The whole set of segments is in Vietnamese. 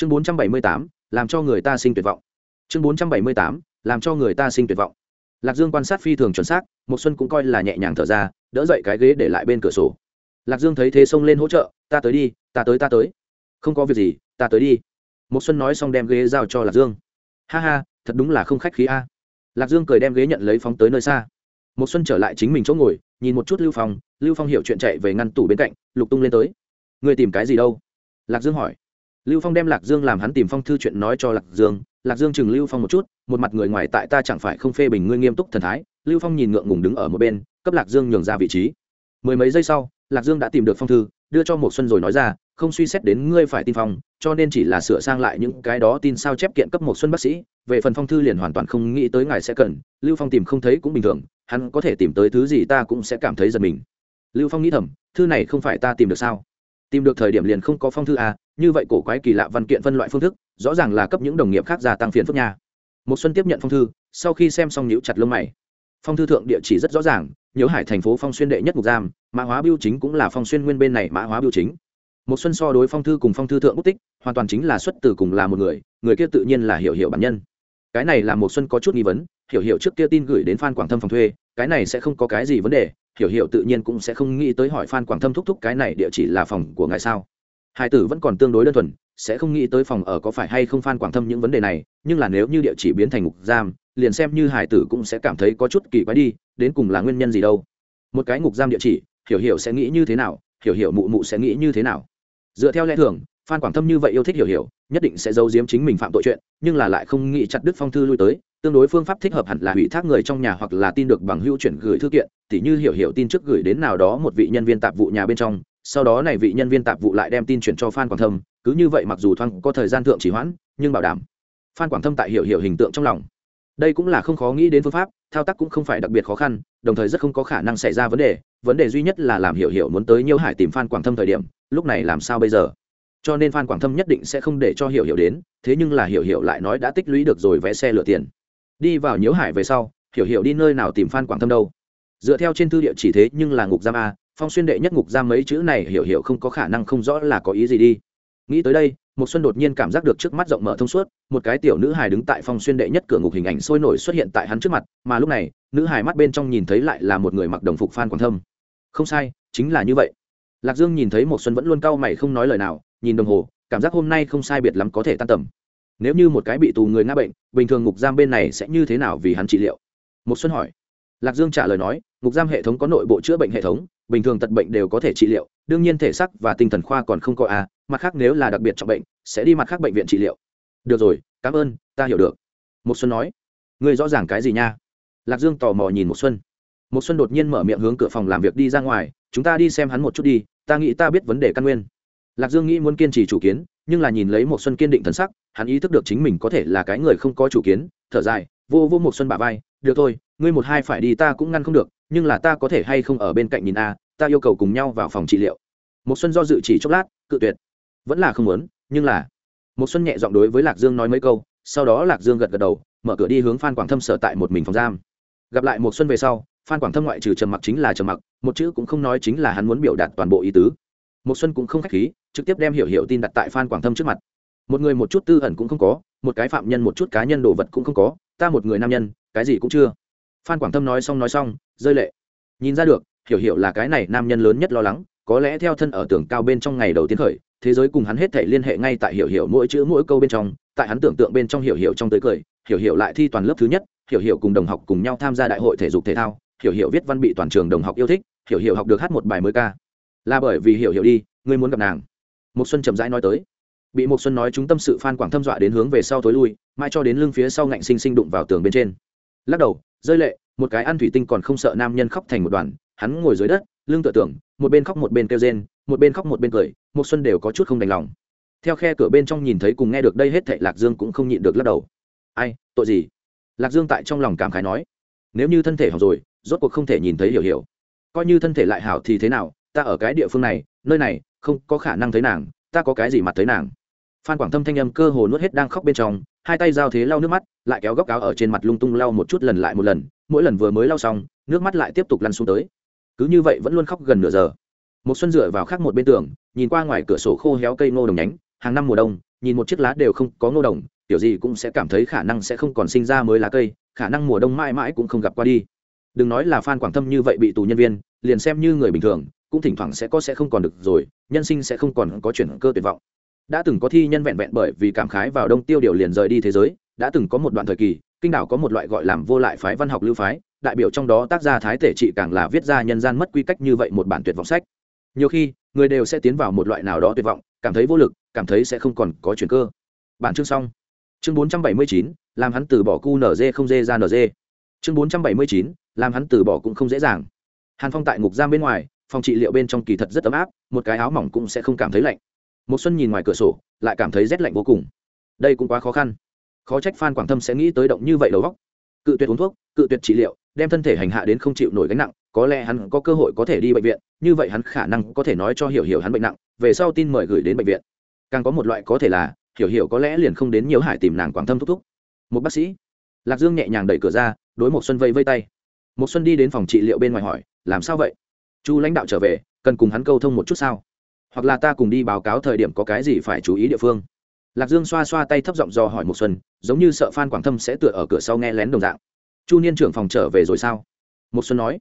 chương bốn trăm bảy mươi tám, làm cho người ta sinh tuyệt vọng. Chương bốn trăm bảy mươi tám, làm cho người ta sinh tuyệt vọng. Lạc dương quan sát phi thường chuẩn xác một xuân cũng coi là nhẹ nhàng thở ra, đỡ dậy cái ghế để lại bên cửa sổ. Lạc dương thấy thế xông lên hỗ trợ, ta tới đi, ta tới ta tới. Không có việc gì, ta tới đi. Một xuân nói xong đem ghế giao cho lạc dương. Ha ha, thật đúng là không khách khí a. Lạc dương cười đem ghế nhận lấy phóng tới nơi xa. Một xuân trở lại chính mình chỗ ngồi, nhìn một chút lưu phong. Lưu phong hiểu chuyện chạy về ngăn tủ bên cạnh, lục tung lên tới. Người tìm cái gì đâu? Lạc dương hỏi lưu phong đem lạc dương làm hắn tìm phong thư chuyện nói cho lạc dương. Lạc dương chừng lưu phong một chút, một mặt người ngoài tại ta chẳng phải không phê bình ngươi nghiêm túc thần thái. Lưu phong nhìn ngượng ngùng đứng ở một bên, cấp lạc dương nhường ra vị trí. Mười mấy giây sau, lạc dương đã tìm được phong thư, đưa cho một xuân rồi nói ra, không suy xét đến ngươi phải tin phong, cho nên chỉ là sửa sang lại những cái đó tin sao chép kiện cấp một xuân bác sĩ. Về phần phong thư liền hoàn toàn không nghĩ tới ngài sẽ cần, lưu phong tìm không thấy cũng bình thường, hắn có thể tìm tới thứ gì ta cũng sẽ cảm thấy giật mình. Lưu phong nghĩ thầm, thư này không phải ta tìm được sao? Tìm được thời điểm liền không có phong thư à như vậy cổ quái kỳ lạ văn kiện phân loại phương thức, rõ ràng là cấp những đồng nghiệp khác gia tăng phiền phức nha. Một xuân tiếp nhận phong thư, sau khi xem xong nhíu chặt lông mày. Phong thư thượng địa chỉ rất rõ ràng nhớ hải thành phố phong xuyên đệ nhất ngục giam, mã hóa biêu chính cũng là phong xuyên nguyên bên này mã hóa biêu chính. Một xuân so đối phong thư cùng phong thư thượng bút tích, hoàn toàn chính là xuất từ cùng là một người người kia tự nhiên là hiểu hiểu bản nhân. Cái này là một xuân có chút nghi vấn, hiểu hiểu trước kia tin gửi đến phan quảng thâm phòng thuê, cái này sẽ không có cái gì vấn đề, hiểu hiểu tự nhiên cũng sẽ không nghĩ tới hỏi phan quảng thâm thúc thúc cái này địa chỉ là phòng của ngài sao. Hải tử vẫn còn tương đối đơn thuần, sẽ không nghĩ tới phòng ở có phải hay không phan quảng thâm những vấn đề này, nhưng là nếu như địa chỉ biến thành ngục giam, liền xem như hải tử cũng sẽ cảm thấy có chút kỳ quái đi, đến cùng là nguyên nhân gì đâu. Một cái ngục giam địa chỉ, hiểu hiểu sẽ nghĩ như thế nào, hiểu hiểu mụ mụ sẽ nghĩ như thế nào. Dựa theo lẽ thường, phan quảng thâm như vậy yêu thích hiểu hiểu, nhất định sẽ giấu giếm chính mình phạm tội chuyện, nhưng là lại không nghĩ chặt đứt phong thư lui tới, tương đối phương pháp thích hợp hẳn là ủy thác người trong nhà hoặc là tin được bằng hữu chuyển gửi thư kiện, tỉ như hiểu hiểu tin trước gửi đến nào đó một vị nhân viên tạp vụ nhà bên trong sau đó này vị nhân viên tạp vụ lại đem tin chuyển cho phan quảng thâm, cứ như vậy mặc dù thoáng có thời gian thượng chỉ hoãn, nhưng bảo đảm. Phan quảng thâm tại hiểu hiểu hình tượng trong lòng. Đây cũng là không khó nghĩ đến phương pháp, thao tác cũng không phải đặc biệt khó khăn, đồng thời rất không có khả năng xảy ra vấn đề vấn đề duy nhất là làm hiểu hiểu muốn tới nhiêu hải tìm phan quảng thâm thời điểm, lúc này làm sao bây giờ? Cho nên phan quảng thâm nhất định sẽ không để cho hiểu hiểu đến, thế nhưng là hiểu hiểu lại nói đã tích lũy được rồi vẽ xe lựa tiền. Đi vào nhiễu hải về sau, hiểu hiểu đi nơi nào tìm phan quảng thâm đâu? Dựa theo trên thư địa chỉ thế nhưng là ngục giam a phong xuyên đệ nhất ngục giam mấy chữ này hiểu hiểu không có khả năng không rõ là có ý gì đi. Nghĩ tới đây một xuân đột nhiên cảm giác được trước mắt rộng mở thông suốt, một cái tiểu nữ hài đứng tại phong xuyên đệ nhất cửa ngục hình ảnh sôi nổi xuất hiện tại hắn trước mặt, mà lúc này, nữ hài mắt bên trong nhìn thấy lại là một người mặc đồng phục phan quảng thâm. Không sai, chính là như vậy. Lạc dương nhìn thấy một xuân vẫn luôn cau mày không nói lời nào, nhìn đồng hồ, cảm giác hôm nay không sai biệt lắm có thể tan tầm. Nếu như một cái bị tù người ngã bệnh, bình thường ngục giam bên này sẽ như thế nào vì hắn trị liệu? Một xuân hỏi. Lạc dương trả lời nói, ngục giam hệ thống có nội bộ chữa bệnh hệ thống bình thường tật bệnh đều có thể trị liệu, đương nhiên thể sắc và tinh thần khoa còn không có a, mặt khác nếu là đặc biệt trọng bệnh, sẽ đi mặt khác bệnh viện trị liệu. Được rồi, cảm ơn, ta hiểu được. Một xuân nói. Người rõ ràng cái gì nha? Lạc dương tò mò nhìn một xuân. Một xuân đột nhiên mở miệng hướng cửa phòng làm việc đi ra ngoài, chúng ta đi xem hắn một chút đi, ta nghĩ ta biết vấn đề căn nguyên. Lạc dương nghĩ muốn kiên trì chủ kiến, nhưng là nhìn lấy một xuân kiên định thần sắc, hắn ý thức được chính mình có thể là cái người không có chủ kiến, thở dài, vô vô một xuân bả vai, được thôi ngươi một hai phải đi ta cũng ngăn không được, nhưng là ta có thể hay không ở bên cạnh nhìn a, ta yêu cầu cùng nhau vào phòng trị liệu. Một xuân do dự chỉ chốc lát, cự tuyệt. Vẫn là không muốn, nhưng là một xuân nhẹ giọng đối với lạc dương nói mấy câu, sau đó lạc dương gật gật đầu, mở cửa đi hướng phan quảng thâm sở tại một mình phòng giam. Gặp lại một xuân về sau, phan quảng thâm ngoại trừ trầm mặc chính là trầm mặc, một chữ cũng không nói chính là hắn muốn biểu đạt toàn bộ ý tứ. Một xuân cũng không khách khí, trực tiếp đem hiểu hiểu tin đặt tại phan quảng thâm trước mặt. Một người một chút tư ẩn cũng không có, một cái phạm nhân một chút cá nhân đồ vật cũng không có, ta một người nam nhân, cái gì cũng chưa phan quảng thâm nói xong nói xong, rơi lệ. Nhìn ra được, hiểu hiểu là cái này nam nhân lớn nhất lo lắng, có lẽ theo thân ở tường cao bên trong ngày đầu tiên khởi, thế giới cùng hắn hết thể liên hệ ngay tại hiểu hiểu mỗi chữ mỗi câu bên trong, tại hắn tưởng tượng bên trong hiểu hiểu trong tới cười, hiểu hiểu lại thi toàn lớp thứ nhất, hiểu hiểu cùng đồng học cùng nhau tham gia đại hội thể dục thể thao, hiểu hiểu viết văn bị toàn trường đồng học yêu thích, hiểu hiểu học được hát một bài mới ca. Là bởi vì hiểu hiểu đi, ngươi muốn gặp nàng. Một xuân chậm rãi nói tới. Bị một xuân nói chúng tâm sự phan quảng thâm dọa đến hướng về sau tối lui, mãi cho đến lưng phía sau ngạnh sinh sinh đụng vào tường bên trên. Lắc đầu rơi lệ, một cái ăn thủy tinh còn không sợ nam nhân khóc thành một đoàn, hắn ngồi dưới đất, lưng tựa tưởng một bên khóc một bên kêu rên, một bên khóc một bên cười một xuân đều có chút không đành lòng. Theo khe cửa bên trong nhìn thấy cùng nghe được đây hết thệ lạc dương cũng không nhịn được lắc đầu. Ai, tội gì? Lạc dương tại trong lòng cảm khái nói. Nếu như thân thể hỏng rồi, rốt cuộc không thể nhìn thấy hiểu hiểu. Coi như thân thể lại hảo thì thế nào, ta ở cái địa phương này, nơi này, không có khả năng thấy nàng, ta có cái gì mặt thấy nàng? Phan quảng thâm thanh âm cơ hồ nuốt hết đang khóc bên trong, hai tay giao thế lau nước mắt, lại kéo góc áo ở trên mặt lung tung lau một chút lần lại một lần, mỗi lần vừa mới lau xong, nước mắt lại tiếp tục lăn xuống tới. Cứ như vậy vẫn luôn khóc gần nửa giờ. Một xuân dựa vào khác một bên tường, nhìn qua ngoài cửa sổ khô héo cây ngô đồng nhánh, hàng năm mùa đông, nhìn một chiếc lá đều không có ngô đồng, tiểu gì cũng sẽ cảm thấy khả năng sẽ không còn sinh ra mới lá cây, khả năng mùa đông mãi mãi cũng không gặp qua đi. Đừng nói là phan quảng thâm như vậy bị tù nhân viên, liền xem như người bình thường, cũng thỉnh thoảng sẽ có sẽ không còn được rồi, nhân sinh sẽ không còn có chuyển cơ tuyệt vọng đã từng có thi nhân vẹn vẹn bởi vì cảm khái vào đông tiêu điều liền rời đi thế giới, đã từng có một đoạn thời kỳ, kinh đảo có một loại gọi làm vô lại phái văn học lưu phái, đại biểu trong đó tác gia thái thể trị càng là viết ra nhân gian mất quy cách như vậy một bản tuyệt vọng sách. Nhiều khi, người đều sẽ tiến vào một loại nào đó tuyệt vọng, cảm thấy vô lực, cảm thấy sẽ không còn có chuyển cơ. Bản chương xong. Chương bốn trăm bảy mươi chín, làm hắn từ bỏ cu nz không dê ra nz chương bốn trăm bảy mươi chín, làm hắn từ bỏ cũng không dễ dàng. Hàn phong tại ngục giam bên ngoài, phòng trị liệu bên trong kỳ thật rất ấm áp, một cái áo mỏng cũng sẽ không cảm thấy lạnh một xuân nhìn ngoài cửa sổ, lại cảm thấy rét lạnh vô cùng. Đây cũng quá khó khăn. Khó trách phan quảng thâm sẽ nghĩ tới động như vậy đầu góc cự tuyệt uống thuốc, cự tuyệt trị liệu, đem thân thể hành hạ đến không chịu nổi gánh nặng, có lẽ hắn có cơ hội có thể đi bệnh viện, như vậy hắn khả năng có thể nói cho hiểu hiểu hắn bệnh nặng, về sau tin mời gửi đến bệnh viện. Càng có một loại có thể là, hiểu hiểu có lẽ liền không đến nhiều hải tìm nàng quảng thâm thúc thúc. Một bác sĩ. Lạc dương nhẹ nhàng đẩy cửa ra, đối một xuân vây vây tay. Một xuân đi đến phòng trị liệu bên ngoài hỏi, làm sao vậy? Chu lãnh đạo trở về, cần cùng hắn câu thông một chút sao? Hoặc là ta cùng đi báo cáo thời điểm có cái gì phải chú ý địa phương. Lạc dương xoa xoa tay thấp giọng do hỏi một xuân, giống như sợ phan quảng thâm sẽ tựa ở cửa sau nghe lén đồng dạng. Chu niên trưởng phòng trở về rồi sao? Một xuân nói.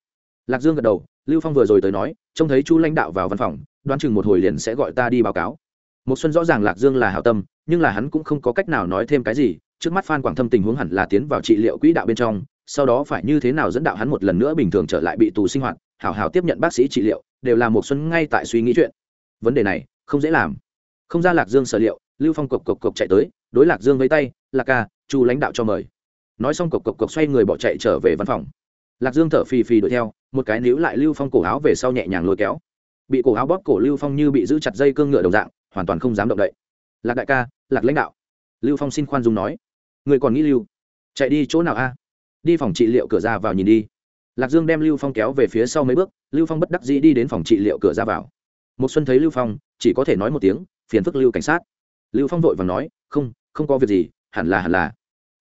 Lạc dương gật đầu, lưu phong vừa rồi tới nói, trông thấy chu lãnh đạo vào văn phòng, đoán chừng một hồi liền sẽ gọi ta đi báo cáo. Một xuân rõ ràng lạc dương là hảo tâm, nhưng là hắn cũng không có cách nào nói thêm cái gì, trước mắt phan quảng thâm tình huống hẳn là tiến vào trị liệu quỹ đạo bên trong, sau đó phải như thế nào dẫn đạo hắn một lần nữa bình thường trở lại bị tù sinh hoạt, hảo hảo tiếp nhận bác sĩ trị liệu, đều là một xuân ngay tại suy nghĩ chuyện vấn đề này không dễ làm. Không ra lạc dương sở liệu, lưu phong cộc cộc cộc chạy tới, đối lạc dương với tay, lạc ca, chu lãnh đạo cho mời. Nói xong cộc cộc cộc xoay người bỏ chạy trở về văn phòng. Lạc dương thở phì phì đuổi theo, một cái níu lại lưu phong cổ áo về sau nhẹ nhàng lôi kéo. Bị cổ áo bóp cổ lưu phong như bị giữ chặt dây cương ngựa đồng dạng, hoàn toàn không dám động đậy. Lạc đại ca, lạc lãnh đạo. Lưu phong xin khoan dung nói. Người còn nghĩ lưu? Chạy đi chỗ nào a? Đi phòng trị liệu cửa ra vào nhìn đi. Lạc dương đem lưu phong kéo về phía sau mấy bước, lưu phong bất đắc dĩ đi đến phòng trị liệu cửa ra vào một xuân thấy lưu phong, chỉ có thể nói một tiếng, phiền phức lưu cảnh sát. Lưu phong vội và nói, không không có việc gì, hẳn là hẳn là.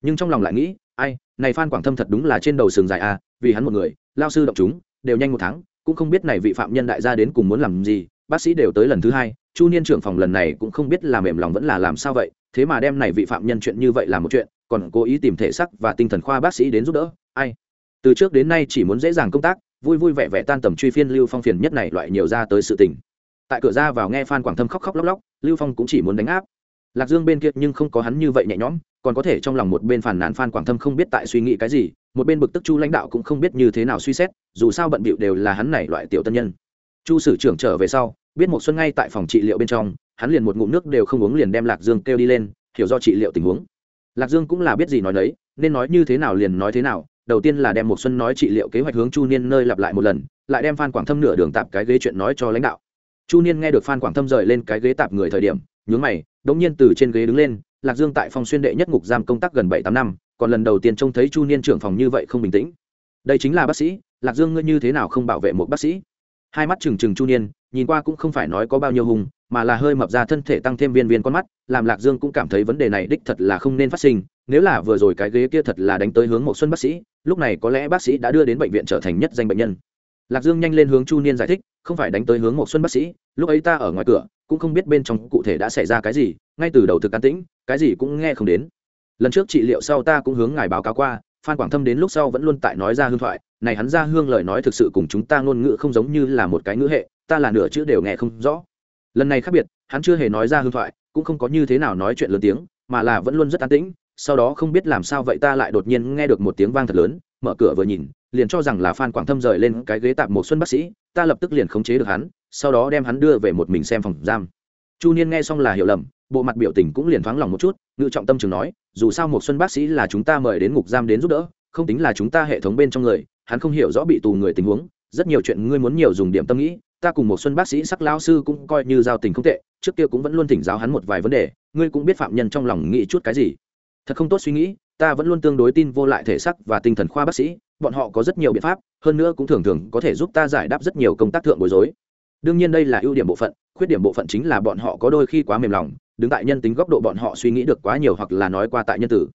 Nhưng trong lòng lại nghĩ, ai, này phan quảng thâm thật đúng là trên đầu sừng dài à? vì hắn một người, lao sư động chúng, đều nhanh một tháng, cũng không biết này vị phạm nhân đại gia đến cùng muốn làm gì, bác sĩ đều tới lần thứ hai, chu niên trưởng phòng lần này cũng không biết làm mềm lòng vẫn là làm sao vậy, thế mà đem này vị phạm nhân chuyện như vậy là một chuyện, còn cố ý tìm thể sắc và tinh thần khoa bác sĩ đến giúp đỡ, ai. Từ trước đến nay chỉ muốn dễ dàng công tác, vui vui vẻ vẻ tan tầm truy phiên lưu phong phiền nhất này loại nhiều ra tới sự tình tại cửa ra vào nghe phan quảng thâm khóc khóc lóc lóc, lưu phong cũng chỉ muốn đánh áp. Lạc dương bên kia nhưng không có hắn như vậy nhẹ nhõm, còn có thể trong lòng một bên phản nàn phan quảng thâm không biết tại suy nghĩ cái gì, một bên bực tức chu lãnh đạo cũng không biết như thế nào suy xét, dù sao bận bịu đều là hắn này loại tiểu tân nhân. Chu sử trưởng trở về sau, biết một xuân ngay tại phòng trị liệu bên trong, hắn liền một ngụm nước đều không uống liền đem lạc dương kêu đi lên, hiểu do trị liệu tình huống. Lạc dương cũng là biết gì nói đấy nên nói như thế nào liền nói thế nào, đầu tiên là đem một xuân nói trị liệu kế hoạch hướng chu niên nơi lặp lại một lần, lại đem phan quảng thâm nửa đường tạm cái ghế chuyện nói cho lãnh đạo chu niên nghe được phan quảng thâm rời lên cái ghế tạp người thời điểm, nhướng mày, đống nhiên từ trên ghế đứng lên, lạc dương tại phòng xuyên đệ nhất ngục giam công tác gần bảy tám năm, còn lần đầu tiên trông thấy chu niên trưởng phòng như vậy không bình tĩnh. Đây chính là bác sĩ, lạc dương ngươi như thế nào không bảo vệ một bác sĩ? Hai mắt trừng trừng chu niên, nhìn qua cũng không phải nói có bao nhiêu hùng, mà là hơi mập ra thân thể tăng thêm viên viên con mắt, làm lạc dương cũng cảm thấy vấn đề này đích thật là không nên phát sinh, nếu là vừa rồi cái ghế kia thật là đánh tới hướng một xuân bác sĩ, lúc này có lẽ bác sĩ đã đưa đến bệnh viện trở thành nhất danh bệnh nhân lạc dương nhanh lên hướng chu niên giải thích, không phải đánh tới hướng một xuân bác sĩ, lúc ấy ta ở ngoài cửa, cũng không biết bên trong cụ thể đã xảy ra cái gì, ngay từ đầu thực can tĩnh, cái gì cũng nghe không đến. Lần trước trị liệu sau ta cũng hướng ngài báo cáo qua, phan quảng thâm đến lúc sau vẫn luôn tại nói ra hương thoại, này hắn ra hương lời nói thực sự cùng chúng ta ngôn ngữ không giống như là một cái ngữ hệ, ta là nửa chữ đều nghe không rõ. Lần này khác biệt, hắn chưa hề nói ra hương thoại, cũng không có như thế nào nói chuyện lớn tiếng, mà là vẫn luôn rất an tĩnh, sau đó không biết làm sao vậy ta lại đột nhiên nghe được một tiếng vang thật lớn, mở cửa vừa nhìn liền cho rằng là phan quảng thâm rời lên cái ghế tạp một xuân bác sĩ, ta lập tức liền khống chế được hắn, sau đó đem hắn đưa về một mình xem phòng giam. Chu niên nghe xong là hiểu lầm, bộ mặt biểu tình cũng liền thoáng lòng một chút, ngự trọng tâm trường nói, dù sao một xuân bác sĩ là chúng ta mời đến ngục giam đến giúp đỡ, không tính là chúng ta hệ thống bên trong người, hắn không hiểu rõ bị tù người tình huống, rất nhiều chuyện ngươi muốn nhiều dùng điểm tâm nghĩ, ta cùng một xuân bác sĩ sắc lao sư cũng coi như giao tình không tệ, trước kia cũng vẫn luôn thỉnh giáo hắn một vài vấn đề, ngươi cũng biết phạm nhân trong lòng nghĩ chút cái gì. Thật không tốt suy nghĩ, ta vẫn luôn tương đối tin vô lại thể sắc và tinh thần khoa bác sĩ bọn họ có rất nhiều biện pháp, hơn nữa cũng thường thường có thể giúp ta giải đáp rất nhiều công tác thượng bối rối. Đương nhiên đây là ưu điểm bộ phận, khuyết điểm bộ phận chính là bọn họ có đôi khi quá mềm lòng, đứng tại nhân tính góc độ bọn họ suy nghĩ được quá nhiều hoặc là nói qua tại nhân tử.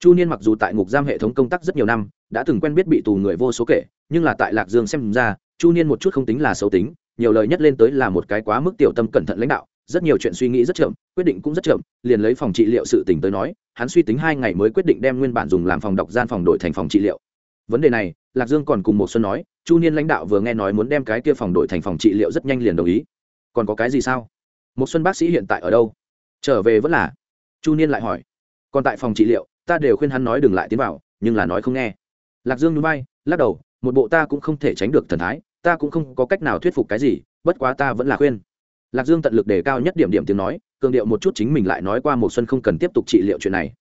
Chu niên mặc dù tại ngục giam hệ thống công tác rất nhiều năm, đã từng quen biết bị tù người vô số kể, nhưng là tại lạc dương xem ra, chu niên một chút không tính là xấu tính, nhiều lời nhất lên tới là một cái quá mức tiểu tâm cẩn thận lãnh đạo, rất nhiều chuyện suy nghĩ rất chậm, quyết định cũng rất chậm, liền lấy phòng trị liệu sự tỉnh tới nói, hắn suy tính hai ngày mới quyết định đem nguyên bản dùng làm phòng đọc gian phòng đổi thành phòng trị liệu vấn đề này, lạc dương còn cùng một xuân nói, chu niên lãnh đạo vừa nghe nói muốn đem cái kia phòng đổi thành phòng trị liệu rất nhanh liền đồng ý. Còn có cái gì sao? Một xuân bác sĩ hiện tại ở đâu? Trở về vẫn là? Chu niên lại hỏi. Còn tại phòng trị liệu, ta đều khuyên hắn nói đừng lại tiến vào, nhưng là nói không nghe. Lạc dương núi bay lắc đầu, một bộ ta cũng không thể tránh được thần thái, ta cũng không có cách nào thuyết phục cái gì, bất quá ta vẫn là khuyên. Lạc dương tận lực đề cao nhất điểm điểm tiếng nói, cường điệu một chút chính mình lại nói qua một xuân không cần tiếp tục trị liệu chuyện này.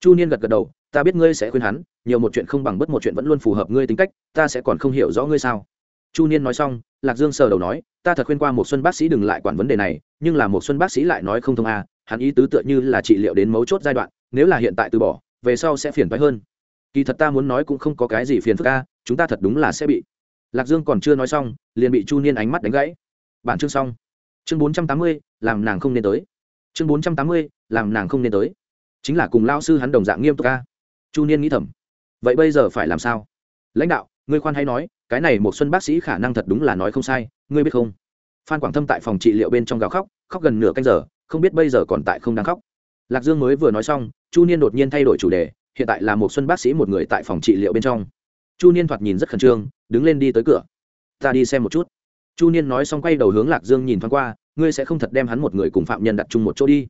Chu niên gật gật đầu ta biết ngươi sẽ khuyên hắn, nhiều một chuyện không bằng bất một chuyện vẫn luôn phù hợp ngươi tính cách, ta sẽ còn không hiểu rõ ngươi sao. Chu niên nói xong, lạc dương sờ đầu nói, ta thật khuyên qua một xuân bác sĩ đừng lại quản vấn đề này, nhưng là một xuân bác sĩ lại nói không thông a, hắn ý tứ tựa như là trị liệu đến mấu chốt giai đoạn, nếu là hiện tại từ bỏ, về sau sẽ phiền phái hơn. Kỳ thật ta muốn nói cũng không có cái gì phiền phức a, chúng ta thật đúng là sẽ bị lạc dương còn chưa nói xong, liền bị chu niên ánh mắt đánh gãy. Bản chương xong. Chương bốn trăm tám mươi, làm nàng không nên tới. Chương bốn trăm tám mươi, làm nàng không nên tới. Chính là cùng lao sư hắn đồng dạng nghiêm túc ca chu niên nghĩ thầm. Vậy bây giờ phải làm sao? Lãnh đạo, ngươi khoan hay nói, cái này một xuân bác sĩ khả năng thật đúng là nói không sai, ngươi biết không? Phan quảng thâm tại phòng trị liệu bên trong gào khóc khóc gần nửa canh giờ, không biết bây giờ còn tại không đang khóc. Lạc dương mới vừa nói xong, chu niên đột nhiên thay đổi chủ đề, hiện tại là một xuân bác sĩ một người tại phòng trị liệu bên trong. Chu niên thoạt nhìn rất khẩn trương, đứng lên đi tới cửa. Ta đi xem một chút. Chu niên nói xong quay đầu hướng lạc dương nhìn thoáng qua, ngươi sẽ không thật đem hắn một người cùng phạm nhân đặt chung một chỗ đi.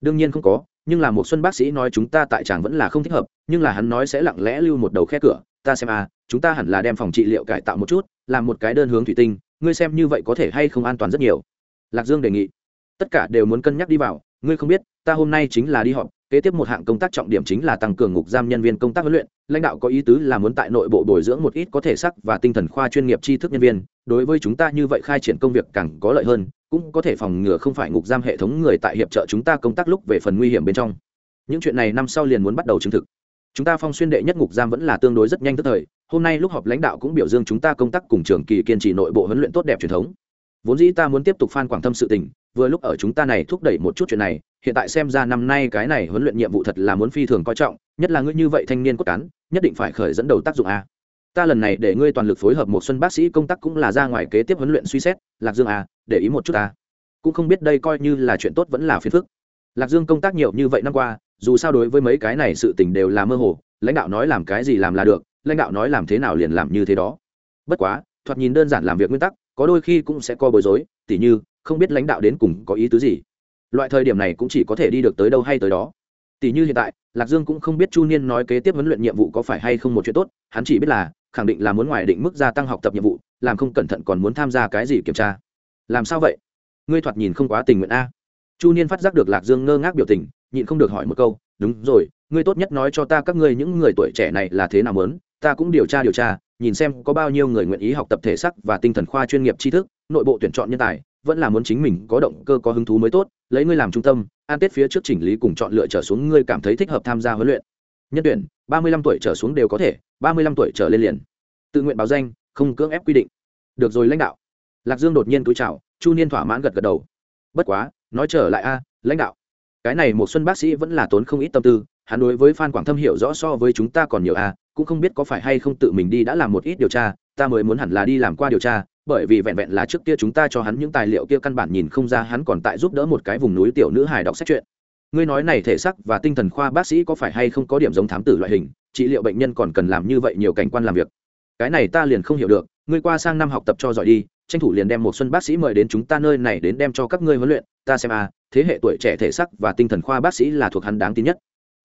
Đương nhiên không có nhưng là một xuân bác sĩ nói chúng ta tại tràng vẫn là không thích hợp, nhưng là hắn nói sẽ lặng lẽ lưu một đầu khe cửa, ta xem à chúng ta hẳn là đem phòng trị liệu cải tạo một chút, làm một cái đơn hướng thủy tinh, ngươi xem như vậy có thể hay không an toàn rất nhiều. Lạc dương đề nghị. Tất cả đều muốn cân nhắc đi vào, ngươi không biết, ta hôm nay chính là đi họp kế tiếp một hạng công tác trọng điểm chính là tăng cường ngục giam nhân viên công tác huấn luyện, lãnh đạo có ý tứ là muốn tại nội bộ bồi dưỡng một ít có thể sắc và tinh thần khoa chuyên nghiệp tri thức nhân viên, đối với chúng ta như vậy khai triển công việc càng có lợi hơn, cũng có thể phòng ngừa không phải ngục giam hệ thống người tại hiệp trợ chúng ta công tác lúc về phần nguy hiểm bên trong. Những chuyện này năm sau liền muốn bắt đầu chứng thực. Chúng ta phong xuyên đệ nhất ngục giam vẫn là tương đối rất nhanh tức thời, hôm nay lúc họp lãnh đạo cũng biểu dương chúng ta công tác cùng trường kỳ kiên trì nội bộ huấn luyện tốt đẹp truyền thống. Vốn dĩ ta muốn tiếp tục phan quảng thâm sự tình vừa lúc ở chúng ta này thúc đẩy một chút chuyện này, hiện tại xem ra năm nay cái này huấn luyện nhiệm vụ thật là muốn phi thường coi trọng, nhất là ngươi như vậy thanh niên cốt cán, nhất định phải khởi dẫn đầu tác dụng a. Ta lần này để ngươi toàn lực phối hợp một xuân bác sĩ công tác cũng là ra ngoài kế tiếp huấn luyện suy xét, lạc dương a, để ý một chút ta cũng không biết đây coi như là chuyện tốt vẫn là phiền phức. Lạc dương công tác nhiều như vậy năm qua, dù sao đối với mấy cái này sự tình đều là mơ hồ, lãnh đạo nói làm cái gì làm là được, lãnh đạo nói làm thế nào liền làm như thế đó. Bất quá, thoạt nhìn đơn giản làm việc nguyên tắc, có đôi khi cũng sẽ co bối rối, tỉ như không biết lãnh đạo đến cùng có ý tứ gì. Loại thời điểm này cũng chỉ có thể đi được tới đâu hay tới đó. Tỷ như hiện tại, lạc dương cũng không biết chu niên nói kế tiếp huấn luyện nhiệm vụ có phải hay không một chuyện tốt, hắn chỉ biết là, khẳng định là muốn ngoài định mức gia tăng học tập nhiệm vụ, làm không cẩn thận còn muốn tham gia cái gì kiểm tra. Làm sao vậy? Ngươi thoạt nhìn không quá tình nguyện a. Chu niên phát giác được lạc dương ngơ ngác biểu tình, nhịn không được hỏi một câu, đúng rồi, ngươi tốt nhất nói cho ta các ngươi những người tuổi trẻ này là thế nào mớn ta cũng điều tra điều tra, nhìn xem có bao nhiêu người nguyện ý học tập thể sắc và tinh thần khoa chuyên nghiệp tri thức, nội bộ tuyển chọn nhân tài vẫn là muốn chính mình có động cơ, có hứng thú mới tốt, lấy ngươi làm trung tâm, an tết phía trước chỉnh lý cùng chọn lựa trở xuống ngươi cảm thấy thích hợp tham gia huấn luyện. Nhân tuyển, ba mươi lăm tuổi trở xuống đều có thể, ba mươi lăm tuổi trở lên liền. Tự nguyện báo danh, không cưỡng ép quy định. Được rồi lãnh đạo. Lạc dương đột nhiên túi chào, chu niên thỏa mãn gật gật đầu. Bất quá, nói trở lại a, lãnh đạo. Cái này một xuân bác sĩ vẫn là tốn không ít tâm tư, hắn đối với phan quảng thâm hiểu rõ so với chúng ta còn nhiều a, cũng không biết có phải hay không tự mình đi đã làm một ít điều tra, ta mới muốn hẳn là đi làm qua điều tra bởi vì vẹn vẹn là trước kia chúng ta cho hắn những tài liệu kia căn bản nhìn không ra hắn còn tại giúp đỡ một cái vùng núi tiểu nữ hài đọc sách chuyện. Ngươi nói này thể xác và tinh thần khoa bác sĩ có phải hay không có điểm giống thám tử loại hình? Trị liệu bệnh nhân còn cần làm như vậy nhiều cảnh quan làm việc. Cái này ta liền không hiểu được. Ngươi qua sang năm học tập cho giỏi đi, tranh thủ liền đem một xuân bác sĩ mời đến chúng ta nơi này đến đem cho các ngươi huấn luyện. Ta xem a thế hệ tuổi trẻ thể sắc và tinh thần khoa bác sĩ là thuộc hắn đáng tin nhất.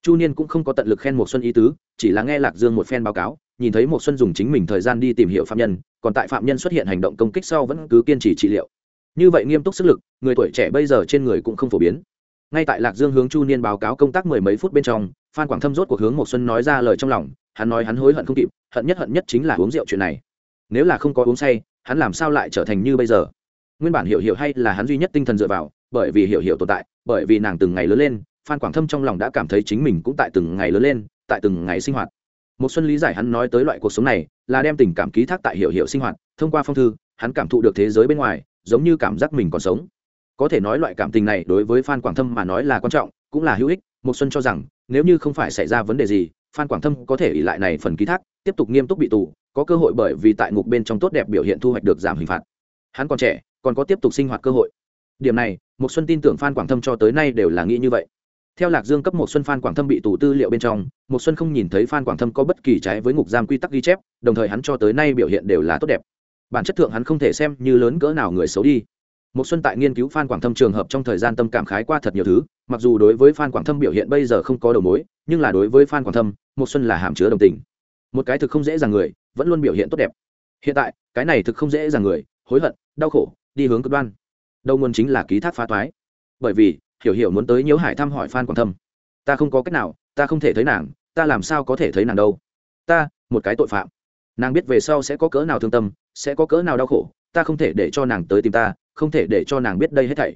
Chu niên cũng không có tận lực khen một xuân ý tứ, chỉ là nghe lạc dương một phen báo cáo nhìn thấy một xuân dùng chính mình thời gian đi tìm hiểu phạm nhân, còn tại phạm nhân xuất hiện hành động công kích sau vẫn cứ kiên trì trị liệu. Như vậy nghiêm túc sức lực, người tuổi trẻ bây giờ trên người cũng không phổ biến. Ngay tại lạc dương hướng chu niên báo cáo công tác mười mấy phút bên trong, phan quảng thâm rốt cuộc hướng một xuân nói ra lời trong lòng, hắn nói hắn hối hận không kịp, hận nhất hận nhất chính là uống rượu chuyện này. Nếu là không có uống say, hắn làm sao lại trở thành như bây giờ? Nguyên bản hiểu hiểu hay là hắn duy nhất tinh thần dựa vào, bởi vì hiểu hiểu tồn tại, bởi vì nàng từng ngày lớn lên, phan quảng thâm trong lòng đã cảm thấy chính mình cũng tại từng ngày lớn lên, tại từng ngày sinh hoạt một xuân lý giải hắn nói tới loại cuộc sống này là đem tình cảm ký thác tại hiểu hiểu sinh hoạt, thông qua phong thư, hắn cảm thụ được thế giới bên ngoài, giống như cảm giác mình còn sống. Có thể nói loại cảm tình này đối với phan quảng thâm mà nói là quan trọng, cũng là hữu ích một xuân cho rằng, nếu như không phải xảy ra vấn đề gì, phan quảng thâm có thể ỉ lại này phần ký thác, tiếp tục nghiêm túc bị tù, có cơ hội bởi vì tại ngục bên trong tốt đẹp biểu hiện thu hoạch được giảm hình phạt. Hắn còn trẻ, còn có tiếp tục sinh hoạt cơ hội. Điểm này một xuân tin tưởng phan quảng thâm cho tới nay đều là nghĩ như vậy theo lạc dương cấp một xuân phan quảng thâm bị tù tư liệu bên trong, một xuân không nhìn thấy phan quảng thâm có bất kỳ trái với ngục giam quy tắc ghi chép, đồng thời hắn cho tới nay biểu hiện đều là tốt đẹp. Bản chất thượng hắn không thể xem như lớn cỡ nào người xấu đi. Một xuân tại nghiên cứu phan quảng thâm trường hợp trong thời gian tâm cảm khái qua thật nhiều thứ, mặc dù đối với phan quảng thâm biểu hiện bây giờ không có đầu mối, nhưng là đối với phan quảng thâm, một xuân là hàm chứa đồng tình. Một cái thực không dễ dàng người, vẫn luôn biểu hiện tốt đẹp. Hiện tại, cái này thực không dễ dàng người, hối hận, đau khổ, đi hướng cực đoan. Đầu nguồn chính là ký thác phá toái. Bởi vì hiểu hiểu muốn tới nhiễu hải thăm hỏi phan quảng thâm. Ta không có cách nào, ta không thể thấy nàng, ta làm sao có thể thấy nàng đâu? Ta, một cái tội phạm. Nàng biết về sau sẽ có cỡ nào thương tâm, sẽ có cỡ nào đau khổ, ta không thể để cho nàng tới tìm ta, không thể để cho nàng biết đây hết thảy.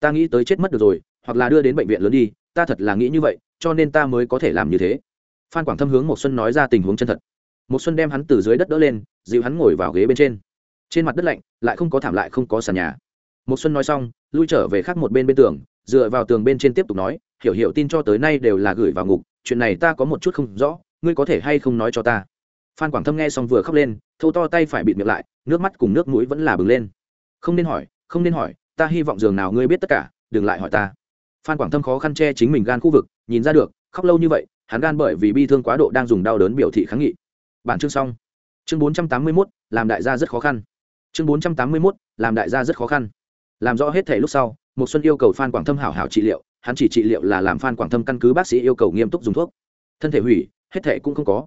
Ta nghĩ tới chết mất được rồi, hoặc là đưa đến bệnh viện lớn đi, ta thật là nghĩ như vậy, cho nên ta mới có thể làm như thế. Phan quảng thâm hướng một xuân nói ra tình huống chân thật. Một xuân đem hắn từ dưới đất đỡ lên dịu hắn ngồi vào ghế bên trên. Trên mặt đất lạnh, lại không có thảm lại không có sàn nhà. Một xuân nói xong, lui trở về khác một bên bên tường dựa vào tường bên trên tiếp tục nói hiểu hiểu tin cho tới nay đều là gửi vào ngục chuyện này ta có một chút không rõ ngươi có thể hay không nói cho ta? Phan quảng thâm nghe xong vừa khóc lên thâu to tay phải bịt miệng lại nước mắt cùng nước mũi vẫn là bừng lên. Không nên hỏi không nên hỏi ta hy vọng dường nào ngươi biết tất cả đừng lại hỏi ta. Phan quảng thâm khó khăn che chính mình gan khu vực nhìn ra được khóc lâu như vậy hắn gan bởi vì bi thương quá độ đang dùng đau đớn biểu thị kháng nghị. Bản chương xong. Chương bốn trăm tám mươi 481, làm đại gia rất khó khăn. Chương bốn trăm tám mươi 481, làm đại gia rất khó khăn làm rõ hết thể lúc sau một xuân yêu cầu phan quảng thâm hảo hảo trị liệu, hắn chỉ trị liệu là làm phan quảng thâm căn cứ bác sĩ yêu cầu nghiêm túc dùng thuốc. Thân thể hủy, hết thể cũng không có.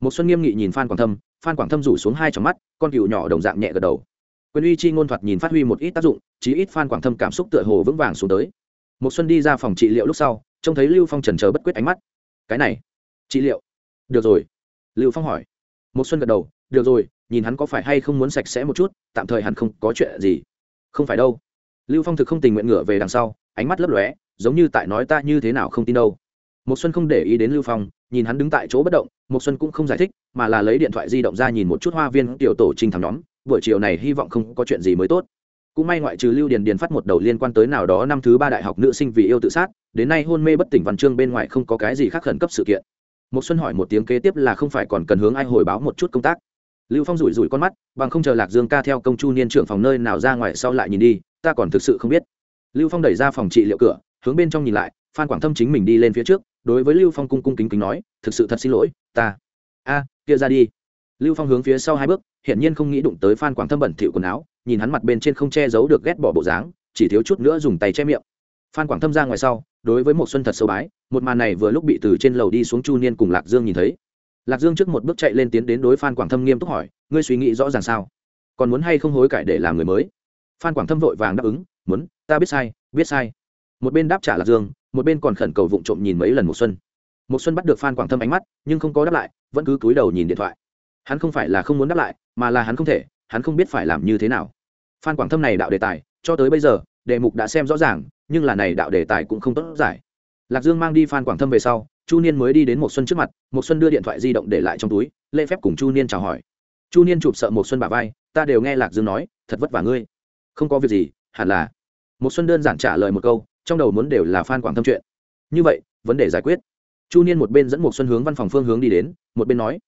Một xuân nghiêm nghị nhìn phan quảng thâm, phan quảng thâm rủ xuống hai tròng mắt, con cừu nhỏ đồng dạng nhẹ gật đầu. Quyền uy chi ngôn thoạt nhìn phát huy một ít tác dụng, chí ít phan quảng thâm cảm xúc tựa hồ vững vàng xuống tới. Một xuân đi ra phòng trị liệu lúc sau, trông thấy lưu phong trần chờ bất quyết ánh mắt. Cái này, trị liệu? Được rồi. Lưu phong hỏi. Một xuân gật đầu. Được rồi, nhìn hắn có phải hay không muốn sạch sẽ một chút, tạm thời hắn không có chuyện gì. Không phải đâu lưu phong thực không tình nguyện ngửa về đằng sau, ánh mắt lấp lóe, giống như tại nói ta như thế nào không tin đâu. Một xuân không để ý đến lưu phong, nhìn hắn đứng tại chỗ bất động một xuân cũng không giải thích, mà là lấy điện thoại di động ra nhìn một chút hoa viên tiểu tổ trình thằng nhóm, buổi chiều này hy vọng không có chuyện gì mới tốt. Cũng may ngoại trừ lưu điền điền phát một đầu liên quan tới nào đó năm thứ ba đại học nữ sinh vì yêu tự sát, đến nay hôn mê bất tỉnh văn chương bên ngoài không có cái gì khác khẩn cấp sự kiện. Một xuân hỏi một tiếng kế tiếp là không phải còn cần hướng ai hồi báo một chút công tác. Lưu phong rủi rủi con mắt, bằng không chờ lạc dương ca theo công chu niên trưởng phòng nơi nào ra ngoài sau lại nhìn đi ta còn thực sự không biết. Lưu phong đẩy ra phòng trị liệu cửa, hướng bên trong nhìn lại, phan quảng thâm chính mình đi lên phía trước, đối với lưu phong cung cung kính kính nói, thực sự thật xin lỗi, ta. A, kia ra đi. Lưu phong hướng phía sau hai bước, hiển nhiên không nghĩ đụng tới phan quảng thâm bẩn thỉu quần áo, nhìn hắn mặt bên trên không che giấu được ghét bỏ bộ dáng, chỉ thiếu chút nữa dùng tay che miệng. Phan quảng thâm ra ngoài sau, đối với một xuân thật sâu bái, một màn này vừa lúc bị từ trên lầu đi xuống chu niên cùng lạc dương nhìn thấy. Lạc dương trước một bước chạy lên tiến đến đối phan quảng thâm nghiêm túc hỏi, ngươi suy nghĩ rõ ràng sao? Còn muốn hay không hối cải để làm người mới? Phan quảng thâm vội vàng đáp ứng, muốn, ta biết sai biết sai. Một bên đáp trả lạc dương, một bên còn khẩn cầu vụng trộm nhìn mấy lần một xuân. Một xuân bắt được phan quảng thâm ánh mắt, nhưng không có đáp lại, vẫn cứ cúi đầu nhìn điện thoại. Hắn không phải là không muốn đáp lại, mà là hắn không thể, hắn không biết phải làm như thế nào. Phan quảng thâm này đạo đề tài, cho tới bây giờ, đề mục đã xem rõ ràng, nhưng là này đạo đề tài cũng không tốt giải. Lạc dương mang đi phan quảng thâm về sau, chu niên mới đi đến một xuân trước mặt một xuân đưa điện thoại di động để lại trong túi, lễ phép cùng chu niên chào hỏi. Chu niên chụp sợ một xuân bả vai, ta đều nghe lạc dương nói, thật vất vả ngươi không có việc gì hẳn là. Một xuân đơn giản trả lời một câu trong đầu muốn đều là phan quảng thâm chuyện. Như vậy vấn đề giải quyết. Chu niên một bên dẫn một xuân hướng văn phòng phương hướng đi đến một bên nói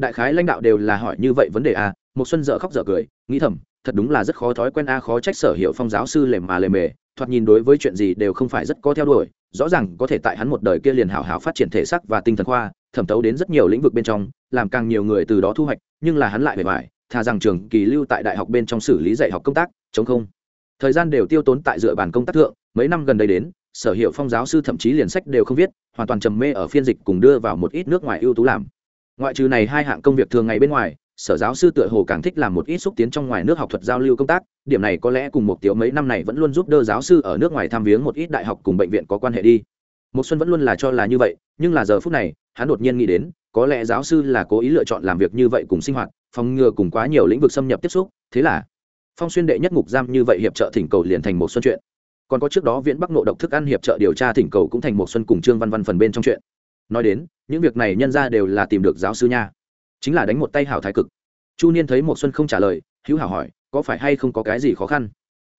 đại khái lãnh đạo đều là hỏi như vậy vấn đề a à, một xuân dở khóc dở cười nghĩ thầm thật đúng là rất khó thói quen a khó trách sở hiệu phong giáo sư lề mà lề mề thoạt nhìn đối với chuyện gì đều không phải rất có theo đuổi rõ ràng có thể tại hắn một đời kia liền hảo hảo phát triển thể xác và tinh thần khoa thẩm thấu đến rất nhiều lĩnh vực bên trong làm càng nhiều người từ đó thu hoạch nhưng là hắn lại bề bài thà rằng trường kỳ lưu tại đại học bên trong xử lý dạy học công tác, chống không. Thời gian đều tiêu tốn tại dựa bàn công tác thượng, mấy năm gần đây đến, sở hiệu phong giáo sư thậm chí liền sách đều không viết, hoàn toàn trầm mê ở phiên dịch cùng đưa vào một ít nước ngoài ưu tú làm. Ngoại trừ này hai hạng công việc thường ngày bên ngoài, sở giáo sư tựa hồ càng thích làm một ít xúc tiến trong ngoài nước học thuật giao lưu công tác, điểm này có lẽ cùng một tiểu mấy năm này vẫn luôn giúp đỡ giáo sư ở nước ngoài tham viếng một ít đại học cùng bệnh viện có quan hệ đi một xuân vẫn luôn là cho là như vậy, nhưng là giờ phút này, hắn đột nhiên nghĩ đến, có lẽ giáo sư là cố ý lựa chọn làm việc như vậy cùng sinh hoạt, phòng ngừa cùng quá nhiều lĩnh vực xâm nhập tiếp xúc, thế là phong xuyên đệ nhất ngục giam như vậy hiệp trợ thỉnh cầu liền thành một xuân chuyện. Còn có trước đó viễn bắc nộ độc thức ăn hiệp trợ điều tra thỉnh cầu cũng thành một xuân cùng trương văn văn phần bên trong chuyện. Nói đến, những việc này nhân ra đều là tìm được giáo sư nha. Chính là đánh một tay hảo thái cực. Chu niên thấy một xuân không trả lời, hữu hảo hỏi, có phải hay không có cái gì khó khăn?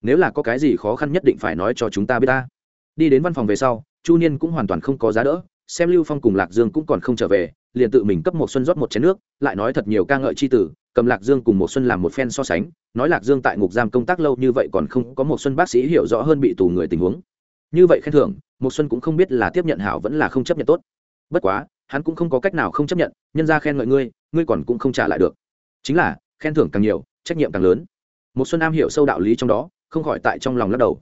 Nếu là có cái gì khó khăn nhất định phải nói cho chúng ta biết ta đi đến văn phòng về sau, chu niên cũng hoàn toàn không có giá đỡ, xem lưu phong cùng lạc dương cũng còn không trở về, liền tự mình cấp một xuân rót một chén nước, lại nói thật nhiều ca ngợi c h i tử, cầm lạc dương cùng một xuân làm một phen so sánh, nói lạc dương tại ngục giam công tác lâu như vậy còn không có một xuân bác sĩ hiểu rõ hơn bị tù người tình huống. Như vậy khen thưởng một xuân cũng không biết là tiếp nhận hảo vẫn là không chấp nhận tốt. Bất quá, hắn cũng không có cách nào không chấp nhận, nhân ra khen ngợi ngươi ngươi còn cũng không trả lại được. Chính là, khen thưởng càng nhiều, trách nhiệm càng lớn. Một xuân am hiểu sâu đạo lý trong đó, không khỏi tại trong lòng lắc đầu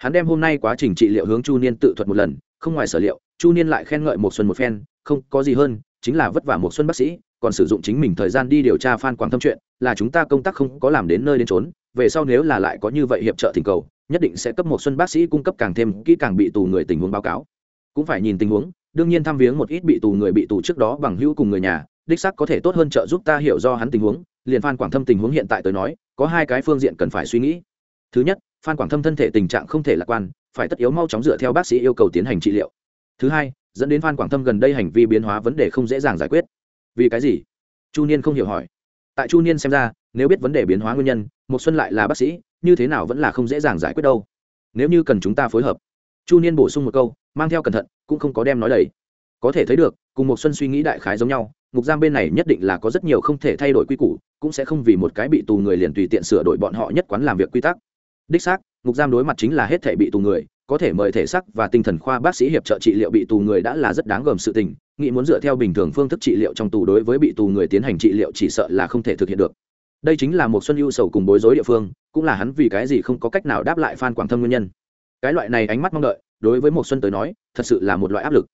hắn đem hôm nay quá trình trị liệu hướng chu niên tự thuật một lần, không ngoài sở liệu, chu niên lại khen ngợi một xuân một phen, không có gì hơn, chính là vất vả một xuân bác sĩ, còn sử dụng chính mình thời gian đi điều tra phan quảng thâm chuyện, là chúng ta công tác không có làm đến nơi đến trốn về sau nếu là lại có như vậy hiệp trợ thỉnh cầu, nhất định sẽ cấp một xuân bác sĩ cung cấp càng thêm kỹ càng bị tù người tình huống báo cáo. Cũng phải nhìn tình huống, đương nhiên thăm viếng một ít bị tù người bị tù trước đó bằng hữu cùng người nhà, đích xác có thể tốt hơn trợ giúp ta hiểu do hắn tình huống, liền phan quảng thâm tình huống hiện tại tới nói, có hai cái phương diện cần phải suy nghĩ thứ nhất, phan quảng thâm thân thể tình trạng không thể lạc quan, phải tất yếu mau chóng dựa theo bác sĩ yêu cầu tiến hành trị liệu. Thứ hai, dẫn đến phan quảng thâm gần đây hành vi biến hóa vấn đề không dễ dàng giải quyết. Vì cái gì? Chu niên không hiểu hỏi. Tại chu niên xem ra, nếu biết vấn đề biến hóa nguyên nhân một xuân lại là bác sĩ, như thế nào vẫn là không dễ dàng giải quyết đâu. Nếu như cần chúng ta phối hợp. Chu niên bổ sung một câu, mang theo cẩn thận, cũng không có đem nói đầy. Có thể thấy được, cùng một xuân suy nghĩ đại khái giống nhau ngục giam bên này nhất định là có rất nhiều không thể thay đổi quy củ, cũng sẽ không vì một cái bị tù người liền tùy tiện sửa đổi bọn họ nhất quán làm việc quy tắc đích xác, ngục giam đối mặt chính là hết thể bị tù người, có thể mời thể sắc và tinh thần khoa bác sĩ hiệp trợ trị liệu bị tù người đã là rất đáng gờm sự tình, nghĩ muốn dựa theo bình thường phương thức trị liệu trong tù đối với bị tù người tiến hành trị liệu chỉ sợ là không thể thực hiện được. Đây chính là một xuân ưu sầu cùng bối rối địa phương, cũng là hắn vì cái gì không có cách nào đáp lại phan quảng thâm nguyên nhân. Cái loại này ánh mắt mong đợi, đối với một xuân tới nói, thật sự là một loại áp lực.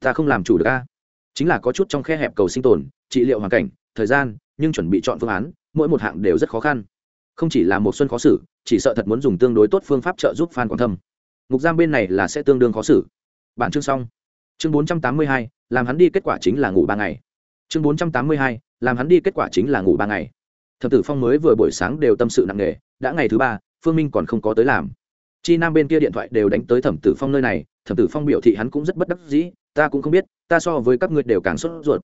Ta không làm chủ được a. Chính là có chút trong khe hẹp cầu sinh tồn, trị liệu hoàn cảnh, thời gian, nhưng chuẩn bị chọn phương án, mỗi một hạng đều rất khó khăn không chỉ là một xuân khó xử, chỉ sợ thật muốn dùng tương đối tốt phương pháp trợ giúp phan quảng thâm. Ngục giam bên này là sẽ tương đương khó xử. Bản chương xong. Chương bốn trăm tám mươi hai, làm hắn đi kết quả chính là ngủ ba ngày. Chương bốn trăm tám mươi hai, làm hắn đi kết quả chính là ngủ ba ngày. Thập tử phong mới vừa buổi sáng đều tâm sự nặng nề, đã ngày thứ ba, phương minh còn không có tới làm. Chi nam bên kia điện thoại đều đánh tới thẩm tử phong nơi này, thẩm tử phong biểu thị hắn cũng rất bất đắc dĩ, ta cũng không biết, ta so với các ngươi đều càng sốt ruột.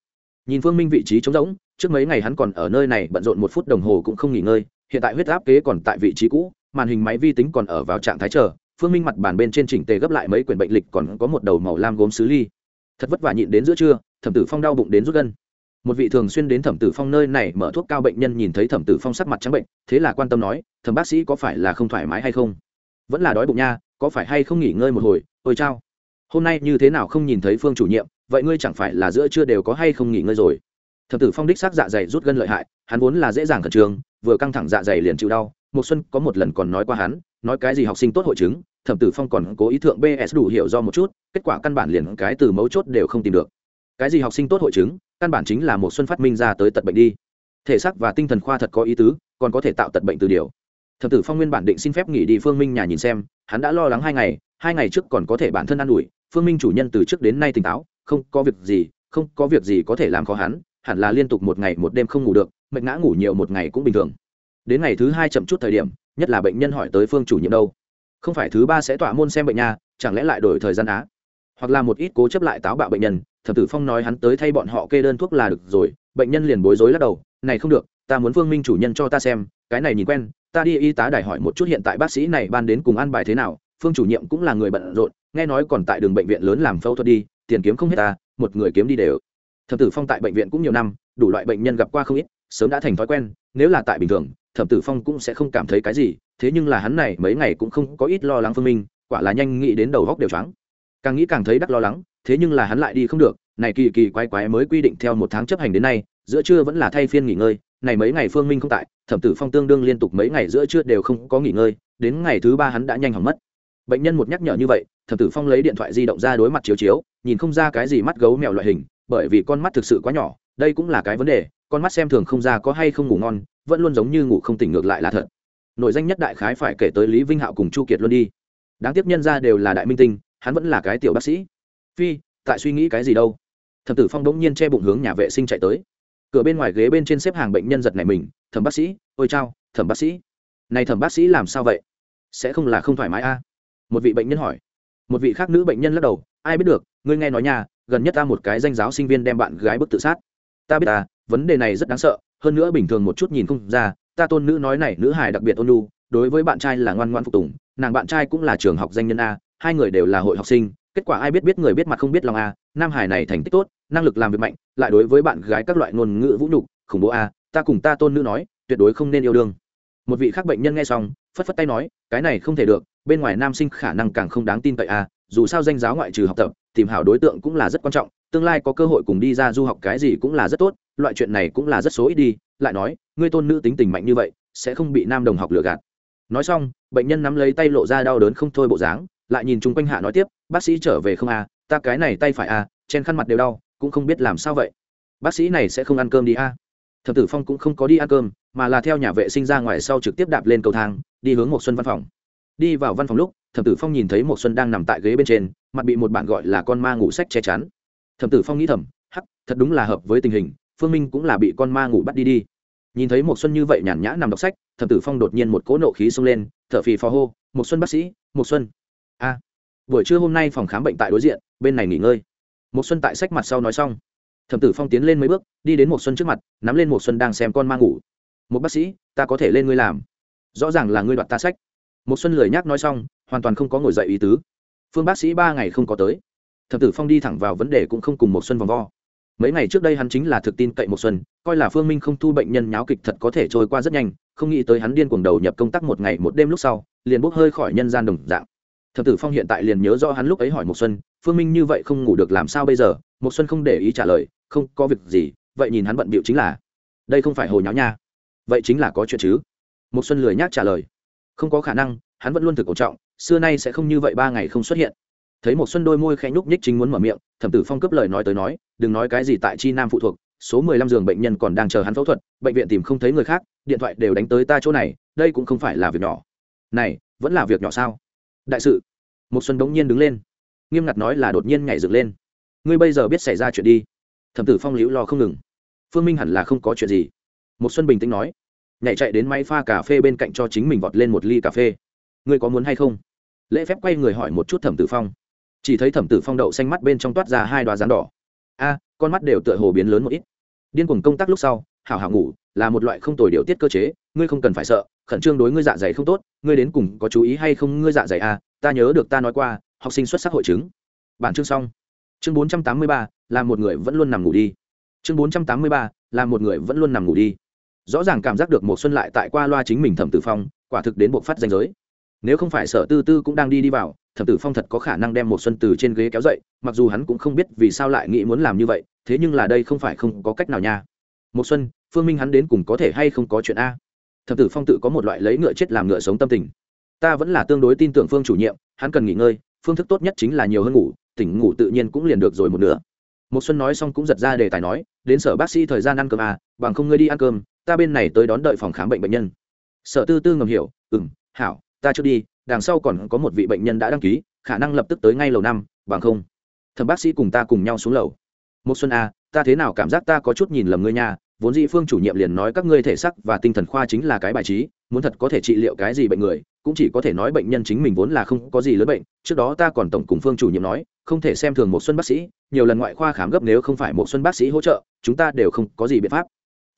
Nhìn phương minh vị trí trống rỗng, trước mấy ngày hắn còn ở nơi này bận rộn một phút đồng hồ cũng không nghỉ ngơi hiện tại huyết áp kế còn tại vị trí cũ, màn hình máy vi tính còn ở vào trạng thái chờ, phương minh mặt bàn bên trên chỉnh tề gấp lại mấy quyển bệnh lịch còn có một đầu màu lam gốm xứ ly. Thật vất vả nhịn đến giữa trưa, thẩm tử phong đau bụng đến rút gân. Một vị thường xuyên đến thẩm tử phong nơi này mở thuốc cao bệnh nhân nhìn thấy thẩm tử phong sắc mặt trắng bệnh, thế là quan tâm nói, thẩm bác sĩ có phải là không thoải mái hay không? Vẫn là đói bụng nha, có phải hay không nghỉ ngơi một hồi, ôi chao. Hôm nay như thế nào không nhìn thấy phương chủ nhiệm, vậy ngươi chẳng phải là giữa trưa đều có hay không nghỉ ngơi rồi? Thập tử phong đích xác dạ dày rút gân lợi hại, hắn vốn là dễ dàng khẩn trương, vừa căng thẳng dạ dày liền chịu đau. Một xuân có một lần còn nói qua hắn, nói cái gì học sinh tốt hội chứng, thẩm tử phong còn cố ý thượng bs đủ hiểu do một chút, kết quả căn bản liền cái từ mấu chốt đều không tìm được. Cái gì học sinh tốt hội chứng, căn bản chính là một xuân phát minh ra tới tật bệnh đi. Thể xác và tinh thần khoa thật có ý tứ, còn có thể tạo tật bệnh từ điều. Thẩm tử phong nguyên bản định xin phép nghỉ đi phương minh nhà nhìn xem, hắn đã lo lắng hai ngày hai ngày trước còn có thể bản thân ă n ủi, phương minh chủ nhân từ trước đến nay tỉnh táo, không có việc gì, không có việc gì có thể làm khó hắn hẳn là liên tục một ngày một đêm không ngủ được, mệt ngã ngủ nhiều một ngày cũng bình thường. Đến ngày thứ hai chậm chút thời điểm, nhất là bệnh nhân hỏi tới phương chủ nhiệm đâu. Không phải thứ ba sẽ tỏa môn xem bệnh nha, chẳng lẽ lại đổi thời gian á? Hoặc là một ít cố chấp lại táo bạo bệnh nhân, thẩm tử phong nói hắn tới thay bọn họ kê đơn thuốc là được rồi, bệnh nhân liền bối rối lắc đầu, này không được, ta muốn phương minh chủ nhân cho ta xem, cái này nhìn quen, ta đi y tá đài hỏi một chút hiện tại bác sĩ này ban đến cùng ăn bài thế nào, phương chủ nhiệm cũng là người bận rộn, nghe nói còn tại đường bệnh viện lớn làm phẫu thuật đi, tiền kiếm không hết ta, một người kiếm đi đều thẩm tử phong tại bệnh viện cũng nhiều năm, đủ loại bệnh nhân gặp qua không ít, sớm đã thành thói quen, nếu là tại bình thường, thẩm tử phong cũng sẽ không cảm thấy cái gì, thế nhưng là hắn này mấy ngày cũng không có ít lo lắng phương minh, quả là nhanh nghĩ đến đầu góc đều trắng càng nghĩ càng thấy đắc lo lắng, thế nhưng là hắn lại đi không được, này kỳ kỳ quái quái mới quy định theo một tháng chấp hành đến nay, giữa trưa vẫn là thay phiên nghỉ ngơi, này mấy ngày phương minh không tại, thẩm tử phong tương đương liên tục mấy ngày giữa trưa đều không có nghỉ ngơi, đến ngày thứ ba hắn đã nhanh hỏng mất. Bệnh nhân một nhắc nhở như vậy, thẩm tử phong lấy điện thoại di động ra đối mặt chiếu chiếu, nhìn không ra cái gì mắt gấu mèo loại hình bởi vì con mắt thực sự quá nhỏ, đây cũng là cái vấn đề, con mắt xem thường không ra có hay không ngủ ngon, vẫn luôn giống như ngủ không tỉnh ngược lại là thật. Nội danh nhất đại khái phải kể tới lý vinh hạo cùng chu kiệt luôn đi. Đáng tiếc nhân ra đều là đại minh tinh, hắn vẫn là cái tiểu bác sĩ. Phi, tại suy nghĩ cái gì đâu? Thẩm tử phong đ ỗ n g nhiên che bụng hướng nhà vệ sinh chạy tới. Cửa bên ngoài ghế bên trên xếp hàng bệnh nhân giật này mình, thẩm bác sĩ, ôi chao, thẩm bác sĩ. Này thẩm bác sĩ làm sao vậy? Sẽ không là không thoải mái a? À? một vị bệnh nhân hỏi. Một vị khác nữ bệnh nhân lắc đầu, ai biết được, ngươi nghe nói nhà gần nhất ta một cái danh giáo sinh viên đem bạn gái bức tự sát. Ta biết ta, vấn đề này rất đáng sợ, hơn nữa bình thường một chút nhìn không ra, ta tôn nữ nói này nữ hài đặc biệt ôn lu đối với bạn trai là ngoan ngoan phục tùng, nàng bạn trai cũng là trường học danh nhân a, hai người đều là hội học sinh, kết quả ai biết biết người biết mặt không biết lòng a, nam hải này thành tích tốt, năng lực làm việc mạnh, lại đối với bạn gái các loại ngôn ngữ vũ nhục, khủng bố a, ta cùng ta tôn nữ nói, tuyệt đối không nên yêu đương. Một vị khác bệnh nhân nghe xong, phất phất tay nói, cái này không thể được, bên ngoài nam sinh khả năng càng không đáng tin cậy a, dù sao danh giáo ngoại trừ học tập tìm hảo đối tượng cũng là rất quan trọng, tương lai có cơ hội cùng đi ra du học cái gì cũng là rất tốt, loại chuyện này cũng là rất số ít đi, lại nói, ngươi tôn nữ tính tình mạnh như vậy, sẽ không bị nam đồng học lừa gạt. Nói xong, bệnh nhân nắm lấy tay lộ ra đau đớn không thôi bộ dáng, lại nhìn chung quanh hạ nói tiếp, bác sĩ trở về không à? Ta cái này tay phải à? Trên khăn mặt đều đau, cũng không biết làm sao vậy. Bác sĩ này sẽ không ăn cơm đi à? Thập tử phong cũng không có đi ăn cơm, mà là theo nhà vệ sinh ra ngoài sau trực tiếp đạp lên cầu thang, đi hướng một xuân văn phòng. Đi vào văn phòng lúc thẩm tử phong nhìn thấy một xuân đang nằm tại ghế bên trên, mặt bị một bạn gọi là con ma ngủ sách che chắn. Thẩm tử phong nghĩ thầm, hắc, thật đúng là hợp với tình hình, phương minh cũng là bị con ma ngủ bắt đi đi. Nhìn thấy một xuân như vậy nhàn nhã nằm đọc sách, thẩm tử phong đột nhiên một cỗ nộ khí xông lên, thở phì phò hô, một xuân bác sĩ, một xuân. A, buổi trưa hôm nay phòng khám bệnh tại đối diện, bên này nghỉ ngơi. Một xuân tại sách mặt sau nói xong, thẩm tử phong tiến lên mấy bước, đi đến một xuân trước mặt, nắm lên một xuân đang xem con ma ngủ. Một bác sĩ, ta có thể lên ngươi làm. Rõ ràng là ngươi đoạt ta sách một xuân lười nhác nói xong, hoàn toàn không có ngồi dậy ý tứ. Phương bác sĩ ba ngày không có tới. Thập tử phong đi thẳng vào vấn đề cũng không cùng một xuân vòng vo. Mấy ngày trước đây hắn chính là thực tin cậy một xuân, coi là phương minh không thu bệnh nhân nháo kịch thật có thể trôi qua rất nhanh, không nghĩ tới hắn điên cuồng đầu nhập công tác một ngày một đêm lúc sau, liền bốc hơi khỏi nhân gian đồng dạng. Thập tử phong hiện tại liền nhớ rõ hắn lúc ấy hỏi một xuân, phương minh như vậy không ngủ được làm sao bây giờ? Một xuân không để ý trả lời, không, có việc gì, vậy nhìn hắn bận bịu chính là. Đây không phải hồ nháo nha. Vậy chính là có chuyện chứ? Một xuân lười nhác trả lời không có khả năng, hắn vẫn luôn thực cổ trọng, xưa nay sẽ không như vậy ba ngày không xuất hiện. Thấy một xuân đôi môi khẽ nhúc nhích chính muốn mở miệng, thẩm tử phong cấp lời nói tới nói, đừng nói cái gì tại chi nam phụ thuộc, số mười lăm giường bệnh nhân còn đang chờ hắn phẫu thuật, bệnh viện tìm không thấy người khác, điện thoại đều đánh tới ta chỗ này, đây cũng không phải là việc nhỏ. Này, vẫn là việc nhỏ sao? Đại sự. Một xuân đống nhiên đứng lên, nghiêm ngặt nói là đột nhiên nhảy dựng lên. Ngươi bây giờ biết xảy ra chuyện đi. Thẩm tử phong liễu lo không ngừng. Phương minh hẳn là không có chuyện gì. Một xuân bình tĩnh nói nhảy chạy đến máy pha cà phê bên cạnh cho chính mình vọt lên một ly cà phê. Ngươi có muốn hay không? Lễ phép quay người hỏi một chút thẩm tử phong. Chỉ thấy thẩm tử phong đậu xanh mắt bên trong toát ra hai đoá rán đỏ. A, con mắt đều tựa hồ biến lớn một ít. Điên cuồng công tác lúc sau, hảo hảo ngủ, là một loại không tồi điều tiết cơ chế, ngươi không cần phải sợ, khẩn trương đối ngươi dạ dày không tốt, ngươi đến cùng có chú ý hay không ngươi dạ dày a ta nhớ được ta nói qua, học sinh xuất sắc hội chứng. Bản chương xong. Chương bốn trăm tám mươi ba, là một người vẫn luôn nằm ngủ đi. Chương bốn trăm tám mươi ba, là một người vẫn luôn nằm ngủ đi rõ ràng cảm giác được một xuân lại tại qua loa chính mình thẩm tử phong, quả thực đến buộc phát danh giới. Nếu không phải sở tư tư cũng đang đi đi vào, thẩm tử phong thật có khả năng đem một xuân từ trên ghế kéo dậy, mặc dù hắn cũng không biết vì sao lại nghĩ muốn làm như vậy, thế nhưng là đây không phải không có cách nào nha. Một xuân, phương minh hắn đến cùng có thể hay không có chuyện a? Thẩm tử phong tự có một loại lấy ngựa chết làm ngựa sống tâm tình. Ta vẫn là tương đối tin tưởng phương chủ nhiệm, hắn cần nghỉ ngơi, phương thức tốt nhất chính là nhiều hơn ngủ, tỉnh ngủ tự nhiên cũng liền được rồi một nửa. Một xuân nói xong cũng giật ra đề tài nói, đến sở bác sĩ thời gian ăn cơm à bằng không ngươi đi ăn cơm ta bên này tới đón đợi phòng khám bệnh bệnh nhân. Sở tư tư ngầm hiểu ừ m hảo, ta chưa đi, đằng sau còn có một vị bệnh nhân đã đăng ký, khả năng lập tức tới ngay lầu năm, bằng không, thẩm bác sĩ cùng ta cùng nhau xuống lầu. Một xuân à ta thế nào cảm giác ta có chút nhìn lầm ngươi nha, vốn dĩ phương chủ nhiệm liền nói các ngươi thể sắc và tinh thần khoa chính là cái bài trí, muốn thật có thể trị liệu cái gì bệnh người, cũng chỉ có thể nói bệnh nhân chính mình vốn là không có gì lớn bệnh, trước đó ta còn tổng cùng phương chủ nhiệm nói, không thể xem thường một xuân bác sĩ, nhiều lần ngoại khoa khám gấp nếu không phải một xuân bác sĩ hỗ trợ, chúng ta đều không có gì biện pháp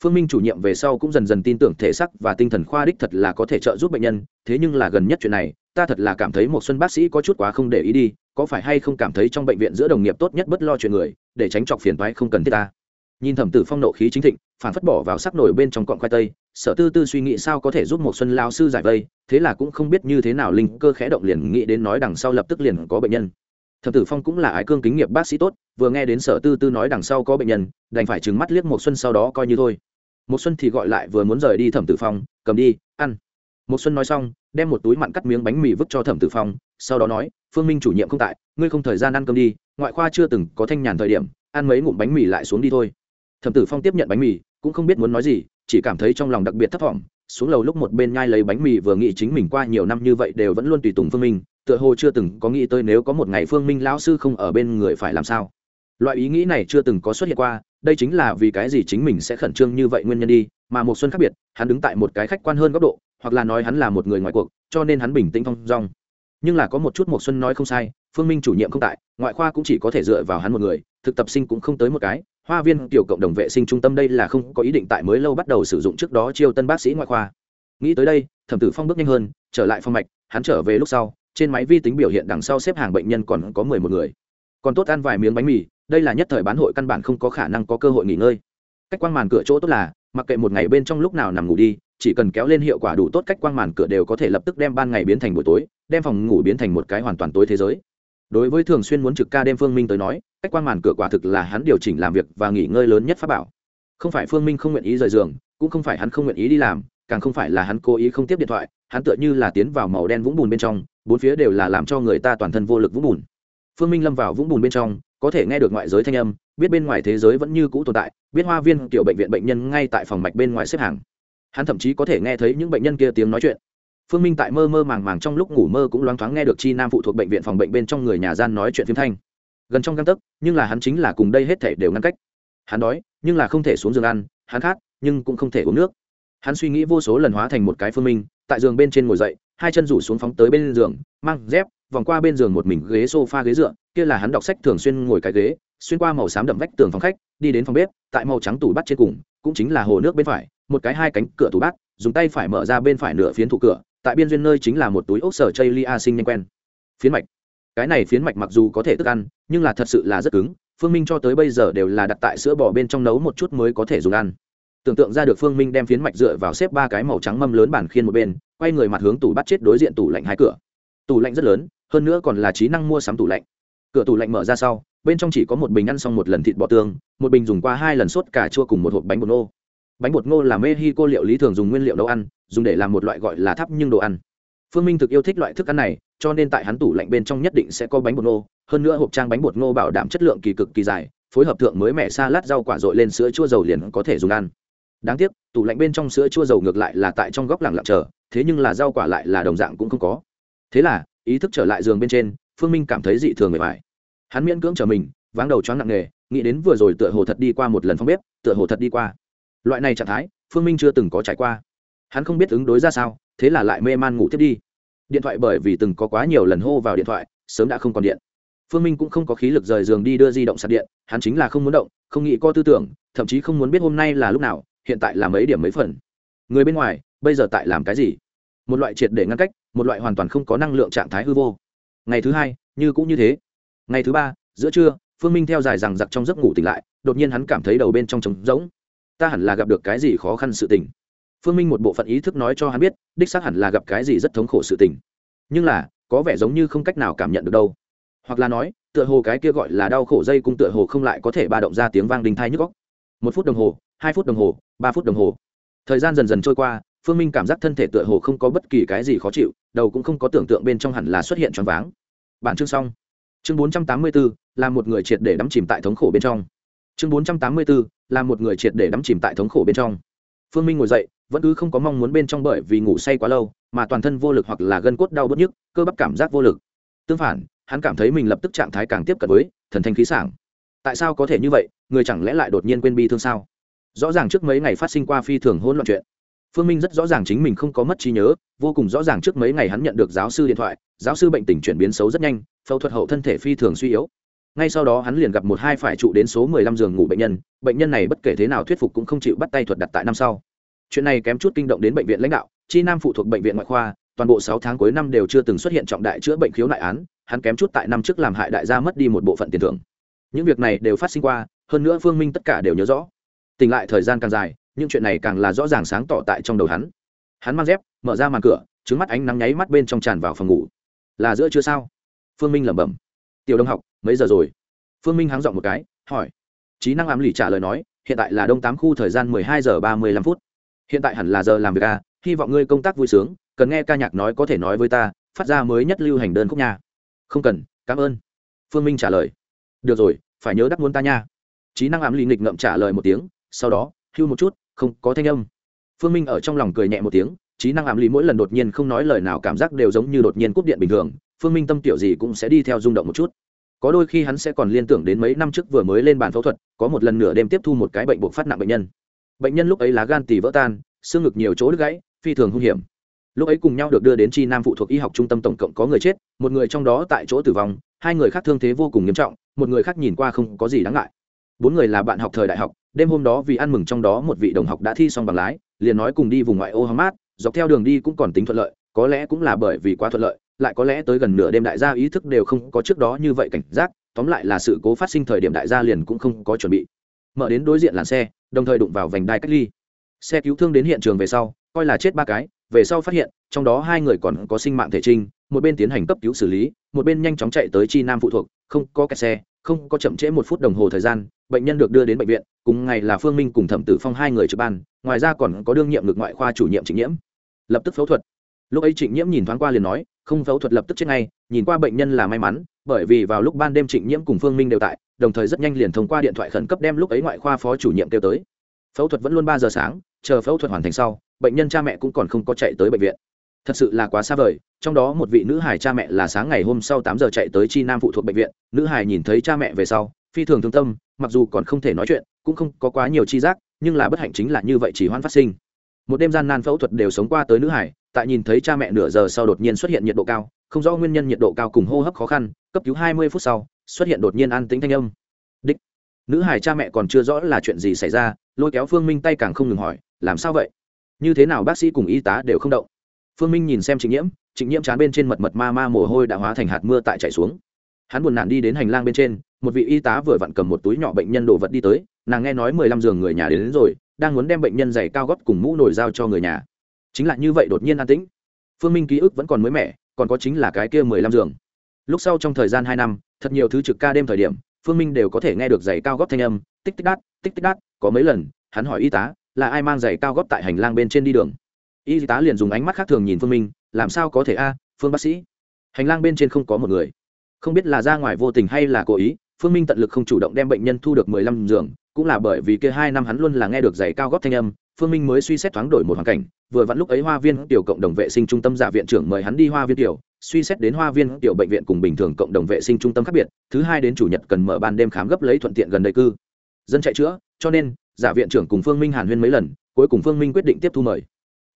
phương minh chủ nhiệm về sau cũng dần dần tin tưởng thể sắc và tinh thần khoa đích thật là có thể trợ giúp bệnh nhân, thế nhưng là gần nhất chuyện này, ta thật là cảm thấy một xuân bác sĩ có chút quá không để ý đi, có phải hay không cảm thấy trong bệnh viện giữa đồng nghiệp tốt nhất bất lo chuyện người, để tránh trọc phiền toái không cần thiết ta. Nhìn thẩm tử phong nộ khí chính thịnh, phản phất bỏ vào sắc nổi bên trong cọng khoai tây, sở tư tư suy nghĩ sao có thể giúp một xuân lao sư giải vây, thế là cũng không biết như thế nào linh cơ khẽ động liền nghĩ đến nói đằng sau lập tức liền có bệnh nhân. Thẩm tử phong cũng là ái cương kính nghiệp bác sĩ tốt, vừa nghe đến sở tư tư nói đằng sau có bệnh nhân, đành phải trừng mắt liếc một xuân sau đó coi như thôi một xuân thì gọi lại vừa muốn rời đi thẩm tử phong, cầm đi, ăn. Một xuân nói xong, đem một túi mặn cắt miếng bánh mì vứt cho thẩm tử phong, sau đó nói, phương minh chủ nhiệm không tại, ngươi không thời gian ăn cơm đi, ngoại khoa chưa từng có thanh nhàn thời điểm, ăn mấy ngụm bánh mì lại xuống đi thôi. Thẩm tử phong tiếp nhận bánh mì, cũng không biết muốn nói gì, chỉ cảm thấy trong lòng đặc biệt thấp thỏm, xuống lầu lúc một bên nhai lấy bánh mì vừa nghĩ chính mình qua nhiều năm như vậy đều vẫn luôn tùy tùng phương minh, tựa hồ chưa từng có nghĩ tới nếu có một ngày phương minh lão sư không ở bên người phải làm sao loại ý nghĩ này chưa từng có xuất hiện qua, đây chính là vì cái gì chính mình sẽ khẩn trương như vậy nguyên nhân đi, mà một xuân khác biệt, hắn đứng tại một cái khách quan hơn góc độ, hoặc là nói hắn là một người ngoài cuộc, cho nên hắn bình tĩnh thong dong. Nhưng là có một chút một xuân nói không sai, phương minh chủ nhiệm không tại, ngoại khoa cũng chỉ có thể dựa vào hắn một người, thực tập sinh cũng không tới một cái. Hoa viên tiểu cộng đồng vệ sinh trung tâm đây là không có ý định tại mới lâu bắt đầu sử dụng trước đó chiêu tân bác sĩ ngoại khoa. Nghĩ tới đây, thẩm tử phong bước nhanh hơn, trở lại phong mạch, hắn trở về lúc sau, trên máy vi tính biểu hiện đằng sau xếp hàng bệnh nhân còn có mười một người. Còn tốt ăn vài miếng bánh mì đây là nhất thời bán hội căn bản không có khả năng có cơ hội nghỉ ngơi. Cách quang màn cửa chỗ tốt là, mặc kệ một ngày bên trong lúc nào nằm ngủ đi, chỉ cần kéo lên hiệu quả đủ tốt cách quang màn cửa đều có thể lập tức đem ban ngày biến thành buổi tối, đem phòng ngủ biến thành một cái hoàn toàn tối thế giới. Đối với thường xuyên muốn trực ca đêm phương minh tới nói, cách quang màn cửa quả thực là hắn điều chỉnh làm việc và nghỉ ngơi lớn nhất pháp bảo. Không phải phương minh không nguyện ý rời giường, cũng không phải hắn không nguyện ý đi làm, càng không phải là hắn cố ý không tiếp điện thoại, hắn tựa như là tiến vào màu đen vũng bùn bên trong, bốn phía đều là làm cho người ta toàn thân vô lực vũng bùn. Phương minh lâm vào vũng bùn bên trong có thể nghe được ngoại giới thanh âm, biết bên ngoài thế giới vẫn như cũ tồn tại, biết hoa viên kiểu bệnh viện bệnh nhân ngay tại phòng mạch bên ngoài xếp hàng. Hắn thậm chí có thể nghe thấy những bệnh nhân kia tiếng nói chuyện. Phương minh tại mơ mơ màng màng trong lúc ngủ mơ cũng loáng thoáng nghe được chi nam phụ thuộc bệnh viện phòng bệnh bên trong người nhà gian nói chuyện phim thanh. Gần trong găng tấc, nhưng là hắn chính là cùng đây hết thể đều ngăn cách. Hắn đói, nhưng là không thể xuống giường ăn, hắn khát, nhưng cũng không thể uống nước. Hắn suy nghĩ vô số lần hóa thành một cái phương minh, tại giường bên trên ngồi dậy, hai chân rủ xuống phóng tới bên giường, mang dép, vòng qua bên giường một mình ghế sofa ghế dựa kia là hắn đọc sách thường xuyên ngồi cái ghế, xuyên qua màu xám đậm vách tường phòng khách, đi đến phòng bếp, tại màu trắng tủ bắt trên cùng, cũng chính là hồ nước bên phải, một cái hai cánh cửa tủ bát, dùng tay phải mở ra bên phải nửa phiến thủ cửa, tại biên duyên nơi chính là một túi ốc sở chây lia sinh nhanh quen. Phiến mạch. Cái này phiến mạch mặc dù có thể thức ăn, nhưng là thật sự là rất cứng, phương minh cho tới bây giờ đều là đặt tại sữa bò bên trong nấu một chút mới có thể dùng ăn. Tưởng tượng ra được phương minh đem phiến mạch dựa vào xếp ba cái màu trắng mâm lớn bản khiên một bên, quay người mặt hướng tủ bắt chết đối diện tủ lạnh hai cửa. Tủ lạnh rất lớn, hơn nữa còn là trí năng mua sắm tủ lạnh cửa tủ lạnh mở ra sau, bên trong chỉ có một bình ăn xong một lần thịt bò tương, một bình dùng qua hai lần sốt cà chua cùng một hộp bánh bột ngô. Bánh bột ngô là mexico liệu lý thường dùng nguyên liệu nấu ăn, dùng để làm một loại gọi là thắp nhưng đồ ăn. Phương minh thực yêu thích loại thức ăn này, cho nên tại hắn tủ lạnh bên trong nhất định sẽ có bánh bột ngô, hơn nữa hộp trang bánh bột ngô bảo đảm chất lượng kỳ cực kỳ dài, phối hợp thượng mới mẻ xa lát rau quả dội lên sữa chua dầu liền có thể dùng ăn. Đáng tiếc, tủ lạnh bên trong sữa chua dầu ngược lại là tại trong góc lẳng lặng chờ, thế nhưng là rau quả lại là đồng dạng cũng không có. Thế là, ý thức trở lại giường bên trên phương minh cảm thấy dị thường người phải hắn miễn cưỡng trở mình, váng đầu choáng nặng nề, nghĩ đến vừa rồi tựa hồ thật đi qua một lần phong bếp, tựa hồ thật đi qua. Loại này trạng thái, phương minh chưa từng có trải qua. Hắn không biết ứng đối ra sao, thế là lại mê man ngủ tiếp đi. Điện thoại bởi vì từng có quá nhiều lần hô vào điện thoại, sớm đã không còn điện. Phương minh cũng không có khí lực rời giường đi đưa di động sạc điện, hắn chính là không muốn động, không nghĩ có tư tưởng, thậm chí không muốn biết hôm nay là lúc nào, hiện tại là mấy điểm mấy phần. Người bên ngoài, bây giờ tại làm cái gì? Một loại triệt để ngăn cách, một loại hoàn toàn không có năng lượng trạng thái hư vô ngày thứ hai, như cũng như thế. Ngày thứ ba, giữa trưa, phương minh theo dài rằng giặc trong giấc ngủ tỉnh lại, đột nhiên hắn cảm thấy đầu bên trong trống rỗng. Ta hẳn là gặp được cái gì khó khăn sự tình. Phương minh một bộ phận ý thức nói cho hắn biết, đích xác hẳn là gặp cái gì rất thống khổ sự tình. Nhưng là, có vẻ giống như không cách nào cảm nhận được đâu. Hoặc là nói, tựa hồ cái kia gọi là đau khổ dây cung tựa hồ không lại có thể ba động ra tiếng vang đinh thai nhức góc một phút đồng hồ, hai phút đồng hồ, ba phút đồng hồ. Thời gian dần dần trôi qua phương minh cảm giác thân thể tựa hồ không có bất kỳ cái gì khó chịu, đầu cũng không có tưởng tượng bên trong hẳn là xuất hiện choáng váng. Bản chương xong. Chương bốn trăm tám mươi bốn là một người triệt để đắm chìm tại thống khổ bên trong. Chương bốn trăm tám mươi bốn là một người triệt để đắm chìm tại thống khổ bên trong. Phương minh ngồi dậy, vẫn cứ không có mong muốn bên trong bởi vì ngủ say quá lâu, mà toàn thân vô lực hoặc là gân cốt đau bớt nhức, cơ bắp cảm giác vô lực. Tương phản, hắn cảm thấy mình lập tức trạng thái càng tiếp cận với thần thanh khí sảng. Tại sao có thể như vậy, người chẳng lẽ lại đột nhiên quên bi thương sao? Rõ ràng trước mấy ngày phát sinh qua phi thường hỗn loạn chuyện phương minh rất rõ ràng chính mình không có mất trí nhớ, vô cùng rõ ràng trước mấy ngày hắn nhận được giáo sư điện thoại, giáo sư bệnh tình chuyển biến xấu rất nhanh, phẫu thuật hậu thân thể phi thường suy yếu. Ngay sau đó hắn liền gặp một hai phải trụ đến số mười lăm giường ngủ bệnh nhân bệnh nhân này bất kể thế nào thuyết phục cũng không chịu bắt tay thuật đặt tại năm sau. Chuyện này kém chút kinh động đến bệnh viện lãnh đạo, chi nam phụ thuộc bệnh viện ngoại khoa, toàn bộ sáu tháng cuối năm đều chưa từng xuất hiện trọng đại chữa bệnh khiếu nại án, hắn kém chút tại năm trước làm hại đại gia mất đi một bộ phận tiền thưởng. Những việc này đều phát sinh qua, hơn nữa phương minh tất cả đều nhớ rõ. Tỉnh lại thời gian càng dài những chuyện này càng là rõ ràng sáng tỏ tại trong đầu hắn. Hắn mang dép, mở ra màn cửa, trứng mắt ánh nắng nháy mắt bên trong tràn vào phòng ngủ. Là giữa chưa sao? Phương minh lẩm bẩm. Tiểu đông học, mấy giờ rồi? Phương minh háng dọn một cái, hỏi. Trí năng ám lì trả lời nói, hiện tại là đông tám khu thời gian mười hai giờ ba mươi lăm phút. Hiện tại hẳn là giờ làm việc ca hy vọng ngươi công tác vui sướng, cần nghe ca nhạc nói có thể nói với ta, phát ra mới nhất lưu hành đơn khúc nha. Không cần, cảm ơn. Phương minh trả lời. Được rồi, phải nhớ đắc muốn ta nha. Trí năng ám lì nghịch ngậm trả lời một tiếng, sau đó hưu một chút, không có thanh âm. Phương minh ở trong lòng cười nhẹ một tiếng, trí năng ảm lì mỗi lần đột nhiên không nói lời nào cảm giác đều giống như đột nhiên cúp điện bình thường, phương minh tâm tiểu gì cũng sẽ đi theo rung động một chút. Có đôi khi hắn sẽ còn liên tưởng đến mấy năm trước vừa mới lên bàn phẫu thuật, có một lần nửa đêm tiếp thu một cái bệnh buộc phát nặng bệnh nhân. Bệnh nhân lúc ấy lá gan tì vỡ tan, xương ngực nhiều chỗ đứt gãy, phi thường hung hiểm. Lúc ấy cùng nhau được đưa đến chi nam phụ thuộc y học trung tâm tổng cộng có người chết, một người trong đó tại chỗ tử vong, hai người khác thương thế vô cùng nghiêm trọng, một người khác nhìn qua không có gì đáng ngại. Bốn người là bạn học thời đại học đêm hôm đó vì ăn mừng trong đó một vị đồng học đã thi xong bằng lái, liền nói cùng đi vùng ngoại ô hóng mát dọc theo đường đi cũng còn tính thuận lợi, có lẽ cũng là bởi vì quá thuận lợi, lại có lẽ tới gần nửa đêm đại gia ý thức đều không có trước đó như vậy cảnh giác, tóm lại là sự cố phát sinh thời điểm đại gia liền cũng không có chuẩn bị. Mở đến đối diện làn xe, đồng thời đụng vào vành đai cách ly. Xe cứu thương đến hiện trường về sau, coi là chết ba cái, về sau phát hiện, trong đó hai người còn có sinh mạng thể trinh, một bên tiến hành cấp cứu xử lý, một bên nhanh chóng chạy tới chi nam phụ thuộc, không có kẹt xe không có chậm trễ một phút đồng hồ thời gian, bệnh nhân được đưa đến bệnh viện, cùng ngày là phương minh cùng thẩm tử phong hai người trực ban, ngoài ra còn có đương nhiệm ngược ngoại khoa chủ nhiệm trịnh nhiễm. Lập tức phẫu thuật. Lúc ấy trịnh nhiễm nhìn thoáng qua liền nói, không phẫu thuật lập tức chết ngay, nhìn qua bệnh nhân là may mắn, bởi vì vào lúc ban đêm trịnh nhiễm cùng phương minh đều tại, đồng thời rất nhanh liền thông qua điện thoại khẩn cấp đem lúc ấy ngoại khoa phó chủ nhiệm kêu tới. Phẫu thuật vẫn luôn ba giờ sáng, chờ phẫu thuật hoàn thành sau, bệnh nhân cha mẹ cũng còn không có chạy tới bệnh viện thật sự là quá xa vời, trong đó một vị nữ hải cha mẹ là sáng ngày hôm sau tám giờ chạy tới chi nam phụ thuộc bệnh viện, nữ hải nhìn thấy cha mẹ về sau, phi thường thương tâm, mặc dù còn không thể nói chuyện, cũng không có quá nhiều chi giác, nhưng là bất hạnh chính là như vậy chỉ hoãn phát sinh. Một đêm gian nan phẫu thuật đều sống qua tới nữ hải tại nhìn thấy cha mẹ nửa giờ sau đột nhiên xuất hiện nhiệt độ cao, không rõ nguyên nhân nhiệt độ cao cùng hô hấp khó khăn, cấp cứu hai mươi phút sau, xuất hiện đột nhiên an tính thanh âm. Đích. Nữ hải cha mẹ còn chưa rõ là chuyện gì xảy ra, lôi kéo phương minh tay càng không ngừng hỏi, làm sao vậy? Như thế nào bác sĩ cùng y tá đều không động? Phương minh nhìn xem trịnh nhiễm trịnh nhiễm chán bên trên mật mật ma ma mồ hôi đã hóa thành hạt mưa tại chảy xuống. Hắn buồn nản đi đến hành lang bên trên một vị y tá vừa vặn cầm một túi nhỏ bệnh nhân đồ vật đi tới nàng nghe nói mười lăm giường người nhà đến, đến rồi đang muốn đem bệnh nhân giày cao gót cùng mũ nổi dao cho người nhà. Chính là như vậy đột nhiên an tĩnh. Phương minh ký ức vẫn còn mới mẻ còn có chính là cái kia mười lăm giường. Lúc sau trong thời gian hai năm thật nhiều thứ trực ca đêm thời điểm phương minh đều có thể nghe được giày cao gót thanh âm tích tích đát tích tích đát có mấy lần hắn hỏi y tá là ai mang giày cao gót tại hành lang bên trên đi đường? Y tá liền dùng ánh mắt khác thường nhìn phương minh, làm sao có thể a, phương bác sĩ? Hành lang bên trên không có một người. Không biết là ra ngoài vô tình hay là cố ý, phương minh tận lực không chủ động đem bệnh nhân thu được mười lăm giường, cũng là bởi vì kia hai năm hắn luôn là nghe được giày cao góp thanh âm, phương minh mới suy xét thoáng đổi một hoàn cảnh, vừa vặn lúc ấy hoa viên tiểu cộng đồng vệ sinh trung tâm giả viện trưởng mời hắn đi hoa viên tiểu, suy xét đến hoa viên tiểu bệnh viện cùng bình thường cộng đồng vệ sinh trung tâm khác biệt, thứ hai đến chủ nhật cần mở ban đêm khám gấp lấy thuận tiện gần đầy cư. Dân chạy chữa, cho nên, giả viện trưởng cùng phương minh hàn huyên mấy lần, cuối cùng phương minh quyết định tiếp thu mời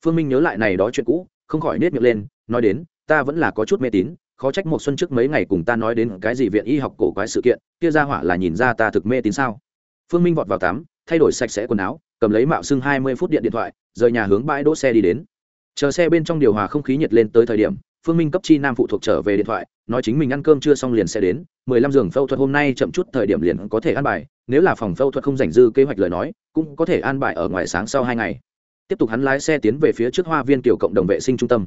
phương minh nhớ lại này đó chuyện cũ, không khỏi nết miệng lên, nói đến, ta vẫn là có chút mê tín, khó trách một xuân trước mấy ngày cùng ta nói đến cái gì viện y học cổ quái sự kiện, kia ra hỏa là nhìn ra ta thực mê tín sao? Phương minh vọt vào tắm, thay đổi sạch sẽ quần áo, cầm lấy mạo xưng hai mươi phút điện điện thoại, rời nhà hướng bãi đỗ xe đi đến. Chờ xe bên trong điều hòa không khí nhiệt lên tới thời điểm, phương minh cấp chi nam phụ thuộc trở về điện thoại, nói chính mình ăn cơm chưa xong liền sẽ đến, mười lăm giường phẫu thuật hôm nay chậm chút thời điểm liền có thể ăn bài, nếu là phòng phẫu thuật không dành dư kế hoạch lời nói, cũng có thể an bài ở ngoài sáng sau hai ngày tiếp tục hắn lái xe tiến về phía trước hoa viên kiểu cộng đồng vệ sinh trung tâm.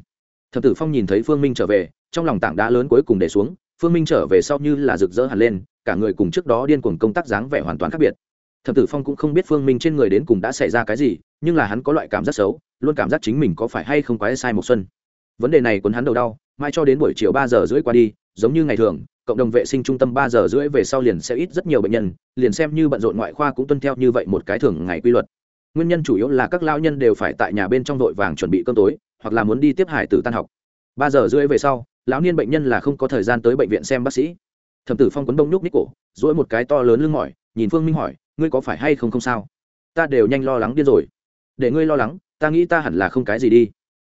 Thập tử phong nhìn thấy phương minh trở về, trong lòng tảng đá lớn cuối cùng để xuống, phương minh trở về sau như là rực rỡ hẳn lên, cả người cùng trước đó điên cuồng công tác dáng vẻ hoàn toàn khác biệt. Thập tử phong cũng không biết phương minh trên người đến cùng đã xảy ra cái gì, nhưng là hắn có loại cảm giác xấu, luôn cảm giác chính mình có phải hay không quái sai một xuân. Vấn đề này cuốn hắn đầu đau, mai cho đến buổi chiều ba giờ rưỡi qua đi, giống như ngày thường, cộng đồng vệ sinh trung tâm ba giờ rưỡi về sau liền sẽ ít rất nhiều bệnh nhân, liền xem như bận rộn ngoại khoa cũng tuân theo như vậy một cái thường ngày quy luật nguyên nhân chủ yếu là các lao nhân đều phải tại nhà bên trong đội vàng chuẩn bị cơm tối, hoặc là muốn đi tiếp hải tử tan học. Ba giờ rưỡi về sau, lão niên bệnh nhân là không có thời gian tới bệnh viện xem bác sĩ. Thẩm tử phong quấn bông nhúc ních cổ dỗi một cái to lớn lưng mỏi, nhìn phương minh hỏi, ngươi có phải hay không không sao? Ta đều nhanh lo lắng điên rồi. Để ngươi lo lắng, ta nghĩ ta hẳn là không cái gì đi.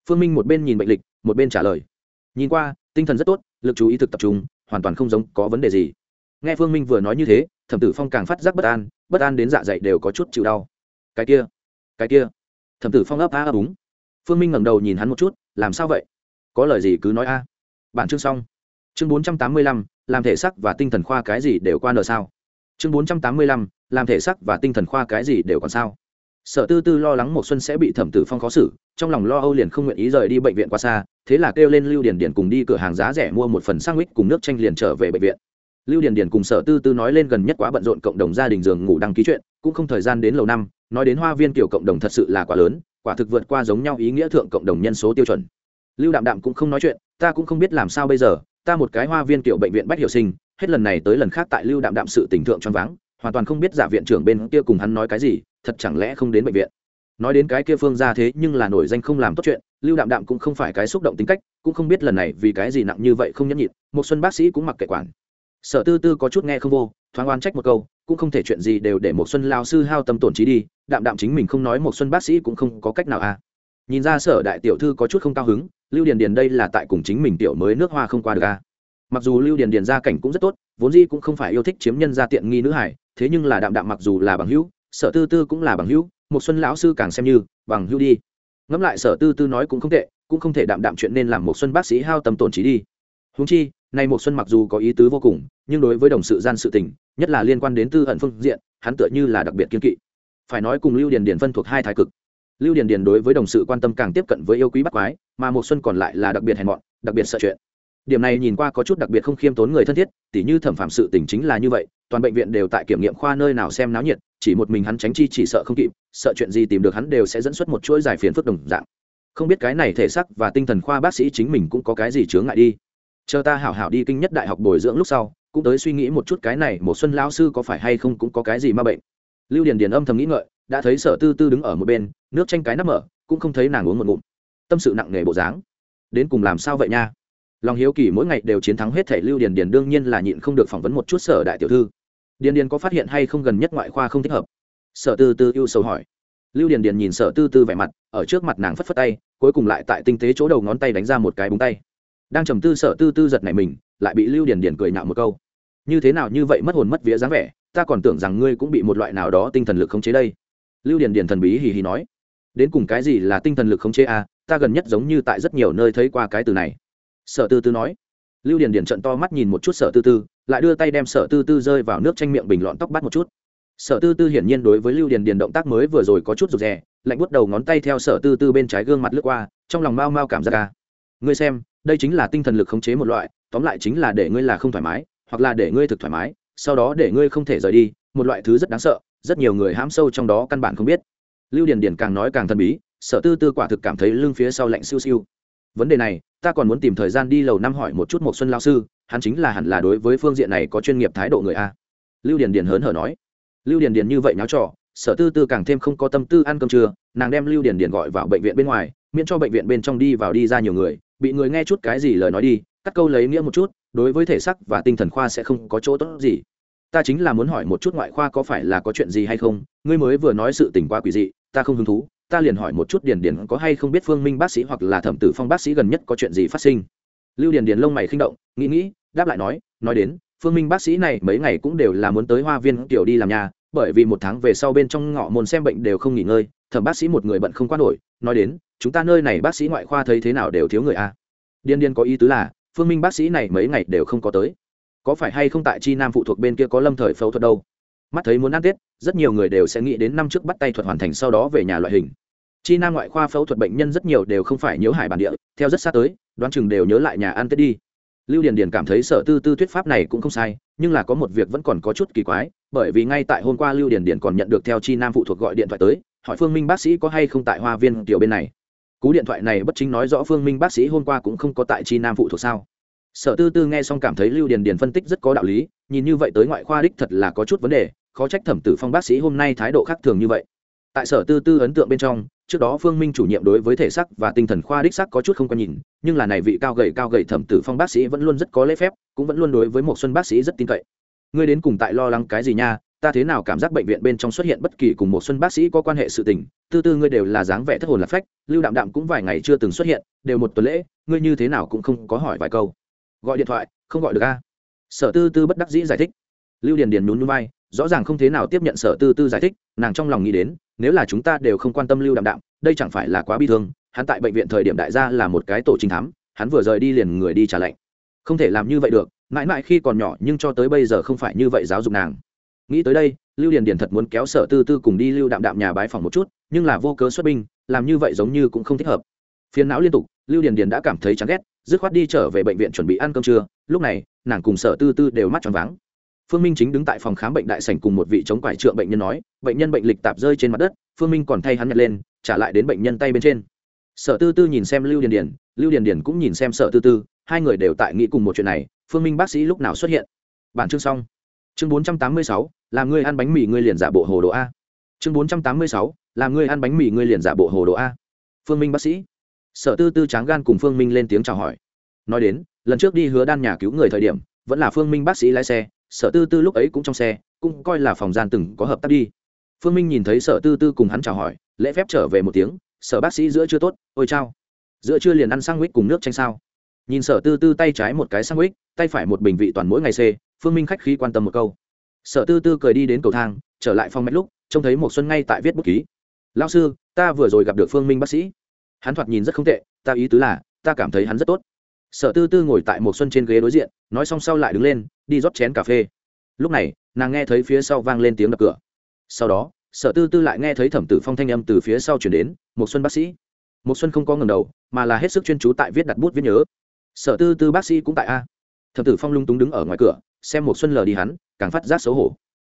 Phương minh một bên nhìn bệnh lịch, một bên trả lời. Nhìn qua, tinh thần rất tốt, lực chú ý thực tập trung, hoàn toàn không giống có vấn đề gì. Nghe phương minh vừa nói như thế, thẩm tử phong càng phát giác bất an bất an đến dạ dày đều có chút chịu đau cái kia cái kia. Thẩm tử phong ấp a ấp úng. Phương minh ngẩng đầu nhìn hắn một chút, làm sao vậy? Có lời gì cứ nói a. Bản chương xong. Chương bốn trăm tám mươi lăm, làm thể sắc và tinh thần khoa cái gì đều qua nợ sao? Chương bốn trăm tám mươi lăm, làm thể sắc và tinh thần khoa cái gì đều còn sao? Sở tư tư lo lắng một xuân sẽ bị thẩm tử phong khó xử, trong lòng lo âu liền không nguyện ý rời đi bệnh viện qua xa, thế là kêu lên lưu điền điền cùng đi cửa hàng giá rẻ mua một phần sang mít cùng nước chanh liền trở về bệnh viện. Lưu điền điền cùng sở tư tư nói lên gần nhất quá bận rộn cộng đồng gia đình giường ngủ đăng ký chuyện, cũng không thời gian đến lầu năm nói đến hoa viên kiểu cộng đồng thật sự là quá lớn, quả thực vượt qua giống nhau ý nghĩa thượng cộng đồng nhân số tiêu chuẩn. Lưu đạm đạm cũng không nói chuyện, ta cũng không biết làm sao bây giờ, ta một cái hoa viên kiểu bệnh viện bách hiệu sinh, hết lần này tới lần khác tại lưu đạm đạm sự tình thượng choáng váng, hoàn toàn không biết giả viện trưởng bên kia cùng hắn nói cái gì, thật chẳng lẽ không đến bệnh viện. Nói đến cái kia phương ra thế nhưng là nổi danh không làm tốt chuyện, lưu đạm đạm cũng không phải cái xúc động tính cách, cũng không biết lần này vì cái gì nặng như vậy không nhẫn nhịn, một xuân bác sĩ cũng mặc kệ quản. Sở tư tư có chút nghe không vô, thoáng oan trách một câu cũng không thể chuyện gì đều để một xuân lao sư hao tâm tổn trí đi, đạm đạm chính mình không nói một xuân bác sĩ cũng không có cách nào à. Nhìn ra sở đại tiểu thư có chút không cao hứng, lưu điền điền đây là tại cùng chính mình tiểu mới nước hoa không qua được à. Mặc dù lưu điền điền gia cảnh cũng rất tốt, vốn di cũng không phải yêu thích chiếm nhân gia tiện nghi nữ hải thế nhưng là đạm đạm mặc dù là bằng hữu, sở tư tư cũng là bằng hữu, một xuân lão sư càng xem như bằng hữu đi. Ngẫm lại sở tư tư nói cũng không tệ, cũng không thể đạm đạm chuyện nên làm một xuân bác sĩ hao tâm tổn trí đi. Huống chi, nay một xuân mặc dù có ý tứ vô cùng, nhưng đối với đồng sự gian sự tình nhất là liên quan đến tư ẩn phương diện, hắn tựa như là đặc biệt kiên kỵ. Phải nói cùng lưu điền điền phân thuộc hai thái cực. Lưu điền điền đối với đồng sự quan tâm càng tiếp cận với yêu quý bắt quái, mà một xuân còn lại là đặc biệt hèn mọn, đặc biệt sợ chuyện. Điểm này nhìn qua có chút đặc biệt không khiêm tốn người thân thiết, tỉ như thẩm phạm sự tình chính là như vậy, toàn bệnh viện đều tại kiểm nghiệm khoa nơi nào xem náo nhiệt, chỉ một mình hắn tránh chi chỉ sợ không kịp, sợ chuyện gì tìm được hắn đều sẽ dẫn xuất một chuỗi giải phiền phức đồng dạng. Không biết cái này thể sắc và tinh thần khoa bác sĩ chính mình cũng có cái gì chướng ngại đi. Chờ ta hảo hảo đi kinh nhất đại học bồi dưỡng lúc sau cũng tới suy nghĩ một chút cái này, một xuân lão sư có phải hay không cũng có cái gì ma bệnh. Lưu điền điền âm thầm nghĩ ngợi, đã thấy sở tư tư đứng ở một bên, nước tranh cái nắp mở, cũng không thấy nàng uống một ngụm. Tâm sự nặng nề bộ dáng. Đến cùng làm sao vậy nha? Lòng hiếu kỳ mỗi ngày đều chiến thắng hết thể, lưu điền điền đương nhiên là nhịn không được phỏng vấn một chút sở đại tiểu thư. Điền điền có phát hiện hay không gần nhất ngoại khoa không thích hợp? Sở tư tư ưu sầu hỏi. Lưu điền điền nhìn sở tư tư vẻ mặt, ở trước mặt nàng phất phất tay, cuối cùng lại tại tinh tế chỗ đầu ngón tay đánh ra một cái búng tay. Đang trầm tư sở tư tư giật này mình lại bị lưu điền điền cười nhạo một câu. Như thế nào như vậy mất hồn mất vía dáng vẻ, ta còn tưởng rằng ngươi cũng bị một loại nào đó tinh thần lực khống chế đây. Lưu điền điền thần bí hì hì nói. Đến cùng cái gì là tinh thần lực khống chế a, ta gần nhất giống như tại rất nhiều nơi thấy qua cái từ này. Sở tư tư nói. Lưu điền điền trận to mắt nhìn một chút sở tư tư, lại đưa tay đem sở tư tư rơi vào nước tranh miệng bình lọn tóc bắt một chút. Sở tư tư hiển nhiên đối với lưu điền điền động tác mới vừa rồi có chút rụt rè, lạnh bút đầu ngón tay theo sở tư tư bên trái gương mặt lướt qua, trong lòng mau mau cảm giác ca ngươi xem đây chính là tinh thần lực khống chế một loại, tóm lại chính là để ngươi là không thoải mái, hoặc là để ngươi thực thoải mái, sau đó để ngươi không thể rời đi, một loại thứ rất đáng sợ, rất nhiều người hãm sâu trong đó căn bản không biết. Lưu điền điền càng nói càng thần bí sở tư tư quả thực cảm thấy lưng phía sau lạnh siêu siêu. Vấn đề này, ta còn muốn tìm thời gian đi lầu năm hỏi một chút một xuân lao sư, hắn chính là hẳn là đối với phương diện này có chuyên nghiệp thái độ người a. Lưu điền điền hớn hở nói. Lưu điền điền như vậy nháo trò sở tư tư càng thêm không có tâm tư ăn cơm trưa, nàng đem lưu điền điền gọi vào bệnh viện bên ngoài miễn cho bệnh viện bên trong đi vào đi ra nhiều người, bị người nghe chút cái gì lời nói đi, cắt câu lấy nghĩa một chút, đối với thể sắc và tinh thần khoa sẽ không có chỗ tốt gì. Ta chính là muốn hỏi một chút ngoại khoa có phải là có chuyện gì hay không? Ngươi mới vừa nói sự tình qua quỷ dị, ta không hứng thú, ta liền hỏi một chút điền điền có hay không biết phương minh bác sĩ hoặc là thẩm tử phong bác sĩ gần nhất có chuyện gì phát sinh. Lưu điền điền lông mày khinh động, nghĩ nghĩ, đáp lại nói nói đến, phương minh bác sĩ này mấy ngày cũng đều là muốn tới hoa viên tiểu đi làm nhà, bởi vì một tháng về sau bên trong ngõ môn xem bệnh đều không nghỉ ngơi, thẩm bác sĩ một người bận không qua nổi, nói đến chúng ta nơi này bác sĩ ngoại khoa thấy thế nào đều thiếu người a điên điên có ý tứ là, phương minh bác sĩ này mấy ngày đều không có tới. Có phải hay không tại chi nam phụ thuộc bên kia có lâm thời phẫu thuật đâu? Mắt thấy muốn ăn tết, rất nhiều người đều sẽ nghĩ đến năm trước bắt tay thuật hoàn thành sau đó về nhà loại hình. Chi nam ngoại khoa phẫu thuật bệnh nhân rất nhiều đều không phải nhớ hải bản địa, theo rất xa tới, đoán chừng đều nhớ lại nhà ăn tết đi. Lưu điền điền cảm thấy sở tư tư thuyết pháp này cũng không sai, nhưng là có một việc vẫn còn có chút kỳ quái, bởi vì ngay tại hôm qua lưu điền điền còn nhận được theo chi nam phụ thuộc gọi điện thoại tới, hỏi phương minh bác sĩ có hay không tại hoa viên tiểu bên này cú điện thoại này bất chính nói rõ phương minh bác sĩ hôm qua cũng không có tại chi nam phụ thuộc sao? Sở tư tư nghe xong cảm thấy lưu điền điền phân tích rất có đạo lý, nhìn như vậy tới ngoại khoa đích thật là có chút vấn đề, khó trách thẩm tử phong bác sĩ hôm nay thái độ khác thường như vậy. Tại sở tư tư ấn tượng bên trong, trước đó phương minh chủ nhiệm đối với thể sắc và tinh thần khoa đích sắc có chút không có nhìn, nhưng là này vị cao gầy cao gầy thẩm tử phong bác sĩ vẫn luôn rất có lễ phép, cũng vẫn luôn đối với một xuân bác sĩ rất tin cậy. Ngươi đến cùng tại lo lắng cái gì nha? Ta thế nào cảm giác bệnh viện bên trong xuất hiện bất kỳ cùng một xuân bác sĩ có quan hệ sự tình, tư tư ngươi đều là dáng vẻ thất hồn lạc phách, lưu đạm đạm cũng vài ngày chưa từng xuất hiện, đều một tuần lễ, ngươi như thế nào cũng không có hỏi vài câu. Gọi điện thoại, không gọi được a. Sở tư tư bất đắc dĩ giải thích. Lưu điền điền nhún núi bay rõ ràng không thế nào tiếp nhận sở tư tư giải thích, nàng trong lòng nghĩ đến, nếu là chúng ta đều không quan tâm lưu đạm đạm, đây chẳng phải là quá bi thương, hắn tại bệnh viện thời điểm đại gia là một cái tổ trinh thám, hắn vừa rời đi liền người đi trả lệnh. Không thể làm như vậy được, mãi mãi khi còn nhỏ nhưng cho tới bây giờ không phải như vậy giáo dục nàng nghĩ tới đây, lưu điền điền thật muốn kéo sở tư tư cùng đi lưu đạm đạm nhà bái phòng một chút, nhưng là vô cớ xuất binh, làm như vậy giống như cũng không thích hợp. Phiền não liên tục, lưu điền điền đã cảm thấy chán ghét, dứt khoát đi trở về bệnh viện chuẩn bị ăn cơm trưa, lúc này, nàng cùng sở tư tư đều mắt tròn váng. Phương minh chính đứng tại phòng khám bệnh đại sảnh cùng một vị chống quải trượng bệnh nhân nói, bệnh nhân bệnh lịch tạp rơi trên mặt đất. Phương minh còn thay hắn nhặt lên, trả lại đến bệnh nhân tay bên trên. Sở tư tư nhìn xem lưu điền điền, lưu điền điền cũng nhìn xem sở tư tư, hai người đều tại nghĩ cùng một chuyện này, phương minh bác sĩ lúc nào xuất hiện? Bản chương xong. Chương bốn trăm tám mươi sáu làm ngươi ăn bánh mì ngươi liền giả bộ hồ đồ a. Chương bốn trăm tám mươi sáu, làm ngươi ăn bánh mì ngươi liền giả bộ hồ đồ a. Phương minh bác sĩ. Sở tư tư tráng gan cùng phương minh lên tiếng chào hỏi. Nói đến, lần trước đi hứa đan nhà cứu người thời điểm, vẫn là phương minh bác sĩ lái xe, sở tư tư lúc ấy cũng trong xe, cũng coi là phòng gian từng có hợp tác đi. Phương minh nhìn thấy sở tư tư cùng hắn chào hỏi, lễ phép trở về một tiếng, sở bác sĩ, giữa chưa tốt, ôi chao. Giữa chưa liền ăn sang huyết cùng nước tranh sao? Nhìn sở tư tư tay trái một cái sang huyết tay phải một bình vị toàn mỗi ngày xê phương minh khách khí quan tâm một câu sở tư tư cười đi đến cầu thang, trở lại phòng mạch lúc, trông thấy một xuân ngay tại viết bút ký. Lao sư, ta vừa rồi gặp được phương minh bác sĩ. Hắn thoạt nhìn rất không tệ, ta ý tứ là, ta cảm thấy hắn rất tốt. Sở tư tư ngồi tại một xuân trên ghế đối diện, nói xong sau lại đứng lên, đi rót chén cà phê. Lúc này, nàng nghe thấy phía sau vang lên tiếng đập cửa. Sau đó, sở tư tư lại nghe thấy thẩm tử phong thanh âm từ phía sau chuyển đến một xuân bác sĩ. Một xuân không có ngẩng đầu, mà là hết sức chuyên chú tại viết đặt bút viết nhớ. Sở tư tư bác sĩ cũng tại a. Thẩm tử phong lung túng đứng ở ngoài cửa xem một xuân lờ đi hắn, càng phát giác xấu hổ.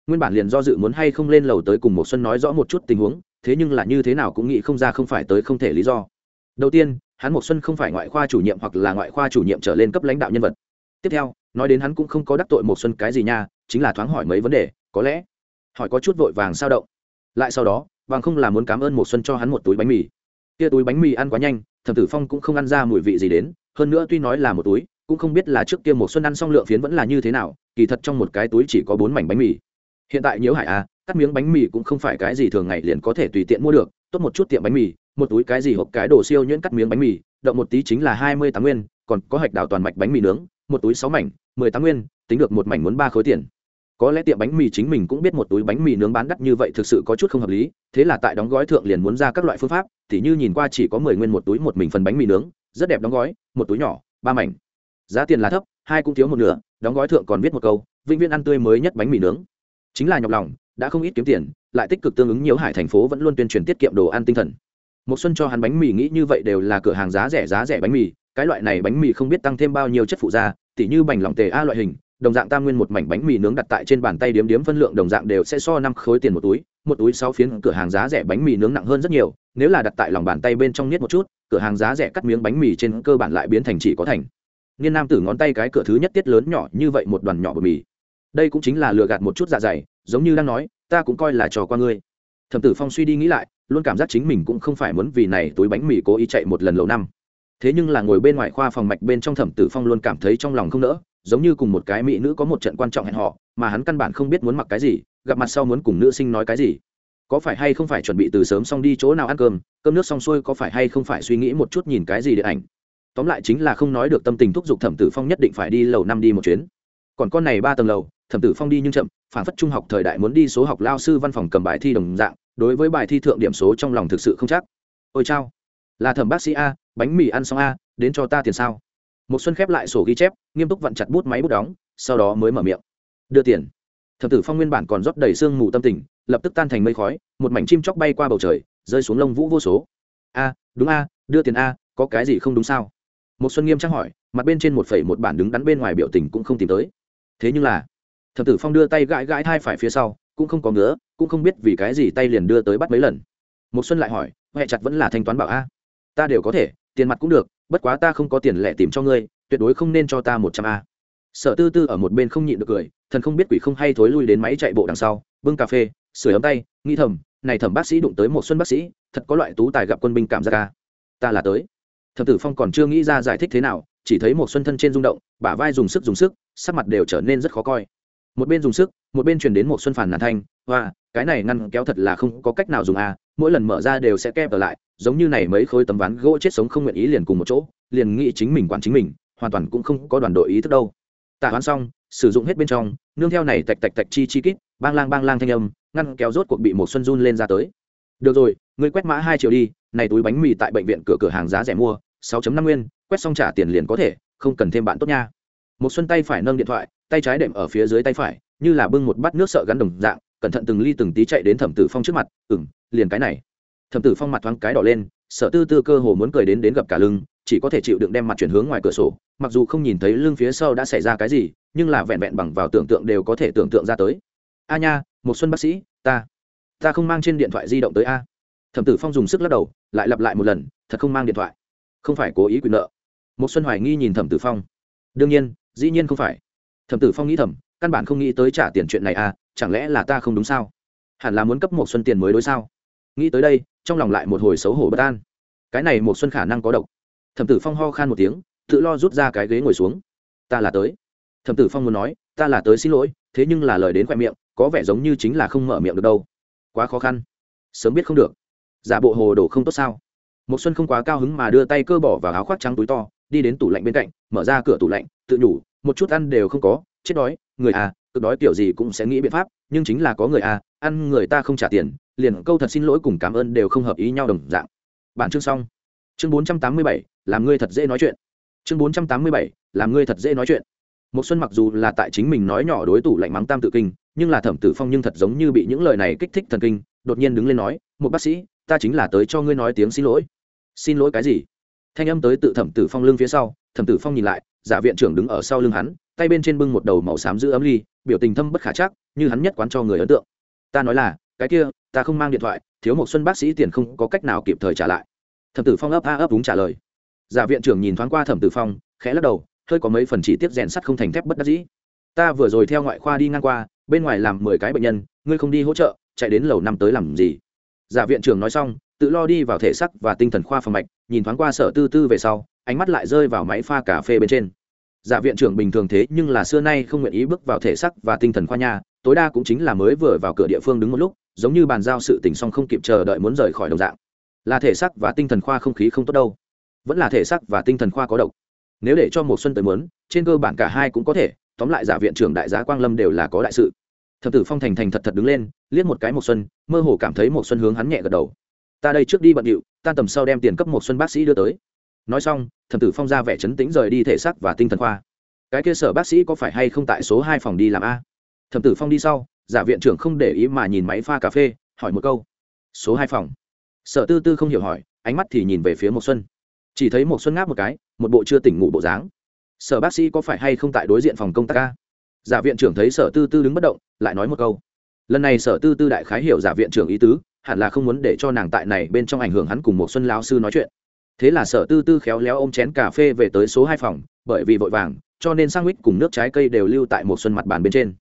Nguyên bản liền do dự muốn hay không lên lầu tới cùng một xuân nói rõ một chút tình huống, thế nhưng là như thế nào cũng nghĩ không ra không phải tới không thể lý do. Đầu tiên, hắn một xuân không phải ngoại khoa chủ nhiệm hoặc là ngoại khoa chủ nhiệm trở lên cấp lãnh đạo nhân vật. Tiếp theo, nói đến hắn cũng không có đắc tội một xuân cái gì nha, chính là thoáng hỏi mấy vấn đề, có lẽ hỏi có chút vội vàng sao động. Lại sau đó vàng không là muốn cảm ơn một xuân cho hắn một túi bánh mì. Kia túi bánh mì ăn quá nhanh, thẩm tử phong cũng không ăn ra mùi vị gì đến, hơn nữa tuy nói là một túi cũng không biết là trước kia một xuân ăn xong lượng phiến vẫn là như thế nào kỳ thật trong một cái túi chỉ có bốn mảnh bánh mì. Hiện tại nhiễu hải a à, cắt miếng bánh mì cũng không phải cái gì thường ngày liền có thể tùy tiện mua được tốt một chút tiệm bánh mì một túi cái gì hộp cái đồ siêu nhuyễn cắt miếng bánh mì động một tí chính là hai mươi tám nguyên còn có hạch đào toàn mạch bánh mì nướng một túi sáu mảnh mười tám nguyên tính được một mảnh muốn ba khối tiền. Có lẽ tiệm bánh mì chính mình cũng biết một túi bánh mì nướng bán đắt như vậy thực sự có chút không hợp lý thế là tại đóng gói thượng liền muốn ra các loại phương pháp tỉ như nhìn qua chỉ có mười nguyên một túi một mình phần bánh mì nướng rất đẹp đóng gói một túi nhỏ ba mảnh giá tiền là thấp, hai cũng thiếu một nửa, đóng gói thượng còn viết một câu, vĩnh viễn ăn tươi mới nhất bánh mì nướng. Chính là nhọc lòng, đã không ít kiếm tiền, lại tích cực tương ứng nhiều hải thành phố vẫn luôn tuyên truyền tiết kiệm đồ ăn tinh thần. Một xuân cho hắn bánh mì nghĩ như vậy đều là cửa hàng giá rẻ giá rẻ bánh mì, cái loại này bánh mì không biết tăng thêm bao nhiêu chất phụ da tỉ như bánh lòng tề a loại hình, đồng dạng tam nguyên một mảnh bánh mì nướng đặt tại trên bàn tay điếm điếm phân lượng đồng dạng đều sẽ so năm khối tiền một túi một túi sáu phiến cửa hàng giá rẻ bánh mì nướng nặng hơn rất nhiều, nếu là đặt tại lòng bàn tay bên trong niết một chút, cửa hàng giá rẻ cắt miếng bánh mì trên cơ bản lại biến thành chỉ có thành niên nam tử ngón tay cái cửa thứ nhất tiết lớn nhỏ như vậy một đoàn nhỏ bột mì. Đây cũng chính là lừa gạt một chút dạ dày, giống như đang nói, ta cũng coi là trò qua ngươi. Thẩm tử phong suy đi nghĩ lại, luôn cảm giác chính mình cũng không phải muốn vì này túi bánh mì cố ý chạy một lần lâu năm. Thế nhưng là ngồi bên ngoài khoa phòng mạch bên trong thẩm tử phong luôn cảm thấy trong lòng không nỡ, giống như cùng một cái mỹ nữ có một trận quan trọng hẹn họ mà hắn căn bản không biết muốn mặc cái gì, gặp mặt sau muốn cùng nữ sinh nói cái gì. Có phải hay không phải chuẩn bị từ sớm xong đi chỗ nào ăn cơm cơm nước xong xuôi có phải hay không phải suy nghĩ một chút nhìn cái gì điện ảnh tóm lại chính là không nói được tâm tình thúc giục thẩm tử phong nhất định phải đi lầu năm đi một chuyến. Còn con này ba tầng lầu, thẩm tử phong đi nhưng chậm, phản phất trung học thời đại muốn đi số học lao sư văn phòng cầm bài thi đồng dạng, đối với bài thi thượng điểm số trong lòng thực sự không chắc. Ôi chao, là thẩm bác sĩ a, bánh mì ăn xong a, đến cho ta tiền sao? Một xuân khép lại sổ ghi chép, nghiêm túc vặn chặt bút máy bút đóng, sau đó mới mở miệng. Đưa tiền. Thẩm tử phong nguyên bản còn rót đầy sương mù tâm tình, lập tức tan thành mây khói, một mảnh chim chóc bay qua bầu trời, rơi xuống lông vũ vô số. A, đúng a, đưa tiền a, có cái gì không đúng sao? Một xuân nghiêm trang hỏi, mặt bên trên một phẩy một bản đứng đắn bên ngoài biểu tình cũng không tìm tới. Thế nhưng là thập tử phong đưa tay gãi gãi thai phải phía sau, cũng không có ngứa, cũng không biết vì cái gì tay liền đưa tới bắt mấy lần. Một xuân lại hỏi huệ chặt vẫn là thanh toán bảo a? Ta đều có thể, tiền mặt cũng được, bất quá ta không có tiền lẻ tìm cho ngươi, tuyệt đối không nên cho ta một trăm a. Sở tư tư ở một bên không nhịn được cười, thần không biết quỷ không hay thối lui đến máy chạy bộ đằng sau, bưng cà phê sửa ấm tay, nghĩ thầm, này thẩm bác sĩ đụng tới một xuân bác sĩ, thật có loại tú tài gặp quân binh cảm giác ca ta là tới thập tử phong còn chưa nghĩ ra giải thích thế nào, chỉ thấy một xuân thân trên rung động, bả vai dùng sức dùng sức, sắc mặt đều trở nên rất khó coi. Một bên dùng sức, một bên truyền đến một xuân phản nàn thanh, hoa, cái này ngăn kéo thật là không có cách nào dùng a mỗi lần mở ra đều sẽ kẹp ở lại, giống như này mấy khối tấm ván gỗ chết sống không nguyện ý liền cùng một chỗ, liền nghĩ chính mình quản chính mình, hoàn toàn cũng không có đoàn đội ý thức đâu. Tạ hoán xong, sử dụng hết bên trong, nương theo này tạch tạch tạch chi chi kít, bang lang bang lang thanh âm, ngăn kéo rốt cuộc bị một xuân run lên ra tới được rồi, ngươi quét mã hai triệu đi, này túi bánh mì tại bệnh viện cửa cửa hàng giá rẻ mua, sáu năm nguyên, quét xong trả tiền liền có thể, không cần thêm bạn tốt nha. Một xuân tay phải nâng điện thoại, tay trái đệm ở phía dưới tay phải, như là bưng một bát nước sợ gắn đồng dạng, cẩn thận từng ly từng tí chạy đến thẩm tử phong trước mặt ừng liền cái này. Thẩm tử phong mặt thoáng cái đỏ lên, sợ tư tư cơ hồ muốn cười đến đến gặp cả lưng, chỉ có thể chịu đựng đem mặt chuyển hướng ngoài cửa sổ, mặc dù không nhìn thấy lưng phía sau đã xảy ra cái gì, nhưng là vẹn vẹn bằng vào tưởng tượng đều có thể tưởng tượng ra tới. A nha, một xuân bác sĩ, ta ta không mang trên điện thoại di động tới a. Thẩm tử phong dùng sức lắc đầu, lại lặp lại một lần, thật không mang điện thoại. Không phải cố ý quyền nợ. Một xuân hoài nghi nhìn thẩm tử phong. Đương nhiên, dĩ nhiên không phải. Thẩm tử phong nghĩ thầm, căn bản không nghĩ tới trả tiền chuyện này à chẳng lẽ là ta không đúng sao? Hẳn là muốn cấp một xuân tiền mới đối sao? Nghĩ tới đây, trong lòng lại một hồi xấu hổ bất an. Cái này một xuân khả năng có độc. Thẩm tử phong ho khan một tiếng, tự lo rút ra cái ghế ngồi xuống. Ta là tới. Thẩm tử phong muốn nói, ta là tới xin lỗi, thế nhưng là lời đến khoe miệng, có vẻ giống như chính là không mở miệng được đâu quá khó khăn. Sớm biết không được. Giả bộ hồ đồ không tốt sao? Một xuân không quá cao hứng mà đưa tay cơ bỏ vào áo khoác trắng túi to, đi đến tủ lạnh bên cạnh, mở ra cửa tủ lạnh, tự nhủ, một chút ăn đều không có, chết đói, người à cực đói kiểu gì cũng sẽ nghĩ biện pháp, nhưng chính là có người à ăn người ta không trả tiền, liền câu thật xin lỗi cùng cảm ơn đều không hợp ý nhau đồng dạng. Bản chương xong. Chương bốn trăm tám mươi bảy, làm ngươi thật dễ nói chuyện. Chương bốn trăm tám mươi bảy, làm ngươi thật dễ nói chuyện một xuân mặc dù là tại chính mình nói nhỏ đối thủ lạnh mắng tam tự kinh, nhưng là thẩm tử phong nhưng thật giống như bị những lời này kích thích thần kinh, đột nhiên đứng lên nói một bác sĩ, ta chính là tới cho ngươi nói tiếng xin lỗi. Xin lỗi cái gì? Thanh âm tới tự thẩm tử phong lưng phía sau, thẩm tử phong nhìn lại, giả viện trưởng đứng ở sau lưng hắn, tay bên trên bưng một đầu màu xám giữ ấm ly, biểu tình thâm bất khả chắc, như hắn nhất quán cho người ấn tượng. Ta nói là, cái kia, ta không mang điện thoại, thiếu một xuân bác sĩ tiền không có cách nào kịp thời trả lại. Thẩm tử phong ấp a ấp đúng trả lời. Giả viện trưởng nhìn thoáng qua thẩm tử phong, khẽ lắc đầu hơi có mấy phần chỉ tiết rèn sắt không thành thép bất đắc dĩ. Ta vừa rồi theo ngoại khoa đi ngang qua, bên ngoài làm mười cái bệnh nhân, ngươi không đi hỗ trợ, chạy đến lầu năm tới làm gì? Giả viện trưởng nói xong, tự lo đi vào thể sắc và tinh thần khoa phòng mạch, nhìn thoáng qua sở tư tư về sau, ánh mắt lại rơi vào máy pha cà phê bên trên. Giả viện trưởng bình thường thế nhưng là xưa nay không nguyện ý bước vào thể sắc và tinh thần khoa nhà tối đa cũng chính là mới vừa vào cửa địa phương đứng một lúc, giống như bàn giao sự tình xong không kịp chờ đợi muốn rời khỏi đồng dạng. Là thể sắc và tinh thần khoa không khí không tốt đâu. Vẫn là thể sắc và tinh thần khoa có độc nếu để cho một xuân tới muốn, trên cơ bản cả hai cũng có thể, tóm lại giả viện trưởng đại giá quang lâm đều là có đại sự. Thập tử phong thành thành thật thật đứng lên, liếc một cái một xuân, mơ hồ cảm thấy một xuân hướng hắn nhẹ gật đầu. Ta đây trước đi bận điệu, ta tầm sau đem tiền cấp một xuân bác sĩ đưa tới. Nói xong, thập tử phong ra vẻ chấn tĩnh rời đi thể xác và tinh thần khoa. Cái kia sở bác sĩ có phải hay không tại số hai phòng đi làm a? Thập tử phong đi sau, giả viện trưởng không để ý mà nhìn máy pha cà phê, hỏi một câu. Số hai phòng? Sở tư tư không hiểu hỏi, ánh mắt thì nhìn về phía một xuân. Chỉ thấy một xuân ngáp một cái một bộ chưa tỉnh ngủ bộ dáng. Sở bác sĩ có phải hay không tại đối diện phòng công tác ca? Giả viện trưởng thấy sở tư tư đứng bất động, lại nói một câu. Lần này sở tư tư đại khái hiểu giả viện trưởng ý tứ, hẳn là không muốn để cho nàng tại này bên trong ảnh hưởng hắn cùng một xuân lao sư nói chuyện. Thế là sở tư tư khéo léo ôm chén cà phê về tới số hai phòng, bởi vì vội vàng, cho nên sang mít cùng nước trái cây đều lưu tại một xuân mặt bàn bên trên.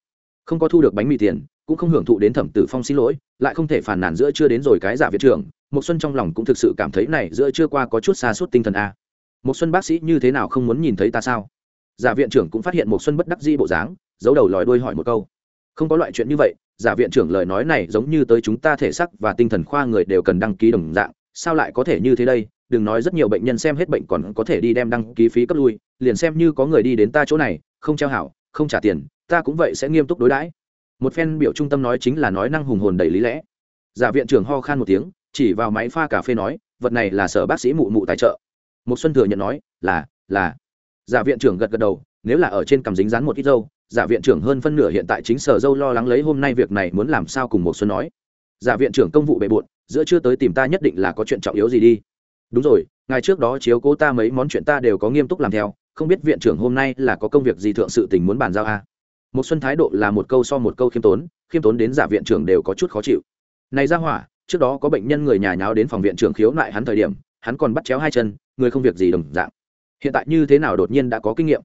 Không có thu được bánh mì tiền, cũng không hưởng thụ đến thẩm tử phong xin lỗi, lại không thể phản nàn giữa chưa đến rồi cái giả viện trưởng, một xuân trong lòng cũng thực sự cảm thấy này giữa chưa qua có chút xa suốt tinh thần a một xuân bác sĩ như thế nào không muốn nhìn thấy ta sao? Giả viện trưởng cũng phát hiện một xuân bất đắc dĩ bộ dáng, giấu đầu lòi đuôi hỏi một câu. Không có loại chuyện như vậy, giả viện trưởng lời nói này giống như tới chúng ta thể sắc và tinh thần khoa người đều cần đăng ký đồng dạng, sao lại có thể như thế đây? Đừng nói rất nhiều bệnh nhân xem hết bệnh còn có thể đi đem đăng ký phí cấp lui, liền xem như có người đi đến ta chỗ này, không treo hảo, không trả tiền, ta cũng vậy sẽ nghiêm túc đối đãi. Một phen biểu trung tâm nói chính là nói năng hùng hồn đầy lý lẽ. Giả viện trưởng ho khan một tiếng, chỉ vào máy pha cà phê nói, vật này là sở bác sĩ mụ mụ tài trợ một xuân thừa nhận nói, là là. Giả viện trưởng gật gật đầu, nếu là ở trên cằm dính dán một ít dâu, giả viện trưởng hơn phân nửa hiện tại chính sở dâu lo lắng lấy hôm nay việc này muốn làm sao cùng một xuân nói. Giả viện trưởng công vụ bề bộn, giữa chưa tới tìm ta nhất định là có chuyện trọng yếu gì đi. Đúng rồi, ngày trước đó chiếu cố ta mấy món chuyện ta đều có nghiêm túc làm theo, không biết viện trưởng hôm nay là có công việc gì thượng sự tình muốn bàn giao a à? một xuân thái độ là một câu so một câu khiêm tốn khiêm tốn đến giả viện trưởng đều có chút khó chịu. Này ra hỏa, trước đó có bệnh nhân người nhà nháo đến phòng viện trưởng khiếu nại hắn thời điểm hắn còn bắt chéo hai chân, người không việc gì đồng dạng. Hiện tại như thế nào đột nhiên đã có kinh nghiệm?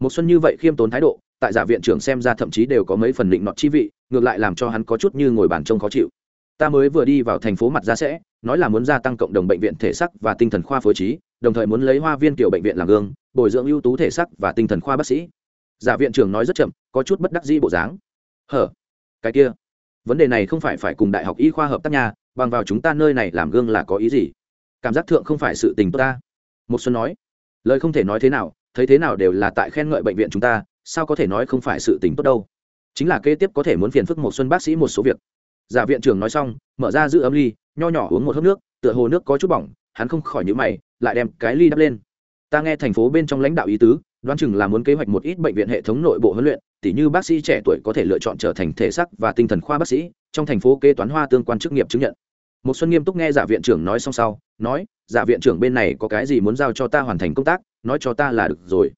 Một xuân như vậy khiêm tốn thái độ, tại giả viện trưởng xem ra thậm chí đều có mấy phần định nọt chi vị, ngược lại làm cho hắn có chút như ngồi bàn trông khó chịu. Ta mới vừa đi vào thành phố mặt ra sẽ, nói là muốn gia tăng cộng đồng bệnh viện thể sắc và tinh thần khoa phối trí, đồng thời muốn lấy hoa viên kiểu bệnh viện làm gương, bồi dưỡng ưu tú thể sắc và tinh thần khoa bác sĩ. Giả viện trưởng nói rất chậm, có chút bất đắc dĩ bộ dáng. Hở? Cái kia? Vấn đề này không phải phải cùng đại học y khoa hợp tác nhà, bằng vào chúng ta nơi này làm gương là có ý gì? Cảm giác thượng không phải sự tình tốt ta. Một xuân nói, lời không thể nói thế nào, thấy thế nào đều là tại khen ngợi bệnh viện chúng ta, sao có thể nói không phải sự tình tốt đâu? Chính là kế tiếp có thể muốn phiền phức một xuân bác sĩ một số việc. Giả viện trưởng nói xong, mở ra giữ ấm ly, nho nhỏ uống một hớp nước, tựa hồ nước có chút bỏng, hắn không khỏi nhíu mày, lại đem cái ly đắp lên. Ta nghe thành phố bên trong lãnh đạo ý tứ, đoán chừng là muốn kế hoạch một ít bệnh viện hệ thống nội bộ huấn luyện, tỉ như bác sĩ trẻ tuổi có thể lựa chọn trở thành thể xác và tinh thần khoa bác sĩ, trong thành phố kế toán hoa tương quan chức nghiệp chứng nhận một xuân nghiêm túc nghe giả viện trưởng nói xong sau, nói, giả viện trưởng bên này có cái gì muốn giao cho ta hoàn thành công tác, nói cho ta là được rồi.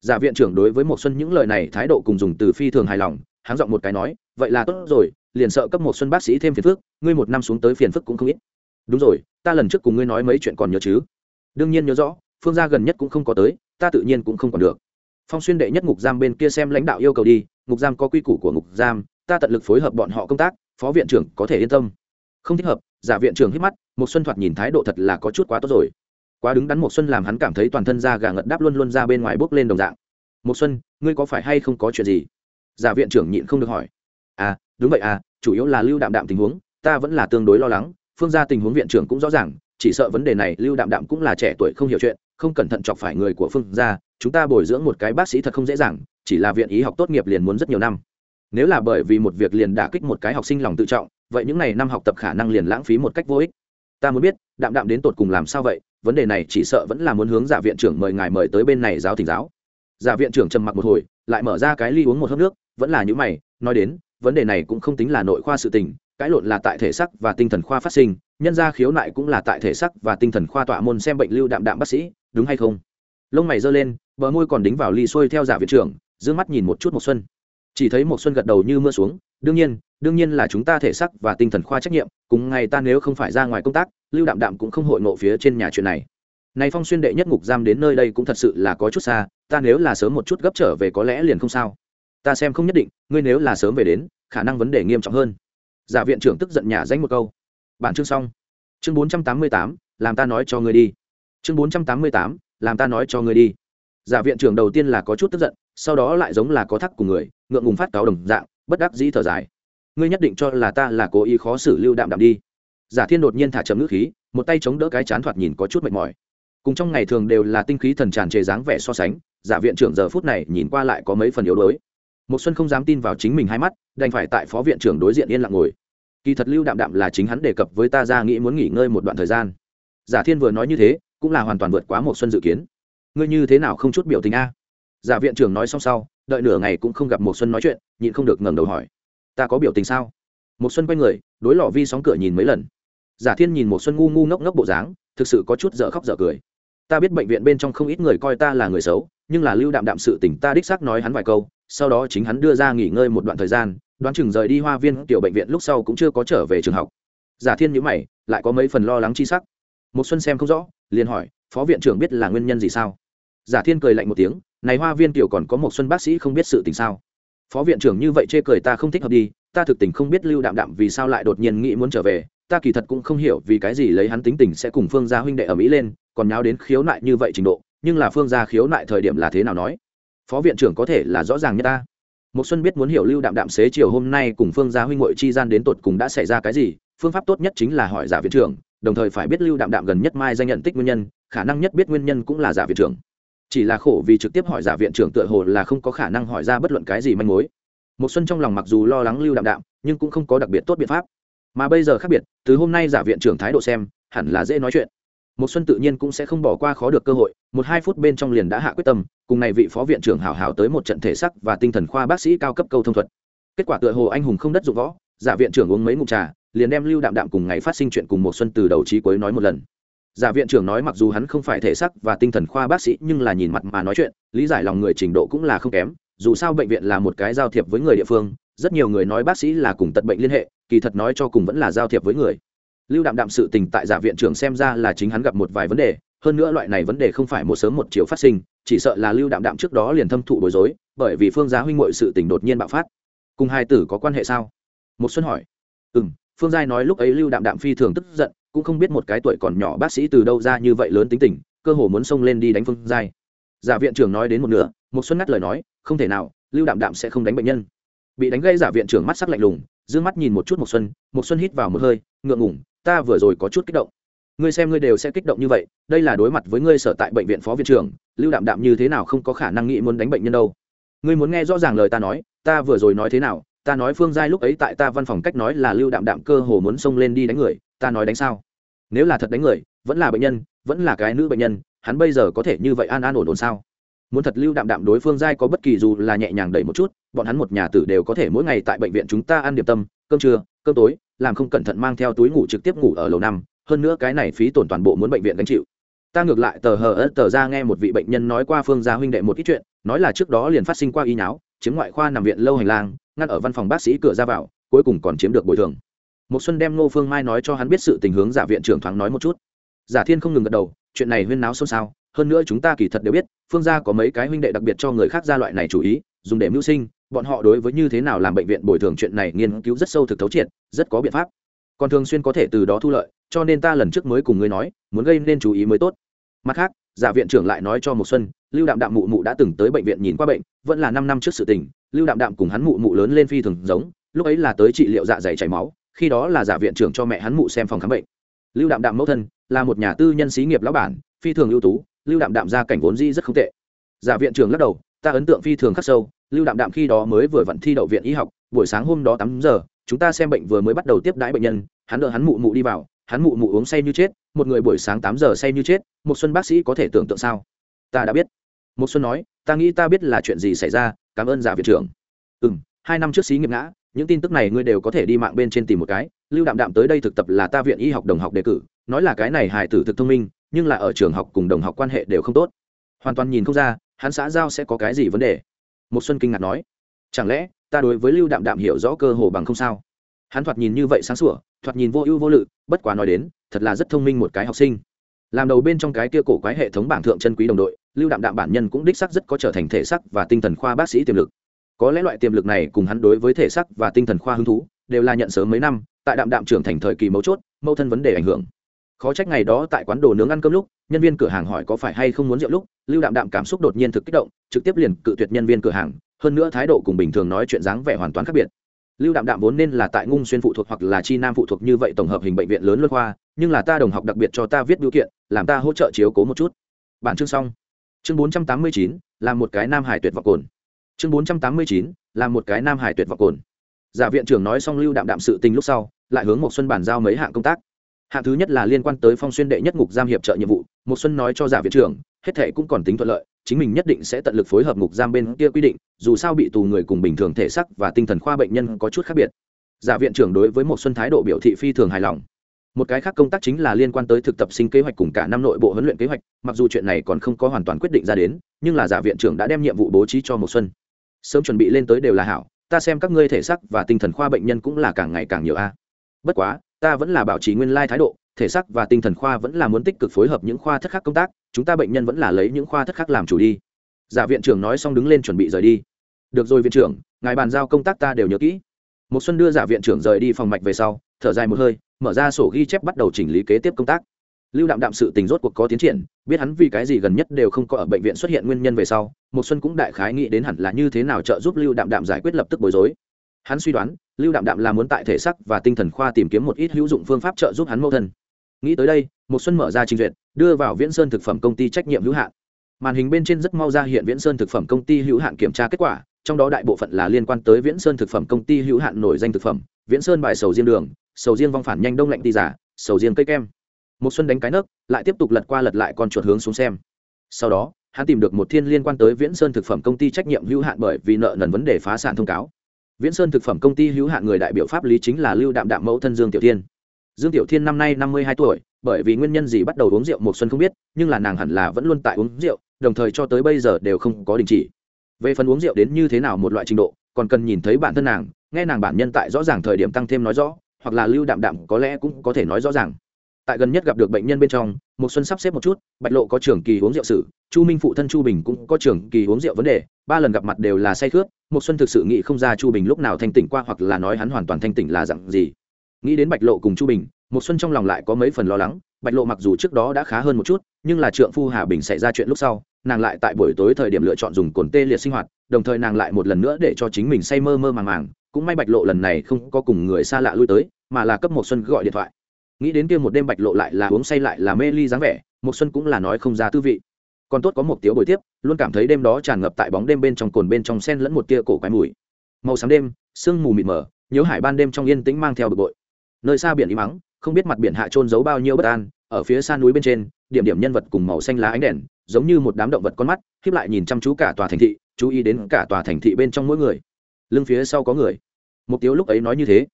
Giả viện trưởng đối với một xuân những lời này thái độ cùng dùng từ phi thường hài lòng, háng giọng một cái nói, vậy là tốt rồi, liền sợ cấp một xuân bác sĩ thêm phiền phức, ngươi một năm xuống tới phiền phức cũng không ít. Đúng rồi, ta lần trước cùng ngươi nói mấy chuyện còn nhớ chứ? Đương nhiên nhớ rõ, phương gia gần nhất cũng không có tới, ta tự nhiên cũng không còn được. Phong xuyên đệ nhất ngục giam bên kia xem lãnh đạo yêu cầu đi, ngục giam có quy củ của ngục giam, ta tận lực phối hợp bọn họ công tác, phó viện trưởng có thể yên tâm. Không thích hợp giả viện trưởng hít mắt một xuân thoạt nhìn thái độ thật là có chút quá tốt rồi. Quá đứng đắn một xuân làm hắn cảm thấy toàn thân da gà ngật đáp luôn luôn ra bên ngoài bước lên đồng dạng. Một xuân, ngươi có phải hay không có chuyện gì? Giả viện trưởng nhịn không được hỏi. À đúng vậy à chủ yếu là lưu đạm đạm tình huống, ta vẫn là tương đối lo lắng, phương gia tình huống viện trưởng cũng rõ ràng, chỉ sợ vấn đề này lưu đạm đạm cũng là trẻ tuổi không hiểu chuyện, không cẩn thận chọc phải người của phương gia. chúng ta bồi dưỡng một cái bác sĩ thật không dễ dàng, chỉ là viện ý học tốt nghiệp liền muốn rất nhiều năm. Nếu là bởi vì một việc liền đả kích một cái học sinh lòng tự trọng vậy những ngày năm học tập khả năng liền lãng phí một cách vô ích. Ta muốn biết, đạm đạm đến tột cùng làm sao vậy? Vấn đề này chỉ sợ vẫn là muốn hướng giả viện trưởng mời ngài mời tới bên này giáo thỉnh giáo. Giả viện trưởng trầm mặc một hồi, lại mở ra cái ly uống một hớp nước, vẫn là những mày, nói đến, vấn đề này cũng không tính là nội khoa sự tình cãi lộn là tại thể sắc và tinh thần khoa phát sinh, nhân ra khiếu nại cũng là tại thể sắc và tinh thần khoa tọa môn xem bệnh lưu đạm đạm bác sĩ, đúng hay không? Lông mày giơ lên, bờ môi còn đính vào ly xuôi theo giả viện trưởng d mắt nhìn một chút một xuân. Chỉ thấy một xuân gật đầu như mưa xuống, đương nhiên đương nhiên là chúng ta thể sắc và tinh thần khoa trách nhiệm, cùng ngày ta nếu không phải ra ngoài công tác, lưu đạm đạm cũng không hội ngộ phía trên nhà chuyện này. Này phong xuyên đệ nhất ngục giam đến nơi đây cũng thật sự là có chút xa, ta nếu là sớm một chút gấp trở về có lẽ liền không sao. Ta xem không nhất định, ngươi nếu là sớm về đến, khả năng vấn đề nghiêm trọng hơn. Giả viện trưởng tức giận nhà danh một câu. Bản chương xong. Chương bốn trăm tám mươi tám, làm ta nói cho ngươi đi. Chương bốn trăm tám mươi tám, làm ta nói cho ngươi đi. Giả viện trưởng đầu tiên là có chút tức giận, sau đó lại giống là có thắc cùng người, ngượng ngùng phát cáo đồng dạng, bất đắc dĩ thở dài ngươi nhất định cho là ta là cố ý khó xử lưu đạm đạm đi. Giả thiên đột nhiên thả chậm ngữ khí, một tay chống đỡ cái chán thoạt nhìn có chút mệt mỏi. Cùng trong ngày thường đều là tinh khí thần tràn trề dáng vẻ so sánh, giả viện trưởng giờ phút này nhìn qua lại có mấy phần yếu đuối. Một xuân không dám tin vào chính mình hai mắt, đành phải tại phó viện trưởng đối diện yên lặng ngồi. Kỳ thật lưu đạm đạm là chính hắn đề cập với ta ra nghĩ muốn nghỉ ngơi một đoạn thời gian. Giả thiên vừa nói như thế, cũng là hoàn toàn vượt quá một xuân dự kiến. Ngươi như thế nào không chút biểu tình a? Giả viện trưởng nói xong sau, đợi nửa ngày cũng không gặp một xuân nói chuyện, nhịn không được ngẩng đầu hỏi ta có biểu tình sao? Một xuân quay người, đối lò vi sóng cửa nhìn mấy lần. Giả thiên nhìn một xuân ngu ngu ngốc ngốc bộ dáng, thực sự có chút dở khóc dở cười. Ta biết bệnh viện bên trong không ít người coi ta là người xấu, nhưng là lưu đạm đạm sự tình ta đích xác nói hắn vài câu, sau đó chính hắn đưa ra nghỉ ngơi một đoạn thời gian, đoán chừng rời đi hoa viên tiểu bệnh viện lúc sau cũng chưa có trở về trường học. Giả thiên nhữ mày, lại có mấy phần lo lắng chi sắc. Một xuân xem không rõ, liền hỏi, phó viện trưởng biết là nguyên nhân gì sao? Giả thiên cười lạnh một tiếng, này hoa viên tiểu còn có một xuân bác sĩ không biết sự tình sao? Phó viện trưởng như vậy chê cười ta không thích hợp đi, ta thực tình không biết lưu đạm đạm vì sao lại đột nhiên nghĩ muốn trở về, ta kỳ thật cũng không hiểu vì cái gì lấy hắn tính tình sẽ cùng phương gia huynh đệ ở mỹ lên, còn nháo đến khiếu nại như vậy trình độ, nhưng là phương gia khiếu nại thời điểm là thế nào nói? Phó viện trưởng có thể là rõ ràng như ta. Một xuân biết muốn hiểu lưu đạm đạm xế chiều hôm nay cùng phương gia huynh hội chi gian đến tột cùng đã xảy ra cái gì, phương pháp tốt nhất chính là hỏi giả viện trưởng, đồng thời phải biết lưu đạm đạm gần nhất mai danh nhận tích nguyên nhân, khả năng nhất biết nguyên nhân cũng là giả viện trưởng chỉ là khổ vì trực tiếp hỏi giả viện trưởng tựa hồ là không có khả năng hỏi ra bất luận cái gì manh mối. Một xuân trong lòng mặc dù lo lắng lưu đạm đạm, nhưng cũng không có đặc biệt tốt biện pháp. Mà bây giờ khác biệt, từ hôm nay giả viện trưởng thái độ xem, hẳn là dễ nói chuyện. Một xuân tự nhiên cũng sẽ không bỏ qua khó được cơ hội, một hai phút bên trong liền đã hạ quyết tâm, cùng này vị phó viện trưởng hảo hảo tới một trận thể sắc và tinh thần khoa bác sĩ cao cấp câu thông thuật. Kết quả tựa hồ anh hùng không đất dụng võ, giả viện trưởng uống mấy ngụm trà, liền đem lưu đạm đạm cùng ngày phát sinh chuyện cùng một xuân từ đầu chí cuối nói một lần giả viện trưởng nói mặc dù hắn không phải thể sắc và tinh thần khoa bác sĩ nhưng là nhìn mặt mà nói chuyện, lý giải lòng người trình độ cũng là không kém. Dù sao bệnh viện là một cái giao thiệp với người địa phương, rất nhiều người nói bác sĩ là cùng tật bệnh liên hệ, kỳ thật nói cho cùng vẫn là giao thiệp với người. Lưu đạm đạm sự tình tại giả viện trưởng xem ra là chính hắn gặp một vài vấn đề, hơn nữa loại này vấn đề không phải một sớm một chiều phát sinh, chỉ sợ là lưu đạm đạm trước đó liền thâm thụ bối rối, bởi vì phương giá huynh mội sự tình đột nhiên bạo phát. Cùng hai tử có quan hệ sao? Một xuân hỏi. Ừ m phương giai nói lúc ấy lưu đạm đạm phi thường tức giận cũng không biết một cái tuổi còn nhỏ bác sĩ từ đâu ra như vậy lớn tính tình cơ hồ muốn xông lên đi đánh phương giai. Giả viện trưởng nói đến một nửa một xuân ngắt lời nói không thể nào lưu đạm đạm sẽ không đánh bệnh nhân. Bị đánh gây giả viện trưởng mắt sắc lạnh lùng dương mắt nhìn một chút một xuân một xuân hít vào một hơi ngượng ngùng, ta vừa rồi có chút kích động. Ngươi xem ngươi đều sẽ kích động như vậy đây là đối mặt với ngươi sở tại bệnh viện phó viện trưởng lưu đạm đạm như thế nào không có khả năng nghĩ muốn đánh bệnh nhân đâu. Ngươi muốn nghe rõ ràng lời ta nói ta vừa rồi nói thế nào ta nói phương giai lúc ấy tại ta văn phòng cách nói là lưu đạm đạm cơ hồ muốn xông lên đi đánh người ta nói đánh sao? Nếu là thật đánh người, vẫn là bệnh nhân, vẫn là cái nữ bệnh nhân, hắn bây giờ có thể như vậy an an ổn ổn sao? Muốn thật lưu đạm đạm đối phương giai có bất kỳ dù là nhẹ nhàng đẩy một chút, bọn hắn một nhà tử đều có thể mỗi ngày tại bệnh viện chúng ta ăn điểm tâm, cơm trưa, cơm tối, làm không cẩn thận mang theo túi ngủ trực tiếp ngủ ở lầu năm, hơn nữa cái này phí tổn toàn bộ muốn bệnh viện gánh chịu. Ta ngược lại tờ hờ ớt tờ ra nghe một vị bệnh nhân nói qua phương gia huynh đệ một ít chuyện, nói là trước đó liền phát sinh qua y nháo chiếm ngoại khoa nằm viện lâu hành lang, ngăn ở văn phòng bác sĩ cửa ra vào, cuối cùng còn chiếm được bồi thường một xuân đem ngô phương mai nói cho hắn biết sự tình hướng giả viện trưởng thoáng nói một chút. Giả thiên không ngừng gật đầu, chuyện này huyên náo xôn xao, hơn nữa chúng ta kỳ thật đều biết, phương gia có mấy cái huynh đệ đặc biệt cho người khác ra loại này chủ ý, dùng để mưu sinh, bọn họ đối với như thế nào làm bệnh viện bồi thường chuyện này nghiên cứu rất sâu thực thấu triệt, rất có biện pháp. Còn thường xuyên có thể từ đó thu lợi, cho nên ta lần trước mới cùng ngươi nói, muốn gây nên chú ý mới tốt. Mặt khác, giả viện trưởng lại nói cho một xuân, lưu đạm đạm mụ mụ đã từng tới bệnh viện nhìn qua bệnh, vẫn là năm năm trước sự tình, lưu đạm đạm cùng hắn mụ mụ lớn lên phi thường giống, lúc ấy là tới trị liệu dạ dày chảy máu khi đó là giả viện trưởng cho mẹ hắn mụ xem phòng khám bệnh. Lưu đạm đạm mẫu thân, là một nhà tư nhân xí nghiệp lão bản, phi thường ưu tú, lưu đạm đạm ra cảnh vốn di rất không tệ. Giả viện trưởng lắc đầu, ta ấn tượng phi thường khắc sâu, lưu đạm đạm khi đó mới vừa vận thi đậu viện y học, buổi sáng hôm đó tám giờ, chúng ta xem bệnh vừa mới bắt đầu tiếp đãi bệnh nhân, hắn đỡ hắn mụ mụ đi vào, hắn mụ mụ uống say như chết, một người buổi sáng tám giờ say như chết, một xuân bác sĩ có thể tưởng tượng sao? Ta đã biết. Một xuân nói, ta nghĩ ta biết là chuyện gì xảy ra, cảm ơn giả viện trưởng. Ừ hai năm trước xí nghiệp ngã những tin tức này ngươi đều có thể đi mạng bên trên tìm một cái. Lưu đạm đạm tới đây thực tập là ta viện y học đồng học đề cử, nói là cái này hài tử thực thông minh, nhưng là ở trường học cùng đồng học quan hệ đều không tốt. Hoàn toàn nhìn không ra, hắn xã giao sẽ có cái gì vấn đề. Một xuân kinh ngạc nói, chẳng lẽ, ta đối với lưu đạm đạm hiểu rõ cơ hồ bằng không sao? Hắn thoạt nhìn như vậy sáng sủa, thoạt nhìn vô ưu vô lự, bất quá nói đến, thật là rất thông minh một cái học sinh. Làm đầu bên trong cái kia cổ quái hệ thống bảng thượng chân quý đồng đội, lưu đạm đạm bản nhân cũng đích sắc rất có trở thành thể sắc và tinh thần khoa bác sĩ tiềm lực có lẽ loại tiềm lực này cùng hắn đối với thể sắc và tinh thần khoa hứng thú đều là nhận sớm mấy năm, tại đạm đạm trưởng thành thời kỳ mấu chốt mâu thân vấn đề ảnh hưởng. Khó trách ngày đó tại quán đồ nướng ăn cơm lúc, nhân viên cửa hàng hỏi có phải hay không muốn rượu lúc, lưu đạm đạm cảm xúc đột nhiên thực kích động, trực tiếp liền cự tuyệt nhân viên cửa hàng, hơn nữa thái độ cùng bình thường nói chuyện dáng vẻ hoàn toàn khác biệt. Lưu đạm đạm vốn nên là tại ngung xuyên phụ thuộc hoặc là chi nam phụ thuộc như vậy tổng hợp hình bệnh viện lớn luân khoa, nhưng là ta đồng học đặc biệt cho ta viết biểu kiện, làm ta hỗ trợ chiếu cố một chút. Bản chương xong. Chương bốn trăm tám mươi chín là một cái nam hải tuyệt vọng cồn chương bốn trăm tám mươi chín, là một cái nam hải tuyệt vọng cồn. Giả viện trưởng nói xong lưu đạm đạm sự tình lúc sau, lại hướng một xuân bàn giao mấy hạng công tác. Hạng thứ nhất là liên quan tới phong xuyên đệ nhất ngục giam hiệp trợ nhiệm vụ một xuân nói cho giả viện trưởng, hết thể cũng còn tính thuận lợi, chính mình nhất định sẽ tận lực phối hợp ngục giam bên kia quy định, dù sao bị tù người cùng bình thường thể sắc và tinh thần khoa bệnh nhân có chút khác biệt. Giả viện trưởng đối với một xuân thái độ biểu thị phi thường hài lòng. Một cái khác công tác chính là liên quan tới thực tập sinh kế hoạch cùng cả năm nội bộ huấn luyện kế hoạch, mặc dù chuyện này còn không có hoàn toàn quyết định ra đến, nhưng là giả viện trưởng đã đem nhiệm vụ bố trí cho một xuân sớm chuẩn bị lên tới đều là hảo, ta xem các ngươi thể xác và tinh thần khoa bệnh nhân cũng là càng ngày càng nhiều a. Bất quá, ta vẫn là bảo trì nguyên lai thái độ, thể xác và tinh thần khoa vẫn là muốn tích cực phối hợp những khoa thất khác công tác, chúng ta bệnh nhân vẫn là lấy những khoa thất khác làm chủ đi. Giả viện trưởng nói xong đứng lên chuẩn bị rời đi. Được rồi viện trưởng, ngài bàn giao công tác ta đều nhớ kỹ. Một xuân đưa giả viện trưởng rời đi phòng mạch về sau, thở dài một hơi, mở ra sổ ghi chép bắt đầu chỉnh lý kế tiếp công tác lưu đạm đạm sự tình rốt cuộc có tiến triển, biết hắn vì cái gì gần nhất đều không có ở bệnh viện xuất hiện nguyên nhân về sau một xuân cũng đại khái nghĩ đến hẳn là như thế nào trợ giúp lưu đạm đạm giải quyết lập tức bối rối. Hắn suy đoán, lưu đạm đạm là muốn tại thể xác và tinh thần khoa tìm kiếm một ít hữu dụng phương pháp trợ giúp hắn mâu thân. Nghĩ tới đây một xuân mở ra trình duyệt, đưa vào viễn sơn thực phẩm công ty trách nhiệm hữu hạn. Màn hình bên trên rất mau ra hiện viễn sơn thực phẩm công ty hữu hạn kiểm tra kết quả, trong đó đại bộ phận là liên quan tới viễn sơn thực phẩm công ty hữu hạn nổi danh thực phẩm, viễn sơn bài sầu riêng đường, sầu riêng vong phản nhanh đông lạnh tì giả, sầu riêng cây kem một xuân đánh cái nấc, lại tiếp tục lật qua lật lại con chuột hướng xuống xem. Sau đó, hắn tìm được một thiên liên quan tới viễn sơn thực phẩm công ty trách nhiệm hữu hạn bởi vì nợ nần vấn đề phá sản thông cáo. Viễn sơn thực phẩm công ty hữu hạn người đại biểu pháp lý chính là lưu đạm đạm mẫu thân dương tiểu thiên. Dương tiểu thiên năm nay năm mươi hai tuổi, bởi vì nguyên nhân gì bắt đầu uống rượu một xuân không biết, nhưng là nàng hẳn là vẫn luôn tại uống rượu, đồng thời cho tới bây giờ đều không có đình chỉ. Về phần uống rượu đến như thế nào một loại trình độ, còn cần nhìn thấy bản thân nàng, nghe nàng bản nhân tại rõ ràng thời điểm tăng thêm nói rõ, hoặc là lưu đạm đạm có lẽ cũng có thể nói rõ ràng tại gần nhất gặp được bệnh nhân bên trong một xuân sắp xếp một chút, bạch lộ có trưởng kỳ uống rượu sử chu minh phụ thân chu bình cũng có trưởng kỳ uống rượu vấn đề, ba lần gặp mặt đều là say khướt một xuân thực sự nghĩ không ra chu bình lúc nào thanh tỉnh qua hoặc là nói hắn hoàn toàn thanh tỉnh là dạng gì. nghĩ đến bạch lộ cùng chu bình một xuân trong lòng lại có mấy phần lo lắng, bạch lộ mặc dù trước đó đã khá hơn một chút, nhưng là trượng phu hà bình xảy ra chuyện lúc sau, nàng lại tại buổi tối thời điểm lựa chọn dùng cồn tê liệt sinh hoạt, đồng thời nàng lại một lần nữa để cho chính mình say mơ mơ màng màng, cũng may bạch lộ lần này không có cùng người xa lạ lui tới, mà là cấp một xuân gọi điện thoại nghĩ đến kia một đêm bạch lộ lại là uống say lại là mê ly dáng vẻ một xuân cũng là nói không ra tư vị. Còn tốt có một tiếu buổi tiếp, luôn cảm thấy đêm đó tràn ngập tại bóng đêm bên trong cồn bên trong sen lẫn một tia cổ quái mùi. Màu sáng đêm, sương mù mịt mờ, nhớ hải ban đêm trong yên tĩnh mang theo bực bội. Nơi xa biển im mắng không biết mặt biển hạ trôn giấu bao nhiêu bất an, ở phía xa núi bên trên, điểm điểm nhân vật cùng màu xanh lá ánh đèn, giống như một đám động vật con mắt, khiếp lại nhìn chăm chú cả tòa thành thị, chú ý đến cả tòa thành thị bên trong mỗi người. Lưng phía sau có người. Mục tiêu lúc ấy nói như thế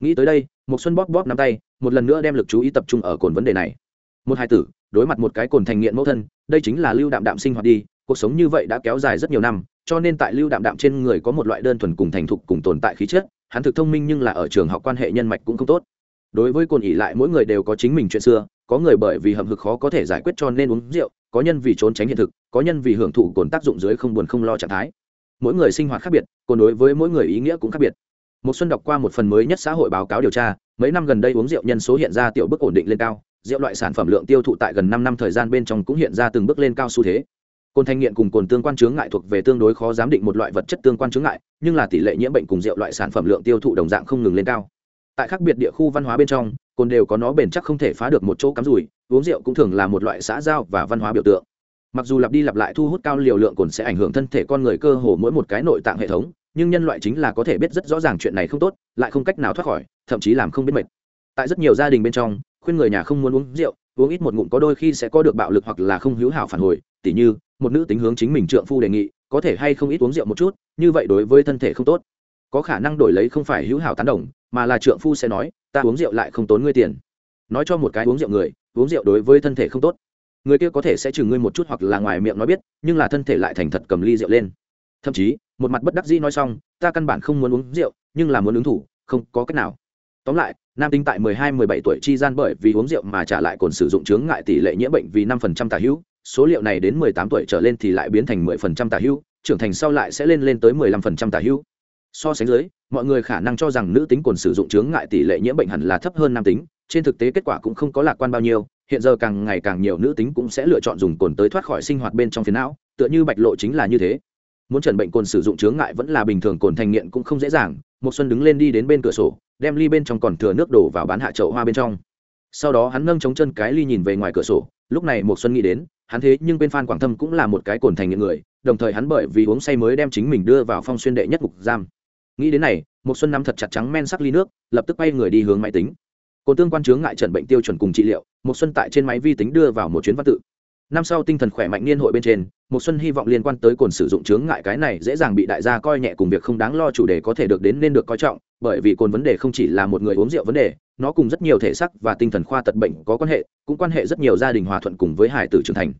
nghĩ tới đây một xuân bóp bóp nắm tay, một lần nữa đem lực chú ý tập trung ở cồn vấn đề này. Một hai tử, đối mặt một cái cồn thành nghiện mẫu thân, đây chính là lưu đạm đạm sinh hoạt đi, cuộc sống như vậy đã kéo dài rất nhiều năm, cho nên tại lưu đạm đạm trên người có một loại đơn thuần cùng thành thục cùng tồn tại khí chất, hắn thực thông minh nhưng là ở trường học quan hệ nhân mạch cũng không tốt. Đối với cồn ỉ lại, mỗi người đều có chính mình chuyện xưa, có người bởi vì hầm hực khó có thể giải quyết cho nên uống rượu, có nhân vì trốn tránh hiện thực, có nhân vì hưởng thụ cồn tác dụng dưới không buồn không lo trạng thái. Mỗi người sinh hoạt khác biệt còn đối với mỗi người ý nghĩa cũng khác biệt một xuân đọc qua một phần mới nhất xã hội báo cáo điều tra, mấy năm gần đây uống rượu nhân số hiện ra tiểu bước ổn định lên cao, rượu loại sản phẩm lượng tiêu thụ tại gần năm năm thời gian bên trong cũng hiện ra từng bước lên cao xu thế. Cồn thanh nghiện cùng cồn tương quan chướng ngại thuộc về tương đối khó giám định một loại vật chất tương quan chướng ngại, nhưng là tỷ lệ nhiễm bệnh cùng rượu loại sản phẩm lượng tiêu thụ đồng dạng không ngừng lên cao. Tại khác biệt địa khu văn hóa bên trong, cồn đều có nó bền chắc không thể phá được một chỗ cắm rủi, uống rượu cũng thường là một loại xã giao và văn hóa biểu tượng. Mặc dù lặp đi lặp lại thu hút cao liều lượng cồn sẽ ảnh hưởng thân thể con người cơ hồ mỗi một cái nội tạng hệ thống nhưng nhân loại chính là có thể biết rất rõ ràng chuyện này không tốt, lại không cách nào thoát khỏi, thậm chí làm không biết mệt. Tại rất nhiều gia đình bên trong, khuyên người nhà không muốn uống rượu, uống ít một ngụm có đôi khi sẽ có được bạo lực hoặc là không hữu hảo phản hồi. Tỉ như, một nữ tính hướng chính mình trượng phu đề nghị, có thể hay không ít uống rượu một chút, như vậy đối với thân thể không tốt. Có khả năng đổi lấy không phải hữu hảo tán đồng, mà là trượng phu sẽ nói, ta uống rượu lại không tốn ngươi tiền. Nói cho một cái uống rượu người, uống rượu đối với thân thể không tốt. Người kia có thể sẽ chừng ngươi một chút hoặc là ngoài miệng nói biết, nhưng là thân thể lại thành thật cầm ly rượu lên. Thậm chí một mặt bất đắc dĩ nói xong, ta căn bản không muốn uống rượu, nhưng là muốn ứng thủ, không có cách nào. Tóm lại, nam tính tại 12-17 tuổi chi gian bởi vì uống rượu mà trả lại còn sử dụng chướng ngại tỷ lệ nhiễm bệnh vì 5% tả hữu, số liệu này đến 18 tuổi trở lên thì lại biến thành 10% tả hữu, trưởng thành sau lại sẽ lên lên tới 15% tả hữu. So sánh dưới, mọi người khả năng cho rằng nữ tính còn sử dụng chướng ngại tỷ lệ nhiễm bệnh hẳn là thấp hơn nam tính, trên thực tế kết quả cũng không có lạc quan bao nhiêu, hiện giờ càng ngày càng nhiều nữ tính cũng sẽ lựa chọn dùng cồn tới thoát khỏi sinh hoạt bên trong phiến não, tựa như bạch lộ chính là như thế muốn trần bệnh cồn sử dụng chướng ngại vẫn là bình thường cồn thành nghiện cũng không dễ dàng. Một xuân đứng lên đi đến bên cửa sổ, đem ly bên trong còn thừa nước đổ vào bán hạ chậu hoa bên trong. Sau đó hắn nâng chống chân cái ly nhìn về ngoài cửa sổ. Lúc này một xuân nghĩ đến, hắn thế nhưng bên phan quảng thâm cũng là một cái cồn thành nghiện người, đồng thời hắn bởi vì uống say mới đem chính mình đưa vào phong xuyên đệ nhất ngục giam. Nghĩ đến này một xuân nắm thật chặt trắng men sắc ly nước, lập tức bay người đi hướng máy tính. Cồn tương quan chướng ngại trần bệnh tiêu chuẩn cùng trị liệu một xuân tại trên máy vi tính đưa vào một chuyến văn tự năm sau tinh thần khỏe mạnh niên hội bên trên một xuân hy vọng liên quan tới cồn sử dụng chướng ngại cái này dễ dàng bị đại gia coi nhẹ cùng việc không đáng lo chủ đề có thể được đến nên được coi trọng, bởi vì cồn vấn đề không chỉ là một người uống rượu vấn đề, nó cùng rất nhiều thể sắc và tinh thần khoa tật bệnh có quan hệ, cũng quan hệ rất nhiều gia đình hòa thuận cùng với hải tử trưởng thành.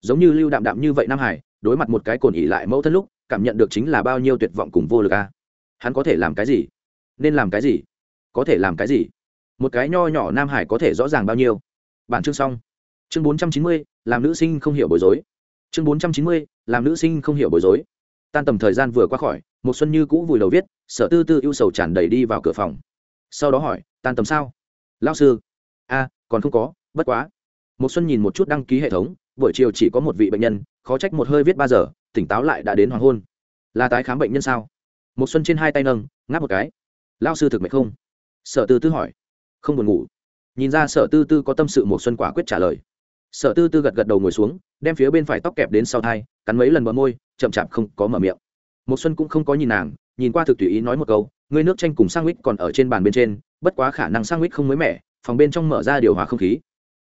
Giống như lưu đạm đạm như vậy nam hải, đối mặt một cái cồn ỉ lại mẫu thân lúc, cảm nhận được chính là bao nhiêu tuyệt vọng cùng vô lực a. Hắn có thể làm cái gì? Nên làm cái gì? Có thể làm cái gì? Một cái nho nhỏ nam hải có thể rõ ràng bao nhiêu? Bản chương xong chương bốn trăm chín mươi, làm nữ sinh không hiểu bối rối. Chương bốn trăm chín mươi, làm nữ sinh không hiểu bối rối. Tan tầm thời gian vừa qua khỏi một xuân như cũ vùi đầu viết, sở tư tư ưu sầu tràn đầy đi vào cửa phòng. Sau đó hỏi, tan tầm sao? Lao sư. A, còn không có, bất quá. Một xuân nhìn một chút đăng ký hệ thống, buổi chiều chỉ có một vị bệnh nhân, khó trách một hơi viết ba giờ, tỉnh táo lại đã đến hoàng hôn. Là tái khám bệnh nhân sao? Một xuân trên hai tay nâng, ngáp một cái. Lao sư thực mệt không? Sở tư tư hỏi. Không buồn ngủ. Nhìn ra sở tư tư có tâm sự một xuân quả quyết trả lời sở tư tư gật gật đầu ngồi xuống đem phía bên phải tóc kẹp đến sau thai cắn mấy lần bờ môi chậm chạp không có mở miệng. Một xuân cũng không có nhìn nàng nhìn qua thực tùy ý nói một câu ngươi nước chanh cùng sang mít còn ở trên bàn bên trên bất quá khả năng sang mít không mới mẻ phòng bên trong mở ra điều hòa không khí.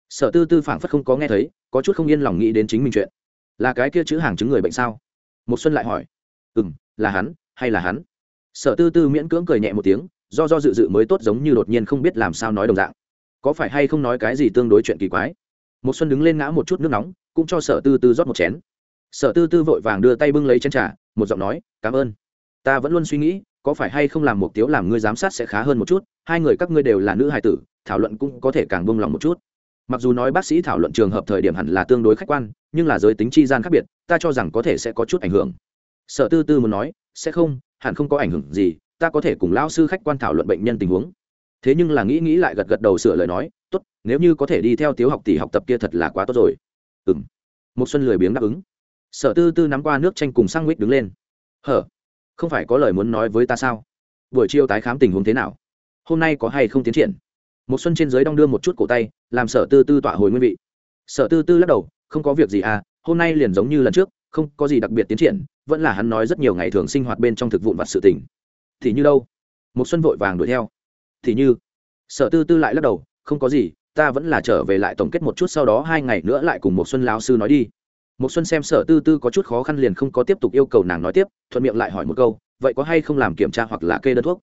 Sở tư tư phảng phất không có nghe thấy có chút không yên lòng nghĩ đến chính mình chuyện. Là cái kia chữ hàng chứng người bệnh sao? Một xuân lại hỏi. Ừm, là hắn hay là hắn? Sở tư tư miễn cưỡng cười nhẹ một tiếng do do dự dự mới tốt giống như đột nhiên không biết làm sao nói đồng dạng. Có phải hay không nói cái gì tương đối chuyện kỳ quái? Một xuân đứng lên ngã một chút nước nóng, cũng cho sở tư tư rót một chén. Sở tư tư vội vàng đưa tay bưng lấy chén trà, một giọng nói, cảm ơn. Ta vẫn luôn suy nghĩ, có phải hay không làm một tiếu làm ngươi giám sát sẽ khá hơn một chút, hai người các ngươi đều là nữ hài tử, thảo luận cũng có thể càng buông lòng một chút. Mặc dù nói bác sĩ thảo luận trường hợp thời điểm hẳn là tương đối khách quan, nhưng là giới tính chi gian khác biệt, ta cho rằng có thể sẽ có chút ảnh hưởng. Sở tư tư muốn nói, sẽ không, hẳn không có ảnh hưởng gì, ta có thể cùng lão sư khách quan thảo luận bệnh nhân tình huống. Thế nhưng là nghĩ nghĩ lại gật gật đầu sửa lời nói tốt, nếu như có thể đi theo tiếu học tỷ học tập kia thật là quá tốt rồi. Ừ m một xuân lười biếng đáp ứng. Sở tư tư nắm qua nước tranh cùng sang mít đứng lên. Hở? Không phải có lời muốn nói với ta sao? Buổi chiều tái khám tình huống thế nào? Hôm nay có hay không tiến triển? Một xuân trên dưới đong đưa một chút cổ tay, làm sở tư tư tỏa hồi nguyên vị. Sở tư tư lắc đầu, không có việc gì à hôm nay liền giống như lần trước, không có gì đặc biệt tiến triển, vẫn là hắn nói rất nhiều ngày thường sinh hoạt bên trong thực vụn vặt sự tình. Thì như đâu? Một xuân vội vàng đuổi theo. Thì như? Sở tư tư lại lắc đầu không có gì ta vẫn là trở về lại tổng kết một chút sau đó hai ngày nữa lại cùng một xuân lão sư nói đi. Một xuân xem sở tư tư có chút khó khăn liền không có tiếp tục yêu cầu nàng nói tiếp thuận miệng lại hỏi một câu vậy có hay không làm kiểm tra hoặc là kê đơn thuốc?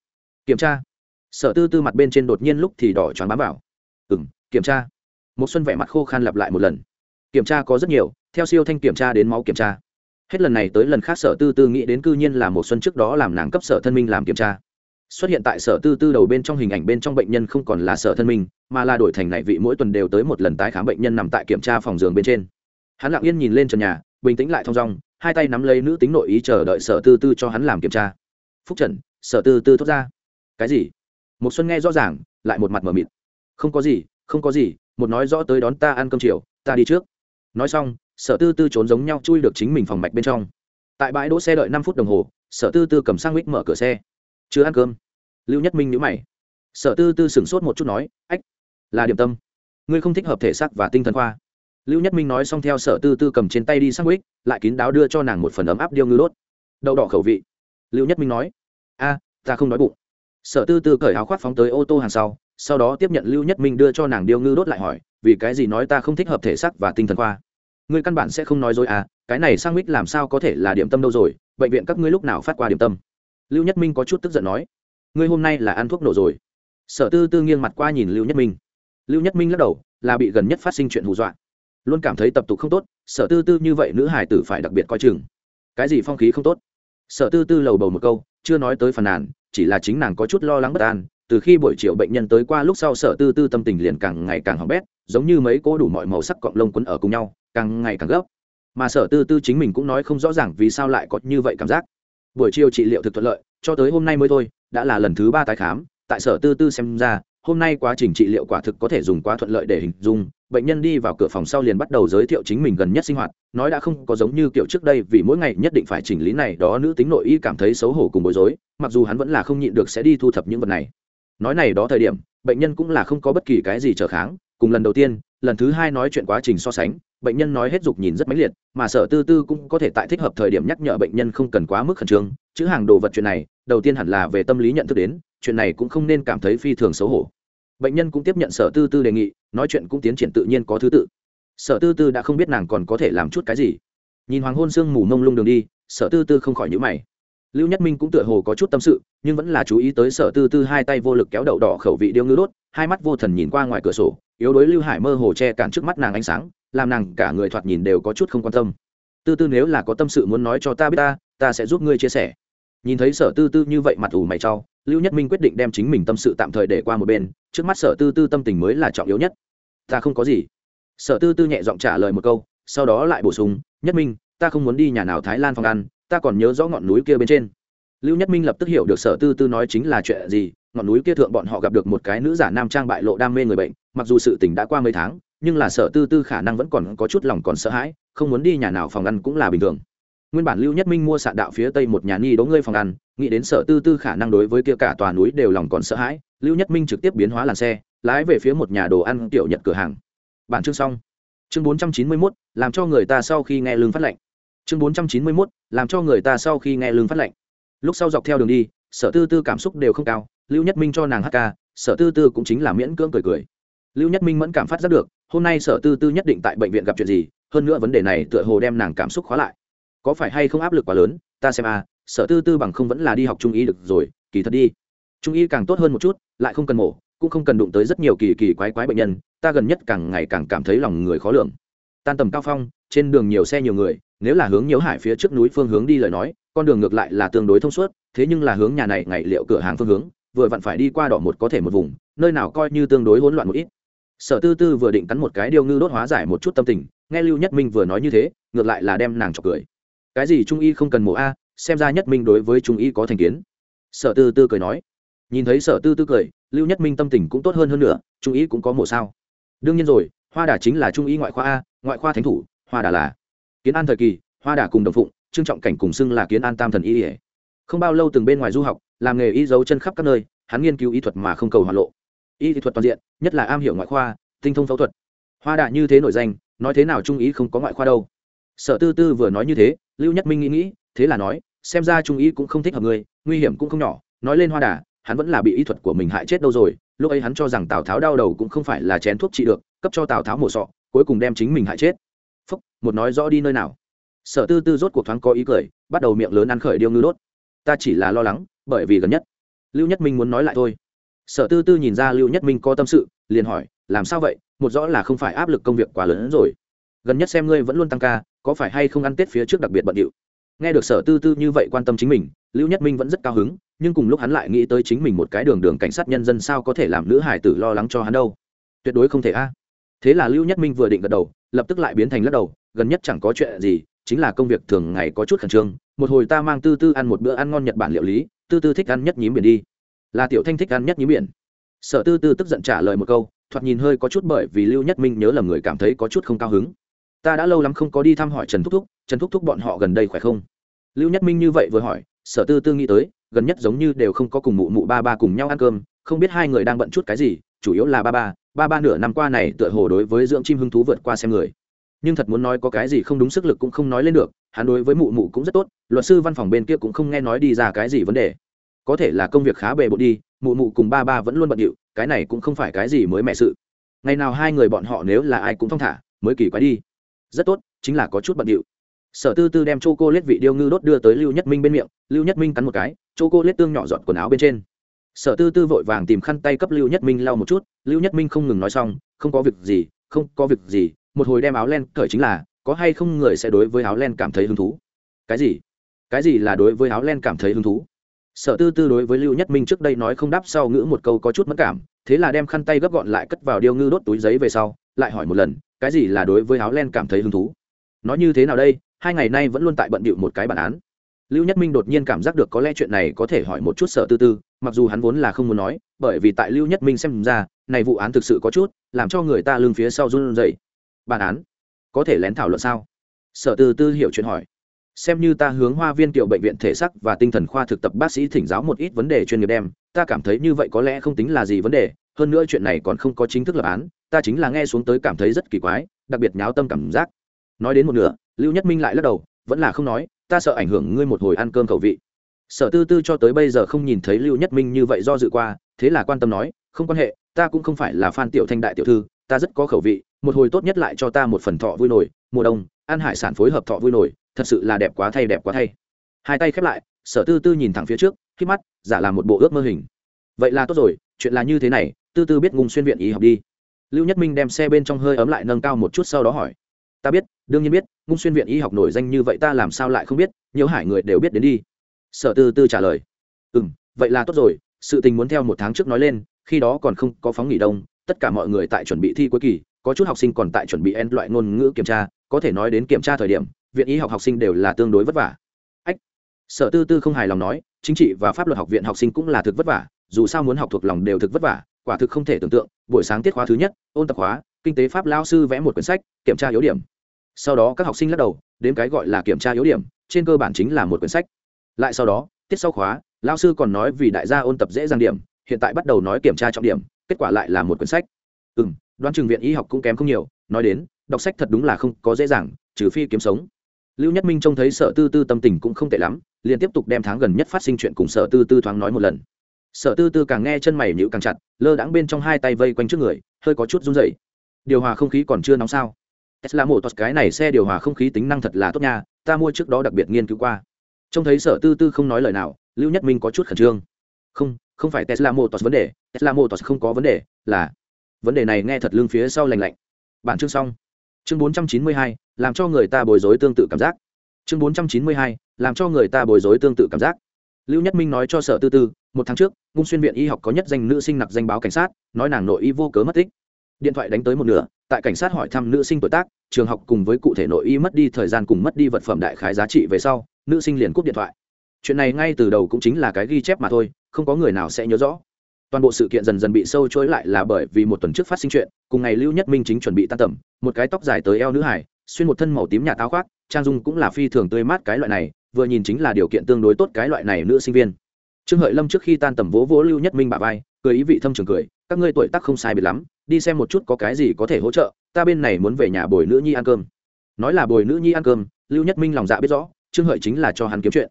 Kiểm tra. Sở tư tư mặt bên trên đột nhiên lúc thì đỏ choáng bám vào. Ừm, kiểm tra. Một xuân vẻ mặt khô khan lặp lại một lần. Kiểm tra có rất nhiều theo siêu thanh kiểm tra đến máu kiểm tra. Hết lần này tới lần khác sở tư tư nghĩ đến cư nhiên là một xuân trước đó làm nàng cấp sở thân minh làm kiểm tra xuất hiện tại sở tư tư đầu bên trong hình ảnh bên trong bệnh nhân không còn là sở thân mình, mà là đổi thành này vị mỗi tuần đều tới một lần tái khám bệnh nhân nằm tại kiểm tra phòng giường bên trên. Hắn lặng yên nhìn lên trần nhà, bình tĩnh lại thong dong, hai tay nắm lấy nữ tính nội ý chờ đợi sở tư tư cho hắn làm kiểm tra. Phúc trần, sở tư tư thốt ra. Cái gì? Một xuân nghe rõ ràng, lại một mặt mở mịt. Không có gì, không có gì, một nói rõ tới đón ta ăn cơm chiều, ta đi trước. Nói xong, sở tư tư trốn giống nhau chui được chính mình phòng mạch bên trong. Tại bãi đỗ xe đợi năm phút đồng hồ, sở tư tư cầm sang mít mở cửa xe chưa ăn cơm. Lưu nhất minh nhữ mày. Sở tư tư sửng sốt một chút nói, ách, là điểm tâm. Ngươi không thích hợp thể xác và tinh thần khoa. Lưu nhất minh nói xong theo sở tư tư cầm trên tay đi sang quýt lại kín đáo đưa cho nàng một phần ấm áp điêu ngư đốt. Đậu đỏ khẩu vị. Lưu nhất minh nói, a, ta không nói bụng. Sở tư tư cởi áo khoác phóng tới ô tô hàng sau sau đó tiếp nhận lưu nhất minh đưa cho nàng điêu ngư đốt lại hỏi, vì cái gì nói ta không thích hợp thể xác và tinh thần khoa? Ngươi căn bản sẽ không nói dối à cái này sang mít làm sao có thể là điểm tâm đâu rồi, bệnh viện các ngươi lúc nào phát qua điểm tâm? Lưu nhất minh có chút tức giận nói, ngươi hôm nay là ăn thuốc nổ rồi. Sở tư tư nghiêng mặt qua nhìn lưu nhất minh. Lưu nhất minh lắc đầu, là bị gần nhất phát sinh chuyện hù dọa. Luôn cảm thấy tập tục không tốt, sở tư tư như vậy nữ hải tử phải đặc biệt coi chừng. Cái gì phong khí không tốt? Sở tư tư lầu bầu một câu, chưa nói tới phần nàn, chỉ là chính nàng có chút lo lắng bất an. Từ khi buổi chiều bệnh nhân tới qua lúc sau sở tư tư tâm tình liền càng ngày càng hỏng bét, giống như mấy cô đủ mọi màu sắc cọng lông quấn ở cùng nhau, càng ngày càng gấp. Mà sở tư tư chính mình cũng nói không rõ ràng vì sao lại có như vậy cảm giác buổi chiều trị liệu thực thuận lợi, cho tới hôm nay mới thôi, đã là lần thứ ba tái khám. Tại sở tư tư xem ra, hôm nay quá trình trị liệu quả thực có thể dùng quá thuận lợi để hình dung. Bệnh nhân đi vào cửa phòng sau liền bắt đầu giới thiệu chính mình gần nhất sinh hoạt, nói đã không có giống như kiểu trước đây vì mỗi ngày nhất định phải chỉnh lý này đó nữ tính nội y cảm thấy xấu hổ cùng bối rối, mặc dù hắn vẫn là không nhịn được sẽ đi thu thập những vật này. Nói này đó thời điểm, bệnh nhân cũng là không có bất kỳ cái gì trở kháng. Cùng lần đầu tiên, lần thứ hai nói chuyện quá trình so sánh bệnh nhân nói hết dục nhìn rất mãnh liệt, mà sở tư tư cũng có thể tại thích hợp thời điểm nhắc nhở bệnh nhân không cần quá mức khẩn trương. Chữ hàng đồ vật chuyện này, đầu tiên hẳn là về tâm lý nhận thức đến, chuyện này cũng không nên cảm thấy phi thường xấu hổ. Bệnh nhân cũng tiếp nhận sở tư tư đề nghị, nói chuyện cũng tiến triển tự nhiên có thứ tự. Sở tư tư đã không biết nàng còn có thể làm chút cái gì. Nhìn hoàng hôn sương mù mông lung đường đi, sở tư tư không khỏi nhữ mày. Lưu nhất minh cũng tựa hồ có chút tâm sự, nhưng vẫn là chú ý tới sở tư tư hai tay vô lực kéo đậu đỏ khẩu vị điêu ngư đốt, hai mắt vô thần nhìn qua ngoài cửa sổ, yếu đuối lưu hải mơ hồ che cản trước mắt nàng ánh sáng làm nàng cả người thoạt nhìn đều có chút không quan tâm. Tư tư nếu là có tâm sự muốn nói cho ta biết ta ta sẽ giúp ngươi chia sẻ. Nhìn thấy sở tư tư như vậy mặt ủ mày trao, lưu nhất minh quyết định đem chính mình tâm sự tạm thời để qua một bên trước mắt sở tư tư tâm tình mới là trọng yếu nhất. Ta không có gì. Sở tư tư nhẹ giọng trả lời một câu sau đó lại bổ sung nhất minh ta không muốn đi nhà nào thái lan phòng ăn ta còn nhớ rõ ngọn núi kia bên trên. Lưu nhất minh lập tức hiểu được sở tư tư nói chính là chuyện gì ngọn núi kia thượng bọn họ gặp được một cái nữ giả nam trang bại lộ đam mê người bệnh mặc dù sự tình đã qua mấy tháng nhưng là sở tư tư khả năng vẫn còn có chút lòng còn sợ hãi, không muốn đi nhà nào phòng ăn cũng là bình thường. Nguyên bản lưu nhất minh mua sạn đạo phía tây một nhà ni đỗ ngươi phòng ăn, nghĩ đến sở tư tư khả năng đối với kia cả tòa núi đều lòng còn sợ hãi, lưu nhất minh trực tiếp biến hóa làn xe, lái về phía một nhà đồ ăn tiểu nhật cửa hàng. Bản chương xong. Chương bốn trăm chín mươi mốt, làm cho người ta sau khi nghe lương phát lệnh. Chương bốn trăm chín mươi mốt, làm cho người ta sau khi nghe lương phát lệnh. Lúc sau dọc theo đường đi, sở tư tư cảm xúc đều không cao, lưu nhất minh cho nàng hát ca, sở tư tư cũng chính là miễn cưỡng cười cười. Lưu nhất minh mẫn cảm phát rất được hôm nay sở tư tư nhất định tại bệnh viện gặp chuyện gì, hơn nữa vấn đề này tựa hồ đem nàng cảm xúc khóa lại. Có phải hay không áp lực quá lớn? Ta xem a sở tư tư bằng không vẫn là đi học trung y được rồi, kỳ thật đi. Trung y càng tốt hơn một chút, lại không cần mổ, cũng không cần đụng tới rất nhiều kỳ kỳ quái quái bệnh nhân, ta gần nhất càng ngày càng cảm thấy lòng người khó lường. Tan tầm cao phong, trên đường nhiều xe nhiều người, nếu là hướng nhiễu hải phía trước núi phương hướng đi lời nói, con đường ngược lại là tương đối thông suốt, thế nhưng là hướng nhà này ngày liệu cửa hàng phương hướng, vừa vặn phải đi qua đỏ một có thể một vùng, nơi nào coi như tương đối hỗn loạn một ít sở tư tư vừa định cắn một cái điêu ngư đốt hóa giải một chút tâm tình, nghe lưu nhất minh vừa nói như thế, ngược lại là đem nàng chọc cười. Cái gì trung y không cần mổ a, xem ra nhất minh đối với trung y có thành kiến. Sở tư tư cười nói. Nhìn thấy sở tư tư cười, lưu nhất minh tâm tình cũng tốt hơn hơn nữa, trung y cũng có mổ sao. Đương nhiên rồi, hoa đà chính là trung y ngoại khoa a, ngoại khoa thánh thủ, hoa đà là kiến an thời kỳ, hoa đà cùng đồng phụng, trương trọng cảnh cùng xưng là kiến an tam thần y không bao lâu từng bên ngoài du học, làm nghề y dấu chân khắp các nơi, hắn nghiên cứu y thuật mà không cầu hoa lộ y thuật toàn diện, nhất là am hiểu ngoại khoa, tinh thông phẫu thuật. Hoa đạ như thế nổi danh, nói thế nào trung ý không có ngoại khoa đâu. Sở tư tư vừa nói như thế, lưu nhất minh nghĩ nghĩ, thế là nói, xem ra trung ý cũng không thích hợp người, nguy hiểm cũng không nhỏ. Nói lên hoa đà hắn vẫn là bị y thuật của mình hại chết đâu rồi, lúc ấy hắn cho rằng tào tháo đau đầu cũng không phải là chén thuốc trị được, cấp cho tào tháo mổ sọ, cuối cùng đem chính mình hại chết. Phúc, một nói rõ đi nơi nào. Sở tư tư rốt cuộc thoáng có ý cười, bắt đầu miệng lớn ăn khởi điêu ngư đốt. Ta chỉ là lo lắng, bởi vì gần nhất. Lưu nhất minh muốn nói lại thôi sở tư tư nhìn ra lưu nhất minh có tâm sự, liền hỏi, làm sao vậy? Một rõ là không phải áp lực công việc quá lớn hơn rồi. Gần nhất xem ngươi vẫn luôn tăng ca, có phải hay không ăn tết phía trước đặc biệt bận điệu? Nghe được sở tư tư như vậy quan tâm chính mình, lưu nhất minh vẫn rất cao hứng, nhưng cùng lúc hắn lại nghĩ tới chính mình một cái đường đường cảnh sát nhân dân sao có thể làm nữ hải tử lo lắng cho hắn đâu. Tuyệt đối không thể a. Thế là lưu nhất minh vừa định gật đầu, lập tức lại biến thành lắc đầu, gần nhất chẳng có chuyện gì, chính là công việc thường ngày có chút khẩn trương, một hồi ta mang tư tư ăn một bữa ăn ngon nhật bản liệu lý, tư tư thích ăn nhất nhím biển đi là tiểu thanh thích ăn nhất như biển sở tư tư tức giận trả lời một câu, thoạt nhìn hơi có chút bởi vì lưu nhất minh nhớ lầm người cảm thấy có chút không cao hứng. Ta đã lâu lắm không có đi thăm hỏi trần thúc thúc, trần thúc thúc bọn họ gần đây khỏe không? Lưu nhất minh như vậy vừa hỏi, sở tư tư nghĩ tới, gần nhất giống như đều không có cùng mụ mụ ba ba cùng nhau ăn cơm, không biết hai người đang bận chút cái gì, chủ yếu là ba ba ba ba nửa năm qua này tựa hồ đối với dưỡng chim hứng thú vượt qua xem người. Nhưng thật muốn nói có cái gì không đúng sức lực cũng không nói lên được, hắn đối với mụ mụ cũng rất tốt, luật sư văn phòng bên kia cũng không nghe nói đi ra cái gì vấn đề có thể là công việc khá bề bộn đi, mụ mụ cùng ba ba vẫn luôn bận điệu, cái này cũng không phải cái gì mới mẹ sự. Ngày nào hai người bọn họ nếu là ai cũng thong thả, mới kỳ quái đi. Rất tốt, chính là có chút bận điệu. Sở tư tư đem c h o cô lết vị điêu ngư đốt đưa tới lưu nhất minh bên miệng, lưu nhất minh cắn một cái c h o cô lết tương nhỏ dọn quần áo bên trên. Sở tư tư vội vàng tìm khăn tay cấp lưu nhất minh lau một chút, lưu nhất minh không ngừng nói xong, không có việc gì, không có việc gì, một hồi đem áo len cởi chính là, có hay không người sẽ đối với áo len cảm thấy hứng thú? Cái gì? Cái gì là đối với áo len cảm thấy hứng thú? Sở tư tư đối với lưu nhất minh trước đây nói không đáp sau ngữ một câu có chút mất cảm, thế là đem khăn tay gấp gọn lại cất vào điêu ngư đốt túi giấy về sau, lại hỏi một lần, cái gì là đối với áo len cảm thấy hứng thú? Nói như thế nào đây, hai ngày nay vẫn luôn tại bận bịu một cái bản án. Lưu nhất minh đột nhiên cảm giác được có lẽ chuyện này có thể hỏi một chút sở tư tư, mặc dù hắn vốn là không muốn nói, bởi vì tại lưu nhất minh xem ra, này vụ án thực sự có chút, làm cho người ta lưng phía sau run rẩy. Bản án có thể lén thảo luận sao? Sở tư tư hiểu chuyện hỏi xem như ta hướng hoa viên tiểu bệnh viện thể sắc và tinh thần khoa thực tập bác sĩ thỉnh giáo một ít vấn đề chuyên nghiệp đem, ta cảm thấy như vậy có lẽ không tính là gì vấn đề, hơn nữa chuyện này còn không có chính thức lập án, ta chính là nghe xuống tới cảm thấy rất kỳ quái, đặc biệt nháo tâm cảm giác. Nói đến một nửa, lưu nhất minh lại lắc đầu, vẫn là không nói, ta sợ ảnh hưởng ngươi một hồi ăn cơm khẩu vị. Sở tư tư cho tới bây giờ không nhìn thấy lưu nhất minh như vậy do dự qua, thế là quan tâm nói, không quan hệ, ta cũng không phải là phan tiểu thanh đại tiểu thư, ta rất có khẩu vị, một hồi tốt nhất lại cho ta một phần thọ vui nổi, mùa đông ăn hải sản phối hợp thọ vui nổi thật sự là đẹp quá thay đẹp quá thay. Hai tay khép lại, sở tư tư nhìn thẳng phía trước, khi mắt, giả làm một bộ ước mơ hình. Vậy là tốt rồi, chuyện là như thế này, tư tư biết ngung xuyên viện y học đi. Lưu nhất minh đem xe bên trong hơi ấm lại nâng cao một chút sau đó hỏi. Ta biết, đương nhiên biết ngung xuyên viện y học nổi danh như vậy ta làm sao lại không biết, nhiều hải người đều biết đến đi. Sở tư tư trả lời. Ừ m vậy là tốt rồi, sự tình muốn theo một tháng trước nói lên, khi đó còn không có phóng nghỉ đông, tất cả mọi người tại chuẩn bị thi cuối kỳ, có chút học sinh còn tại chuẩn bị en loại ngôn ngữ kiểm tra, có thể nói đến kiểm tra thời điểm viện y học học sinh đều là tương đối vất vả. Ách, sở tư tư không hài lòng nói, chính trị và pháp luật học viện học sinh cũng là thực vất vả, dù sao muốn học thuộc lòng đều thực vất vả, quả thực không thể tưởng tượng, buổi sáng tiết khóa thứ nhất, ôn tập khóa, kinh tế pháp lao sư vẽ một quyển sách, kiểm tra yếu điểm. Sau đó các học sinh lắc đầu, đến cái gọi là kiểm tra yếu điểm, trên cơ bản chính là một quyển sách. Lại sau đó, tiết sau khóa, lao sư còn nói vì đại gia ôn tập dễ dàng điểm, hiện tại bắt đầu nói kiểm tra trọng điểm, kết quả lại là một quyển sách. Ừ m đoán trường viện y học cũng kém không nhiều, nói đến, đọc sách thật đúng là không có dễ dàng, trừ phi kiếm sống lưu nhất minh trông thấy sở tư tư tâm tình cũng không tệ lắm, liền tiếp tục đem tháng gần nhất phát sinh chuyện cùng sở tư tư thoáng nói một lần. Sở tư tư càng nghe chân mày nhịu càng chặt, lơ đãng bên trong hai tay vây quanh trước người, hơi có chút run dậy điều hòa không khí còn chưa nóng sao? Tesla mổ tos cái này xe điều hòa không khí tính năng thật là tốt nha, ta mua trước đó đặc biệt nghiên cứu qua. Trông thấy sở tư tư không nói lời nào, lưu nhất minh có chút khẩn trương. Không không phải tesla motors vấn đề, tesla motors không có vấn đề, là vấn đề này nghe thật lương phía sau lành lạnh. Bản chương xong chương 492, làm cho người ta bối rối tương tự cảm giác. Chương 492, làm cho người ta bối rối tương tự cảm giác. Lưu nhất minh nói cho sở tư tư một tháng trước ngung xuyên viện y học có nhất danh nữ sinh nặc danh báo cảnh sát nói nàng nội y vô cớ mất tích. Điện thoại đánh tới một nửa tại cảnh sát hỏi thăm nữ sinh tuổi tác trường học cùng với cụ thể nội y mất đi thời gian cùng mất đi vật phẩm đại khái giá trị về sau nữ sinh liền cúp điện thoại. Chuyện này ngay từ đầu cũng chính là cái ghi chép mà thôi không có người nào sẽ nhớ rõ toàn bộ sự kiện dần dần bị sâu chối lại là bởi vì một tuần trước phát sinh chuyện, cùng ngày lưu nhất minh chính chuẩn bị tan tầm, một cái tóc dài tới eo nữ hải xuyên một thân màu tím nhà táo khoác, trang dung cũng là phi thường tươi mát cái loại này, vừa nhìn chính là điều kiện tương đối tốt cái loại này nữ sinh viên. Trương hợi lâm trước khi tan tầm vỗ vỗ lưu nhất minh bà vai, cười ý vị thâm trường cười, các ngươi tuổi tác không sai biệt lắm, đi xem một chút có cái gì có thể hỗ trợ, ta bên này muốn về nhà bồi nữ nhi ăn cơm. Nói là bồi nữ nhi ăn cơm, lưu nhất minh lòng dạ biết rõ, trương hợi chính là cho hắn kiếm chuyện.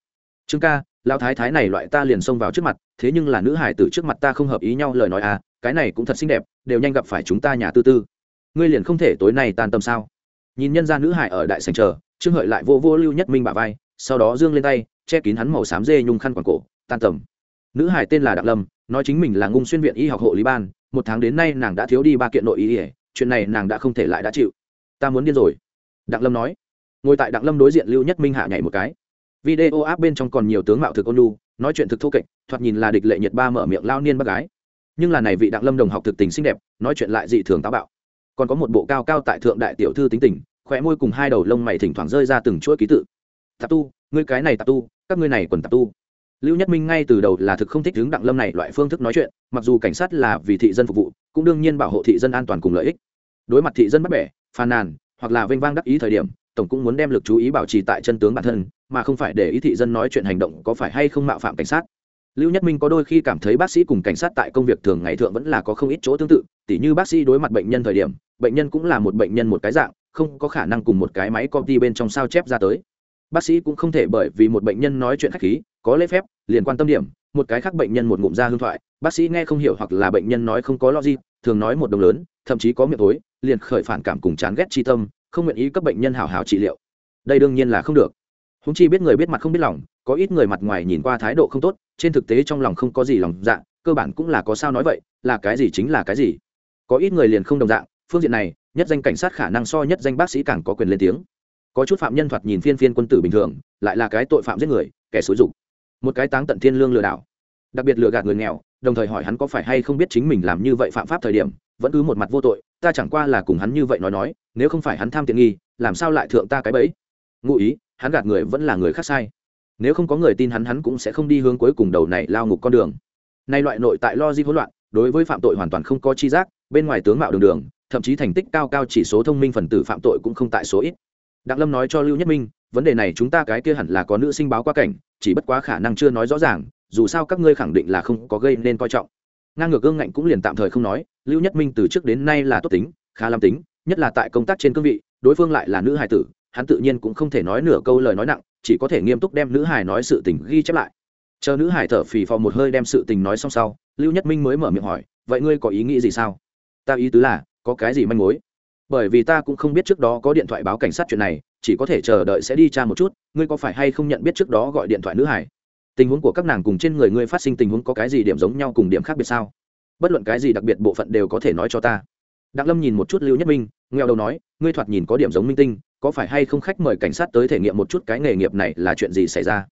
Trương ca lão thái thái này loại ta liền xông vào trước mặt, thế nhưng là nữ hải tử trước mặt ta không hợp ý nhau lời nói à cái này cũng thật xinh đẹp, đều nhanh gặp phải chúng ta nhà tư tư. Ngươi liền không thể tối nay tan tâm sao? Nhìn nhân ra nữ hải ở đại sành chờ, trương hợi lại vô vô lưu nhất minh bả vai, sau đó dương lên tay, che kín hắn màu xám dê nhung khăn quàng cổ, tan tầm. Nữ hải tên là đặng lâm, nói chính mình là ngung xuyên viện y học hộ lý ban, một tháng đến nay nàng đã thiếu đi ba kiện nội y ỉa chuyện này nàng đã không thể lại đã chịu. Ta muốn điên rồi. Đặng lâm nói. Ngồi tại đặng lâm đối diện lưu nhất minh hạ nhảy một cái video áp bên trong còn nhiều tướng mạo thực ôn lu nói chuyện thực thô kệch, thoạt nhìn là địch lệ nhiệt ba mở miệng lao niên bác gái. Nhưng là này vị đặng lâm đồng học thực tình xinh đẹp, nói chuyện lại dị thường táo bạo. Còn có một bộ cao cao tại thượng đại tiểu thư tính tình khỏe môi cùng hai đầu lông mày thỉnh thoảng rơi ra từng chuỗi ký tự. Tạp tu, ngươi cái này tạp tu, các ngươi này quần tạp tu. Lưu nhất minh ngay từ đầu là thực không thích hướng đặng lâm này loại phương thức nói chuyện, mặc dù cảnh sát là vì thị dân phục vụ, cũng đương nhiên bảo hộ thị dân an toàn cùng lợi ích. Đối mặt thị dân bắt bẻ, phàn nàn, hoặc là vênh vang đắc ý thời điểm, tổng cũng muốn đem lực chú ý bảo trì tại chân tướng bản thân mà không phải để ý thị dân nói chuyện hành động có phải hay không mạo phạm cảnh sát. Lưu nhất minh có đôi khi cảm thấy bác sĩ cùng cảnh sát tại công việc thường ngày thượng vẫn là có không ít chỗ tương tự, tỉ như bác sĩ đối mặt bệnh nhân thời điểm, bệnh nhân cũng là một bệnh nhân một cái dạng, không có khả năng cùng một cái máy copy bên trong sao chép ra tới. Bác sĩ cũng không thể bởi vì một bệnh nhân nói chuyện khách khí, có lễ phép, liền quan tâm điểm, một cái khác bệnh nhân một ngụm ra hương thoại, bác sĩ nghe không hiểu hoặc là bệnh nhân nói không có logic, thường nói một đồng lớn, thậm chí có miệng tối liền khởi phản cảm cùng chán ghét chi tâm, không nguyện ý cấp bệnh nhân hảo hảo trị liệu. Đây đương nhiên là không được húng chi biết người biết mặt không biết lòng, có ít người mặt ngoài nhìn qua thái độ không tốt, trên thực tế trong lòng không có gì lòng dạ cơ bản cũng là có sao nói vậy, là cái gì chính là cái gì. Có ít người liền không đồng dạng, phương diện này, nhất danh cảnh sát khả năng so nhất danh bác sĩ càng có quyền lên tiếng. Có chút phạm nhân thoạt nhìn phiên phiên quân tử bình thường, lại là cái tội phạm giết người, kẻ xúi dục. Một cái táng tận thiên lương lừa đảo. Đặc biệt lừa gạt người nghèo, đồng thời hỏi hắn có phải hay không biết chính mình làm như vậy phạm pháp thời điểm, vẫn cứ một mặt vô tội, ta chẳng qua là cùng hắn như vậy nói nói, nếu không phải hắn tham tiện nghi, làm sao lại thượng ta cái bẫy? Ngụ ý, hắn gạt người vẫn là người khác sai. Nếu không có người tin hắn hắn cũng sẽ không đi hướng cuối cùng đầu này lao ngục con đường. Nay loại nội tại lo di hỗn loạn, đối với phạm tội hoàn toàn không có chi giác, bên ngoài tướng mạo đường đường, thậm chí thành tích cao cao chỉ số thông minh phần tử phạm tội cũng không tại số ít. Đặng lâm nói cho lưu nhất minh, vấn đề này chúng ta cái kia hẳn là có nữ sinh báo qua cảnh, chỉ bất quá khả năng chưa nói rõ ràng, dù sao các ngươi khẳng định là không có gây nên coi trọng. Ngang ngược gương ngạnh cũng liền tạm thời không nói, lưu nhất minh từ trước đến nay là tốt tính, khá lam tính, nhất là tại công tác trên cương vị, đối phương lại là nữ hài tử hắn tự nhiên cũng không thể nói nửa câu lời nói nặng, chỉ có thể nghiêm túc đem nữ hài nói sự tình ghi chép lại. Chờ nữ hải thở phì phò một hơi đem sự tình nói xong sau, lưu nhất minh mới mở miệng hỏi, vậy ngươi có ý nghĩ gì sao? Ta ý tứ là, có cái gì manh mối? Bởi vì ta cũng không biết trước đó có điện thoại báo cảnh sát chuyện này, chỉ có thể chờ đợi sẽ đi tra một chút, ngươi có phải hay không nhận biết trước đó gọi điện thoại nữ hải tình huống của các nàng cùng trên người ngươi phát sinh tình huống có cái gì điểm giống nhau cùng điểm khác biệt sao? Bất luận cái gì đặc biệt bộ phận đều có thể nói cho ta. Đặng lâm nhìn một chút lưu nhất minh nghèo đầu nói, ngươi thoạt nhìn có điểm giống minh tinh có phải hay không khách mời cảnh sát tới thể nghiệm một chút cái nghề nghiệp này là chuyện gì xảy ra?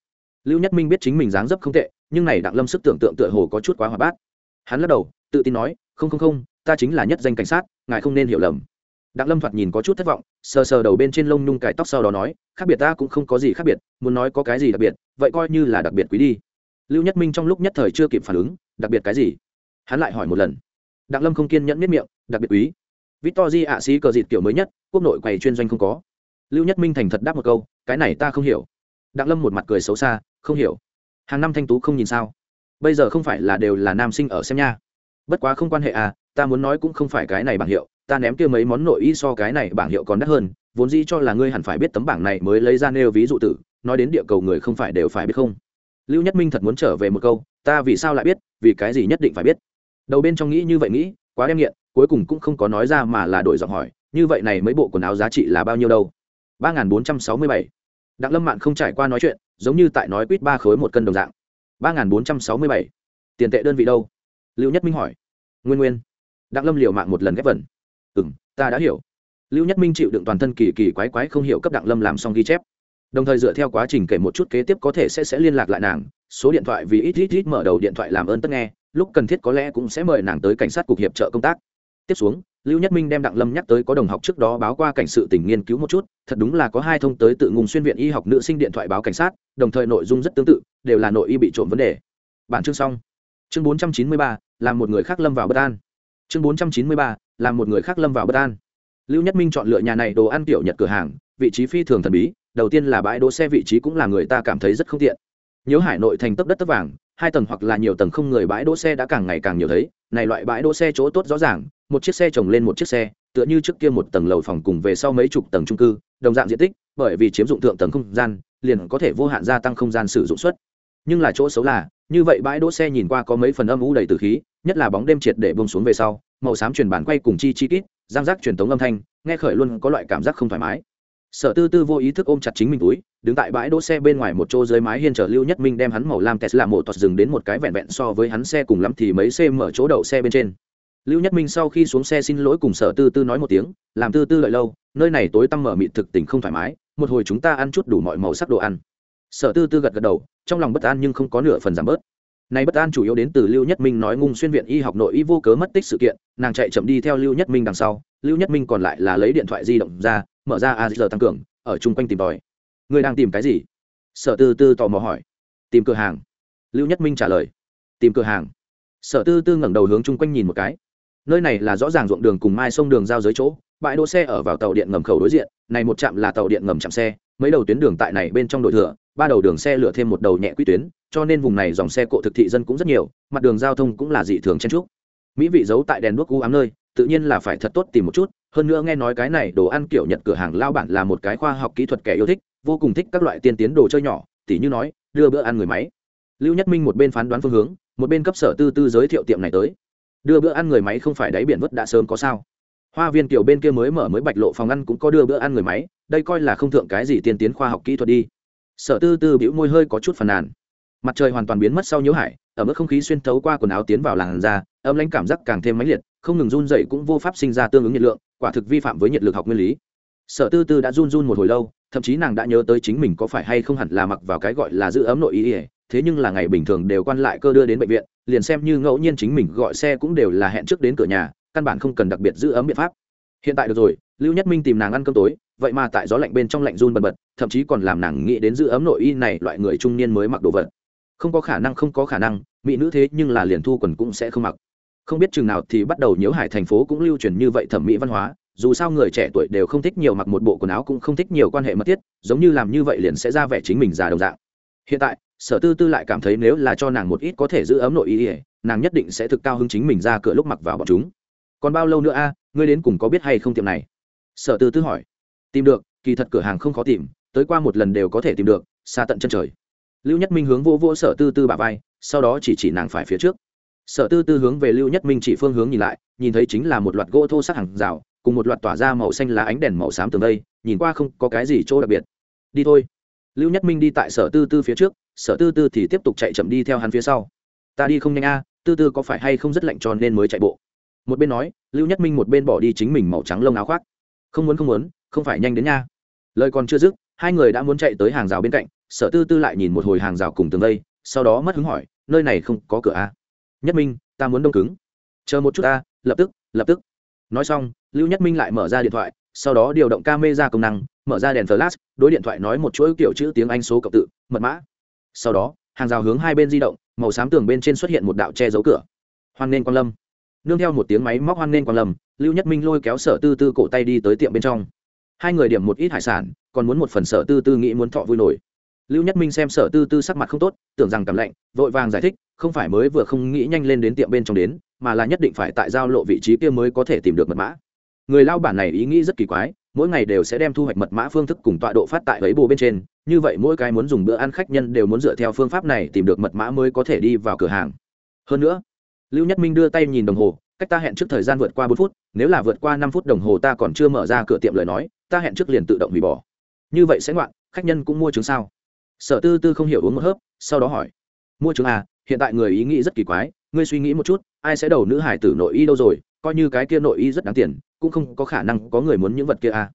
Lưu nhất minh biết chính mình dáng dấp không tệ, nhưng này đặng lâm sức tưởng tượng tựa hồ có chút quá hòa bát. Hắn lắc đầu, tự tin nói, không không không, ta chính là nhất danh cảnh sát, ngài không nên hiểu lầm. Đặng lâm thoạt nhìn có chút thất vọng, sờ sờ đầu bên trên lông nhung cải tóc sau đó nói, khác biệt ta cũng không có gì khác biệt, muốn nói có cái gì đặc biệt, vậy coi như là đặc biệt quý đi. Lưu nhất minh trong lúc nhất thời chưa kịp phản ứng, đặc biệt cái gì? Hắn lại hỏi một lần. Đặng lâm không kiên nhẫn miết miệng, đặc biệt quý. Victor di ạ xí cờ dịt kiểu mới nhất, quốc nội quầy chuyên doanh không có lưu nhất minh thành thật đáp một câu, cái này ta không hiểu. Đặng lâm một mặt cười xấu xa, không hiểu. Hàng năm thanh tú không nhìn sao? Bây giờ không phải là đều là nam sinh ở xem nha. Bất quá không quan hệ à ta muốn nói cũng không phải cái này bảng hiệu, ta ném kia mấy món nội y so cái này bảng hiệu còn đắt hơn, vốn dĩ cho là ngươi hẳn phải biết tấm bảng này mới lấy ra nêu ví dụ tử, nói đến địa cầu người không phải đều phải biết không? Lưu nhất minh thật muốn trở về một câu, ta vì sao lại biết, vì cái gì nhất định phải biết? Đầu bên trong nghĩ như vậy nghĩ, quá đem nghiện, cuối cùng cũng không có nói ra mà là đổi giọng hỏi, như vậy này mấy bộ quần áo giá trị là bao nhiêu đâu? Ba n bốn trăm sáu mươi bảy. Đặng lâm mạn không trải qua nói chuyện, giống như tại nói quýt ba khối một cân đồng dạng. ba n bốn trăm sáu mươi bảy. Tiền tệ đơn vị đâu? Lưu nhất minh hỏi. Nguyên nguyên. Đặng lâm liều mạng một lần ghép vần. Ừ m ta đã hiểu. Lưu nhất minh chịu đựng toàn thân kỳ kỳ quái quái không hiểu cấp đặng lâm làm xong ghi chép. Đồng thời dựa theo quá trình kể một chút kế tiếp có thể sẽ sẽ liên lạc lại nàng, số điện thoại vì ít ít ít mở đầu điện thoại làm ơn tất nghe, lúc cần thiết có lẽ cũng sẽ mời nàng tới cảnh sát cục hiệp trợ công tác. Tiếp xuống lưu nhất minh đem đặng lâm nhắc tới có đồng học trước đó báo qua cảnh sự tình nghiên cứu một chút, thật đúng là có hai thông tới tự ngùng xuyên viện y học nữ sinh điện thoại báo cảnh sát, đồng thời nội dung rất tương tự, đều là nội y bị trộm vấn đề. Bản chương xong. Chương bốn trăm chín mươi ba, làm một người khác lâm vào bất an. Chương bốn trăm chín mươi ba, làm một người khác lâm vào bất an. Lưu nhất minh chọn lựa nhà này đồ ăn kiểu nhật cửa hàng, vị trí phi thường thần bí, đầu tiên là bãi đỗ xe vị trí cũng là người ta cảm thấy rất không tiện. Nhớ hải nội thành tấp đất tấp vàng hai tầng hoặc là nhiều tầng không người bãi đỗ xe đã càng ngày càng nhiều thấy, này loại bãi đỗ xe chỗ tốt rõ ràng, một chiếc xe chồng lên một chiếc xe, tựa như trước kia một tầng lầu phòng cùng về sau mấy chục tầng trung cư, đồng dạng diện tích, bởi vì chiếm dụng thượng tầng không gian, liền có thể vô hạn gia tăng không gian sử dụng suất. Nhưng là chỗ xấu là, như vậy bãi đỗ xe nhìn qua có mấy phần âm u đầy từ khí, nhất là bóng đêm triệt để bông xuống về sau, màu xám truyền bản quay cùng chi chi kít giang giác truyền tống âm thanh, nghe khởi luôn có loại cảm giác không thoải mái sở tư tư vô ý thức ôm chặt chính mình túi, đứng tại bãi đỗ xe bên ngoài một chỗ dưới mái hiên chờ lưu nhất minh đem hắn màu lam tesla một tọt dừng đến một cái vẹn vẹn so với hắn xe cùng lắm thì mấy xe mở chỗ đậu xe bên trên. Lưu nhất minh sau khi xuống xe xin lỗi cùng sở tư tư nói một tiếng, làm tư tư lợi lâu, nơi này tối tăm mở mịt thực tình không thoải mái, một hồi chúng ta ăn chút đủ mọi màu sắc đồ ăn. Sở tư tư gật gật đầu, trong lòng bất an nhưng không có nửa phần giảm bớt. Này bất an chủ yếu đến từ lưu nhất minh nói ngung xuyên viện y học nội y vô cớ mất tích sự kiện, nàng chạy chậm đi theo lưu nhất minh đằng sau, lưu nhất minh còn lại là lấy điện thoại di động ra mở ra a giờ tăng cường, ở chung quanh tìm tòi. Người đang tìm cái gì? Sở tư tư tò mò hỏi. Tìm cửa hàng. Lưu nhất minh trả lời. Tìm cửa hàng. Sở tư tư ngẩng đầu hướng chung quanh nhìn một cái. Nơi này là rõ ràng ruộng đường cùng mai sông đường giao giới chỗ, bãi đỗ xe ở vào tàu điện ngầm khẩu đối diện, này một trạm là tàu điện ngầm chạm xe, mấy đầu tuyến đường tại này bên trong đội thừa, ba đầu đường xe lựa thêm một đầu nhẹ quy tuyến, cho nên vùng này dòng xe cộ thực thị dân cũng rất nhiều, mặt đường giao thông cũng là dị thường chen trúc mỹ vị giấu tại đèn đuốc u ám nơi, tự nhiên là phải thật tốt tìm một chút hơn nữa nghe nói cái này đồ ăn kiểu nhật cửa hàng lao bản là một cái khoa học kỹ thuật kẻ yêu thích, vô cùng thích các loại tiên tiến đồ chơi nhỏ, tỉ như nói, đưa bữa ăn người máy. Lưu nhất minh một bên phán đoán phương hướng, một bên cấp sở tư tư giới thiệu tiệm này tới. Đưa bữa ăn người máy không phải đáy biển vứt đã sớm có sao? Hoa viên kiểu bên kia mới mở mới bạch lộ phòng ăn cũng có đưa bữa ăn người máy, đây coi là không thượng cái gì tiên tiến khoa học kỹ thuật đi. Sở tư tư bĩu môi hơi có chút phàn nàn. Mặt trời hoàn toàn biến mất sau nhiễu hải, ở mức không khí xuyên thấu qua quần áo tiến vào làn da, âm lãnh cảm giác càng thêm mãnh liệt, không ngừng run dậy cũng vô pháp sinh ra tương ứng nhiệt lượng quả thực vi phạm với nhiệt lực học nguyên lý. Sở tư tư đã run run một hồi lâu, thậm chí nàng đã nhớ tới chính mình có phải hay không hẳn là mặc vào cái gọi là giữ ấm nội ý ỉa thế nhưng là ngày bình thường đều quan lại cơ đưa đến bệnh viện, liền xem như ngẫu nhiên chính mình gọi xe cũng đều là hẹn trước đến cửa nhà, căn bản không cần đặc biệt giữ ấm biện pháp. Hiện tại được rồi, lưu nhất minh tìm nàng ăn cơm tối, vậy mà tại gió lạnh bên trong lạnh run bần bật, thậm chí còn làm nàng nghĩ đến giữ ấm nội y này loại người trung niên mới mặc đồ vật. Không có khả năng, không có khả năng, mỹ nữ thế nhưng là liền thu quần cũng sẽ không mặc không biết chừng nào thì bắt đầu nhiễu hải thành phố cũng lưu truyền như vậy thẩm mỹ văn hóa. Dù sao người trẻ tuổi đều không thích nhiều mặc một bộ quần áo cũng không thích nhiều quan hệ mật thiết, giống như làm như vậy liền sẽ ra vẻ chính mình già đồng dạng. Hiện tại, sở tư tư lại cảm thấy nếu là cho nàng một ít có thể giữ ấm nội ý ỉa nàng nhất định sẽ thực cao hứng chính mình ra cửa lúc mặc vào bọn chúng. Còn bao lâu nữa a, ngươi đến cùng có biết hay không tiệm này? Sở tư tư hỏi. Tìm được, kỳ thật cửa hàng không khó tìm, tới qua một lần đều có thể tìm được, xa tận chân trời. Lưu nhất minh hướng vô vô sở tư tư bà vai, sau đó chỉ chỉ nàng phải phía trước sở tư tư hướng về lưu nhất minh chỉ phương hướng nhìn lại, nhìn thấy chính là một loạt gỗ thô sắc hàng rào, cùng một loạt tỏa ra màu xanh lá ánh đèn màu xám tường đây nhìn qua không có cái gì chỗ đặc biệt. Đi thôi. Lưu nhất minh đi tại sở tư tư phía trước, sở tư tư thì tiếp tục chạy chậm đi theo hắn phía sau. Ta đi không nhanh a, tư tư có phải hay không rất lạnh tròn nên mới chạy bộ? Một bên nói, lưu nhất minh một bên bỏ đi chính mình màu trắng lông áo khoác. Không muốn không muốn, không phải nhanh đến nha. Lời còn chưa dứt, hai người đã muốn chạy tới hàng rào bên cạnh, sở tư tư lại nhìn một hồi hàng rào cùng tường đây sau đó mất hứng hỏi, nơi này không có cửa a? Nhất minh, ta muốn đông cứng. Chờ một chút ta, lập tức lập tức. Nói xong, lưu nhất minh lại mở ra điện thoại, sau đó điều động camera công năng, mở ra đèn flash, đối điện thoại nói một chuỗi kiểu chữ tiếng anh số cộng tự, mật mã. Sau đó, hàng rào hướng hai bên di động, màu xám tường bên trên xuất hiện một đạo che giấu cửa. Hoan nên quang lâm. Nương theo một tiếng máy móc hoan nên quang lâm, lưu nhất minh lôi kéo sở tư tư cổ tay đi tới tiệm bên trong. Hai người điểm một ít hải sản, còn muốn một phần sở tư tư nghĩ muốn thọ vui nổi lưu nhất minh xem sở tư tư sắc mặt không tốt, tưởng rằng cảm lạnh, vội vàng giải thích, không phải mới vừa không nghĩ nhanh lên đến tiệm bên trong đến, mà là nhất định phải tại giao lộ vị trí kia mới có thể tìm được mật mã. Người lao bản này ý nghĩ rất kỳ quái, mỗi ngày đều sẽ đem thu hoạch mật mã phương thức cùng tọa độ phát tại ấy bồ bên trên, như vậy mỗi cái muốn dùng bữa ăn khách nhân đều muốn dựa theo phương pháp này tìm được mật mã mới có thể đi vào cửa hàng. Hơn nữa, lưu nhất minh đưa tay nhìn đồng hồ, cách ta hẹn trước thời gian vượt qua bốn phút, nếu là vượt qua năm phút đồng hồ ta còn chưa mở ra cửa tiệm lời nói, ta hẹn trước liền tự động hủy bỏ. Như vậy sẽ ngoạn, khách nhân cũng mua chứng sao? Sở tư tư không hiểu uống một hớp, sau đó hỏi. Mua chứng à hiện tại người ý nghĩ rất kỳ quái, ngươi suy nghĩ một chút, ai sẽ đầu nữ hải tử nội y đâu rồi, coi như cái kia nội y rất đáng tiền, cũng không có khả năng có người muốn những vật kia à.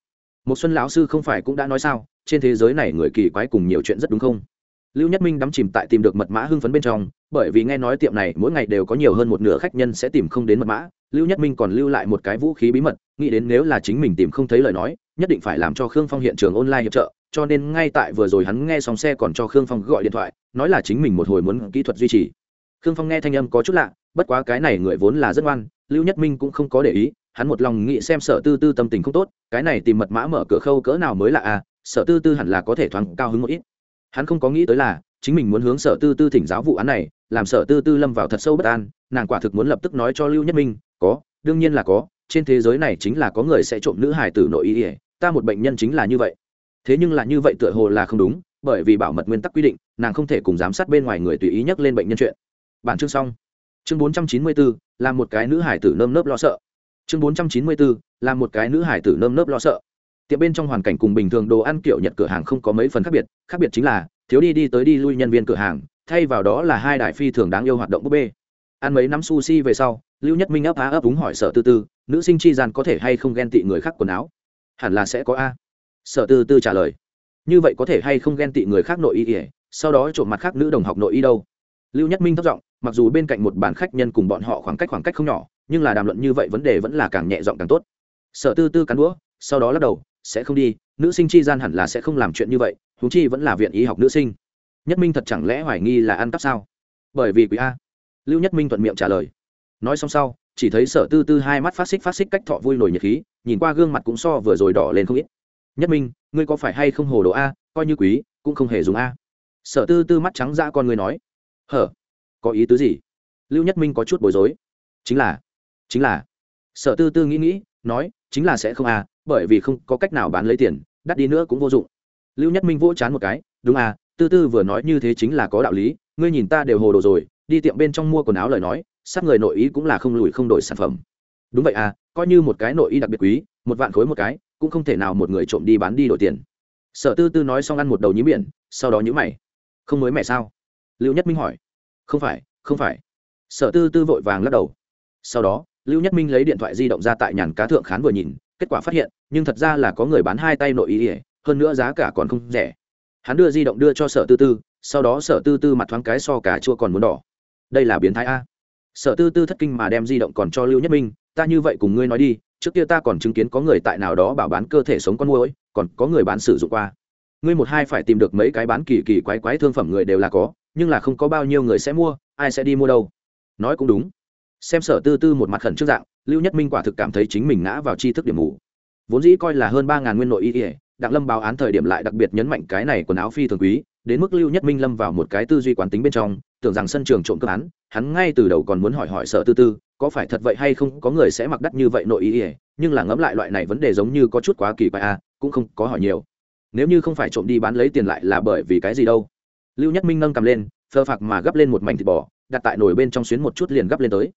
Một xuân lão sư không phải cũng đã nói sao, trên thế giới này người kỳ quái cùng nhiều chuyện rất đúng không? Lưu nhất minh đắm chìm tại tìm được mật mã hưng phấn bên trong, bởi vì nghe nói tiệm này mỗi ngày đều có nhiều hơn một nửa khách nhân sẽ tìm không đến mật mã, lưu nhất minh còn lưu lại một cái vũ khí bí mật, nghĩ đến nếu là chính mình tìm không thấy lời nói, nhất định phải làm cho khương phong hiện trường online hiệp trợ, cho nên ngay tại vừa rồi hắn nghe xong xe còn cho khương phong gọi điện thoại, nói là chính mình một hồi muốn kỹ thuật duy trì. Khương phong nghe thanh âm có chút lạ, bất quá cái này người vốn là rất ngoan, lưu nhất minh cũng không có để ý, hắn một lòng nghĩ xem sở tư tư tâm tình không tốt, cái này tìm mật mã mở cửa khâu cỡ nào mới là à sở tư tư hẳn là có thể thoáng cao hứng một ít hắn không có nghĩ tới là, chính mình muốn hướng sở tư tư thỉnh giáo vụ án này, làm sở tư tư lâm vào thật sâu bất an, nàng quả thực muốn lập tức nói cho lưu nhất minh, có, đương nhiên là có, trên thế giới này chính là có người sẽ trộm nữ hài tử nội y. ỉa ta một bệnh nhân chính là như vậy. Thế nhưng là như vậy tựa hồ là không đúng, bởi vì bảo mật nguyên tắc quy định, nàng không thể cùng giám sát bên ngoài người tùy ý nhắc lên bệnh nhân chuyện. Bản chương xong. Chương bốn trăm chín mươi bốn là một cái nữ hải tử nơm nớp lo sợ. Chương bốn trăm chín mươi bốn là một cái nữ hải tử nơm nớp lo sợ tiệm bên trong hoàn cảnh cùng bình thường đồ ăn kiểu nhật cửa hàng không có mấy phần khác biệt khác biệt chính là, thiếu đi đi tới đi lui nhân viên cửa hàng, thay vào đó là hai đại phi thường đáng yêu hoạt động búp bê. Ăn mấy năm sushi về sau, lưu nhất minh ấp á ấp úng hỏi sở tư tư, nữ sinh chi gian có thể hay không ghen tị người khác quần áo? Hẳn là sẽ có a. Sở tư tư trả lời, như vậy có thể hay không ghen tị người khác nội y ỉa sau đó trộm mặt khác nữ đồng học nội y đâu? Lưu nhất minh thất giọng, mặc dù bên cạnh một bản khách nhân cùng bọn họ khoảng cách khoảng cách không nhỏ, nhưng là đàm luận như vậy vấn đề vẫn là càng nhẹ giọng càng tốt. Sở tư tư cắn đũa, sau đó lắc đầu sẽ không đi, nữ sinh chi gian hẳn là sẽ không làm chuyện như vậy thú chi vẫn là viện y học nữ sinh. Nhất minh thật chẳng lẽ hoài nghi là ăn cắp sao? Bởi vì quý a. Lưu nhất minh thuận miệng trả lời. Nói xong sau, chỉ thấy sở tư tư hai mắt phát xích phát xích cách thọ vui nổi nhiệt khí, nhìn qua gương mặt cũng so vừa rồi đỏ lên không ít. Nhất minh, ngươi có phải hay không hồ đồ a, coi như quý cũng không hề dùng a. Sở tư tư mắt trắng ra con người nói. Hở, có ý tứ gì? Lưu nhất minh có chút bối rối. Chính là chính là. Sở tư tư nghĩ nghĩ, nói, chính là sẽ không a bởi vì không có cách nào bán lấy tiền, đắt đi nữa cũng vô dụng. Lưu nhất minh vỗ chán một cái, đúng à tư tư vừa nói như thế chính là có đạo lý, ngươi nhìn ta đều hồ đồ rồi, đi tiệm bên trong mua quần áo lời nói, sát người nội ý cũng là không lùi không đổi sản phẩm. Đúng vậy à coi như một cái nội y đặc biệt quý, một vạn khối một cái, cũng không thể nào một người trộm đi bán đi đổi tiền. Sở tư tư nói xong ăn một đầu nhí biển, sau đó nhữ mày. Không mới mẹ sao? Lưu nhất minh hỏi. Không phải không phải. Sở tư tư vội vàng lắc đầu. Sau đó, lưu nhất minh lấy điện thoại di động ra tại nhàn cá thượng khán vừa nhìn kết quả phát hiện, nhưng thật ra là có người bán hai tay nội y ỉa hơn nữa giá cả còn không rẻ. Hắn đưa di động đưa cho sở tư tư, sau đó sở tư tư mặt thoáng cái so cả chua còn muốn đỏ. Đây là biến thái a. Sở tư tư thất kinh mà đem di động còn cho lưu nhất minh, ta như vậy cùng ngươi nói đi, trước kia ta còn chứng kiến có người tại nào đó bảo bán cơ thể sống con môi còn có người bán sử dụng qua. Ngươi một hai phải tìm được mấy cái bán kỳ kỳ quái quái thương phẩm người đều là có, nhưng là không có bao nhiêu người sẽ mua, ai sẽ đi mua đâu. Nói cũng đúng xem sở tư tư một mặt khẩn trước dạng lưu nhất minh quả thực cảm thấy chính mình ngã vào tri thức điểm mù. Vốn dĩ coi là hơn ba ngàn nguyên nội y ỉa đặng lâm báo án thời điểm lại đặc biệt nhấn mạnh cái này quần áo phi thường quý đến mức lưu nhất minh lâm vào một cái tư duy quán tính bên trong tưởng rằng sân trường trộm cướp án hắn ngay từ đầu còn muốn hỏi hỏi sở tư tư có phải thật vậy hay không có người sẽ mặc đắt như vậy nội ý ỉa nhưng là ngẫm lại loại này vấn đề giống như có chút quá kỳ quái a à, cũng không có hỏi nhiều. Nếu như không phải trộm đi bán lấy tiền lại là bởi vì cái gì đâu? Lưu nhất minh nâng cầm lên phơ phạc mà gấp lên một mảnh thịt bò đặt tại nồi bên trong xuyến một chút liền gấp lên tới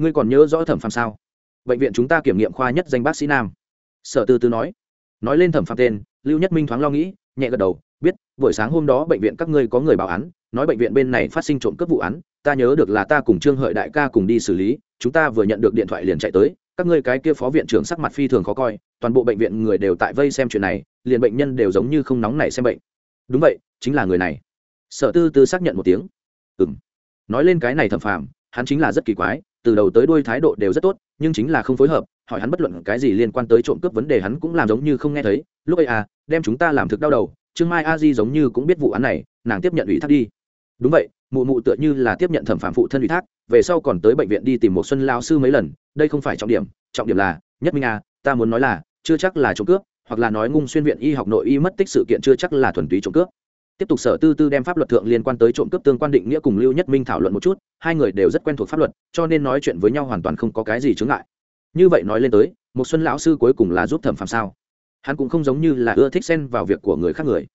ngươi còn nhớ rõ thẩm phàm sao? Bệnh viện chúng ta kiểm nghiệm khoa nhất danh bác sĩ nam. Sở tư tư nói. Nói lên thẩm phàm tên, lưu nhất minh thoáng lo nghĩ, nhẹ gật đầu, biết, buổi sáng hôm đó bệnh viện các ngươi có người báo án, nói bệnh viện bên này phát sinh trộm cướp vụ án, ta nhớ được là ta cùng trương hợi đại ca cùng đi xử lý, chúng ta vừa nhận được điện thoại liền chạy tới, các ngươi cái kia phó viện trưởng sắc mặt phi thường khó coi, toàn bộ bệnh viện người đều tại vây xem chuyện này, liền bệnh nhân đều giống như không nóng này xem bệnh. Đúng vậy, chính là người này. Sở tư tư xác nhận một tiếng. Ừ m nói lên cái này thẩm phàm, hắn chính là rất kỳ quái từ đầu tới đuôi thái độ đều rất tốt, nhưng chính là không phối hợp, hỏi hắn bất luận cái gì liên quan tới trộm cướp vấn đề hắn cũng làm giống như không nghe thấy, lúc ấy à đem chúng ta làm thực đau đầu, trương mai a di giống như cũng biết vụ án này, nàng tiếp nhận ủy thác đi. Đúng vậy, mụ mụ tựa như là tiếp nhận thẩm phạm phụ thân ủy thác, về sau còn tới bệnh viện đi tìm một xuân lao sư mấy lần, đây không phải trọng điểm trọng điểm là, nhất minh a ta muốn nói là, chưa chắc là trộm cướp, hoặc là nói ngung xuyên viện y học nội y mất tích sự kiện chưa chắc là thuần túy trộm cướp tiếp tục sở tư tư đem pháp luật thượng liên quan tới trộm cướp tương quan định nghĩa cùng lưu nhất minh thảo luận một chút, hai người đều rất quen thuộc pháp luật, cho nên nói chuyện với nhau hoàn toàn không có cái gì chướng ngại. Như vậy nói lên tới một xuân lão sư cuối cùng là giúp thẩm phạm sao? Hắn cũng không giống như là ưa thích xen vào việc của người khác người.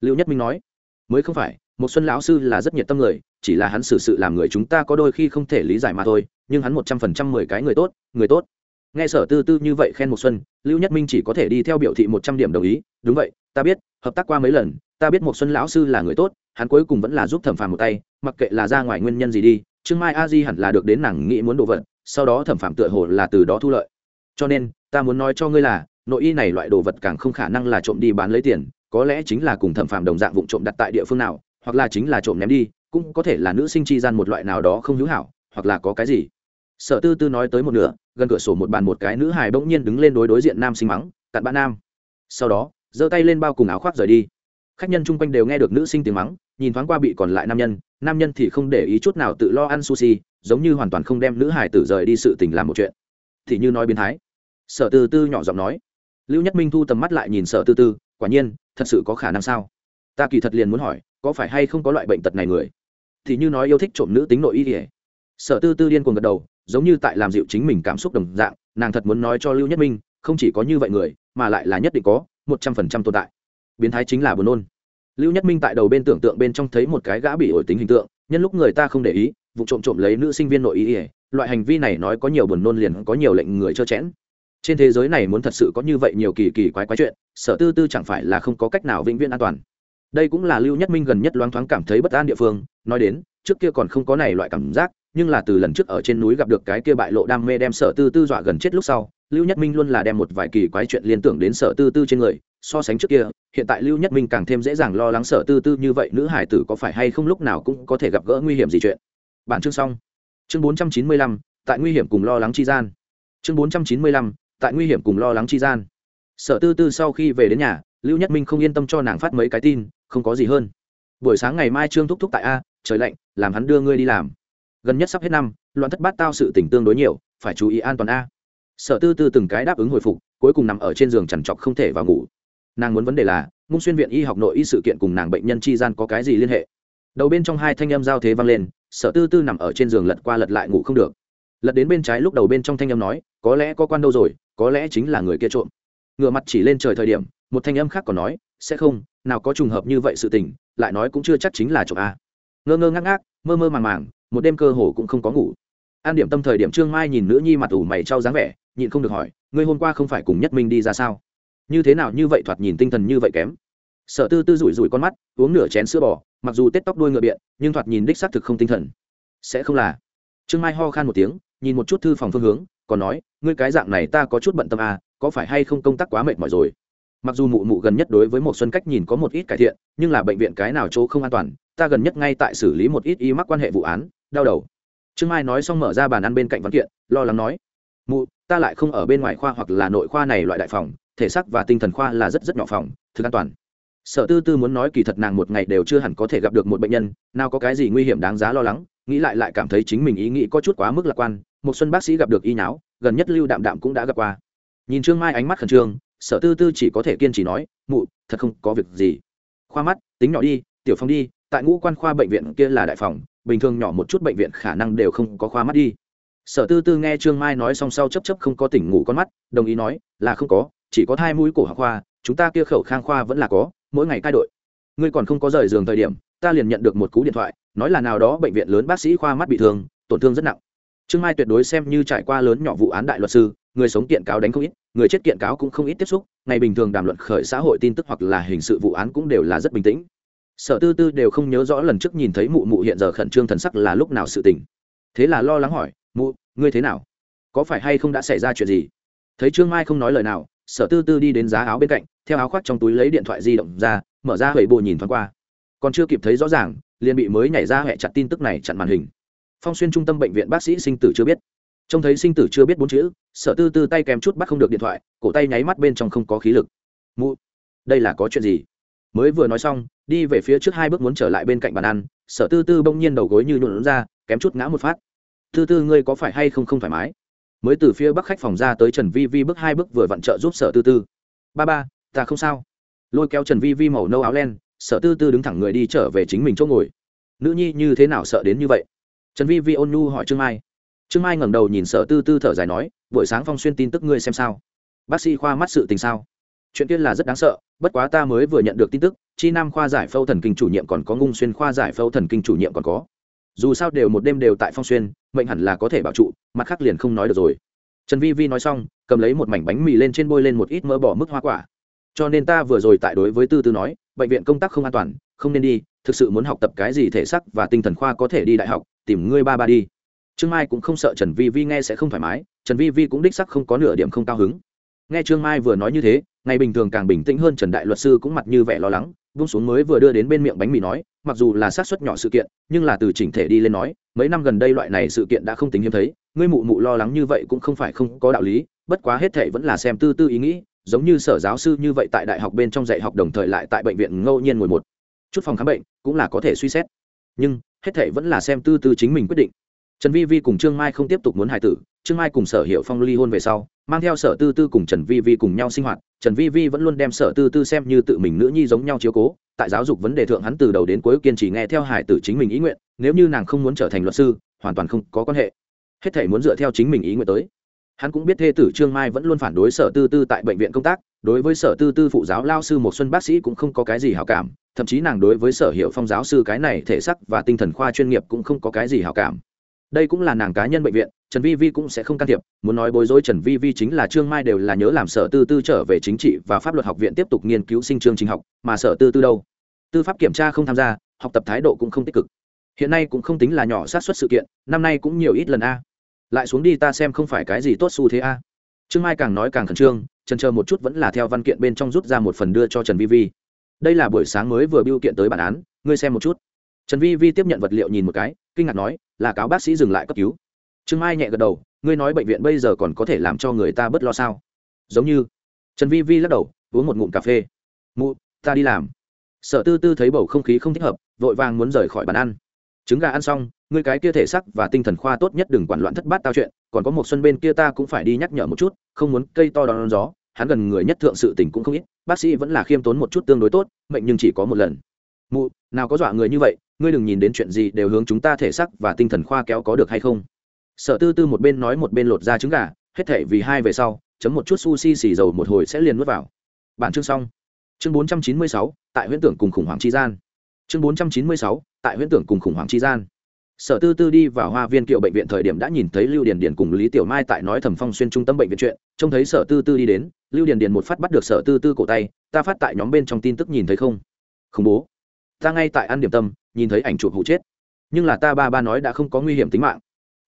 Lưu nhất minh nói, mới không phải một xuân lão sư là rất nhiệt tâm người, chỉ là hắn xử sự làm người chúng ta có đôi khi không thể lý giải mà thôi, nhưng hắn một trăm phần trăm mười cái người tốt người tốt. Nghe sở tư tư như vậy khen một xuân, lưu nhất minh chỉ có thể đi theo biểu thị một trăm điểm đồng ý, đúng vậy, ta biết, hợp tác qua mấy lần ta biết một xuân lão sư là người tốt, hắn cuối cùng vẫn là giúp thẩm phàm một tay, mặc kệ là ra ngoài nguyên nhân gì đi, trương mai a di hẳn là được đến nàng nghĩ muốn đồ vật, sau đó thẩm phàm tựa hồ là từ đó thu lợi. Cho nên, ta muốn nói cho ngươi là, nội y này loại đồ vật càng không khả năng là trộm đi bán lấy tiền, có lẽ chính là cùng thẩm phàm đồng dạng vụ trộm đặt tại địa phương nào, hoặc là chính là trộm ném đi, cũng có thể là nữ sinh chi gian một loại nào đó không hữu hảo, hoặc là có cái gì. Sở tư tư nói tới một nửa, gần cửa sổ một bàn một cái nữ hài bỗng nhiên đứng lên đối đối diện nam sinh mắng, cặn bã nam. Sau đó, giơ tay lên bao cùng áo khoác rời đi khách nhân chung quanh đều nghe được nữ sinh tiếng mắng, nhìn thoáng qua bị còn lại nam nhân nam nhân thì không để ý chút nào tự lo ăn sushi, giống như hoàn toàn không đem nữ hải tử rời đi sự tình làm một chuyện. Thì như nói biến thái. Sở tư tư nhỏ giọng nói. Lưu nhất minh thu tầm mắt lại nhìn sở tư tư, quả nhiên, thật sự có khả năng sao? Ta kỳ thật liền muốn hỏi, có phải hay không có loại bệnh tật này người? Thì như nói yêu thích trộm nữ tính nội y kể sở tư tư điên cuồng gật đầu, giống như tại làm dịu chính mình cảm xúc đồng dạng, nàng thật muốn nói cho lưu nhất minh, không chỉ có như vậy người, mà lại là nhất định có, một trăm phần trăm tồn tại biến thái chính là buồn nôn. Lưu nhất minh tại đầu bên tưởng tượng bên trong thấy một cái gã bị ổi tính hình tượng, nhân lúc người ta không để ý, vụ trộm trộm lấy nữ sinh viên nội y ỉa loại hành vi này nói có nhiều buồn nôn liền có nhiều lệnh người trơ chẽn. Trên thế giới này muốn thật sự có như vậy nhiều kỳ kỳ quái quái chuyện, sở tư tư chẳng phải là không có cách nào vĩnh viễn an toàn. Đây cũng là lưu nhất minh gần nhất loáng thoáng cảm thấy bất an địa phương, nói đến, trước kia còn không có này loại cảm giác, nhưng là từ lần trước ở trên núi gặp được cái kia bại lộ đam mê đem sở tư tư dọa gần chết lúc sau, lưu nhất minh luôn là đem một vài kỳ quái chuyện liên tưởng đến sở tư tư trên người so sánh trước kia, hiện tại lưu nhất minh càng thêm dễ dàng lo lắng sở tư tư như vậy nữ hải tử có phải hay không lúc nào cũng có thể gặp gỡ nguy hiểm gì chuyện. Bản chương xong. Chương bốn trăm chín mươi lăm, tại nguy hiểm cùng lo lắng chi gian. Chương bốn trăm chín mươi lăm, tại nguy hiểm cùng lo lắng chi gian. Sở tư tư sau khi về đến nhà, lưu nhất minh không yên tâm cho nàng phát mấy cái tin, không có gì hơn. Buổi sáng ngày mai trương thúc thúc tại a, trời lạnh, làm hắn đưa ngươi đi làm. Gần nhất sắp hết năm, loạn thất bát tao sự tỉnh tương đối nhiều, phải chú ý an toàn a. Sở tư tư từng cái đáp ứng hồi phục, cuối cùng nằm ở trên giường chằn trọc không thể vào ngủ nàng muốn vấn đề là ngung xuyên viện y học nội y sự kiện cùng nàng bệnh nhân chi gian có cái gì liên hệ? Đầu bên trong hai thanh âm giao thế vang lên, sở tư tư nằm ở trên giường lật qua lật lại ngủ không được. Lật đến bên trái lúc đầu bên trong thanh âm nói, có lẽ có quan đâu rồi, có lẽ chính là người kia trộm. Ngựa mặt chỉ lên trời thời điểm, một thanh âm khác còn nói, sẽ không, nào có trùng hợp như vậy sự tình, lại nói cũng chưa chắc chính là trộm a. Ngơ ngơ ngác ngác, mơ mơ màng màng, một đêm cơ hồ cũng không có ngủ. An điểm tâm thời điểm trương mai nhìn nữ nhi mặt ủ mày trao dáng vẻ, nhịn không được hỏi, ngươi hôm qua không phải cùng nhất minh đi ra sao? Như thế nào như vậy thoạt nhìn tinh thần như vậy kém? Sở tư tư rủi rủi con mắt, uống nửa chén sữa bò, mặc dù tết tóc đuôi ngựa biện, nhưng thoạt nhìn đích xác thực không tinh thần. Sẽ không là. Trương mai ho khan một tiếng, nhìn một chút thư phòng phương hướng, còn nói, ngươi cái dạng này ta có chút bận tâm à có phải hay không công tác quá mệt mỏi rồi? Mặc dù mụ mụ gần nhất đối với một xuân cách nhìn có một ít cải thiện, nhưng là bệnh viện cái nào chỗ không an toàn, ta gần nhất ngay tại xử lý một ít y mắc quan hệ vụ án, đau đầu. Trương mai nói xong mở ra bàn ăn bên cạnh văn kiện, lo lắng nói, mụ ta lại không ở bên ngoài khoa hoặc là nội khoa này loại đại phòng, thể xác và tinh thần khoa là rất rất nhỏ phòng, thực an toàn. Sở tư tư muốn nói kỳ thật nàng một ngày đều chưa hẳn có thể gặp được một bệnh nhân, nào có cái gì nguy hiểm đáng giá lo lắng, nghĩ lại lại cảm thấy chính mình ý nghĩ có chút quá mức lạc quan, một xuân bác sĩ gặp được y nháo, gần nhất lưu đạm đạm cũng đã gặp qua. Nhìn trương mai ánh mắt khẩn trương, sở tư tư chỉ có thể kiên trì nói, mụ, thật không có việc gì. Khoa mắt, tính nhỏ đi, tiểu phong đi, tại ngũ quan khoa bệnh viện kia là đại phòng, bình thường nhỏ một chút bệnh viện khả năng đều không có khoa mắt đi sở tư tư nghe trương mai nói xong sau chấp chấp không có tỉnh ngủ con mắt, đồng ý nói, là không có, chỉ có thai mũi cổ học khoa, chúng ta kia khẩu khang khoa vẫn là có, mỗi ngày cai đội. Ngươi còn không có rời giường thời điểm, ta liền nhận được một cú điện thoại, nói là nào đó bệnh viện lớn bác sĩ khoa mắt bị thương, tổn thương rất nặng. Trương mai tuyệt đối xem như trải qua lớn nhỏ vụ án đại luật sư, người sống kiện cáo đánh không ít, người chết kiện cáo cũng không ít tiếp xúc, ngày bình thường đàm luận khởi xã hội tin tức hoặc là hình sự vụ án cũng đều là rất bình tĩnh. Sở tư tư đều không nhớ rõ lần trước nhìn thấy mụ mụ hiện giờ khẩn trương thần sắc là lúc nào sự tình. Thế là lo lắng hỏi mụ, ngươi thế nào? Có phải hay không đã xảy ra chuyện gì? Thấy trương mai không nói lời nào, sở tư tư đi đến giá áo bên cạnh, theo áo khoác trong túi lấy điện thoại di động ra, mở ra huệ bộ nhìn thoáng qua. Còn chưa kịp thấy rõ ràng, liền bị mới nhảy ra huệ chặt tin tức này chặn màn hình. Phong xuyên trung tâm bệnh viện bác sĩ sinh tử chưa biết. Trông thấy sinh tử chưa biết bốn chữ, sở tư tư tay kèm chút bắt không được điện thoại, cổ tay nháy mắt bên trong không có khí lực. Mụ, đây là có chuyện gì? Mới vừa nói xong, đi về phía trước hai bước muốn trở lại bên cạnh bàn ăn, sở tư tư bỗng nhiên đầu gối như nhuộn ra, kém chút ngã một phát tư tư ngươi có phải hay không không thoải mái? Mới từ phía bắc khách phòng ra tới trần vi vi bước hai bước vừa vặn trợ giúp sở tư tư. Ba ba, ta không sao. Lôi kéo trần vi vi màu nâu áo len, sở tư tư đứng thẳng người đi trở về chính mình chỗ ngồi. Nữ nhi như thế nào sợ đến như vậy? Trần vi vi ôn nhu hỏi trương mai. Trương mai ngẩng đầu nhìn sở tư tư thở dài nói, buổi sáng phong xuyên tin tức ngươi xem sao. Bác sĩ khoa mắt sự tình sao? Chuyện kia là rất đáng sợ, bất quá ta mới vừa nhận được tin tức, chi nam khoa giải phẫu thần kinh chủ nhiệm còn có, ngung xuyên khoa giải phẫu thần kinh chủ nhiệm còn có dù sao đều một đêm đều tại phong xuyên, mệnh hẳn là có thể bảo trụ, mặt khác liền không nói được rồi. Trần vi vi nói xong, cầm lấy một mảnh bánh mì lên trên bôi lên một ít mỡ bỏ mức hoa quả. Cho nên ta vừa rồi tại đối với tư tư nói, bệnh viện công tác không an toàn, không nên đi, thực sự muốn học tập cái gì thể sắc và tinh thần khoa có thể đi đại học, tìm ngươi ba ba đi. Trương mai cũng không sợ trần vi vi nghe sẽ không thoải mái, trần vi vi cũng đích sắc không có nửa điểm không cao hứng. Nghe trương mai vừa nói như thế, ngày bình thường càng bình tĩnh hơn trần đại luật sư cũng mặt như vẻ lo lắng vung xuống mới vừa đưa đến bên miệng bánh mì nói, mặc dù là sát xuất nhỏ sự kiện, nhưng là từ chỉnh thể đi lên nói, mấy năm gần đây loại này sự kiện đã không tính hiếm thấy, ngươi mụ mụ lo lắng như vậy cũng không phải không có đạo lý, bất quá hết thể vẫn là xem tư tư ý nghĩ, giống như sở giáo sư như vậy tại đại học bên trong dạy học đồng thời lại tại bệnh viện ngẫu nhiên ngồi một chút phòng khám bệnh, cũng là có thể suy xét. Nhưng, hết thể vẫn là xem tư tư chính mình quyết định. Trần vi vi cùng trương mai không tiếp tục muốn hài tử, trương mai cùng sở hiệu phong ly hôn về sau mang theo sở tư tư cùng trần vi vi cùng nhau sinh hoạt, trần vi vi vẫn luôn đem sở tư tư xem như tự mình nữ nhi giống nhau chiếu cố, tại giáo dục vấn đề thượng hắn từ đầu đến cuối kiên trì nghe theo hải tử chính mình ý nguyện, nếu như nàng không muốn trở thành luật sư, hoàn toàn không có quan hệ. Hết thể muốn dựa theo chính mình ý nguyện tới. Hắn cũng biết thê tử trương mai vẫn luôn phản đối sở tư tư tại bệnh viện công tác, đối với sở tư tư phụ giáo lao sư một xuân bác sĩ cũng không có cái gì hảo cảm, thậm chí nàng đối với sở hiệu phong giáo sư cái này thể sắc và tinh thần khoa chuyên nghiệp cũng không có cái gì hảo cảm đây cũng là nàng cá nhân bệnh viện, trần vi vi cũng sẽ không can thiệp, muốn nói bối rối trần vi vi chính là trương mai đều là nhớ làm sở tư tư trở về chính trị và pháp luật học viện tiếp tục nghiên cứu sinh chương trình học, mà sở tư tư đâu? Tư pháp kiểm tra không tham gia, học tập thái độ cũng không tích cực. Hiện nay cũng không tính là nhỏ sát xuất sự kiện, năm nay cũng nhiều ít lần a. Lại xuống đi ta xem không phải cái gì tốt xu thế a. Trương mai càng nói càng khẩn trương trần chờ một chút vẫn là theo văn kiện bên trong rút ra một phần đưa cho trần vi vi. Đây là buổi sáng mới vừa biêu kiện tới bản án, ngươi xem một chút. Trần vi vi tiếp nhận vật liệu nhìn một cái kinh ngạc nói, là cáo bác sĩ dừng lại cấp cứu. Trương mai nhẹ gật đầu, ngươi nói bệnh viện bây giờ còn có thể làm cho người ta bớt lo sao? Giống như, trần vi vi lắc đầu, uống một ngụm cà phê. Mụ, ta đi làm. Sở tư tư thấy bầu không khí không thích hợp, vội vàng muốn rời khỏi bàn ăn. Trứng gà ăn xong, ngươi cái kia thể sắc và tinh thần khoa tốt nhất đừng quản loạn thất bát tao chuyện, còn có một xuân bên kia ta cũng phải đi nhắc nhở một chút, không muốn cây to đón gió, hắn gần người nhất thượng sự tình cũng không ít, bác sĩ vẫn là khiêm tốn một chút tương đối tốt, mệnh nhưng chỉ có một lần. Mụ, nào có dọa người như vậy ngươi đừng nhìn đến chuyện gì đều hướng chúng ta thể sắc và tinh thần khoa kéo có được hay không? Sở tư tư một bên nói một bên lột ra trứng gà, hết thể vì hai về sau, chấm một chút sushi xì dầu một hồi sẽ liền nuốt vào. Bản chương xong. Chương bốn trăm chín mươi sáu, tại huyễn tưởng cùng khủng hoảng chi gian. Chương bốn trăm chín mươi sáu, tại huyễn tưởng cùng khủng hoảng chi gian. Sở tư tư đi vào hoa viên kiệu bệnh viện thời điểm đã nhìn thấy lưu điền điền cùng lý tiểu mai tại nói thẩm phong xuyên trung tâm bệnh viện chuyện, trông thấy sở tư tư đi đến, lưu điền điền một phát bắt được sở tư tư cổ tay, ta phát tại nhóm bên trong tin tức nhìn thấy không? Khủng bố. Ta ngay tại ăn điểm tâm nhìn thấy ảnh chụp hụ chết. Nhưng là ta ba ba nói đã không có nguy hiểm tính mạng.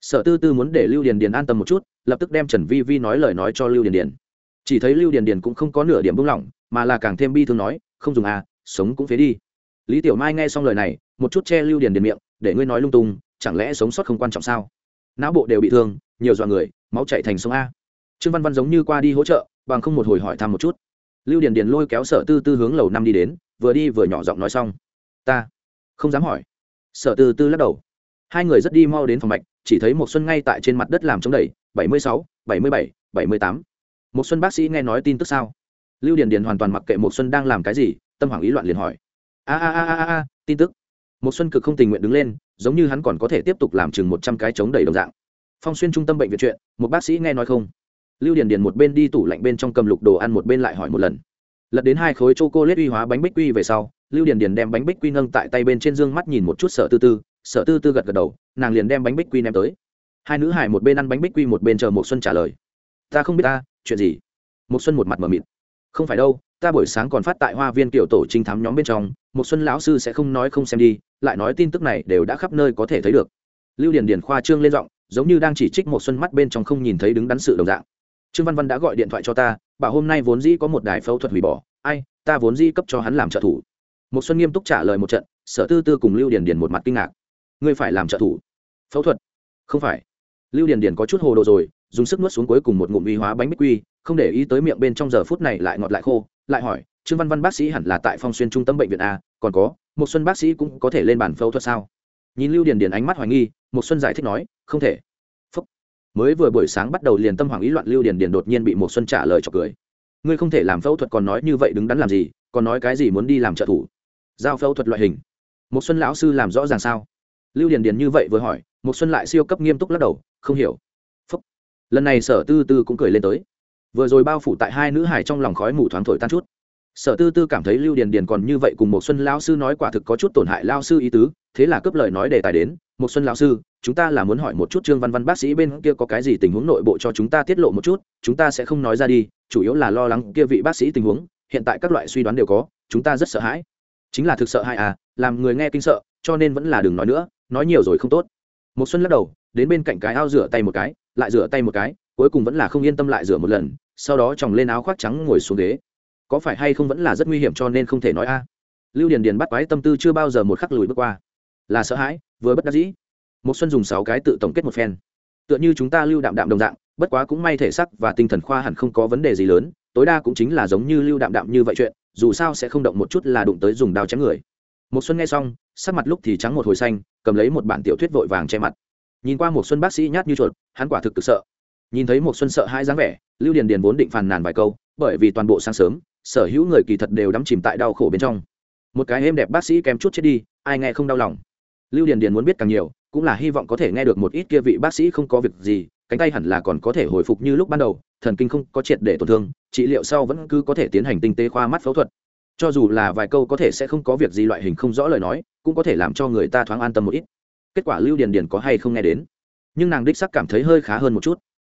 Sở tư tư muốn để lưu điền điền an tâm một chút, lập tức đem trần vi vi nói lời nói cho lưu điền điền. Chỉ thấy lưu điền điền cũng không có nửa điểm buông lỏng, mà là càng thêm bi thương nói, không dùng à sống cũng phế đi. Lý tiểu mai nghe xong lời này, một chút che lưu điền điền miệng, để ngươi nói lung tung, chẳng lẽ sống sót không quan trọng sao? Não bộ đều bị thương, nhiều dọa người, máu chạy thành sông a. Trương văn văn giống như qua đi hỗ trợ, bằng không một hồi hỏi thăm một chút. Lưu điền điền lôi kéo sở tư tư hướng lầu năm đi đến, vừa đi vừa nhỏ giọng nói xong, ta không dám hỏi. Sở tư tư lắc đầu. Hai người rất đi mau đến phòng mạch, chỉ thấy một xuân ngay tại trên mặt đất làm chống đẩy, bảy mươi sáu, bảy mươi bảy bảy mươi tám. Một xuân bác sĩ nghe nói tin tức sao? Lưu điền điền hoàn toàn mặc kệ một xuân đang làm cái gì, tâm hoảng ý loạn liền hỏi. A a a a a, tin tức. Một xuân cực không tình nguyện đứng lên, giống như hắn còn có thể tiếp tục làm chừng một trăm cái chống đẩy đồng dạng. Phong xuyên trung tâm bệnh viện chuyện, một bác sĩ nghe nói không? Lưu điền điền một bên đi tủ lạnh bên trong cầm lục đồ ăn, một bên lại hỏi một lần lật đến hai khối chô cô lết uy hóa bánh bích quy về sau, lưu điền điền đem bánh bích quy nâng tại tay bên trên dương mắt nhìn một chút sợ tư tư sợ tư tư gật gật đầu, nàng liền đem bánh bích quy ném tới. Hai nữ hải một bên ăn bánh bích quy một bên chờ một xuân trả lời. Ta không biết ta, chuyện gì? Một xuân một mặt mờ mịt. Không phải đâu, ta buổi sáng còn phát tại hoa viên kiểu tổ trinh thám nhóm bên trong một xuân lão sư sẽ không nói không xem đi, lại nói tin tức này đều đã khắp nơi có thể thấy được. Lưu điền điền khoa trương lên giọng, giống như đang chỉ trích một xuân mắt bên trong không nhìn thấy đứng đắn sự đồng dạng. Trương văn văn đã gọi điện thoại cho ta bảo hôm nay vốn dĩ có một đài phẫu thuật hủy bỏ. Ai, ta vốn dĩ cấp cho hắn làm trợ thủ. Một xuân nghiêm túc trả lời một trận, sở tư tư cùng lưu điền điền một mặt kinh ngạc. Ngươi phải làm trợ thủ. Phẫu thuật? Không phải. Lưu điền điền có chút hồ đồ rồi, dùng sức nuốt xuống cuối cùng một ngụm uy hóa bánh bích quy, không để ý tới miệng bên trong giờ phút này lại ngọt lại khô, lại hỏi, trương văn văn bác sĩ hẳn là tại phong xuyên trung tâm bệnh viện a, còn có một xuân bác sĩ cũng có thể lên bàn phẫu thuật sao? Nhìn lưu điền điền ánh mắt hoài nghi một xuân giải thích nói, không thể mới vừa buổi sáng bắt đầu liền tâm hoàng ý loạn lưu điền điền đột nhiên bị một xuân trả lời cho cười. Ngươi không thể làm phẫu thuật còn nói như vậy đứng đắn làm gì, còn nói cái gì muốn đi làm trợ thủ? Giao phẫu thuật loại hình. Một xuân lão sư làm rõ ràng sao? Lưu điền điền như vậy vừa hỏi một xuân lại siêu cấp nghiêm túc lắc đầu, không hiểu. Phúc. lần này sở tư tư cũng cười lên tới. Vừa rồi bao phủ tại hai nữ hải trong lòng khói mù thoáng thổi tan chút. Sở tư tư cảm thấy lưu điền điền còn như vậy cùng một xuân lão sư nói quả thực có chút tổn hại lão sư ý tứ, thế là cướp lời nói đề tài đến một xuân lão sư chúng ta là muốn hỏi một chút trương văn văn bác sĩ bên kia có cái gì tình huống nội bộ cho chúng ta tiết lộ một chút, chúng ta sẽ không nói ra đi, chủ yếu là lo lắng kia vị bác sĩ tình huống, hiện tại các loại suy đoán đều có, chúng ta rất sợ hãi. Chính là thực sợ hãi à làm người nghe kinh sợ, cho nên vẫn là đừng nói nữa, nói nhiều rồi không tốt. Một xuân lắc đầu, đến bên cạnh cái ao rửa tay một cái, lại rửa tay một cái, cuối cùng vẫn là không yên tâm lại rửa một lần, sau đó chồng lên áo khoác trắng ngồi xuống ghế. Có phải hay không vẫn là rất nguy hiểm cho nên không thể nói a. Lưu điền điền bắt quái tâm tư chưa bao giờ một khắc lùi bước qua. Là sợ hãi, vừa bất đắc dĩ một xuân dùng sáu cái tự tổng kết một phen. Tựa như chúng ta lưu đạm đạm đồng dạng, bất quá cũng may thể sắc và tinh thần khoa hẳn không có vấn đề gì lớn, tối đa cũng chính là giống như lưu đạm đạm như vậy chuyện, dù sao sẽ không động một chút là đụng tới dùng đao chém người. Một xuân nghe xong, sắc mặt lúc thì trắng một hồi xanh, cầm lấy một bản tiểu thuyết vội vàng che mặt. Nhìn qua một xuân bác sĩ nhát như chuột, hắn quả thực cực sợ. Nhìn thấy một xuân sợ hai dáng vẻ, lưu điền điền vốn định phàn nàn vài câu, bởi vì toàn bộ sáng sớm, sở hữu người kỳ thật đều đắm chìm tại đau khổ bên trong. Một cái êm đẹp bác sĩ kém chút chết đi, ai nghe không đau lòng. Lưu điền điền muốn biết càng nhiều cũng là hy vọng có thể nghe được một ít kia vị bác sĩ không có việc gì, cánh tay hẳn là còn có thể hồi phục như lúc ban đầu, thần kinh không có triệt để tổn thương, trị liệu sau vẫn cứ có thể tiến hành tinh tế khoa mắt phẫu thuật. Cho dù là vài câu có thể sẽ không có việc gì loại hình không rõ lời nói, cũng có thể làm cho người ta thoáng an tâm một ít. Kết quả lưu điền điền có hay không nghe đến? Nhưng nàng đích sắc cảm thấy hơi khá hơn một chút.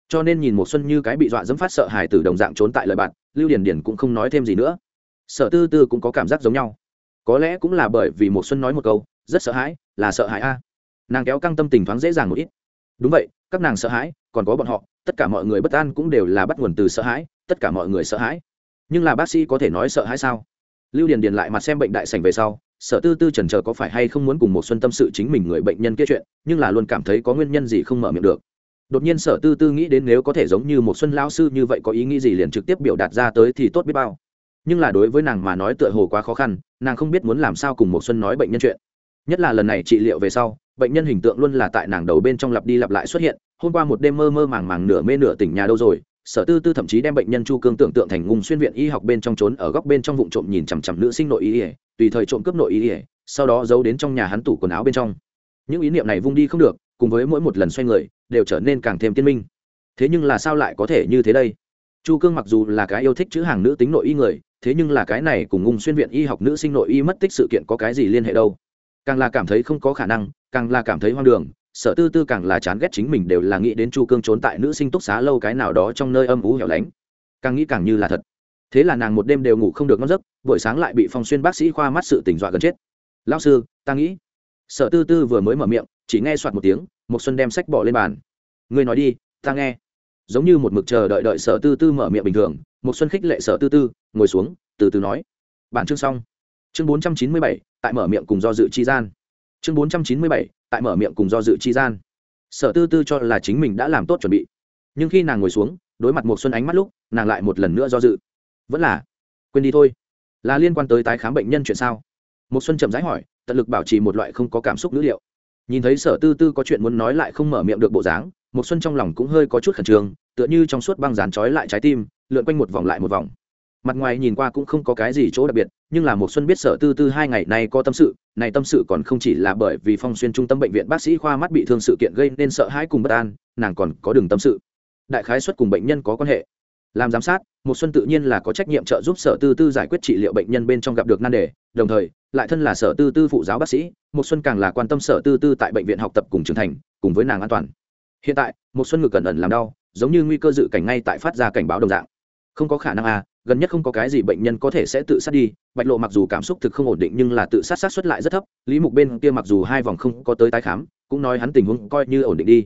Cho nên nhìn một xuân như cái bị dọa dẫm phát sợ hài từ đồng dạng trốn tại lời bạn, lưu điền điền cũng không nói thêm gì nữa. Sở tư tư cũng có cảm giác giống nhau. Có lẽ cũng là bởi vì một xuân nói một câu, rất sợ hãi, là sợ hãi a nàng kéo căng tâm tình thoáng dễ dàng một ít. Đúng vậy, các nàng sợ hãi, còn có bọn họ, tất cả mọi người bất an cũng đều là bắt nguồn từ sợ hãi, tất cả mọi người sợ hãi. Nhưng là bác sĩ có thể nói sợ hãi sao? Lưu điền điền lại mặt xem bệnh đại sảnh về sau sở tư tư trần chờ có phải hay không muốn cùng một xuân tâm sự chính mình người bệnh nhân kia chuyện, nhưng là luôn cảm thấy có nguyên nhân gì không mở miệng được. Đột nhiên sở tư tư nghĩ đến nếu có thể giống như một xuân lao sư như vậy có ý nghĩ gì liền trực tiếp biểu đạt ra tới thì tốt biết bao. Nhưng là đối với nàng mà nói tựa hồ quá khó khăn, nàng không biết muốn làm sao cùng một xuân nói bệnh nhân chuyện nhất là lần này trị liệu về sau, bệnh nhân hình tượng luôn là tại nàng đầu bên trong lặp đi lặp lại xuất hiện, hôm qua một đêm mơ mơ màng màng nửa mê nửa tỉnh nhà đâu rồi, sở tư tư thậm chí đem bệnh nhân chu cương tưởng tượng thành ngùng xuyên viện y học bên trong trốn ở góc bên trong vụ trộm nhìn chằm chằm nữ sinh nội y ỉa tùy thời trộm cướp nội y ỉa sau đó giấu đến trong nhà hắn tủ quần áo bên trong. Những ý niệm này vung đi không được, cùng với mỗi một lần xoay người, đều trở nên càng thêm tiên minh. Thế nhưng là sao lại có thể như thế đây? Chu cương mặc dù là cái yêu thích chữ hàng nữ tính nội y người, thế nhưng là cái này cùng ngung xuyên viện y học nữ sinh nội y mất tích sự kiện có cái gì liên hệ đâu? càng là cảm thấy không có khả năng càng là cảm thấy hoang đường sở tư tư càng là chán ghét chính mình đều là nghĩ đến chu cương trốn tại nữ sinh túc xá lâu cái nào đó trong nơi âm ú hẻo lánh. Càng nghĩ càng như là thật. Thế là nàng một đêm đều ngủ không được ngon giấc buổi sáng lại bị phong xuyên bác sĩ khoa mắt sự tỉnh dọa gần chết. Lao sư ta nghĩ. Sở tư tư vừa mới mở miệng chỉ nghe soạt một tiếng một xuân đem sách bỏ lên bàn. Ngươi nói đi ta nghe. Giống như một mực chờ đợi đợi sở tư tư mở miệng bình thường một xuân khích lệ sở tư tư ngồi xuống từ từ nói. Bản chương xong. Chương 497, tại mở miệng cùng do dự chi gian. Chương bốn trăm chín mươi bảy, tại mở miệng cùng do dự chi gian. Sở tư tư cho là chính mình đã làm tốt chuẩn bị. Nhưng khi nàng ngồi xuống, đối mặt một xuân ánh mắt lúc, nàng lại một lần nữa do dự. Vẫn là, quên đi thôi. Là liên quan tới tái khám bệnh nhân chuyện sao? Một xuân chậm rãi hỏi, tận lực bảo trì một loại không có cảm xúc nữ liệu. Nhìn thấy sở tư tư có chuyện muốn nói lại không mở miệng được bộ dáng một xuân trong lòng cũng hơi có chút khẩn trương, tựa như trong suốt băng dán trói lại trái tim, lượn quanh một vòng lại một vòng mặt ngoài nhìn qua cũng không có cái gì chỗ đặc biệt, nhưng là một xuân biết sở tư tư hai ngày nay có tâm sự, này tâm sự còn không chỉ là bởi vì phong xuyên trung tâm bệnh viện bác sĩ khoa mắt bị thương sự kiện gây nên sợ hãi cùng bất an, nàng còn có đường tâm sự. Đại khái xuất cùng bệnh nhân có quan hệ. Làm giám sát một xuân tự nhiên là có trách nhiệm trợ giúp sở tư tư giải quyết trị liệu bệnh nhân bên trong gặp được nan đề, đồng thời, lại thân là sở tư tư phụ giáo bác sĩ một xuân càng là quan tâm sở tư tư tại bệnh viện học tập cùng trưởng thành, cùng với nàng an toàn. Hiện tại một xuân ngực cẩn ẩn làm đau, giống như nguy cơ dự cảnh ngay tại phát ra cảnh báo đồng dạng không có khả năng à gần nhất không có cái gì bệnh nhân có thể sẽ tự sát đi. Bạch lộ mặc dù cảm xúc thực không ổn định nhưng là tự sát sát xuất lại rất thấp. Lý mục bên kia mặc dù hai vòng không có tới tái khám, cũng nói hắn tình huống coi như ổn định đi.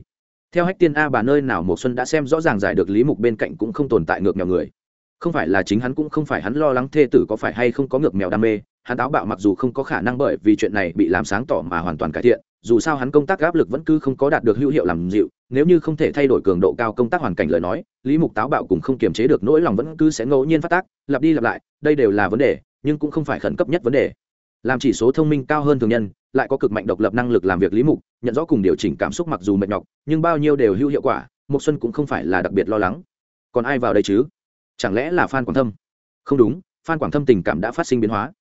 Theo hách tiên a bà nơi nào một xuân đã xem rõ ràng giải được lý mục bên cạnh cũng không tồn tại ngược nghèo người. Không phải là chính hắn cũng không phải hắn lo lắng thê tử có phải hay không có ngược mèo đam mê. Hắn táo bạo mặc dù không có khả năng bởi vì chuyện này bị làm sáng tỏ mà hoàn toàn cải thiện dù sao hắn công tác áp lực vẫn cứ không có đạt được hữu hiệu làm dịu, nếu như không thể thay đổi cường độ cao công tác hoàn cảnh lời nói, lý mục táo bạo cũng không kiềm chế được nỗi lòng vẫn cứ sẽ ngẫu nhiên phát tác, lặp đi lặp lại, đây đều là vấn đề, nhưng cũng không phải khẩn cấp nhất vấn đề. Làm chỉ số thông minh cao hơn thường nhân, lại có cực mạnh độc lập năng lực làm việc lý mục, nhận rõ cùng điều chỉnh cảm xúc mặc dù mệt nhọc, nhưng bao nhiêu đều hữu hiệu quả một xuân cũng không phải là đặc biệt lo lắng. Còn ai vào đây chứ? Chẳng lẽ là phan quảng thâm? Không đúng, phan quảng thâm tình cảm đã phát sinh biến hóa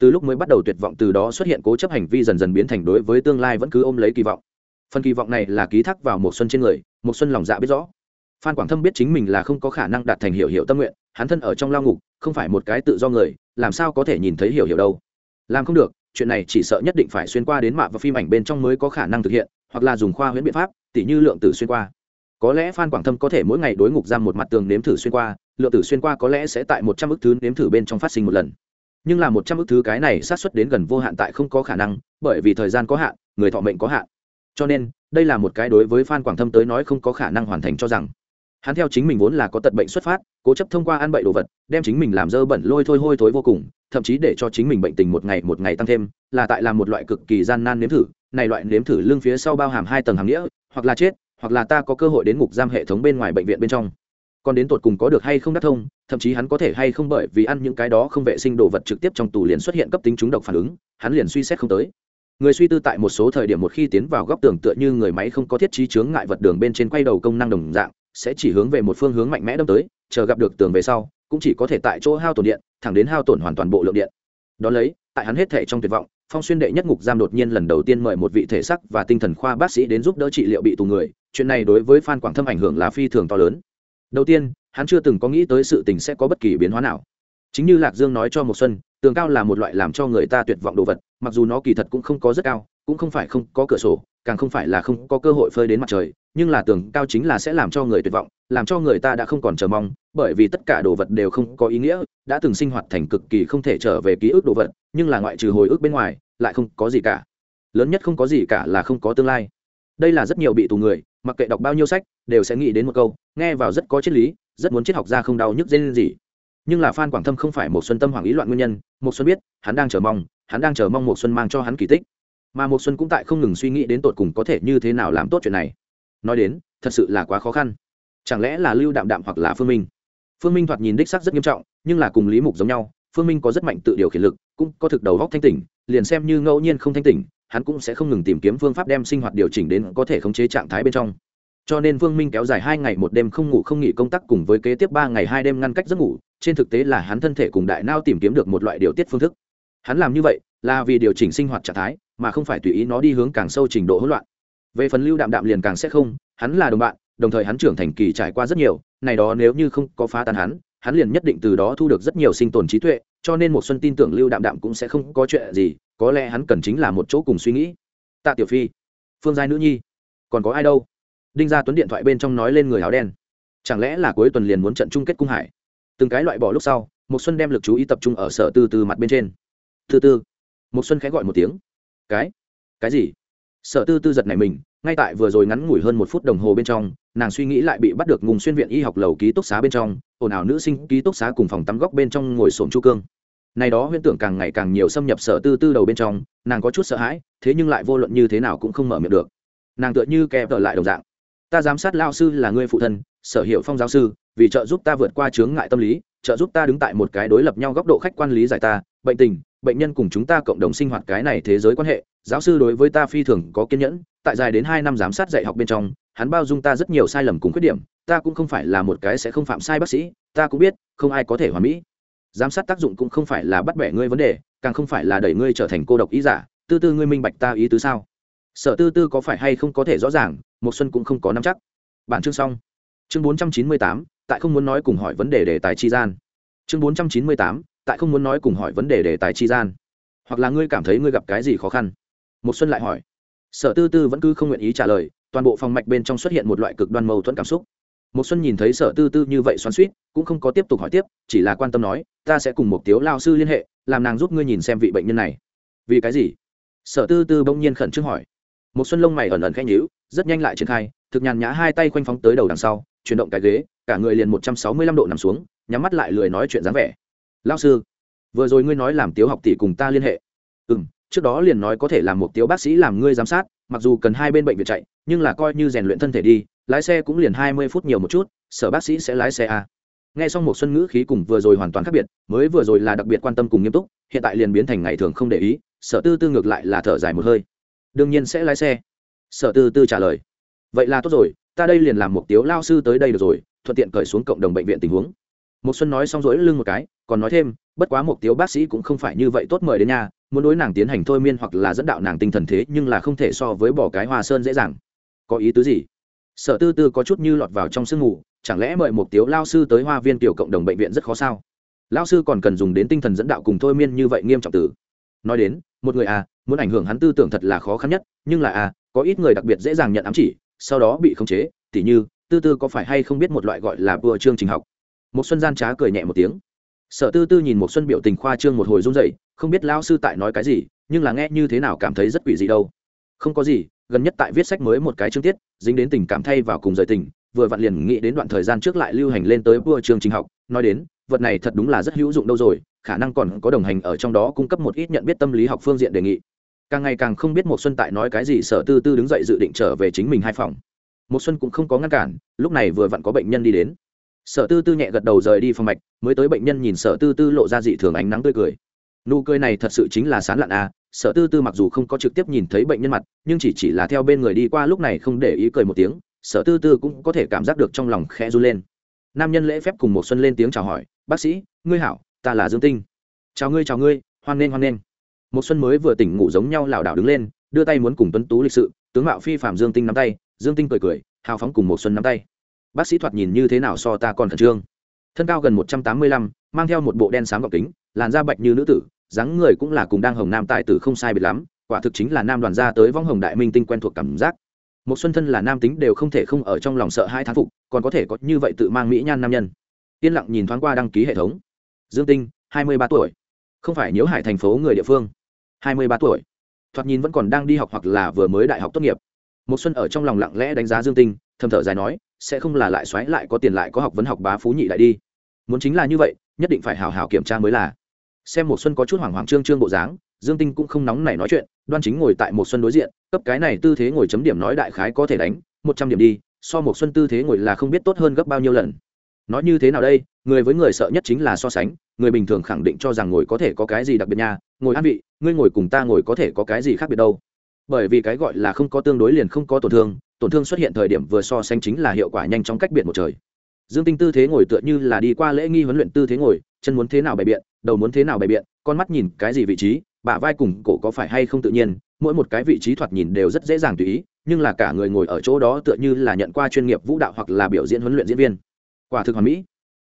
từ lúc mới bắt đầu tuyệt vọng, từ đó xuất hiện cố chấp hành vi dần dần biến thành đối với tương lai vẫn cứ ôm lấy kỳ vọng. Phần kỳ vọng này là ký thác vào một xuân trên người một xuân lòng dạ biết rõ. Phan quảng thâm biết chính mình là không có khả năng đạt thành hiểu hiểu tâm nguyện, hắn thân ở trong lao ngục, không phải một cái tự do người, làm sao có thể nhìn thấy hiểu hiểu đâu. Làm không được, chuyện này chỉ sợ nhất định phải xuyên qua đến mạ và phim ảnh bên trong mới có khả năng thực hiện, hoặc là dùng khoa huyễn biện pháp, tỉ như lượng tử xuyên qua. Có lẽ phan quảng thâm có thể mỗi ngày đối ngục giam một mặt tường nếm thử xuyên qua, lượng tử xuyên qua có lẽ sẽ tại một trăm ước thứ nếm thử bên trong phát sinh một lần nhưng là một trăm ước thứ cái này sát xuất đến gần vô hạn tại không có khả năng, bởi vì thời gian có hạn, người thọ mệnh có hạn. Cho nên, đây là một cái đối với phan quảng thâm tới nói không có khả năng hoàn thành cho rằng. Hắn theo chính mình vốn là có tật bệnh xuất phát, cố chấp thông qua ăn bậy đồ vật, đem chính mình làm dơ bẩn lôi thôi hôi thối vô cùng, thậm chí để cho chính mình bệnh tình một ngày một ngày tăng thêm, là tại làm một loại cực kỳ gian nan nếm thử, này loại nếm thử lưng phía sau bao hàm hai tầng hàm nghĩa, hoặc là chết, hoặc là ta có cơ hội đến ngục giam hệ thống bên ngoài bệnh viện bên trong còn đến tột cùng có được hay không đắc thông, thậm chí hắn có thể hay không bởi vì ăn những cái đó không vệ sinh đồ vật trực tiếp trong tù liền xuất hiện cấp tính trúng độc phản ứng, hắn liền suy xét không tới. Người suy tư tại một số thời điểm một khi tiến vào góc tường tựa như người máy không có thiết trí chướng ngại vật đường bên trên quay đầu công năng đồng dạng, sẽ chỉ hướng về một phương hướng mạnh mẽ đâm tới, chờ gặp được tường về sau, cũng chỉ có thể tại chỗ hao tổn điện, thẳng đến hao tổn hoàn toàn bộ lượng điện. Đón lấy, tại hắn hết thể trong tuyệt vọng, phong xuyên đệ nhất ngục giam đột nhiên lần đầu tiên mời một vị thể sắc và tinh thần khoa bác sĩ đến giúp đỡ trị liệu bị tù người, chuyện này đối với phan quảng thâm ảnh hưởng là phi thường to lớn đầu tiên, hắn chưa từng có nghĩ tới sự tình sẽ có bất kỳ biến hóa nào. Chính như lạc dương nói cho một xuân, tường cao là một loại làm cho người ta tuyệt vọng đồ vật, mặc dù nó kỳ thật cũng không có rất cao, cũng không phải không có cửa sổ, càng không phải là không có cơ hội phơi đến mặt trời, nhưng là tường cao chính là sẽ làm cho người tuyệt vọng, làm cho người ta đã không còn chờ mong, bởi vì tất cả đồ vật đều không có ý nghĩa, đã từng sinh hoạt thành cực kỳ không thể trở về ký ức đồ vật, nhưng là ngoại trừ hồi ức bên ngoài, lại không có gì cả. Lớn nhất không có gì cả là không có tương lai. Đây là rất nhiều bị tù người mặc kệ đọc bao nhiêu sách, đều sẽ nghĩ đến một câu, nghe vào rất có triết lý, rất muốn triết học ra không đau nhức dây lên gì. Nhưng là phan quảng thâm không phải một xuân tâm hoàng ý loạn nguyên nhân, một xuân biết, hắn đang chờ mong, hắn đang chờ mong một xuân mang cho hắn kỳ tích. Mà một xuân cũng tại không ngừng suy nghĩ đến tột cùng có thể như thế nào làm tốt chuyện này. Nói đến, thật sự là quá khó khăn. Chẳng lẽ là lưu đạm đạm hoặc là phương minh? Phương minh thoạt nhìn đích sắc rất nghiêm trọng, nhưng là cùng lý mục giống nhau, phương minh có rất mạnh tự điều khiển lực, cũng có thực đầu góc thanh tỉnh, liền xem như ngẫu nhiên không thanh tỉnh hắn cũng sẽ không ngừng tìm kiếm phương pháp đem sinh hoạt điều chỉnh đến có thể khống chế trạng thái bên trong. Cho nên vương minh kéo dài hai ngày một đêm không ngủ không nghỉ công tác cùng với kế tiếp ba ngày hai đêm ngăn cách giấc ngủ, trên thực tế là hắn thân thể cùng đại nao tìm kiếm được một loại điều tiết phương thức. Hắn làm như vậy là vì điều chỉnh sinh hoạt trạng thái, mà không phải tùy ý nó đi hướng càng sâu trình độ hỗn loạn. Về phần lưu đạm đạm liền càng sẽ không, hắn là đồng bạn, đồng thời hắn trưởng thành kỳ trải qua rất nhiều, này đó nếu như không có phá tan hắn hắn liền nhất định từ đó thu được rất nhiều sinh tồn trí tuệ, cho nên một xuân tin tưởng lưu đạm đạm cũng sẽ không có chuyện gì có lẽ hắn cần chính là một chỗ cùng suy nghĩ. Tạ tiểu phi, phương giai nữ nhi, còn có ai đâu? Đinh gia tuấn điện thoại bên trong nói lên người áo đen. Chẳng lẽ là cuối tuần liền muốn trận chung kết cung hải? Từng cái loại bỏ lúc sau một xuân đem lực chú ý tập trung ở sở tư tư mặt bên trên. Tư tư. Một xuân khẽ gọi một tiếng. Cái? Cái gì? Sở tư tư giật này mình, ngay tại vừa rồi ngắn ngủi hơn một phút đồng hồ bên trong, nàng suy nghĩ lại bị bắt được ngùng xuyên viện y học lầu ký túc xá bên trong, ồn ào nữ sinh ký túc xá cùng phòng tắm góc bên trong ngồi sổm chu cương này đó huyễn tưởng càng ngày càng nhiều xâm nhập sở tư tư đầu bên trong, nàng có chút sợ hãi, thế nhưng lại vô luận như thế nào cũng không mở miệng được. Nàng tựa như kẹp tờ lại đồng dạng. Ta giám sát lao sư là người phụ thân, sở hiệu phong giáo sư, vì trợ giúp ta vượt qua chướng ngại tâm lý, trợ giúp ta đứng tại một cái đối lập nhau góc độ khách quan lý giải ta, bệnh tình, bệnh nhân cùng chúng ta cộng đồng sinh hoạt cái này thế giới quan hệ, giáo sư đối với ta phi thường có kiên nhẫn, tại dài đến hai năm giám sát dạy học bên trong, hắn bao dung ta rất nhiều sai lầm cùng khuyết điểm, ta cũng không phải là một cái sẽ không phạm sai bác sĩ, ta cũng biết, không ai có thể hoàn mỹ giám sát tác dụng cũng không phải là bắt bẻ ngươi vấn đề, càng không phải là đẩy ngươi trở thành cô độc ý giả. Tư tư ngươi minh bạch ta ý tứ sao? Sở tư tư có phải hay không có thể rõ ràng một xuân cũng không có nắm chắc. Bản chương xong. Chương bốn trăm chín mươi tám, tại không muốn nói cùng hỏi vấn đề đề tài chi gian. Chương bốn trăm chín mươi tám, tại không muốn nói cùng hỏi vấn đề đề tài chi gian. Hoặc là ngươi cảm thấy ngươi gặp cái gì khó khăn? Một xuân lại hỏi. Sở tư tư vẫn cứ không nguyện ý trả lời, toàn bộ phòng mạch bên trong xuất hiện một loại cực đoan mâu thuẫn cảm xúc một xuân nhìn thấy sở tư tư như vậy xoắn suýt cũng không có tiếp tục hỏi tiếp, chỉ là quan tâm nói, ta sẽ cùng một tiếu lao sư liên hệ, làm nàng giúp ngươi nhìn xem vị bệnh nhân này. Vì cái gì? Sở tư tư bỗng nhiên khẩn trương hỏi. Một xuân lông mày ẩn ẩn khẽ nhíu, rất nhanh lại triển khai, thực nhàn nhã hai tay khoanh phóng tới đầu đằng sau, chuyển động cái ghế, cả người liền một trăm sáu mươi lăm độ nằm xuống, nhắm mắt lại lười nói chuyện dáng vẻ. Lao sư, vừa rồi ngươi nói làm tiếu học tỷ cùng ta liên hệ. Ừ trước đó liền nói có thể làm một tiếu bác sĩ làm ngươi giám sát, mặc dù cần hai bên bệnh viện chạy, nhưng là coi như rèn luyện thân thể đi lái xe cũng liền hai mươi phút nhiều một chút, sở bác sĩ sẽ lái xe à. nghe xong một xuân ngữ khí cùng vừa rồi hoàn toàn khác biệt, mới vừa rồi là đặc biệt quan tâm cùng nghiêm túc, hiện tại liền biến thành ngày thường không để ý, sở tư tư ngược lại là thở dài một hơi. Đương nhiên sẽ lái xe. Sở tư tư trả lời. Vậy là tốt rồi, ta đây liền làm một tiếu lao sư tới đây được rồi, thuận tiện cởi xuống cộng đồng bệnh viện tình huống. Một xuân nói xong rỗi lưng một cái, còn nói thêm, bất quá một tiếu bác sĩ cũng không phải như vậy tốt mời đến nhà, muốn đối nàng tiến hành thôi miên hoặc là dẫn đạo nàng tinh thần thế nhưng là không thể so với bỏ cái hoa sơn dễ dàng. Có ý tứ gì? Sở tư tư có chút như lọt vào trong sương ngủ, chẳng lẽ mời một tiếu lao sư tới hoa viên tiểu cộng đồng bệnh viện rất khó sao? Lao sư còn cần dùng đến tinh thần dẫn đạo cùng thôi miên như vậy nghiêm trọng tử nói đến một người à muốn ảnh hưởng hắn tư tưởng thật là khó khăn nhất nhưng là à có ít người đặc biệt dễ dàng nhận ám chỉ sau đó bị khống chế tỉ như tư tư có phải hay không biết một loại gọi là vừa chương trình học? Một xuân gian trá cười nhẹ một tiếng. Sở tư tư nhìn một xuân biểu tình khoa trương một hồi run rẩy, không biết lao sư tại nói cái gì nhưng là nghe như thế nào cảm thấy rất quỷ gì đâu. Không có gì gần nhất tại viết sách mới một cái chương tiết, dính đến tình cảm thay vào cùng rời tình, vừa vặn liền nghĩ đến đoạn thời gian trước lại lưu hành lên tới vua chương trình học, nói đến, vật này thật đúng là rất hữu dụng đâu rồi, khả năng còn có đồng hành ở trong đó cung cấp một ít nhận biết tâm lý học phương diện đề nghị. Càng ngày càng không biết một xuân tại nói cái gì, sở tư tư đứng dậy dự định trở về chính mình hai phòng. Một xuân cũng không có ngăn cản, lúc này vừa vặn có bệnh nhân đi đến. Sở tư tư nhẹ gật đầu rời đi phòng mạch, mới tới bệnh nhân nhìn sở tư tư lộ ra dị thường ánh nắng tươi cười. Nụ cười này thật sự chính là sán lạn à sở tư tư mặc dù không có trực tiếp nhìn thấy bệnh nhân mặt, nhưng chỉ chỉ là theo bên người đi qua lúc này không để ý cười một tiếng, sở tư tư cũng có thể cảm giác được trong lòng khẽ run lên. Nam nhân lễ phép cùng một xuân lên tiếng chào hỏi, bác sĩ, ngươi hảo, ta là dương tinh. Chào ngươi chào ngươi, hoan nghênh hoan nghênh. Một xuân mới vừa tỉnh ngủ giống nhau lảo đảo đứng lên, đưa tay muốn cùng tuấn tú lịch sự, tướng mạo phi phạm dương tinh nắm tay, dương tinh cười cười, hào phóng cùng một xuân nắm tay. Bác sĩ thoạt nhìn như thế nào so ta còn khẩn trương? Thân cao gần một trăm tám mươi lăm, mang theo một bộ đen sáng gọng kính, làn da bạch như nữ tử dáng người cũng là cùng đang hồng nam tài tử không sai biệt lắm, quả thực chính là nam đoàn gia tới vong hồng đại minh tinh quen thuộc cảm giác. Một xuân thân là nam tính đều không thể không ở trong lòng sợ hai thán phục, còn có thể có như vậy tự mang mỹ nhan nam nhân. Yên lặng nhìn thoáng qua đăng ký hệ thống. Dương tinh, hai mươi ba tuổi. Không phải nhiễu hải thành phố người địa phương. hai mươi ba tuổi. Thoạt nhìn vẫn còn đang đi học hoặc là vừa mới đại học tốt nghiệp. Một xuân ở trong lòng lặng lẽ đánh giá dương tinh, thầm thở dài nói, sẽ không là lại xoáy lại có tiền lại có học vấn học bá phú nhị lại đi. Muốn chính là như vậy, nhất định phải hào hào kiểm tra mới là xem một xuân có chút hoảng hoảng trương trương bộ dáng, dương tinh cũng không nóng nảy nói chuyện, đoan chính ngồi tại một xuân đối diện, cấp cái này tư thế ngồi chấm điểm nói đại khái có thể đánh, một trăm điểm đi, so một xuân tư thế ngồi là không biết tốt hơn gấp bao nhiêu lần. Nói như thế nào đây, người với người sợ nhất chính là so sánh, người bình thường khẳng định cho rằng ngồi có thể có cái gì đặc biệt nha, ngồi an vị, ngươi ngồi cùng ta ngồi có thể có cái gì khác biệt đâu. Bởi vì cái gọi là không có tương đối liền không có tổn thương tổn thương xuất hiện thời điểm vừa so sánh chính là hiệu quả nhanh chóng cách biệt một trời. Dương tinh tư thế ngồi tựa như là đi qua lễ nghi huấn luyện tư thế ngồi, chân muốn thế nào bày biện đầu muốn thế nào bày biện con mắt nhìn cái gì vị trí bả vai cùng cổ có phải hay không tự nhiên mỗi một cái vị trí thoạt nhìn đều rất dễ dàng tùy ý nhưng là cả người ngồi ở chỗ đó tựa như là nhận qua chuyên nghiệp vũ đạo hoặc là biểu diễn huấn luyện diễn viên. Quả thực hoàn mỹ.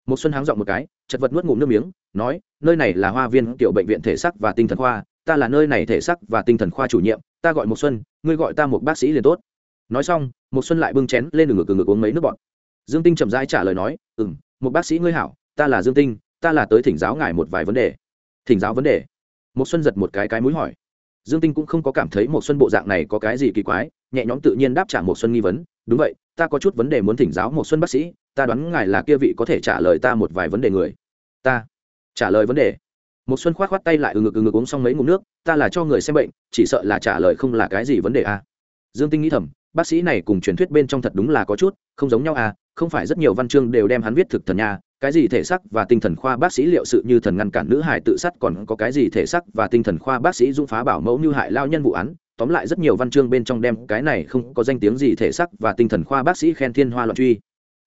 Một xuân háng giọng một cái chật vật nuốt ngụm nước miếng nói nơi này là hoa viên tiểu bệnh viện thể xác và tinh thần khoa ta là nơi này thể sắc và tinh thần khoa chủ nhiệm ta gọi một xuân ngươi gọi ta một bác sĩ liền tốt. Nói xong một xuân lại bưng chén lên đường ngực ngực uống mấy nước bọt. Dương tinh chậm rãi trả lời nói ừm, một bác sĩ ngươi hảo ta là dương tinh ta là tới thỉnh giáo ngài một vài vấn đề. Thỉnh giáo vấn đề. Một xuân giật một cái cái mũi hỏi. Dương tinh cũng không có cảm thấy một xuân bộ dạng này có cái gì kỳ quái, nhẹ nhõm tự nhiên đáp trả một xuân nghi vấn. Đúng vậy, ta có chút vấn đề muốn thỉnh giáo một xuân bác sĩ, ta đoán ngài là kia vị có thể trả lời ta một vài vấn đề người. Ta. Trả lời vấn đề. Một xuân khoát khoát tay lại ừ ngực ừ ngực uống xong mấy ngụm nước, ta là cho người xem bệnh, chỉ sợ là trả lời không là cái gì vấn đề a à. dương tinh nghĩ thầm, bác sĩ này cùng truyền thuyết bên trong thật đúng là có chút, không giống nhau à không phải rất nhiều văn chương đều đem hắn viết thực thần nha cái gì thể xác và tinh thần khoa bác sĩ liệu sự như thần ngăn cản nữ hải tự sát còn có cái gì thể xác và tinh thần khoa bác sĩ dũng phá bảo mẫu như hại lao nhân vụ án? Tóm lại rất nhiều văn chương bên trong đem cái này không có danh tiếng gì thể xác và tinh thần khoa bác sĩ khen thiên hoa loạn truy.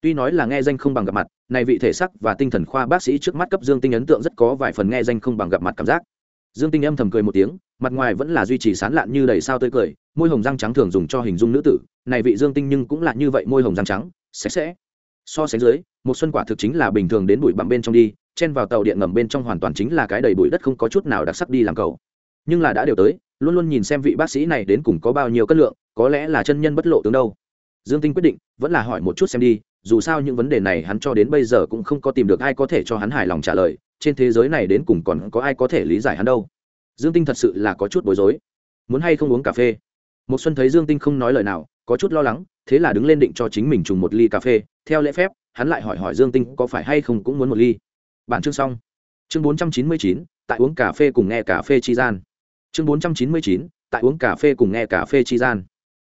Tuy nói là nghe danh không bằng gặp mặt, này vị thể sắc và tinh thần khoa bác sĩ trước mắt cấp dương tinh ấn tượng rất có vài phần nghe danh không bằng gặp mặt cảm giác. Dương tinh âm thầm cười một tiếng, mặt ngoài vẫn là duy trì sán lạn như đầy sao tươi cười, môi hồng răng trắng thường dùng cho hình dung nữ tử, này vị dương tinh nhưng cũng là như vậy môi hồng răng trắng, sạch sẽ so sánh dưới, một xuân quả thực chính là bình thường đến bụi bặm bên trong đi, chen vào tàu điện ngầm bên trong hoàn toàn chính là cái đầy bụi đất không có chút nào đặc sắc đi làm cầu. Nhưng là đã đều tới, luôn luôn nhìn xem vị bác sĩ này đến cùng có bao nhiêu cân lượng, có lẽ là chân nhân bất lộ tướng đâu. Dương tinh quyết định, vẫn là hỏi một chút xem đi, dù sao những vấn đề này hắn cho đến bây giờ cũng không có tìm được ai có thể cho hắn hài lòng trả lời, trên thế giới này đến cùng còn có ai có thể lý giải hắn đâu. Dương tinh thật sự là có chút bối rối. Muốn hay không uống cà phê? Một xuân thấy dương tinh không nói lời nào có chút lo lắng, thế là đứng lên định cho chính mình trùng một ly cà phê. Theo lễ phép, hắn lại hỏi hỏi dương tinh có phải hay không cũng muốn một ly. Bản chương xong. Chương bốn trăm chín mươi chín, tại uống cà phê cùng nghe cà phê chi gian. Chương bốn trăm chín mươi chín, tại uống cà phê cùng nghe cà phê chi gian.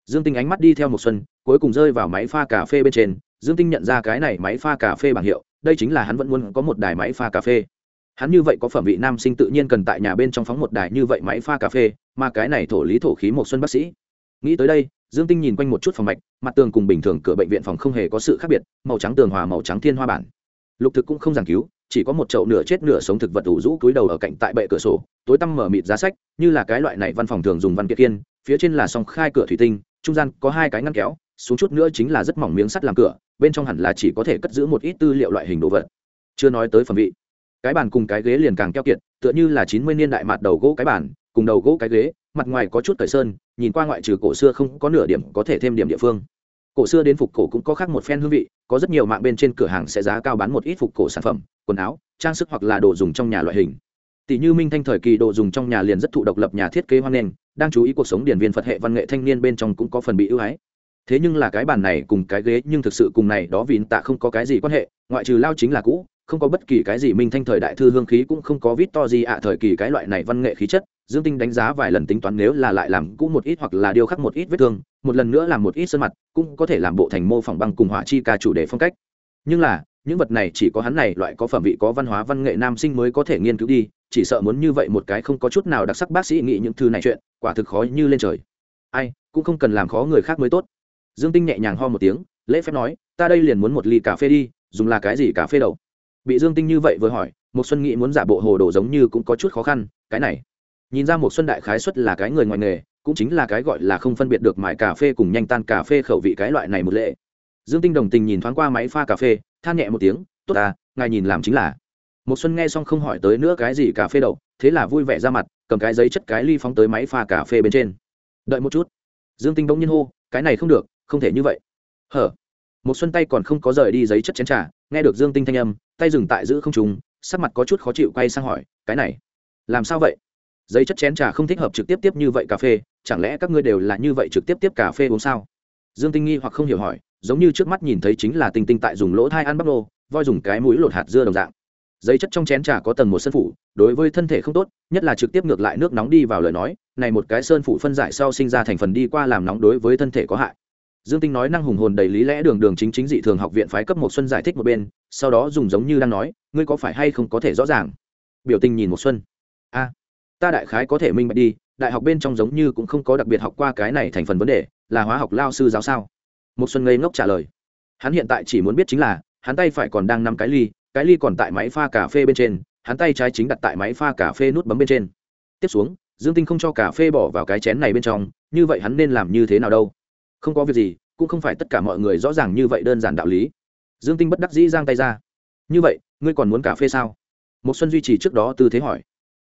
Dương tinh ánh mắt đi theo một xuân, cuối cùng rơi vào máy pha cà phê bên trên. Dương tinh nhận ra cái này máy pha cà phê bằng hiệu, đây chính là hắn vẫn muốn có một đài máy pha cà phê. Hắn như vậy có phẩm vị nam sinh tự nhiên cần tại nhà bên trong phóng một đài như vậy máy pha cà phê, mà cái này thổ lý thổ khí một xuân bác sĩ. Nghĩ tới đây dương tinh nhìn quanh một chút phòng mạch, mặt tường cùng bình thường cửa bệnh viện phòng không hề có sự khác biệt, màu trắng tường hòa màu trắng thiên hoa bản. Lục thực cũng không giảng cứu, chỉ có một chậu nửa chết nửa sống thực vật ủ rũ cúi đầu ở cạnh tại bệ cửa sổ, tối tăm mở mịt giá sách, như là cái loại này văn phòng thường dùng văn kiệt kiên, phía trên là song khai cửa thủy tinh, trung gian có hai cái ngăn kéo, xuống chút nữa chính là rất mỏng miếng sắt làm cửa, bên trong hẳn là chỉ có thể cất giữ một ít tư liệu loại hình đồ vật. Chưa nói tới phẩm vị. Cái bàn cùng cái ghế liền càng keo kiệt, tựa như là chín mươi niên đại mặt đầu gỗ cái bàn, cùng đầu gỗ cái ghế mặt ngoài có chút cởi sơn, nhìn qua ngoại trừ cổ xưa không có nửa điểm có thể thêm điểm địa phương. Cổ xưa đến phục cổ cũng có khác một phen hương vị, có rất nhiều mạng bên trên cửa hàng sẽ giá cao bán một ít phục cổ sản phẩm, quần áo, trang sức hoặc là đồ dùng trong nhà loại hình. Tỷ như minh thanh thời kỳ đồ dùng trong nhà liền rất thụ độc lập nhà thiết kế hoang nền đang chú ý cuộc sống điển viên phật hệ văn nghệ thanh niên bên trong cũng có phần bị ưu ái. Thế nhưng là cái bàn này cùng cái ghế nhưng thực sự cùng này đó vì tạ không có cái gì quan hệ, ngoại trừ lao chính là cũ không có bất kỳ cái gì minh thanh thời đại thư hương khí cũng không có vít to gì ạ, thời kỳ cái loại này văn nghệ khí chất, dương tinh đánh giá vài lần tính toán nếu là lại làm cũ một ít hoặc là điêu khắc một ít vết thương, một lần nữa làm một ít sơn mặt, cũng có thể làm bộ thành mô phỏng băng cùng hỏa chi ca chủ đề phong cách. Nhưng là, những vật này chỉ có hắn này loại có phẩm vị có văn hóa văn nghệ nam sinh mới có thể nghiên cứu đi, chỉ sợ muốn như vậy một cái không có chút nào đặc sắc bác sĩ nghĩ những thứ này chuyện, quả thực khó như lên trời. Ai, cũng không cần làm khó người khác mới tốt. Dương tinh nhẹ nhàng ho một tiếng, lễ phép nói, ta đây liền muốn một ly cà phê đi, dùng là cái gì cà phê đầu bị dương tinh như vậy vừa hỏi một xuân nghĩ muốn giả bộ hồ đồ giống như cũng có chút khó khăn, cái này. Nhìn ra một xuân đại khái xuất là cái người ngoài nghề, cũng chính là cái gọi là không phân biệt được mài cà phê cùng nhanh tan cà phê khẩu vị cái loại này một lệ. Dương tinh đồng tình nhìn thoáng qua máy pha cà phê, than nhẹ một tiếng, tốt ta ngài nhìn làm chính là. Một xuân nghe xong không hỏi tới nữa cái gì cà phê đậu, thế là vui vẻ ra mặt, cầm cái giấy chất cái ly phóng tới máy pha cà phê bên trên. Đợi một chút. Dương tinh bỗng nhiên hô, cái này không được, không thể như vậy. Hở? Một xuân tay còn không có rời đi giấy chất chén trà, nghe được dương tinh thanh âm, tay dừng tại giữ không trùng sắc mặt có chút khó chịu quay sang hỏi, cái này, làm sao vậy? Giấy chất chén trà không thích hợp trực tiếp tiếp như vậy cà phê, chẳng lẽ các ngươi đều là như vậy trực tiếp tiếp cà phê uống sao? Dương tinh nghi hoặc không hiểu hỏi, giống như trước mắt nhìn thấy chính là tinh tinh tại dùng lỗ thai ăn bắp nô, voi dùng cái mũi lột hạt dưa đồng dạng. Giấy chất trong chén trà có tầng một sân phủ, đối với thân thể không tốt, nhất là trực tiếp ngược lại nước nóng đi vào lời nói, này một cái sơn phủ phân giải sau sinh ra thành phần đi qua làm nóng đối với thân thể có hại dương tinh nói năng hùng hồn đầy lý lẽ đường đường chính chính dị thường học viện phái cấp một xuân giải thích một bên, sau đó dùng giống như đang nói, ngươi có phải hay không có thể rõ ràng? Biểu tình nhìn một xuân. A, ta đại khái có thể minh bạch đi, đại học bên trong giống như cũng không có đặc biệt học qua cái này thành phần vấn đề, là hóa học lao sư giáo sao? Một xuân ngây ngốc trả lời. Hắn hiện tại chỉ muốn biết chính là, hắn tay phải còn đang nắm cái ly cái ly còn tại máy pha cà phê bên trên, hắn tay trái chính đặt tại máy pha cà phê nút bấm bên trên. Tiếp xuống, dương tinh không cho cà phê bỏ vào cái chén này bên trong, như vậy hắn nên làm như thế nào đâu? Không có việc gì, cũng không phải tất cả mọi người rõ ràng như vậy đơn giản đạo lý. Dương tinh bất đắc dĩ giang tay ra. Như vậy, ngươi còn muốn cà phê sao? Một xuân duy trì trước đó tư thế hỏi.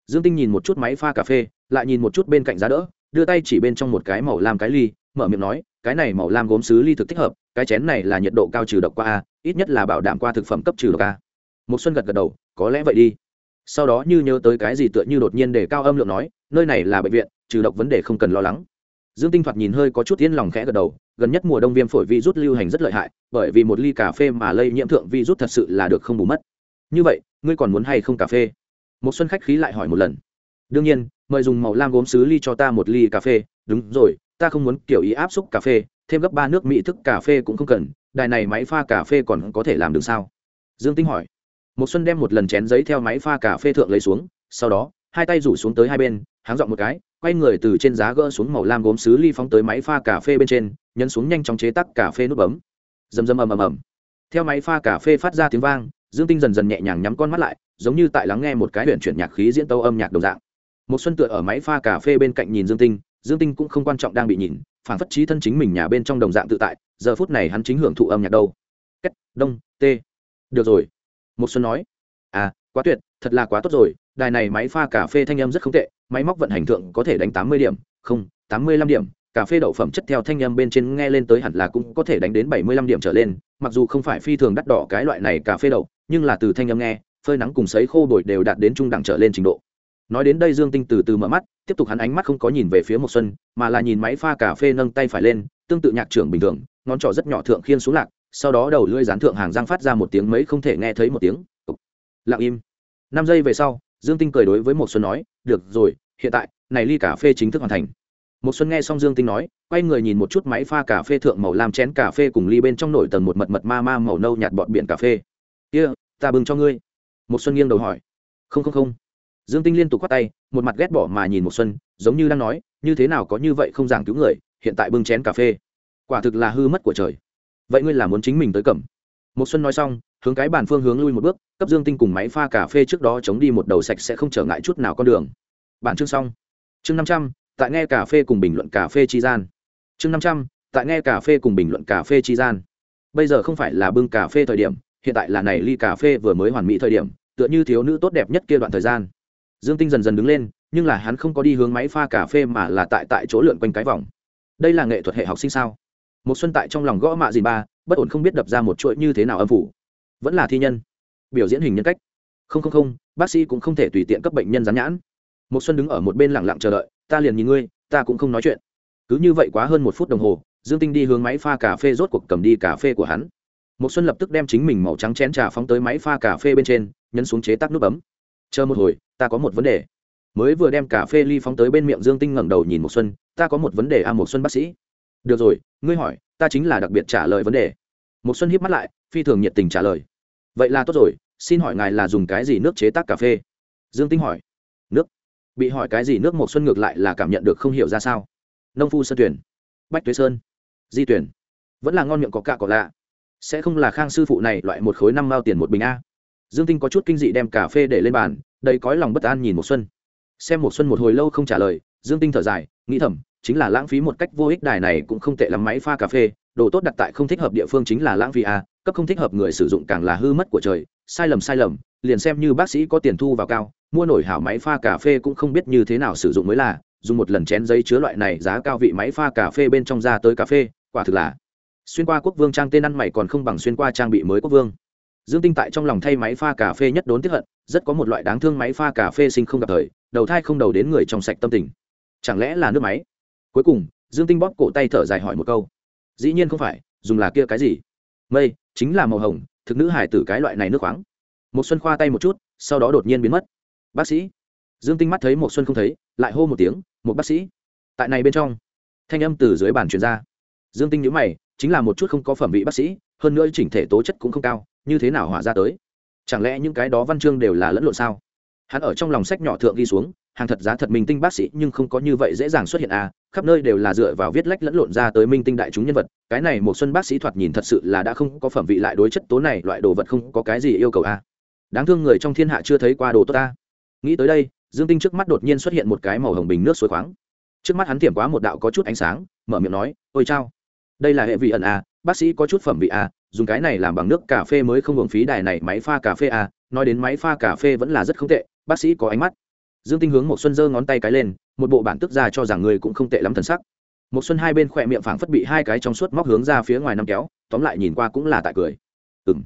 Dương tinh nhìn một chút máy pha cà phê, lại nhìn một chút bên cạnh giá đỡ, đưa tay chỉ bên trong một cái màu lam cái ly, mở miệng nói, cái này màu lam gốm sứ ly thực thích hợp, cái chén này là nhiệt độ cao trừ độc qua a, ít nhất là bảo đảm qua thực phẩm cấp trừ độc a. Một xuân gật gật đầu, có lẽ vậy đi. Sau đó như nhớ tới cái gì tựa như đột nhiên để cao âm lượng nói, nơi này là bệnh viện, trừ độc vấn đề không cần lo lắng dương tinh thoạt nhìn hơi có chút yên lòng khẽ gật đầu, gần nhất mùa đông viêm phổi virus lưu hành rất lợi hại, bởi vì một ly cà phê mà lây nhiễm thượng virus thật sự là được không bù mất. Như vậy, ngươi còn muốn hay không cà phê? Một xuân khách khí lại hỏi một lần. Đương nhiên, mời dùng màu lam gốm sứ ly cho ta một ly cà phê. Đúng rồi, ta không muốn kiểu ý áp xúc cà phê, thêm gấp ba nước mỹ thức cà phê cũng không cần, đài này máy pha cà phê còn có thể làm được sao? Dương tinh hỏi. Một xuân đem một lần chén giấy theo máy pha cà phê thượng lấy xuống, sau đó, hai tay rủ xuống tới hai bên, háng dọn một cái quay người từ trên giá gỡ xuống màu lam gốm sứ ly phóng tới máy pha cà phê bên trên, nhấn xuống nhanh chóng chế tắc cà phê nút bấm. Rầm rầm ầm ầm ầm. Theo máy pha cà phê phát ra tiếng vang, dương tinh dần dần nhẹ nhàng nhắm con mắt lại, giống như tại lắng nghe một cái huyện chuyển nhạc khí diễn tấu âm nhạc đồng dạng. Một xuân tựa ở máy pha cà phê bên cạnh nhìn dương tinh dương tinh cũng không quan trọng đang bị nhìn, phản phất trí thân chính mình nhà bên trong đồng dạng tự tại, giờ phút này hắn chính hưởng thụ âm nhạc đâu. Cách đông t được rồi. Một xuân nói à quá tuyệt, thật là quá tốt rồi đài này máy pha cà phê thanh âm rất không tệ, máy móc vận hành thượng có thể đánh tám mươi điểm, không, tám mươi lăm điểm, cà phê đậu phẩm chất theo thanh âm bên trên nghe lên tới hẳn là cũng có thể đánh đến bảy mươi lăm điểm trở lên, mặc dù không phải phi thường đắt đỏ cái loại này cà phê đậu, nhưng là từ thanh âm nghe, phơi nắng cùng sấy khô bồi đều đạt đến trung đẳng trở lên trình độ. Nói đến đây dương tinh từ từ mở mắt, tiếp tục hắn ánh mắt không có nhìn về phía một xuân, mà là nhìn máy pha cà phê nâng tay phải lên, tương tự nhạc trưởng bình thường, ngón trỏ rất nhỏ thượng khiên xuống lạc, sau đó đầu lưỡi dán thượng hàng răng phát ra một tiếng mấy không thể nghe thấy một tiếng. Lặng im. Năm giây về sau dương tinh cười đối với một xuân nói được rồi hiện tại này ly cà phê chính thức hoàn thành. Một xuân nghe xong dương tinh nói quay người nhìn một chút máy pha cà phê thượng màu làm chén cà phê cùng ly bên trong nổi tầng một mật mật ma ma màu nâu nhạt bọt biển cà phê. Kia、yeah, ta bưng cho ngươi. Một xuân nghiêng đầu hỏi. Không không không. Dương tinh liên tục khoát tay một mặt ghét bỏ mà nhìn một xuân giống như đang nói như thế nào có như vậy không giảng cứu người hiện tại bưng chén cà phê. Quả thực là hư mất của trời. Vậy ngươi là muốn chính mình tới cầm. Một xuân nói xong hướng cái bàn phương hướng lui một bước, cấp dương tinh cùng máy pha cà phê trước đó chống đi một đầu sạch sẽ không trở ngại chút nào con đường. Bản chương xong. Chương năm trăm, tại nghe cà phê cùng bình luận cà phê chi gian. Chương năm trăm, tại nghe cà phê cùng bình luận cà phê chi gian. Bây giờ không phải là bưng cà phê thời điểm, hiện tại là này ly cà phê vừa mới hoàn mỹ thời điểm, tựa như thiếu nữ tốt đẹp nhất kia đoạn thời gian. Dương tinh dần dần đứng lên, nhưng là hắn không có đi hướng máy pha cà phê mà là tại tại chỗ lượn quanh cái vòng. Đây là nghệ thuật hệ học sinh sao? Một xuân tại trong lòng gõ mạ gì ba, bất ổn không biết đập ra một chuỗi như thế nào âm phủ vẫn là thi nhân. Biểu diễn hình nhân cách. Không không không bác sĩ cũng không thể tùy tiện cấp bệnh nhân rán nhãn. Một xuân đứng ở một bên lặng lặng chờ đợi ta liền nhìn ngươi ta cũng không nói chuyện. Cứ như vậy quá hơn một phút đồng hồ dương tinh đi hướng máy pha cà phê rốt cuộc cầm đi cà phê của hắn. Một xuân lập tức đem chính mình màu trắng chén trà phóng tới máy pha cà phê bên trên nhấn xuống chế tắt nút bấm. Chờ một hồi ta có một vấn đề. Mới vừa đem cà phê ly phóng tới bên miệng dương tinh ngẩng đầu nhìn một xuân ta có một vấn đề a à, một xuân bác sĩ. Được rồi ngươi hỏi ta chính là đặc biệt trả lời vấn đề một xuân hiếp mắt lại, phi thường nhiệt tình trả lời. Vậy là tốt rồi, xin hỏi ngài là dùng cái gì nước chế tác cà phê? Dương tinh hỏi. Nước. Bị hỏi cái gì nước một xuân ngược lại là cảm nhận được không hiểu ra sao. Nông phu sơn tuyển. Bách tuế sơn. Di tuyển. Vẫn là ngon miệng có cạ có lạ. Sẽ không là khang sư phụ này loại một khối năm mao tiền một bình a. Dương tinh có chút kinh dị đem cà phê để lên bàn, đầy cõi lòng bất an nhìn một xuân. Xem một xuân một hồi lâu không trả lời, dương tinh thở dài, nghĩ thầm, chính là lãng phí một cách vô ích đài này cũng không tệ lắm máy pha cà phê đồ tốt đặt tại không thích hợp địa phương chính là lãng phí a cấp không thích hợp người sử dụng càng là hư mất của trời. Sai lầm sai lầm, liền xem như bác sĩ có tiền thu vào cao, mua nổi hảo máy pha cà phê cũng không biết như thế nào sử dụng mới là, dùng một lần chén giấy chứa loại này giá cao vị máy pha cà phê bên trong ra tới cà phê, quả thực là xuyên qua quốc vương trang tên ăn mày còn không bằng xuyên qua trang bị mới quốc vương. Dương tinh tại trong lòng thay máy pha cà phê nhất đốn tiếp hận, rất có một loại đáng thương máy pha cà phê sinh không gặp thời, đầu thai không đầu đến người trong sạch tâm tình. Chẳng lẽ là nước máy? Cuối cùng, dương tinh bóp cổ tay thở dài hỏi một câu dĩ nhiên không phải, dùng là kia cái gì? Mây, chính là màu hồng, thực nữ hải tử cái loại này nước khoáng. Một xuân khoa tay một chút, sau đó đột nhiên biến mất. Bác sĩ. Dương tinh mắt thấy một xuân không thấy, lại hô một tiếng một bác sĩ. Tại này bên trong, thanh âm từ dưới bàn truyền ra. Dương tinh nhíu mày, chính là một chút không có phẩm vị bác sĩ, hơn nữa chỉnh thể tố chất cũng không cao, như thế nào hỏa ra tới? Chẳng lẽ những cái đó văn chương đều là lẫn lộn sao? Hắn ở trong lòng sách nhỏ thượng ghi xuống, hàng thật giá thật minh tinh bác sĩ nhưng không có như vậy dễ dàng xuất hiện à khắp nơi đều là dựa vào viết lách lẫn lộn ra tới minh tinh đại chúng nhân vật, cái này một xuân bác sĩ thoạt nhìn thật sự là đã không có phẩm vị lại đối chất tố này, loại đồ vật không có cái gì yêu cầu à đáng thương người trong thiên hạ chưa thấy qua đồ tốt ta nghĩ tới đây, dương tinh trước mắt đột nhiên xuất hiện một cái màu hồng bình nước suối khoáng. Trước mắt hắn tiệm quá một đạo có chút ánh sáng, mở miệng nói, ôi chao. Đây là hệ vị ẩn à bác sĩ có chút phẩm vị à dùng cái này làm bằng nước cà phê mới không hưởng phí đài này máy pha cà phê à nói đến máy pha cà phê vẫn là rất không tệ, bác sĩ có ánh mắt. Dương tinh hướng một xuân giơ ngón tay cái lên một bộ bản tức ra cho rằng người cũng không tệ lắm thần sắc. Một xuân hai bên khỏe miệng phảng phất bị hai cái trong suốt móc hướng ra phía ngoài năm kéo, tóm lại nhìn qua cũng là tại cười. Ừm.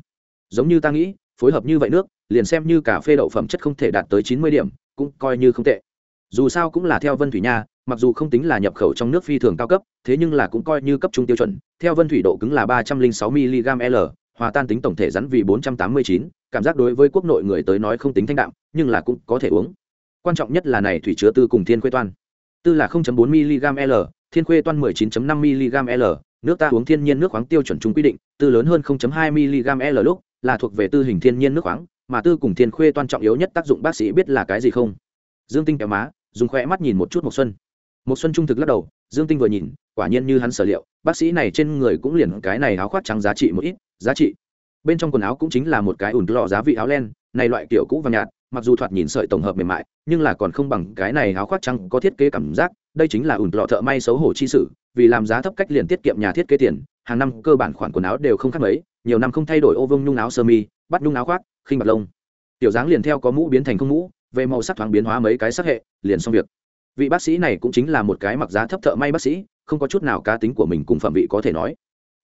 Giống như ta nghĩ, phối hợp như vậy nước, liền xem như cà phê đậu phẩm chất không thể đạt tới chín mươi điểm, cũng coi như không tệ. Dù sao cũng là theo vân thủy nha, mặc dù không tính là nhập khẩu trong nước phi thường cao cấp, thế nhưng là cũng coi như cấp trung tiêu chuẩn, theo vân thủy độ cứng là ba trăm linh sáu mg l, hòa tan tính tổng thể rắn vì bốn trăm tám mươi chín, cảm giác đối với quốc nội người tới nói không tính thanh đạm, nhưng là cũng có thể uống quan trọng nhất là này thủy chứa tư cùng thiên khuê toan. Tư là 0.4 mg l, thiên khuê toan 19.5 mg l, nước ta uống thiên nhiên nước khoáng tiêu chuẩn chung quy định, tư lớn hơn 0.2 mg l lúc, là thuộc về tư hình thiên nhiên nước khoáng, mà tư cùng thiên khuê toan trọng yếu nhất tác dụng bác sĩ biết là cái gì không? Dương tinh kéo má, dùng khỏe mắt nhìn một chút một xuân. Một xuân trung thực lắc đầu, dương tinh vừa nhìn, quả nhiên như hắn sở liệu, bác sĩ này trên người cũng liền cái này áo khoác trắng giá trị một ít, giá trị. Bên trong quần áo cũng chính là một cái ủn lọ giá vị áo len, này loại kiểu cũ và nhạt mặc dù thoạt nhìn sợi tổng hợp mềm mại, nhưng là còn không bằng cái này áo khoác trắng có thiết kế cảm giác, đây chính là ủn lọ thợ may xấu hổ chi sử vì làm giá thấp cách liền tiết kiệm nhà thiết kế tiền, hàng năm cơ bản khoản quần áo đều không khác mấy, nhiều năm không thay đổi ô vông nhung áo sơ mi, bắt nhung áo khoác, khinh bạc lông. Tiểu dáng liền theo có mũ biến thành không mũ, về màu sắc thoáng biến hóa mấy cái sắc hệ, liền xong việc. Vị bác sĩ này cũng chính là một cái mặc giá thấp thợ may bác sĩ, không có chút nào cá tính của mình cùng phẩm vị có thể nói.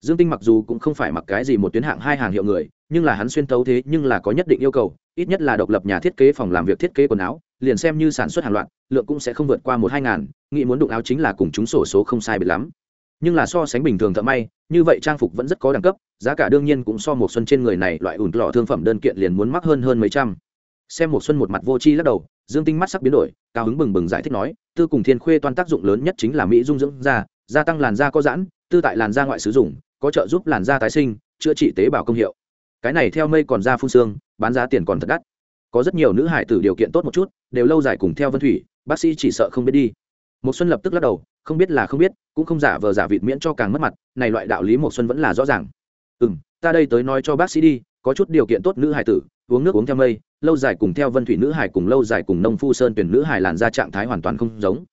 Dương tinh mặc dù cũng không phải mặc cái gì một tuyến hạng hai hàng hiệu người, nhưng là hắn xuyên tấu thế nhưng là có nhất định yêu cầu ít nhất là độc lập nhà thiết kế phòng làm việc thiết kế quần áo, liền xem như sản xuất hàng loạt, lượng cũng sẽ không vượt qua một hai ngàn, nghĩ muốn đụng áo chính là cùng chúng sổ số không sai biệt lắm. Nhưng là so sánh bình thường thợ may, như vậy trang phục vẫn rất có đẳng cấp, giá cả đương nhiên cũng so một xuân trên người này loại ủn lọ thương phẩm đơn kiện liền muốn mắc hơn hơn mấy trăm. Xem một xuân một mặt vô chi lắc đầu, dương tinh mắt sắc biến đổi, cao hứng bừng bừng giải thích nói, tư cùng thiên khuê toan tác dụng lớn nhất chính là mỹ dung dưỡng da, gia tăng làn da có giãn, tư tại làn da ngoại sử dụng, có trợ giúp làn da tái sinh, chữa trị tế bào công hiệu cái này theo mây còn ra phun xương bán giá tiền còn thật đắt. Có rất nhiều nữ hải tử điều kiện tốt một chút đều lâu dài cùng theo vân thủy bác sĩ chỉ sợ không biết đi. Một xuân lập tức lắc đầu không biết là không biết cũng không giả vờ giả vịt miễn cho càng mất mặt này loại đạo lý một xuân vẫn là rõ ràng. Ừm, ta đây tới nói cho bác sĩ đi có chút điều kiện tốt nữ hải tử uống nước uống theo mây lâu dài cùng theo vân thủy nữ hải cùng lâu dài cùng nông phu sơn tuyển nữ hải làn ra trạng thái hoàn toàn không giống.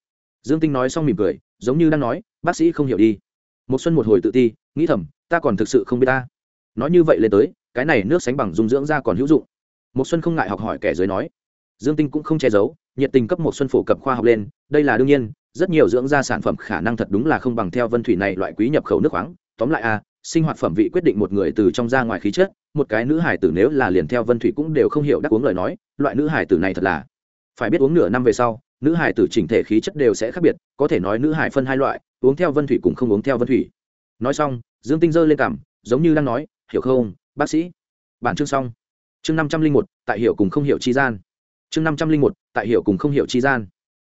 Dương tinh nói xong mỉm cười giống như đang nói bác sĩ không hiểu đi. Một xuân một hồi tự ti nghĩ thầm ta còn thực sự không biết ta. Nói như vậy lên tới cái này nước sánh bằng dung dưỡng ra còn hữu dụng. Một xuân không ngại học hỏi kẻ dưới nói. Dương tinh cũng không che giấu, nhiệt tình cấp một xuân phổ cập khoa học lên, đây là đương nhiên, rất nhiều dưỡng da sản phẩm khả năng thật đúng là không bằng theo vân thủy này loại quý nhập khẩu nước khoáng. Tóm lại a sinh hoạt phẩm vị quyết định một người từ trong ra ngoài khí chất, một cái nữ hải tử nếu là liền theo vân thủy cũng đều không hiểu đắc uống lời nói, loại nữ hải tử này thật là phải biết uống nửa năm về sau, nữ hải tử chỉnh thể khí chất đều sẽ khác biệt, có thể nói nữ hải phân hai loại, uống theo vân thủy cũng không uống theo vân thủy. Nói xong, dương tinh giơ lên cảm, giống như đang nói, hiểu không? Bác sĩ. Bản chương xong. Chương năm trăm linh một, tại hiểu cùng không hiểu chi gian. Chương năm trăm linh một, tại hiểu cùng không hiểu chi gian.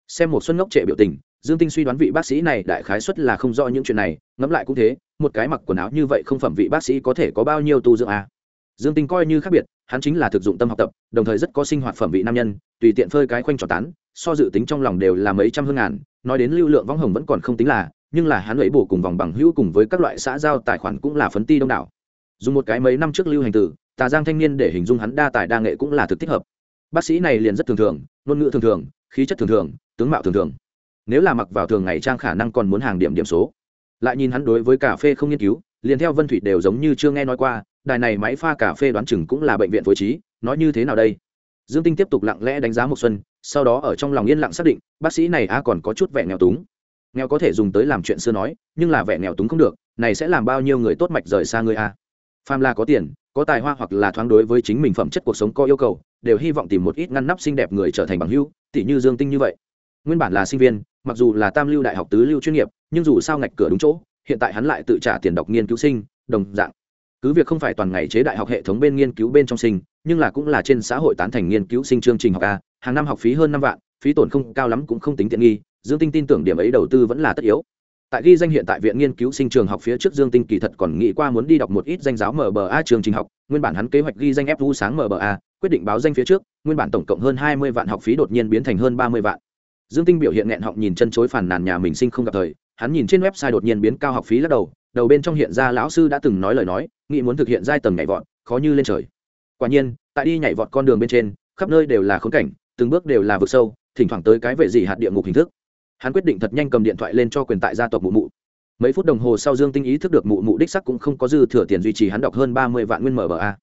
Xem một xuân ngốc trệ biểu tình, dương tinh suy đoán vị bác sĩ này đại khái xuất là không rõ những chuyện này, ngẫm lại cũng thế, một cái mặc quần áo như vậy không phẩm vị bác sĩ có thể có bao nhiêu tu dưỡng à. dương tinh coi như khác biệt, hắn chính là thực dụng tâm học tập, đồng thời rất có sinh hoạt phẩm vị nam nhân, tùy tiện phơi cái khoanh trò tán, so dự tính trong lòng đều là mấy trăm hương ngàn, nói đến lưu lượng võng hồng vẫn còn không tính là, nhưng là hắn lấy bổ cùng vòng bằng hữu cùng với các loại xã giao tài khoản cũng là phấn ti đông đảo dùng một cái mấy năm trước lưu hành tử tà giang thanh niên để hình dung hắn đa tài đa nghệ cũng là thực thích hợp. Bác sĩ này liền rất thường thường, ngôn ngữ thường thường, khí chất thường thường, tướng mạo thường thường. Nếu là mặc vào thường ngày trang khả năng còn muốn hàng điểm điểm số. Lại nhìn hắn đối với cà phê không nghiên cứu, liền theo vân thủy đều giống như chưa nghe nói qua, đài này máy pha cà phê đoán chừng cũng là bệnh viện phối trí, nói như thế nào đây? Dương tinh tiếp tục lặng lẽ đánh giá một xuân, sau đó ở trong lòng yên lặng xác định, bác sĩ này a còn có chút vẻ nghèo túng. Nghèo có thể dùng tới làm chuyện xưa nói, nhưng là vẻ nghèo túng không được, này sẽ làm bao nhiêu người tốt mạch rời xa người a? Phàm là có tiền, có tài hoa hoặc là thoáng đối với chính mình phẩm chất cuộc sống có yêu cầu, đều hy vọng tìm một ít ngăn nắp xinh đẹp người trở thành bằng hưu tỷ như dương tinh như vậy. Nguyên bản là sinh viên, mặc dù là tam lưu đại học tứ lưu chuyên nghiệp, nhưng dù sao ngạch cửa đúng chỗ, hiện tại hắn lại tự trả tiền đọc nghiên cứu sinh, đồng dạng. Cứ việc không phải toàn ngày chế đại học hệ thống bên nghiên cứu bên trong sinh, nhưng là cũng là trên xã hội tán thành nghiên cứu sinh chương trình học a, hàng năm học phí hơn năm vạn, phí tổn không cao lắm cũng không tính tiện nghi, dương tinh tin tưởng điểm ấy đầu tư vẫn là tất yếu tại ghi danh hiện tại viện nghiên cứu sinh trường học phía trước dương tinh kỳ thật còn nghĩ qua muốn đi đọc một ít danh giáo mba trường trình học, nguyên bản hắn kế hoạch ghi danh fu sáng mba quyết định báo danh phía trước, nguyên bản tổng cộng hơn hai mươi vạn học phí đột nhiên biến thành hơn ba mươi vạn. Dương tinh biểu hiện nghẹn họng nhìn chân chối phản nàn nhà mình sinh không gặp thời, hắn nhìn trên website đột nhiên biến cao học phí lắc đầu đầu bên trong hiện ra lão sư đã từng nói lời nói, nghĩ muốn thực hiện giai tầng nhảy vọt, khó như lên trời. Quả nhiên, tại đi nhảy vọt con đường bên trên, khắp nơi đều là khốn cảnh, từng bước đều là vực sâu, thỉnh thoảng tới cái vệ gì hạt địa ngục hình thức hắn quyết định thật nhanh cầm điện thoại lên cho quyền tại gia tộc mụ mụ. Mấy phút đồng hồ sau dương tinh ý thức được mụ mụ đích sắc cũng không có dư thừa tiền duy trì hắn đọc hơn ba mươi vạn nguyên mở bờ a.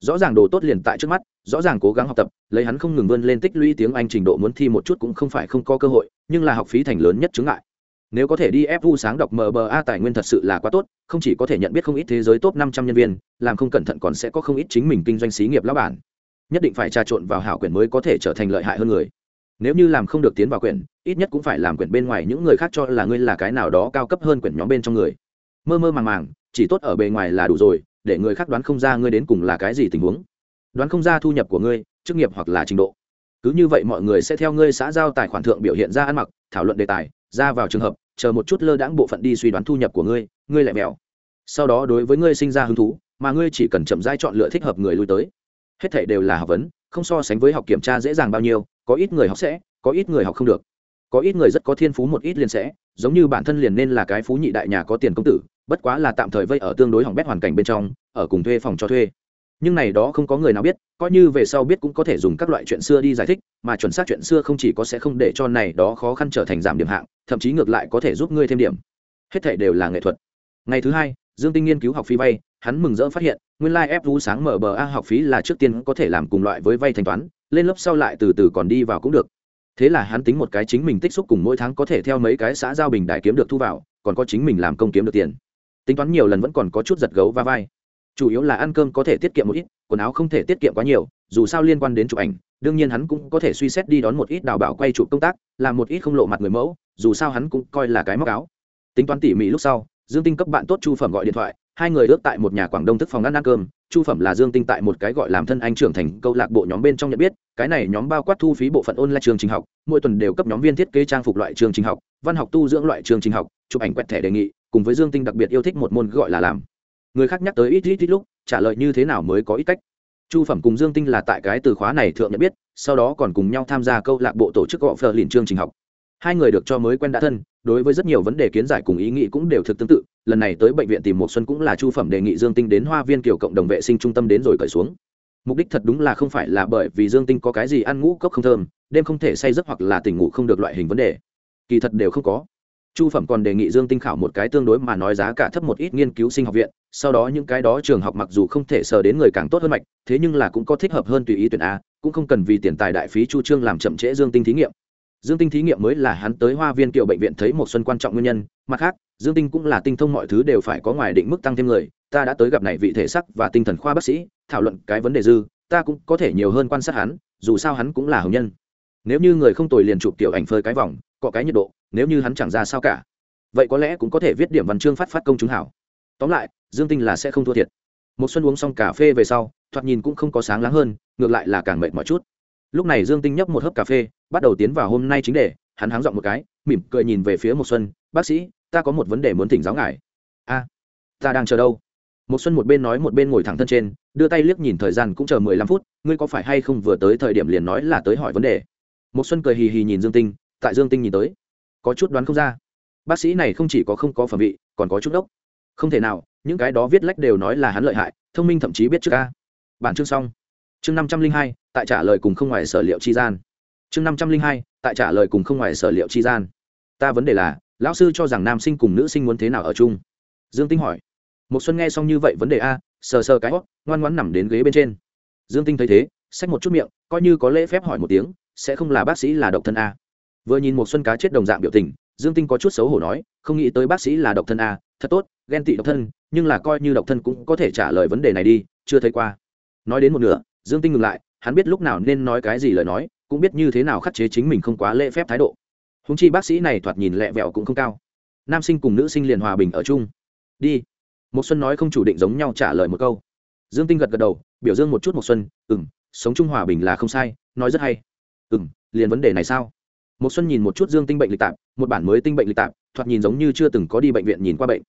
Rõ ràng đồ tốt liền tại trước mắt, rõ ràng cố gắng học tập, lấy hắn không ngừng vươn lên tích lũy tiếng anh trình độ muốn thi một chút cũng không phải không có cơ hội, nhưng là học phí thành lớn nhất chứng ngại. Nếu có thể đi ép vu sáng đọc mba tài nguyên thật sự là quá tốt, không chỉ có thể nhận biết không ít thế giới top năm trăm nhân viên, làm không cẩn thận còn sẽ có không ít chính mình kinh doanh xí nghiệp lão bản. Nhất định phải trà trộn vào hảo quyển mới có thể trở thành lợi hại hơn người nếu như làm không được tiến vào quyển, ít nhất cũng phải làm quyển bên ngoài những người khác cho là ngươi là cái nào đó cao cấp hơn quyển nhóm bên trong người. Mơ mơ màng màng, chỉ tốt ở bề ngoài là đủ rồi, để người khác đoán không ra ngươi đến cùng là cái gì tình huống. Đoán không ra thu nhập của ngươi, chức nghiệp hoặc là trình độ. Cứ như vậy mọi người sẽ theo ngươi xã giao tài khoản thượng biểu hiện ra ăn mặc, thảo luận đề tài, ra vào trường hợp, chờ một chút lơ đãng bộ phận đi suy đoán thu nhập của ngươi ngươi lại mèo. Sau đó đối với ngươi sinh ra hứng thú, mà ngươi chỉ cần chậm rãi chọn lựa thích hợp người lui tới. Hết thảy đều là học vấn không so sánh với học kiểm tra dễ dàng bao nhiêu, có ít người học sẽ, có ít người học không được. Có ít người rất có thiên phú một ít liền sẽ, giống như bản thân liền nên là cái phú nhị đại nhà có tiền công tử, bất quá là tạm thời vây ở tương đối hỏng bét hoàn cảnh bên trong, ở cùng thuê phòng cho thuê. Nhưng này đó không có người nào biết, coi như về sau biết cũng có thể dùng các loại chuyện xưa đi giải thích, mà chuẩn xác chuyện xưa không chỉ có sẽ không để cho này đó khó khăn trở thành giảm điểm hạng, thậm chí ngược lại có thể giúp ngươi thêm điểm. Hết thể đều là nghệ thuật. Ngày thứ hai, dương tinh nghiên cứu học phí vay hắn mừng rỡ phát hiện, nguyên lai、like、ép vú sáng mở bờ a học phí là trước tiên có thể làm cùng loại với vay thanh toán, lên lớp sau lại từ từ còn đi vào cũng được. Thế là hắn tính một cái chính mình tích xúc cùng mỗi tháng có thể theo mấy cái xã giao bình đại kiếm được thu vào, còn có chính mình làm công kiếm được tiền. Tính toán nhiều lần vẫn còn có chút giật gấu và vai. Chủ yếu là ăn cơm có thể tiết kiệm một ít, quần áo không thể tiết kiệm quá nhiều, dù sao liên quan đến chụp ảnh, đương nhiên hắn cũng có thể suy xét đi đón một ít đào bảo quay chụp công tác, làm một ít không lộ mặt người mẫu, dù sao hắn cũng coi là cái móc áo. Tính toán tỉ mỉ lúc sau dương tinh cấp bạn tốt chu phẩm gọi điện thoại, hai người ước tại một nhà quảng đông thức phòng ăn ăn cơm. Chu phẩm là dương tinh tại một cái gọi làm thân anh trưởng thành câu lạc bộ nhóm bên trong nhận biết, cái này nhóm bao quát thu phí bộ phận ôn lại trường trình học, mỗi tuần đều cấp nhóm viên thiết kế trang phục loại trường trình học, văn học tu dưỡng loại trường trình học, chụp ảnh quẹt thẻ đề nghị, cùng với dương tinh đặc biệt yêu thích một môn gọi là làm. Người khác nhắc tới ít ít ít lúc, trả lời như thế nào mới có ít cách. Chu phẩm cùng dương tinh là tại cái từ khóa này thượng nhận biết, sau đó còn cùng nhau tham gia câu lạc bộ tổ chức gọ phờ liền chương trình học hai người được cho mới quen đã thân, đối với rất nhiều vấn đề kiến giải cùng ý nghĩ cũng đều thực tương tự. Lần này tới bệnh viện tìm một xuân cũng là chu phẩm đề nghị dương tinh đến hoa viên kiểu cộng đồng vệ sinh trung tâm đến rồi cởi xuống. Mục đích thật đúng là không phải là bởi vì dương tinh có cái gì ăn ngũ cốc không thơm, đêm không thể say giấc hoặc là tỉnh ngủ không được loại hình vấn đề. Kỳ thật đều không có. Chu phẩm còn đề nghị dương tinh khảo một cái tương đối mà nói giá cả thấp một ít nghiên cứu sinh học viện, sau đó những cái đó trường học mặc dù không thể sờ đến người càng tốt hơn mạch, thế nhưng là cũng có thích hợp hơn tùy ý tuyển a, cũng không cần vì tiền tài đại phí chu trương làm chậm trễ dương tinh thí nghiệm dương tinh thí nghiệm mới là hắn tới hoa viên kiệu bệnh viện thấy một xuân quan trọng nguyên nhân, mặt khác, dương tinh cũng là tinh thông mọi thứ đều phải có ngoài định mức tăng thêm người, ta đã tới gặp này vị thể sắc và tinh thần khoa bác sĩ, thảo luận cái vấn đề dư, ta cũng có thể nhiều hơn quan sát hắn, dù sao hắn cũng là hồng nhân. Nếu như người không tồi liền chụp tiểu ảnh phơi cái vòng, có cái nhiệt độ, nếu như hắn chẳng ra sao cả. Vậy có lẽ cũng có thể viết điểm văn chương phát phát công chúng hảo. Tóm lại, dương tinh là sẽ không thua thiệt. Một xuân uống xong cà phê về sau, thoạt nhìn cũng không có sáng láng hơn, ngược lại là càng mệt mỏi chút. Lúc này dương tinh nhấp một hớp cà phê bắt đầu tiến vào hôm nay chính đề, hắn háng giọng một cái, mỉm cười nhìn về phía một xuân, bác sĩ, ta có một vấn đề muốn thỉnh giáo ngài. A, ta đang chờ đâu? Một xuân một bên nói một bên ngồi thẳng thân trên, đưa tay liếc nhìn thời gian cũng chờ mười lăm phút, ngươi có phải hay không vừa tới thời điểm liền nói là tới hỏi vấn đề? Một xuân cười hì hì nhìn dương tinh, tại dương tinh nhìn tới, có chút đoán không ra. Bác sĩ này không chỉ có không có phẩm vị, còn có chút đốc. Không thể nào, những cái đó viết lách đều nói là hắn lợi hại, thông minh thậm chí biết trước ca bản chương xong. Chương năm trăm linh hai, tại trả lời cùng không ngoài sở liệu chi gian chương năm trăm linh hai, tại trả lời cùng không ngoài sở liệu chi gian. Ta vấn đề là, lão sư cho rằng nam sinh cùng nữ sinh muốn thế nào ở chung? Dương tinh hỏi. Một xuân nghe xong như vậy vấn đề a, sờ sờ cái hót ngoan ngoãn nằm đến ghế bên trên. Dương tinh thấy thế, xách một chút miệng, coi như có lễ phép hỏi một tiếng, sẽ không là bác sĩ là độc thân a. Vừa nhìn một xuân cá chết đồng dạng biểu tình, dương tinh có chút xấu hổ nói, không nghĩ tới bác sĩ là độc thân a, thật tốt, ghen tị độc thân, nhưng là coi như độc thân cũng có thể trả lời vấn đề này đi, chưa thấy qua. Nói đến một nửa, dương tinh ngừng lại, hắn biết lúc nào nên nói cái gì lời nói cũng biết như thế nào khắc chế chính mình không quá lễ phép thái độ. Húng chi bác sĩ này thoạt nhìn lẹ vẹo cũng không cao. Nam sinh cùng nữ sinh liền hòa bình ở chung. Đi. Một xuân nói không chủ định giống nhau trả lời một câu. Dương tinh gật gật đầu biểu dương một chút một xuân ừm, sống chung hòa bình là không sai nói rất hay. Ừm, liền vấn đề này sao? Một xuân nhìn một chút dương tinh bệnh lịch tạp một bản mới tinh bệnh lịch tạp thoạt nhìn giống như chưa từng có đi bệnh viện nhìn qua bệnh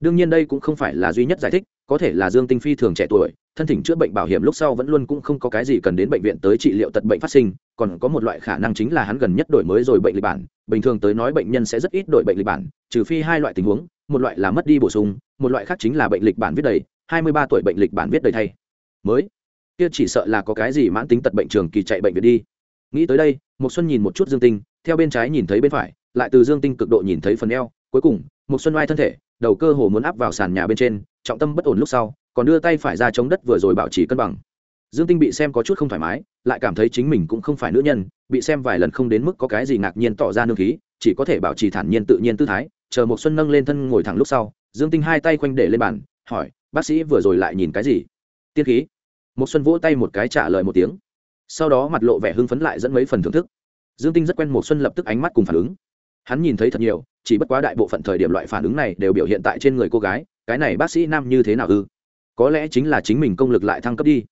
đương nhiên đây cũng không phải là duy nhất giải thích, có thể là dương tinh phi thường trẻ tuổi, thân thỉnh chữa bệnh bảo hiểm lúc sau vẫn luôn cũng không có cái gì cần đến bệnh viện tới trị liệu tật bệnh phát sinh, còn có một loại khả năng chính là hắn gần nhất đổi mới rồi bệnh lịch bản, bình thường tới nói bệnh nhân sẽ rất ít đổi bệnh lịch bản, trừ phi hai loại tình huống, một loại là mất đi bổ sung, một loại khác chính là bệnh lịch bản viết đầy, hai mươi ba tuổi bệnh lịch bản viết đầy thay. Mới, kia chỉ sợ là có cái gì mãn tính tật bệnh trường kỳ chạy bệnh viện đi. Nghĩ tới đây một xuân nhìn một chút dương tinh, theo bên trái nhìn thấy bên phải, lại từ dương tinh cực độ nhìn thấy phần eo, cuối cùng một xuân oai thân thể đầu cơ hồ muốn áp vào sàn nhà bên trên, trọng tâm bất ổn lúc sau, còn đưa tay phải ra chống đất vừa rồi bảo trì cân bằng. Dương tinh bị xem có chút không thoải mái, lại cảm thấy chính mình cũng không phải nữ nhân, bị xem vài lần không đến mức có cái gì ngạc nhiên tỏ ra nương khí, chỉ có thể bảo trì thản nhiên tự nhiên tư thái, chờ một xuân nâng lên thân ngồi thẳng lúc sau, dương tinh hai tay khoanh để lên bàn, hỏi, bác sĩ vừa rồi lại nhìn cái gì? Tiên khí. Một xuân vỗ tay một cái trả lời một tiếng. Sau đó mặt lộ vẻ hưng phấn lại dẫn mấy phần thưởng thức. Dương tinh rất quen một xuân lập tức ánh mắt cùng phản ứng. Hắn nhìn thấy thật nhiều chỉ bất quá đại bộ phận thời điểm loại phản ứng này đều biểu hiện tại trên người cô gái, cái này bác sĩ nam như thế nào ư? Có lẽ chính là chính mình công lực lại thăng cấp đi.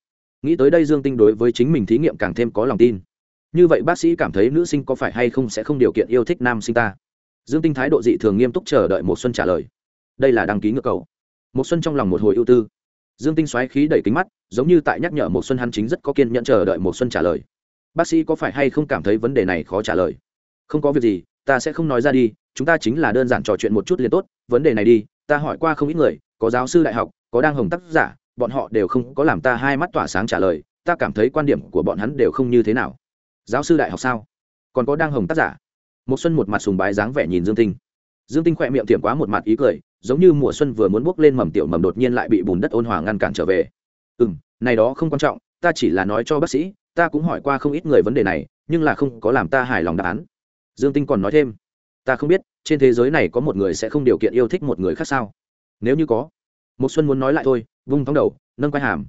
Nghĩ tới đây dương tinh đối với chính mình thí nghiệm càng thêm có lòng tin. Như vậy bác sĩ cảm thấy nữ sinh có phải hay không sẽ không điều kiện yêu thích nam sinh ta? Dương tinh thái độ dị thường nghiêm túc chờ đợi một xuân trả lời. Đây là đăng ký ngược cầu. Một xuân trong lòng một hồi ưu tư. Dương tinh xoáy khí đẩy kính mắt, giống như tại nhắc nhở một xuân hắn chính rất có kiên nhẫn chờ đợi một xuân trả lời. Bác sĩ có phải hay không cảm thấy vấn đề này khó trả lời? Không có việc gì ta sẽ không nói ra đi, chúng ta chính là đơn giản trò chuyện một chút liền tốt, vấn đề này đi, ta hỏi qua không ít người, có giáo sư đại học, có đang hồng tác giả, bọn họ đều không có làm ta hai mắt tỏa sáng trả lời, ta cảm thấy quan điểm của bọn hắn đều không như thế nào. Giáo sư đại học sao? Còn có đang hồng tác giả? Một xuân một mặt sùng bái dáng vẻ nhìn dương tinh. Dương tinh khỏe miệng tiệm quá một mặt ý cười, giống như mùa xuân vừa muốn bước lên mầm tiểu mầm đột nhiên lại bị bùn đất ôn hòa ngăn cản trở về. Ừ này đó không quan trọng, ta chỉ là nói cho bác sĩ, ta cũng hỏi qua không ít người vấn đề này, nhưng là không có làm ta hài lòng đáp án dương tinh còn nói thêm, ta không biết, trên thế giới này có một người sẽ không điều kiện yêu thích một người khác sao? Nếu như có. Một xuân muốn nói lại thôi, vung thóng đầu, nâng quai hàm.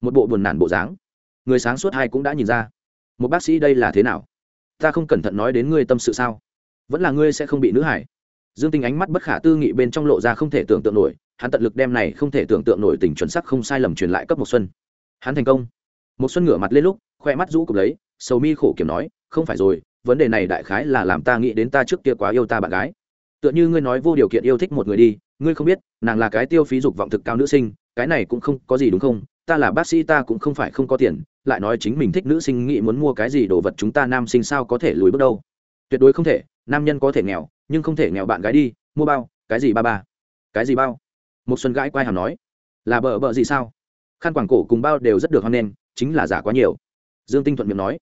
Một bộ buồn nản bộ dáng. Người sáng suốt hai cũng đã nhìn ra. Một bác sĩ đây là thế nào? Ta không cẩn thận nói đến ngươi tâm sự sao? Vẫn là ngươi sẽ không bị nữ hải dương tinh ánh mắt bất khả tư nghị bên trong lộ ra không thể tưởng tượng nổi, hắn tận lực đem này không thể tưởng tượng nổi tình chuẩn sắc không sai lầm truyền lại cấp một xuân. Hắn thành công. Một xuân ngửa mặt lên lúc, khoe mắt rũ cục lấy, sầu mi khổ kiểm nói, không phải rồi vấn đề này đại khái là làm ta nghĩ đến ta trước kia quá yêu ta bạn gái. Tựa như ngươi nói vô điều kiện yêu thích một người đi, ngươi không biết, nàng là cái tiêu phí dục vọng thực cao nữ sinh, cái này cũng không có gì đúng không? Ta là bác sĩ, ta cũng không phải không có tiền, lại nói chính mình thích nữ sinh nghĩ muốn mua cái gì đồ vật chúng ta nam sinh sao có thể lùi bước đâu? Tuyệt đối không thể, nam nhân có thể nghèo, nhưng không thể nghèo bạn gái đi, mua bao, cái gì ba ba? Cái gì bao? Một xuân gãi quai hàm nói. Là bợ bợ gì sao? Khăn quảng cổ cùng bao đều rất được hoan nghênh, chính là giả quá nhiều. Dương tinh thuận miệng nói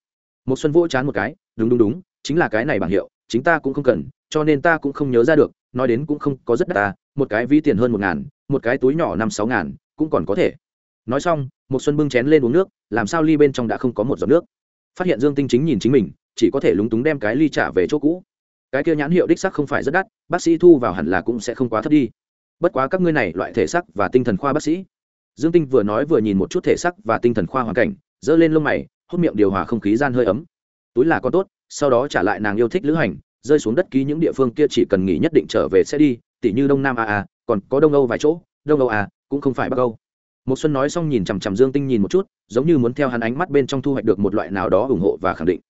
một xuân vỗ chán một cái, đúng đúng đúng, chính là cái này bảng hiệu, chính ta cũng không cần, cho nên ta cũng không nhớ ra được, nói đến cũng không có rất đắt ta, một cái ví tiền hơn một ngàn, một cái túi nhỏ năm sáu ngàn, cũng còn có thể. Nói xong một xuân bưng chén lên uống nước, làm sao ly bên trong đã không có một giọt nước. Phát hiện dương tinh chính nhìn chính mình, chỉ có thể lúng túng đem cái ly trả về chỗ cũ. Cái kia nhãn hiệu đích sắc không phải rất đắt, bác sĩ thu vào hẳn là cũng sẽ không quá thấp đi. Bất quá các ngươi này loại thể sắc và tinh thần khoa bác sĩ. Dương tinh vừa nói vừa nhìn một chút thể sắc và tinh thần khoa hoàn cảnh dơ lên lông mày hốt miệng điều hòa không khí gian hơi ấm. Túi là con tốt, sau đó trả lại nàng yêu thích lữ hành, rơi xuống đất ký những địa phương kia chỉ cần nghỉ nhất định trở về sẽ đi, tỉ như đông nam a a, còn có đông âu vài chỗ, đông âu a, cũng không phải bắc âu. Một xuân nói xong nhìn chằm chằm dương tinh nhìn một chút, giống như muốn theo hắn ánh mắt bên trong thu hoạch được một loại nào đó ủng hộ và khẳng định.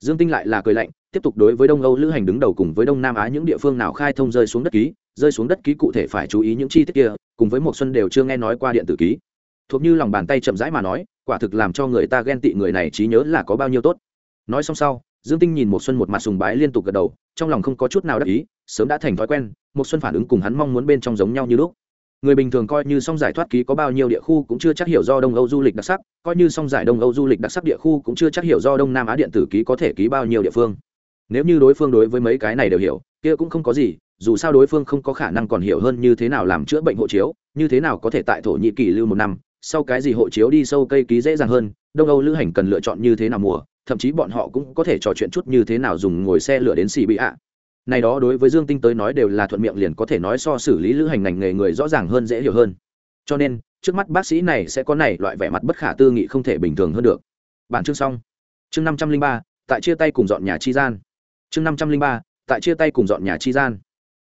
Dương tinh lại là cười lạnh, tiếp tục đối với đông âu lữ hành đứng đầu cùng với đông nam á những địa phương nào khai thông rơi xuống đất ký, rơi xuống đất ký cụ thể phải chú ý những chi tiết kia, cùng với một xuân đều chưa nghe nói qua điện tử ký. Thuộc như lòng bàn tay chậm rãi mà nói quả thực làm cho người ta ghen tị người này trí nhớ là có bao nhiêu tốt. Nói xong sau, dương tinh nhìn một xuân một mặt sùng bái liên tục gật đầu, trong lòng không có chút nào đắc ý, sớm đã thành thói quen một xuân phản ứng cùng hắn mong muốn bên trong giống nhau như lúc. Người bình thường coi như song giải thoát ký có bao nhiêu địa khu cũng chưa chắc hiểu do đông âu du lịch đặc sắc, coi như song giải đông âu du lịch đặc sắc địa khu cũng chưa chắc hiểu do đông nam á điện tử ký có thể ký bao nhiêu địa phương. Nếu như đối phương đối với mấy cái này đều hiểu, kia cũng không có gì, dù sao đối phương không có khả năng còn hiểu hơn như thế nào làm chữa bệnh hộ chiếu, như thế nào có thể tại thổ nhĩ kỳ lưu một năm sau cái gì hộ chiếu đi sâu cây ký dễ dàng hơn, đông âu lữ hành cần lựa chọn như thế nào mùa, thậm chí bọn họ cũng có thể trò chuyện chút như thế nào dùng ngồi xe lửa đến xì bị ạ. Này đó đối với dương tinh tới nói đều là thuận miệng liền có thể nói so xử lý lữ hành ngành nghề người rõ ràng hơn dễ hiểu hơn. Cho nên, trước mắt bác sĩ này sẽ có này loại vẻ mặt bất khả tư nghị không thể bình thường hơn được. Bản chương xong. Chương năm trăm linh ba, tại chia tay cùng dọn nhà chi gian. Chương năm trăm linh ba, tại chia tay cùng dọn nhà chi gian.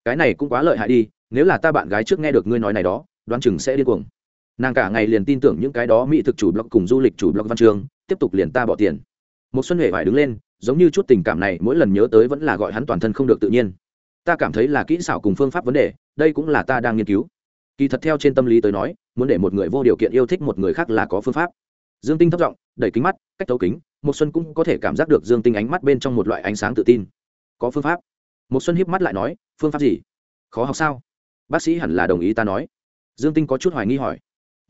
Cái này cũng quá lợi hại đi, nếu là ta bạn gái trước nghe được ngươi nói này đó, đoán chừng sẽ điên cuồng nàng cả ngày liền tin tưởng những cái đó mỹ thực chủ blog cùng du lịch chủ blog văn trường tiếp tục liền ta bỏ tiền. Một xuân huệ phải đứng lên, giống như chút tình cảm này mỗi lần nhớ tới vẫn là gọi hắn toàn thân không được tự nhiên. Ta cảm thấy là kỹ xảo cùng phương pháp vấn đề, đây cũng là ta đang nghiên cứu. Kỳ thật theo trên tâm lý tới nói, muốn để một người vô điều kiện yêu thích một người khác là có phương pháp. Dương tinh thấp giọng, đẩy kính mắt, cách thấu kính, một xuân cũng có thể cảm giác được dương tinh ánh mắt bên trong một loại ánh sáng tự tin. Có phương pháp. Một xuân híp mắt lại nói, phương pháp gì? Khó học sao? Bác sĩ hẳn là đồng ý ta nói. Dương tinh có chút hoài nghi hỏi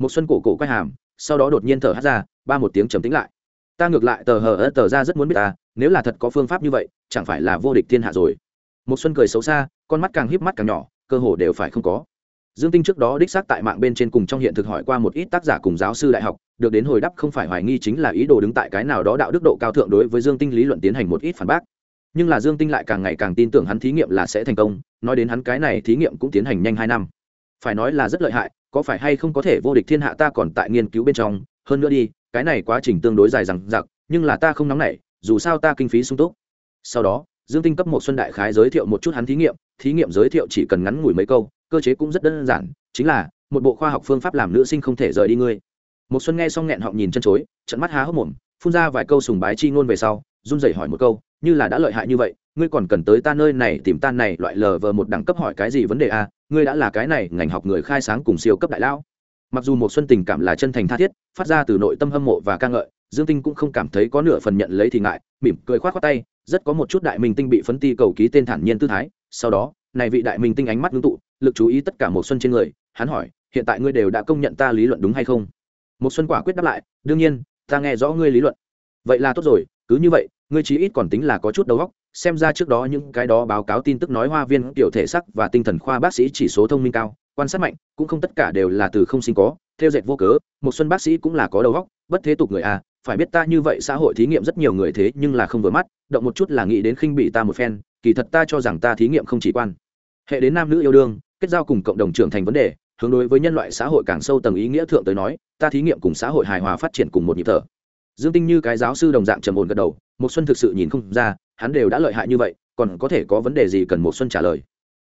một xuân cổ cổ quay hàm, sau đó đột nhiên thở hắt ra, ba một tiếng trầm tĩnh lại. Ta ngược lại tờ hờ ớt tờ ra rất muốn biết ta, nếu là thật có phương pháp như vậy, chẳng phải là vô địch thiên hạ rồi. Một xuân cười xấu xa, con mắt càng híp mắt càng nhỏ, cơ hồ đều phải không có. Dương tinh trước đó đích xác tại mạng bên trên cùng trong hiện thực hỏi qua một ít tác giả cùng giáo sư đại học, được đến hồi đáp không phải hoài nghi chính là ý đồ đứng tại cái nào đó đạo đức độ cao thượng đối với dương tinh lý luận tiến hành một ít phản bác. Nhưng là dương tinh lại càng ngày càng tin tưởng hắn thí nghiệm là sẽ thành công, nói đến hắn cái này thí nghiệm cũng tiến hành nhanh hai năm phải nói là rất lợi hại, có phải hay không có thể vô địch thiên hạ ta còn tại nghiên cứu bên trong, hơn nữa đi, cái này quá trình tương đối dài rằng giặc nhưng là ta không nóng nảy, dù sao ta kinh phí sung túc. Sau đó, dương tinh cấp một xuân đại khái giới thiệu một chút hắn thí nghiệm thí nghiệm giới thiệu chỉ cần ngắn ngủi mấy câu, cơ chế cũng rất đơn giản, chính là, một bộ khoa học phương pháp làm nữ sinh không thể rời đi ngươi. Một xuân nghe xong nghẹn họng nhìn chân chối trận mắt há hốc mồm, phun ra vài câu sùng bái chi ngôn về sau, run rẩy hỏi một câu, như là đã lợi hại như vậy ngươi còn cần tới ta nơi này tìm ta này loại lờ vờ một đẳng cấp hỏi cái gì vấn đề a ngươi đã là cái này ngành học người khai sáng cùng siêu cấp đại lão mặc dù một xuân tình cảm là chân thành tha thiết, phát ra từ nội tâm hâm mộ và ca ngợi, dương tinh cũng không cảm thấy có nửa phần nhận lấy thì ngại, mỉm cười khoát khoát tay, rất có một chút đại minh tinh bị phấn ti cầu ký tên thản nhiên tư thái. Sau đó, này vị đại minh tinh ánh mắt ngưng tụ, lực chú ý tất cả một xuân trên người, hắn hỏi, hiện tại ngươi đều đã công nhận ta lý luận đúng hay không? Một xuân quả quyết đáp lại, đương nhiên, ta nghe rõ ngươi lý luận. Vậy là tốt rồi, cứ như vậy, ngươi chí ít còn tính là có chút đầu óc xem ra trước đó những cái đó báo cáo tin tức nói hoa viên tiểu thể sắc và tinh thần khoa bác sĩ chỉ số thông minh cao, quan sát mạnh, cũng không tất cả đều là từ không sinh có, theo dệt vô cớ, một xuân bác sĩ cũng là có đầu óc, bất thế tục người à phải biết ta như vậy xã hội thí nghiệm rất nhiều người thế nhưng là không vừa mắt, động một chút là nghĩ đến khinh bị ta một phen, kỳ thật ta cho rằng ta thí nghiệm không chỉ quan. Hệ đến nam nữ yêu đương, kết giao cùng cộng đồng trưởng thành vấn đề, hướng đối với nhân loại xã hội càng sâu tầng ý nghĩa thượng tới nói, ta thí nghiệm cùng xã hội hài hòa phát triển cùng một nhịp thở. Dương tinh như cái giáo sư đồng dạng trầm ổn gật đầu, một xuân thực sự nhìn không ra hắn đều đã lợi hại như vậy, còn có thể có vấn đề gì cần một xuân trả lời?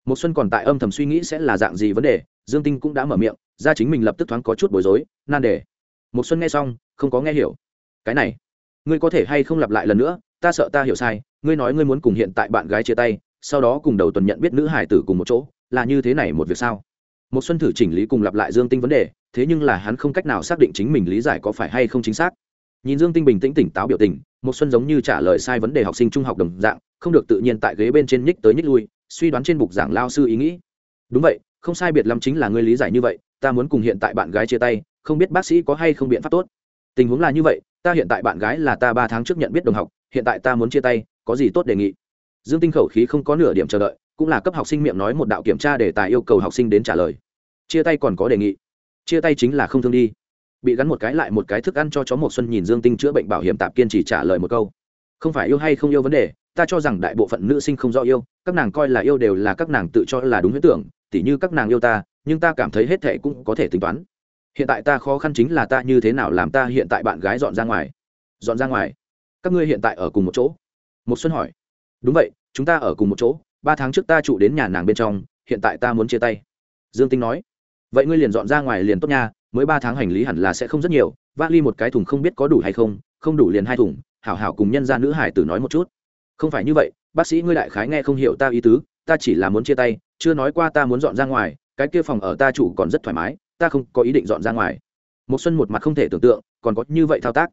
Một xuân còn tại âm thầm suy nghĩ sẽ là dạng gì vấn đề, dương tinh cũng đã mở miệng, ra chính mình lập tức thoáng có chút bối rối, nan đề. Một xuân nghe xong, không có nghe hiểu. Cái này, ngươi có thể hay không lặp lại lần nữa, ta sợ ta hiểu sai, ngươi nói ngươi muốn cùng hiện tại bạn gái chia tay, sau đó cùng đầu tuần nhận biết nữ hải tử cùng một chỗ, là như thế này một việc sao? Một xuân thử chỉnh lý cùng lặp lại dương tinh vấn đề, thế nhưng là hắn không cách nào xác định chính mình lý giải có phải hay không chính xác nhìn dương tinh bình tĩnh tỉnh táo biểu tình một xuân giống như trả lời sai vấn đề học sinh trung học đồng dạng, không được tự nhiên tại ghế bên trên nhích tới nhích lui, suy đoán trên bục giảng lao sư ý nghĩ. Đúng vậy, không sai biệt lắm chính là ngươi lý giải như vậy, ta muốn cùng hiện tại bạn gái chia tay, không biết bác sĩ có hay không biện pháp tốt. Tình huống là như vậy, ta hiện tại bạn gái là ta ba tháng trước nhận biết đồng học, hiện tại ta muốn chia tay, có gì tốt đề nghị? Dương tinh khẩu khí không có nửa điểm chờ đợi, cũng là cấp học sinh miệng nói một đạo kiểm tra để tài yêu cầu học sinh đến trả lời. Chia tay còn có đề nghị. Chia tay chính là không thương đi bị gắn một cái lại một cái thức ăn cho chó một xuân nhìn dương tinh chữa bệnh bảo hiểm tạp kiên chỉ trả lời một câu. Không phải yêu hay không yêu vấn đề, ta cho rằng đại bộ phận nữ sinh không do yêu, các nàng coi là yêu đều là các nàng tự cho là đúng huyết tưởng, tỉ như các nàng yêu ta, nhưng ta cảm thấy hết thệ cũng có thể tính toán. Hiện tại ta khó khăn chính là ta như thế nào làm ta hiện tại bạn gái dọn ra ngoài. Dọn ra ngoài? Các ngươi hiện tại ở cùng một chỗ? Một xuân hỏi. Đúng vậy, chúng ta ở cùng một chỗ, ba tháng trước ta trụ đến nhà nàng bên trong, hiện tại ta muốn chia tay. Dương tinh nói. Vậy ngươi liền dọn ra ngoài liền tốt nha mới ba tháng hành lý hẳn là sẽ không rất nhiều, vác một cái thùng không biết có đủ hay không không đủ liền hai thùng, hảo hảo cùng nhân gia nữ hải tử nói một chút. Không phải như vậy, bác sĩ ngươi đại khái nghe không hiểu ta ý tứ, ta chỉ là muốn chia tay, chưa nói qua ta muốn dọn ra ngoài, cái kia phòng ở ta chủ còn rất thoải mái, ta không có ý định dọn ra ngoài. Một xuân một mặt không thể tưởng tượng, còn có như vậy thao tác.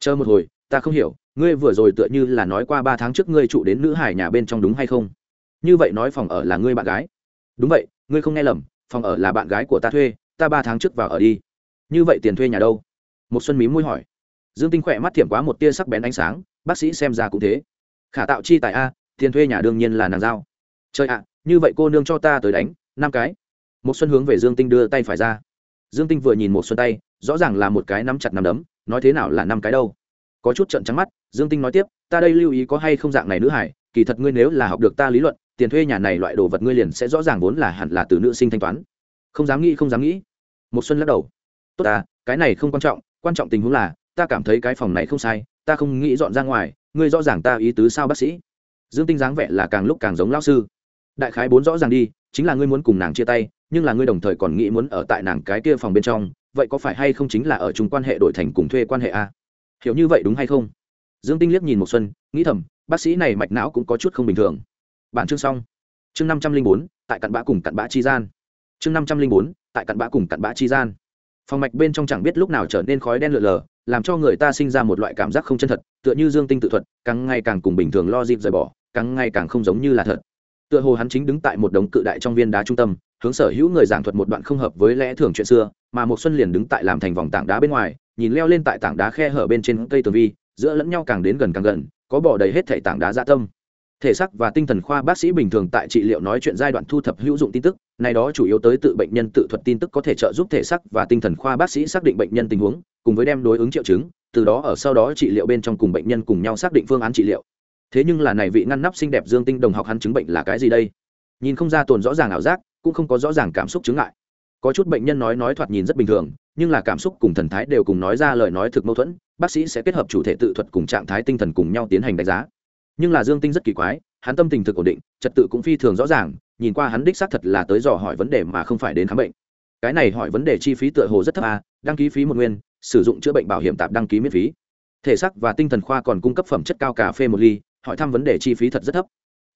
Chờ một hồi, ta không hiểu, ngươi vừa rồi tựa như là nói qua ba tháng trước ngươi trụ đến nữ hải nhà bên trong đúng hay không? Như vậy nói phòng ở là ngươi bạn gái. Đúng vậy, ngươi không nghe lầm, phòng ở là bạn gái của ta thuê ta ba tháng trước vào ở đi. Như vậy tiền thuê nhà đâu? Một xuân mí môi hỏi. Dương tinh khỏe mắt thiểm quá một tia sắc bén ánh sáng, bác sĩ xem ra cũng thế. Khả tạo chi tại a, tiền thuê nhà đương nhiên là nàng giao. Trời ạ, như vậy cô nương cho ta tới đánh, năm cái. Một xuân hướng về dương tinh đưa tay phải ra. Dương tinh vừa nhìn một xuân tay, rõ ràng là một cái nắm chặt nắm đấm, nói thế nào là năm cái đâu. Có chút trận trắng mắt, dương tinh nói tiếp, ta đây lưu ý có hay không dạng này nữ hải, kỳ thật ngươi nếu là học được ta lý luận, tiền thuê nhà này loại đồ vật ngươi liền sẽ rõ ràng vốn là hẳn là từ nữ sinh thanh toán. Không dám nghĩ, không dám nghĩ một xuân lắc đầu. Tốt à cái này không quan trọng quan trọng tình huống là, ta cảm thấy cái phòng này không sai, ta không nghĩ dọn ra ngoài, ngươi rõ ràng ta ý tứ sao bác sĩ? Dương tinh dáng vẻ là càng lúc càng giống lão sư. Đại khái bốn rõ ràng đi, chính là ngươi muốn cùng nàng chia tay, nhưng là ngươi đồng thời còn nghĩ muốn ở tại nàng cái kia phòng bên trong, vậy có phải hay không chính là ở chung quan hệ đổi thành cùng thuê quan hệ a? Hiểu như vậy đúng hay không? Dương tinh liếc nhìn một xuân, nghĩ thầm, bác sĩ này mạch não cũng có chút không bình thường. Bản chương xong. Chương năm trăm linh bốn, tại cặn bã cùng cặn bã chi gian chương năm trăm linh bốn, tại cặn bã cùng cặn bã chi gian. Phòng mạch bên trong chẳng biết lúc nào trở nên khói đen lượn lờ, làm cho người ta sinh ra một loại cảm giác không chân thật, tựa như dương tinh tự thuật, càng ngày càng cùng bình thường lo dịp rời bỏ, càng ngày càng không giống như là thật. Tựa hồ hắn chính đứng tại một đống cự đại trong viên đá trung tâm, hướng sở hữu người giảng thuật một đoạn không hợp với lẽ thường chuyện xưa, mà một xuân liền đứng tại làm thành vòng tảng đá bên ngoài, nhìn leo lên tại tảng đá khe hở bên trên cây tường vi, giữa lẫn nhau càng đến gần càng gần, có bỏ đầy hết thảy tảng đá dạ tâm thể xác và tinh thần khoa bác sĩ bình thường tại trị liệu nói chuyện giai đoạn thu thập hữu dụng tin tức, này đó chủ yếu tới tự bệnh nhân tự thuật tin tức có thể trợ giúp thể xác và tinh thần khoa bác sĩ xác định bệnh nhân tình huống, cùng với đem đối ứng triệu chứng, từ đó ở sau đó trị liệu bên trong cùng bệnh nhân cùng nhau xác định phương án trị liệu. Thế nhưng là này vị ngăn nắp xinh đẹp dương tinh đồng học hắn chứng bệnh là cái gì đây? Nhìn không ra tồn rõ ràng ảo giác, cũng không có rõ ràng cảm xúc chứng ngại. Có chút bệnh nhân nói nói thoạt nhìn rất bình thường, nhưng là cảm xúc cùng thần thái đều cùng nói ra lời nói thực mâu thuẫn, bác sĩ sẽ kết hợp chủ thể tự thuật cùng trạng thái tinh thần cùng nhau tiến hành đánh giá nhưng là dương tinh rất kỳ quái hắn tâm tình thực ổn định trật tự cũng phi thường rõ ràng nhìn qua hắn đích xác thật là tới dò hỏi vấn đề mà không phải đến khám bệnh. Cái này hỏi vấn đề chi phí tựa hồ rất thấp à, đăng ký phí một nguyên sử dụng chữa bệnh bảo hiểm tạp đăng ký miễn phí. Thể xác và tinh thần khoa còn cung cấp phẩm chất cao cà phê một ly hỏi thăm vấn đề chi phí thật rất thấp.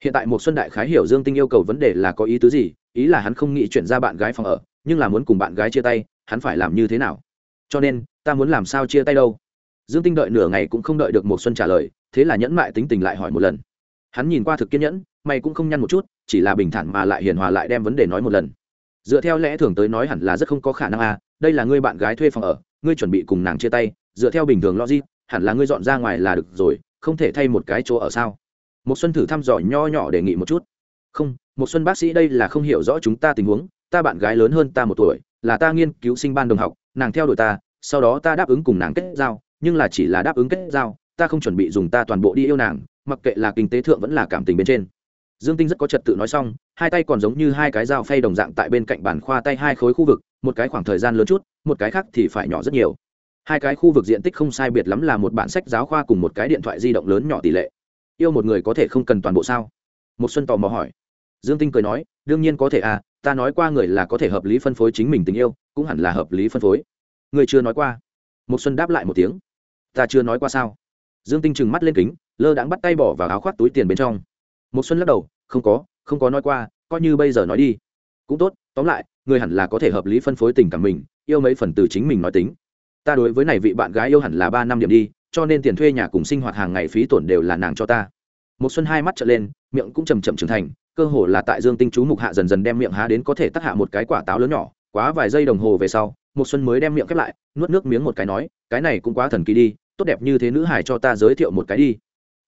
Hiện tại một xuân đại khái hiểu dương tinh yêu cầu vấn đề là có ý tứ gì ý là hắn không nghĩ chuyển ra bạn gái phòng ở nhưng là muốn cùng bạn gái chia tay hắn phải làm như thế nào? Cho nên ta muốn làm sao chia tay đâu? Dương tinh đợi nửa ngày cũng không đợi được một xuân trả lời thế là nhẫn mại tính tình lại hỏi một lần. Hắn nhìn qua thực kiên nhẫn mày cũng không nhăn một chút, chỉ là bình thản mà lại hiền hòa lại đem vấn đề nói một lần. Dựa theo lẽ thường tới nói hẳn là rất không có khả năng à đây là ngươi bạn gái thuê phòng ở, ngươi chuẩn bị cùng nàng chia tay. Dựa theo bình thường logic, hẳn là ngươi dọn ra ngoài là được rồi, không thể thay một cái chỗ ở sao? Một xuân thử thăm dò nho nhỏ đề nghị một chút. Không một xuân bác sĩ đây là không hiểu rõ chúng ta tình huống, ta bạn gái lớn hơn ta một tuổi, là ta nghiên cứu sinh ban đồng học, nàng theo đuổi ta, sau đó ta đáp ứng cùng nàng kết giao, nhưng là chỉ là đáp ứng kết giao ta không chuẩn bị dùng ta toàn bộ đi yêu nàng, mặc kệ là kinh tế thượng vẫn là cảm tình bên trên. Dương tinh rất có trật tự nói xong, hai tay còn giống như hai cái dao phay đồng dạng tại bên cạnh bàn khoa tay hai khối khu vực, một cái khoảng thời gian lớn chút, một cái khác thì phải nhỏ rất nhiều. Hai cái khu vực diện tích không sai biệt lắm là một bản sách giáo khoa cùng một cái điện thoại di động lớn nhỏ tỷ lệ. Yêu một người có thể không cần toàn bộ sao? Một xuân tò mò hỏi. Dương tinh cười nói, đương nhiên có thể à ta nói qua người là có thể hợp lý phân phối chính mình tình yêu, cũng hẳn là hợp lý phân phối. Người chưa nói qua. Một xuân đáp lại một tiếng. Ta chưa nói qua sao? Dương tinh trừng mắt lên kính, lơ đãng bắt tay bỏ vào áo khoác túi tiền bên trong. Một xuân lắc đầu, không có không có nói qua, coi như bây giờ nói đi. Cũng tốt, tóm lại, người hẳn là có thể hợp lý phân phối tình cảm mình, yêu mấy phần từ chính mình nói tính. Ta đối với này vị bạn gái yêu hẳn là ba năm điểm đi, cho nên tiền thuê nhà cùng sinh hoạt hàng ngày phí tổn đều là nàng cho ta. Một xuân hai mắt trợn lên, miệng cũng chầm chậm trưởng thành, cơ hồ là tại dương tinh chú mục hạ dần dần đem miệng há đến có thể tắt hạ một cái quả táo lớn nhỏ. Quá vài giây đồng hồ về sau một xuân mới đem miệng khép lại, nuốt nước miếng một cái nói, cái này cũng quá thần kỳ đi tốt đẹp như thế nữ hải cho ta giới thiệu một cái đi.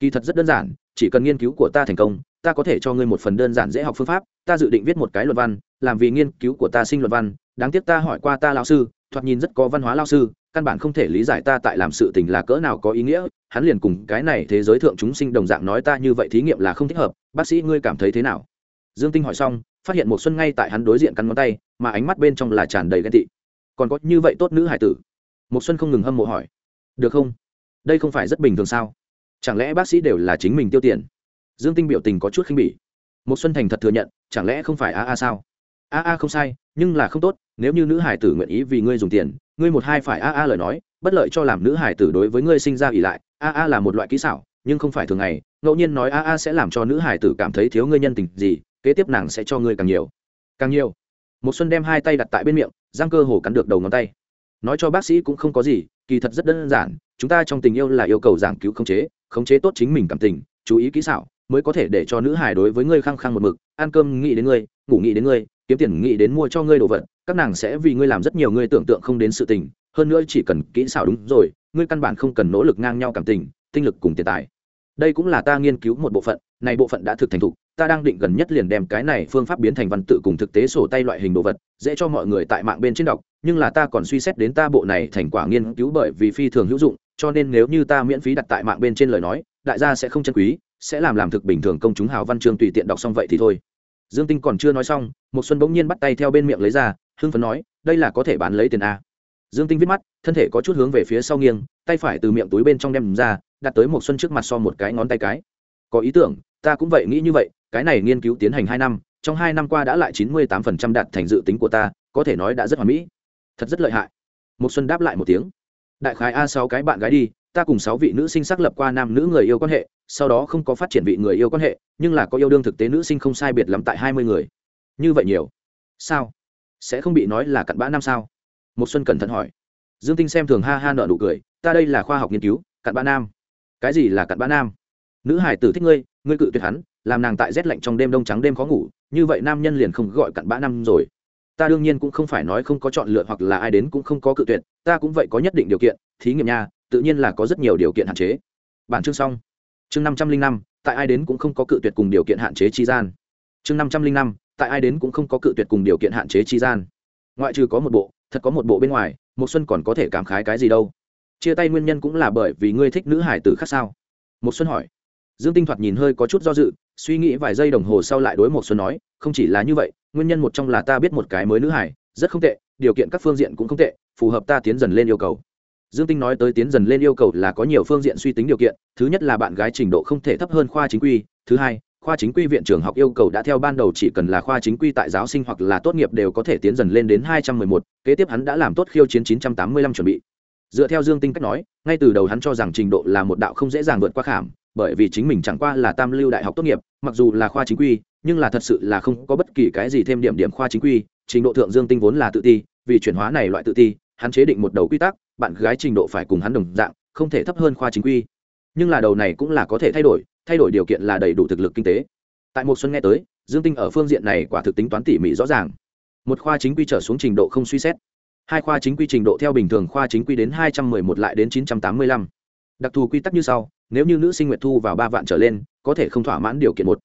Kỳ thật rất đơn giản, chỉ cần nghiên cứu của ta thành công, ta có thể cho ngươi một phần đơn giản dễ học phương pháp, ta dự định viết một cái luận văn, làm vì nghiên cứu của ta sinh luận văn. Đáng tiếc ta hỏi qua ta lao sư, thoạt nhìn rất có văn hóa lao sư, căn bản không thể lý giải ta tại làm sự tình là cỡ nào có ý nghĩa. Hắn liền cùng cái này thế giới thượng chúng sinh đồng dạng nói ta như vậy thí nghiệm là không thích hợp. Bác sĩ ngươi cảm thấy thế nào? Dương tinh hỏi xong, phát hiện một xuân ngay tại hắn đối diện cắn ngón tay, mà ánh mắt bên trong là tràn đầy ghen tị. Còn có như vậy tốt nữ hải tử? Một xuân không ngừng hâm mộ hỏi được không? Đây không phải rất bình thường sao? Chẳng lẽ bác sĩ đều là chính mình tiêu tiền? Dương tinh biểu tình có chút khinh bỉ. Một xuân thành thật thừa nhận, chẳng lẽ không phải a a sao? A a không sai, nhưng là không tốt, nếu như nữ hải tử nguyện ý vì ngươi dùng tiền, ngươi một hai phải a a lời nói, bất lợi cho làm nữ hải tử đối với ngươi sinh ra ỉ lại, a a là một loại kỹ xảo, nhưng không phải thường ngày, ngẫu nhiên nói a a sẽ làm cho nữ hải tử cảm thấy thiếu ngươi nhân tình gì, kế tiếp nàng sẽ cho ngươi càng nhiều. Càng nhiều. Một xuân đem hai tay đặt tại bên miệng, giang cơ hồ cắn được đầu ngón tay nói cho bác sĩ cũng không có gì, kỳ thật rất đơn giản, chúng ta trong tình yêu là yêu cầu giảng cứu khống chế khống chế tốt chính mình cảm tình, chú ý kỹ xảo, mới có thể để cho nữ hải đối với ngươi khăng khăng một mực, ăn cơm nghĩ đến ngươi, ngủ nghĩ đến ngươi, kiếm tiền nghĩ đến mua cho ngươi đồ vật, các nàng sẽ vì ngươi làm rất nhiều ngươi tưởng tượng không đến sự tình, hơn nữa chỉ cần kỹ xảo đúng rồi, ngươi căn bản không cần nỗ lực ngang nhau cảm tình, tinh lực cùng tiền tài. Đây cũng là ta nghiên cứu một bộ phận, này bộ phận đã thực thành thục, ta đang định gần nhất liền đem cái này phương pháp biến thành văn tự cùng thực tế sổ tay loại hình đồ vật, dễ cho mọi người tại mạng bên trên đọc nhưng là ta còn suy xét đến ta bộ này thành quả nghiên cứu bởi vì phi thường hữu dụng, cho nên nếu như ta miễn phí đặt tại mạng bên trên lời nói, đại gia sẽ không chân quý, sẽ làm làm thực bình thường công chúng hào văn chương tùy tiện đọc xong vậy thì thôi. Dương tinh còn chưa nói xong một xuân bỗng nhiên bắt tay theo bên miệng lấy ra, hưng phấn nói, đây là có thể bán lấy tiền a. Dương tinh viết mắt, thân thể có chút hướng về phía sau nghiêng, tay phải từ miệng túi bên trong đem ra, đặt tới một xuân trước mặt so một cái ngón tay cái. Có ý tưởng, ta cũng vậy nghĩ như vậy, cái này nghiên cứu tiến hành hai năm, trong hai năm qua đã lại chín mươi tám phần trăm đạt thành dự tính của ta, có thể nói đã rất hoàn mỹ thật rất lợi hại. Một xuân đáp lại một tiếng. Đại khái a sáu cái bạn gái đi, ta cùng sáu vị nữ sinh xác lập qua nam nữ người yêu quan hệ, sau đó không có phát triển vị người yêu quan hệ, nhưng là có yêu đương thực tế nữ sinh không sai biệt lắm tại hai mươi người. Như vậy nhiều. Sao? Sẽ không bị nói là cặn bã năm sao? Một xuân cẩn thận hỏi. Dương tinh xem thường ha ha nợ nụ cười, ta đây là khoa học nghiên cứu, cặn bã nam. Cái gì là cặn bã nam? Nữ hải tử thích ngươi ngươi cự tuyệt hắn, làm nàng tại rét lạnh trong đêm đông trắng đêm khó ngủ, như vậy nam nhân liền không gọi cặn bã năm rồi ta đương nhiên cũng không phải nói không có chọn lựa hoặc là ai đến cũng không có cự tuyệt, ta cũng vậy có nhất định điều kiện, thí nghiệm nha, tự nhiên là có rất nhiều điều kiện hạn chế. Bản chương xong. Chương năm trăm linh năm, tại ai đến cũng không có cự tuyệt cùng điều kiện hạn chế chi gian. Chương năm trăm linh năm, tại ai đến cũng không có cự tuyệt cùng điều kiện hạn chế chi gian. Ngoại trừ có một bộ, thật có một bộ bên ngoài một xuân còn có thể cảm khái cái gì đâu? Chia tay nguyên nhân cũng là bởi vì ngươi thích nữ hải tử khác sao? Một xuân hỏi. Dương tinh thoạt nhìn hơi có chút do dự suy nghĩ vài giây đồng hồ sau lại đối một xuân nói, không chỉ là như vậy, nguyên nhân một trong là ta biết một cái mới nữ hải rất không tệ, điều kiện các phương diện cũng không tệ, phù hợp ta tiến dần lên yêu cầu. Dương tinh nói tới tiến dần lên yêu cầu là có nhiều phương diện suy tính điều kiện, thứ nhất là bạn gái trình độ không thể thấp hơn khoa chính quy, thứ hai, khoa chính quy viện trường học yêu cầu đã theo ban đầu chỉ cần là khoa chính quy tại giáo sinh hoặc là tốt nghiệp đều có thể tiến dần lên đến hai trăm mười một, kế tiếp hắn đã làm tốt khiêu chiến chín trăm tám mươi lăm chuẩn bị. Dựa theo dương tinh cách nói, ngay từ đầu hắn cho rằng trình độ là một đạo không dễ dàng vượt qua khảm bởi vì chính mình chẳng qua là tam lưu đại học tốt nghiệp, mặc dù là khoa chính quy, nhưng là thật sự là không có bất kỳ cái gì thêm điểm điểm khoa chính quy, trình độ thượng dương tinh vốn là tự ti, vì chuyển hóa này loại tự ti, hắn chế định một đầu quy tắc, bạn gái trình độ phải cùng hắn đồng dạng, không thể thấp hơn khoa chính quy. Nhưng là đầu này cũng là có thể thay đổi thay đổi điều kiện là đầy đủ thực lực kinh tế. Tại một xuân nghe tới, dương tinh ở phương diện này quả thực tính toán tỉ mỉ rõ ràng. Một khoa chính quy trở xuống trình độ không suy xét. Hai khoa chính quy trình độ theo bình thường khoa chính quy đến 211 lại đến 985 đặc thù quy tắc như sau, nếu như nữ sinh nguyện thu vào ba vạn trở lên, có thể không thỏa mãn điều kiện một.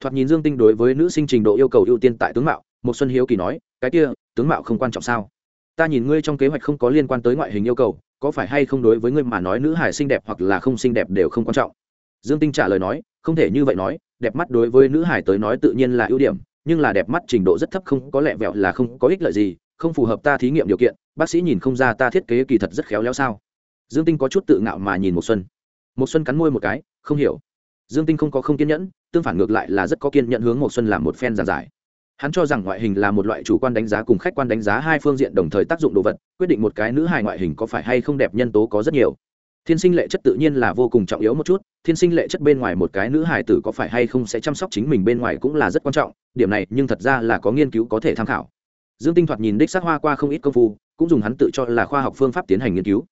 Thoạt nhìn dương tinh đối với nữ sinh trình độ yêu cầu ưu tiên tại tướng mạo một xuân hiếu kỳ nói, cái kia, tướng mạo không quan trọng sao? Ta nhìn ngươi trong kế hoạch không có liên quan tới ngoại hình yêu cầu, có phải hay không đối với ngươi mà nói nữ hải xinh đẹp hoặc là không xinh đẹp đều không quan trọng? Dương tinh trả lời nói, không thể như vậy nói, đẹp mắt đối với nữ hải tới nói tự nhiên là ưu điểm, nhưng là đẹp mắt trình độ rất thấp không có lẹ vẹo là không có ích lợi gì, không phù hợp ta thí nghiệm điều kiện, bác sĩ nhìn không ra ta thiết kế kỳ thật rất khéo léo sao? Dương tinh có chút tự ngạo mà nhìn một xuân. Một xuân cắn môi một cái, không hiểu. Dương tinh không có không kiên nhẫn, tương phản ngược lại là rất có kiên nhẫn hướng một xuân làm một phen giảng giải. Hắn cho rằng ngoại hình là một loại chủ quan đánh giá cùng khách quan đánh giá hai phương diện đồng thời tác dụng đồ vật, quyết định một cái nữ hài ngoại hình có phải hay không đẹp nhân tố có rất nhiều. Thiên sinh lệ chất tự nhiên là vô cùng trọng yếu một chút, thiên sinh lệ chất bên ngoài một cái nữ hài tử có phải hay không sẽ chăm sóc chính mình bên ngoài cũng là rất quan trọng, điểm này nhưng thật ra là có nghiên cứu có thể tham khảo. Dương tinh thoạt nhìn đích sắc hoa qua không ít công phu, cũng dùng hắn tự cho là khoa học phương pháp tiến hành nghiên cứu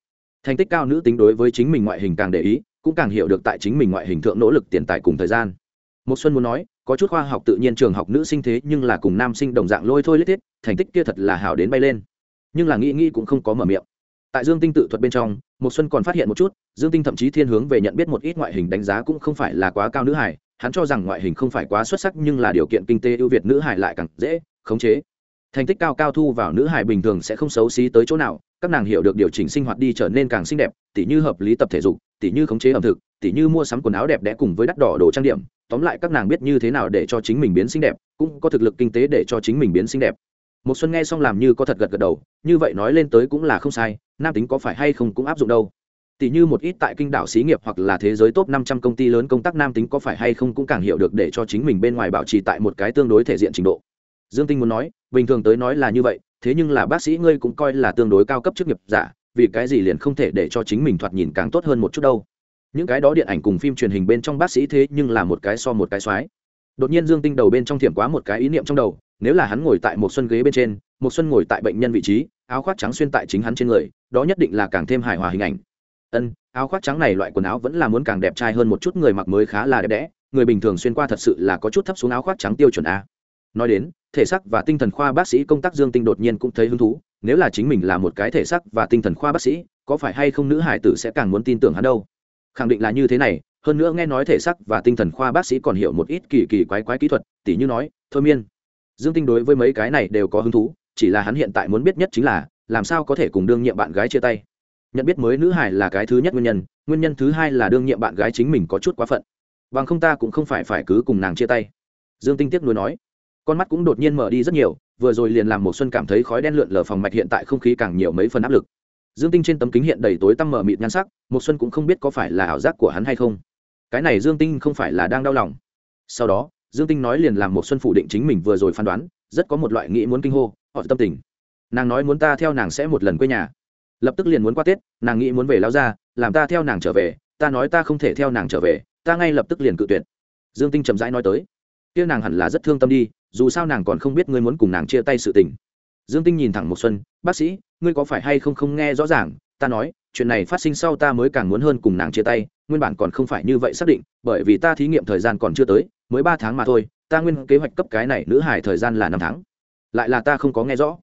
thành tích cao nữ tính đối với chính mình ngoại hình càng để ý, cũng càng hiểu được tại chính mình ngoại hình thượng nỗ lực tiền tài cùng thời gian. Một xuân muốn nói, có chút khoa học tự nhiên trường học nữ sinh thế nhưng là cùng nam sinh đồng dạng lôi thôi lết thiết, thành tích kia thật là hảo đến bay lên. Nhưng là nghĩ nghĩ cũng không có mở miệng. Tại dương tinh tự thuật bên trong một xuân còn phát hiện một chút, dương tinh thậm chí thiên hướng về nhận biết một ít ngoại hình đánh giá cũng không phải là quá cao nữ hải hắn cho rằng ngoại hình không phải quá xuất sắc nhưng là điều kiện kinh tế ưu việt nữ hải lại càng dễ khống chế. Thành tích cao cao thu vào nữ hải bình thường sẽ không xấu xí tới chỗ nào các nàng hiểu được điều chỉnh sinh hoạt đi trở nên càng xinh đẹp, tỉ như hợp lý tập thể dục, tỉ như khống chế ẩm thực, tỉ như mua sắm quần áo đẹp đẽ cùng với đắt đỏ đồ trang điểm. Tóm lại các nàng biết như thế nào để cho chính mình biến xinh đẹp, cũng có thực lực kinh tế để cho chính mình biến xinh đẹp. Một xuân nghe xong làm như có thật gật gật đầu, như vậy nói lên tới cũng là không sai, nam tính có phải hay không cũng áp dụng đâu. Tỷ như một ít tại kinh đảo xí nghiệp hoặc là thế giới top 500 công ty lớn công tác nam tính có phải hay không cũng càng hiểu được để cho chính mình bên ngoài bảo trì tại một cái tương đối thể diện trình độ dương tinh muốn nói, bình thường tới nói là như vậy, thế nhưng là bác sĩ ngươi cũng coi là tương đối cao cấp chức nghiệp giả, vì cái gì liền không thể để cho chính mình thoạt nhìn càng tốt hơn một chút đâu. Những cái đó điện ảnh cùng phim truyền hình bên trong bác sĩ thế nhưng là một cái so một cái soái. Đột nhiên dương tinh đầu bên trong thiểm quá một cái ý niệm trong đầu, nếu là hắn ngồi tại một xuân ghế bên trên, một xuân ngồi tại bệnh nhân vị trí, áo khoác trắng xuyên tại chính hắn trên người, đó nhất định là càng thêm hài hòa hình ảnh. Ân, áo khoác trắng này loại quần áo vẫn là muốn càng đẹp trai hơn một chút, người mặc mới khá là đẹp đẽ, người bình thường xuyên qua thật sự là có chút thấp xuống áo khoác trắng tiêu chuẩn a nói đến, thể xác và tinh thần khoa bác sĩ công tác dương tinh đột nhiên cũng thấy hứng thú, nếu là chính mình là một cái thể xác và tinh thần khoa bác sĩ, có phải hay không nữ hải tử sẽ càng muốn tin tưởng hắn đâu? Khẳng định là như thế này, hơn nữa nghe nói thể xác và tinh thần khoa bác sĩ còn hiểu một ít kỳ kỳ quái quái kỹ thuật, tỉ như nói, thôi miên. Dương tinh đối với mấy cái này đều có hứng thú, chỉ là hắn hiện tại muốn biết nhất chính là, làm sao có thể cùng đương nhiệm bạn gái chia tay? Nhận biết mới nữ hải là cái thứ nhất nguyên nhân nguyên nhân thứ hai là đương nhiệm bạn gái chính mình có chút quá phận. Bằng không ta cũng không phải phải cứ cùng nàng chia tay. Dương tinh tiếc nuối nói con mắt cũng đột nhiên mở đi rất nhiều, vừa rồi liền làm một xuân cảm thấy khói đen lượn lờ phòng mạch hiện tại không khí càng nhiều mấy phần áp lực. Dương tinh trên tấm kính hiện đầy tối tăm mở mịt nhan sắc một xuân cũng không biết có phải là ảo giác của hắn hay không. Cái này dương tinh không phải là đang đau lòng. Sau đó, dương tinh nói liền làm một xuân phủ định chính mình vừa rồi phán đoán, rất có một loại nghĩ muốn kinh hô, họ tâm tình. Nàng nói muốn ta theo nàng sẽ một lần quê nhà. Lập tức liền muốn qua tết, nàng nghĩ muốn về lao ra làm ta theo nàng trở về, ta nói ta không thể theo nàng trở về, ta ngay lập tức liền cự tuyệt. Dương tinh chậm rãi nói tới kia nàng hẳn là rất thương tâm đi, dù sao nàng còn không biết ngươi muốn cùng nàng chia tay sự tình. Dương tinh nhìn thẳng một xuân, bác sĩ, ngươi có phải hay không không nghe rõ ràng? Ta nói, chuyện này phát sinh sau ta mới càng muốn hơn cùng nàng chia tay, nguyên bản còn không phải như vậy xác định, bởi vì ta thí nghiệm thời gian còn chưa tới, mới ba tháng mà thôi, ta nguyên kế hoạch cấp cái này nữ hải thời gian là năm tháng. Lại là ta không có nghe rõ.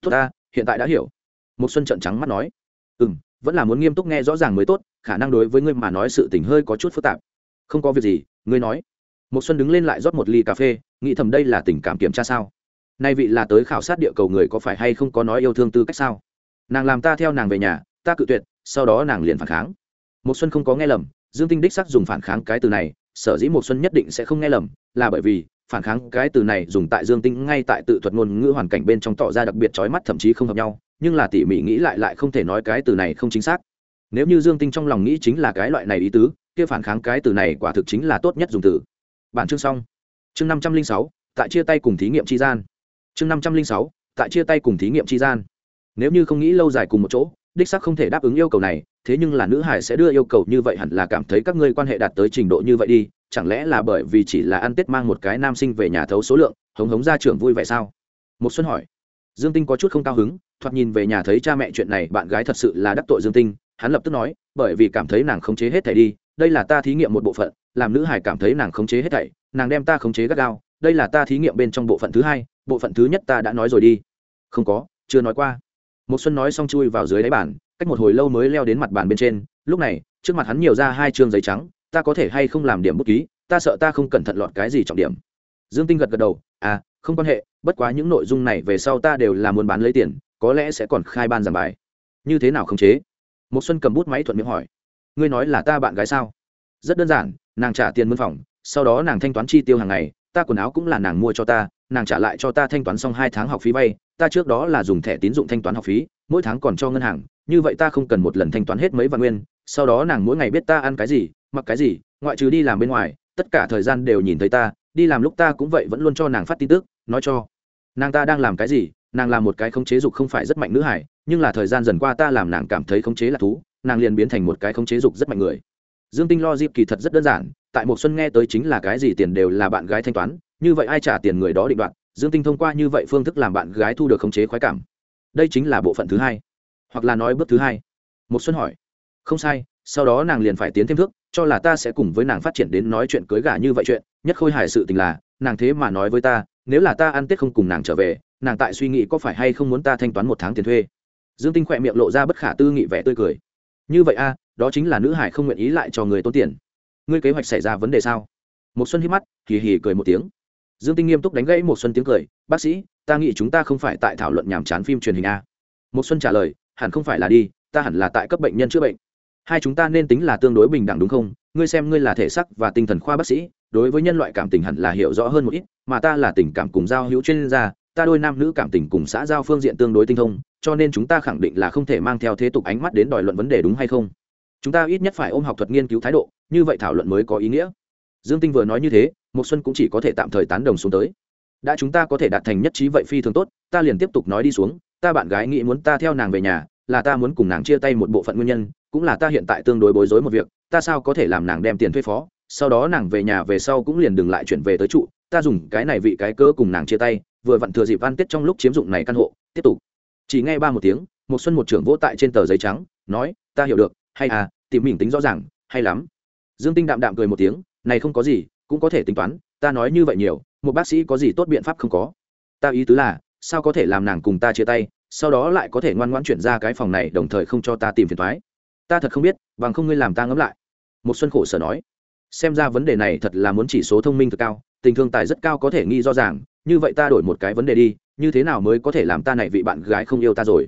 Tốt ta, hiện tại đã hiểu. Một xuân trợn trắng mắt nói. Ừ vẫn là muốn nghiêm túc nghe rõ ràng mới tốt, khả năng đối với ngươi mà nói sự tình hơi có chút phức tạp. Không có việc gì, ngươi nói một xuân đứng lên lại rót một ly cà phê, nghĩ thầm đây là tình cảm kiểm tra sao? Nay vị là tới khảo sát địa cầu người có phải hay không có nói yêu thương tư cách sao? Nàng làm ta theo nàng về nhà, ta cự tuyệt, sau đó nàng liền phản kháng. Một xuân không có nghe lầm, dương tinh đích sắc dùng phản kháng cái từ này, sở dĩ một xuân nhất định sẽ không nghe lầm, là bởi vì, phản kháng cái từ này dùng tại dương tinh ngay tại tự thuật ngôn ngữ hoàn cảnh bên trong tỏ ra đặc biệt chói mắt thậm chí không hợp nhau, nhưng là tỉ mỉ nghĩ lại lại không thể nói cái từ này không chính xác. Nếu như dương tinh trong lòng nghĩ chính là cái loại này ý tứ, kia phản kháng cái từ này quả thực chính là tốt nhất dùng từ bản chương xong. Chương năm trăm linh sáu, tại chia tay cùng thí nghiệm tri gian. Chương năm trăm linh sáu, tại chia tay cùng thí nghiệm tri gian. Nếu như không nghĩ lâu dài cùng một chỗ, đích sắc không thể đáp ứng yêu cầu này, thế nhưng là nữ hải sẽ đưa yêu cầu như vậy hẳn là cảm thấy các ngươi quan hệ đạt tới trình độ như vậy đi, chẳng lẽ là bởi vì chỉ là ăn tết mang một cái nam sinh về nhà thấu số lượng, hống hống ra trường vui vẻ sao? Một xuân hỏi. Dương tinh có chút không cao hứng, thoạt nhìn về nhà thấy cha mẹ chuyện này, bạn gái thật sự là đắc tội dương tinh, hắn lập tức nói, bởi vì cảm thấy nàng không chế hết thể đi, đây là ta thí nghiệm một bộ phận làm nữ hải cảm thấy nàng khống chế hết thảy, nàng đem ta khống chế gắt gao, đây là ta thí nghiệm bên trong bộ phận thứ hai, bộ phận thứ nhất ta đã nói rồi đi. Không có, chưa nói qua. Một xuân nói xong chui vào dưới đáy bàn, cách một hồi lâu mới leo đến mặt bàn bên trên, lúc này, trước mặt hắn nhiều ra hai chương giấy trắng, ta có thể hay không làm điểm bút ký, ta sợ ta không cẩn thận lọt cái gì trọng điểm. Dương tinh gật gật đầu à không quan hệ, bất quá những nội dung này về sau ta đều là muốn bán lấy tiền, có lẽ sẽ còn khai ban giảng bài. Như thế nào không chế? Một xuân cầm bút máy thuận miệng hỏi. Ngươi nói là ta bạn gái sao? Rất đơn giản nàng trả tiền mân phòng, sau đó nàng thanh toán chi tiêu hàng ngày, ta quần áo cũng là nàng mua cho ta, nàng trả lại cho ta thanh toán xong hai tháng học phí vay, ta trước đó là dùng thẻ tín dụng thanh toán học phí, mỗi tháng còn cho ngân hàng, như vậy ta không cần một lần thanh toán hết mấy vạn nguyên, sau đó nàng mỗi ngày biết ta ăn cái gì, mặc cái gì, ngoại trừ đi làm bên ngoài, tất cả thời gian đều nhìn thấy ta, đi làm lúc ta cũng vậy vẫn luôn cho nàng phát tin tức, nói cho nàng ta đang làm cái gì, nàng làm một cái khống chế dục không phải rất mạnh nữ hải, nhưng là thời gian dần qua ta làm nàng cảm thấy khống chế là thú, nàng liền biến thành một cái khống chế dục rất mạnh người dương tinh lo dịp kỳ thật rất đơn giản, tại một xuân nghe tới chính là cái gì tiền đều là bạn gái thanh toán, như vậy ai trả tiền người đó định đoạt, dương tinh thông qua như vậy phương thức làm bạn gái thu được khống chế khoái cảm. Đây chính là bộ phận thứ hai. Hoặc là nói bước thứ hai. Một xuân hỏi. Không sai, sau đó nàng liền phải tiến thêm thước, cho là ta sẽ cùng với nàng phát triển đến nói chuyện cưới gả như vậy chuyện, nhất khôi hài sự tình là, nàng thế mà nói với ta, nếu là ta ăn tết không cùng nàng trở về, nàng tại suy nghĩ có phải hay không muốn ta thanh toán một tháng tiền thuê. Dương tinh khỏe miệng lộ ra bất khả tư nghị vẻ tươi cười. Như vậy a đó chính là nữ hải không nguyện ý lại cho người tốn tiền. Ngươi kế hoạch xảy ra vấn đề sao? Một xuân hít mắt, hì hì cười một tiếng. Dương tinh nghiêm túc đánh gãy một xuân tiếng cười. Bác sĩ, ta nghĩ chúng ta không phải tại thảo luận nhàm chán phim truyền hình a. Một xuân trả lời, hẳn không phải là đi, ta hẳn là tại cấp bệnh nhân chữa bệnh. Hai chúng ta nên tính là tương đối bình đẳng đúng không? Ngươi xem ngươi là thể sắc và tinh thần khoa bác sĩ, đối với nhân loại cảm tình hẳn là hiểu rõ hơn một ít, mà ta là tình cảm cùng giao hữu chuyên gia, ta đôi nam nữ cảm tình cùng xã giao phương diện tương đối tinh thông, cho nên chúng ta khẳng định là không thể mang theo thế tục ánh mắt đến đòi luận vấn đề đúng hay không? Chúng ta ít nhất phải ôm học thuật nghiên cứu thái độ, như vậy thảo luận mới có ý nghĩa. Dương tinh vừa nói như thế một xuân cũng chỉ có thể tạm thời tán đồng xuống tới. Đã chúng ta có thể đạt thành nhất trí vậy phi thường tốt, ta liền tiếp tục nói đi xuống, ta bạn gái nghĩ muốn ta theo nàng về nhà, là ta muốn cùng nàng chia tay một bộ phận nguyên nhân, cũng là ta hiện tại tương đối bối rối một việc, ta sao có thể làm nàng đem tiền thuê phó, sau đó nàng về nhà về sau cũng liền đừng lại chuyển về tới trụ, ta dùng cái này vị cái cớ cùng nàng chia tay, vừa vặn thừa dịp van tết trong lúc chiếm dụng này căn hộ, tiếp tục. Chỉ nghe ba một tiếng một xuân một trưởng vỗ tại trên tờ giấy trắng, nói, ta hiểu được, hay à tìm mình tính rõ ràng, hay lắm. Dương tinh đạm đạm cười một tiếng, này không có gì, cũng có thể tính toán, ta nói như vậy nhiều, một bác sĩ có gì tốt biện pháp không có. Ta ý tứ là, sao có thể làm nàng cùng ta chia tay, sau đó lại có thể ngoan ngoãn chuyển ra cái phòng này, đồng thời không cho ta tìm phiền thoái ta thật không biết, bằng không ngươi làm ta ngẫm lại. Một xuân khổ sở nói, xem ra vấn đề này thật là muốn chỉ số thông minh thật cao, tình thương tài rất cao có thể nghi rõ ràng, như vậy ta đổi một cái vấn đề đi, như thế nào mới có thể làm ta này vị bạn gái không yêu ta rồi?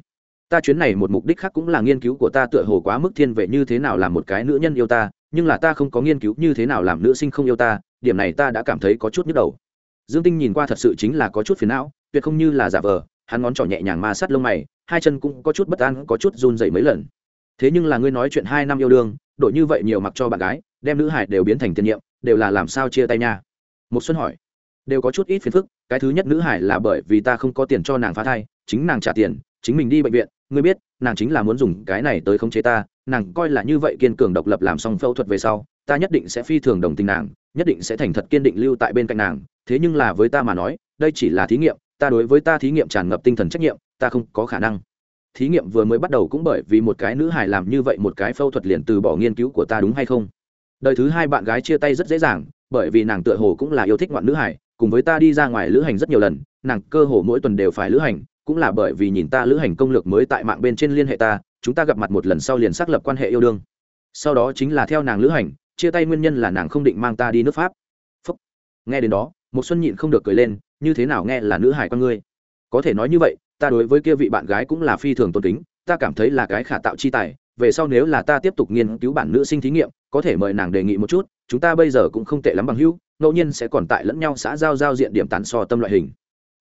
Ta chuyến này một mục đích khác cũng là nghiên cứu của ta tựa hồ quá mức thiên về như thế nào làm một cái nữ nhân yêu ta, nhưng là ta không có nghiên cứu như thế nào làm nữ sinh không yêu ta, điểm này ta đã cảm thấy có chút nhức đầu. Dương tinh nhìn qua thật sự chính là có chút phiền não, tuyệt không như là giả vờ, hắn ngón trỏ nhẹ nhàng ma sát lông mày, hai chân cũng có chút bất an, có chút run dậy mấy lần. Thế nhưng là ngươi nói chuyện hai năm yêu đương, đổi như vậy nhiều mặc cho bạn gái, đem nữ hải đều biến thành tiền nhiệm, đều là làm sao chia tay nha? Một xuân hỏi. Đều có chút ít phiền phức, cái thứ nhất nữ hải là bởi vì ta không có tiền cho nàng phá thai, chính nàng trả tiền, chính mình đi bệnh viện ngươi biết, nàng chính là muốn dùng cái này tới khống chế ta, nàng coi là như vậy kiên cường độc lập làm xong phẫu thuật về sau, ta nhất định sẽ phi thường đồng tình nàng, nhất định sẽ thành thật kiên định lưu tại bên cạnh nàng, thế nhưng là với ta mà nói, đây chỉ là thí nghiệm, ta đối với ta thí nghiệm tràn ngập tinh thần trách nhiệm, ta không có khả năng. Thí nghiệm vừa mới bắt đầu cũng bởi vì một cái nữ hài làm như vậy một cái phẫu thuật liền từ bỏ nghiên cứu của ta đúng hay không? Đời thứ hai bạn gái chia tay rất dễ dàng, bởi vì nàng tựa hồ cũng là yêu thích ngoạn nữ hài, cùng với ta đi ra ngoài lữ hành rất nhiều lần, nàng cơ hồ mỗi tuần đều phải lữ hành cũng là bởi vì nhìn ta lữ hành công lược mới tại mạng bên trên liên hệ ta, chúng ta gặp mặt một lần sau liền xác lập quan hệ yêu đương. Sau đó chính là theo nàng lữ hành, chia tay nguyên nhân là nàng không định mang ta đi nước pháp. Phúc. nghe đến đó một xuân nhịn không được cười lên, như thế nào nghe là nữ hải con ngươi? Có thể nói như vậy, ta đối với kia vị bạn gái cũng là phi thường tôn kính, ta cảm thấy là cái khả tạo chi tài, về sau nếu là ta tiếp tục nghiên cứu bản nữ sinh thí nghiệm, có thể mời nàng đề nghị một chút, chúng ta bây giờ cũng không tệ lắm bằng hữu, ngẫu nhiên sẽ còn tại lẫn nhau xã giao giao diện điểm tán so tâm loại hình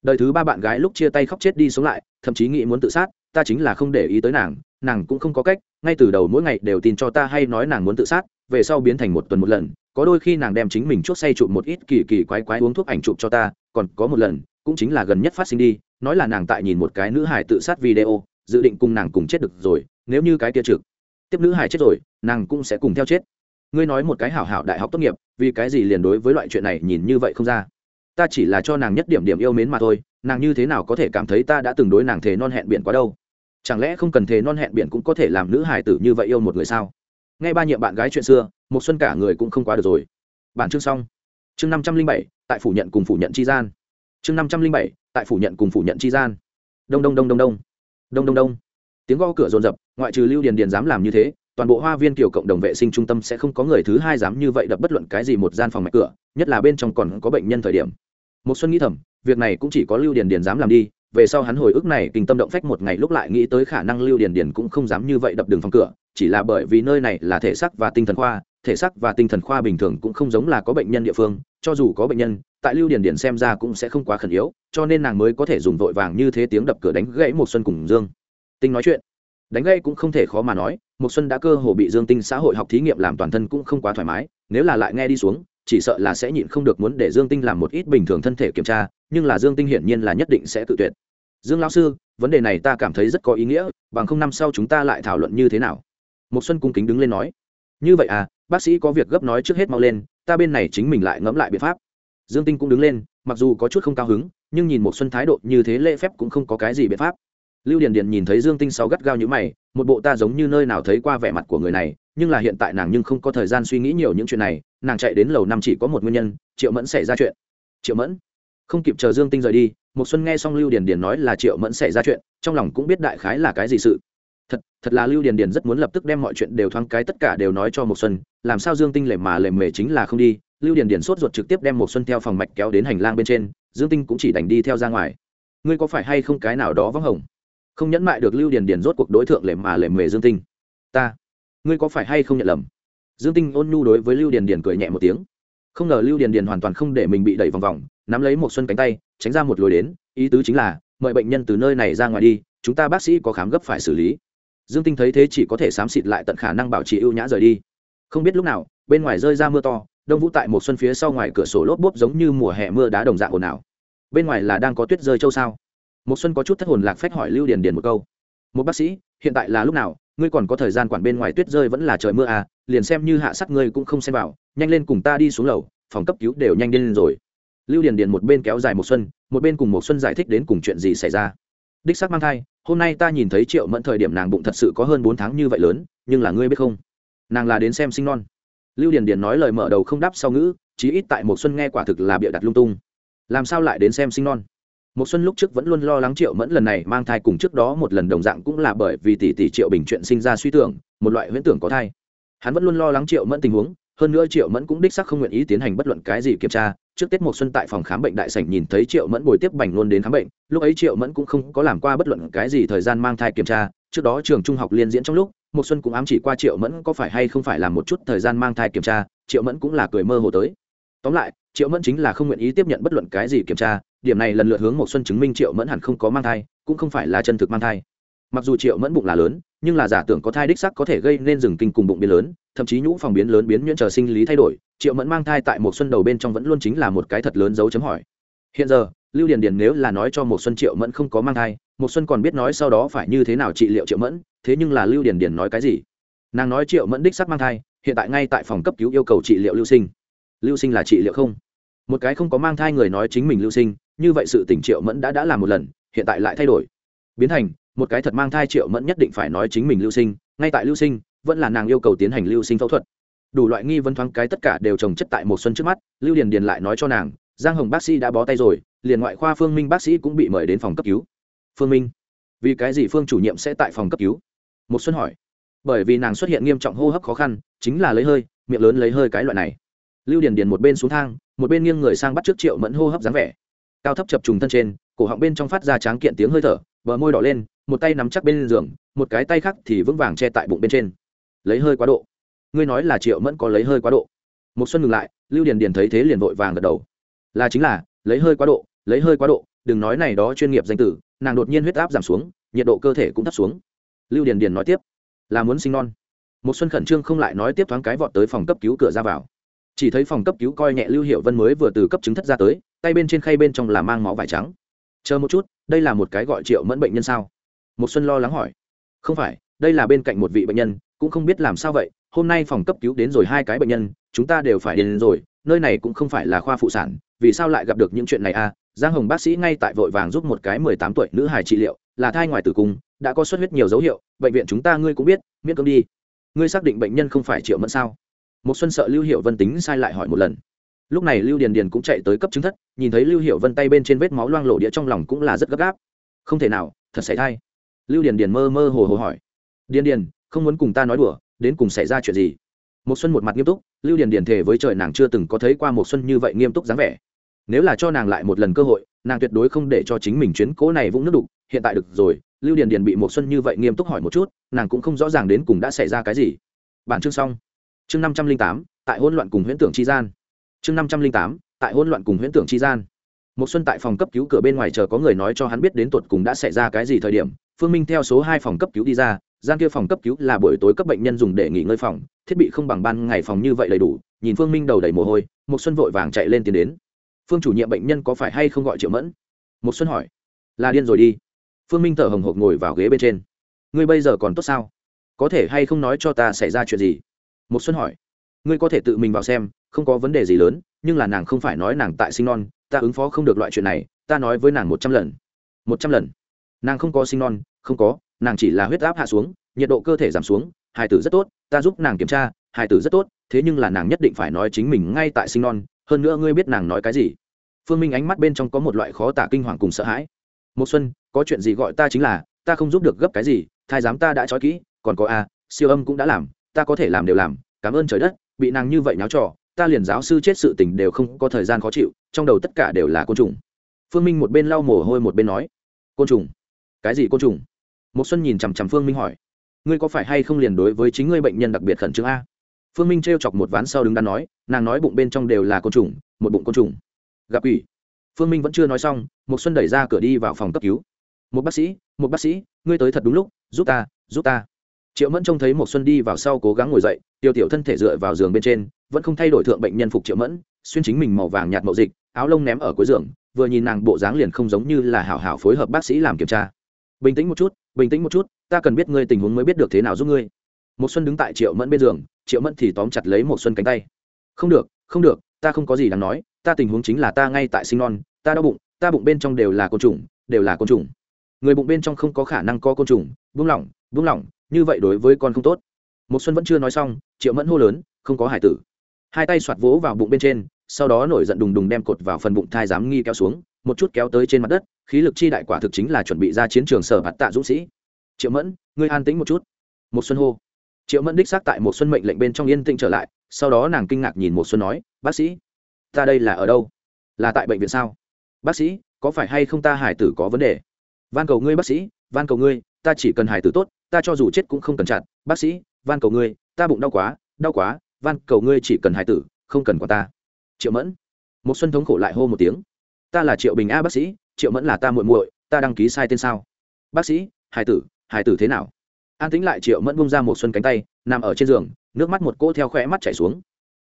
đời thứ ba bạn gái lúc chia tay khóc chết đi sống lại, thậm chí nghĩ muốn tự sát, ta chính là không để ý tới nàng nàng cũng không có cách, ngay từ đầu mỗi ngày đều tin cho ta hay nói nàng muốn tự sát, về sau biến thành một tuần một lần, có đôi khi nàng đem chính mình chuốc say chụp một ít kỳ kỳ quái quái uống thuốc ảnh chụp cho ta, còn có một lần, cũng chính là gần nhất phát sinh đi, nói là nàng tại nhìn một cái nữ hải tự sát video, dự định cùng nàng cùng chết được rồi, nếu như cái kia trực tiếp nữ hải chết rồi, nàng cũng sẽ cùng theo chết. Ngươi nói một cái hảo hảo đại học tốt nghiệp, vì cái gì liền đối với loại chuyện này nhìn như vậy không ra? Ta chỉ là cho nàng nhất điểm điểm yêu mến mà thôi, nàng như thế nào có thể cảm thấy ta đã từng đối nàng thề non hẹn biển quá đâu? Chẳng lẽ không cần thề non hẹn biển cũng có thể làm nữ hải tử như vậy yêu một người sao? Nghe ba nhiệm bạn gái chuyện xưa một xuân cả người cũng không quá được rồi. Bản chương xong. Chương năm trăm linh bảy, tại phủ nhận cùng phủ nhận chi gian. Chương năm trăm linh bảy, tại phủ nhận cùng phủ nhận chi gian. Đông đông đông đông đông. Đông đông đông. Tiếng gõ cửa rồn rập, ngoại trừ lưu điền điền dám làm như thế, toàn bộ hoa viên kiểu cộng đồng vệ sinh trung tâm sẽ không có người thứ hai dám như vậy đập bất luận cái gì một gian phòng mạch cửa, nhất là bên trong còn có bệnh nhân thời điểm một xuân nghĩ thầm, việc này cũng chỉ có lưu điền điền dám làm đi, về sau hắn hồi ức này kinh tâm động phách một ngày lúc lại nghĩ tới khả năng lưu điền điền cũng không dám như vậy đập đường phòng cửa, chỉ là bởi vì nơi này là thể xác và tinh thần khoa, thể xác và tinh thần khoa bình thường cũng không giống là có bệnh nhân địa phương, cho dù có bệnh nhân, tại lưu điền điền xem ra cũng sẽ không quá khẩn yếu, cho nên nàng mới có thể dùng vội vàng như thế tiếng đập cửa đánh gãy một xuân cùng dương. Tinh nói chuyện. Đánh gãy cũng không thể khó mà nói một xuân đã cơ hồ bị dương tinh xã hội học thí nghiệm làm toàn thân cũng không quá thoải mái, nếu là lại nghe đi xuống chỉ sợ là sẽ nhịn không được muốn để dương tinh làm một ít bình thường thân thể kiểm tra, nhưng là dương tinh hiển nhiên là nhất định sẽ tự tuyệt. Dương lão sư, vấn đề này ta cảm thấy rất có ý nghĩa, bằng không năm sau chúng ta lại thảo luận như thế nào? Một xuân cung kính đứng lên nói. Như vậy à bác sĩ có việc gấp nói trước hết mau lên, ta bên này chính mình lại ngẫm lại biện pháp. Dương tinh cũng đứng lên, mặc dù có chút không cao hứng, nhưng nhìn một xuân thái độ như thế lễ phép cũng không có cái gì biện pháp. Lưu điền điền nhìn thấy dương tinh sau gắt gao như mày, một bộ ta giống như nơi nào thấy qua vẻ mặt của người này nhưng là hiện tại nàng nhưng không có thời gian suy nghĩ nhiều những chuyện này, nàng chạy đến lầu năm chỉ có một nguyên nhân, triệu mẫn xảy ra chuyện. Triệu mẫn? Không kịp chờ dương tinh rời đi một xuân nghe xong lưu điền điền nói là triệu mẫn xảy ra chuyện, trong lòng cũng biết đại khái là cái gì sự. Thật thật là lưu điền điền rất muốn lập tức đem mọi chuyện đều thoáng cái tất cả đều nói cho một xuân, làm sao dương tinh lề mà lề mề chính là không đi. Lưu điền điền sốt ruột trực tiếp đem một xuân theo phòng mạch kéo đến hành lang bên trên, dương tinh cũng chỉ đành đi theo ra ngoài. Ngươi có phải hay không cái nào đó vắng hồng? Không nhẫn mại được lưu điền điền rốt cuộc đối tượng lề mà lề mề dương tinh. Ta ngươi có phải hay không nhận lầm? Dương tinh ôn nhu đối với lưu điền điền cười nhẹ một tiếng. Không ngờ lưu điền điền hoàn toàn không để mình bị đẩy vòng vòng, nắm lấy một xuân cánh tay, tránh ra một lối đến, ý tứ chính là, mời bệnh nhân từ nơi này ra ngoài đi, chúng ta bác sĩ có khám gấp phải xử lý. Dương tinh thấy thế chỉ có thể xám xịt lại tận khả năng bảo trì ưu nhã rời đi. Không biết lúc nào, bên ngoài rơi ra mưa to, đông vũ tại một xuân phía sau ngoài cửa sổ lốp bốp giống như mùa hè mưa đá đồng dạng ồn ào. Bên ngoài là đang có tuyết rơi châu sao? Một xuân có chút thất hồn lạc phách hỏi lưu điền điền một câu. Một bác sĩ, hiện tại là lúc nào? Ngươi còn có thời gian quản bên ngoài tuyết rơi vẫn là trời mưa à liền xem như hạ sắt ngươi cũng không xem vào, nhanh lên cùng ta đi xuống lầu, phòng cấp cứu đều nhanh lên rồi. Lưu điền điền một bên kéo dài một xuân, một bên cùng một xuân giải thích đến cùng chuyện gì xảy ra. Đích xác mang thai, hôm nay ta nhìn thấy triệu mẫn thời điểm nàng bụng thật sự có hơn bốn tháng như vậy lớn, nhưng là ngươi biết không? Nàng là đến xem sinh non. Lưu điền điền nói lời mở đầu không đáp sau ngữ, chí ít tại một xuân nghe quả thực là bịa đặt lung tung. Làm sao lại đến xem sinh non? Một xuân lúc trước vẫn luôn lo lắng triệu mẫn lần này mang thai cùng trước đó một lần đồng dạng cũng là bởi vì tỷ tỷ triệu bình chuyện sinh ra suy tưởng, một loại huyễn tưởng có thai. Hắn vẫn luôn lo lắng triệu mẫn tình huống, hơn nữa triệu mẫn cũng đích sắc không nguyện ý tiến hành bất luận cái gì kiểm tra. Trước tết một xuân tại phòng khám bệnh đại sảnh nhìn thấy triệu mẫn bồi tiếp bành luôn đến khám bệnh, lúc ấy triệu mẫn cũng không có làm qua bất luận cái gì thời gian mang thai kiểm tra. Trước đó trường trung học liên diễn trong lúc một xuân cũng ám chỉ qua triệu mẫn có phải hay không phải làm một chút thời gian mang thai kiểm tra, triệu mẫn cũng là cười mơ hồ tới. Tóm lại, triệu mẫn chính là không nguyện ý tiếp nhận bất luận cái gì kiểm tra điểm này lần lượt hướng một xuân chứng minh triệu mẫn hẳn không có mang thai, cũng không phải là chân thực mang thai. Mặc dù triệu mẫn bụng là lớn, nhưng là giả tưởng có thai đích sắc có thể gây nên rừng kinh cùng bụng biến lớn, thậm chí nhũ phòng biến lớn biến nhuyễn chờ sinh lý thay đổi, triệu mẫn mang thai tại một xuân đầu bên trong vẫn luôn chính là một cái thật lớn dấu chấm hỏi. Hiện giờ, lưu điền điền nếu là nói cho một xuân triệu mẫn không có mang thai một xuân còn biết nói sau đó phải như thế nào trị liệu triệu mẫn, thế nhưng là lưu điền điền nói cái gì? Nàng nói triệu mẫn đích sắc mang thai, hiện tại ngay tại phòng cấp cứu yêu cầu trị liệu lưu sinh. Lưu sinh là trị liệu không? Một cái không có mang thai người nói chính mình lưu sinh như vậy sự tình triệu mẫn đã đã làm một lần, hiện tại lại thay đổi. Biến thành, một cái thật mang thai triệu mẫn nhất định phải nói chính mình lưu sinh, ngay tại lưu sinh, vẫn là nàng yêu cầu tiến hành lưu sinh phẫu thuật. Đủ loại nghi vấn thoáng cái tất cả đều trồng chất tại một xuân trước mắt, lưu điền điền lại nói cho nàng, giang hồng bác sĩ đã bó tay rồi, liền ngoại khoa phương minh bác sĩ cũng bị mời đến phòng cấp cứu. Phương minh, vì cái gì phương chủ nhiệm sẽ tại phòng cấp cứu? Một xuân hỏi. Bởi vì nàng xuất hiện nghiêm trọng hô hấp khó khăn, chính là lấy hơi, miệng lớn lấy hơi cái loại này. Lưu điền điền một bên xuống thang, một bên nghiêng người sang bắt trước triệu mẫn hô hấp dáng vẻ cao thấp chập trùng thân trên, cổ họng bên trong phát ra tráng kiện tiếng hơi thở, bờ môi đỏ lên, một tay nắm chắc bên giường, một cái tay khác thì vững vàng che tại bụng bên trên. Lấy hơi quá độ. Ngươi nói là triệu mẫn có lấy hơi quá độ. Một xuân ngừng lại, lưu điền điền thấy thế liền vội vàng gật đầu. Là chính là, lấy hơi quá độ, lấy hơi quá độ, đừng nói này đó chuyên nghiệp danh tử, nàng đột nhiên huyết áp giảm xuống, nhiệt độ cơ thể cũng thấp xuống. Lưu điền điền nói tiếp, là muốn sinh non. Một xuân khẩn trương không lại nói tiếp thoáng cái vọt tới phòng cấp cứu cửa ra vào chỉ thấy phòng cấp cứu coi nhẹ lưu hiệu vân mới vừa từ cấp chứng thất ra tới, tay bên trên khay bên trong là mang máu vải trắng. Chờ một chút, đây là một cái gọi triệu mẫn bệnh nhân sao? Một xuân lo lắng hỏi. Không phải, đây là bên cạnh một vị bệnh nhân, cũng không biết làm sao vậy, hôm nay phòng cấp cứu đến rồi hai cái bệnh nhân, chúng ta đều phải đến rồi, nơi này cũng không phải là khoa phụ sản, vì sao lại gặp được những chuyện này à? Giang hồng bác sĩ ngay tại vội vàng giúp một cái mười tám tuổi nữ hài trị liệu, là thai ngoài tử cung, đã có xuất huyết nhiều dấu hiệu, bệnh viện chúng ta ngươi cũng biết, miễn cưỡng đi. Ngươi xác định bệnh nhân không phải triệu mẫn sao? Một xuân sợ lưu hiệu vân tính sai lại hỏi một lần. Lúc này lưu điền điền cũng chạy tới cấp chứng thất, nhìn thấy lưu hiệu vân tay bên trên vết máu loang lộ địa trong lòng cũng là rất gấp gáp. Không thể nào, thật xảy thai. Lưu điền điền mơ mơ hồ hồ hỏi. Điền điền, không muốn cùng ta nói đùa, đến cùng xảy ra chuyện gì? Một xuân một mặt nghiêm túc, lưu điền điền thề với trời nàng chưa từng có thấy qua một xuân như vậy nghiêm túc dáng vẻ. Nếu là cho nàng lại một lần cơ hội, nàng tuyệt đối không để cho chính mình chuyến cố này vũng nước đục, hiện tại được rồi, lưu điền điền bị một xuân như vậy nghiêm túc hỏi một chút, nàng cũng không rõ ràng đến cùng đã xảy ra cái gì. Bản chương xong chương năm trăm linh tám, tại hỗn loạn cùng huyễn tưởng chi gian. Chương năm trăm linh tám, tại hỗn loạn cùng huyễn tưởng chi gian. Một xuân tại phòng cấp cứu cửa bên ngoài chờ có người nói cho hắn biết đến tuột cùng đã xảy ra cái gì thời điểm. Phương minh theo số hai phòng cấp cứu đi ra, gian kia phòng cấp cứu là buổi tối cấp bệnh nhân dùng để nghỉ ngơi phòng, thiết bị không bằng ban ngày phòng như vậy đầy đủ. Nhìn phương minh đầu đầy mồ hôi một xuân vội vàng chạy lên tiến đến. Phương chủ nhiệm bệnh nhân có phải hay không gọi triệu mẫn? Một xuân hỏi. Là điên rồi đi. Phương minh thở hồng hộc ngồi vào ghế bên trên. Ngươi bây giờ còn tốt sao? Có thể hay không nói cho ta xảy ra chuyện gì? Một xuân hỏi. Ngươi có thể tự mình vào xem, không có vấn đề gì lớn, nhưng là nàng không phải nói nàng tại sinh non, ta ứng phó không được loại chuyện này, ta nói với nàng một trăm lần. Một trăm lần? Nàng không có sinh non, không có, nàng chỉ là huyết áp hạ xuống, nhiệt độ cơ thể giảm xuống, hài tử rất tốt, ta giúp nàng kiểm tra, hài tử rất tốt, thế nhưng là nàng nhất định phải nói chính mình ngay tại sinh non, hơn nữa ngươi biết nàng nói cái gì? Phương minh ánh mắt bên trong có một loại khó tả kinh hoàng cùng sợ hãi. Một xuân, có chuyện gì gọi ta chính là, ta không giúp được gấp cái gì, thai giám ta đã trói kỹ, còn có a, siêu âm cũng đã làm ta có thể làm đều làm, cảm ơn trời đất, bị nàng như vậy náo trò, ta liền giáo sư chết sự tình đều không có thời gian khó chịu, trong đầu tất cả đều là côn trùng. Phương minh một bên lau mồ hôi một bên nói, côn trùng? Cái gì côn trùng? Một xuân nhìn chằm chằm phương minh hỏi, ngươi có phải hay không liền đối với chính ngươi bệnh nhân đặc biệt khẩn trương a? Phương minh t chọc một ván sau đứng đắn nói, nàng nói bụng bên trong đều là côn trùng, một bụng côn trùng. Gặp ủy phương minh vẫn chưa nói xong một xuân đẩy ra cửa đi vào phòng cấp cứu. Một bác sĩ một bác sĩ, ngươi tới thật đúng lúc, giúp ta giúp ta triệu mẫn trông thấy một xuân đi vào sau cố gắng ngồi dậy, tiêu tiểu thân thể dựa vào giường bên trên, vẫn không thay đổi thượng bệnh nhân phục triệu mẫn, xuyên chính mình màu vàng nhạt mậu dịch, áo lông ném ở cuối giường, vừa nhìn nàng bộ dáng liền không giống như là hảo hảo phối hợp bác sĩ làm kiểm tra. Bình tĩnh một chút, bình tĩnh một chút, ta cần biết ngươi tình huống mới biết được thế nào giúp ngươi. Một xuân đứng tại triệu mẫn bên giường, triệu mẫn thì tóm chặt lấy một xuân cánh tay. Không được không được, ta không có gì đáng nói, ta tình huống chính là ta ngay tại sinh non, ta đau bụng, ta bụng bên trong đều là côn trùng, đều là côn trùng. Người bụng bên trong không có khả năng có côn trùng, buông lỏng buông lỏng như vậy đối với con không tốt. Một xuân vẫn chưa nói xong, triệu mẫn hô lớn, không có hải tử. Hai tay soạt vỗ vào bụng bên trên, sau đó nổi giận đùng đùng đem cột vào phần bụng thai dám nghi kéo xuống, một chút kéo tới trên mặt đất, khí lực chi đại quả thực chính là chuẩn bị ra chiến trường sở hạt tạ dũng sĩ. Triệu mẫn, ngươi an tĩnh một chút. Một xuân hô. Triệu mẫn đích xác tại một xuân mệnh lệnh bên trong yên tĩnh trở lại, sau đó nàng kinh ngạc nhìn một xuân nói, bác sĩ, ta đây là ở đâu? Là tại bệnh viện sao? Bác sĩ, có phải hay không ta hải tử có vấn đề? Van cầu ngươi, bác sĩ, van cầu ngươi ta chỉ cần hài tử tốt, ta cho dù chết cũng không cần chặn bác sĩ, van cầu ngươi, ta bụng đau quá đau quá, van cầu ngươi chỉ cần hài tử, không cần quả ta. Triệu mẫn. Một xuân thống khổ lại hô một tiếng. Ta là triệu bình a bác sĩ, triệu mẫn là ta muội muội, ta đăng ký sai tên sao? Bác sĩ, hài tử hài tử thế nào? An tính lại triệu mẫn bung ra một xuân cánh tay, nằm ở trên giường, nước mắt một cỗ theo khỏe mắt chảy xuống.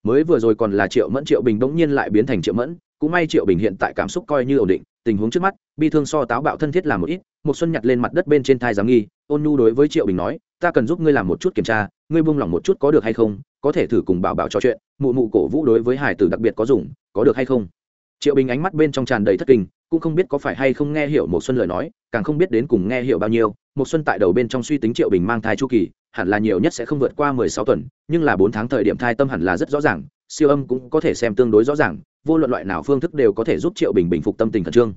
Mới vừa rồi còn là triệu mẫn, triệu bình bỗng nhiên lại biến thành triệu mẫn cũng may triệu bình hiện tại cảm xúc coi như ổn định, tình huống trước mắt, bi thương so táo bạo thân thiết làm một ít, một xuân nhặt lên mặt đất bên trên thai giám nghi, ôn nhu đối với triệu bình nói, ta cần giúp ngươi làm một chút kiểm tra, ngươi buông lỏng một chút có được hay không, có thể thử cùng bảo bảo trò chuyện, mụ mụ cổ vũ đối với hải tử đặc biệt có dùng, có được hay không? Triệu bình ánh mắt bên trong tràn đầy thất kinh, cũng không biết có phải hay không nghe hiểu một xuân lời nói, càng không biết đến cùng nghe hiểu bao nhiêu một xuân tại đầu bên trong suy tính triệu bình mang thai chu kỳ, hẳn là nhiều nhất sẽ không vượt qua mười sáu tuần, nhưng là bốn tháng thời điểm thai tâm hẳn là rất rõ ràng siêu âm cũng có thể xem tương đối rõ ràng, vô luận loại nào phương thức đều có thể giúp triệu bình bình phục tâm tình khẩn trương.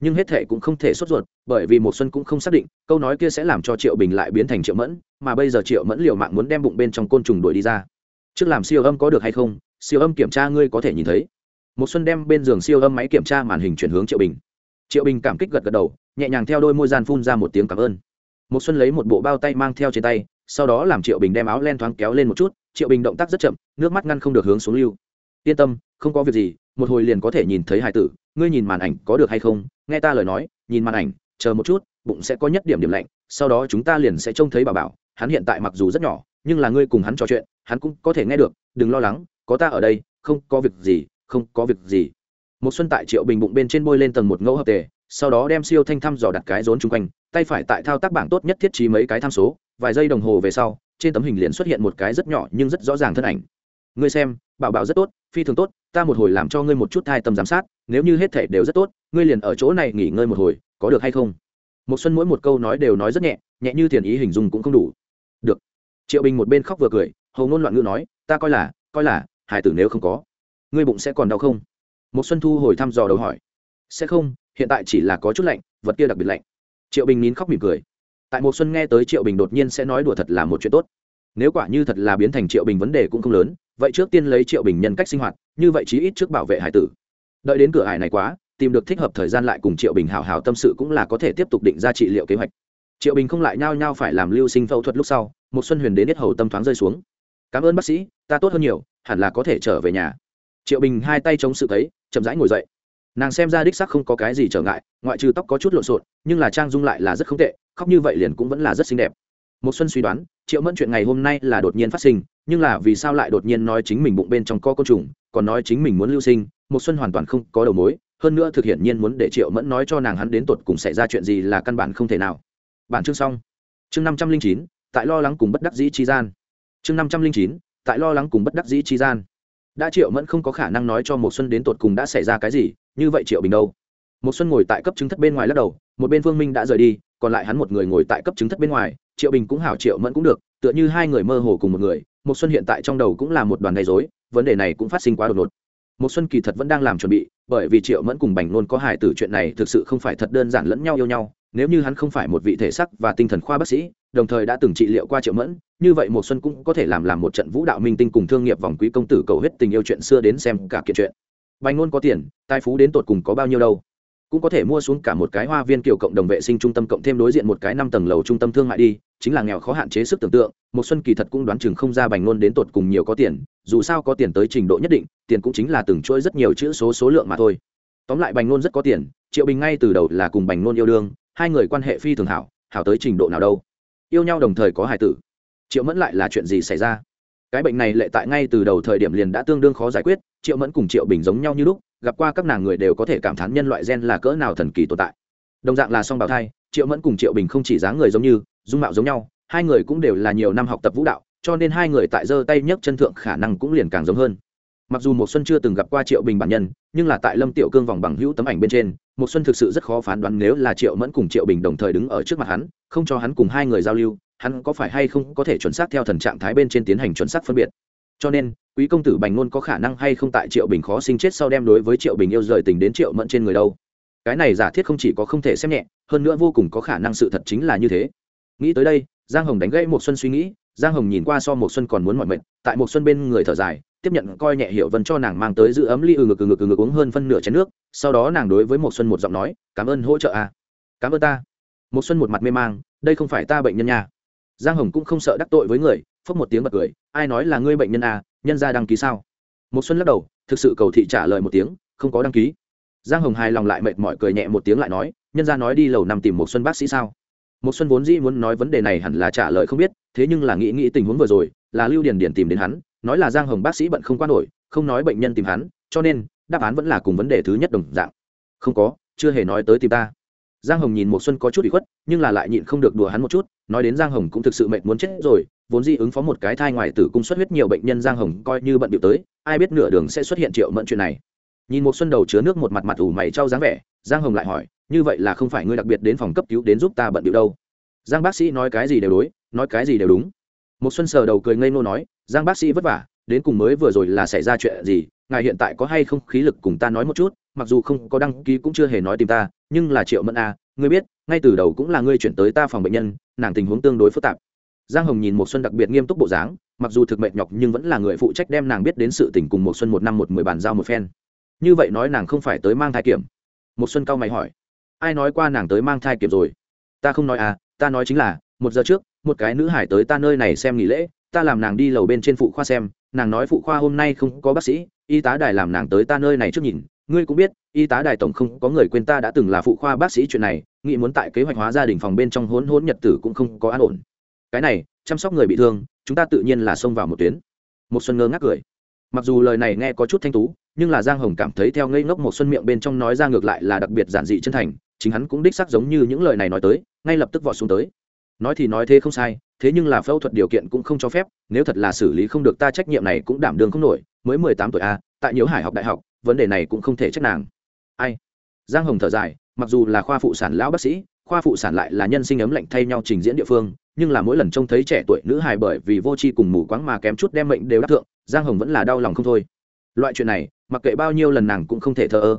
Nhưng hết thệ cũng không thể sốt ruột, bởi vì một xuân cũng không xác định, câu nói kia sẽ làm cho triệu bình lại biến thành triệu mẫn, mà bây giờ triệu mẫn liều mạng muốn đem bụng bên trong côn trùng đuổi đi ra. Trước làm siêu âm có được hay không, siêu âm kiểm tra ngươi có thể nhìn thấy. Một xuân đem bên giường siêu âm máy kiểm tra màn hình chuyển hướng triệu bình. Triệu bình cảm kích gật gật đầu, nhẹ nhàng theo đôi môi gian phun ra một tiếng cảm ơn. Một xuân lấy một bộ bao tay mang theo trên tay, sau đó làm triệu bình đem áo len thoáng kéo lên một chút triệu bình động tác rất chậm, nước mắt ngăn không được hướng xuống lưu. Yên tâm, không có việc gì, một hồi liền có thể nhìn thấy hải tử, ngươi nhìn màn ảnh có được hay không, nghe ta lời nói, nhìn màn ảnh, chờ một chút, bụng sẽ có nhất điểm điểm lạnh, sau đó chúng ta liền sẽ trông thấy bà bảo, hắn hiện tại mặc dù rất nhỏ, nhưng là ngươi cùng hắn trò chuyện, hắn cũng có thể nghe được, đừng lo lắng, có ta ở đây, không có việc gì, không có việc gì. Một xuân tại triệu bình bụng bên trên bôi lên tầng một ngẫu hợp tề, sau đó đem siêu thanh thăm dò đặt cái rốn chung quanh, tay phải tại thao tác bảng tốt nhất thiết trí mấy cái tham số, vài giây đồng hồ về sau trên tấm hình liền xuất hiện một cái rất nhỏ nhưng rất rõ ràng thân ảnh. Ngươi xem, bảo bảo rất tốt, phi thường tốt, ta một hồi làm cho ngươi một chút thai tâm giám sát, nếu như hết thể đều rất tốt, ngươi liền ở chỗ này nghỉ ngơi một hồi, có được hay không? Một xuân mỗi một câu nói đều nói rất nhẹ nhẹ như thiền ý hình dung cũng không đủ. Được. Triệu bình một bên khóc vừa cười, hầu ngôn loạn ngữ nói, ta coi là coi là hải tử nếu không có, ngươi bụng sẽ còn đau không? Một xuân thu hồi thăm dò đầu hỏi. Sẽ không, hiện tại chỉ là có chút lạnh, vật kia đặc biệt lạnh. Triệu bình nín khóc mỉm cười tại một xuân nghe tới triệu bình đột nhiên sẽ nói đùa thật là một chuyện tốt. Nếu quả như thật là biến thành triệu bình vấn đề cũng không lớn, vậy trước tiên lấy triệu bình nhân cách sinh hoạt, như vậy chí ít trước bảo vệ hải tử. Đợi đến cửa hải này quá, tìm được thích hợp thời gian lại cùng triệu bình hào hào tâm sự cũng là có thể tiếp tục định ra trị liệu kế hoạch. Triệu bình không lại nhao nhao phải làm lưu sinh phẫu thuật lúc sau, một xuân huyền đến hết hầu tâm thoáng rơi xuống. Cảm ơn bác sĩ, ta tốt hơn nhiều, hẳn là có thể trở về nhà. Triệu bình hai tay chống sự thấy, chậm rãi ngồi dậy nàng xem ra đích sắc không có cái gì trở ngại, ngoại trừ tóc có chút lộn xộn, nhưng là trang dung lại là rất không tệ, khóc như vậy liền cũng vẫn là rất xinh đẹp. Một xuân suy đoán, triệu mẫn chuyện ngày hôm nay là đột nhiên phát sinh, nhưng là vì sao lại đột nhiên nói chính mình bụng bên trong có côn trùng, còn nói chính mình muốn lưu sinh một xuân hoàn toàn không có đầu mối, hơn nữa thực hiện nhiên muốn để triệu mẫn nói cho nàng hắn đến tột cùng xảy ra chuyện gì là căn bản không thể nào. Bản chương xong. Chương năm trăm linh chín, tại lo lắng cùng bất đắc dĩ chi gian. Chương năm trăm linh chín, tại lo lắng cùng bất đắc dĩ chi gian. Đã triệu mẫn không có khả năng nói cho một xuân đến tột cùng đã xảy ra cái gì như vậy triệu bình đâu? Một xuân ngồi tại cấp chứng thất bên ngoài lắc đầu, một bên phương minh đã rời đi, còn lại hắn một người ngồi tại cấp chứng thất bên ngoài, triệu bình cũng hảo, triệu mẫn cũng được, tựa như hai người mơ hồ cùng một người một xuân hiện tại trong đầu cũng là một đoàn gây rối, vấn đề này cũng phát sinh quá đột ngột. Một xuân kỳ thật vẫn đang làm chuẩn bị, bởi vì triệu mẫn cùng bành nôn có hài tử chuyện này thực sự không phải thật đơn giản lẫn nhau yêu nhau, nếu như hắn không phải một vị thể sắc và tinh thần khoa bác sĩ, đồng thời đã từng trị liệu qua triệu mẫn, như vậy một xuân cũng có thể làm làm một trận vũ đạo minh tinh cùng thương nghiệp vòng quý công tử cầu huyết tình yêu chuyện xưa đến xem cả kiện chuyện bành nôn có tiền, tài phú đến tột cùng có bao nhiêu đâu. Cũng có thể mua xuống cả một cái hoa viên kiểu cộng đồng vệ sinh trung tâm cộng thêm đối diện một cái năm tầng lầu trung tâm thương mại đi, chính là nghèo khó hạn chế sức tưởng tượng, một xuân kỳ thật cũng đoán chừng không ra bành nôn đến tột cùng nhiều có tiền, dù sao có tiền tới trình độ nhất định, tiền cũng chính là từng chuỗi rất nhiều chữ số số lượng mà thôi. Tóm lại bành nôn rất có tiền, triệu bình ngay từ đầu là cùng bành nôn yêu đương, hai người quan hệ phi thường hảo hảo tới trình độ nào đâu. Yêu nhau đồng thời có hài tử. Triệu mẫn lại là chuyện gì xảy ra? Cái bệnh này lệ tại ngay từ đầu thời điểm liền đã tương đương khó giải quyết triệu mẫn cùng triệu bình giống nhau như lúc, gặp qua các nàng người đều có thể cảm thán nhân loại gen là cỡ nào thần kỳ tồn tại. Đồng dạng là song bào thai, triệu mẫn cùng triệu bình không chỉ dáng người giống như, dung mạo giống nhau, hai người cũng đều là nhiều năm học tập vũ đạo, cho nên hai người tại giơ tay nhấc chân thượng khả năng cũng liền càng giống hơn. Mặc dù một xuân chưa từng gặp qua triệu bình bản nhân, nhưng là tại lâm tiểu cương vòng bằng hữu tấm ảnh bên trên một xuân thực sự rất khó phán đoán nếu là triệu mẫn cùng triệu bình đồng thời đứng ở trước mặt hắn, không cho hắn cùng hai người giao lưu, hắn có phải hay không có thể chuẩn xác theo thần trạng thái bên trên tiến hành chuẩn xác phân biệt cho nên, quý công tử bành ngôn có khả năng hay không tại triệu bình khó sinh chết sau đem đối với triệu bình yêu rời tình đến triệu mẫn trên người đâu? Cái này giả thiết không chỉ có không thể xem nhẹ, hơn nữa vô cùng có khả năng sự thật chính là như thế. Nghĩ tới đây, giang hồng đánh gãy một xuân suy nghĩ, giang hồng nhìn qua so một xuân còn muốn mọi mệnh tại một xuân bên người thở dài, tiếp nhận coi nhẹ hiểu vân cho nàng mang tới giữ ấm ly ừ ngực ừ ngực ừ ngực uống hơn phân nửa chén nước, sau đó nàng đối với một xuân một giọng nói, cảm ơn hỗ trợ à cảm ơn ta. Một xuân một mặt mê mang, đây không phải ta bệnh nhân nha. Giang hồng cũng không sợ đắc tội với người phốc một tiếng bật cười, ai nói là ngươi bệnh nhân à nhân ra đăng ký sao? Một xuân lắc đầu, thực sự cầu thị trả lời một tiếng, không có đăng ký. Giang hồng hài lòng lại mệt mỏi cười nhẹ một tiếng lại nói, nhân ra nói đi lầu năm tìm một xuân bác sĩ sao? Một xuân vốn dĩ muốn nói vấn đề này hẳn là trả lời không biết, thế nhưng là nghĩ nghĩ tình huống vừa rồi, là lưu điền điền tìm đến hắn, nói là giang hồng bác sĩ bận không qua nổi, không nói bệnh nhân tìm hắn, cho nên đáp án vẫn là cùng vấn đề thứ nhất đồng dạng. Không có, chưa hề nói tới tìm ta giang hồng nhìn một xuân có chút bị khuất, nhưng là lại nhịn không được đùa hắn một chút, nói đến giang hồng cũng thực sự mệt muốn chết rồi, vốn dĩ ứng phó một cái thai ngoài tử cung xuất huyết nhiều bệnh nhân giang hồng coi như bận điệu tới, ai biết nửa đường sẽ xuất hiện triệu mẫn chuyện này. Nhìn một xuân đầu chứa nước một mặt mặt ủ mày trao dáng vẻ, giang hồng lại hỏi, như vậy là không phải ngươi đặc biệt đến phòng cấp cứu đến giúp ta bận điệu đâu? Giang bác sĩ nói cái gì đều đối, nói cái gì đều đúng. Một xuân sờ đầu cười ngây ngô nói, giang bác sĩ vất vả, đến cùng mới vừa rồi là xảy ra chuyện gì, ngài hiện tại có hay không khí lực cùng ta nói một chút, mặc dù không có đăng ký cũng chưa hề nói tìm ta nhưng là triệu mẫn a à, ngươi biết ngay từ đầu cũng là ngươi chuyển tới ta phòng bệnh nhân nàng tình huống tương đối phức tạp. Giang hồng nhìn một xuân đặc biệt nghiêm túc bộ dáng mặc dù thực mệnh nhọc nhưng vẫn là người phụ trách đem nàng biết đến sự tình cùng một xuân một năm một mười bàn giao một phen. Như vậy nói nàng không phải tới mang thai kiểm. Một xuân cao mày hỏi ai nói qua nàng tới mang thai kiểm rồi? Ta không nói à ta nói chính là một giờ trước một cái nữ hải tới ta nơi này xem nghỉ lễ ta làm nàng đi lầu bên trên phụ khoa xem nàng nói phụ khoa hôm nay không có bác sĩ y tá đài làm nàng tới ta nơi này trước nhìn ngươi cũng biết y tá đài tổng không có người quên ta đã từng là phụ khoa bác sĩ chuyện này, nghĩ muốn tại kế hoạch hóa gia đình phòng bên trong hỗn hỗn nhật tử cũng không có an ổn. Cái này, chăm sóc người bị thương, chúng ta tự nhiên là xông vào một tuyến. Một xuân ngơ ngác cười. Mặc dù lời này nghe có chút thanh tú, nhưng là giang hồng cảm thấy theo ngây ngốc một xuân miệng bên trong nói ra ngược lại là đặc biệt giản dị chân thành, chính hắn cũng đích xác giống như những lời này nói tới, ngay lập tức vọt xuống tới. Nói thì nói thế không sai, thế nhưng là phẫu thuật điều kiện cũng không cho phép, nếu thật là xử lý không được ta trách nhiệm này cũng đảm đương không nổi, mới mười tám tuổi a tại nhiễu hải học đại học, vấn đề này cũng không thể trách nàng ai? Giang hồng thở dài, mặc dù là khoa phụ sản lão bác sĩ, khoa phụ sản lại là nhân sinh ấm lạnh thay nhau trình diễn địa phương, nhưng là mỗi lần trông thấy trẻ tuổi nữ hài bởi vì vô tri cùng mù quáng mà kém chút đem mệnh đều đắc thượng, giang hồng vẫn là đau lòng không thôi. Loại chuyện này, mặc kệ bao nhiêu lần nàng cũng không thể thờ ơ.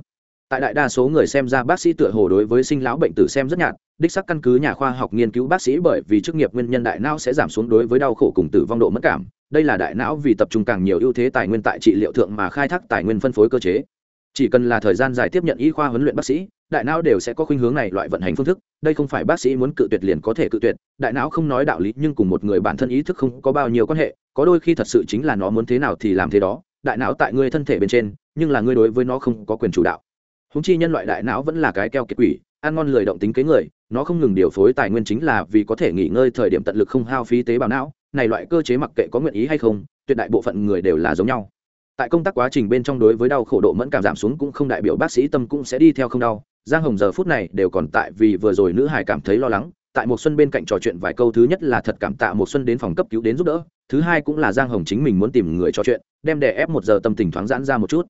Tại đại đa số người xem ra bác sĩ tựa hồ đối với sinh lão bệnh tử xem rất nhạt, đích sắc căn cứ nhà khoa học nghiên cứu bác sĩ bởi vì chức nghiệp nguyên nhân đại não sẽ giảm xuống đối với đau khổ cùng tử vong độ mất cảm. Đây là đại não vì tập trung càng nhiều ưu thế tài nguyên tại trị liệu thượng mà khai thác tài nguyên phân phối cơ chế chỉ cần là thời gian dài tiếp nhận y khoa huấn luyện bác sĩ, đại não đều sẽ có khuynh hướng này loại vận hành phương thức. Đây không phải bác sĩ muốn cự tuyệt liền có thể cự tuyệt. Đại não không nói đạo lý, nhưng cùng một người bản thân ý thức không có bao nhiêu quan hệ. Có đôi khi thật sự chính là nó muốn thế nào thì làm thế đó. Đại não tại ngươi thân thể bên trên, nhưng là ngươi đối với nó không có quyền chủ đạo. Húng chi nhân loại đại não vẫn là cái keo kiệt quỷ, ăn ngon lười động tính kế người, nó không ngừng điều phối tài nguyên chính là vì có thể nghỉ ngơi thời điểm tận lực không hao phí tế bào não. Này loại cơ chế mặc kệ có nguyện ý hay không, tuyệt đại bộ phận người đều là giống nhau tại công tác quá trình bên trong đối với đau khổ độ mẫn cảm giảm xuống cũng không đại biểu bác sĩ tâm cũng sẽ đi theo không đau. Giang hồng giờ phút này đều còn tại vì vừa rồi nữ hải cảm thấy lo lắng. Tại một xuân bên cạnh trò chuyện vài câu thứ nhất là thật cảm tạ một xuân đến phòng cấp cứu đến giúp đỡ thứ hai cũng là giang hồng chính mình muốn tìm người trò chuyện đem đè ép một giờ tâm tình thoáng giãn ra một chút.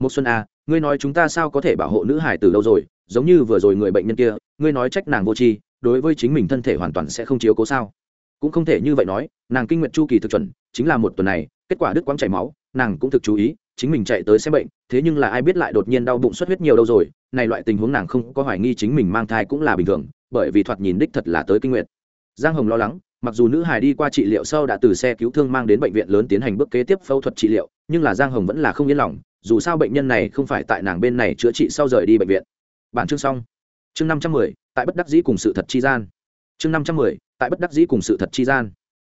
Một xuân a à, ngươi nói chúng ta sao có thể bảo hộ nữ hải từ lâu rồi giống như vừa rồi người bệnh nhân kia ngươi nói trách nàng vô tri đối với chính mình thân thể hoàn toàn sẽ không chiếu cố sao? Cũng không thể như vậy nói nàng kinh nguyện chu kỳ thực chuẩn chính là một tuần này kết quả đứt quãng chảy máu, nàng cũng thực chú ý, chính mình chạy tới xem bệnh, thế nhưng là ai biết lại đột nhiên đau bụng xuất huyết nhiều đâu rồi, này loại tình huống nàng không có hoài nghi chính mình mang thai cũng là bình thường, bởi vì thoạt nhìn đích thật là tới kinh nguyệt. giang hồng lo lắng, mặc dù nữ hài đi qua trị liệu sau đã từ xe cứu thương mang đến bệnh viện lớn tiến hành bước kế tiếp phẫu thuật trị liệu, nhưng là giang hồng vẫn là không yên lòng, dù sao bệnh nhân này không phải tại nàng bên này chữa trị sau rời đi bệnh viện. Bản chương xong. Chương năm trăm mười, tại bất đắc dĩ cùng sự thật chi gian. Chương năm trăm mười, tại bất đắc dĩ cùng sự thật chi gian.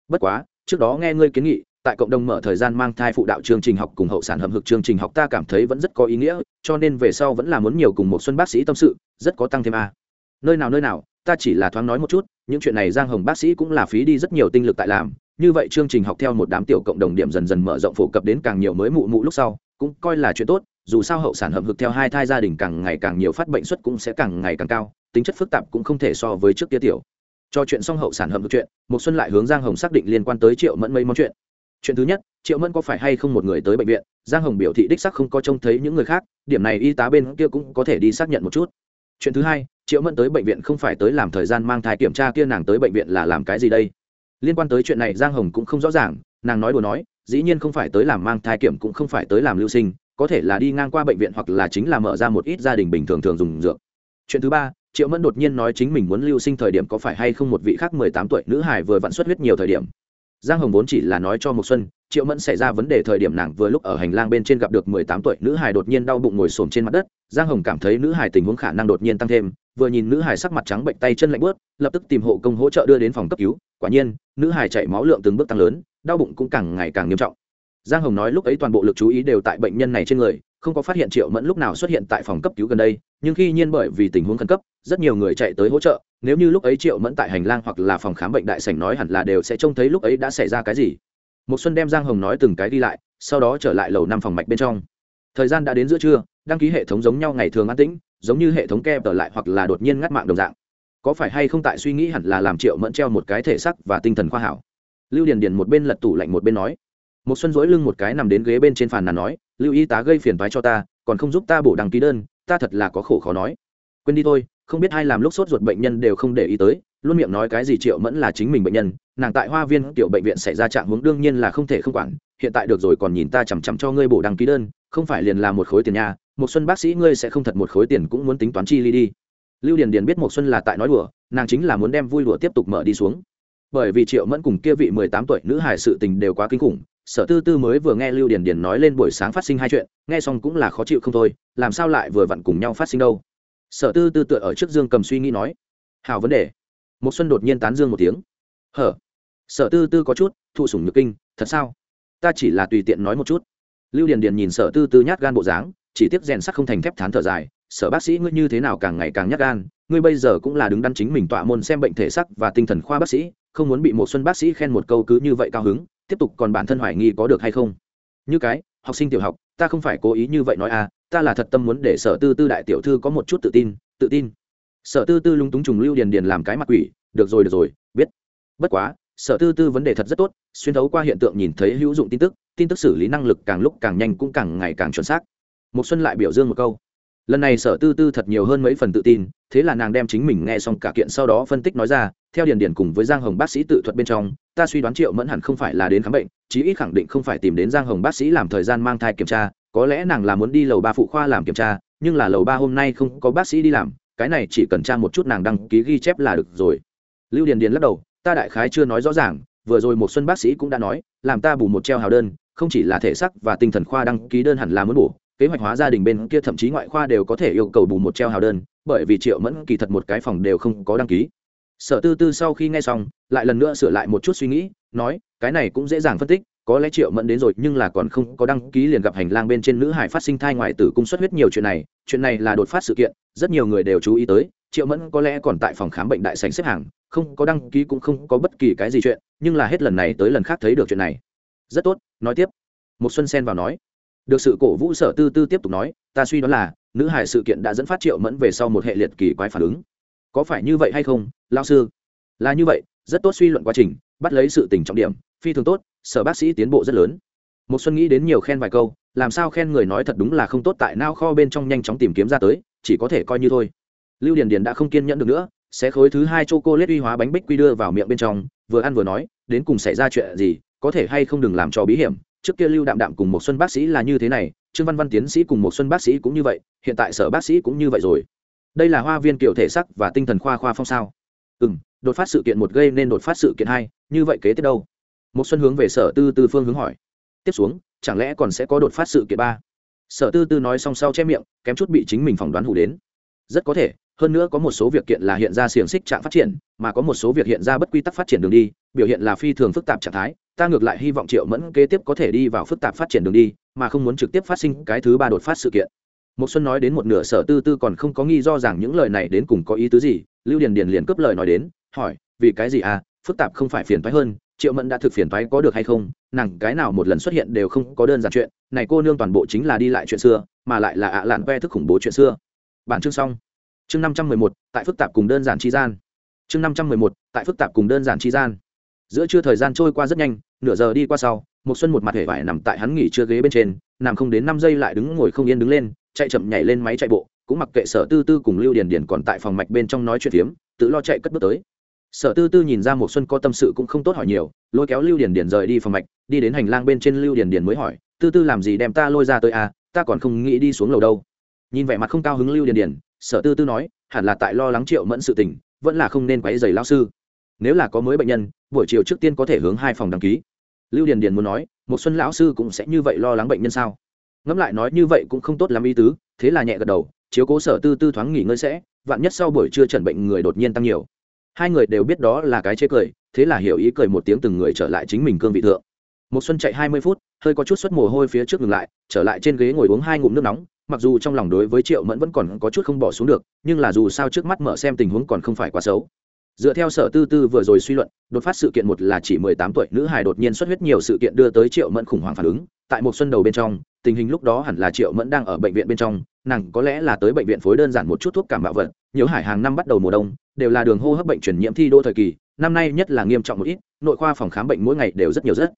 Bất quá, trước đó nghe ngươi kiến nghị tại cộng đồng mở thời gian mang thai phụ đạo chương trình học cùng hậu sản hầm hực chương trình học ta cảm thấy vẫn rất có ý nghĩa, cho nên về sau vẫn là muốn nhiều cùng một xuân bác sĩ tâm sự, rất có tăng thêm a. Nơi nào nơi nào, ta chỉ là thoáng nói một chút, những chuyện này giang hồng bác sĩ cũng là phí đi rất nhiều tinh lực tại làm, như vậy chương trình học theo một đám tiểu cộng đồng điểm dần dần mở rộng phổ cập đến càng nhiều mới mụ mụ lúc sau, cũng coi là chuyện tốt, dù sao hậu sản hầm hực theo hai thai gia đình càng ngày càng nhiều phát bệnh suất cũng sẽ càng ngày càng cao, tính chất phức tạp cũng không thể so với trước kia tiểu. Cho chuyện xong hậu sản hầm hực chuyện, một xuân lại hướng giang hồng xác định liên quan tới triệu mẫn mấy món chuyện chuyện thứ nhất, triệu mẫn có phải hay không một người tới bệnh viện? Giang hồng biểu thị đích sắc không có trông thấy những người khác, điểm này y tá bên kia cũng có thể đi xác nhận một chút. Chuyện thứ hai, triệu mẫn tới bệnh viện không phải tới làm thời gian mang thai kiểm tra kia nàng tới bệnh viện là làm cái gì đây? Liên quan tới chuyện này giang hồng cũng không rõ ràng, nàng nói đùa nói, dĩ nhiên không phải tới làm mang thai kiểm cũng không phải tới làm lưu sinh, có thể là đi ngang qua bệnh viện hoặc là chính là mở ra một ít gia đình bình thường thường dùng dược. Chuyện thứ ba, triệu mẫn đột nhiên nói chính mình muốn lưu sinh thời điểm có phải hay không một vị khác mười tám tuổi nữ hải vừa vặn xuất huyết nhiều thời điểm giang hồng vốn chỉ là nói cho một xuân, triệu mẫn xảy ra vấn đề thời điểm nàng vừa lúc ở hành lang bên trên gặp được mười tám tuổi nữ hài đột nhiên đau bụng ngồi xổm trên mặt đất. Giang hồng cảm thấy nữ hài tình huống khả năng đột nhiên tăng thêm, vừa nhìn nữ hài sắc mặt trắng bệnh tay chân lạnh bớt lập tức tìm hộ công hỗ trợ đưa đến phòng cấp cứu. Quả nhiên, nữ hài chạy máu lượng từng bước tăng lớn, đau bụng cũng càng ngày càng nghiêm trọng. Giang hồng nói lúc ấy toàn bộ lực chú ý đều tại bệnh nhân này trên người, không có phát hiện triệu mẫn lúc nào xuất hiện tại phòng cấp cứu gần đây, nhưng khi nhiên bởi vì tình huống khẩn cấp, rất nhiều người chạy tới hỗ trợ nếu như lúc ấy triệu mẫn tại hành lang hoặc là phòng khám bệnh đại sảnh nói hẳn là đều sẽ trông thấy lúc ấy đã xảy ra cái gì. Một xuân đem giang hồng nói từng cái đi lại, sau đó trở lại lầu năm phòng mạch bên trong. Thời gian đã đến giữa trưa, đăng ký hệ thống giống nhau ngày thường an tĩnh, giống như hệ thống kẹp ở lại hoặc là đột nhiên ngắt mạng đồng dạng. Có phải hay không tại suy nghĩ hẳn là làm triệu mẫn treo một cái thể sắc và tinh thần khoa hảo? Lưu điền điền một bên lật tủ lạnh một bên nói. Một xuân dỗi lưng một cái nằm đến ghế bên trên phàn nàn nói, lưu y tá gây phiền toái cho ta, còn không giúp ta bổ đăng ký đơn, ta thật là có khổ khó nói. Quên đi thôi không biết ai làm lúc sốt ruột bệnh nhân đều không để ý tới, luôn miệng nói cái gì triệu mẫn là chính mình bệnh nhân, nàng tại hoa viên tiểu bệnh viện xảy ra trạng hướng đương nhiên là không thể không quản, hiện tại được rồi còn nhìn ta chằm chằm cho ngươi bổ đăng ký đơn, không phải liền là một khối tiền nha, một xuân bác sĩ ngươi sẽ không thật một khối tiền cũng muốn tính toán chi ly đi. Lưu điền điền biết một xuân là tại nói đùa, nàng chính là muốn đem vui đùa tiếp tục mở đi xuống. Bởi vì triệu mẫn cùng kia vị mười tám tuổi nữ hải sự tình đều quá kinh khủng, sở tư tư mới vừa nghe lưu điền điền nói lên buổi sáng phát sinh hai chuyện, nghe xong cũng là khó chịu không thôi, làm sao lại vừa vặn cùng nhau phát sinh đâu sở tư tư tựa ở trước dương cầm suy nghĩ nói hào vấn đề. Một xuân đột nhiên tán dương một tiếng, hở? Sở tư tư có chút thụ sủng nhược kinh, thật sao? Ta chỉ là tùy tiện nói một chút. Lưu điền điền nhìn sở tư tư nhát gan bộ dáng, chỉ tiếc rèn sắc không thành thép thán thở dài, sở bác sĩ ngươi như thế nào càng ngày càng nhát gan, ngươi bây giờ cũng là đứng đắn chính mình tọa môn xem bệnh thể sắc và tinh thần khoa bác sĩ, không muốn bị một xuân bác sĩ khen một câu cứ như vậy cao hứng, tiếp tục còn bản thân hoài nghi có được hay không? Như cái, học sinh tiểu học, ta không phải cố ý như vậy nói à ta là thật tâm muốn để sở tư tư đại tiểu thư có một chút tự tin tự tin. Sở tư tư lung túng trùng lưu điền điền làm cái mặt quỷ, được rồi được rồi, biết. Bất quá, sở tư tư vấn đề thật rất tốt, xuyên thấu qua hiện tượng nhìn thấy hữu dụng tin tức tin tức xử lý năng lực càng lúc càng nhanh cũng càng ngày càng chuẩn xác. Một xuân lại biểu dương một câu. Lần này sở tư tư thật nhiều hơn mấy phần tự tin, thế là nàng đem chính mình nghe xong cả kiện sau đó phân tích nói ra, theo điền điền cùng với giang hồng bác sĩ tự thuật bên trong, ta suy đoán triệu mẫn hẳn không phải là đến khám bệnh, chí ít khẳng định không phải tìm đến giang hồng bác sĩ làm thời gian mang thai kiểm tra có lẽ nàng là muốn đi lầu ba phụ khoa làm kiểm tra, nhưng là lầu ba hôm nay không có bác sĩ đi làm, cái này chỉ cần tra một chút nàng đăng ký ghi chép là được rồi. Lưu điền điền lắc đầu, ta đại khái chưa nói rõ ràng, vừa rồi một xuân bác sĩ cũng đã nói, làm ta bù một treo hào đơn, không chỉ là thể sắc và tinh thần khoa đăng ký đơn hẳn là muốn bù kế hoạch hóa gia đình bên kia thậm chí ngoại khoa đều có thể yêu cầu bù một treo hào đơn, bởi vì triệu mẫn kỳ thật một cái phòng đều không có đăng ký. Sở tư tư sau khi nghe xong, lại lần nữa sửa lại một chút suy nghĩ, nói, cái này cũng dễ dàng phân tích có lẽ triệu mẫn đến rồi nhưng là còn không có đăng ký liền gặp hành lang bên trên nữ hải phát sinh thai ngoại tử cung xuất huyết nhiều chuyện này chuyện này là đột phát sự kiện, rất nhiều người đều chú ý tới, triệu mẫn có lẽ còn tại phòng khám bệnh đại sành xếp hàng, không có đăng ký cũng không có bất kỳ cái gì chuyện, nhưng là hết lần này tới lần khác thấy được chuyện này. Rất tốt, nói tiếp. Một xuân sen vào nói. Được sự cổ vũ sở tư tư tiếp tục nói, ta suy đoán là, nữ hải sự kiện đã dẫn phát triệu mẫn về sau một hệ liệt kỳ quái phản ứng. Có phải như vậy hay không lao sư? Là như vậy, rất tốt suy luận quá trình, bắt lấy sự tình trọng điểm, phi thường tốt sở bác sĩ tiến bộ rất lớn. Một xuân nghĩ đến nhiều khen vài câu, làm sao khen người nói thật đúng là không tốt tại nao kho bên trong nhanh chóng tìm kiếm ra tới, chỉ có thể coi như thôi. Lưu điền điền đã không kiên nhẫn được nữa sẽ khối thứ hai chocolate cô lết uy hóa bánh bích quy đưa vào miệng bên trong, vừa ăn vừa nói, đến cùng xảy ra chuyện gì, có thể hay không đừng làm cho bí hiểm. Trước kia lưu đạm đạm cùng một xuân bác sĩ là như thế này, trương văn văn tiến sĩ cùng một xuân bác sĩ cũng như vậy, hiện tại sở bác sĩ cũng như vậy rồi. Đây là hoa viên kiểu thể sắc và tinh thần khoa khoa phong sao. Ừ đột phát sự kiện một gây nên đột phát sự kiện hai, như vậy kế tiếp đâu? Một xuân hướng về sở tư tư phương hướng hỏi. Tiếp xuống, chẳng lẽ còn sẽ có đột phát sự kiện ba? Sở tư tư nói xong sau che miệng, kém chút bị chính mình phỏng đoán hủ đến. Rất có thể, hơn nữa có một số việc kiện là hiện ra xiềng xích trạng phát triển, mà có một số việc hiện ra bất quy tắc phát triển đường đi, biểu hiện là phi thường phức tạp trạng thái, ta ngược lại hy vọng triệu mẫn kế tiếp có thể đi vào phức tạp phát triển đường đi, mà không muốn trực tiếp phát sinh cái thứ ba đột phát sự kiện. Một xuân nói đến một nửa sở tư tư còn không có nghi do rằng những lời này đến cùng có ý tứ gì, lưu điền điền liền cướp lời nói đến, hỏi, vì cái gì à phức tạp không phải phiền toái hơn triệu mẫn đã thực phiền thoái có được hay không, nàng cái nào một lần xuất hiện đều không có đơn giản chuyện, này cô nương toàn bộ chính là đi lại chuyện xưa, mà lại là ạ lạn ve thức khủng bố chuyện xưa. Bản chương xong. Chương năm trăm mười một, tại phức tạp cùng đơn giản chi gian. Chương năm trăm mười một, tại phức tạp cùng đơn giản chi gian. Giữa trưa thời gian trôi qua rất nhanh, nửa giờ đi qua sau một xuân một mặt hề vải nằm tại hắn nghỉ trưa ghế bên trên, nằm không đến năm giây lại đứng ngồi không yên đứng lên, chạy chậm nhảy lên máy chạy bộ, cũng mặc kệ sở tư tư cùng lưu điền điền còn tại phòng mạch bên trong nói chuyện phiếm, tự lo chạy cất bước tới sở tư tư nhìn ra một xuân có tâm sự cũng không tốt hỏi nhiều, lôi kéo lưu điền điền rời đi phòng mạch, đi đến hành lang bên trên lưu điền điền mới hỏi, tư tư làm gì đem ta lôi ra tới à? Ta còn không nghĩ đi xuống lầu đâu. Nhìn vẻ mặt không cao hứng lưu điền điền, sở tư tư nói, hẳn là tại lo lắng triệu mẫn sự tình, vẫn là không nên quấy giày lao sư. Nếu là có mới bệnh nhân, buổi chiều trước tiên có thể hướng hai phòng đăng ký. Lưu điền điền muốn nói một xuân lão sư cũng sẽ như vậy lo lắng bệnh nhân sao? Ngẫm lại nói như vậy cũng không tốt lắm ý tứ, thế là nhẹ gật đầu, chiếu cố sở tư tư thoáng nghỉ ngơi sẽ, vạn nhất sau buổi trưa trần bệnh người đột nhiên tăng nhiều hai người đều biết đó là cái chế cười, thế là hiểu ý cười một tiếng từng người trở lại chính mình cương vị thượng. Một xuân chạy hai mươi phút, hơi có chút xuất mồ hôi phía trước ngừng lại, trở lại trên ghế ngồi uống hai ngụm nước nóng, mặc dù trong lòng đối với triệu mẫn vẫn còn có chút không bỏ xuống được, nhưng là dù sao trước mắt mở xem tình huống còn không phải quá xấu. Dựa theo sở tư tư vừa rồi suy luận, đột phát sự kiện một là chỉ mười tám tuổi nữ hài đột nhiên xuất huyết nhiều sự kiện đưa tới triệu mẫn khủng hoảng phản ứng, tại một xuân đầu bên trong, tình hình lúc đó hẳn là triệu mẫn đang ở bệnh viện bên trong nàng có lẽ là tới bệnh viện phối đơn giản một chút thuốc cảm bạo vật, nhiều hải hàng năm bắt đầu mùa đông, đều là đường hô hấp bệnh truyền nhiễm thi đô thời kỳ, năm nay nhất là nghiêm trọng một ít, nội khoa phòng khám bệnh mỗi ngày đều rất nhiều rất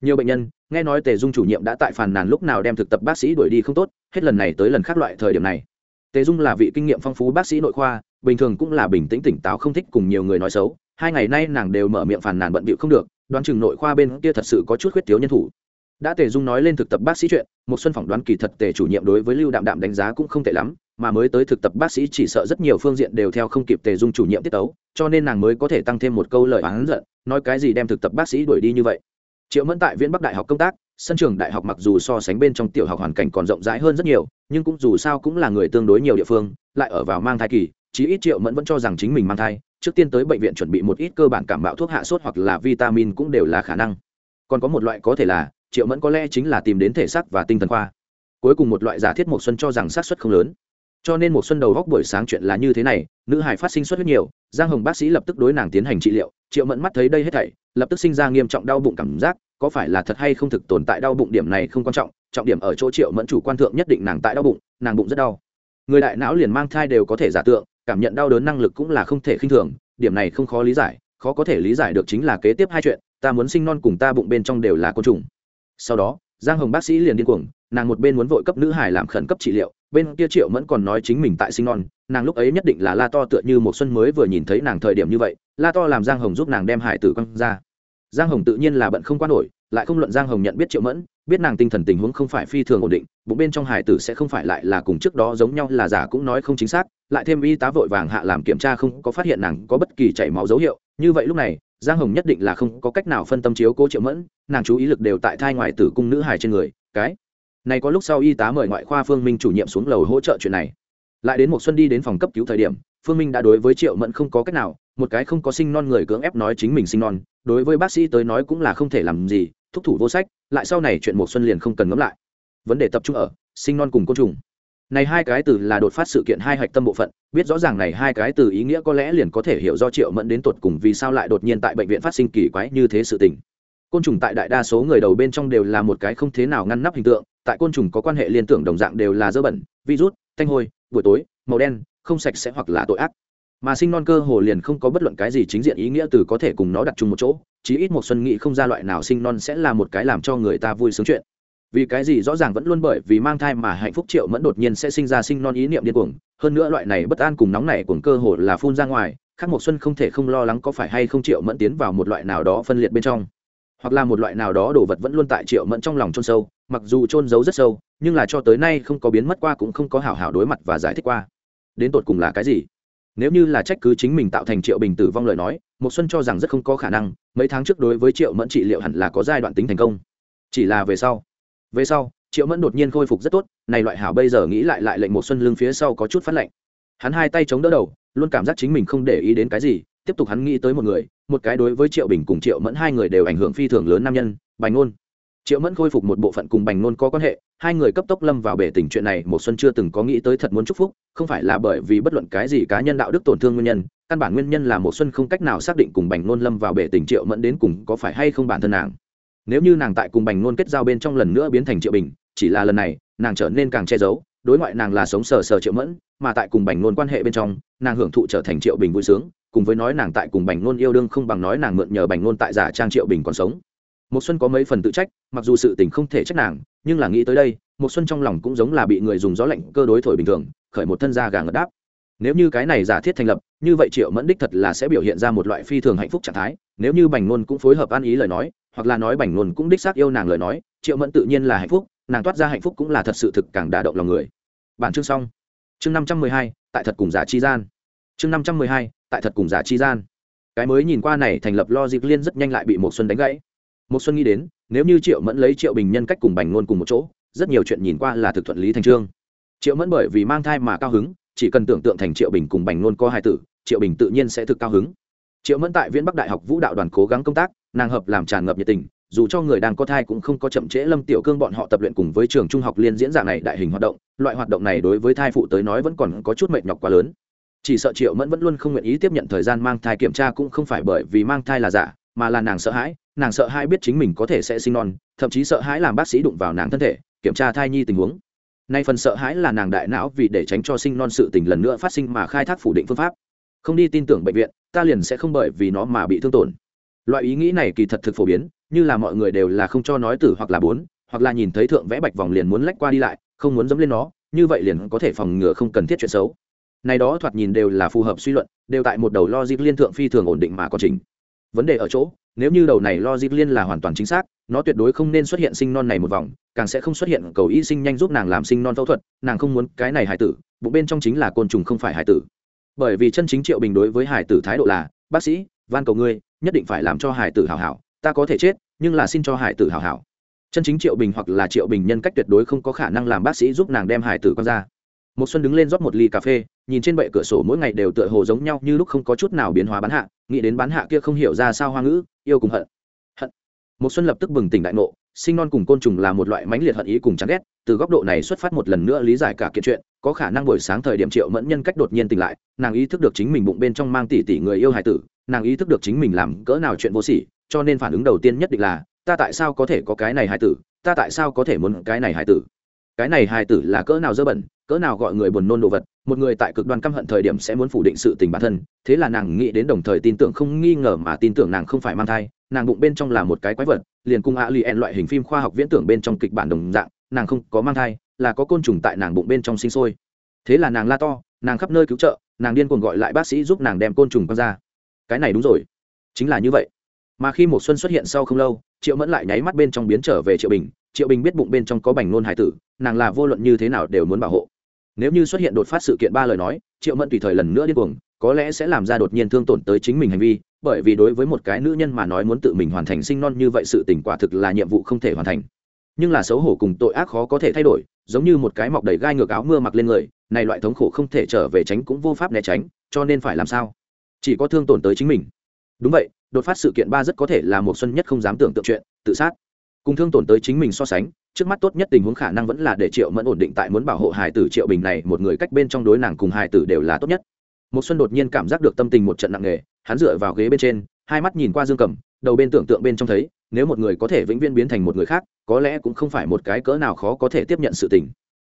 nhiều bệnh nhân. Nghe nói tề dung chủ nhiệm đã tại phàn nàn lúc nào đem thực tập bác sĩ đuổi đi không tốt, hết lần này tới lần khác loại thời điểm này. Tề dung là vị kinh nghiệm phong phú bác sĩ nội khoa, bình thường cũng là bình tĩnh tỉnh táo không thích cùng nhiều người nói xấu. Hai ngày nay nàng đều mở miệng phàn nàn bận bịu không được, đoán chừng nội khoa bên kia thật sự có chút khuyết thiếu nhân thủ đã tề dung nói lên thực tập bác sĩ chuyện một xuân phỏng đoán kỳ thật tề chủ nhiệm đối với lưu đạm đạm đánh giá cũng không tệ lắm, mà mới tới thực tập bác sĩ chỉ sợ rất nhiều phương diện đều theo không kịp tề dung chủ nhiệm tiết tấu, cho nên nàng mới có thể tăng thêm một câu lời oán giận, nói cái gì đem thực tập bác sĩ đuổi đi như vậy. Triệu mẫn tại viễn bắc đại học công tác, sân trường đại học mặc dù so sánh bên trong tiểu học hoàn cảnh còn rộng rãi hơn rất nhiều, nhưng cũng dù sao cũng là người tương đối nhiều địa phương, lại ở vào mang thai kỳ, chí ít triệu mẫn vẫn cho rằng chính mình mang thai, trước tiên tới bệnh viện chuẩn bị một ít cơ bản cảm bạo thuốc hạ sốt hoặc là vitamin cũng đều là khả năng. Còn có một loại có thể là triệu mẫn có lẽ chính là tìm đến thể xác và tinh thần khoa. Cuối cùng một loại giả thiết một xuân cho rằng xác suất không lớn. Cho nên một xuân đầu góc buổi sáng chuyện là như thế này, nữ hải phát sinh xuất huyết nhiều, giang hồng bác sĩ lập tức đối nàng tiến hành trị liệu, triệu mẫn mắt thấy đây hết thảy, lập tức sinh ra nghiêm trọng đau bụng cảm giác, có phải là thật hay không thực tồn tại đau bụng điểm này không quan trọng trọng điểm ở chỗ triệu mẫn chủ quan thượng nhất định nàng tại đau bụng, nàng bụng rất đau. Người đại não liền mang thai đều có thể giả tượng, cảm nhận đau đớn năng lực cũng là không thể khinh thường, điểm này không khó lý giải, khó có thể lý giải được chính là kế tiếp hai chuyện, ta muốn sinh non cùng ta bụng bên trong đều là côn trùng sau đó, giang hồng bác sĩ liền điên cuồng, nàng một bên muốn vội cấp nữ hải làm khẩn cấp trị liệu, bên kia triệu mẫn còn nói chính mình tại sinh non, nàng lúc ấy nhất định là la to tựa như một xuân mới vừa nhìn thấy nàng thời điểm như vậy, la to làm giang hồng giúp nàng đem hải tử quăng ra. Giang hồng tự nhiên là bận không quan nổi, lại không luận giang hồng nhận biết triệu mẫn biết nàng tinh thần tình huống không phải phi thường ổn định, bụng bên trong hải tử sẽ không phải lại là cùng trước đó giống nhau là giả cũng nói không chính xác, lại thêm y tá vội vàng hạ làm kiểm tra không có phát hiện nàng có bất kỳ chảy máu dấu hiệu, như vậy lúc này, giang hồng nhất định là không có cách nào phân tâm chiếu cố triệu mẫn, nàng chú ý lực đều tại thai ngoại tử cung nữ hài trên người, cái này có lúc sau y tá mời ngoại khoa phương minh chủ nhiệm xuống lầu hỗ trợ chuyện này. Lại đến một xuân đi đến phòng cấp cứu thời điểm, phương minh đã đối với triệu mẫn không có cách nào, một cái không có sinh non người cưỡng ép nói chính mình sinh non, đối với bác sĩ tới nói cũng là không thể làm gì thúc thủ vô sách, lại sau này chuyện một xuân liền không cần ngẫm lại. Vấn đề tập trung ở sinh non cùng côn trùng. Này hai cái từ là đột phát sự kiện hai hạch tâm bộ phận, biết rõ ràng này hai cái từ ý nghĩa có lẽ liền có thể hiểu do triệu mẫn đến tột cùng vì sao lại đột nhiên tại bệnh viện phát sinh kỳ quái như thế sự tình. Côn trùng tại đại đa số người đầu bên trong đều là một cái không thế nào ngăn nắp hình tượng, tại côn trùng có quan hệ liên tưởng đồng dạng đều là dơ bẩn, virus, thanh hôi, buổi tối, màu đen, không sạch sẽ hoặc là tội ác mà sinh non cơ hồ liền không có bất luận cái gì chính diện ý nghĩa từ có thể cùng nó đặt chung một chỗ, chí ít một xuân nghĩ không ra loại nào sinh non sẽ là một cái làm cho người ta vui sướng chuyện. Vì cái gì rõ ràng vẫn luôn bởi vì mang thai mà hạnh phúc triệu mẫn đột nhiên sẽ sinh ra sinh non ý niệm điên cuồng, hơn nữa loại này bất an cùng nóng này cuồng cơ hồ là phun ra ngoài, khác một xuân không thể không lo lắng có phải hay không triệu mẫn tiến vào một loại nào đó phân liệt bên trong. Hoặc là một loại nào đó đồ vật vẫn luôn tại triệu mẫn trong lòng chôn sâu, mặc dù chôn giấu rất sâu, nhưng là cho tới nay không có biến mất qua cũng không có hảo hảo đối mặt và giải thích qua. Đến tột cùng là cái gì? Nếu như là trách cứ chính mình tạo thành triệu bình tử vong lời nói một xuân cho rằng rất không có khả năng, mấy tháng trước đối với triệu mẫn trị liệu hẳn là có giai đoạn tính thành công. Chỉ là về sau về sau, triệu mẫn đột nhiên khôi phục rất tốt, này loại hảo bây giờ nghĩ lại lại lệnh một xuân lưng phía sau có chút phát lạnh hắn hai tay chống đỡ đầu, luôn cảm giác chính mình không để ý đến cái gì, tiếp tục hắn nghĩ tới một người, một cái đối với triệu bình cùng triệu mẫn hai người đều ảnh hưởng phi thường lớn nam nhân, bành ngôn triệu mẫn khôi phục một bộ phận cùng bành ngôn có quan hệ hai người cấp tốc lâm vào bể tình chuyện này một xuân chưa từng có nghĩ tới thật muốn chúc phúc, không phải là bởi vì bất luận cái gì cá nhân đạo đức tổn thương nguyên nhân, căn bản nguyên nhân là một xuân không cách nào xác định cùng bành nôn lâm vào bể tình triệu mẫn đến cùng có phải hay không bản thân nàng. Nếu như nàng tại cùng bành nôn kết giao bên trong lần nữa biến thành triệu bình, chỉ là lần này, nàng trở nên càng che giấu, đối ngoại nàng là sống sờ sờ triệu mẫn, mà tại cùng bành nôn quan hệ bên trong, nàng hưởng thụ trở thành triệu bình vui sướng, cùng với nói nàng tại cùng bành nôn yêu đương không bằng nói nàng mượn nhờ bành nôn tại giả trang triệu bình còn sống. Một xuân có mấy phần tự trách, mặc dù sự tình không thể trách nàng nhưng là nghĩ tới đây một xuân trong lòng cũng giống là bị người dùng gió lạnh cơ đối thổi bình thường, khởi một thân da gà ngất đáp. Nếu như cái này giả thiết thành lập, như vậy triệu mẫn đích thật là sẽ biểu hiện ra một loại phi thường hạnh phúc trạng thái, nếu như bành nôn cũng phối hợp ăn ý lời nói, hoặc là nói bành nôn cũng đích xác yêu nàng lời nói, triệu mẫn tự nhiên là hạnh phúc, nàng toát ra hạnh phúc cũng là thật sự thực càng đả động lòng người. Bản chương xong. Chương năm trăm mười hai, tại thật cùng giả chi gian. Chương năm trăm mười hai, tại thật cùng giả chi gian. Cái mới nhìn qua này thành lập lo dịp liên rất nhanh lại bị một xuân đánh gãy một xuân nghĩ đến, nếu như triệu mẫn lấy triệu bình nhân cách cùng bành ngôn cùng một chỗ, rất nhiều chuyện nhìn qua là thực thuận lý thành trương triệu mẫn bởi vì mang thai mà cao hứng, chỉ cần tưởng tượng thành triệu bình cùng bành ngôn có hai tử, triệu bình tự nhiên sẽ thực cao hứng. Triệu mẫn tại viễn bắc đại học vũ đạo đoàn cố gắng công tác, nàng hợp làm tràn ngập nhiệt tình, dù cho người đang có thai cũng không có chậm trễ lâm tiểu cương bọn họ tập luyện cùng với trường trung học liên diễn dạng này đại hình hoạt động, loại hoạt động này đối với thai phụ tới nói vẫn còn có chút mệt nhọc quá lớn. Chỉ sợ triệu mẫn vẫn luôn không nguyện ý tiếp nhận thời gian mang thai kiểm tra cũng không phải bởi vì mang thai là giả, mà là nàng sợ hãi nàng sợ hãi biết chính mình có thể sẽ sinh non, thậm chí sợ hãi làm bác sĩ đụng vào nàng thân thể, kiểm tra thai nhi tình huống. Nay phần sợ hãi là nàng đại não vì để tránh cho sinh non sự tình lần nữa phát sinh mà khai thác phủ định phương pháp. Không đi tin tưởng bệnh viện, ta liền sẽ không bởi vì nó mà bị thương tổn. Loại ý nghĩ này kỳ thật thực phổ biến, như là mọi người đều là không cho nói tử hoặc là bốn, hoặc là nhìn thấy thượng vẽ bạch vòng liền muốn lách qua đi lại, không muốn dẫm lên nó, như vậy liền có thể phòng ngừa không cần thiết chuyện xấu. Này đó thoạt nhìn đều là phù hợp suy luận, đều tại một đầu logic liên thượng phi thường ổn định mà có trình vấn đề ở chỗ nếu như đầu này logic liên là hoàn toàn chính xác, nó tuyệt đối không nên xuất hiện sinh non này một vòng, càng sẽ không xuất hiện cầu y sinh nhanh giúp nàng làm sinh non phẫu thuật, nàng không muốn cái này hải tử, bụng bên trong chính là côn trùng không phải hải tử. Bởi vì chân chính triệu bình đối với hải tử thái độ là, bác sĩ, van cầu ngươi, nhất định phải làm cho hải tử hảo hảo, ta có thể chết, nhưng là xin cho hải tử hảo hảo. Chân chính triệu bình hoặc là triệu bình nhân cách tuyệt đối không có khả năng làm bác sĩ giúp nàng đem hải tử con ra. Một xuân đứng lên rót một ly cà phê nhìn trên bệ cửa sổ mỗi ngày đều tựa hồ giống nhau như lúc không có chút nào biến hóa bán hạ, nghĩ đến bán hạ kia không hiểu ra sao hoa ngữ, yêu cùng hận. Hận. Một xuân lập tức bừng tỉnh đại ngộ, sinh non cùng côn trùng là một loại mãnh liệt hận ý cùng chán ghét, từ góc độ này xuất phát một lần nữa lý giải cả kiện chuyện, có khả năng buổi sáng thời điểm triệu mẫn nhân cách đột nhiên tỉnh lại, nàng ý thức được chính mình bụng bên trong mang tỷ tỷ người yêu hài tử, nàng ý thức được chính mình làm cỡ nào chuyện vô sỉ, cho nên phản ứng đầu tiên nhất định là, ta tại sao có thể có cái này hài tử? Ta tại sao có thể muốn cái này hài tử? Cái này hài tử là cỡ nào dơ bẩn, cỡ nào gọi người buồn nôn đồ vật, một người tại cực đoan căm hận thời điểm sẽ muốn phủ định sự tình bản thân, thế là nàng nghĩ đến đồng thời tin tưởng không nghi ngờ mà tin tưởng nàng không phải mang thai, nàng bụng bên trong là một cái quái vật, liền cung a li en loại hình phim khoa học viễn tưởng bên trong kịch bản đồng dạng, nàng không có mang thai, là có côn trùng tại nàng bụng bên trong sinh sôi. Thế là nàng la to, nàng khắp nơi cứu trợ, nàng điên cuồng gọi lại bác sĩ giúp nàng đem côn trùng ra. Cái này đúng rồi. Chính là như vậy. Mà khi một xuân xuất hiện sau không lâu, triệu mẫn lại nháy mắt bên trong biến trở về triệu bình triệu bình biết bụng bên trong có bành nôn hải tử, nàng là vô luận như thế nào đều muốn bảo hộ. Nếu như xuất hiện đột phát sự kiện ba lời nói, triệu mẫn tùy thời lần nữa điên cuồng, có lẽ sẽ làm ra đột nhiên thương tổn tới chính mình hành vi, bởi vì đối với một cái nữ nhân mà nói muốn tự mình hoàn thành sinh non như vậy sự tình quả thực là nhiệm vụ không thể hoàn thành. Nhưng là xấu hổ cùng tội ác khó có thể thay đổi, giống như một cái mọc đầy gai ngược áo mưa mặc lên người, này loại thống khổ không thể trở về tránh cũng vô pháp né tránh, cho nên phải làm sao? Chỉ có thương tổn tới chính mình. Đúng vậy, đột phát sự kiện ba rất có thể là một xuân nhất không dám tưởng tượng chuyện, tự sát cùng thương tổn tới chính mình so sánh, trước mắt tốt nhất tình huống khả năng vẫn là để triệu mẫn ổn định tại muốn bảo hộ hải tử triệu bình này, một người cách bên trong đối nàng cùng hải tử đều là tốt nhất. Một xuân đột nhiên cảm giác được tâm tình một trận nặng nề, hắn dựa vào ghế bên trên, hai mắt nhìn qua dương cầm đầu bên tưởng tượng bên trong thấy, nếu một người có thể vĩnh viễn biến thành một người khác, có lẽ cũng không phải một cái cỡ nào khó có thể tiếp nhận sự tình.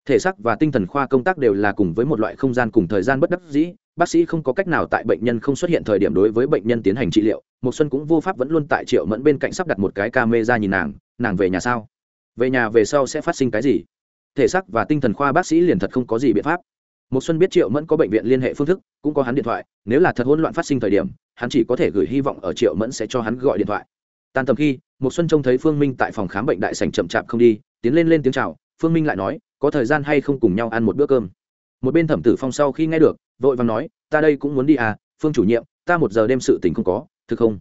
Thể xác và tinh thần khoa công tác đều là cùng với một loại không gian cùng thời gian bất đắc dĩ, bác sĩ không có cách nào tại bệnh nhân không xuất hiện thời điểm đối với bệnh nhân tiến hành trị liệu. Một xuân cũng vô pháp vẫn luôn tại triệu mẫn bên cạnh sắp đặt một cái camera nhìn nàng nàng về nhà sao? Về nhà về sau sẽ phát sinh cái gì? Thể xác và tinh thần khoa bác sĩ liền thật không có gì biện pháp. Một xuân biết triệu mẫn có bệnh viện liên hệ phương thức, cũng có hắn điện thoại, nếu là thật hỗn loạn phát sinh thời điểm, hắn chỉ có thể gửi hy vọng ở triệu mẫn sẽ cho hắn gọi điện thoại. Tan tầm khi một xuân trông thấy phương minh tại phòng khám bệnh đại sảnh chậm chạp không đi, tiến lên lên tiếng chào, phương minh lại nói, có thời gian hay không cùng nhau ăn một bữa cơm? Một bên thẩm tử phong sau khi nghe được, vội vàng nói, ta đây cũng muốn đi à phương chủ nhiệm, ta một giờ đem sự tình không có, thực không?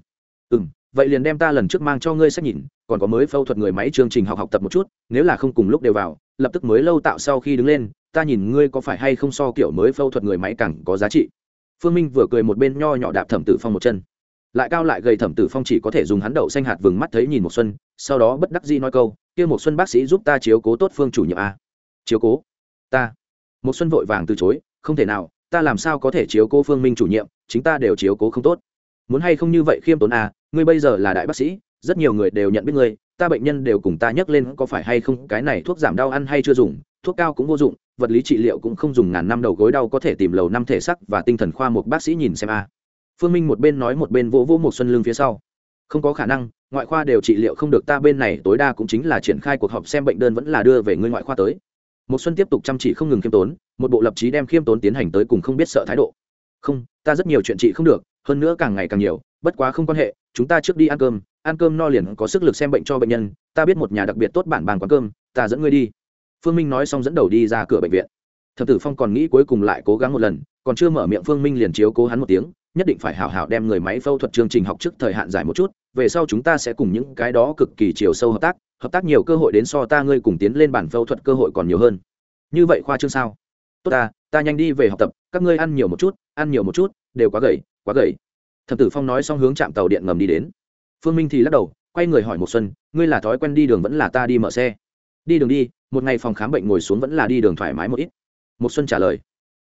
Ừ vậy liền đem ta lần trước mang cho ngươi sách nhìn còn có mới phẫu thuật người máy chương trình học học tập một chút, nếu là không cùng lúc đều vào, lập tức mới lâu tạo sau khi đứng lên, ta nhìn ngươi có phải hay không so kiểu mới phẫu thuật người máy càng có giá trị. Phương minh vừa cười một bên nho nhỏ đạp thẩm tử phong một chân. Lại cao lại gầy thẩm tử phong chỉ có thể dùng hắn đậu xanh hạt vừng mắt thấy nhìn một xuân, sau đó bất đắc dĩ nói câu, kia một xuân bác sĩ giúp ta chiếu cố tốt phương chủ nhiệm a. Chiếu cố? Ta. Một xuân vội vàng từ chối, không thể nào, ta làm sao có thể chiếu cố phương minh chủ nhiệm, chính ta đều chiếu cố không tốt. Muốn hay không như vậy khiêm tốn à ngươi bây giờ là đại bác sĩ rất nhiều người đều nhận biết ngươi, ta bệnh nhân đều cùng ta nhắc lên có phải hay không, cái này thuốc giảm đau ăn hay chưa dùng, thuốc cao cũng vô dụng, vật lý trị liệu cũng không dùng ngàn năm đầu gối đau có thể tìm lầu năm thể sắc và tinh thần khoa một bác sĩ nhìn xem a. Phương minh một bên nói một bên vỗ vỗ một xuân lương phía sau. Không có khả năng, ngoại khoa đều trị liệu không được ta bên này, tối đa cũng chính là triển khai cuộc họp xem bệnh đơn vẫn là đưa về ngươi ngoại khoa tới. Một xuân tiếp tục chăm chỉ không ngừng khiêm tốn, một bộ lập trí đem khiêm tốn tiến hành tới cùng không biết sợ thái độ. Không, ta rất nhiều chuyện trị không được, hơn nữa càng ngày càng nhiều, bất quá không quan hệ, chúng ta trước đi ăn cơm ăn cơm no liền có sức lực xem bệnh cho bệnh nhân, ta biết một nhà đặc biệt tốt bản bàn quán cơm, ta dẫn ngươi đi. Phương minh nói xong dẫn đầu đi ra cửa bệnh viện. Thập tử phong còn nghĩ cuối cùng lại cố gắng một lần, còn chưa mở miệng phương minh liền chiếu cố hắn một tiếng, nhất định phải hảo hảo đem người máy phẫu thuật chương trình học trước thời hạn dài một chút, về sau chúng ta sẽ cùng những cái đó cực kỳ chiều sâu hợp tác hợp tác nhiều cơ hội đến so ta ngươi cùng tiến lên bản phẫu thuật cơ hội còn nhiều hơn. Như vậy khoa chương sao? Tốt ta ta nhanh đi về học tập, các ngươi ăn nhiều một chút, ăn nhiều một chút, đều quá gầy quá gầy. Thập tử phong nói xong hướng chạm tàu điện ngầm đi đến phương minh thì lắc đầu, quay người hỏi một xuân, ngươi là thói quen đi đường vẫn là ta đi mở xe? Đi đường đi, một ngày phòng khám bệnh ngồi xuống vẫn là đi đường thoải mái một ít. Một xuân trả lời,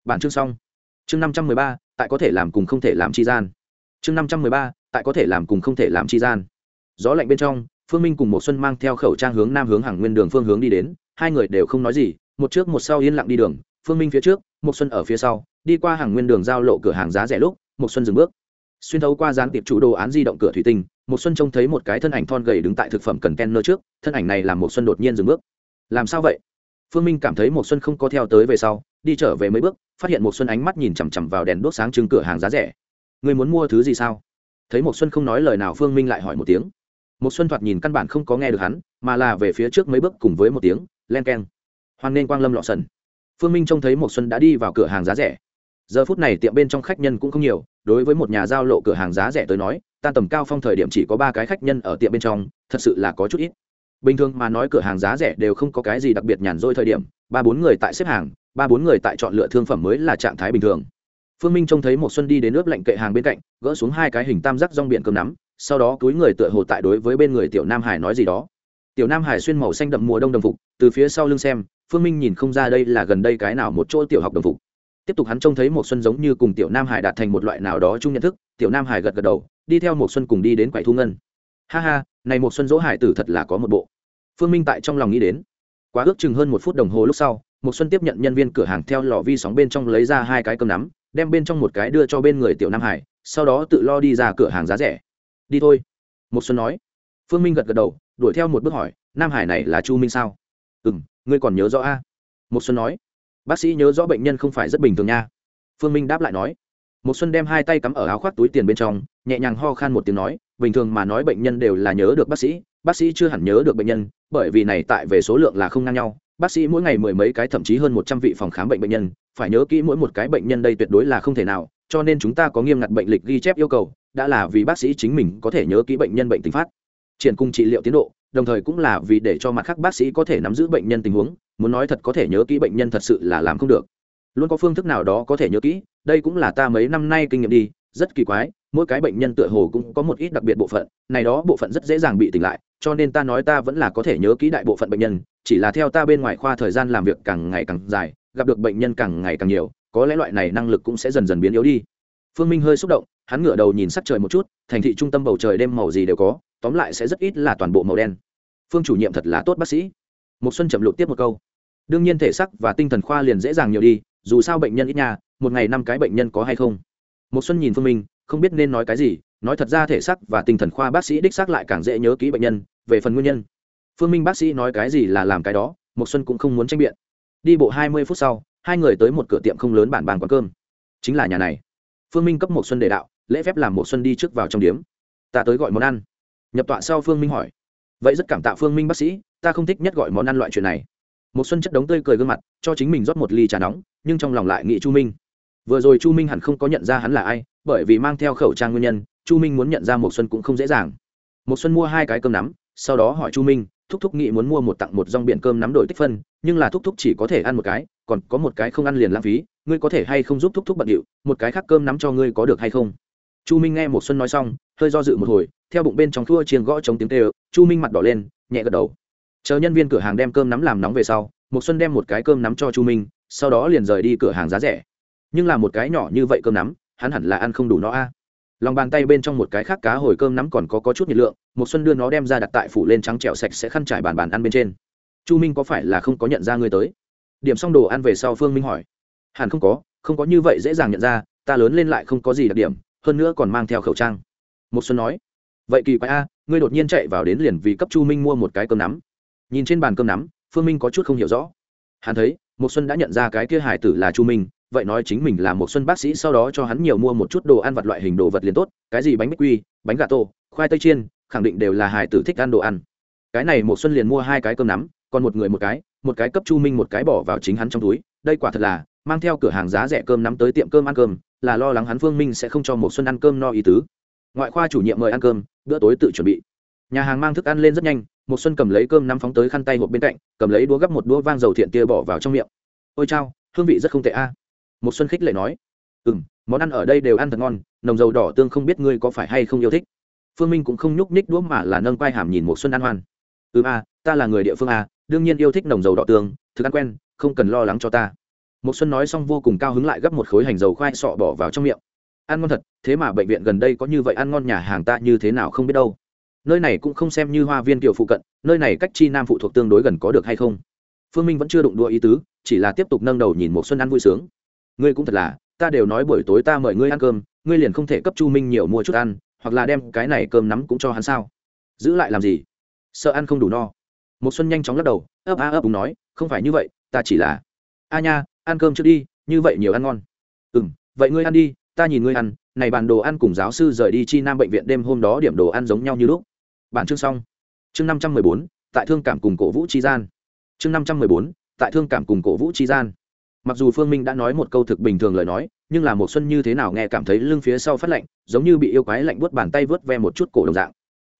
bản chương xong. Chương năm trăm mười ba, tại có thể làm cùng không thể làm chi gian. Chương năm trăm mười ba, tại có thể làm cùng không thể làm chi gian. Gió lạnh bên trong, phương minh cùng một xuân mang theo khẩu trang hướng nam hướng hàng nguyên đường phương hướng đi đến, hai người đều không nói gì, một trước một sau yên lặng đi đường. Phương minh phía trước một xuân ở phía sau, đi qua hàng nguyên đường giao lộ cửa hàng giá rẻ lúc một xuân dừng bước xuyên thấu qua gián tiệp chủ đồ án di động cửa thủy tinh một xuân trông thấy một cái thân ảnh thon gầy đứng tại thực phẩm cần ken nơ trước, thân ảnh này làm một xuân đột nhiên dừng bước. Làm sao vậy? Phương minh cảm thấy một xuân không có theo tới về sau, đi trở về mấy bước, phát hiện một xuân ánh mắt nhìn chằm chằm vào đèn đốt sáng trưng cửa hàng giá rẻ. Người muốn mua thứ gì sao? Thấy một xuân không nói lời nào, phương minh lại hỏi một tiếng. Một xuân thoạt nhìn căn bản không có nghe được hắn, mà là về phía trước mấy bước cùng với một tiếng, len keng hoan nên quang lâm lọ sần. Phương minh trông thấy một xuân đã đi vào cửa hàng giá rẻ giờ phút này tiệm bên trong khách nhân cũng không nhiều, đối với một nhà giao lộ cửa hàng giá rẻ tới nói, tan tầm cao phong thời điểm chỉ có ba cái khách nhân ở tiệm bên trong, thật sự là có chút ít. Bình thường mà nói cửa hàng giá rẻ đều không có cái gì đặc biệt nhàn rỗi thời điểm, ba bốn người tại xếp hàng, ba bốn người tại chọn lựa thương phẩm mới là trạng thái bình thường. Phương minh trông thấy một xuân đi đến ướp lạnh kệ hàng bên cạnh, gỡ xuống hai cái hình tam giác rong biển cơm nắm, sau đó túi người tựa hồ tại đối với bên người tiểu nam hải nói gì đó. Tiểu nam hải xuyên màu xanh đậm mùa đông đồng phục, từ phía sau lưng xem, phương minh nhìn không ra đây là gần đây cái nào một chỗ tiểu học đồng phục tiếp tục hắn trông thấy một xuân giống như cùng tiểu nam hải đạt thành một loại nào đó chung nhận thức, tiểu nam hải gật gật đầu, đi theo một xuân cùng đi đến quầy thu ngân. Ha ha, này một xuân dỗ hải tử thật là có một bộ. Phương minh tại trong lòng nghĩ đến. Quá ước chừng hơn một phút đồng hồ lúc sau một xuân tiếp nhận nhân viên cửa hàng theo lò vi sóng bên trong lấy ra hai cái cơm nắm, đem bên trong một cái đưa cho bên người tiểu nam hải, sau đó tự lo đi ra cửa hàng giá rẻ. Đi thôi. Một xuân nói. Phương minh gật gật đầu, đuổi theo một bước hỏi, nam hải này là chu minh sao? Ừm, ngươi còn nhớ rõ a? Một xuân nói bác sĩ nhớ rõ bệnh nhân không phải rất bình thường nha. Phương minh đáp lại nói. Một xuân đem hai tay cắm ở áo khoác túi tiền bên trong, nhẹ nhàng ho khan một tiếng nói, bình thường mà nói bệnh nhân đều là nhớ được bác sĩ bác sĩ chưa hẳn nhớ được bệnh nhân, bởi vì này tại về số lượng là không ngang nhau. Bác sĩ mỗi ngày mười mấy cái thậm chí hơn một trăm vị phòng khám bệnh bệnh nhân, phải nhớ kỹ mỗi một cái bệnh nhân đây tuyệt đối là không thể nào, cho nên chúng ta có nghiêm ngặt bệnh lịch ghi chép yêu cầu, đã là vì bác sĩ chính mình có thể nhớ kỹ bệnh nhân bệnh tình phát. Triển cung trị liệu tiến độ đồng thời cũng là vì để cho mặt khác bác sĩ có thể nắm giữ bệnh nhân tình huống, muốn nói thật có thể nhớ kỹ bệnh nhân thật sự là làm không được. Luôn có phương thức nào đó có thể nhớ kỹ, đây cũng là ta mấy năm nay kinh nghiệm đi, rất kỳ quái, mỗi cái bệnh nhân tựa hồ cũng có một ít đặc biệt bộ phận, này đó bộ phận rất dễ dàng bị tỉnh lại, cho nên ta nói ta vẫn là có thể nhớ kỹ đại bộ phận bệnh nhân, chỉ là theo ta bên ngoài khoa thời gian làm việc càng ngày càng dài, gặp được bệnh nhân càng ngày càng nhiều, có lẽ loại này năng lực cũng sẽ dần dần biến yếu đi. Phương minh hơi xúc động, hắn ngửa đầu nhìn sắc trời một chút, thành thị trung tâm bầu trời đêm màu gì đều có, tóm lại sẽ rất ít là toàn bộ màu đen phương chủ nhiệm thật là tốt bác sĩ. Một xuân chậm lụt tiếp một câu. Đương nhiên thể sắc và tinh thần khoa liền dễ dàng nhiều đi, dù sao bệnh nhân ít nhà một ngày năm cái bệnh nhân có hay không? Một xuân nhìn phương minh, không biết nên nói cái gì, nói thật ra thể sắc và tinh thần khoa bác sĩ đích xác lại càng dễ nhớ kỹ bệnh nhân, về phần nguyên nhân. Phương minh bác sĩ nói cái gì là làm cái đó một xuân cũng không muốn tranh biện. Đi bộ hai mươi phút sau, hai người tới một cửa tiệm không lớn bản bàn quán cơm. Chính là nhà này. Phương minh cấp một xuân đề đạo, lễ phép làm một xuân đi trước vào trong điếm. Ta tới gọi món ăn. Nhập tọa sau phương minh hỏi vậy rất cảm tạ phương minh bác sĩ, ta không thích nhất gọi món ăn loại chuyện này. Một xuân chất đống tươi cười gương mặt, cho chính mình rót một ly trà nóng, nhưng trong lòng lại nghĩ chu minh. Vừa rồi chu minh hẳn không có nhận ra hắn là ai, bởi vì mang theo khẩu trang nguyên nhân, chu minh muốn nhận ra một xuân cũng không dễ dàng. Một xuân mua hai cái cơm nắm, sau đó hỏi chu minh, thúc thúc nghĩ muốn mua một tặng một rong biển cơm nắm đổi tích phân, nhưng là thúc thúc chỉ có thể ăn một cái, còn có một cái không ăn liền lãng phí, ngươi có thể hay không giúp thúc thúc bận điệu, một cái khác cơm nắm cho ngươi có được hay không? Chu minh nghe một xuân nói xong, hơi do dự một hồi, theo bụng bên trong thua chiêng gõ chống tiếng tê chu minh mặt đỏ lên nhẹ gật đầu. Chờ nhân viên cửa hàng đem cơm nắm làm nóng về sau một xuân đem một cái cơm nắm cho chu minh sau đó liền rời đi cửa hàng giá rẻ. Nhưng là một cái nhỏ như vậy cơm nắm hắn hẳn là ăn không đủ nó a. Lòng bàn tay bên trong một cái khác cá hồi cơm nắm còn có, có chút nhiệt lượng một xuân đưa nó đem ra đặt tại phủ lên trắng trẹo sạch sẽ khăn trải bàn bàn ăn bên trên. Chu minh có phải là không có nhận ra ngươi tới? Điểm xong đồ ăn về sau phương minh hỏi. Hẳn không có không có như vậy dễ dàng nhận ra ta lớn lên lại không có gì đặc điểm hơn nữa còn mang theo khẩu trang. Một xuân nói vậy kỳ quái a, ngươi đột nhiên chạy vào đến liền vì cấp chu minh mua một cái cơm nắm. Nhìn trên bàn cơm nắm, phương minh có chút không hiểu rõ. Hắn thấy một xuân đã nhận ra cái kia hải tử là chu minh, vậy nói chính mình là một xuân bác sĩ sau đó cho hắn nhiều mua một chút đồ ăn vặt loại hình đồ vật liền tốt, cái gì bánh bích quy, bánh gà tô, khoai tây chiên, khẳng định đều là hải tử thích ăn đồ ăn. Cái này một xuân liền mua hai cái cơm nắm, còn một người một cái một cái cấp chu minh một cái bỏ vào chính hắn trong túi, đây quả thật là, mang theo cửa hàng giá rẻ cơm nắm tới tiệm cơm ăn cơm, là lo lắng hắn phương minh sẽ không cho một xuân ăn cơm no ý tứ ngoại khoa chủ nhiệm mời ăn cơm bữa tối tự chuẩn bị. Nhà hàng mang thức ăn lên rất nhanh một xuân cầm lấy cơm nắm phóng tới khăn tay hộp bên cạnh cầm lấy đũa gấp một đũa vang dầu thiện tia bỏ vào trong miệng. Ôi chao hương vị rất không tệ a. Một xuân khích lệ nói. Ừm, món ăn ở đây đều ăn thật ngon nồng dầu đỏ tương không biết ngươi có phải hay không yêu thích. Phương minh cũng không nhúc nhích đũa mà là nâng quai hàm nhìn một xuân ăn hoan. Ừ a ta là người địa phương a đương nhiên yêu thích nồng dầu đỏ tương thức ăn quen không cần lo lắng cho ta. Một xuân nói xong vô cùng cao hứng lại gấp một khối hành dầu khoai sọ bỏ vào trong miệng ăn ngon thật, thế mà bệnh viện gần đây có như vậy ăn ngon nhà hàng ta như thế nào không biết đâu. Nơi này cũng không xem như hoa viên kiểu phụ cận, nơi này cách chi nam phụ thuộc tương đối gần có được hay không? Phương minh vẫn chưa đụng đua ý tứ, chỉ là tiếp tục nâng đầu nhìn một xuân ăn vui sướng. Ngươi cũng thật là, ta đều nói buổi tối ta mời ngươi ăn cơm, ngươi liền không thể cấp chu minh nhiều mua chút ăn, hoặc là đem cái này cơm nắm cũng cho hắn sao? Giữ lại làm gì? Sợ ăn không đủ no. Một xuân nhanh chóng lắc đầu, ấp a ấp đúng nói, không phải như vậy, ta chỉ là, a nha, ăn cơm trước đi, như vậy nhiều ăn ngon. Ừ vậy ngươi ăn đi ta nhìn ngươi ăn, này bàn đồ ăn cùng giáo sư rời đi chi nam bệnh viện đêm hôm đó điểm đồ ăn giống nhau như lúc. Bản chương xong. Chương năm trăm mười bốn, tại thương cảm cùng cổ vũ chi gian. Chương năm trăm mười bốn, tại thương cảm cùng cổ vũ chi gian. Mặc dù phương minh đã nói một câu thực bình thường lời nói, nhưng là một xuân như thế nào nghe cảm thấy lưng phía sau phát lạnh, giống như bị yêu quái lạnh buốt bàn tay vớt ve một chút cổ đồng dạng.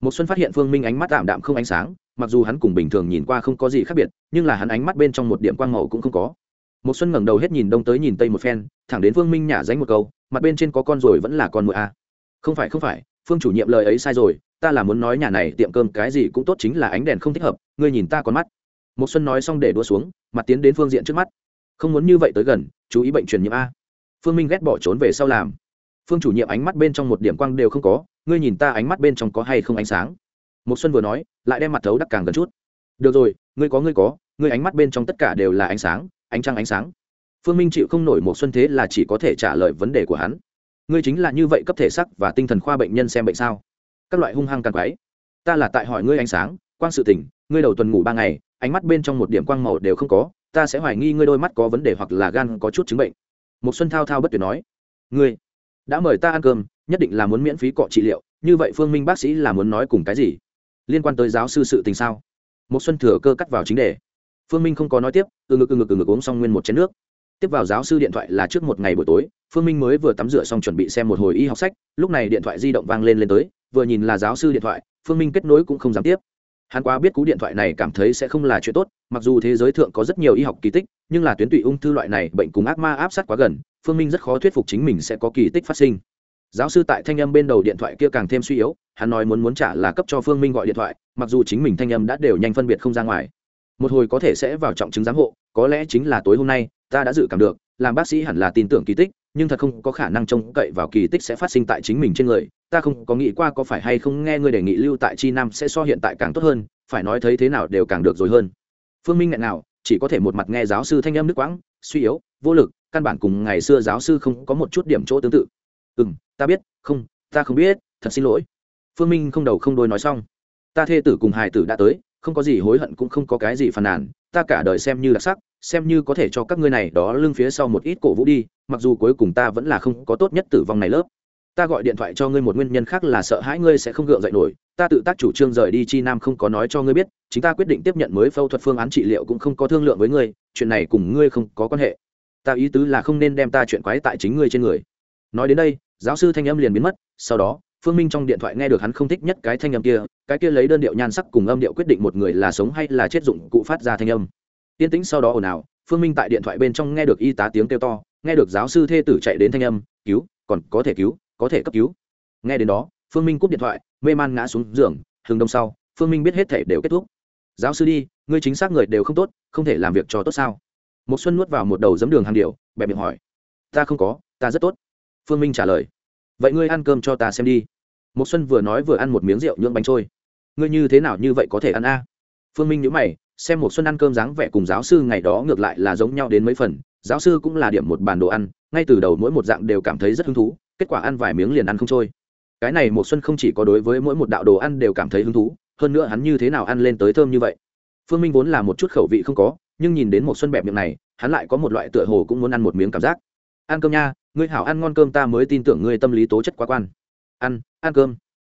Một xuân phát hiện phương minh ánh mắt tạm đạm không ánh sáng, mặc dù hắn cùng bình thường nhìn qua không có gì khác biệt, nhưng là hắn ánh mắt bên trong một điểm quang màu cũng không có. Một xuân ngẩng đầu hết nhìn đông tới nhìn tây một phen, thẳng đến phương minh nhả danh một câu mặt bên trên có con rồi vẫn là con mụi a. À. không phải không phải, phương chủ nhiệm lời ấy sai rồi, ta là muốn nói nhà này tiệm cơm cái gì cũng tốt chính là ánh đèn không thích hợp, ngươi nhìn ta con mắt. Một xuân nói xong để đua xuống, mặt tiến đến phương diện trước mắt. Không muốn như vậy tới gần, chú ý bệnh truyền nhiễm a. Phương minh ghét bỏ trốn về sau làm. Phương chủ nhiệm ánh mắt bên trong một điểm quang đều không có, ngươi nhìn ta ánh mắt bên trong có hay không ánh sáng. Một xuân vừa nói, lại đem mặt thấu đắc càng gần chút. Được rồi, ngươi có ngươi có, ngươi ánh mắt bên trong tất cả đều là ánh sáng, ánh trăng ánh sáng phương minh chịu không nổi một xuân thế là chỉ có thể trả lời vấn đề của hắn. Ngươi chính là như vậy cấp thể sắc và tinh thần khoa bệnh nhân xem bệnh sao? Các loại hung hăng càng quái. Ta là tại hỏi ngươi ánh sáng, quang sự tỉnh ngươi đầu tuần ngủ ba ngày, ánh mắt bên trong một điểm quang màu đều không có, ta sẽ hoài nghi ngươi đôi mắt có vấn đề hoặc là gan có chút chứng bệnh. Một xuân thao thao bất tuyệt nói. Ngươi đã mời ta ăn cơm, nhất định là muốn miễn phí cọ trị liệu, như vậy phương minh bác sĩ là muốn nói cùng cái gì? Liên quan tới giáo sư sự tình sao? Một xuân thừa cơ cắt vào chính đề. Phương minh không có nói tiếp, từ ngực từ ngực từ ngực uống xong nguyên một chén nước tiếp vào giáo sư điện thoại là trước một ngày buổi tối, phương minh mới vừa tắm rửa xong chuẩn bị xem một hồi y học sách, lúc này điện thoại di động vang lên lên tới, vừa nhìn là giáo sư điện thoại, phương minh kết nối cũng không dám tiếp. Hắn quá biết cú điện thoại này cảm thấy sẽ không là chuyện tốt, mặc dù thế giới thượng có rất nhiều y học kỳ tích, nhưng là tuyến tụy ung thư loại này bệnh cùng ác ma áp sát quá gần, phương minh rất khó thuyết phục chính mình sẽ có kỳ tích phát sinh. Giáo sư tại thanh âm bên đầu điện thoại kia càng thêm suy yếu, hắn nói muốn muốn trả là cấp cho phương minh gọi điện thoại, mặc dù chính mình thanh âm đã đều nhanh phân biệt không ra ngoài. Một hồi có thể sẽ vào trọng chứng giám hộ, có lẽ chính là tối hôm nay ta đã dự cảm được, làm bác sĩ hẳn là tin tưởng kỳ tích, nhưng thật không có khả năng trông cậy vào kỳ tích sẽ phát sinh tại chính mình trên người. Ta không có nghĩ qua có phải hay không nghe ngươi đề nghị lưu tại chi nam sẽ so hiện tại càng tốt hơn, phải nói thấy thế nào đều càng được rồi hơn. Phương minh ngại nào, chỉ có thể một mặt nghe giáo sư thanh âm nước quãng, suy yếu, vô lực, căn bản cùng ngày xưa giáo sư không có một chút điểm chỗ tương tự. Ừ m ta biết, không, ta không biết, thật xin lỗi. Phương minh không đầu không đôi nói xong. Ta thê tử cùng hài tử đã tới, không có gì hối hận cũng không có cái gì phàn nàn, ta cả đời xem như đặc sắc xem như có thể cho các ngươi này đó lưng phía sau một ít cổ vũ đi, mặc dù cuối cùng ta vẫn là không có tốt nhất tử vong này lớp. Ta gọi điện thoại cho ngươi một nguyên nhân khác là sợ hãi ngươi sẽ không gượng dậy nổi, ta tự tác chủ trương rời đi chi nam không có nói cho ngươi biết, chính ta quyết định tiếp nhận mới phẫu thuật phương án trị liệu cũng không có thương lượng với ngươi, chuyện này cùng ngươi không có quan hệ. Ta ý tứ là không nên đem ta chuyện quái tại chính ngươi trên người. Nói đến đây, giáo sư thanh âm liền biến mất, sau đó, phương minh trong điện thoại nghe được hắn không thích nhất cái thanh âm kia, cái kia lấy đơn điệu nhan sắc cùng âm điệu quyết định một người là sống hay là chết dụng cụ phát ra thanh âm tiên tĩnh sau đó ồn ào, phương minh tại điện thoại bên trong nghe được y tá tiếng kêu to, nghe được giáo sư thê tử chạy đến thanh âm, cứu, còn có thể cứu, có thể cấp cứu. Nghe đến đó, phương minh cúp điện thoại, mê man ngã xuống giường, hừng đông sau, phương minh biết hết thể đều kết thúc. Giáo sư đi, ngươi chính xác người đều không tốt, không thể làm việc cho tốt sao? Một xuân nuốt vào một đầu giấm đường hàng điều bẹp miệng hỏi. Ta không có, ta rất tốt. Phương minh trả lời. Vậy ngươi ăn cơm cho ta xem đi. Một xuân vừa nói vừa ăn một miếng rượu nhượng bánh trôi. Ngươi như thế nào như vậy có thể ăn a? Phương minh nhíu mày xem một xuân ăn cơm dáng vẻ cùng giáo sư ngày đó ngược lại là giống nhau đến mấy phần, giáo sư cũng là điểm một bàn đồ ăn, ngay từ đầu mỗi một dạng đều cảm thấy rất hứng thú, kết quả ăn vài miếng liền ăn không trôi. Cái này một xuân không chỉ có đối với mỗi một đạo đồ ăn đều cảm thấy hứng thú, hơn nữa hắn như thế nào ăn lên tới thơm như vậy. Phương minh vốn là một chút khẩu vị không có, nhưng nhìn đến một xuân bẹp miệng này, hắn lại có một loại tựa hồ cũng muốn ăn một miếng cảm giác. Ăn cơm nha, ngươi hảo ăn ngon cơm ta mới tin tưởng ngươi tâm lý tố chất quá quan. Ăn ăn cơm.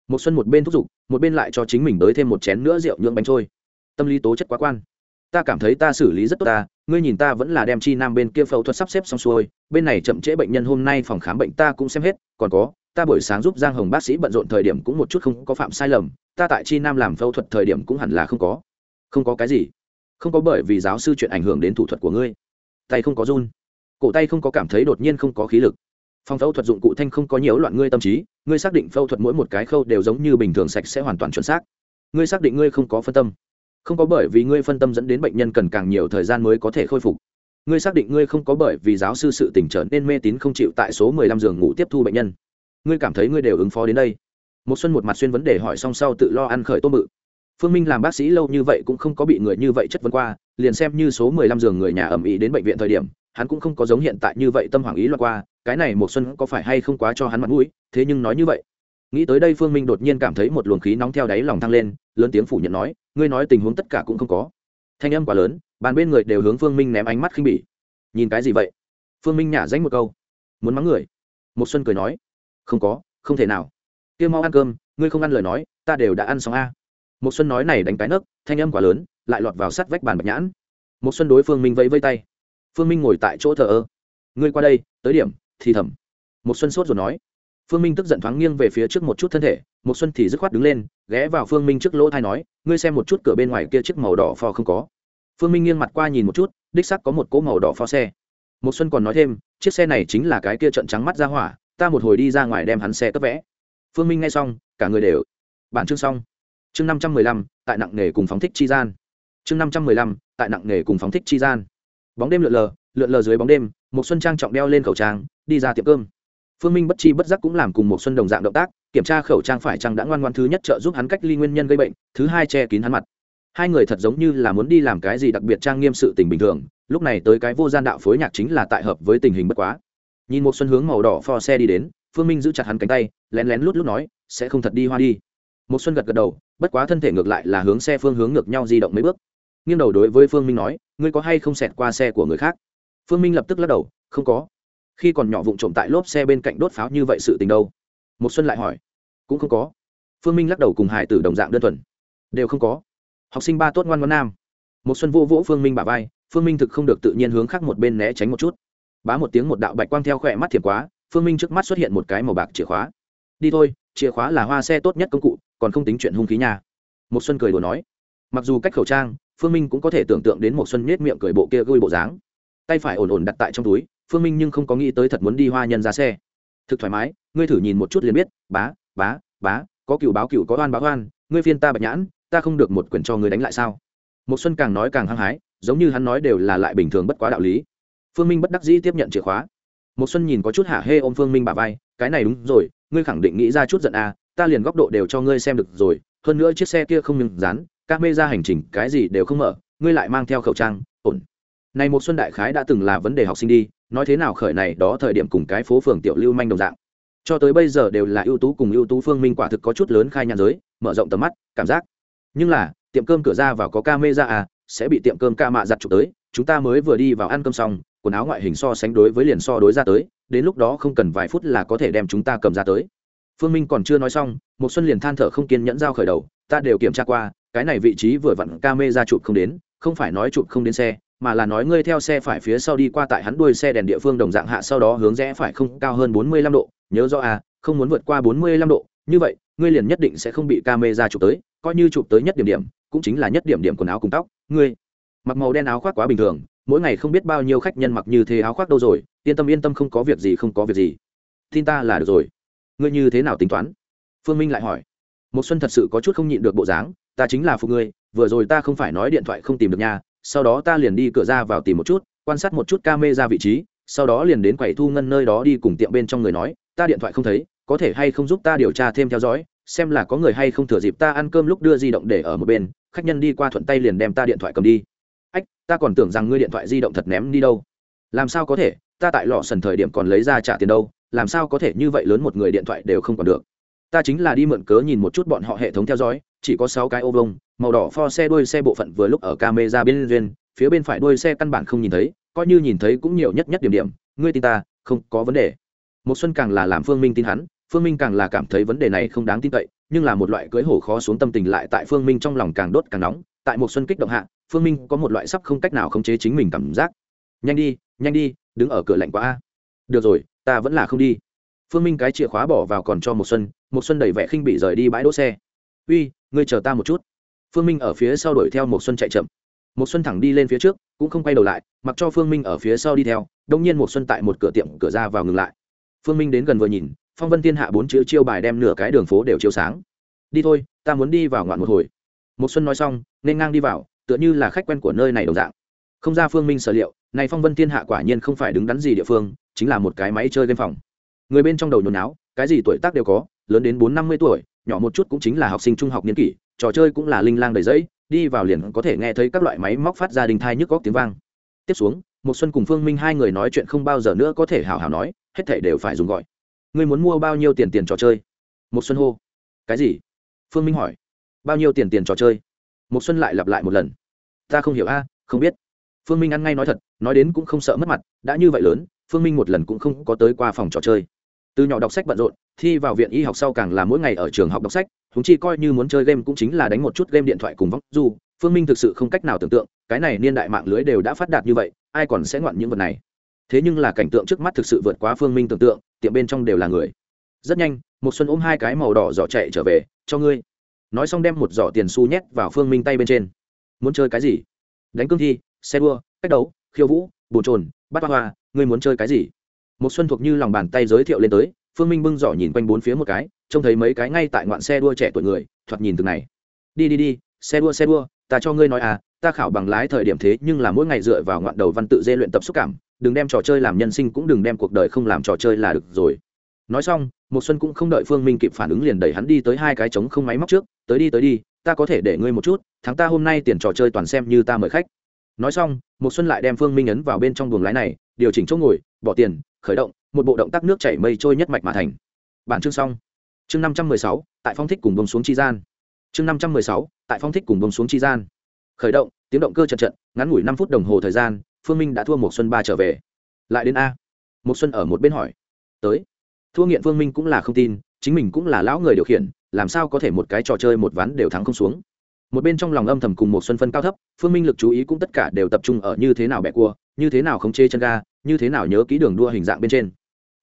Một xuân một bên thúc giục, một bên lại cho chính mình tới thêm một chén nữa rượu nhượng bánh trôi tâm lý tố chất quá quan. Ta cảm thấy ta xử lý rất tốt ta, ngươi nhìn ta vẫn là đem chi nam bên kia phẫu thuật sắp xếp xong xuôi, bên này chậm trễ bệnh nhân hôm nay phòng khám bệnh ta cũng xem hết, còn có, ta buổi sáng giúp giang hồng bác sĩ bận rộn thời điểm cũng một chút không có phạm sai lầm, ta tại chi nam làm phẫu thuật thời điểm cũng hẳn là không có. Không có cái gì. Không có bởi vì giáo sư chuyện ảnh hưởng đến thủ thuật của ngươi. Tay không có run. Cổ tay không có cảm thấy đột nhiên không có khí lực. Phòng phẫu thuật dụng cụ thanh không có nhiễu loạn ngươi tâm trí, ngươi xác định phẫu thuật mỗi một cái khâu đều giống như bình thường sạch sẽ hoàn toàn chuẩn xác. Ngươi xác định ngươi không có phân tâm không có bởi vì ngươi phân tâm dẫn đến bệnh nhân cần càng nhiều thời gian mới có thể khôi phục. Ngươi xác định ngươi không có bởi vì giáo sư sự tỉnh trở nên mê tín không chịu tại số mười lăm giường ngủ tiếp thu bệnh nhân. Ngươi cảm thấy ngươi đều ứng phó đến đây. Một xuân một mặt xuyên vấn đề hỏi song sau tự lo ăn khởi tôm mự phương minh làm bác sĩ lâu như vậy cũng không có bị người như vậy chất vấn qua, liền xem như số mười lăm giường người nhà ẩm ý đến bệnh viện thời điểm, hắn cũng không có giống hiện tại như vậy tâm hoàng ý loạt qua, cái này một xuân có phải hay không quá cho hắn mặt mũi, thế nhưng nói như vậy nghĩ tới đây phương minh đột nhiên cảm thấy một luồng khí nóng theo đáy lòng thăng lên, lớn tiếng phủ nhận nói, ngươi nói tình huống tất cả cũng không có. Thanh âm quá lớn, bàn bên người đều hướng phương minh ném ánh mắt khinh bỉ. Nhìn cái gì vậy? Phương minh nhả danh một câu. Muốn mắng người? Một xuân cười nói. Không có, không thể nào. Kia mau ăn cơm, ngươi không ăn lời nói, ta đều đã ăn xong a. Một xuân nói này đánh cái nấc, thanh âm quá lớn, lại lọt vào sát vách bàn bạch nhãn. Một xuân đối phương minh vẫy vây tay. Phương minh ngồi tại chỗ thờ ơ. Ngươi qua đây, tới điểm, thì thầm. Một xuân sốt rồi nói phương minh tức giận thoáng nghiêng về phía trước một chút thân thể một xuân thì dứt khoát đứng lên, ghé vào phương minh trước lỗ thai nói, ngươi xem một chút cửa bên ngoài kia chiếc màu đỏ pho không có. Phương minh nghiêng mặt qua nhìn một chút, đích sắc có một cỗ màu đỏ pho xe. Một xuân còn nói thêm, chiếc xe này chính là cái kia trận trắng mắt ra hỏa, ta một hồi đi ra ngoài đem hắn xe cấp vẽ. Phương minh nghe xong, cả người đều. Bản chương xong. Chương năm trăm mười lăm, tại nặng nghề cùng phóng thích chi gian. Chương năm trăm mười lăm, tại nặng nghề cùng phóng thích chi gian. Bóng đêm lượn lờ lượn lờ dưới bóng đêm một xuân trang trọng đeo lên khẩu trang, đi ra tiệm cơm phương minh bất chi bất giác cũng làm cùng một xuân đồng dạng động tác, kiểm tra khẩu trang phải chăng đã ngoan ngoan thứ nhất trợ giúp hắn cách ly nguyên nhân gây bệnh, thứ hai che kín hắn mặt. Hai người thật giống như là muốn đi làm cái gì đặc biệt trang nghiêm sự tình bình thường, lúc này tới cái vô gian đạo phối nhạc chính là tại hợp với tình hình bất quá. Nhìn một xuân hướng màu đỏ pho xe đi đến, phương minh giữ chặt hắn cánh tay, lén lén lút lút nói, sẽ không thật đi hoa đi. Một xuân gật gật đầu, bất quá thân thể ngược lại là hướng xe phương hướng ngược nhau di động mấy bước. Nghiêng đầu đối với phương minh nói, ngươi có hay không xẹt qua xe của người khác? Phương minh lập tức lắc đầu, không có khi còn nhỏ vụng trộm tại lốp xe bên cạnh đốt pháo như vậy sự tình đâu? Một xuân lại hỏi. Cũng không có. Phương minh lắc đầu cùng hải tử đồng dạng đơn thuần. Đều không có. Học sinh ba tốt ngoan ngoãn nam. Một xuân vô vỗ phương minh bả vai, phương minh thực không được tự nhiên hướng khác một bên né tránh một chút. Bá một tiếng một đạo bạch quang theo khỏe mắt thiểm quá, phương minh trước mắt xuất hiện một cái màu bạc chìa khóa. Đi thôi, chìa khóa là hoa xe tốt nhất công cụ, còn không tính chuyện hung khí nhà một xuân cười đùa nói. Mặc dù cách khẩu trang, phương minh cũng có thể tưởng tượng đến một xuân nhếch miệng cười bộ kia gôi bộ dáng. Tay phải ổn ổn đặt tại trong túi phương minh nhưng không có nghĩ tới thật muốn đi hoa nhân ra xe. Thực thoải mái, ngươi thử nhìn một chút liền biết, bá bá bá, có cựu báo cựu có oan báo oan, ngươi phiên ta bạch nhãn, ta không được một quyền cho ngươi đánh lại sao? Một xuân càng nói càng hăng hái, giống như hắn nói đều là lại bình thường bất quá đạo lý. Phương minh bất đắc dĩ tiếp nhận chìa khóa. Một xuân nhìn có chút hả hê ôm phương minh bà vai, cái này đúng rồi, ngươi khẳng định nghĩ ra chút giận à ta liền góc độ đều cho ngươi xem được rồi, hơn nữa chiếc xe kia không ngừng dán các mê ra hành trình cái gì đều không mở, ngươi lại mang theo khẩu trang, ổn này một xuân đại khái đã từng là vấn đề học sinh đi, nói thế nào khởi này đó thời điểm cùng cái phố phường tiểu lưu manh đồng dạng. Cho tới bây giờ đều là ưu tú cùng ưu tú phương minh quả thực có chút lớn khai nhàn giới, mở rộng tầm mắt, cảm giác. Nhưng là, tiệm cơm cửa ra vào có ca mê ra à sẽ bị tiệm cơm ca mạ giặt chụp tới, chúng ta mới vừa đi vào ăn cơm xong, quần áo ngoại hình so sánh đối với liền so đối ra tới, đến lúc đó không cần vài phút là có thể đem chúng ta cầm ra tới. Phương minh còn chưa nói xong, một xuân liền than thở không kiên nhẫn giao khởi đầu, ta đều kiểm tra qua, cái này vị trí vừa vặn ca mê ra chụp không đến, không phải nói chụp không đến xe mà là nói ngươi theo xe phải phía sau đi qua tại hắn đuôi xe đèn địa phương đồng dạng hạ sau đó hướng rẽ phải không cao hơn bốn mươi lăm độ. Nhớ rõ à không muốn vượt qua bốn mươi lăm độ. Như vậy, ngươi liền nhất định sẽ không bị camera chụp tới, coi như chụp tới nhất điểm điểm, cũng chính là nhất điểm điểm quần áo cùng tóc. Ngươi, mặc màu đen áo khoác quá bình thường, mỗi ngày không biết bao nhiêu khách nhân mặc như thế áo khoác đâu rồi, yên tâm yên tâm không có việc gì, không có việc gì. Tin ta là được rồi. Ngươi như thế nào tính toán? Phương minh lại hỏi. Một xuân thật sự có chút không nhịn được bộ dáng, ta chính là phụ ngươi, vừa rồi ta không phải nói điện thoại không tìm được nhà sau đó ta liền đi cửa ra vào tìm một chút, quan sát một chút ca mê ra vị trí, sau đó liền đến quầy thu ngân nơi đó đi cùng tiệm bên trong người nói, ta điện thoại không thấy, có thể hay không giúp ta điều tra thêm theo dõi, xem là có người hay không thừa dịp ta ăn cơm lúc đưa di động để ở một bên, khách nhân đi qua thuận tay liền đem ta điện thoại cầm đi. Ách, ta còn tưởng rằng ngươi điện thoại di động thật ném đi đâu. Làm sao có thể, ta tại lọ sần thời điểm còn lấy ra trả tiền đâu, làm sao có thể như vậy lớn một người điện thoại đều không còn được ta chính là đi mượn cớ nhìn một chút bọn họ hệ thống theo dõi, chỉ có sáu cái ô vông màu đỏ pho xe đuôi xe bộ phận vừa lúc ở camera bên duyên, phía bên phải đuôi xe căn bản không nhìn thấy, coi như nhìn thấy cũng nhiều nhất nhất điểm điểm, ngươi tin ta, không có vấn đề. Một xuân càng là làm phương minh tin hắn, phương minh càng là cảm thấy vấn đề này không đáng tin cậy, nhưng là một loại cưới hổ khó xuống tâm tình lại tại phương minh trong lòng càng đốt càng nóng, tại một xuân kích động hạ, phương minh có một loại sắp không cách nào khống chế chính mình cảm giác. Nhanh đi nhanh đi, đứng ở cửa lạnh quá a. Được rồi, ta vẫn là không đi. Phương minh cái chìa khóa bỏ vào còn cho một xuân một xuân đầy vẻ khinh bị rời đi bãi đỗ xe. Uy, ngươi chờ ta một chút. Phương minh ở phía sau đuổi theo một xuân chạy chậm. Một xuân thẳng đi lên phía trước, cũng không quay đầu lại, mặc cho phương minh ở phía sau đi theo đông nhiên một xuân tại một cửa tiệm cửa ra vào ngừng lại. Phương minh đến gần vừa nhìn, phong vân thiên hạ bốn chữ chiêu bài đem nửa cái đường phố đều chiếu sáng. Đi thôi, ta muốn đi vào ngoạn một hồi. Một xuân nói xong, nên ngang đi vào, tựa như là khách quen của nơi này đồng dạng. Không ra phương minh sở liệu, này phong vân thiên hạ quả nhiên không phải đứng đắn gì địa phương, chính là một cái máy chơi game phòng. Người bên trong đầu nhồi náo cái gì tuổi tác đều có lớn đến bốn năm mươi tuổi nhỏ một chút cũng chính là học sinh trung học niên kỷ trò chơi cũng là linh lang đầy giấy, đi vào liền có thể nghe thấy các loại máy móc phát ra đình thai nhức góc tiếng vang. Tiếp xuống một xuân cùng phương minh hai người nói chuyện không bao giờ nữa có thể hào hào nói hết thảy đều phải dùng gọi. Ngươi muốn mua bao nhiêu tiền tiền trò chơi? Một xuân hô. Cái gì? Phương minh hỏi. Bao nhiêu tiền tiền trò chơi? Một xuân lại lặp lại một lần. Ta không hiểu a không biết. Phương minh ăn ngay nói thật nói đến cũng không sợ mất mặt đã như vậy lớn phương minh một lần cũng không có tới qua phòng trò chơi từ nhỏ đọc sách bận rộn, thi vào viện y học sau càng là mỗi ngày ở trường học đọc sách chúng chi coi như muốn chơi game cũng chính là đánh một chút game điện thoại cùng vóc du. Phương minh thực sự không cách nào tưởng tượng, cái này niên đại mạng lưới đều đã phát đạt như vậy, ai còn sẽ ngoạn những vật này? Thế nhưng là cảnh tượng trước mắt thực sự vượt quá phương minh tưởng tượng, tiệm bên trong đều là người. Rất nhanh, một xuân ôm hai cái màu đỏ giỏ chạy trở về, cho ngươi. Nói xong đem một giỏ tiền xu nhét vào phương minh tay bên trên. Muốn chơi cái gì? Đánh cương thi, xe đua, cách đấu, khiêu vũ, bồn trồn bắt hoa hoa, ngươi muốn chơi cái gì? Một xuân thuộc như lòng bàn tay giới thiệu lên tới, phương minh bưng giỏ nhìn quanh bốn phía một cái, trông thấy mấy cái ngay tại ngoạn xe đua trẻ tuổi người, thoạt nhìn từ này. Đi đi đi, xe đua xe đua, ta cho ngươi nói à ta khảo bằng lái thời điểm thế nhưng là mỗi ngày dựa vào ngoạn đầu văn tự dê luyện tập xúc cảm, đừng đem trò chơi làm nhân sinh cũng đừng đem cuộc đời không làm trò chơi là được rồi. Nói xong, một xuân cũng không đợi phương minh kịp phản ứng liền đẩy hắn đi tới hai cái trống không máy móc trước, tới đi tới đi, ta có thể để ngươi một chút tháng ta hôm nay tiền trò chơi toàn xem như ta mời khách. Nói xong, một xuân lại đem phương minh ấn vào bên trong buồng lái này, điều chỉnh chỗ ngồi, bỏ tiền khởi động, một bộ động tác nước chảy mây trôi nhất mạch mà thành. Bản chương xong. Chương năm trăm mười sáu, tại phong thích cùng bông xuống chi gian. Chương năm trăm mười sáu, tại phong thích cùng bông xuống chi gian. Khởi động, tiếng động cơ chật trận ngắn ngủi năm phút đồng hồ thời gian, phương minh đã thua một xuân ba trở về. Lại đến a. Một xuân ở một bên hỏi. Tới. Thua nghiện phương minh cũng là không tin, chính mình cũng là lão người điều khiển, làm sao có thể một cái trò chơi một ván đều thắng không xuống? Một bên trong lòng âm thầm cùng một xuân phân cao thấp, phương minh lực chú ý cũng tất cả đều tập trung ở như thế nào bẻ cua, như thế nào không chê chân ga, như thế nào nhớ kỹ đường đua hình dạng bên trên.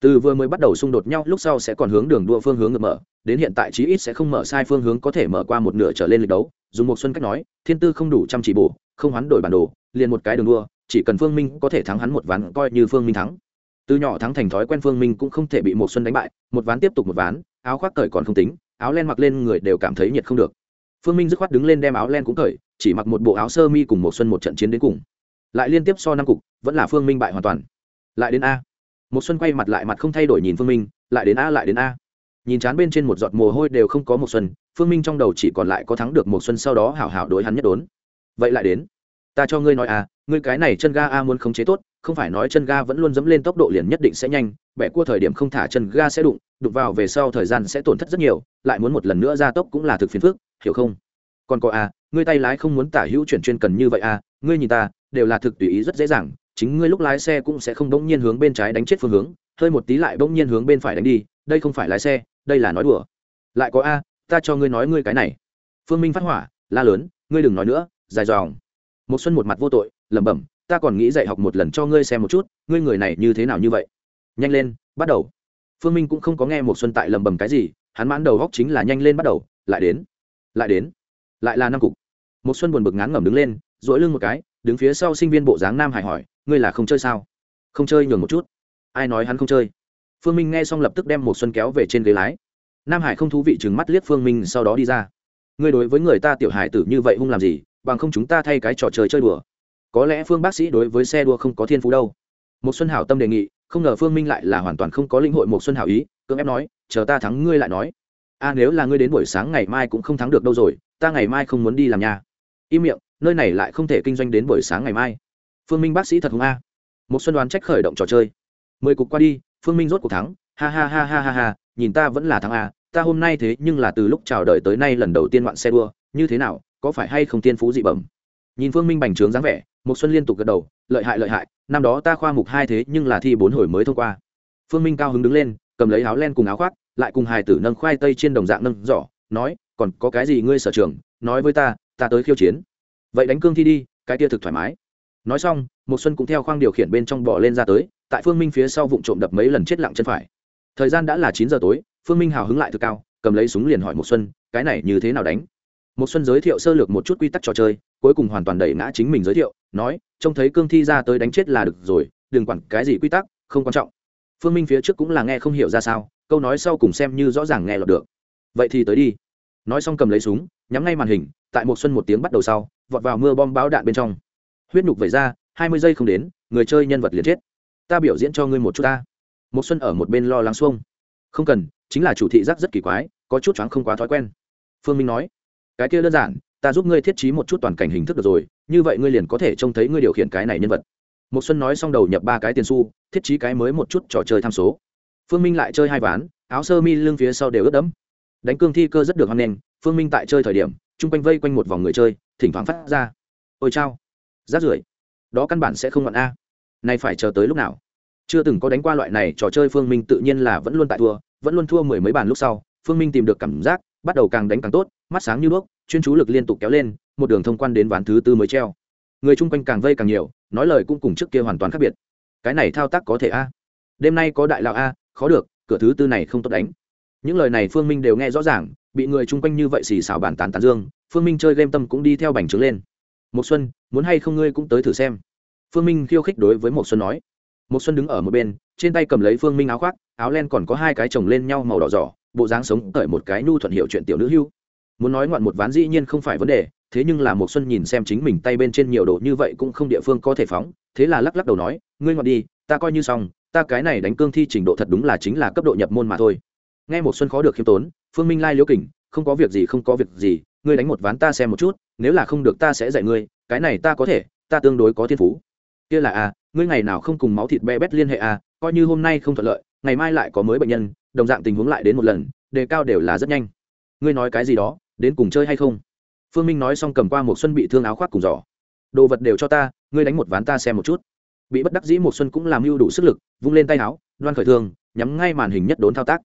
Từ vừa mới bắt đầu xung đột nhau, lúc sau sẽ còn hướng đường đua phương hướng ngược mở, đến hiện tại chí ít sẽ không mở sai phương hướng có thể mở qua một nửa trở lên lịch đấu, dùng một xuân cách nói, thiên tư không đủ chăm chỉ bổ, không hoán đổi bản đồ, liền một cái đường đua, chỉ cần phương minh có thể thắng hắn một ván, coi như phương minh thắng. Từ nhỏ thắng thành thói quen phương minh cũng không thể bị một xuân đánh bại, một ván tiếp tục một ván, áo khoác cởi còn không tính, áo len mặc lên người đều cảm thấy nhiệt không được phương minh dứt khoát đứng lên đem áo len cũng cởi, chỉ mặc một bộ áo sơ mi cùng một xuân một trận chiến đến cùng. Lại liên tiếp so năm cục, vẫn là phương minh bại hoàn toàn. Lại đến a. Một xuân quay mặt lại mặt không thay đổi nhìn phương minh, lại đến a, lại đến a. Nhìn chán bên trên một giọt mồ hôi đều không có một xuân, phương minh trong đầu chỉ còn lại có thắng được một xuân sau đó hảo hảo đối hắn nhất đốn. Vậy lại đến. Ta cho ngươi nói à ngươi cái này chân ga a muốn khống chế tốt, không phải nói chân ga vẫn luôn dẫm lên tốc độ liền nhất định sẽ nhanh, bẻ cua thời điểm không thả chân ga sẽ đụng đụng vào về sau thời gian sẽ tổn thất rất nhiều, lại muốn một lần nữa ra tốc cũng là thực phiền phức hiểu không? Còn có a, ngươi tay lái không muốn tả hữu chuyển chuyên cần như vậy a, ngươi nhìn ta, đều là thực tùy ý rất dễ dàng, chính ngươi lúc lái xe cũng sẽ không bỗng nhiên hướng bên trái đánh chết phương hướng, hơi một tí lại bỗng nhiên hướng bên phải đánh đi, đây không phải lái xe, đây là nói đùa. Lại có a, ta cho ngươi nói ngươi cái này. Phương minh phát hỏa, la lớn, ngươi đừng nói nữa, dài dòng. Một xuân một mặt vô tội, lẩm bẩm, ta còn nghĩ dạy học một lần cho ngươi xem một chút, ngươi người này như thế nào như vậy. Nhanh lên, bắt đầu. Phương minh cũng không có nghe một xuân tại lẩm bẩm cái gì, hắn mãn đầu góc chính là nhanh lên bắt đầu, lại đến lại đến. Lại là năm cục. Một xuân buồn bực ngán ngẩm đứng lên dỗi lưng một cái, đứng phía sau sinh viên bộ dáng nam hải hỏi, ngươi là không chơi sao? Không chơi, nhường một chút. Ai nói hắn không chơi? Phương minh nghe xong lập tức đem một xuân kéo về trên ghế lái. Nam hải không thú vị chừng mắt liếc phương minh sau đó đi ra. Ngươi đối với người ta tiểu hải tử như vậy hung làm gì, bằng không chúng ta thay cái trò chơi chơi đùa. Có lẽ phương bác sĩ đối với xe đua không có thiên phú đâu. Một xuân hảo tâm đề nghị, không ngờ phương minh lại là hoàn toàn không có lĩnh hội một xuân hảo ý, cưỡng ép nói, chờ ta thắng ngươi lại nói a nếu là ngươi đến buổi sáng ngày mai cũng không thắng được đâu rồi, ta ngày mai không muốn đi làm nhà. Im miệng, nơi này lại không thể kinh doanh đến buổi sáng ngày mai. Phương minh bác sĩ thật hùng a. Một xuân đoán trách khởi động trò chơi. Mười cục qua đi, phương minh rốt cuộc thắng. Ha ha ha ha ha ha, nhìn ta vẫn là thắng a. Ta hôm nay thế nhưng là từ lúc chào đời tới nay lần đầu tiên ngoạn xe đua, như thế nào, có phải hay không tiên phú dị bẩm? Nhìn phương minh bành trướng dáng vẻ một xuân liên tục gật đầu, lợi hại lợi hại, năm đó ta khoa mục hai thế nhưng là thi bốn hồi mới thông qua. Phương minh cao hứng đứng lên, cầm lấy áo len cùng áo khoác lại cùng hài tử nâng khoai tây trên đồng dạng nâng giỏ, nói, còn có cái gì ngươi sở trường? Nói với ta ta tới khiêu chiến. Vậy đánh cương thi đi, cái kia thực thoải mái. Nói xong một xuân cũng theo khoang điều khiển bên trong bỏ lên ra tới, tại phương minh phía sau vụng trộm đập mấy lần chết lặng chân phải. Thời gian đã là chín giờ tối, phương minh hào hứng lại thực cao, cầm lấy súng liền hỏi một xuân, cái này như thế nào đánh? Một xuân giới thiệu sơ lược một chút quy tắc trò chơi, cuối cùng hoàn toàn đẩy ngã chính mình giới thiệu, nói, trông thấy cương thi ra tới đánh chết là được rồi, đừng quản cái gì quy tắc, không quan trọng phương minh phía trước cũng là nghe không hiểu ra sao, câu nói sau cùng xem như rõ ràng nghe lọt được. Vậy thì tới đi. Nói xong cầm lấy súng, nhắm ngay màn hình, tại một xuân một tiếng bắt đầu sau, vọt vào mưa bom báo đạn bên trong. Huyết nhục vẩy ra, hai mươi giây không đến, người chơi nhân vật liền chết. Ta biểu diễn cho ngươi một chút ta. Một xuân ở một bên lo lắng xuông. Không cần, chính là chủ thị giác rất kỳ quái, có chút choáng không quá thói quen. Phương minh nói, cái kia đơn giản, ta giúp ngươi thiết trí một chút toàn cảnh hình thức được rồi, như vậy ngươi liền có thể trông thấy ngươi điều khiển cái này nhân vật. Một xuân nói xong đầu nhập ba cái tiền xu thiết trí cái mới một chút trò chơi tham số. Phương minh lại chơi hai ván, áo sơ mi lưng phía sau đều ướt đẫm. Đánh cương thi cơ rất được hoan nghênh, phương minh tại chơi thời điểm, chung quanh vây quanh một vòng người chơi, thỉnh thoảng phát ra. Ôi chao rát rưởi, đó căn bản sẽ không ngọn a. Nay phải chờ tới lúc nào? Chưa từng có đánh qua loại này trò chơi phương minh tự nhiên là vẫn luôn tại thua, vẫn luôn thua mười mấy bàn lúc sau, phương minh tìm được cảm giác, bắt đầu càng đánh càng tốt, mắt sáng như đuốc, chuyên chú lực liên tục kéo lên, một đường thông quan đến ván thứ tư mới treo. Người chung quanh càng vây càng nhiều, nói lời cũng cùng trước kia hoàn toàn khác biệt cái này thao tác có thể a? Đêm nay có đại lão a, khó được, cửa thứ tư này không tốt đánh. Những lời này phương minh đều nghe rõ ràng, bị người chung quanh như vậy xì xào bàn tán tán dương, phương minh chơi game tâm cũng đi theo bành trướng lên. Một xuân, muốn hay không ngươi cũng tới thử xem. Phương minh khiêu khích đối với một xuân nói. Một xuân đứng ở một bên, trên tay cầm lấy phương minh áo khoác, áo len còn có hai cái chồng lên nhau màu đỏ giỏ bộ dáng sống cởi một cái nhu thuận hiệu chuyện tiểu nữ hưu. Muốn nói ngoạn một ván dĩ nhiên không phải vấn đề thế nhưng là một xuân nhìn xem chính mình tay bên trên nhiều đồ như vậy cũng không địa phương có thể phóng thế là lắc lắc đầu nói ngươi ngoan đi ta coi như xong ta cái này đánh cương thi trình độ thật đúng là chính là cấp độ nhập môn mà thôi. Nghe một xuân khó được khiêm tốn phương minh lai liễu kỉnh không có việc gì không có việc gì ngươi đánh một ván ta xem một chút nếu là không được ta sẽ dạy ngươi cái này ta có thể ta tương đối có thiên phú. Kia là a à, ngươi ngày nào không cùng máu thịt be bét liên hệ a à, coi như hôm nay không thuận lợi ngày mai lại có mới bệnh nhân đồng dạng tình huống lại đến một lần đề cao đều là rất nhanh. Ngươi nói cái gì đó đến cùng chơi hay không? Phương minh nói xong cầm qua một xuân bị thương áo khoác cùng giỏ. Đồ vật đều cho ta, ngươi đánh một ván ta xem một chút. Bị bất đắc dĩ một xuân cũng làm mưu đủ sức lực, vung lên tay áo, đoan khởi thương, nhắm ngay màn hình nhất đốn thao tác.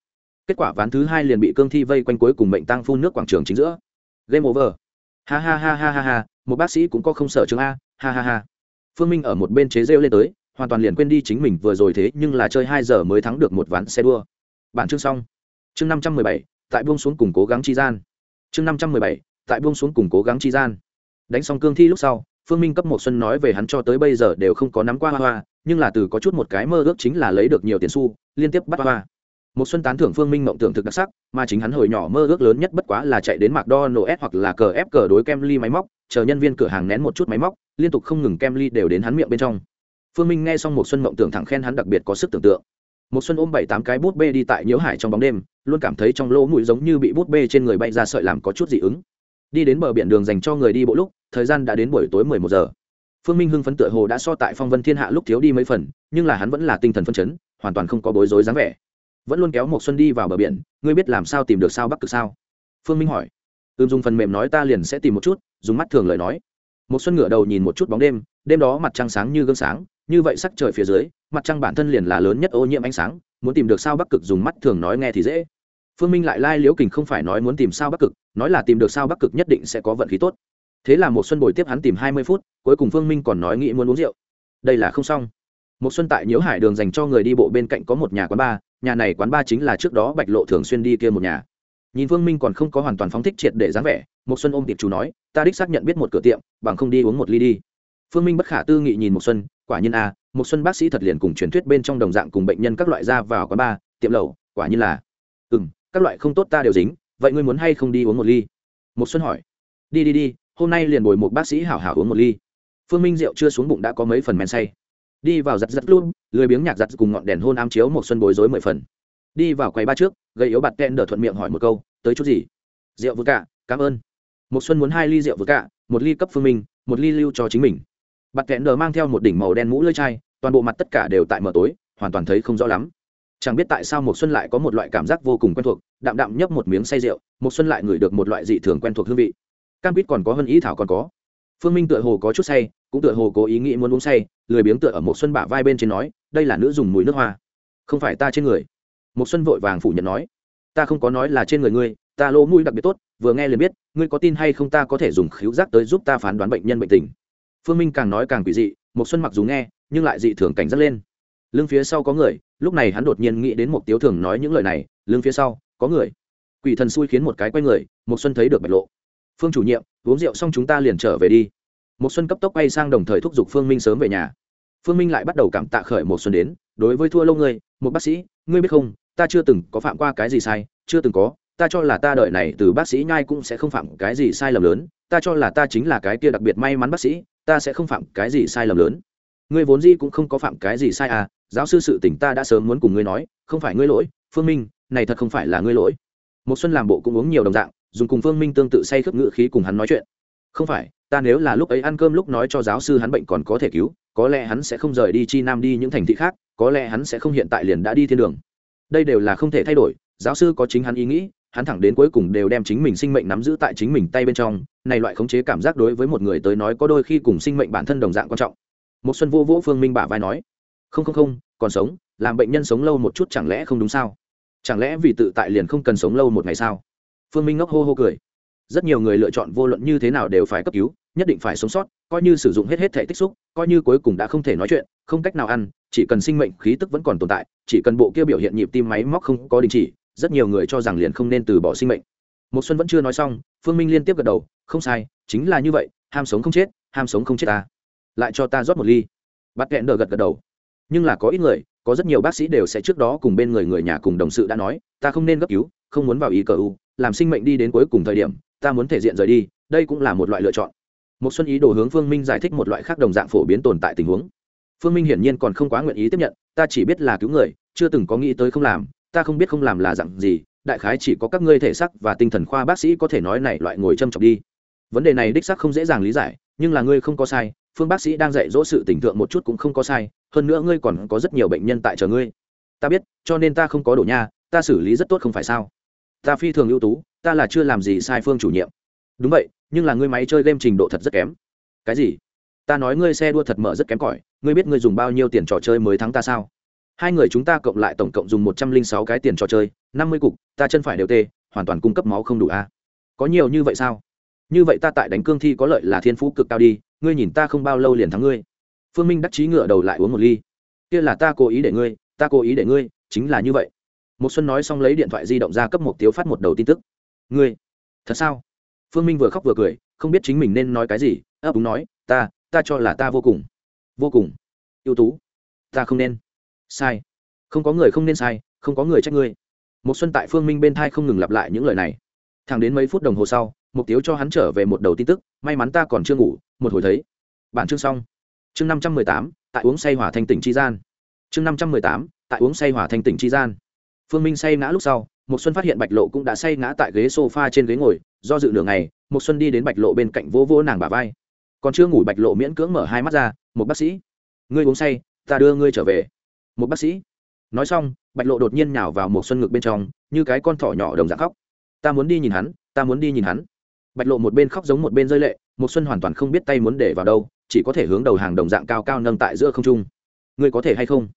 Kết quả ván thứ hai liền bị cương thi vây quanh cuối cùng mệnh tăng phun nước quảng trường chính giữa. Game over. Ha ha ha ha ha ha, một bác sĩ cũng có không sợ chứng a, ha ha ha. Phương minh ở một bên chế rêu lên tới, hoàn toàn liền quên đi chính mình vừa rồi thế nhưng là chơi hai giờ mới thắng được một ván xe đua. Bản chương xong. Chương năm trăm mười bảy, tại buông xuống cùng cố gắng chi gian. Chương năm trăm mười bảy tại buông xuống cùng cố gắng chi gian. Đánh xong cương thi lúc sau, phương minh cấp một xuân nói về hắn cho tới bây giờ đều không có nắm qua hoa hoa, nhưng là từ có chút một cái mơ ước chính là lấy được nhiều tiền xu, liên tiếp bắt hoa một xuân tán thưởng phương minh mộng tưởng thực đặc sắc, mà chính hắn hồi nhỏ mơ ước lớn nhất bất quá là chạy đến mcdonald's hoặc là cờ ép cờ đối kem ly máy móc, chờ nhân viên cửa hàng nén một chút máy móc, liên tục không ngừng kem ly đều đến hắn miệng bên trong. Phương minh nghe xong một xuân mộng tưởng thẳng khen hắn đặc biệt có sức tưởng tượng. Một xuân ôm bảy tám cái bút bê đi tại nhiễu hải trong bóng đêm, luôn cảm thấy trong lỗ mũi giống như bị bút bê trên người bay ra sợi làm có chút dị ứng đi đến bờ biển đường dành cho người đi bộ lúc, thời gian đã đến buổi tối mười một giờ. Phương minh hưng phấn tựa hồ đã so tại phong vân thiên hạ lúc thiếu đi mấy phần, nhưng là hắn vẫn là tinh thần phân chấn, hoàn toàn không có bối rối dáng vẻ. Vẫn luôn kéo một xuân đi vào bờ biển, ngươi biết làm sao tìm được sao bắc cực sao? Phương minh hỏi. Ưm dùng phần mềm nói ta liền sẽ tìm một chút, dùng mắt thường lời nói. Một xuân ngửa đầu nhìn một chút bóng đêm đêm đó mặt trăng sáng như gương sáng, như vậy sắc trời phía dưới, mặt trăng bản thân liền là lớn nhất ô nhiễm ánh sáng, muốn tìm được sao bắc cực dùng mắt thường nói nghe thì dễ phương minh lại lai liễu kình không phải nói muốn tìm sao bắc cực nói là tìm được sao bắc cực nhất định sẽ có vận khí tốt. Thế là một xuân bồi tiếp hắn tìm hai mươi phút cuối cùng phương minh còn nói nghĩ muốn uống rượu. Đây là không xong. Một xuân tại nhiễu hải đường dành cho người đi bộ bên cạnh có một nhà quán bar nhà này quán bar chính là trước đó bạch lộ thường xuyên đi kia một nhà. Nhìn phương minh còn không có hoàn toàn phóng thích triệt để dáng vẻ một xuân ôm tiệp chủ nói ta đích xác nhận biết một cửa tiệm bằng không đi uống một ly đi. Phương minh bất khả tư nghị nhìn một xuân quả nhiên a à, một xuân bác sĩ thật liền cùng truyền thuyết bên trong đồng dạng cùng bệnh nhân các loại ra vào quán bar tiệm lẩu quả nhiên là. Ừm các loại không tốt ta đều dính, vậy ngươi muốn hay không đi uống một ly? Một xuân hỏi. Đi đi đi, hôm nay liền bồi một bác sĩ hảo hảo uống một ly. Phương minh rượu chưa xuống bụng đã có mấy phần men say. Đi vào giặt giặt luôn lười biếng nhạc giặt cùng ngọn đèn hôn ám chiếu một xuân bối rối mười phần. Đi vào quầy ba trước gây yếu bạt kẹn đờ thuận miệng hỏi một câu, tới chút gì? Rượu vừa cả cảm ơn. Một xuân muốn hai ly rượu vừa cả một ly cấp phương minh, một ly lưu cho chính mình. Bạt kẹn đờ mang theo một đỉnh màu đen mũ lưỡi chai, toàn bộ mặt tất cả đều tại mờ tối, hoàn toàn thấy không rõ lắm chẳng biết tại sao một xuân lại có một loại cảm giác vô cùng quen thuộc, đạm đạm nhấp một miếng say rượu một xuân lại ngửi được một loại dị thường quen thuộc hương vị. Cam quýt còn có hơn ý thảo còn có. Phương minh tựa hồ có chút say, cũng tựa hồ cố ý nghĩ muốn uống say, lười biếng tựa ở một xuân bả vai bên trên nói, đây là nữ dùng mùi nước hoa. Không phải ta trên người. Một xuân vội vàng phủ nhận nói, ta không có nói là trên người ngươi, ta lỗ mũi đặc biệt tốt, vừa nghe liền biết, ngươi có tin hay không ta có thể dùng khíu giác tới giúp ta phán đoán bệnh nhân bệnh tình. Phương minh càng nói càng quỷ dị một xuân mặc dù nghe, nhưng lại dị thường cảnh giác lên lưng phía sau có người, lúc này hắn đột nhiên nghĩ đến một tiếu thường nói những lời này, lưng phía sau, có người. Quỷ thần xui khiến một cái quay người một xuân thấy được bạch lộ. Phương chủ nhiệm, uống rượu xong chúng ta liền trở về đi. Một xuân cấp tốc quay sang đồng thời thúc giục phương minh sớm về nhà. Phương minh lại bắt đầu cảm tạ khởi một xuân đến, đối với thua lâu người một bác sĩ, ngươi biết không, ta chưa từng có phạm qua cái gì sai, chưa từng có, ta cho là ta đợi này từ bác sĩ nhai cũng sẽ không phạm cái gì sai lầm lớn, ta cho là ta chính là cái kia đặc biệt may mắn bác sĩ, ta sẽ không phạm cái gì sai lầm lớn. Ngươi vốn gì cũng không có phạm cái gì sai à giáo sư sự tỉnh ta đã sớm muốn cùng ngươi nói, không phải ngươi lỗi, phương minh, này thật không phải là ngươi lỗi. Một xuân làm bộ cũng uống nhiều đồng dạng, dùng cùng phương minh tương tự say khướp ngự khí cùng hắn nói chuyện. Không phải, ta nếu là lúc ấy ăn cơm lúc nói cho giáo sư hắn bệnh còn có thể cứu, có lẽ hắn sẽ không rời đi chi nam đi những thành thị khác, có lẽ hắn sẽ không hiện tại liền đã đi thiên đường. Đây đều là không thể thay đổi, giáo sư có chính hắn ý nghĩ, hắn thẳng đến cuối cùng đều đem chính mình sinh mệnh nắm giữ tại chính mình tay bên trong, này loại khống chế cảm giác đối với một người tới nói có đôi khi cùng sinh mệnh bản thân đồng dạng quan trọng. Một xuân vô vũ phương minh bả vai nói không không không, còn sống, làm bệnh nhân sống lâu một chút chẳng lẽ không đúng sao? Chẳng lẽ vì tự tại liền không cần sống lâu một ngày sao? Phương minh ngốc hô hô cười. Rất nhiều người lựa chọn vô luận như thế nào đều phải cấp cứu, nhất định phải sống sót, coi như sử dụng hết hết thể tích xúc, coi như cuối cùng đã không thể nói chuyện, không cách nào ăn, chỉ cần sinh mệnh khí tức vẫn còn tồn tại, chỉ cần bộ kia biểu hiện nhịp tim máy móc không có đình chỉ, rất nhiều người cho rằng liền không nên từ bỏ sinh mệnh. Một xuân vẫn chưa nói xong, phương minh liên tiếp gật đầu, không sai, chính là như vậy, ham sống không chết, ham sống không chết ta. Lại cho ta rót một ly. Bắt kẹn đờ gật gật đầu nhưng là có ít người, có rất nhiều bác sĩ đều sẽ trước đó cùng bên người người nhà cùng đồng sự đã nói, ta không nên gấp cứu, không muốn vào ý cờ u, làm sinh mệnh đi đến cuối cùng thời điểm, ta muốn thể diện rời đi, đây cũng là một loại lựa chọn. Một xuân ý đồ hướng phương minh giải thích một loại khác đồng dạng phổ biến tồn tại tình huống. Phương minh hiển nhiên còn không quá nguyện ý tiếp nhận, ta chỉ biết là cứu người, chưa từng có nghĩ tới không làm, ta không biết không làm là dặn gì, đại khái chỉ có các ngươi thể xác và tinh thần khoa bác sĩ có thể nói này loại ngồi châm chọc đi. Vấn đề này đích xác không dễ dàng lý giải, nhưng là ngươi không có sai, phương bác sĩ đang dạy dỗ sự tình thượng một chút cũng không có sai hơn nữa ngươi còn có rất nhiều bệnh nhân tại chờ ngươi. Ta biết, cho nên ta không có đổ nha, ta xử lý rất tốt không phải sao? Ta phi thường ưu tú, ta là chưa làm gì sai phương chủ nhiệm. Đúng vậy, nhưng là ngươi máy chơi game trình độ thật rất kém. Cái gì? Ta nói ngươi xe đua thật mở rất kém cỏi, ngươi biết ngươi dùng bao nhiêu tiền trò chơi mới thắng ta sao? Hai người chúng ta cộng lại tổng cộng dùng một trăm linh sáu cái tiền trò chơi, năm mươi cục, ta chân phải đều tê, hoàn toàn cung cấp máu không đủ a. À? có nhiều như vậy sao? Như vậy ta tại đánh cương thi có lợi là thiên phú cực cao đi, ngươi nhìn ta không bao lâu liền thắng ngươi phương minh đắc chí ngựa đầu lại uống một ly. Kia là ta cố ý để ngươi, ta cố ý để ngươi, chính là như vậy. Một xuân nói xong lấy điện thoại di động ra cấp một tiếu phát một đầu tin tức. Ngươi, thật sao? Phương minh vừa khóc vừa cười, không biết chính mình nên nói cái gì, ấp úng nói, ta ta cho là ta vô cùng vô cùng ưu tú. Ta không nên sai. Không có người không nên sai, không có người trách ngươi. Một xuân tại phương minh bên thai không ngừng lặp lại những lời này. Thẳng đến mấy phút đồng hồ sau, mục tiêu cho hắn trở về một đầu tin tức, may mắn ta còn chưa ngủ, một hồi thấy. Bản chương xong chương năm trăm mười tám, tại uống say hỏa thanh tỉnh chi gian. Chương năm trăm mười tám, tại uống say hỏa thanh tỉnh chi gian. Phương minh say ngã lúc sau một xuân phát hiện bạch lộ cũng đã say ngã tại ghế sofa trên ghế ngồi, do dự nửa ngày một xuân đi đến bạch lộ bên cạnh vô vô nàng bà vai. Còn chưa ngủ bạch lộ miễn cưỡng mở hai mắt ra một bác sĩ, ngươi uống say, ta đưa ngươi trở về. Một bác sĩ? Nói xong, bạch lộ đột nhiên nhào vào một xuân ngực bên trong, như cái con thỏ nhỏ đồng dạng khóc. Ta muốn đi nhìn hắn, ta muốn đi nhìn hắn. Bạch lộ một bên khóc giống một bên rơi lệ một xuân hoàn toàn không biết tay muốn để vào đâu chỉ có thể hướng đầu hàng đồng dạng cao cao nâng tại giữa không trung. Ngươi có thể hay không?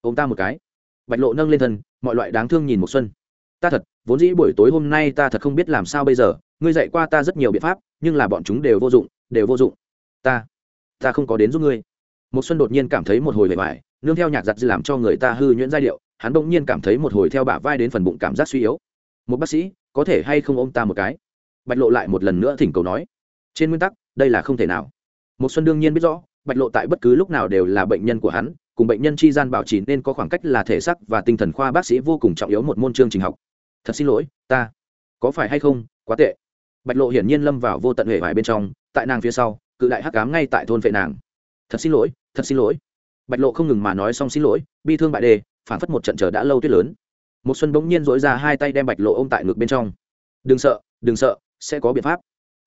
Ôm ta một cái. Bạch lộ nâng lên thân, mọi loại đáng thương nhìn một xuân. Ta thật, vốn dĩ buổi tối hôm nay ta thật không biết làm sao bây giờ, ngươi dạy qua ta rất nhiều biện pháp, nhưng là bọn chúng đều vô dụng, đều vô dụng. Ta ta không có đến giúp ngươi. Một xuân đột nhiên cảm thấy một hồi vẻ vải nương theo nhạc giặt làm cho người ta hư nhuyễn giai điệu, hắn bỗng nhiên cảm thấy một hồi theo bả vai đến phần bụng cảm giác suy yếu. Một bác sĩ, có thể hay không ôm ta một cái? Bạch lộ lại một lần nữa thỉnh cầu nói. Trên nguyên tắc, đây là không thể nào một xuân đương nhiên biết rõ, bạch lộ tại bất cứ lúc nào đều là bệnh nhân của hắn, cùng bệnh nhân chi gian bảo trì nên có khoảng cách là thể xác và tinh thần khoa bác sĩ vô cùng trọng yếu một môn chương trình học. Thật xin lỗi, ta. Có phải hay không? Quá tệ. Bạch lộ hiển nhiên lâm vào vô tận hệ vải bên trong, tại nàng phía sau, cự đại hắc cám ngay tại thôn vệ nàng. Thật xin lỗi, thật xin lỗi. Bạch lộ không ngừng mà nói xong xin lỗi, bi thương bại đề phản phất một trận chờ đã lâu tuyết lớn. Một xuân bỗng nhiên dối ra hai tay đem bạch lộ ôm tại ngực bên trong. Đừng sợ đừng sợ, sẽ có biện pháp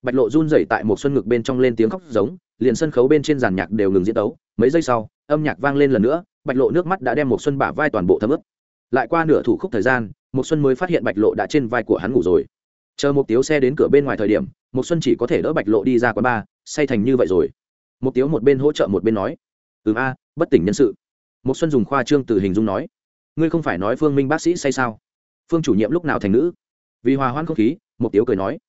bạch lộ run rẩy tại một xuân ngực bên trong lên tiếng khóc giống liền sân khấu bên trên giàn nhạc đều ngừng diễn tấu. Mấy giây sau âm nhạc vang lên lần nữa bạch lộ nước mắt đã đem một xuân bả vai toàn bộ thấm ướt. Lại qua nửa thủ khúc thời gian một xuân mới phát hiện bạch lộ đã trên vai của hắn ngủ rồi. Chờ một tiếu xe đến cửa bên ngoài thời điểm một xuân chỉ có thể đỡ bạch lộ đi ra quán ba, say thành như vậy rồi. Một tiếu một bên hỗ trợ một bên nói ừ a bất tỉnh nhân sự. Một xuân dùng khoa trương từ hình dung nói ngươi không phải nói phương minh bác sĩ say sao? Phương chủ nhiệm lúc nào thành nữ? Vì hòa hoãn không khí một tiếu cười nói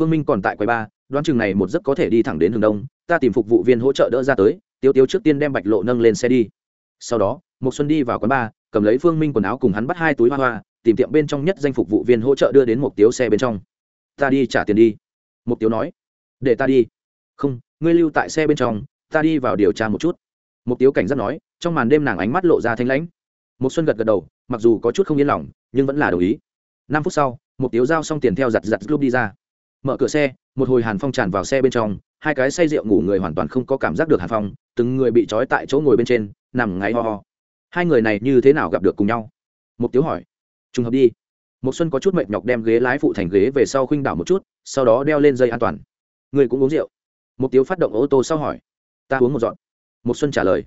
phương minh còn tại quầy ba đoán chừng này một giấc có thể đi thẳng đến hướng đông ta tìm phục vụ viên hỗ trợ đỡ ra tới tiêu tiêu trước tiên đem bạch lộ nâng lên xe đi. Sau đó một xuân đi vào quán ba, cầm lấy phương minh quần áo cùng hắn bắt hai túi hoa hoa tìm tiệm bên trong nhất danh phục vụ viên hỗ trợ đưa đến một tiếu xe bên trong. Ta đi trả tiền đi. Một tiếu nói. Để ta đi. Không ngươi lưu tại xe bên trong ta đi vào điều tra một chút. Một tiếu cảnh giác nói trong màn đêm nàng ánh mắt lộ ra thanh lãnh. Một xuân gật gật đầu mặc dù có chút không yên lòng nhưng vẫn là đồng ý. Năm phút sau một tiếu giao xong tiền theo giặt giặt lúc đi ra mở cửa xe một hồi hàn phong tràn vào xe bên trong hai cái say rượu ngủ người hoàn toàn không có cảm giác được hàn phong từng người bị trói tại chỗ ngồi bên trên nằm ngáy ho ho. Hai người này như thế nào gặp được cùng nhau? Một tiếu hỏi. Trùng hợp đi. Một xuân có chút mệt nhọc đem ghế lái phụ thành ghế về sau khuynh đảo một chút sau đó đeo lên dây an toàn. Người cũng uống rượu. Một tiếu phát động ô tô sau hỏi. Ta uống một dọn một xuân trả lời.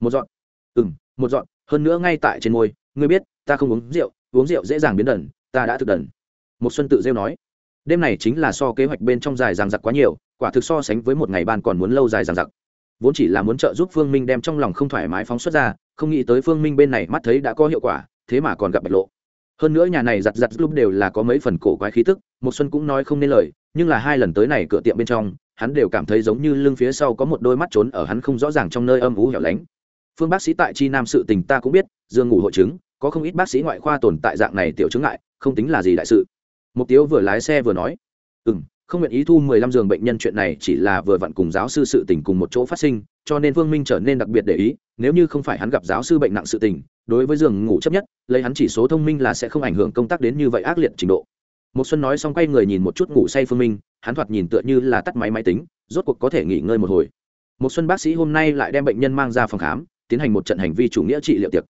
Một dọn Ừm, một dọn hơn nữa ngay tại trên môi ngươi biết ta không uống rượu uống rượu dễ dàng biến đần ta đã thực đần. Một xuân tự rêu nói đêm này chính là so kế hoạch bên trong dài dằng dặc quá nhiều, quả thực so sánh với một ngày ban còn muốn lâu dài dằng dặc. Vốn chỉ là muốn trợ giúp phương minh đem trong lòng không thoải mái phóng xuất ra, không nghĩ tới phương minh bên này mắt thấy đã có hiệu quả, thế mà còn gặp bạch lộ. Hơn nữa nhà này giặt giặt lúc đều là có mấy phần cổ quái khí tức một xuân cũng nói không nên lời, nhưng là hai lần tới này cửa tiệm bên trong, hắn đều cảm thấy giống như lưng phía sau có một đôi mắt trốn ở hắn không rõ ràng trong nơi âm ú hẻo lánh. Phương bác sĩ tại chi nam sự tình ta cũng biết, dương ngủ hội chứng, có không ít bác sĩ ngoại khoa tồn tại dạng này tiểu chứng ngại, không tính là gì đại sự mục tiêu vừa lái xe vừa nói ừ m không nguyện ý thu mười lăm giường bệnh nhân chuyện này chỉ là vừa vặn cùng giáo sư sự tình cùng một chỗ phát sinh cho nên vương minh trở nên đặc biệt để ý nếu như không phải hắn gặp giáo sư bệnh nặng sự tình đối với giường ngủ chấp nhất lấy hắn chỉ số thông minh là sẽ không ảnh hưởng công tác đến như vậy ác liệt trình độ. Một xuân nói xong quay người nhìn một chút ngủ say phương minh hắn thoạt nhìn tựa như là tắt máy máy tính rốt cuộc có thể nghỉ ngơi một hồi. Một xuân bác sĩ hôm nay lại đem bệnh nhân mang ra phòng khám tiến hành một trận hành vi chủ nghĩa trị liệu tiệc.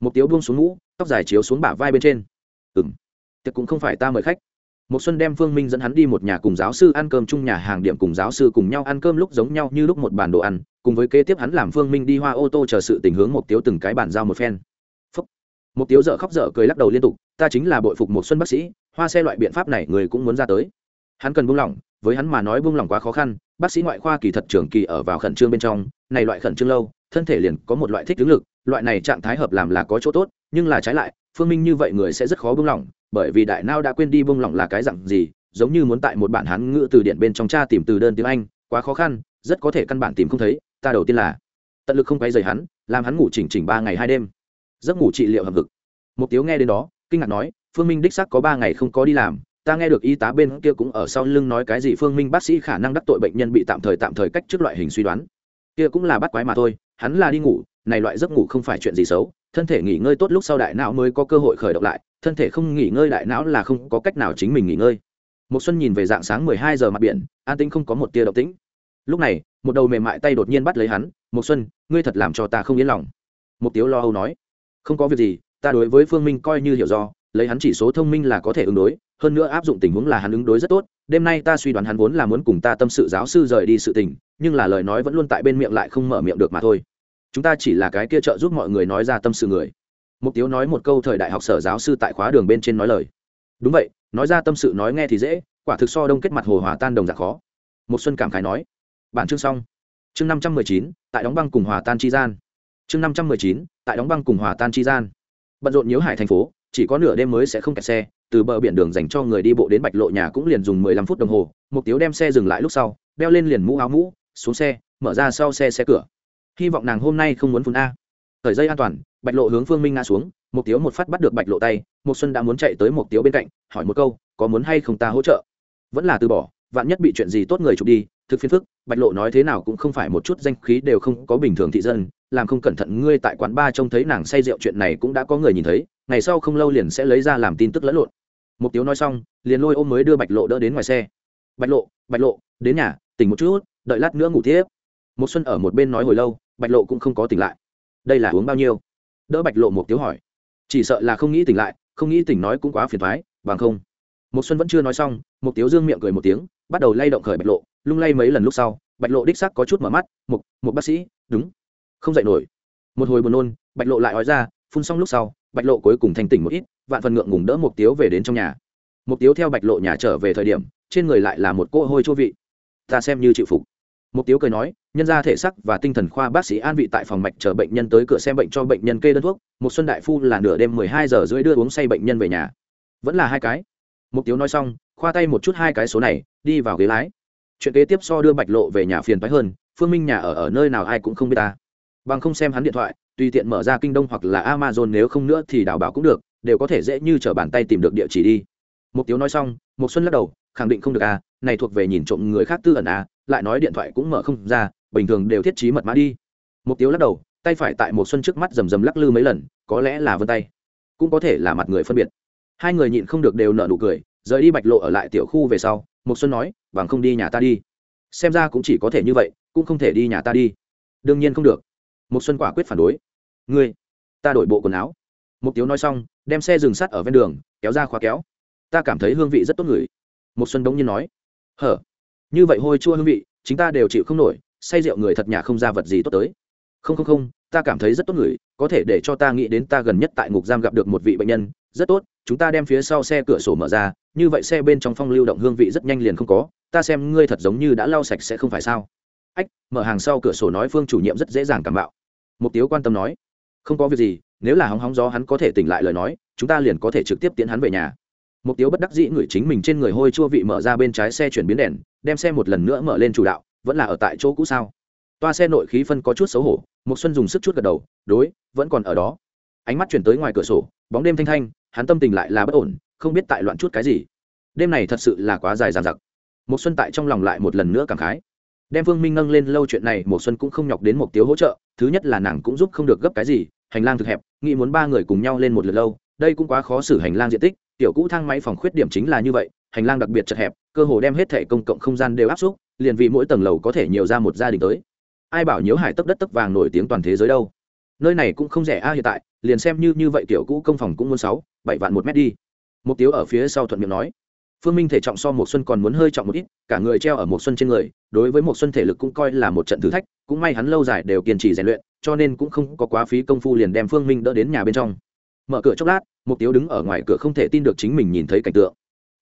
Một tiếu buông xuống mũ tóc dài chiếu xuống bả vai bên trên. Ừm, tiệc cũng không phải ta mời khách một xuân đem phương minh dẫn hắn đi một nhà cùng giáo sư ăn cơm chung nhà hàng điểm cùng giáo sư cùng nhau ăn cơm lúc giống nhau như lúc một bàn đồ ăn, cùng với kế tiếp hắn làm phương minh đi hoa ô tô chờ sự tình hướng một tiếu từng cái bàn giao một phen Phúc. một tiếu dở khóc dở cười lắc đầu liên tục, ta chính là bội phục một xuân bác sĩ, hoa xe loại biện pháp này người cũng muốn ra tới hắn cần buông lỏng, với hắn mà nói buông lỏng quá khó khăn, bác sĩ ngoại khoa kỳ thật trường kỳ ở vào khẩn trương bên trong, này loại khẩn trương lâu, thân thể liền có một loại thích ứng lực, loại này trạng thái hợp làm là có chỗ tốt, nhưng là trái lại, phương minh như vậy người sẽ rất khó buông lỏng bởi vì đại nao đã quên đi buông lỏng là cái dặn gì, giống như muốn tại một bản hán ngữ từ điển bên trong cha tìm từ đơn tiếng anh, quá khó khăn, rất có thể căn bản tìm không thấy, ta đầu tiên là tận lực không quay rời hắn, làm hắn ngủ chỉnh chỉnh ba ngày hai đêm. Giấc ngủ trị liệu hợp vực một tiếu nghe đến đó, kinh ngạc nói, phương minh đích xác có ba ngày không có đi làm, ta nghe được y tá bên kia cũng ở sau lưng nói cái gì phương minh bác sĩ khả năng đắc tội bệnh nhân bị tạm thời tạm thời cách trước loại hình suy đoán. Kia cũng là bắt quái mà thôi, hắn là đi ngủ, này loại giấc ngủ không phải chuyện gì xấu, thân thể nghỉ ngơi tốt lúc sau đại não mới có cơ hội khởi động lại thân thể không nghỉ ngơi đại não là không có cách nào chính mình nghỉ ngơi. Một xuân nhìn về dạng sáng mười hai giờ mặt biển, an tĩnh không có một tia động tĩnh. Lúc này, một đầu mềm mại tay đột nhiên bắt lấy hắn một xuân, ngươi thật làm cho ta không yên lòng. Một tiếu lo âu nói, không có việc gì, ta đối với phương minh coi như hiểu do, lấy hắn chỉ số thông minh là có thể ứng đối, hơn nữa áp dụng tình huống là hắn ứng đối rất tốt, đêm nay ta suy đoán hắn vốn là muốn cùng ta tâm sự giáo sư rời đi sự tình, nhưng là lời nói vẫn luôn tại bên miệng lại không mở miệng được mà thôi. Chúng ta chỉ là cái kia trợ giúp mọi người nói ra tâm sự người mục tiêu nói một câu thời đại học sở giáo sư tại khóa đường bên trên nói lời. Đúng vậy, nói ra tâm sự nói nghe thì dễ, quả thực so đông kết mặt hồ hòa tan đồng dạng khó. Một xuân cảm khái nói. Bản chương xong. Chương năm trăm mười chín, tại đóng băng cùng hòa tan chi gian. Chương năm trăm mười chín, tại đóng băng cùng hòa tan chi gian. Bận rộn nhiễu hải thành phố, chỉ có nửa đêm mới sẽ không kẹt xe, từ bờ biển đường dành cho người đi bộ đến bạch lộ nhà cũng liền dùng mười lăm phút đồng hồ, mục tiêu đem xe dừng lại lúc sau đeo lên liền mũ áo mũ, xuống xe, mở ra sau xe xe cửa. Hy vọng nàng hôm nay không muốn phun a thời dây an toàn, bạch lộ hướng phương minh ngã xuống, mục tiếu một phát bắt được bạch lộ tay một xuân đã muốn chạy tới mục tiếu bên cạnh, hỏi một câu, có muốn hay không ta hỗ trợ? Vẫn là từ bỏ, vạn nhất bị chuyện gì tốt người chụp đi, thực phiền phức. Bạch lộ nói thế nào cũng không phải một chút danh khí đều không có bình thường thị dân, làm không cẩn thận ngươi tại quán ba trông thấy nàng say rượu chuyện này cũng đã có người nhìn thấy, ngày sau không lâu liền sẽ lấy ra làm tin tức lẫn lộn. Mục tiếu nói xong, liền lôi ôm mới đưa bạch lộ đỡ đến ngoài xe. Bạch lộ bạch lộ, đến nhà, tỉnh một chút, đợi lát nữa ngủ tiếp. Một xuân ở một bên nói hồi lâu, bạch lộ cũng không có tỉnh lại đây là uống bao nhiêu? Đỡ bạch lộ một tiếu hỏi. Chỉ sợ là không nghĩ tỉnh lại, không nghĩ tỉnh nói cũng quá phiền thoái bằng không. Một xuân vẫn chưa nói xong một tiếu dương miệng cười một tiếng, bắt đầu lay động khởi bạch lộ, lung lay mấy lần lúc sau, bạch lộ đích sắc có chút mở mắt một một bác sĩ, đúng, không dậy nổi. Một hồi buồn nôn, bạch lộ lại ói ra, phun xong lúc sau, bạch lộ cuối cùng thành tỉnh một ít, vạn phần ngượng ngùng đỡ một tiếu về đến trong nhà. Một tiếu theo bạch lộ nhà trở về thời điểm, trên người lại là một cô hôi chua vị. Ta xem như chịu phục một tiếu cười nói, nhân gia thể sắc và tinh thần khoa bác sĩ an vị tại phòng mạch chờ bệnh nhân tới cửa xem bệnh cho bệnh nhân kê đơn thuốc một xuân đại phu là nửa đêm mười hai giờ rưỡi đưa uống say bệnh nhân về nhà. Vẫn là hai cái. Một tiếu nói xong, khoa tay một chút hai cái số này, đi vào ghế lái. Chuyện kế tiếp so đưa bạch lộ về nhà phiền phức hơn, phương minh nhà ở ở nơi nào ai cũng không biết ta. Bằng không xem hắn điện thoại, tùy tiện mở ra kinh đông hoặc là amazon nếu không nữa thì đào bảo cũng được, đều có thể dễ như trở bàn tay tìm được địa chỉ đi. Một tiếu nói xong một xuân lắc đầu, khẳng định không được à này thuộc về nhìn trộm người khác tư ẩn à lại nói điện thoại cũng mở không ra, bình thường đều thiết trí mật mã đi. Một tiêu lắc đầu, tay phải tại một xuân trước mắt rầm rầm lắc lư mấy lần, có lẽ là vân tay. Cũng có thể là mặt người phân biệt. Hai người nhịn không được đều nở nụ cười, rời đi bạch lộ ở lại tiểu khu về sau một xuân nói, bằng không đi nhà ta đi. Xem ra cũng chỉ có thể như vậy, cũng không thể đi nhà ta đi. Đương nhiên không được. Một xuân quả quyết phản đối. Ngươi, ta đổi bộ quần áo. Một tiêu nói xong, đem xe dừng sắt ở ven đường, kéo ra khóa kéo. Ta cảm thấy hương vị rất tốt người một xuân đống nhiên nói. Hở? Như vậy hôi chua hương vị, chúng ta đều chịu không nổi, say rượu người thật nhà không ra vật gì tốt tới. Không không không, ta cảm thấy rất tốt người, có thể để cho ta nghĩ đến ta gần nhất tại ngục giam gặp được một vị bệnh nhân, rất tốt, chúng ta đem phía sau xe cửa sổ mở ra, như vậy xe bên trong phong lưu động hương vị rất nhanh liền không có, ta xem ngươi thật giống như đã lau sạch sẽ không phải sao. Ách, mở hàng sau cửa sổ nói phương chủ nhiệm rất dễ dàng cảm bạo. Mục tiếu quan tâm nói, không có việc gì, nếu là hóng hóng gió hắn có thể tỉnh lại lời nói, chúng ta liền có thể trực tiếp tiến hắn về nhà mục tiếu bất đắc dĩ người chính mình trên người hôi chua vị mở ra bên trái xe chuyển biến đèn, đem xe một lần nữa mở lên chủ đạo, vẫn là ở tại chỗ cũ sao? Toa xe nội khí phân có chút xấu hổ một xuân dùng sức chút gật đầu, đối, vẫn còn ở đó. Ánh mắt chuyển tới ngoài cửa sổ, bóng đêm thanh thanh, hắn tâm tình lại là bất ổn, không biết tại loạn chút cái gì. Đêm này thật sự là quá dài dằng dặc. Một xuân tại trong lòng lại một lần nữa cảm khái. Đem phương minh nâng lên lâu chuyện này một xuân cũng không nhọc đến một tiếu hỗ trợ, thứ nhất là nàng cũng giúp không được gấp cái gì, hành lang thực hẹp, nghĩ muốn ba người cùng nhau lên một lượt lâu, đây cũng quá khó xử hành lang diện tích tiểu cũ thang máy phòng khuyết điểm chính là như vậy, hành lang đặc biệt chật hẹp, cơ hồ đem hết thể công cộng không gian đều áp xúc, liền vì mỗi tầng lầu có thể nhiều ra một gia đình tới. Ai bảo nhớ hải tấp đất tấp vàng nổi tiếng toàn thế giới đâu. Nơi này cũng không rẻ a à hiện tại, liền xem như như vậy tiểu cũ công phòng cũng muốn sáu, bảy vạn một mét đi. Một tiêu ở phía sau thuận miệng nói. Phương minh thể trọng so một xuân còn muốn hơi trọng một ít, cả người treo ở một xuân trên người, đối với một xuân thể lực cũng coi là một trận thử thách, cũng may hắn lâu dài đều kiên trì rèn luyện, cho nên cũng không có quá phí công phu liền đem phương minh đỡ đến nhà bên trong mở cửa chốc lát một tiêu đứng ở ngoài cửa không thể tin được chính mình nhìn thấy cảnh tượng.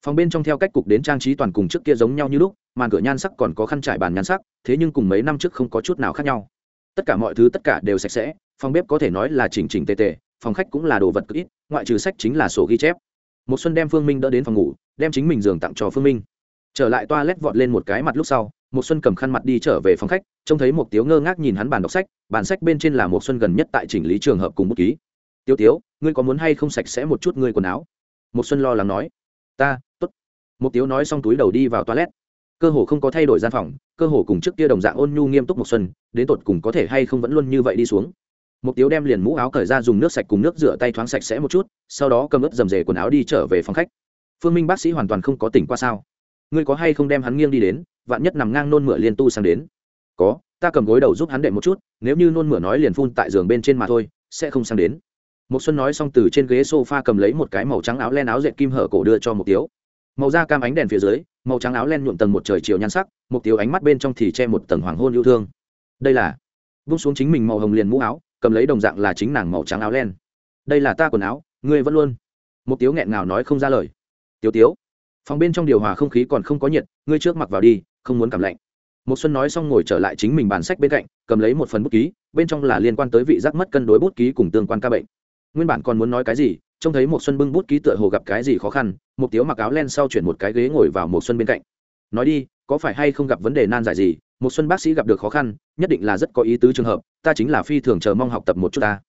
Phòng bên trong theo cách cục đến trang trí toàn cùng trước kia giống nhau như lúc, màn cửa nhan sắc còn có khăn trải bàn nhan sắc, thế nhưng cùng mấy năm trước không có chút nào khác nhau. Tất cả mọi thứ tất cả đều sạch sẽ, phòng bếp có thể nói là chỉnh chỉnh tề tề, phòng khách cũng là đồ vật cực ít, ngoại trừ sách chính là sổ ghi chép. Một xuân đem phương minh đỡ đến phòng ngủ, đem chính mình giường tặng cho phương minh. Trở lại toa lét vọt lên một cái mặt lúc sau một xuân cầm khăn mặt đi trở về phòng khách, trông thấy một tiếu ngơ ngác nhìn hắn bàn đọc sách, bàn sách bên trên là một xuân gần nhất tại chỉnh lý trường hợp cùng bút ký tiêu tiếu, ngươi có muốn hay không sạch sẽ một chút ngươi quần áo? Một xuân lo lắng nói. Ta, tốt. Một tiếu nói xong túi đầu đi vào toilet. Cơ hồ không có thay đổi gian phòng, cơ hồ cùng trước kia đồng dạng ôn nhu nghiêm túc một xuân, đến tột cùng có thể hay không vẫn luôn như vậy đi xuống. Một tiếu đem liền mũ áo cởi ra dùng nước sạch cùng nước rửa tay thoáng sạch sẽ một chút, sau đó cầm ướt dầm dề quần áo đi trở về phòng khách. Phương minh bác sĩ hoàn toàn không có tỉnh qua sao? Ngươi có hay không đem hắn nghiêng đi đến, vạn nhất nằm ngang nôn mửa liên tu sang đến? Có, ta cầm gối đầu giúp hắn đệm một chút, nếu như nôn mửa nói liền phun tại giường bên trên mà thôi, sẽ không sang đến một xuân nói xong từ trên ghế sofa cầm lấy một cái màu trắng áo len áo dệt kim hở cổ đưa cho một tiếu. Màu da cam ánh đèn phía dưới, màu trắng áo len nhuộm tầng một trời chiều nhan sắc một tiếu ánh mắt bên trong thì che một tầng hoàng hôn yêu thương. Đây là, vung xuống chính mình màu hồng liền mũ áo, cầm lấy đồng dạng là chính nàng màu trắng áo len. Đây là ta quần áo, ngươi vẫn luôn. Một tiếu nghẹn ngào nói không ra lời. Tiếu tiếu, phòng bên trong điều hòa không khí còn không có nhiệt, ngươi trước mặc vào đi, không muốn cảm lạnh. Một xuân nói xong ngồi trở lại chính mình bàn sách bên cạnh, cầm lấy một phần bút ký, bên trong là liên quan tới vị giác mất cân đối bút ký cùng tương quan ca bệnh nguyên bản còn muốn nói cái gì, trông thấy một xuân bưng bút ký tựa hồ gặp cái gì khó khăn một tiếu mặc áo len sau chuyển một cái ghế ngồi vào một xuân bên cạnh. Nói đi, có phải hay không gặp vấn đề nan giải gì? Một xuân bác sĩ gặp được khó khăn, nhất định là rất có ý tứ trường hợp, ta chính là phi thường chờ mong học tập một chút ta.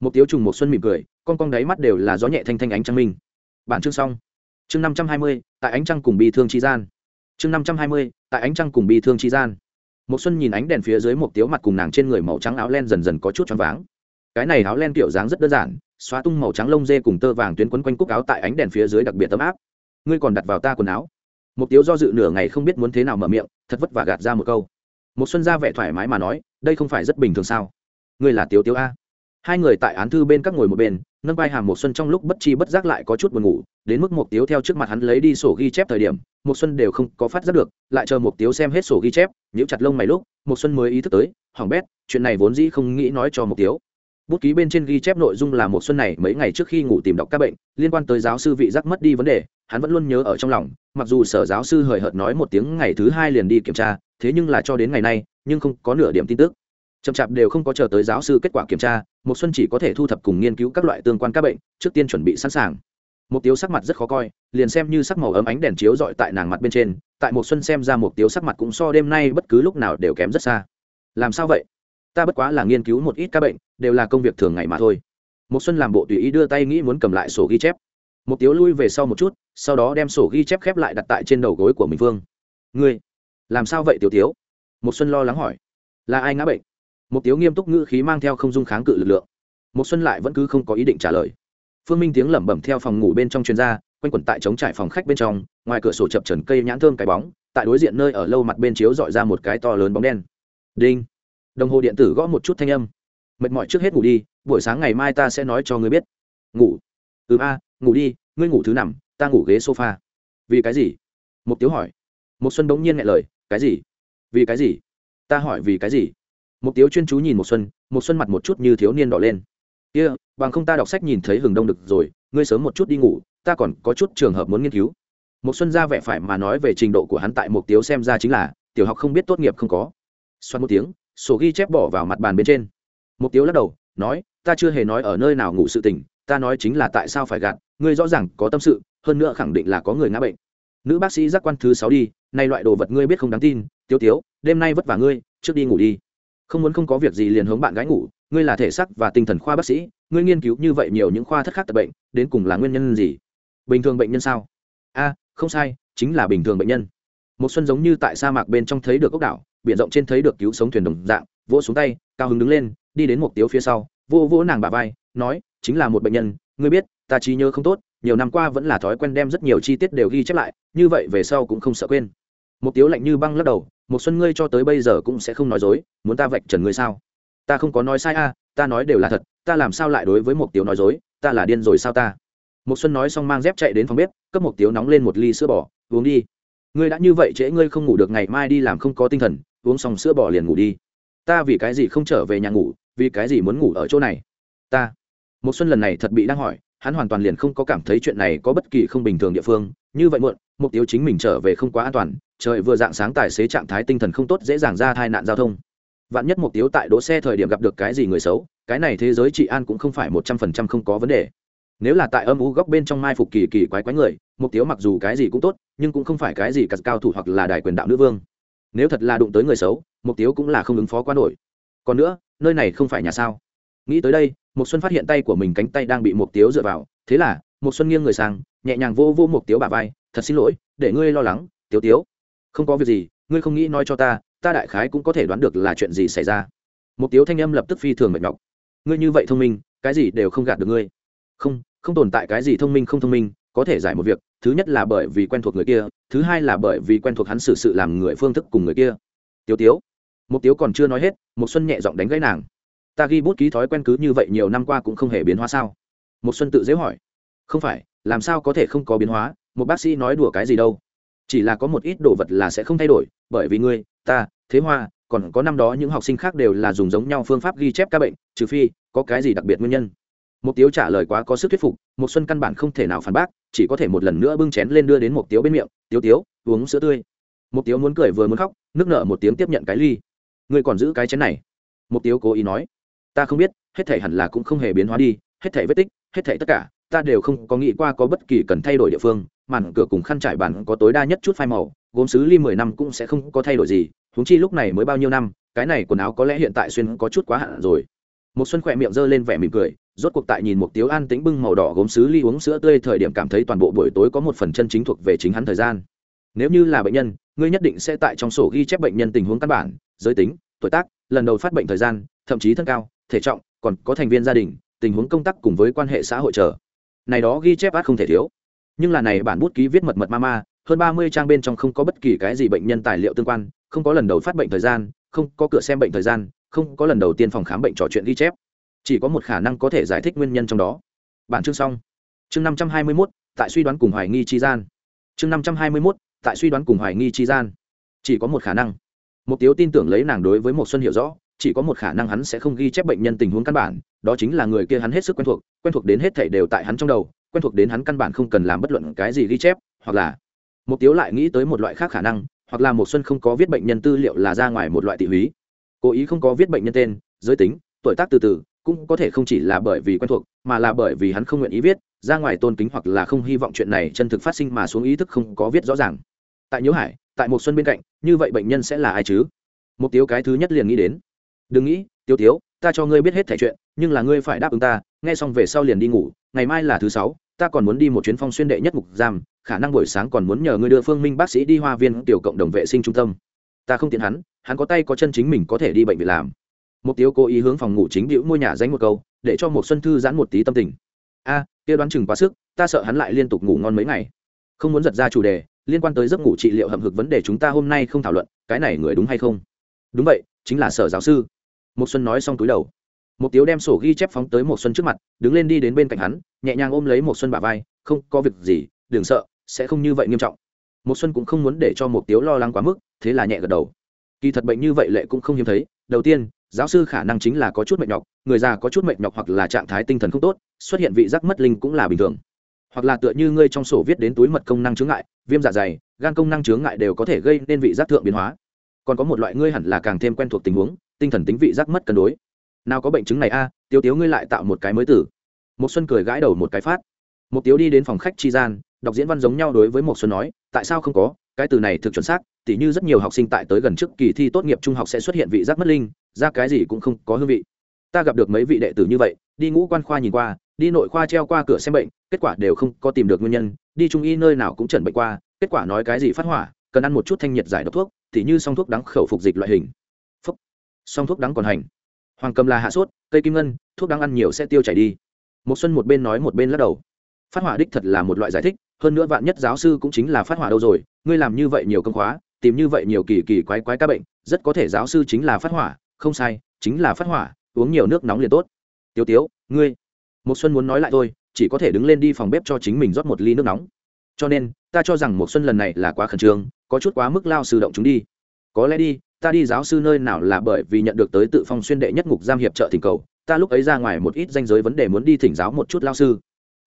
Một tiếu trùng một xuân mỉm cười, con con đáy mắt đều là gió nhẹ thanh thanh ánh trăng minh. Bản chương xong. Chương năm trăm hai mươi, tại ánh trăng cùng bi thương chi gian. Chương năm trăm hai mươi, tại ánh trăng cùng bi thương chi gian. Một xuân nhìn ánh đèn phía dưới một tiếu mặt cùng nàng trên người màu trắng áo len dần dần có chút choáng váng. Cái này áo len kiểu dáng rất đơn giản xóa tung màu trắng lông dê cùng tơ vàng tuyến quấn quanh cúc áo tại ánh đèn phía dưới đặc biệt tấm áp. Ngươi còn đặt vào ta quần áo. Một tiếu do dự nửa ngày không biết muốn thế nào mở miệng, thật vất vả gạt ra một câu. Một xuân ra vẻ thoải mái mà nói, đây không phải rất bình thường sao? Ngươi là tiếu tiếu a. Hai người tại án thư bên các ngồi một bên, nâng vai hàm một xuân trong lúc bất chi bất giác lại có chút buồn ngủ, đến mức một tiếu theo trước mặt hắn lấy đi sổ ghi chép thời điểm một xuân đều không có phát giác được, lại chờ một tiếu xem hết sổ ghi chép, nhíu chặt lông mày lúc một xuân mới ý thức tới hỏng bét, chuyện này vốn dĩ không nghĩ nói cho một tiếu bút ký bên trên ghi chép nội dung là một xuân này mấy ngày trước khi ngủ tìm đọc các bệnh, liên quan tới giáo sư vị giác mất đi vấn đề, hắn vẫn luôn nhớ ở trong lòng, mặc dù sở giáo sư hời hợt nói một tiếng ngày thứ hai liền đi kiểm tra, thế nhưng là cho đến ngày nay, nhưng không có nửa điểm tin tức. Chậm chạp đều không có chờ tới giáo sư kết quả kiểm tra một xuân chỉ có thể thu thập cùng nghiên cứu các loại tương quan các bệnh, trước tiên chuẩn bị sẵn sàng. Một tiếu sắc mặt rất khó coi, liền xem như sắc màu ấm ánh đèn chiếu dọi tại nàng mặt bên trên, tại một xuân xem ra một tiếu sắc mặt cũng so đêm nay bất cứ lúc nào đều kém rất xa. Làm sao vậy? Ta bất quá là nghiên cứu một ít các bệnh, đều là công việc thường ngày mà thôi. Một xuân làm bộ tùy ý đưa tay nghĩ muốn cầm lại sổ ghi chép. Một tiếu lui về sau một chút, sau đó đem sổ ghi chép khép lại đặt tại trên đầu gối của mình vương. Ngươi, làm sao vậy tiểu tiếu? Một xuân lo lắng hỏi. Là ai ngã bệnh? Một tiếu nghiêm túc ngữ khí mang theo không dung kháng cự lực lượng. Một xuân lại vẫn cứ không có ý định trả lời. Phương minh tiếng lẩm bẩm theo phòng ngủ bên trong chuyên gia quanh quẩn tại chống trải phòng khách bên trong, ngoài cửa sổ chập trần cây nhãn thơm cái bóng, tại đối diện nơi ở lâu mặt bên chiếu dọi ra một cái to lớn bóng đen. Đinh! Đồng hồ điện tử gõ một chút thanh âm. Mệt mỏi trước hết ngủ đi buổi sáng ngày mai ta sẽ nói cho ngươi biết. Ngủ. Ừ a ngủ đi ngươi ngủ thứ nằm ta ngủ ghế sofa. Vì cái gì? Mục tiếu hỏi. Một xuân bỗng nhiên ngại lời. Cái gì? Vì cái gì? Ta hỏi vì cái gì? Mục tiếu chuyên chú nhìn một xuân một xuân mặt một chút như thiếu niên đỏ lên. Kia、yeah, bằng không ta đọc sách nhìn thấy hừng đông được rồi ngươi sớm một chút đi ngủ ta còn có chút trường hợp muốn nghiên cứu. Một xuân ra vẻ phải mà nói về trình độ của hắn tại mục tiếu xem ra chính là tiểu học không biết tốt nghiệp không có. Xoắn một tiếng sổ ghi chép bỏ vào mặt bàn bên trên. Một tiêu lắc đầu, nói, ta chưa hề nói ở nơi nào ngủ sự tình, ta nói chính là tại sao phải gạt, ngươi rõ ràng có tâm sự, hơn nữa khẳng định là có người ngã bệnh. Nữ bác sĩ giác quan thứ sáu đi, nay loại đồ vật ngươi biết không đáng tin, tiếu tiếu, đêm nay vất vả ngươi, trước đi ngủ đi. Không muốn không có việc gì liền hướng bạn gái ngủ, ngươi là thể sắc và tinh thần khoa bác sĩ, ngươi nghiên cứu như vậy nhiều những khoa thất khác tập bệnh, đến cùng là nguyên nhân gì? Bình thường bệnh nhân sao? A, không sai, chính là bình thường bệnh nhân. Một xuân giống như tại sa mạc bên trong thấy được ốc đảo biển rộng trên thấy được cứu sống thuyền đồng dạng, vỗ xuống tay, cao hứng đứng lên, đi đến một tiếu phía sau, vô vỗ nàng bà vai, nói, chính là một bệnh nhân, ngươi biết, ta trí nhớ không tốt, nhiều năm qua vẫn là thói quen đem rất nhiều chi tiết đều ghi chép lại, như vậy về sau cũng không sợ quên. Một tiếu lạnh như băng lắc đầu một xuân ngươi cho tới bây giờ cũng sẽ không nói dối, muốn ta vạch trần ngươi sao? Ta không có nói sai a, ta nói đều là thật, ta làm sao lại đối với một tiếu nói dối, ta là điên rồi sao ta? Một xuân nói xong mang dép chạy đến phòng bếp, cấp một tiếu nóng lên một ly sữa bò, uống đi. Ngươi đã như vậy trễ ngươi không ngủ được, ngày mai đi làm không có tinh thần uống xong sữa bò liền ngủ đi. Ta vì cái gì không trở về nhà ngủ, vì cái gì muốn ngủ ở chỗ này? Ta. Một xuân lần này thật bị đang hỏi, hắn hoàn toàn liền không có cảm thấy chuyện này có bất kỳ không bình thường địa phương. Như vậy muộn, mục tiêu chính mình trở về không quá an toàn, trời vừa dạng sáng tài xế trạng thái tinh thần không tốt dễ dàng ra tai nạn giao thông. Vạn nhất mục tiêu tại đỗ xe thời điểm gặp được cái gì người xấu, cái này thế giới trị an cũng không phải một trăm phần trăm không có vấn đề. Nếu là tại âm u góc bên trong mai phục kỳ kỳ quái quái người, mục tiêu mặc dù cái gì cũng tốt, nhưng cũng không phải cái gì cặt cao thủ hoặc là đài quyền đạo nữ vương nếu thật là đụng tới người xấu mục tiêu cũng là không ứng phó quá nổi. Còn nữa, nơi này không phải nhà sao? Nghĩ tới đây một xuân phát hiện tay của mình cánh tay đang bị mục tiếu dựa vào. Thế là một xuân nghiêng người sang, nhẹ nhàng vô vô mục tiếu bà vai, thật xin lỗi, để ngươi lo lắng, tiếu tiếu. Không có việc gì, ngươi không nghĩ nói cho ta ta đại khái cũng có thể đoán được là chuyện gì xảy ra. Mục tiếu thanh âm lập tức phi thường mệt nhọc. Ngươi như vậy thông minh, cái gì đều không gạt được ngươi. Không không tồn tại cái gì thông minh không thông minh, có thể giải một việc thứ nhất là bởi vì quen thuộc người kia, thứ hai là bởi vì quen thuộc hắn xử sự làm người phương thức cùng người kia. Tiếu tiếu một tiếu còn chưa nói hết một xuân nhẹ giọng đánh gãy nàng. Ta ghi bút ký thói quen cứ như vậy nhiều năm qua cũng không hề biến hóa sao? Một xuân tự dễ hỏi. Không phải, làm sao có thể không có biến hóa? Một bác sĩ nói đùa cái gì đâu? Chỉ là có một ít đồ vật là sẽ không thay đổi, bởi vì ngươi, ta, thế hoa, còn có năm đó những học sinh khác đều là dùng giống nhau phương pháp ghi chép các bệnh, trừ phi có cái gì đặc biệt nguyên nhân một tiếu trả lời quá có sức thuyết phục một xuân căn bản không thể nào phản bác, chỉ có thể một lần nữa bưng chén lên đưa đến một tiếu bên miệng, tiếu tiếu, uống sữa tươi. Một tiếu muốn cười vừa muốn khóc, nước nở một tiếng tiếp nhận cái ly. Ngươi còn giữ cái chén này? Một tiếu cố ý nói. Ta không biết, hết thể hẳn là cũng không hề biến hóa đi, hết thể vết tích, hết thể tất cả, ta đều không có nghĩ qua có bất kỳ cần thay đổi địa phương, màn cửa cùng khăn trải bàn có tối đa nhất chút phai màu, gốm sứ ly mười năm cũng sẽ không có thay đổi gì, huống chi lúc này mới bao nhiêu năm, cái này quần áo có lẽ hiện tại xuyên có chút quá hạn rồi một xuân khỏe miệng giơ lên vẻ mỉm cười, rốt cuộc tại nhìn một tiếu an tính bưng màu đỏ gốm sứ ly uống sữa tươi thời điểm cảm thấy toàn bộ buổi tối có một phần chân chính thuộc về chính hắn thời gian. Nếu như là bệnh nhân, ngươi nhất định sẽ tại trong sổ ghi chép bệnh nhân tình huống căn bản, giới tính, tuổi tác, lần đầu phát bệnh thời gian, thậm chí thân cao, thể trọng, còn có thành viên gia đình, tình huống công tác cùng với quan hệ xã hội trở này đó ghi chép át không thể thiếu. Nhưng là này bản bút ký viết mật mật ma ma, hơn ba mươi trang bên trong không có bất kỳ cái gì bệnh nhân tài liệu tương quan, không có lần đầu phát bệnh thời gian, không có cửa xem bệnh thời gian không có lần đầu tiên phòng khám bệnh trò chuyện ghi chép. Chỉ có một khả năng có thể giải thích nguyên nhân trong đó. Bản chương xong. Chương năm trăm hai mươi mốt, tại suy đoán cùng hoài nghi chi gian. Chương năm trăm hai mươi mốt, tại suy đoán cùng hoài nghi chi gian. Chỉ có một khả năng. Một tiêu tin tưởng lấy nàng đối với một xuân hiểu rõ, chỉ có một khả năng hắn sẽ không ghi chép bệnh nhân tình huống căn bản, đó chính là người kia hắn hết sức quen thuộc quen thuộc đến hết thảy đều tại hắn trong đầu, quen thuộc đến hắn căn bản không cần làm bất luận cái gì ghi chép, hoặc là một tiêu lại nghĩ tới một loại khác khả năng, hoặc là một xuân không có viết bệnh nhân tư liệu là ra ngoài một loại tị húy cố ý không có viết bệnh nhân tên, giới tính, tuổi tác từ từ, cũng có thể không chỉ là bởi vì quen thuộc, mà là bởi vì hắn không nguyện ý viết, ra ngoài tôn kính hoặc là không hy vọng chuyện này chân thực phát sinh mà xuống ý thức không có viết rõ ràng. Tại nhớ hải, tại một xuân bên cạnh, như vậy bệnh nhân sẽ là ai chứ? Mục Tiêu cái thứ nhất liền nghĩ đến. Đừng nghĩ tiêu tiếu, ta cho ngươi biết hết thẻ chuyện, nhưng là ngươi phải đáp ứng ta, nghe xong về sau liền đi ngủ, ngày mai là thứ sáu, ta còn muốn đi một chuyến phong xuyên đệ nhất mục giam, khả năng buổi sáng còn muốn nhờ ngươi đưa phương minh bác sĩ đi hoa viên tiểu cộng đồng vệ sinh trung tâm. Ta không tiện hắn hắn có tay có chân chính mình có thể đi bệnh viện làm. Một tiêu cố ý hướng phòng ngủ chính hữu ngôi nhà danh một câu để cho một xuân thư giãn một tí tâm tình. A à, kia đoán chừng quá sức ta sợ hắn lại liên tục ngủ ngon mấy ngày. Không muốn giật ra chủ đề liên quan tới giấc ngủ trị liệu hậm hực vấn đề chúng ta hôm nay không thảo luận cái này người đúng hay không? Đúng vậy chính là sở giáo sư. Một xuân nói xong túi đầu. Một tiếu đem sổ ghi chép phóng tới một xuân trước mặt đứng lên đi đến bên cạnh hắn nhẹ nhàng ôm lấy một xuân bả vai không có việc gì đừng sợ sẽ không như vậy nghiêm trọng. Một xuân cũng không muốn để cho một tiếu lo lắng quá mức thế là nhẹ gật đầu kỳ thật bệnh như vậy lệ cũng không hiếm thấy. Đầu tiên giáo sư khả năng chính là có chút mệt nhọc người già có chút mệt nhọc hoặc là trạng thái tinh thần không tốt xuất hiện vị giác mất linh cũng là bình thường. Hoặc là tựa như ngươi trong sổ viết đến túi mật công năng chướng ngại viêm dạ dày gan công năng chướng ngại đều có thể gây nên vị giác thượng biến hóa. Còn có một loại ngươi hẳn là càng thêm quen thuộc tình huống tinh thần tính vị giác mất cân đối. Nào có bệnh chứng này a à, tiêu tiếu ngươi lại tạo một cái mới tử. Một xuân cười gãi đầu một cái phát. Một tiếu đi đến phòng khách chi gian đọc diễn văn giống nhau đối với một xuân nói tại sao không có? Cái từ này thực chuẩn xác, tỉ như rất nhiều học sinh tại tới gần trước kỳ thi tốt nghiệp trung học sẽ xuất hiện vị giác mất linh, ra cái gì cũng không có hương vị. Ta gặp được mấy vị đệ tử như vậy, đi ngũ quan khoa nhìn qua, đi nội khoa treo qua cửa xem bệnh, kết quả đều không có tìm được nguyên nhân, đi trung y nơi nào cũng chẩn bệnh qua, kết quả nói cái gì phát hỏa, cần ăn một chút thanh nhiệt giải độc thuốc thì như song thuốc đắng khẩu phục dịch loại hình. Phúc. Song thuốc đắng còn hành. Hoàng cầm là hạ sốt, cây kim ngân, thuốc đắng ăn nhiều sẽ tiêu chảy đi. Một xuân một bên nói một bên lắc đầu. Phát hỏa đích thật là một loại giải thích hơn nữa vạn nhất giáo sư cũng chính là phát hỏa đâu rồi, ngươi làm như vậy nhiều công khóa, tìm như vậy nhiều kỳ kỳ quái quái ca bệnh, rất có thể giáo sư chính là phát hỏa, không sai, chính là phát hỏa, uống nhiều nước nóng liền tốt. Tiêu tiếu, ngươi một xuân muốn nói lại thôi, chỉ có thể đứng lên đi phòng bếp cho chính mình rót một ly nước nóng. Cho nên, ta cho rằng một xuân lần này là quá khẩn trương, có chút quá mức lao sư động chúng đi. Có lẽ đi, ta đi giáo sư nơi nào là bởi vì nhận được tới tự phong xuyên đệ nhất ngục giam hiệp trợ thỉnh cầu, ta lúc ấy ra ngoài một ít danh giới vấn đề muốn đi thỉnh giáo một chút lao sư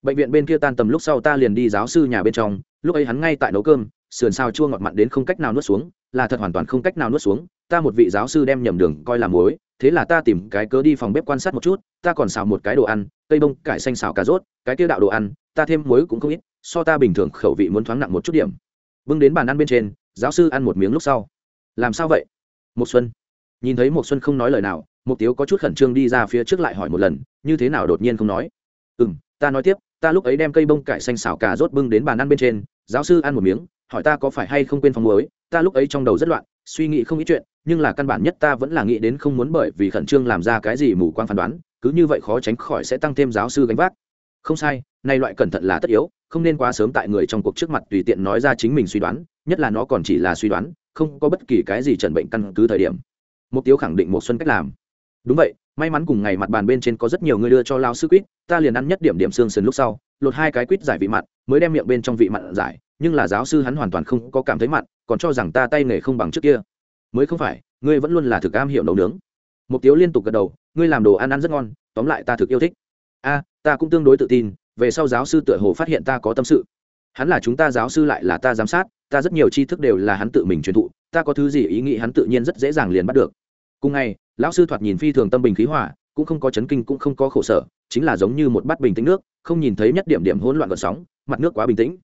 bệnh viện bên kia tan tầm lúc sau ta liền đi giáo sư nhà bên trong, lúc ấy hắn ngay tại nấu cơm, sườn xào chua ngọt mặn đến không cách nào nuốt xuống, là thật hoàn toàn không cách nào nuốt xuống, ta một vị giáo sư đem nhầm đường coi là muối, thế là ta tìm cái cớ đi phòng bếp quan sát một chút, ta còn xào một cái đồ ăn, cây bông, cải xanh xào cà rốt, cái kia đạo đồ ăn, ta thêm muối cũng không ít, so ta bình thường khẩu vị muốn thoáng nặng một chút điểm. Bưng đến bàn ăn bên trên, giáo sư ăn một miếng lúc sau. Làm sao vậy? Một xuân. Nhìn thấy một xuân không nói lời nào một tiếu có chút khẩn trương đi ra phía trước lại hỏi một lần, như thế nào đột nhiên không nói? Ừm ta nói tiếp, ta lúc ấy đem cây bông cải xanh xào cà rốt bưng đến bàn ăn bên trên, giáo sư ăn một miếng, hỏi ta có phải hay không quên phòng muối, ta lúc ấy trong đầu rất loạn, suy nghĩ không ít chuyện, nhưng là căn bản nhất ta vẫn là nghĩ đến không muốn bởi vì khẩn trương làm ra cái gì mù quang phán đoán, cứ như vậy khó tránh khỏi sẽ tăng thêm giáo sư gánh vác. Không sai nay loại cẩn thận là tất yếu, không nên quá sớm tại người trong cuộc trước mặt tùy tiện nói ra chính mình suy đoán, nhất là nó còn chỉ là suy đoán, không có bất kỳ cái gì trần bệnh căn cứ thời điểm. Mục tiêu khẳng định một xuân cách làm. Đúng vậy may mắn cùng ngày mặt bàn bên trên có rất nhiều người đưa cho lao sư quýt, ta liền ăn nhất điểm điểm xương sườn lúc sau, lột hai cái quýt giải vị mặn, mới đem miệng bên trong vị mặn giải, nhưng là giáo sư hắn hoàn toàn không có cảm thấy mặn, còn cho rằng ta tay nghề không bằng trước kia. Mới không phải, ngươi vẫn luôn là thực am hiểu nấu nướng. Mục tiêu liên tục gật đầu, ngươi làm đồ ăn ăn rất ngon, tóm lại ta thực yêu thích. A, ta cũng tương đối tự tin, về sau giáo sư tựa hồ phát hiện ta có tâm sự. Hắn là chúng ta giáo sư lại là ta giám sát, ta rất nhiều tri thức đều là hắn tự mình truyền thụ, ta có thứ gì ý nghĩ hắn tự nhiên rất dễ dàng liền bắt được cùng ngày, lão sư thoạt nhìn phi thường tâm bình khí hỏa cũng không có chấn kinh cũng không có khổ sở, chính là giống như một bát bình tĩnh nước, không nhìn thấy nhất điểm điểm hỗn loạn gợn sóng, mặt nước quá bình tĩnh.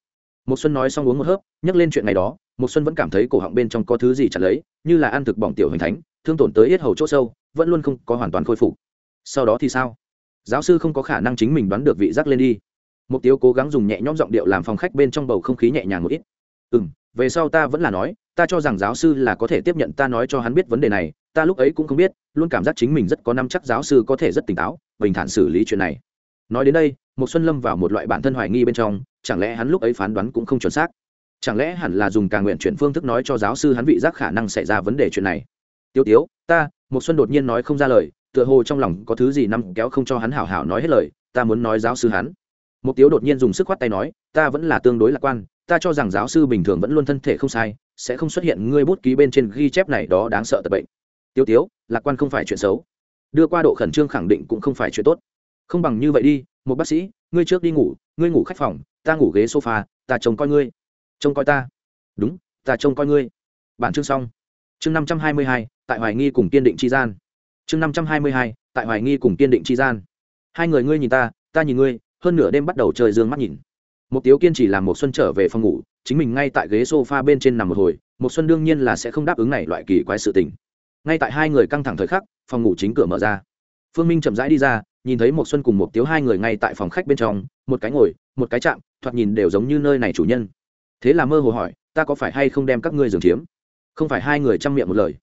Một xuân nói xong uống một hớp, nhắc lên chuyện ngày đó một xuân vẫn cảm thấy cổ họng bên trong có thứ gì chặt lấy, như là ăn thực bỏng tiểu hình thánh, thương tổn tới yết hầu chỗ sâu, vẫn luôn không có hoàn toàn khôi phục. Sau đó thì sao? Giáo sư không có khả năng chính mình đoán được vị giác lên đi. Mục tiêu cố gắng dùng nhẹ nhõm giọng điệu làm phòng khách bên trong bầu không khí nhẹ nhàng một ít. Ừ về sau ta vẫn là nói, ta cho rằng giáo sư là có thể tiếp nhận ta nói cho hắn biết vấn đề này ta lúc ấy cũng không biết, luôn cảm giác chính mình rất có năm chắc giáo sư có thể rất tỉnh táo, bình thản xử lý chuyện này. Nói đến đây một xuân lâm vào một loại bản thân hoài nghi bên trong, chẳng lẽ hắn lúc ấy phán đoán cũng không chuẩn xác? Chẳng lẽ hẳn là dùng càng nguyện chuyển phương thức nói cho giáo sư hắn vị giác khả năng xảy ra vấn đề chuyện này? Tiêu tiếu, ta một xuân đột nhiên nói không ra lời, tựa hồ trong lòng có thứ gì năm kéo không cho hắn hảo hảo nói hết lời, ta muốn nói giáo sư hắn. Một tiếu đột nhiên dùng sức khoát tay nói, ta vẫn là tương đối lạc quan, ta cho rằng giáo sư bình thường vẫn luôn thân thể không sai, sẽ không xuất hiện ngươi bút ký bên trên ghi chép này đó đáng sợ tật bệnh tiêu tiếu, lạc quan không phải chuyện xấu. Đưa qua độ khẩn trương khẳng định cũng không phải chuyện tốt. Không bằng như vậy đi, một bác sĩ, ngươi trước đi ngủ, ngươi ngủ khách phòng, ta ngủ ghế sofa, ta trông coi ngươi. Trông coi ta. Đúng, ta trông coi ngươi. Bản chương xong. Chương năm trăm hai mươi hai, tại hoài nghi cùng kiên định tri gian. Chương năm trăm hai mươi hai, tại hoài nghi cùng kiên định tri gian. Hai người ngươi nhìn ta ta nhìn ngươi, hơn nửa đêm bắt đầu trời dương mắt nhìn. Một tiếu kiên chỉ làm một xuân trở về phòng ngủ, chính mình ngay tại ghế sofa bên trên nằm một hồi một xuân đương nhiên là sẽ không đáp ứng này loại kỳ quái sự tình ngay tại hai người căng thẳng thời khắc, phòng ngủ chính cửa mở ra. Phương minh chậm rãi đi ra, nhìn thấy một xuân cùng một tiếu hai người ngay tại phòng khách bên trong, một cái ngồi, một cái chạm, thoạt nhìn đều giống như nơi này chủ nhân. Thế là mơ hồ hỏi, ta có phải hay không đem các ngươi giường chiếm? Không phải hai người chăm miệng một lời.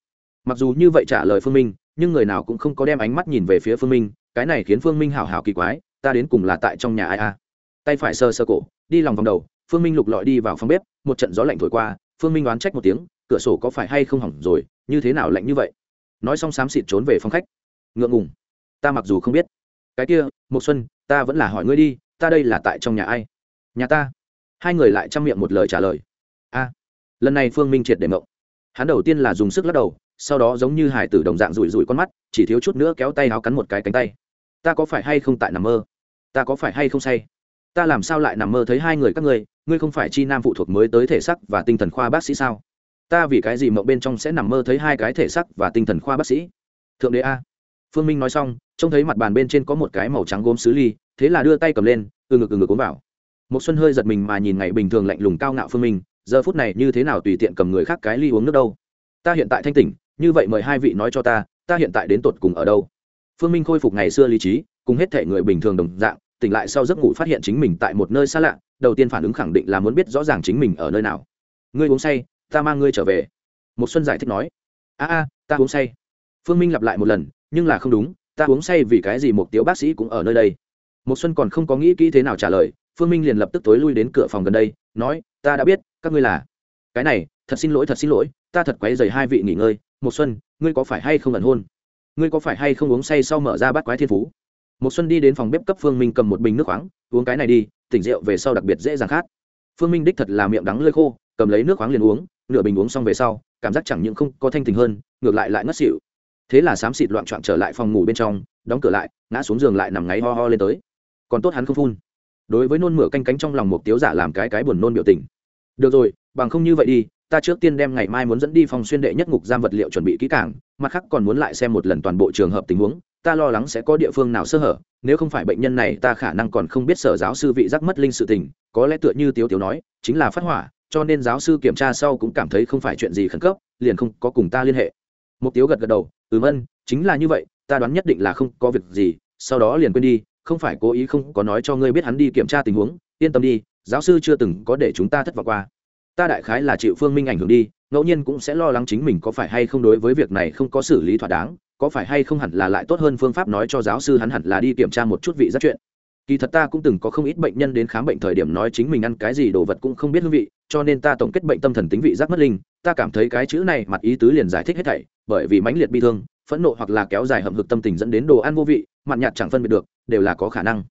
Mặc dù như vậy trả lời phương minh, nhưng người nào cũng không có đem ánh mắt nhìn về phía phương minh, cái này khiến phương minh hảo hảo kỳ quái, ta đến cùng là tại trong nhà ai a? Tay phải sơ sơ cổ, đi lòng vòng đầu, phương minh lục lọi đi vào phòng bếp, một trận gió lạnh thổi qua, phương minh đoán trách một tiếng cửa sổ có phải hay không hỏng rồi, như thế nào lạnh như vậy? Nói xong xám xịt trốn về phòng khách. Ngượng ngùng. Ta mặc dù không biết. Cái kia một xuân, ta vẫn là hỏi ngươi đi, ta đây là tại trong nhà ai? Nhà ta. Hai người lại chăm miệng một lời trả lời. A. Lần này phương minh triệt để mộng. Hắn đầu tiên là dùng sức lắc đầu, sau đó giống như hải tử đồng dạng rủi rủi con mắt, chỉ thiếu chút nữa kéo tay áo cắn một cái cánh tay. Ta có phải hay không tại nằm mơ? Ta có phải hay không say? Ta làm sao lại nằm mơ thấy hai người các ngươi? Ngươi không phải chi nam phụ thuộc mới tới thể sắc và tinh thần khoa bác sĩ sao? Ta vì cái gì mộng bên trong sẽ nằm mơ thấy hai cái thể sắc và tinh thần khoa bác sĩ? Thượng đế a. Phương minh nói xong, trông thấy mặt bàn bên trên có một cái màu trắng gốm xứ ly, thế là đưa tay cầm lên, từ ngực từ ngực cuốn vào. Một xuân hơi giật mình mà nhìn ngày bình thường lạnh lùng cao ngạo phương minh, giờ phút này như thế nào tùy tiện cầm người khác cái ly uống nước đâu? Ta hiện tại thanh tỉnh, như vậy mời hai vị nói cho ta ta hiện tại đến tột cùng ở đâu? Phương minh khôi phục ngày xưa lý trí, cùng hết thể người bình thường đồng dạng, tỉnh lại sau giấc ngủ phát hiện chính mình tại một nơi xa lạ, đầu tiên phản ứng khẳng định là muốn biết rõ ràng chính mình ở nơi nào. Ngươi uống say ta mang ngươi trở về. Một xuân giải thích nói. A a, ta uống say. Phương minh lặp lại một lần, nhưng là không đúng, ta uống say vì cái gì một tiếu bác sĩ cũng ở nơi đây. Một xuân còn không có nghĩ kỹ thế nào trả lời, phương minh liền lập tức tối lui đến cửa phòng gần đây, nói, ta đã biết, các ngươi là. Cái này, thật xin lỗi, thật xin lỗi, ta thật quấy rầy hai vị nghỉ ngơi. Một xuân, ngươi có phải hay không ẩn hôn? Ngươi có phải hay không uống say sau mở ra bát quái thiên phú? Một xuân đi đến phòng bếp cấp phương minh cầm một bình nước khoáng, uống cái này đi, tỉnh rượu về sau đặc biệt dễ dàng khát. Phương minh đích thật là miệng đắng lơi khô, cầm lấy nước khoáng liền uống nửa bình uống xong về sau, cảm giác chẳng những không có thanh tình hơn, ngược lại lại ngất xỉu. Thế là xám xịt loạn trọn trở lại phòng ngủ bên trong, đóng cửa lại, ngã xuống giường lại nằm ngáy ho ho lên tới. Còn tốt hắn không phun. Đối với nôn mửa canh cánh trong lòng một tiếu giả làm cái cái buồn nôn biểu tình. Được rồi, bằng không như vậy đi, ta trước tiên đem ngày mai muốn dẫn đi phòng xuyên đệ nhất ngục giam vật liệu chuẩn bị kỹ càng, mặt khác còn muốn lại xem một lần toàn bộ trường hợp tình huống, ta lo lắng sẽ có địa phương nào sơ hở, nếu không phải bệnh nhân này ta khả năng còn không biết sở giáo sư vị giác mất linh sự tình, có lẽ tựa như tiếu tiếu nói, chính là phát hỏa cho nên giáo sư kiểm tra sau cũng cảm thấy không phải chuyện gì khẩn cấp, liền không có cùng ta liên hệ. Mục tiếu gật gật đầu ừ ân, chính là như vậy, ta đoán nhất định là không có việc gì, sau đó liền quên đi, không phải cố ý không có nói cho ngươi biết hắn đi kiểm tra tình huống, yên tâm đi, giáo sư chưa từng có để chúng ta thất vọng qua. Ta đại khái là chịu phương minh ảnh hưởng đi, ngẫu nhiên cũng sẽ lo lắng chính mình có phải hay không đối với việc này không có xử lý thỏa đáng, có phải hay không hẳn là lại tốt hơn phương pháp nói cho giáo sư hắn hẳn là đi kiểm tra một chút vị giác chuyện kỳ thật ta cũng từng có không ít bệnh nhân đến khám bệnh thời điểm nói chính mình ăn cái gì đồ vật cũng không biết hương vị, cho nên ta tổng kết bệnh tâm thần tính vị giác mất linh. Ta cảm thấy cái chữ này mặt ý tứ liền giải thích hết thảy, bởi vì mãnh liệt bi thương, phẫn nộ hoặc là kéo dài hậm hực tâm tình dẫn đến đồ ăn vô vị, mặn nhạt chẳng phân biệt được, đều là có khả năng.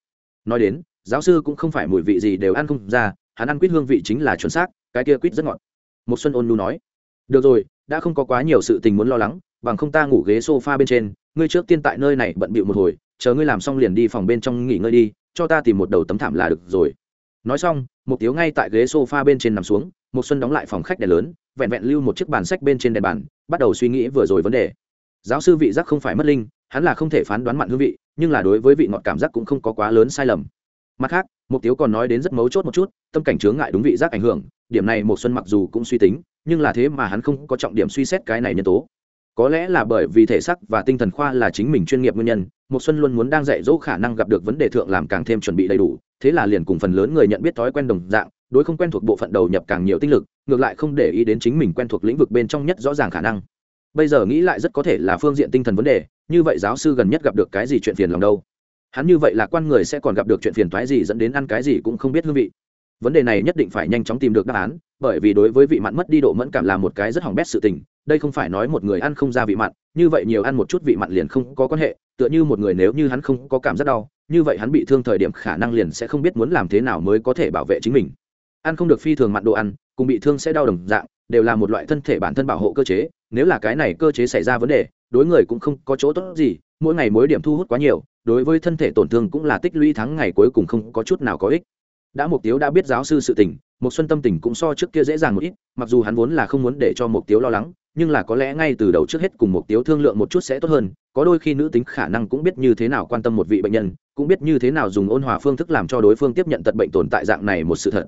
Nói đến, giáo sư cũng không phải mùi vị gì đều ăn không ra, hắn ăn quýt hương vị chính là chuẩn xác, cái kia quýt rất ngọt. Một xuân ôn nu nói, được rồi, đã không có quá nhiều sự tình muốn lo lắng, bằng không ta ngủ ghế sofa bên trên, ngươi trước tiên tại nơi này bận bịu một hồi, chờ ngươi làm xong liền đi phòng bên trong nghỉ ngơi đi cho ta tìm một đầu tấm thảm là được rồi. Nói xong một tiếu ngay tại ghế sofa bên trên nằm xuống một xuân đóng lại phòng khách đèn lớn, vẹn vẹn lưu một chiếc bàn sách bên trên đèn bàn, bắt đầu suy nghĩ vừa rồi vấn đề. Giáo sư vị giác không phải mất linh, hắn là không thể phán đoán mặn hương vị, nhưng là đối với vị ngọt cảm giác cũng không có quá lớn sai lầm. Mặt khác, mục tiếu còn nói đến rất mấu chốt một chút, tâm cảnh chướng ngại đúng vị giác ảnh hưởng, điểm này một xuân mặc dù cũng suy tính, nhưng là thế mà hắn không có trọng điểm suy xét cái này nhân tố có lẽ là bởi vì thể sắc và tinh thần khoa là chính mình chuyên nghiệp nguyên nhân một xuân luôn muốn đang dạy dỗ khả năng gặp được vấn đề thượng làm càng thêm chuẩn bị đầy đủ, thế là liền cùng phần lớn người nhận biết thói quen đồng dạng, đối không quen thuộc bộ phận đầu nhập càng nhiều tinh lực, ngược lại không để ý đến chính mình quen thuộc lĩnh vực bên trong nhất rõ ràng khả năng. Bây giờ nghĩ lại rất có thể là phương diện tinh thần vấn đề, như vậy giáo sư gần nhất gặp được cái gì chuyện phiền lòng đâu? Hắn như vậy là quan người sẽ còn gặp được chuyện phiền toái gì dẫn đến ăn cái gì cũng không biết hương vị vấn đề này nhất định phải nhanh chóng tìm được đáp án, bởi vì đối với vị mặn mất đi độ mẫn cảm là một cái rất hỏng bét sự tình, đây không phải nói một người ăn không ra vị mặn, như vậy nhiều ăn một chút vị mặn liền không có quan hệ, tựa như một người nếu như hắn không có cảm giác đau, như vậy hắn bị thương thời điểm khả năng liền sẽ không biết muốn làm thế nào mới có thể bảo vệ chính mình. Ăn không được phi thường mặn đồ ăn, cùng bị thương sẽ đau đồng dạng, đều là một loại thân thể bản thân bảo hộ cơ chế, nếu là cái này cơ chế xảy ra vấn đề, đối người cũng không có chỗ tốt gì, mỗi ngày mỗi điểm thu hút quá nhiều, đối với thân thể tổn thương cũng là tích lũy tháng ngày cuối cùng không có chút nào có ích đã mục tiếu đã biết giáo sư sự tình một xuân tâm tình cũng so trước kia dễ dàng một ít, mặc dù hắn vốn là không muốn để cho mục tiếu lo lắng, nhưng là có lẽ ngay từ đầu trước hết cùng mục tiếu thương lượng một chút sẽ tốt hơn, có đôi khi nữ tính khả năng cũng biết như thế nào quan tâm một vị bệnh nhân, cũng biết như thế nào dùng ôn hòa phương thức làm cho đối phương tiếp nhận tật bệnh tồn tại dạng này một sự thật.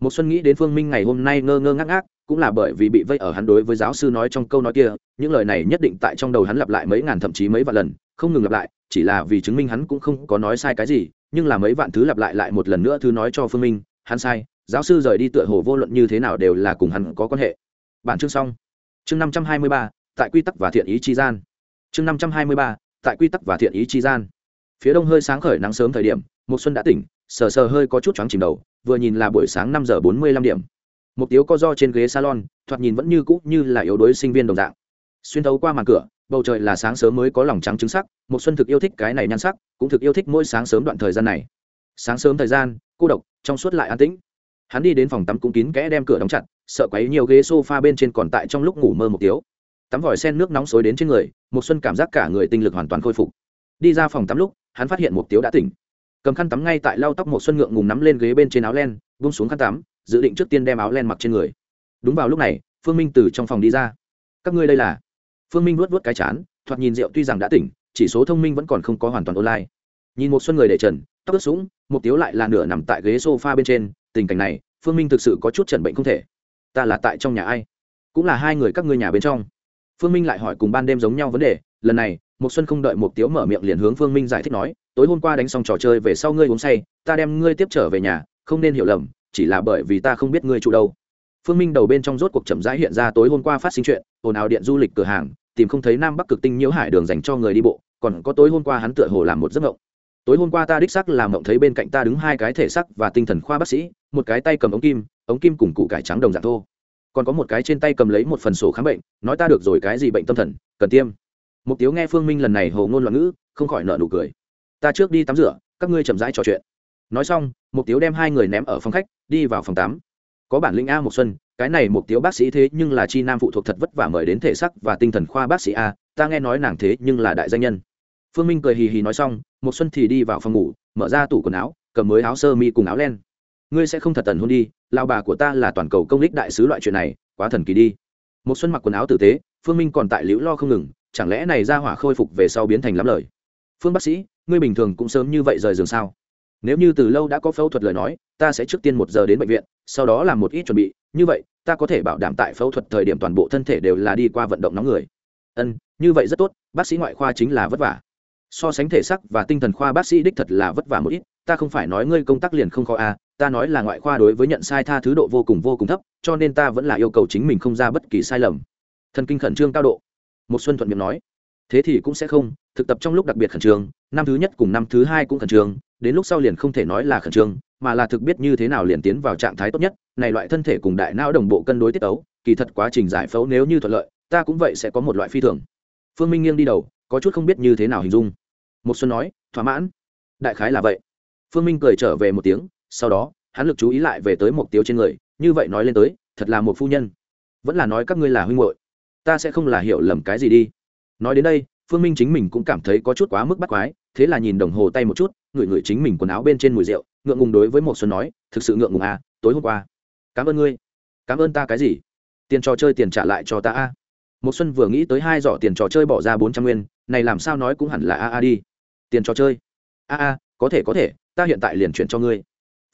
Một xuân nghĩ đến phương minh ngày hôm nay ngơ ngơ ngác ngác, cũng là bởi vì bị vây ở hắn đối với giáo sư nói trong câu nói kia, những lời này nhất định tại trong đầu hắn lặp lại mấy ngàn thậm chí mấy vạn lần, không ngừng lặp lại, chỉ là vì chứng minh hắn cũng không có nói sai cái gì nhưng là mấy vạn thứ lặp lại lại một lần nữa thứ nói cho phương minh, hắn sai, giáo sư rời đi tựa hồ vô luận như thế nào đều là cùng hắn có quan hệ. Bản chương xong. Chương năm trăm hai mươi ba, tại quy tắc và thiện ý chi gian. Chương năm trăm hai mươi ba, tại quy tắc và thiện ý chi gian. Phía đông hơi sáng khởi nắng sớm thời điểm một xuân đã tỉnh, sờ sờ hơi có chút choáng chìm đầu, vừa nhìn là buổi sáng năm giờ bốn mươi lăm điểm. Một tiếu co do trên ghế salon, thoạt nhìn vẫn như cũ như là yếu đuối sinh viên đồng dạng. Xuyên thấu qua màn cửa bầu trời là sáng sớm mới có lòng trắng trứng sắc một xuân thực yêu thích cái này nhan sắc, cũng thực yêu thích mỗi sáng sớm đoạn thời gian này. Sáng sớm thời gian, cô độc, trong suốt lại an tĩnh. Hắn đi đến phòng tắm cũng kín kẽ đem cửa đóng chặt, sợ quấy nhiều ghế sofa bên trên còn tại trong lúc ngủ mơ một tiếu. Tắm vòi sen nước nóng xối đến trên người một xuân cảm giác cả người tinh lực hoàn toàn khôi phục. Đi ra phòng tắm lúc, hắn phát hiện một tiếu đã tỉnh. Cầm khăn tắm ngay tại lau tóc một xuân ngượng ngùng nắm lên ghế bên trên áo len, buông xuống khăn tắm, dự định trước tiên đem áo len mặc trên người. Đúng vào lúc này, phương minh từ trong phòng đi ra. Các ngươi đây là? Phương minh vuốt vớt cái chán, thoạt nhìn rượu tuy rằng đã tỉnh, chỉ số thông minh vẫn còn không có hoàn toàn online. Nhìn một xuân người để trần, tóc ướt sũng, một tiếu lại là nửa nằm tại ghế sofa bên trên, tình cảnh này, phương minh thực sự có chút chẩn bệnh không thể. Ta là tại trong nhà ai? Cũng là hai người các ngươi nhà bên trong. Phương minh lại hỏi cùng ban đêm giống nhau vấn đề, lần này, một xuân không đợi một tiếu mở miệng liền hướng phương minh giải thích nói, tối hôm qua đánh xong trò chơi về sau ngươi uống say, ta đem ngươi tiếp trở về nhà, không nên hiểu lầm, chỉ là bởi vì ta không biết ngươi trụ đâu phương minh đầu bên trong rốt cuộc chậm rãi hiện ra tối hôm qua phát sinh chuyện, ồn ào điện du lịch cửa hàng, tìm không thấy nam bắc cực tinh nhiễu hải đường dành cho người đi bộ, còn có tối hôm qua hắn tựa hồ làm một giấc mộng. Tối hôm qua ta đích sắc làm mộng thấy bên cạnh ta đứng hai cái thể sắc và tinh thần khoa bác sĩ, một cái tay cầm ống kim ống kim cùng củ cải trắng đồng dạng thô. Còn có một cái trên tay cầm lấy một phần sổ khám bệnh, nói ta được rồi cái gì bệnh tâm thần, cần tiêm. Mục tiếu nghe phương minh lần này hồ ngôn loạn ngữ, không khỏi nợ nụ cười. Ta trước đi tắm rửa, các ngươi chậm rãi trò chuyện. Nói xong, mục tiếu đem hai người ném ở phòng khách, đi vào phòng tắm có bản lĩnh a một xuân, cái này mục tiếu bác sĩ thế nhưng là chi nam phụ thuộc thật vất vả mời đến thể sắc và tinh thần khoa bác sĩ a, ta nghe nói nàng thế nhưng là đại danh nhân. Phương minh cười hì hì nói xong một xuân thì đi vào phòng ngủ, mở ra tủ quần áo, cầm mới áo sơ mi cùng áo len. Ngươi sẽ không thật tần hôn đi lao bà của ta là toàn cầu công lích đại sứ loại chuyện này, quá thần kỳ đi. Một xuân mặc quần áo tử tế, phương minh còn tại liễu lo không ngừng, chẳng lẽ này ra hỏa khôi phục về sau biến thành lắm lời? Phương bác sĩ, ngươi bình thường cũng sớm như vậy rời giường sao? Nếu như từ lâu đã có phẫu thuật lời nói ta sẽ trước tiên một giờ đến bệnh viện sau đó làm một ít chuẩn bị. Như vậy ta có thể bảo đảm tại phẫu thuật thời điểm toàn bộ thân thể đều là đi qua vận động nóng người. Ân như vậy rất tốt bác sĩ ngoại khoa chính là vất vả. So sánh thể sắc và tinh thần khoa bác sĩ đích thật là vất vả một ít ta không phải nói ngươi công tác liền không khó a à, ta nói là ngoại khoa đối với nhận sai tha thứ độ vô cùng vô cùng thấp cho nên ta vẫn là yêu cầu chính mình không ra bất kỳ sai lầm. Thần kinh khẩn trương cao độ. Một xuân thuận miệng nói. Thế thì cũng sẽ không thực tập trong lúc đặc biệt khẩn trương năm thứ nhất cùng năm thứ hai cũng khẩn trương đến lúc sau liền không thể nói là khẩn trương, mà là thực biết như thế nào liền tiến vào trạng thái tốt nhất, này loại thân thể cùng đại não đồng bộ cân đối tiết tấu, kỳ thật quá trình giải phẫu nếu như thuận lợi, ta cũng vậy sẽ có một loại phi thường. Phương minh nghiêng đi đầu, có chút không biết như thế nào hình dung. Một xuân nói, thỏa mãn. Đại khái là vậy. Phương minh cười trở về một tiếng, sau đó, hắn lực chú ý lại về tới một tiêu trên người, như vậy nói lên tới, thật là một phu nhân. Vẫn là nói các ngươi là huynh muội, ta sẽ không là hiểu lầm cái gì đi. Nói đến đây, phương minh chính mình cũng cảm thấy có chút quá mức bắt quái thế là nhìn đồng hồ tay một chút, ngửi ngửi chính mình quần áo bên trên mùi rượu, ngượng ngùng đối với một xuân nói, thực sự ngượng ngùng à tối hôm qua. Cảm ơn ngươi. Cảm ơn ta cái gì? Tiền trò chơi tiền trả lại cho ta a. Một xuân vừa nghĩ tới hai giỏ tiền trò chơi bỏ ra bốn trăm nguyên, này làm sao nói cũng hẳn là a a đi. Tiền trò chơi? A a, có thể có thể, ta hiện tại liền chuyển cho ngươi.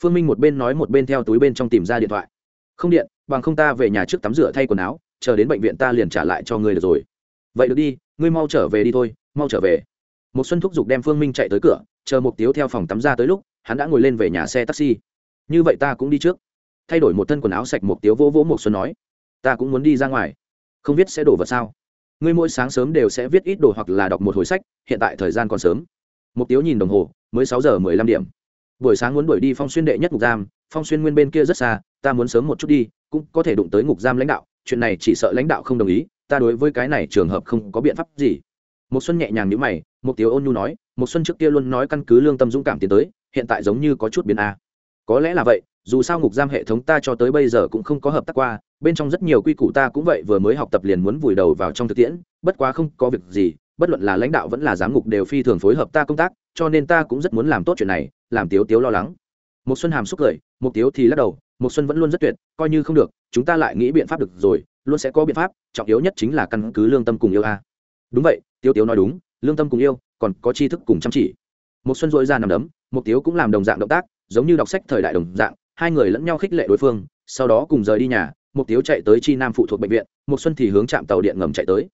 Phương minh một bên nói một bên theo túi bên trong tìm ra điện thoại. Không điện, bằng không ta về nhà trước tắm rửa thay quần áo, chờ đến bệnh viện ta liền trả lại cho ngươi được rồi. Vậy được đi, ngươi mau trở về đi thôi, mau trở về một xuân thúc giục đem phương minh chạy tới cửa, chờ một tiếu theo phòng tắm ra tới lúc, hắn đã ngồi lên về nhà xe taxi. Như vậy ta cũng đi trước. Thay đổi một thân quần áo sạch một tiếu vỗ vỗ một xuân nói, ta cũng muốn đi ra ngoài. Không biết sẽ đổ vật sao? Ngươi mỗi sáng sớm đều sẽ viết ít đồ hoặc là đọc một hồi sách, hiện tại thời gian còn sớm. Một tiếu nhìn đồng hồ, mới sáu giờ mười lăm điểm. Buổi sáng muốn đuổi đi phong xuyên đệ nhất ngục giam, phong xuyên nguyên bên kia rất xa, ta muốn sớm một chút đi, cũng có thể đụng tới ngục giam lãnh đạo, chuyện này chỉ sợ lãnh đạo không đồng ý, ta đối với cái này trường hợp không có biện pháp gì một xuân nhẹ nhàng như mày một tiếu ôn nhu nói một xuân trước kia luôn nói căn cứ lương tâm dũng cảm tiến tới, hiện tại giống như có chút biến a. Có lẽ là vậy, dù sao ngục giam hệ thống ta cho tới bây giờ cũng không có hợp tác qua, bên trong rất nhiều quy củ ta cũng vậy vừa mới học tập liền muốn vùi đầu vào trong thực tiễn, bất quá không có việc gì, bất luận là lãnh đạo vẫn là giám ngục đều phi thường phối hợp ta công tác, cho nên ta cũng rất muốn làm tốt chuyện này, làm tiếu tiếu lo lắng. Một xuân hàm xúc cười một tiếu thì lắc đầu một xuân vẫn luôn rất tuyệt, coi như không được, chúng ta lại nghĩ biện pháp được rồi, luôn sẽ có biện pháp, trọng yếu nhất chính là căn cứ lương tâm cùng yêu a. Đúng vậy Tiêu tiếu nói đúng, lương tâm cùng yêu, còn có tri thức cùng chăm chỉ. Một xuân dội ra nằm đấm một tiếu cũng làm đồng dạng động tác, giống như đọc sách thời đại đồng dạng, hai người lẫn nhau khích lệ đối phương, sau đó cùng rời đi nhà một tiếu chạy tới chi nam phụ thuộc bệnh viện một xuân thì hướng chạm tàu điện ngầm chạy tới.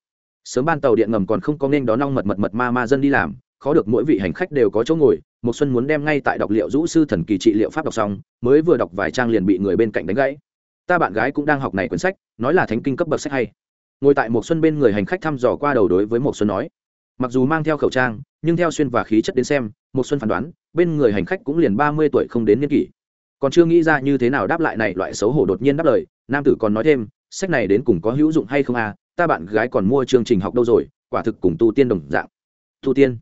Sớm ban tàu điện ngầm còn không có nên đón nong mật mật mật ma ma dân đi làm, khó được mỗi vị hành khách đều có chỗ ngồi một xuân muốn đem ngay tại đọc liệu rũ sư thần kỳ trị liệu pháp đọc xong, mới vừa đọc vài trang liền bị người bên cạnh đánh gãy. Ta bạn gái cũng đang học này cuốn sách, nói là thánh kinh cấp bậc sách hay ngồi tại một xuân bên người hành khách thăm dò qua đầu đối với một xuân nói. Mặc dù mang theo khẩu trang, nhưng theo xuyên và khí chất đến xem một xuân phán đoán, bên người hành khách cũng liền ba mươi tuổi không đến niên kỷ. Còn chưa nghĩ ra như thế nào đáp lại này loại xấu hổ đột nhiên đáp lời, nam tử còn nói thêm, sách này đến cùng có hữu dụng hay không à ta bạn gái còn mua chương trình học đâu rồi, quả thực cùng tu tiên đồng dạng. Tu tiên?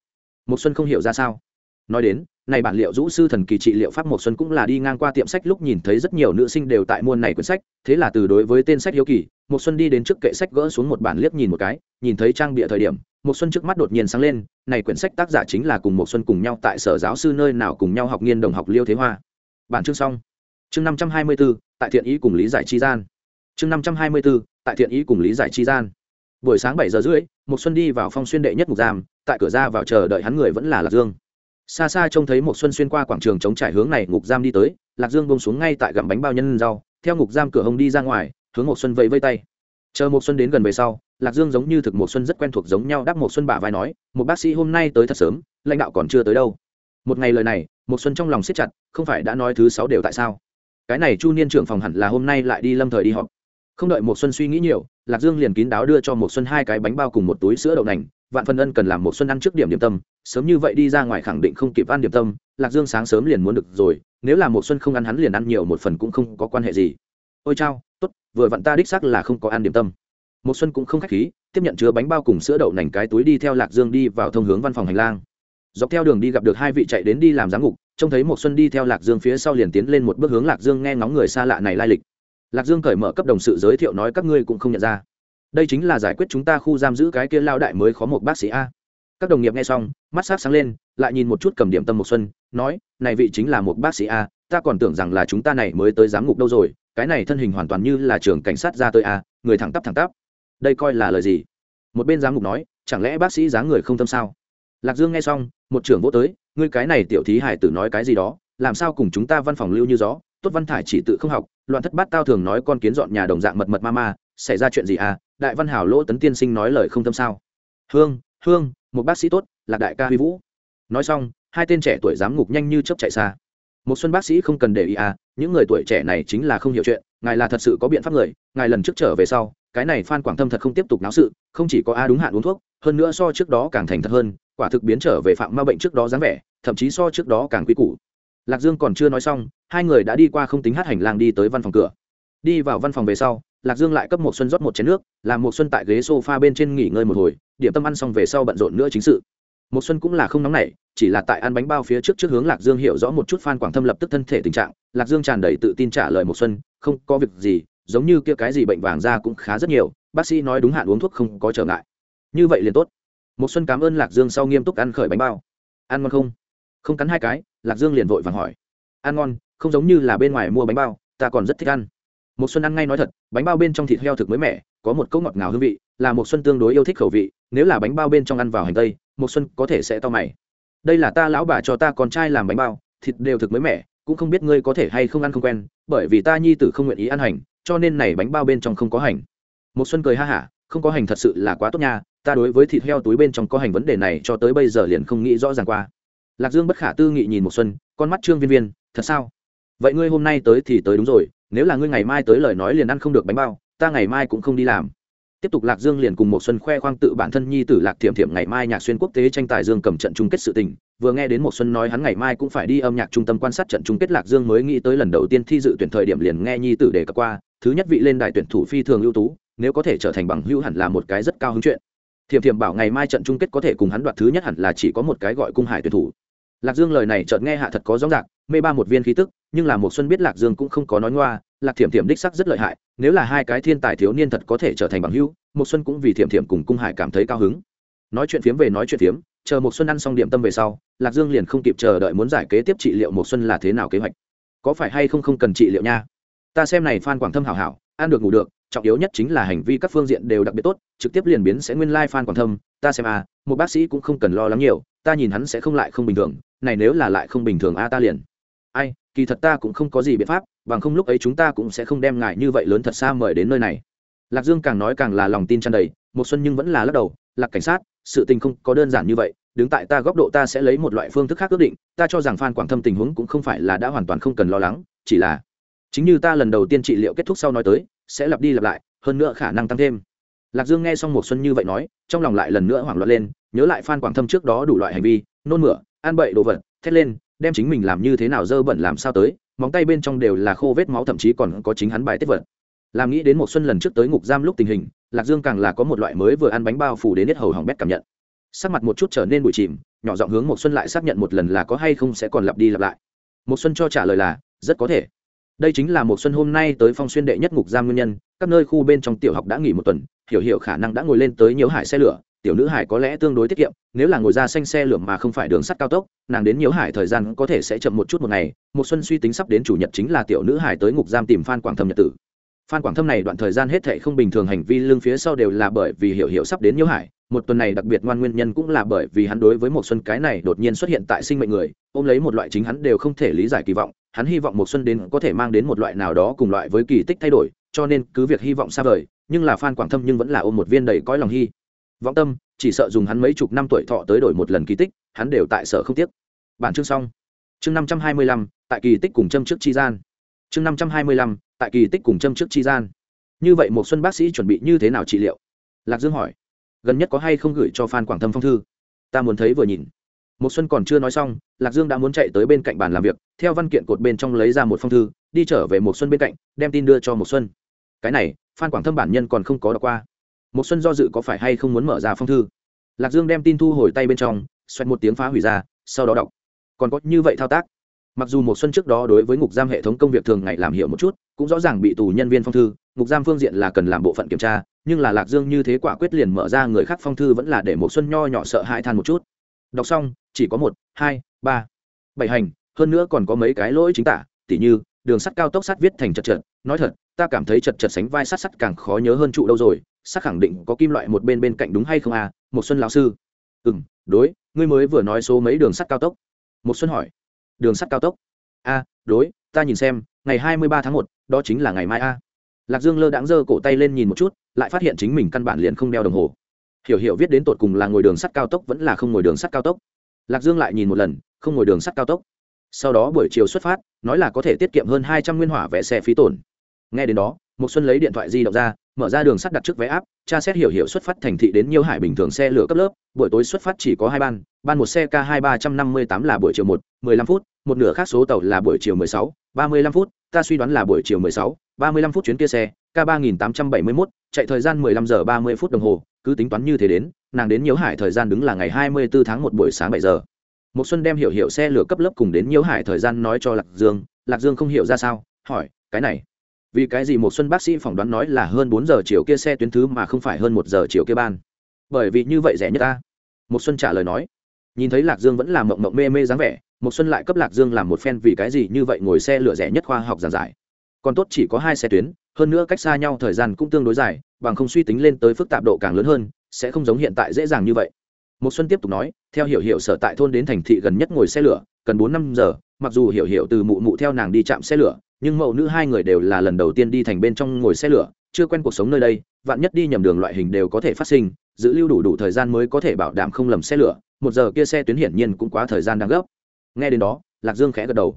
Một xuân không hiểu ra sao. Nói đến này bản liệu rũ sư thần kỳ trị liệu pháp một xuân cũng là đi ngang qua tiệm sách lúc nhìn thấy rất nhiều nữ sinh đều tại muôn này quyển sách thế là từ đối với tên sách hiếu kỳ một xuân đi đến trước kệ sách gỡ xuống một bản liếc nhìn một cái nhìn thấy trang bịa thời điểm một xuân trước mắt đột nhiên sáng lên này quyển sách tác giả chính là cùng một xuân cùng nhau tại sở giáo sư nơi nào cùng nhau học nghiên đồng học liêu thế hoa. Bản chương xong. Chương năm trăm hai mươi 524, tại thiện ý cùng lý giải chi gian. Chương năm trăm hai mươi 524, tại thiện ý cùng lý giải chi gian. Buổi sáng bảy giờ rưỡi một xuân đi vào phong xuyên đệ nhất mục giam tại cửa ra vào chờ đợi hắn người vẫn là lạc dương xa xa trông thấy một xuân xuyên qua quảng trường chống trải hướng này, ngục giam đi tới, lạc dương bông xuống ngay tại gặm bánh bao nhân rau, theo ngục giam cửa hông đi ra ngoài, hướng một xuân vẫy vây tay. Chờ một xuân đến gần về sau, lạc dương giống như thực một xuân rất quen thuộc giống nhau đáp một xuân bả vai nói, một bác sĩ hôm nay tới thật sớm, lãnh đạo còn chưa tới đâu. Một ngày lời này một xuân trong lòng siết chặt, không phải đã nói thứ sáu đều tại sao? Cái này chu niên trưởng phòng hẳn là hôm nay lại đi lâm thời đi họp. Không đợi một xuân suy nghĩ nhiều, lạc dương liền kín đáo đưa cho một xuân hai cái bánh bao cùng một túi sữa đậu nành vạn Phần ân cần làm một xuân ăn trước điểm điểm tâm, sớm như vậy đi ra ngoài khẳng định không kịp ăn điểm tâm, lạc dương sáng sớm liền muốn được rồi, nếu là một xuân không ăn hắn liền ăn nhiều một phần cũng không có quan hệ gì. Ôi chao, tốt, vừa vặn ta đích xác là không có ăn điểm tâm. Một xuân cũng không khách khí, tiếp nhận chứa bánh bao cùng sữa đậu nành cái túi đi theo lạc dương đi vào thông hướng văn phòng hành lang. Dọc theo đường đi gặp được hai vị chạy đến đi làm giám ngục, trông thấy một xuân đi theo lạc dương phía sau liền tiến lên một bước hướng lạc dương nghe ngóng người xa lạ này lai lịch. Lạc dương cởi mở cấp đồng sự giới thiệu nói các ngươi cũng không nhận ra đây chính là giải quyết chúng ta khu giam giữ cái kia lao đại mới khó một bác sĩ a. Các đồng nghiệp nghe xong, mắt s á c sáng lên, lại nhìn một chút cầm điểm tâm một xuân, nói, này vị chính là một bác sĩ a, ta còn tưởng rằng là chúng ta này mới tới giám ngục đâu rồi, cái này thân hình hoàn toàn như là trường cảnh sát ra tới a, người thẳng tắp thẳng tắp. Đây coi là lời gì? Một bên giám ngục nói, chẳng lẽ bác sĩ dáng người không tâm sao? Lạc dương nghe xong, một trưởng vô tới, ngươi cái này tiểu thí hải tử nói cái gì đó, làm sao cùng chúng ta văn phòng lưu như gió, tốt văn thải chỉ tự không học, loạn thất bát tao thường nói con kiến dọn nhà đồng dạng mật mật ma ma, xảy ra chuyện gì à đại văn hảo lỗ tấn tiên sinh nói lời không tâm sao. Hương hương, một bác sĩ tốt là đại ca huy vũ. Nói xong, hai tên trẻ tuổi giám ngục nhanh như chớp chạy xa. Một xuân bác sĩ không cần để ý à những người tuổi trẻ này chính là không hiểu chuyện, ngài là thật sự có biện pháp người, ngài lần trước trở về sau, cái này phan quảng thâm thật không tiếp tục náo sự, không chỉ có a đúng hạn uống thuốc, hơn nữa so trước đó càng thành thật hơn, quả thực biến trở về phạm ma bệnh trước đó dáng vẻ, thậm chí so trước đó càng quý củ. Lạc dương còn chưa nói xong, hai người đã đi qua không tính hát hành lang đi tới văn phòng cửa đi vào văn phòng về sau, lạc dương lại cấp một xuân rót một chén nước, làm một xuân tại ghế sofa bên trên nghỉ ngơi một hồi, điểm tâm ăn xong về sau bận rộn nữa chính sự. Một xuân cũng là không nóng nảy, chỉ là tại ăn bánh bao phía trước trước hướng lạc dương hiểu rõ một chút phan quảng thâm lập tức thân thể tình trạng, lạc dương tràn đầy tự tin trả lời một xuân, không có việc gì, giống như kia cái gì bệnh vàng da cũng khá rất nhiều, bác sĩ nói đúng hạn uống thuốc không có trở ngại. Như vậy liền tốt. Một xuân cảm ơn lạc dương sau nghiêm túc ăn khởi bánh bao. Ăn ngon không? Không cắn hai cái, lạc dương liền vội vàng hỏi. Ăn ngon, không giống như là bên ngoài mua bánh bao, ta còn rất thích ăn một xuân ăn ngay nói thật, bánh bao bên trong thịt heo thực mới mẻ, có một cốc ngọt ngào hương vị, là một xuân tương đối yêu thích khẩu vị, nếu là bánh bao bên trong ăn vào hành tây một xuân có thể sẽ to mày. Đây là ta lão bà cho ta con trai làm bánh bao, thịt đều thực mới mẻ, cũng không biết ngươi có thể hay không ăn không quen, bởi vì ta nhi tử không nguyện ý ăn hành, cho nên này bánh bao bên trong không có hành. Một xuân cười ha hả, không có hành thật sự là quá tốt nha, ta đối với thịt heo túi bên trong có hành vấn đề này cho tới bây giờ liền không nghĩ rõ ràng qua. Lạc dương bất khả tư nghị nhìn một xuân, con mắt trương viên viên, thật sao? Vậy ngươi hôm nay tới thì tới đúng rồi nếu là ngươi ngày mai tới lời nói liền ăn không được bánh bao, ta ngày mai cũng không đi làm. Tiếp tục lạc dương liền cùng một xuân khoe khoang tự bản thân nhi tử lạc thiểm thiểm ngày mai nhạc xuyên quốc tế tranh tài dương cầm trận chung kết sự tình. Vừa nghe đến một xuân nói hắn ngày mai cũng phải đi âm nhạc trung tâm quan sát trận chung kết lạc dương mới nghĩ tới lần đầu tiên thi dự tuyển thời điểm liền nghe nhi tử đề cập qua, thứ nhất vị lên đại tuyển thủ phi thường ưu tú, nếu có thể trở thành bằng hữu hẳn là một cái rất cao hứng chuyện. Thiểm thiểm bảo ngày mai trận chung kết có thể cùng hắn đoạt thứ nhất hẳn là chỉ có một cái gọi cung hải tuyển thủ. Lạc dương lời này chợt nghe hạ thật có rõ ràng, mê ba một viên khí tức nhưng là một xuân biết lạc dương cũng không có nói ngoa, lạc thiểm thiểm đích sắc rất lợi hại, nếu là hai cái thiên tài thiếu niên thật có thể trở thành bằng hữu một xuân cũng vì thiểm thiểm cùng cung hải cảm thấy cao hứng. Nói chuyện phiếm về nói chuyện phiếm, chờ một xuân ăn xong điểm tâm về sau, lạc dương liền không kịp chờ đợi muốn giải kế tiếp trị liệu một xuân là thế nào kế hoạch. Có phải hay không không cần trị liệu nha? Ta xem này phan quảng thâm hảo hảo, ăn được ngủ được, trọng yếu nhất chính là hành vi các phương diện đều đặc biệt tốt, trực tiếp liền biến sẽ nguyên lai like phan quảng thâm, ta xem a một bác sĩ cũng không cần lo lắng nhiều, ta nhìn hắn sẽ không lại không bình thường, này nếu là lại không bình thường a ta liền ai, kỳ thật ta cũng không có gì biện pháp, bằng không lúc ấy chúng ta cũng sẽ không đem ngài như vậy lớn thật xa mời đến nơi này. Lạc dương càng nói càng là lòng tin tràn đầy một xuân nhưng vẫn là lắc đầu, lạc cảnh sát, sự tình không có đơn giản như vậy, đứng tại ta góc độ ta sẽ lấy một loại phương thức khác ước định, ta cho rằng phan quảng thâm tình huống cũng không phải là đã hoàn toàn không cần lo lắng, chỉ là chính như ta lần đầu tiên trị liệu kết thúc sau nói tới, sẽ lặp đi lặp lại, hơn nữa khả năng tăng thêm. Lạc dương nghe xong một xuân như vậy nói, trong lòng lại lần nữa hoảng loạn lên, nhớ lại phan quảng thâm trước đó đủ loại hành vi, nôn mửa, ăn bậy đồ vật, thét lên đem chính mình làm như thế nào dơ bẩn làm sao tới, móng tay bên trong đều là khô vết máu, thậm chí còn có chính hắn bài tiết vật. Làm nghĩ đến một xuân lần trước tới ngục giam lúc tình hình, lạc dương càng là có một loại mới vừa ăn bánh bao phủ đến hết hầu hỏng bét cảm nhận. Sắc mặt một chút trở nên bụi chìm, nhỏ giọng hướng một xuân lại xác nhận một lần là có hay không sẽ còn lặp đi lặp lại. Một xuân cho trả lời là, rất có thể. Đây chính là một xuân hôm nay tới phong xuyên đệ nhất ngục giam nguyên nhân, các nơi khu bên trong tiểu học đã nghỉ một tuần, hiểu hiểu khả năng đã ngồi lên tới nhiều hải xe lửa tiểu nữ hải có lẽ tương đối tiết kiệm, nếu là ngồi ra xanh xe lửa mà không phải đường sắt cao tốc, nàng đến nhiều hải thời gian có thể sẽ chậm một chút một ngày. Một xuân suy tính sắp đến chủ nhật chính là tiểu nữ hải tới ngục giam tìm phan quảng thâm nhật tử. Phan quảng thâm này đoạn thời gian hết thệ không bình thường hành vi lương phía sau đều là bởi vì hiểu hiểu sắp đến nhiều hải. Một tuần này đặc biệt ngoan nguyên nhân cũng là bởi vì hắn đối với một xuân cái này đột nhiên xuất hiện tại sinh mệnh người, ôm lấy một loại chính hắn đều không thể lý giải kỳ vọng. Hắn hy vọng một xuân đến có thể mang đến một loại nào đó cùng loại với kỳ tích thay đổi, cho nên cứ việc hy vọng xa vời, nhưng là phan quảng thâm nhưng vẫn là ôm một viên đầy cõi lòng hy vọng tâm, chỉ sợ dùng hắn mấy chục năm tuổi thọ tới đổi một lần kỳ tích, hắn đều tại sở không tiếc. Bản chương xong. Chương năm trăm hai mươi lăm, tại kỳ tích cùng châm trước chi gian. Chương năm trăm hai mươi lăm, tại kỳ tích cùng châm trước chi gian. Như vậy một xuân bác sĩ chuẩn bị như thế nào trị liệu? Lạc dương hỏi. Gần nhất có hay không gửi cho phan quảng thâm phong thư? Ta muốn thấy vừa nhìn. Một xuân còn chưa nói xong, lạc dương đã muốn chạy tới bên cạnh bàn làm việc, theo văn kiện cột bên trong lấy ra một phong thư, đi trở về một xuân bên cạnh, đem tin đưa cho một xuân. Cái này, phan quảng thâm bản nhân còn không có đọc qua một xuân do dự có phải hay không muốn mở ra phong thư. Lạc dương đem tin thu hồi tay bên trong, xoẹt một tiếng phá hủy ra, sau đó đọc. Còn có như vậy thao tác. Mặc dù một xuân trước đó đối với ngục giam hệ thống công việc thường ngày làm hiểu một chút, cũng rõ ràng bị tù nhân viên phong thư, ngục giam phương diện là cần làm bộ phận kiểm tra, nhưng là lạc dương như thế quả quyết liền mở ra người khác phong thư vẫn là để một xuân nho nhỏ sợ hãi than một chút. Đọc xong, chỉ có một, hai, ba, bảy hành, hơn nữa còn có mấy cái lỗi chính tả, tỉ như, đường sắt cao tốc sắt viết thành chật chật, nói thật, ta cảm thấy chật chật sánh vai sắt sắt càng khó nhớ hơn trụ đâu rồi sắt khẳng định có kim loại một bên bên cạnh đúng hay không à một xuân lão sư. Ừ m đối, ngươi mới vừa nói số mấy đường sắt cao tốc? Một xuân hỏi. Đường sắt cao tốc? A đối, ta nhìn xem, ngày hai mươi ba tháng một, đó chính là ngày mai a lạc dương lơ đãng giơ cổ tay lên nhìn một chút, lại phát hiện chính mình căn bản liền không đeo đồng hồ. Hiểu hiểu viết đến tột cùng là ngồi đường sắt cao tốc vẫn là không ngồi đường sắt cao tốc. Lạc dương lại nhìn một lần, không ngồi đường sắt cao tốc. Sau đó buổi chiều xuất phát, nói là có thể tiết kiệm hơn hai trăm nguyên hỏa vẽ xe phí tổn. Nghe đến đó một xuân lấy điện thoại di động ra mở ra đường sắt đặt trước vé áp, tra xét hiểu hiểu xuất phát thành thị đến nhiều hải bình thường xe lửa cấp lớp, buổi tối xuất phát chỉ có hai ban ban một xe k hai ba trăm năm mươi tám là buổi chiều một, mười lăm phút, một nửa khác số tàu là buổi chiều mười sáu, ba mươi lăm phút, ta suy đoán là buổi chiều mười sáu, ba mươi lăm phút chuyến kia xe, k ba nghìn tám trăm bảy mươi mốt, chạy thời gian mười lăm giờ ba mươi phút đồng hồ, cứ tính toán như thế đến, nàng đến nhiễu hải thời gian đứng là ngày hai mươi bốn tháng một buổi sáng bảy giờ. Một xuân đem hiểu hiểu xe lửa cấp lớp cùng đến nhiễu hải thời gian nói cho lạc dương lạc dương không hiểu ra sao, hỏi, cái này vì cái gì một xuân bác sĩ phỏng đoán nói là hơn bốn giờ chiều kia xe tuyến thứ mà không phải hơn một giờ chiều kia ban? Bởi vì như vậy rẻ nhất ta. Một xuân trả lời nói. Nhìn thấy lạc dương vẫn làm mộng mộng mê mê dáng vẻ, một xuân lại cấp lạc dương làm một phen vì cái gì như vậy ngồi xe lửa rẻ nhất khoa học giảng giải. Còn tốt chỉ có hai xe tuyến, hơn nữa cách xa nhau thời gian cũng tương đối dài, bằng không suy tính lên tới phức tạp độ càng lớn hơn, sẽ không giống hiện tại dễ dàng như vậy. Một xuân tiếp tục nói, theo hiểu hiểu sở tại thôn đến thành thị gần nhất ngồi xe lửa, cần bốn năm giờ, mặc dù hiểu hiểu từ mụ mụ theo nàng đi chạm xe lửa nhưng mẫu nữ hai người đều là lần đầu tiên đi thành bên trong ngồi xe lửa, chưa quen cuộc sống nơi đây, vạn nhất đi nhầm đường loại hình đều có thể phát sinh, giữ lưu đủ đủ thời gian mới có thể bảo đảm không lầm xe lửa, một giờ kia xe tuyến hiển nhiên cũng quá thời gian đang gấp. Nghe đến đó, lạc dương khẽ gật đầu.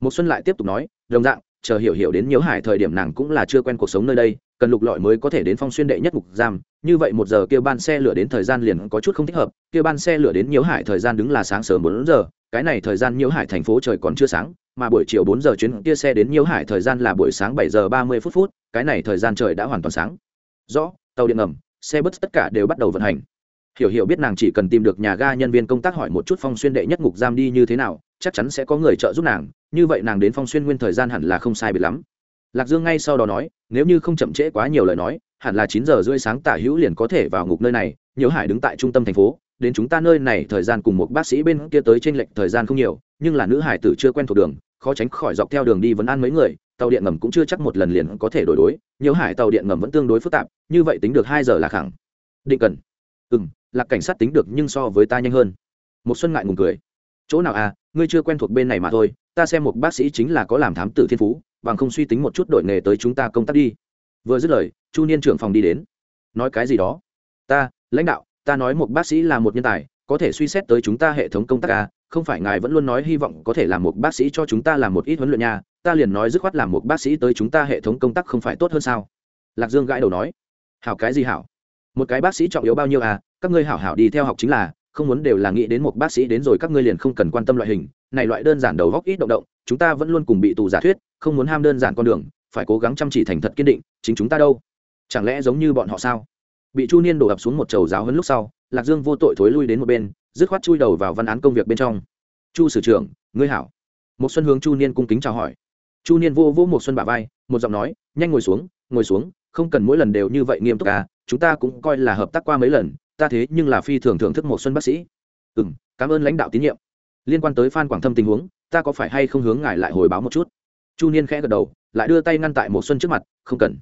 Một xuân lại tiếp tục nói, đồng dạng, chờ hiểu hiểu đến nhớ hải thời điểm nàng cũng là chưa quen cuộc sống nơi đây cần lục lọi mới có thể đến phong xuyên đệ nhất mục giam. Như vậy một giờ kêu ban xe lửa đến thời gian liền có chút không thích hợp. Kêu ban xe lửa đến nhiễu hải thời gian đứng là sáng sớm bốn giờ. Cái này thời gian nhiễu hải thành phố trời còn chưa sáng, mà buổi chiều bốn giờ chuyến kia xe đến nhiễu hải thời gian là buổi sáng bảy giờ ba mươi phút phút. Cái này thời gian trời đã hoàn toàn sáng. Rõ, tàu điện ngầm, xe bus tất cả đều bắt đầu vận hành. Hiểu hiểu biết nàng chỉ cần tìm được nhà ga nhân viên công tác hỏi một chút phong xuyên đệ nhất ngục giam đi như thế nào, chắc chắn sẽ có người trợ giúp nàng. Như vậy nàng đến phong xuyên nguyên thời gian hẳn là không sai biệt lắm lạc dương ngay sau đó nói, nếu như không chậm trễ quá nhiều lời nói, hẳn là chín giờ rưỡi sáng tả hữu liền có thể vào ngục nơi này nhiều hải đứng tại trung tâm thành phố, đến chúng ta nơi này thời gian cùng một bác sĩ bên kia tới trên lệnh thời gian không nhiều, nhưng là nữ hải tử chưa quen thuộc đường, khó tránh khỏi dọc theo đường đi vấn an mấy người, tàu điện ngầm cũng chưa chắc một lần liền có thể đổi đối nhiều hải tàu điện ngầm vẫn tương đối phức tạp, như vậy tính được hai giờ là khẳng định cần. Ừ m lạc cảnh sát tính được nhưng so với ta nhanh hơn. Một xuân ngại ngùng cười. Chỗ nào à ngươi chưa quen thuộc bên này mà thôi, ta xem một bác sĩ chính là có làm thám tử thiên phú bằng không suy tính một chút đội nghề tới chúng ta công tác đi. Vừa dứt lời chu niên trưởng phòng đi đến. Nói cái gì đó? Ta lãnh đạo ta nói một bác sĩ là một nhân tài có thể suy xét tới chúng ta hệ thống công tác à, không phải ngài vẫn luôn nói hy vọng có thể làm một bác sĩ cho chúng ta làm một ít huấn luyện nha ta liền nói dứt khoát làm một bác sĩ tới chúng ta hệ thống công tác không phải tốt hơn sao? Lạc dương gãi đầu nói. Hảo cái gì hảo? Một cái bác sĩ trọng yếu bao nhiêu à các ngươi hảo hảo đi theo học chính là không muốn đều là nghĩ đến một bác sĩ đến rồi các ngươi liền không cần quan tâm loại hình này loại đơn giản đầu góc ít động động, chúng ta vẫn luôn cùng bị tù giả thuyết, không muốn ham đơn giản con đường, phải cố gắng chăm chỉ thành thật kiên định, chính chúng ta đâu? Chẳng lẽ giống như bọn họ sao? Bị chu niên đổ ập xuống một chầu giáo hơn lúc sau, lạc dương vô tội thối lui đến một bên, dứt khoát chui đầu vào văn án công việc bên trong. Chu sử trưởng, ngươi hảo. Một xuân hướng chu niên cung kính chào hỏi. Chu niên vô vô một xuân bả vai, một giọng nói, nhanh ngồi xuống ngồi xuống, không cần mỗi lần đều như vậy nghiêm túc à chúng ta cũng coi là hợp tác qua mấy lần, ta thế nhưng là phi thường thưởng thức một xuân bác sĩ. Ừ cảm ơn lãnh đạo tín nhiệm liên quan tới phan quảng thâm tình huống, ta có phải hay không hướng ngài lại hồi báo một chút? Chu niên khẽ gật đầu, lại đưa tay ngăn tại một xuân trước mặt, không cần.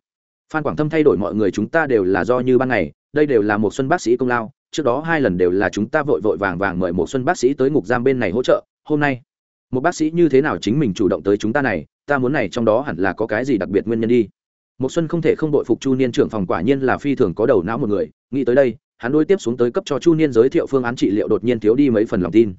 Phan quảng thâm thay đổi mọi người chúng ta đều là do như ban ngày, đây đều là một xuân bác sĩ công lao, trước đó hai lần đều là chúng ta vội vội vàng vàng mời một xuân bác sĩ tới ngục giam bên này hỗ trợ, hôm nay, một bác sĩ như thế nào chính mình chủ động tới chúng ta này, ta muốn này trong đó hẳn là có cái gì đặc biệt nguyên nhân đi. Một xuân không thể không đội phục chu niên trưởng phòng quả nhiên là phi thường có đầu não một người, nghĩ tới đây, hắn đối tiếp xuống tới cấp cho chu niên giới thiệu phương án trị liệu đột nhiên thiếu đi mấy phần lòng tin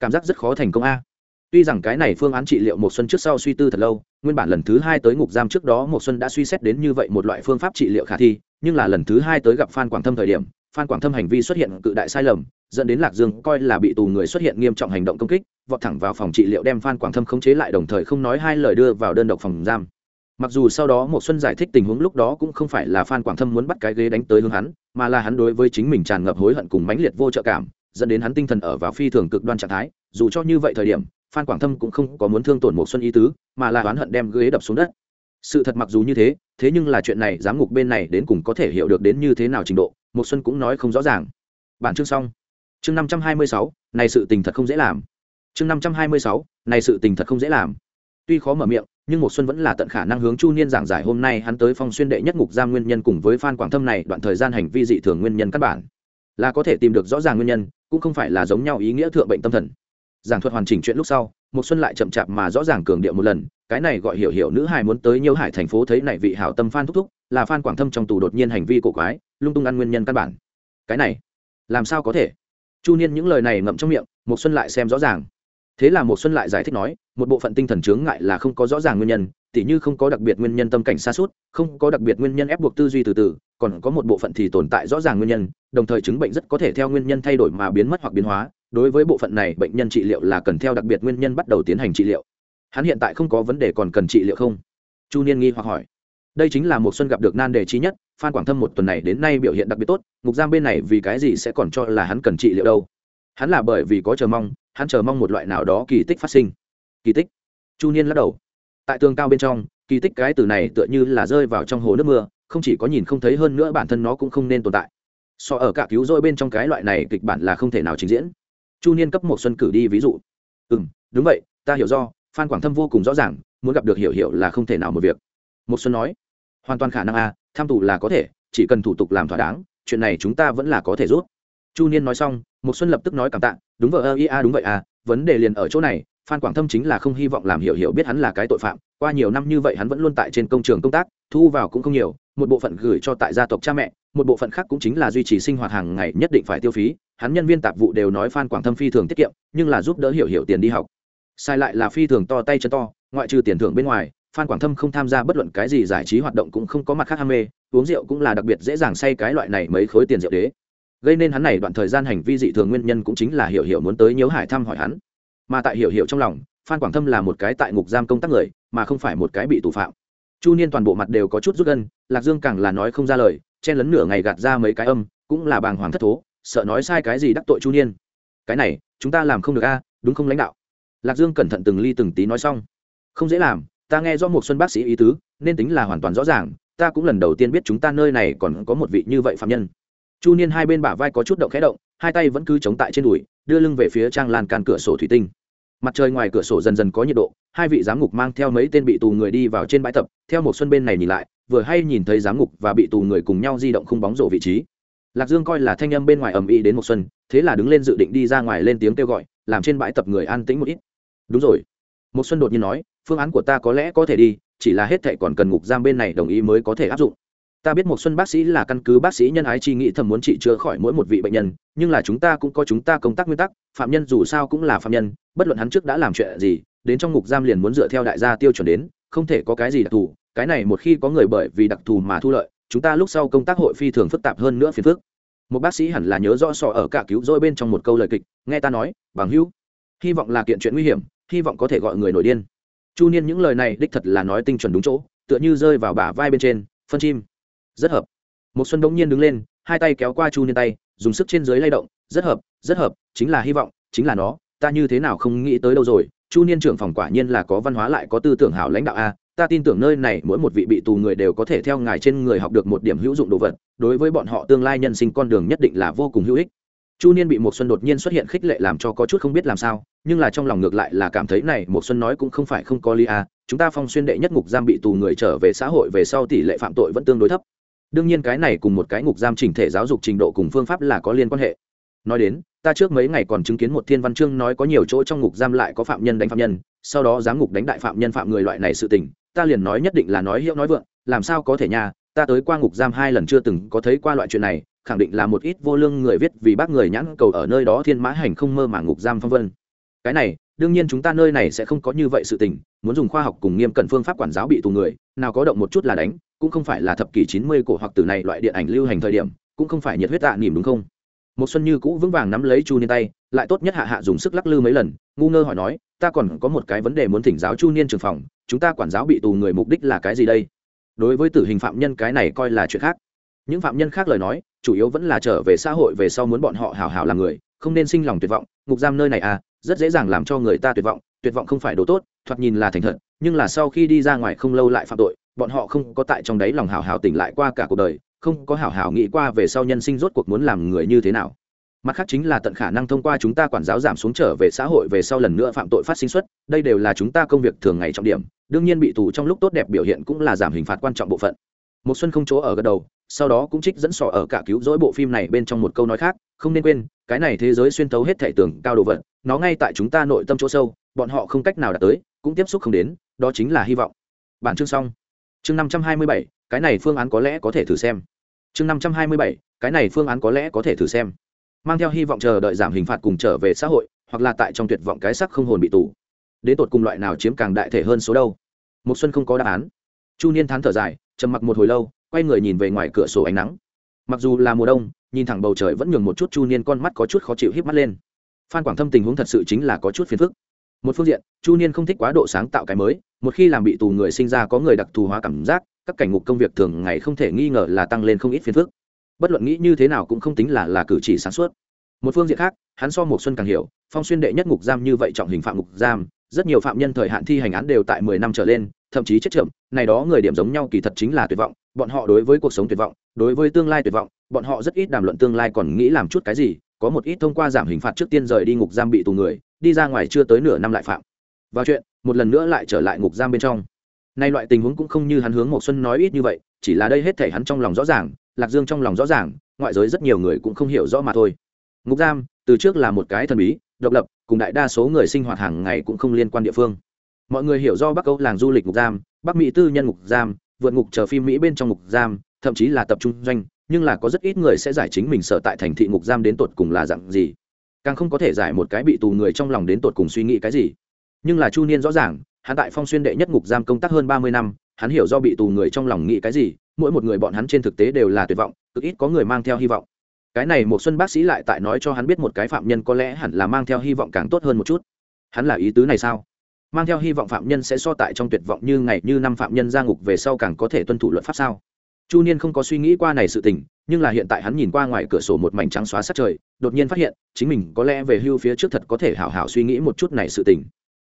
cảm giác rất khó thành công a. Tuy rằng cái này phương án trị liệu một xuân trước sau suy tư thật lâu, nguyên bản lần thứ hai tới ngục giam trước đó một xuân đã suy xét đến như vậy một loại phương pháp trị liệu khả thi, nhưng là lần thứ hai tới gặp phan quảng thâm thời điểm, phan quảng thâm hành vi xuất hiện cự đại sai lầm, dẫn đến lạc dương coi là bị tù người xuất hiện nghiêm trọng hành động công kích, vọt thẳng vào phòng trị liệu đem phan quảng thâm khống chế lại đồng thời không nói hai lời đưa vào đơn độc phòng giam. Mặc dù sau đó một xuân giải thích tình huống lúc đó cũng không phải là phan quảng thâm muốn bắt cái ghế đánh tới hướng hắn, mà là hắn đối với chính mình tràn ngập hối hận cùng mãnh liệt vô trợ cảm dẫn đến hắn tinh thần ở vào phi thường cực đoan trạng thái, dù cho như vậy thời điểm, phan quảng thâm cũng không có muốn thương tổn một xuân ý tứ, mà là oán hận đem ghế đập xuống đất. Sự thật mặc dù như thế thế nhưng là chuyện này giám ngục bên này đến cùng có thể hiểu được đến như thế nào trình độ một xuân cũng nói không rõ ràng. Bản chương xong. Chương năm trăm hai mươi sáu, này sự tình thật không dễ làm. Chương năm trăm hai mươi sáu, này sự tình thật không dễ làm. Tuy khó mở miệng, nhưng một xuân vẫn là tận khả năng hướng chu niên giảng giải hôm nay hắn tới phong xuyên đệ nhất ngục giam nguyên nhân cùng với phan quảng thâm này đoạn thời gian hành vi dị thường nguyên nhân căn bản là có thể tìm được rõ ràng nguyên nhân, cũng không phải là giống nhau ý nghĩa thượng bệnh tâm thần. Giảng thuật hoàn chỉnh chuyện lúc sau một xuân lại chậm chạp mà rõ ràng cường điệu một lần, cái này gọi hiểu hiểu nữ hài muốn tới nhiều hải thành phố thấy này vị hảo tâm phan thúc thúc, là phan quảng thâm trong tù đột nhiên hành vi cổ quái, lung tung ăn nguyên nhân căn bản. Cái này, làm sao có thể? Chu niên những lời này ngậm trong miệng một xuân lại xem rõ ràng. Thế là một xuân lại giải thích nói, một bộ phận tinh thần chướng ngại là không có rõ ràng nguyên nhân tỉ như không có đặc biệt nguyên nhân tâm cảnh xa suốt, không có đặc biệt nguyên nhân ép buộc tư duy từ từ, còn có một bộ phận thì tồn tại rõ ràng nguyên nhân, đồng thời chứng bệnh rất có thể theo nguyên nhân thay đổi mà biến mất hoặc biến hóa. Đối với bộ phận này, bệnh nhân trị liệu là cần theo đặc biệt nguyên nhân bắt đầu tiến hành trị liệu. Hắn hiện tại không có vấn đề còn cần trị liệu không? Chu niên nghi hoặc hỏi. Đây chính là một xuân gặp được nan đề trí nhất, phan quảng thâm một tuần này đến nay biểu hiện đặc biệt tốt, ngục giam bên này vì cái gì sẽ còn cho là hắn cần trị liệu đâu? Hắn là bởi vì có chờ mong, hắn chờ mong một loại nào đó kỳ tích phát sinh. Kỳ tích? Chu niên lắc đầu tại tường cao bên trong kỳ tích cái từ này tựa như là rơi vào trong hồ nước mưa không chỉ có nhìn không thấy hơn nữa bản thân nó cũng không nên tồn tại. So ở cả cứu rỗi bên trong cái loại này kịch bản là không thể nào trình diễn. Chu niên cấp một xuân cử đi ví dụ. Ừ m đúng vậy ta hiểu do phan quảng thâm vô cùng rõ ràng muốn gặp được hiểu hiểu là không thể nào một việc. Một xuân nói hoàn toàn khả năng a à, tham tù là có thể chỉ cần thủ tục làm thỏa đáng chuyện này chúng ta vẫn là có thể rút. Chu niên nói xong một xuân lập tức nói cảm tạ đúng vợ ơ ia đúng vậy à vấn đề liền ở chỗ này phan quảng thâm chính là không hy vọng làm hiểu hiểu biết hắn là cái tội phạm, qua nhiều năm như vậy hắn vẫn luôn tại trên công trường công tác, thu vào cũng không nhiều, một bộ phận gửi cho tại gia tộc cha mẹ, một bộ phận khác cũng chính là duy trì sinh hoạt hàng ngày nhất định phải tiêu phí, hắn nhân viên tạp vụ đều nói phan quảng thâm phi thường tiết kiệm, nhưng là giúp đỡ hiểu hiểu tiền đi học. Sai lại là phi thường to tay chân to, ngoại trừ tiền thưởng bên ngoài, phan quảng thâm không tham gia bất luận cái gì giải trí hoạt động cũng không có mặt khác ham mê, uống rượu cũng là đặc biệt dễ dàng say cái loại này mấy khối tiền rượu đế. Gây nên hắn này đoạn thời gian hành vi dị thường nguyên nhân cũng chính là hiểu hiểu muốn tới nhớ hải thăm hỏi hắn mà tại hiểu hiểu trong lòng, phan quảng thâm là một cái tại ngục giam công tác người, mà không phải một cái bị tù phạm. Chu niên toàn bộ mặt đều có chút rút gân, lạc dương càng là nói không ra lời, chen lấn nửa ngày gạt ra mấy cái âm, cũng là bàng hoàng thất thố, sợ nói sai cái gì đắc tội chu niên. Cái này, chúng ta làm không được a, đúng không lãnh đạo? Lạc dương cẩn thận từng ly từng tí nói xong. Không dễ làm, ta nghe do một xuân bác sĩ ý tứ, nên tính là hoàn toàn rõ ràng, ta cũng lần đầu tiên biết chúng ta nơi này còn có một vị như vậy phạm nhân. Chu niên hai bên bả vai có chút động khẽ động, hai tay vẫn cứ chống tại trên đùi, đưa lưng về phía trang lan can cửa sổ thủy tinh mặt trời ngoài cửa sổ dần dần có nhiệt độ, hai vị giám ngục mang theo mấy tên bị tù người đi vào trên bãi tập, theo một xuân bên này nhìn lại, vừa hay nhìn thấy giám ngục và bị tù người cùng nhau di động không bóng rổ vị trí. Lạc dương coi là thanh âm bên ngoài ầm ĩ đến một xuân, thế là đứng lên dự định đi ra ngoài lên tiếng kêu gọi, làm trên bãi tập người an tĩnh một ít. Đúng rồi. Một xuân đột nhiên nói, phương án của ta có lẽ có thể đi, chỉ là hết thệ còn cần ngục giam bên này đồng ý mới có thể áp dụng ta biết một xuân bác sĩ là căn cứ bác sĩ nhân ái chi nghĩ thầm muốn trị chữa khỏi mỗi một vị bệnh nhân, nhưng là chúng ta cũng có chúng ta công tác nguyên tắc, phạm nhân dù sao cũng là phạm nhân, bất luận hắn trước đã làm chuyện gì, đến trong ngục giam liền muốn dựa theo đại gia tiêu chuẩn đến, không thể có cái gì đặc thù, cái này một khi có người bởi vì đặc thù mà thu lợi, chúng ta lúc sau công tác hội phi thường phức tạp hơn nữa phiền phức. Một bác sĩ hẳn là nhớ rõ sọ ở cả cứu rỗi bên trong một câu lời kịch, nghe ta nói, bằng hữu, hy vọng là kiện chuyện nguy hiểm, hy vọng có thể gọi người nổi điên. Chu niên những lời này đích thật là nói tinh chuẩn đúng chỗ, tựa như rơi vào bả vai bên trên, phân chim rất hợp. Một xuân bỗng nhiên đứng lên, hai tay kéo qua chu niên tay, dùng sức trên dưới lay động, rất hợp rất hợp, chính là hy vọng, chính là nó, ta như thế nào không nghĩ tới đâu rồi, chu niên trưởng phòng quả nhiên là có văn hóa lại có tư tưởng hảo lãnh đạo a, ta tin tưởng nơi này mỗi một vị bị tù người đều có thể theo ngài trên người học được một điểm hữu dụng đồ vật, đối với bọn họ tương lai nhân sinh con đường nhất định là vô cùng hữu ích. Chu niên bị một xuân đột nhiên xuất hiện khích lệ làm cho có chút không biết làm sao, nhưng là trong lòng ngược lại là cảm thấy này một xuân nói cũng không phải không có lý a, chúng ta phong xuyên đệ nhất ngục giam bị tù người trở về xã hội về sau tỷ lệ phạm tội vẫn tương đối thấp đương nhiên cái này cùng một cái ngục giam chỉnh thể giáo dục trình độ cùng phương pháp là có liên quan hệ. Nói đến, ta trước mấy ngày còn chứng kiến một thiên văn chương nói có nhiều chỗ trong ngục giam lại có phạm nhân đánh phạm nhân, sau đó giám ngục đánh đại phạm nhân phạm người loại này sự tình, ta liền nói nhất định là nói hiệu nói vượng, làm sao có thể nha, ta tới qua ngục giam hai lần chưa từng có thấy qua loại chuyện này, khẳng định là một ít vô lương người viết vì bác người nhãn cầu ở nơi đó thiên mã hành không mơ màng ngục giam phong vân. Cái này đương nhiên chúng ta nơi này sẽ không có như vậy sự tình, muốn dùng khoa học cùng nghiêm cẩn phương pháp quản giáo bị tù người, nào có động một chút là đánh, cũng không phải là thập kỷ chín mươi cổ hoặc từ này loại điện ảnh lưu hành thời điểm, cũng không phải nhiệt huyết tạ nỉm đúng không? Một xuân như cũ vững vàng nắm lấy chu niên tay, lại tốt nhất hạ hạ dùng sức lắc lư mấy lần, ngu ngơ hỏi nói, ta còn có một cái vấn đề muốn thỉnh giáo chu niên trường phòng, chúng ta quản giáo bị tù người mục đích là cái gì đây? Đối với tử hình phạm nhân cái này coi là chuyện khác. Những phạm nhân khác lời nói, chủ yếu vẫn là trở về xã hội về sau muốn bọn họ hào hào làm người, không nên sinh lòng tuyệt vọng, ngục giam nơi này à rất dễ dàng làm cho người ta tuyệt vọng tuyệt vọng không phải đồ tốt, thoạt nhìn là thành thật, nhưng là sau khi đi ra ngoài không lâu lại phạm tội, bọn họ không có tại trong đấy lòng hào hào tỉnh lại qua cả cuộc đời, không có hào hào nghĩ qua về sau nhân sinh rốt cuộc muốn làm người như thế nào. Mặt khác chính là tận khả năng thông qua chúng ta quản giáo giảm xuống trở về xã hội về sau lần nữa phạm tội phát sinh xuất, đây đều là chúng ta công việc thường ngày trọng điểm, đương nhiên bị tù trong lúc tốt đẹp biểu hiện cũng là giảm hình phạt quan trọng bộ phận. Một xuân không chỗ ở gật đầu, sau đó cũng trích dẫn sỏ ở cả cứu rỗi bộ phim này bên trong một câu nói khác, không nên quên, cái này thế giới xuyên thấu hết thể tưởng cao đồ vật nó ngay tại chúng ta nội tâm chỗ sâu, bọn họ không cách nào đạt tới, cũng tiếp xúc không đến, đó chính là hy vọng. Bản chương xong. Chương năm trăm hai mươi bảy, cái này phương án có lẽ có thể thử xem. Chương năm trăm hai mươi bảy, cái này phương án có lẽ có thể thử xem. Mang theo hy vọng chờ đợi giảm hình phạt cùng trở về xã hội, hoặc là tại trong tuyệt vọng cái sắc không hồn bị tù. Đến tột cùng loại nào chiếm càng đại thể hơn số đâu? Một xuân không có đáp án. Chu niên thán thở dài, trầm mặc một hồi lâu, quay người nhìn về ngoài cửa sổ ánh nắng. Mặc dù là mùa đông, nhìn thẳng bầu trời vẫn nhường một chút chu niên con mắt có chút khó chịu híp mắt lên phan quảng thâm tình huống thật sự chính là có chút phiền phức. Một phương diện, chu niên không thích quá độ sáng tạo cái mới, một khi làm bị tù người sinh ra có người đặc thù hóa cảm giác, các cảnh ngục công việc thường ngày không thể nghi ngờ là tăng lên không ít phiền phức. Bất luận nghĩ như thế nào cũng không tính là là cử chỉ sáng suốt. Một phương diện khác, hắn so một xuân càng hiểu, phong xuyên đệ nhất ngục giam như vậy trọng hình phạm ngục giam, rất nhiều phạm nhân thời hạn thi hành án đều tại mười năm trở lên, thậm chí chết chậm, này đó người điểm giống nhau kỳ thật chính là tuyệt vọng, bọn họ đối với cuộc sống tuyệt vọng, đối với tương lai tuyệt vọng, bọn họ rất ít đàm luận tương lai còn nghĩ làm chút cái gì có một ít thông qua giảm hình phạt trước tiên rời đi ngục giam bị tù người, đi ra ngoài chưa tới nửa năm lại phạm. Vào chuyện, một lần nữa lại trở lại ngục giam bên trong. Nay loại tình huống cũng không như hắn hướng một xuân nói ít như vậy, chỉ là đây hết thể hắn trong lòng rõ ràng, lạc dương trong lòng rõ ràng, ngoại giới rất nhiều người cũng không hiểu rõ mà thôi. Ngục giam, từ trước là một cái thần bí, độc lập, cùng đại đa số người sinh hoạt hàng ngày cũng không liên quan địa phương. Mọi người hiểu do bắc âu làng du lịch ngục giam, bắc mỹ tư nhân ngục giam, vượt ngục chờ phim mỹ bên trong ngục giam, thậm chí là tập trung doanh nhưng là có rất ít người sẽ giải chính mình sở tại thành thị ngục giam đến tột cùng là dạng gì. Càng không có thể giải một cái bị tù người trong lòng đến tột cùng suy nghĩ cái gì. Nhưng là chu niên rõ ràng, hắn tại phong xuyên đệ nhất ngục giam công tác hơn ba mươi năm, hắn hiểu do bị tù người trong lòng nghĩ cái gì, mỗi một người bọn hắn trên thực tế đều là tuyệt vọng, cực ít có người mang theo hy vọng. Cái này một xuân bác sĩ lại tại nói cho hắn biết một cái phạm nhân có lẽ hẳn là mang theo hy vọng càng tốt hơn một chút. Hắn là ý tứ này sao? Mang theo hy vọng phạm nhân sẽ so tại trong tuyệt vọng như ngày như năm phạm nhân ra ngục về sau càng có thể tuân thủ luật pháp sao? Chu niên không có suy nghĩ qua này sự tình, nhưng là hiện tại hắn nhìn qua ngoài cửa sổ một mảnh trắng xóa sát trời, đột nhiên phát hiện, chính mình có lẽ về hưu phía trước thật có thể hảo hảo suy nghĩ một chút này sự tình.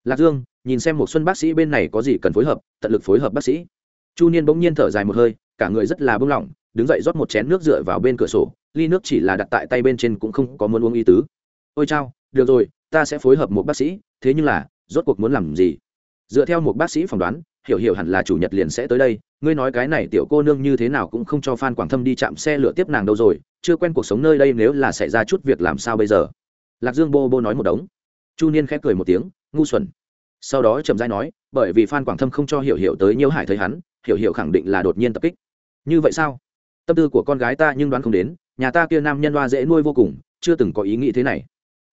Lạc dương, nhìn xem một xuân bác sĩ bên này có gì cần phối hợp, tận lực phối hợp bác sĩ. Chu niên bỗng nhiên thở dài một hơi, cả người rất là bưng lỏng, đứng dậy rót một chén nước dựa vào bên cửa sổ, ly nước chỉ là đặt tại tay bên trên cũng không có muốn uống y tứ. Ôi chao, được rồi, ta sẽ phối hợp một bác sĩ, thế nhưng là, rốt cuộc muốn làm gì? Dựa theo một bác sĩ phỏng đoán, hiểu hiểu hẳn là chủ nhật liền sẽ tới đây ngươi nói cái này tiểu cô nương như thế nào cũng không cho phan quảng thâm đi chạm xe lửa tiếp nàng đâu rồi, chưa quen cuộc sống nơi đây nếu là xảy ra chút việc làm sao bây giờ? Lạc dương bô bô nói một đống. Chu niên khép cười một tiếng, ngu xuẩn. Sau đó trầm dai nói, bởi vì phan quảng thâm không cho hiểu hiểu tới nhiễu hải thấy hắn, hiểu hiểu khẳng định là đột nhiên tập kích. Như vậy sao? Tâm tư của con gái ta nhưng đoán không đến, nhà ta kia nam nhân loa dễ nuôi vô cùng, chưa từng có ý nghĩ thế này.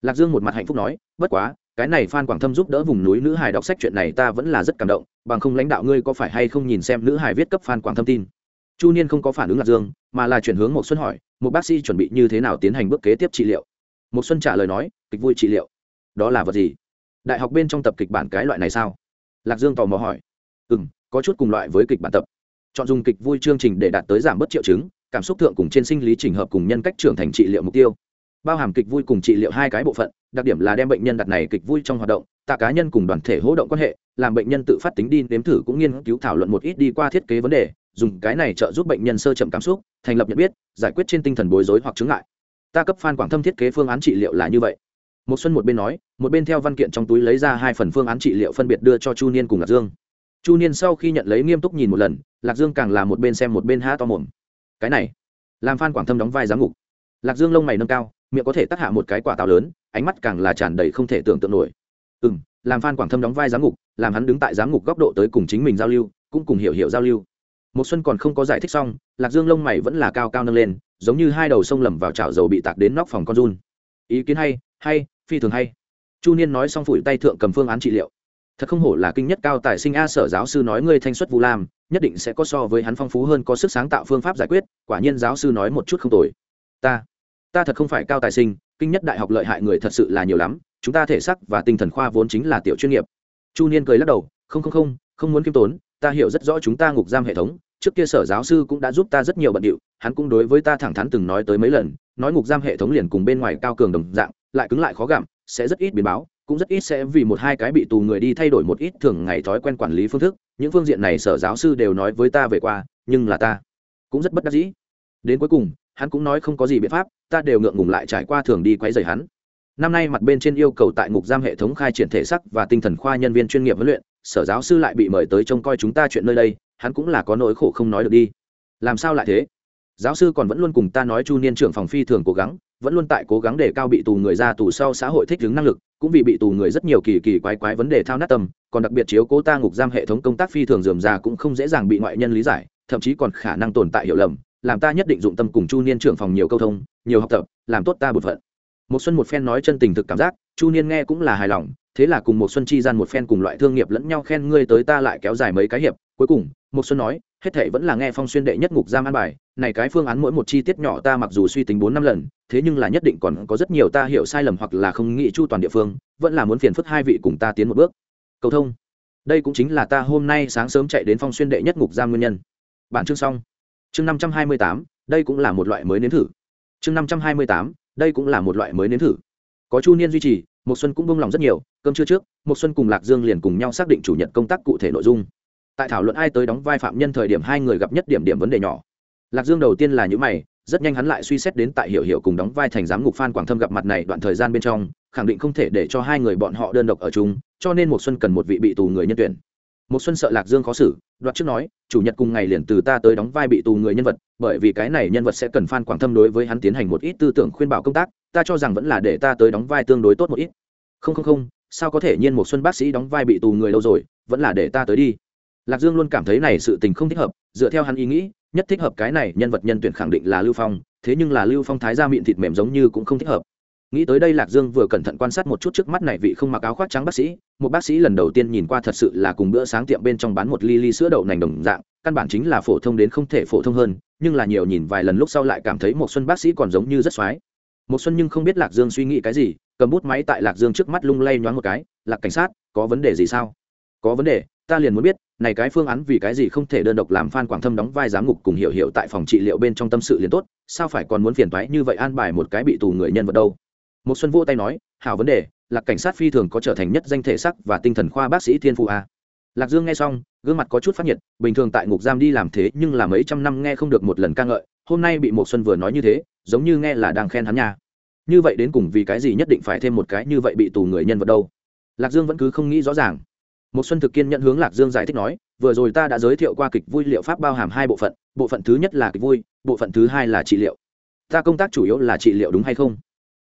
Lạc dương một mặt hạnh phúc nói, bất quá cái này phan quảng thâm giúp đỡ vùng núi nữ hải đọc sách chuyện này ta vẫn là rất cảm động, bằng không lãnh đạo ngươi có phải hay không nhìn xem nữ hải viết cấp phan quảng thâm tin? Chu niên không có phản ứng lạc dương, mà là chuyển hướng một xuân hỏi, một bác sĩ chuẩn bị như thế nào tiến hành bước kế tiếp trị liệu? Một xuân trả lời nói, kịch vui trị liệu. Đó là vật gì? Đại học bên trong tập kịch bản cái loại này sao? Lạc dương tò mò hỏi. Ừ m có chút cùng loại với kịch bản tập. Chọn dùng kịch vui chương trình để đạt tới giảm bớt triệu chứng, cảm xúc thượng cùng trên sinh lý trình hợp cùng nhân cách trưởng thành trị liệu mục tiêu bao hàm kịch vui cùng trị liệu hai cái bộ phận, đặc điểm là đem bệnh nhân đặt này kịch vui trong hoạt động, tạ cá nhân cùng đoàn thể hỗ động quan hệ, làm bệnh nhân tự phát tính đi, nếm thử cũng nghiên cứu thảo luận một ít đi qua thiết kế vấn đề, dùng cái này trợ giúp bệnh nhân sơ chậm cảm xúc, thành lập nhận biết, giải quyết trên tinh thần bối rối hoặc chứng ngại. Ta cấp phan quảng thâm thiết kế phương án trị liệu là như vậy. Một xuân một bên nói, một bên theo văn kiện trong túi lấy ra hai phần phương án trị liệu phân biệt đưa cho chu niên cùng lạc dương. Chu niên sau khi nhận lấy nghiêm túc nhìn một lần, lạc dương càng là một bên xem một bên há to mồm. Cái này, làm phan quảng thâm đóng vai giám ngục lạc dương lông mày nâng cao miệng có thể tắt hạ một cái quả táo lớn, ánh mắt càng là tràn đầy không thể tưởng tượng nổi. Ừ m làm phan quảng thâm đóng vai giám ngục, làm hắn đứng tại giám ngục góc độ tới cùng chính mình giao lưu, cũng cùng hiểu hiểu giao lưu. Một xuân còn không có giải thích xong, lạc dương lông mày vẫn là cao cao nâng lên, giống như hai đầu sông lầm vào chảo dầu bị tạc đến nóc phòng con run. Ý kiến hay hay, phi thường hay. Chu niên nói xong phủi tay thượng cầm phương án trị liệu. Thật không hổ là kinh nhất cao tài sinh a sở giáo sư nói ngươi thanh xuất vu lam, nhất định sẽ có so với hắn phong phú hơn có sức sáng tạo phương pháp giải quyết, quả nhiên giáo sư nói một chút không tồi. Ta ta thật không phải cao tài sinh, kinh nhất đại học lợi hại người thật sự là nhiều lắm, chúng ta thể sắc và tinh thần khoa vốn chính là tiểu chuyên nghiệp. Chu niên cười lắc đầu, không không không không muốn kiêm tốn, ta hiểu rất rõ chúng ta ngục giam hệ thống, trước kia sở giáo sư cũng đã giúp ta rất nhiều bận điệu, hắn cũng đối với ta thẳng thắn từng nói tới mấy lần, nói ngục giam hệ thống liền cùng bên ngoài cao cường đồng dạng, lại cứng lại khó gặm, sẽ rất ít biến báo, cũng rất ít sẽ vì một hai cái bị tù người đi thay đổi một ít thường ngày thói quen quản lý phương thức, những phương diện này sở giáo sư đều nói với ta về qua, nhưng là ta cũng rất bất đắc dĩ. Đến cuối cùng hắn cũng nói không có gì biện pháp, ta đều ngượng ngùng lại trải qua thường đi quấy rầy hắn. Năm nay mặt bên trên yêu cầu tại ngục giam hệ thống khai triển thể sắc và tinh thần khoa nhân viên chuyên nghiệp huấn luyện, sở giáo sư lại bị mời tới trông coi chúng ta chuyện nơi đây, hắn cũng là có nỗi khổ không nói được đi. Làm sao lại thế? Giáo sư còn vẫn luôn cùng ta nói chu niên trưởng phòng phi thường cố gắng, vẫn luôn tại cố gắng để cao bị tù người ra tù sau xã hội thích ứng năng lực, cũng vì bị tù người rất nhiều kỳ kỳ quái quái vấn đề thao nát tâm, còn đặc biệt chiếu cố ta ngục giam hệ thống công tác phi thường dườm già cũng không dễ dàng bị ngoại nhân lý giải, thậm chí còn khả năng tồn tại hiểu lầm làm ta nhất định dụng tâm cùng chu niên trưởng phòng nhiều câu thông, nhiều học tập, làm tốt ta bột phận. Một xuân một phen nói chân tình thực cảm giác, chu niên nghe cũng là hài lòng, thế là cùng một xuân chi gian một phen cùng loại thương nghiệp lẫn nhau khen ngươi tới ta lại kéo dài mấy cái hiệp, cuối cùng một xuân nói, hết thảy vẫn là nghe phong xuyên đệ nhất ngục giam an bài, này cái phương án mỗi một chi tiết nhỏ ta mặc dù suy tính bốn năm lần, thế nhưng là nhất định còn có rất nhiều ta hiểu sai lầm hoặc là không nghĩ chu toàn địa phương, vẫn là muốn phiền phức hai vị cùng ta tiến một bước. Cầu thông. Đây cũng chính là ta hôm nay sáng sớm chạy đến phong xuyên đệ nhất ngục giam nguyên nhân. Bản chương xong chương năm trăm hai mươi tám, đây cũng là một loại mới nếm thử. Chương năm trăm hai mươi tám, đây cũng là một loại mới nếm thử. Có chu niên duy trì một xuân cũng bông lòng rất nhiều, cơm trưa trước một xuân cùng lạc dương liền cùng nhau xác định chủ nhật công tác cụ thể nội dung. Tại thảo luận ai tới đóng vai phạm nhân thời điểm hai người gặp nhất điểm điểm vấn đề nhỏ. Lạc dương đầu tiên là những mày, rất nhanh hắn lại suy xét đến tại hiểu hiểu cùng đóng vai thành giám ngục phan quảng thâm gặp mặt này đoạn thời gian bên trong, khẳng định không thể để cho hai người bọn họ đơn độc ở chung, cho nên một xuân cần một vị bị tù người nhân tuyển một xuân sợ lạc dương khó xử, đoạt trước nói, chủ nhật cùng ngày liền từ ta tới đóng vai bị tù người nhân vật, bởi vì cái này nhân vật sẽ cần phan quảng thâm đối với hắn tiến hành một ít tư tưởng khuyên bảo công tác, ta cho rằng vẫn là để ta tới đóng vai tương đối tốt một ít. Không không không, sao có thể nhiên một xuân bác sĩ đóng vai bị tù người lâu rồi, vẫn là để ta tới đi. Lạc dương luôn cảm thấy này sự tình không thích hợp, dựa theo hắn ý nghĩ, nhất thích hợp cái này nhân vật nhân tuyển khẳng định là lưu phong, thế nhưng là lưu phong thái ra miệng thịt mềm giống như cũng không thích hợp nghĩ tới đây lạc dương vừa cẩn thận quan sát một chút trước mắt này vị không mặc áo khoác trắng bác sĩ, một bác sĩ lần đầu tiên nhìn qua thật sự là cùng bữa sáng tiệm bên trong bán một ly ly sữa đậu nành đồng dạng, căn bản chính là phổ thông đến không thể phổ thông hơn, nhưng là nhiều nhìn vài lần lúc sau lại cảm thấy một xuân bác sĩ còn giống như rất xoái. Một xuân nhưng không biết lạc dương suy nghĩ cái gì, cầm bút máy tại lạc dương trước mắt lung lay nhoáng một cái, lạc cảnh sát, có vấn đề gì sao? Có vấn đề, ta liền muốn biết, này cái phương án vì cái gì không thể đơn độc làm phan quảng thâm đóng vai giám ngục cùng hiểu hiểu tại phòng trị liệu bên trong tâm sự liền tốt, sao phải còn muốn phiền toái như vậy an bài một cái bị tù người nhân vật đâu? Một xuân vô tay nói, hảo vấn đề, lạc cảnh sát phi thường có trở thành nhất danh thể sắc và tinh thần khoa bác sĩ thiên phụ a. Lạc dương nghe xong, gương mặt có chút phát nhiệt, bình thường tại ngục giam đi làm thế nhưng là mấy trăm năm nghe không được một lần ca ngợi, hôm nay bị một xuân vừa nói như thế, giống như nghe là đang khen hắn nha. Như vậy đến cùng vì cái gì nhất định phải thêm một cái như vậy bị tù người nhân vật đâu? Lạc dương vẫn cứ không nghĩ rõ ràng. Một xuân thực kiên nhận hướng lạc dương giải thích nói, vừa rồi ta đã giới thiệu qua kịch vui liệu pháp bao hàm hai bộ phận bộ phận thứ nhất là kịch vui, bộ phận thứ hai là trị liệu. Ta công tác chủ yếu là trị liệu đúng hay không?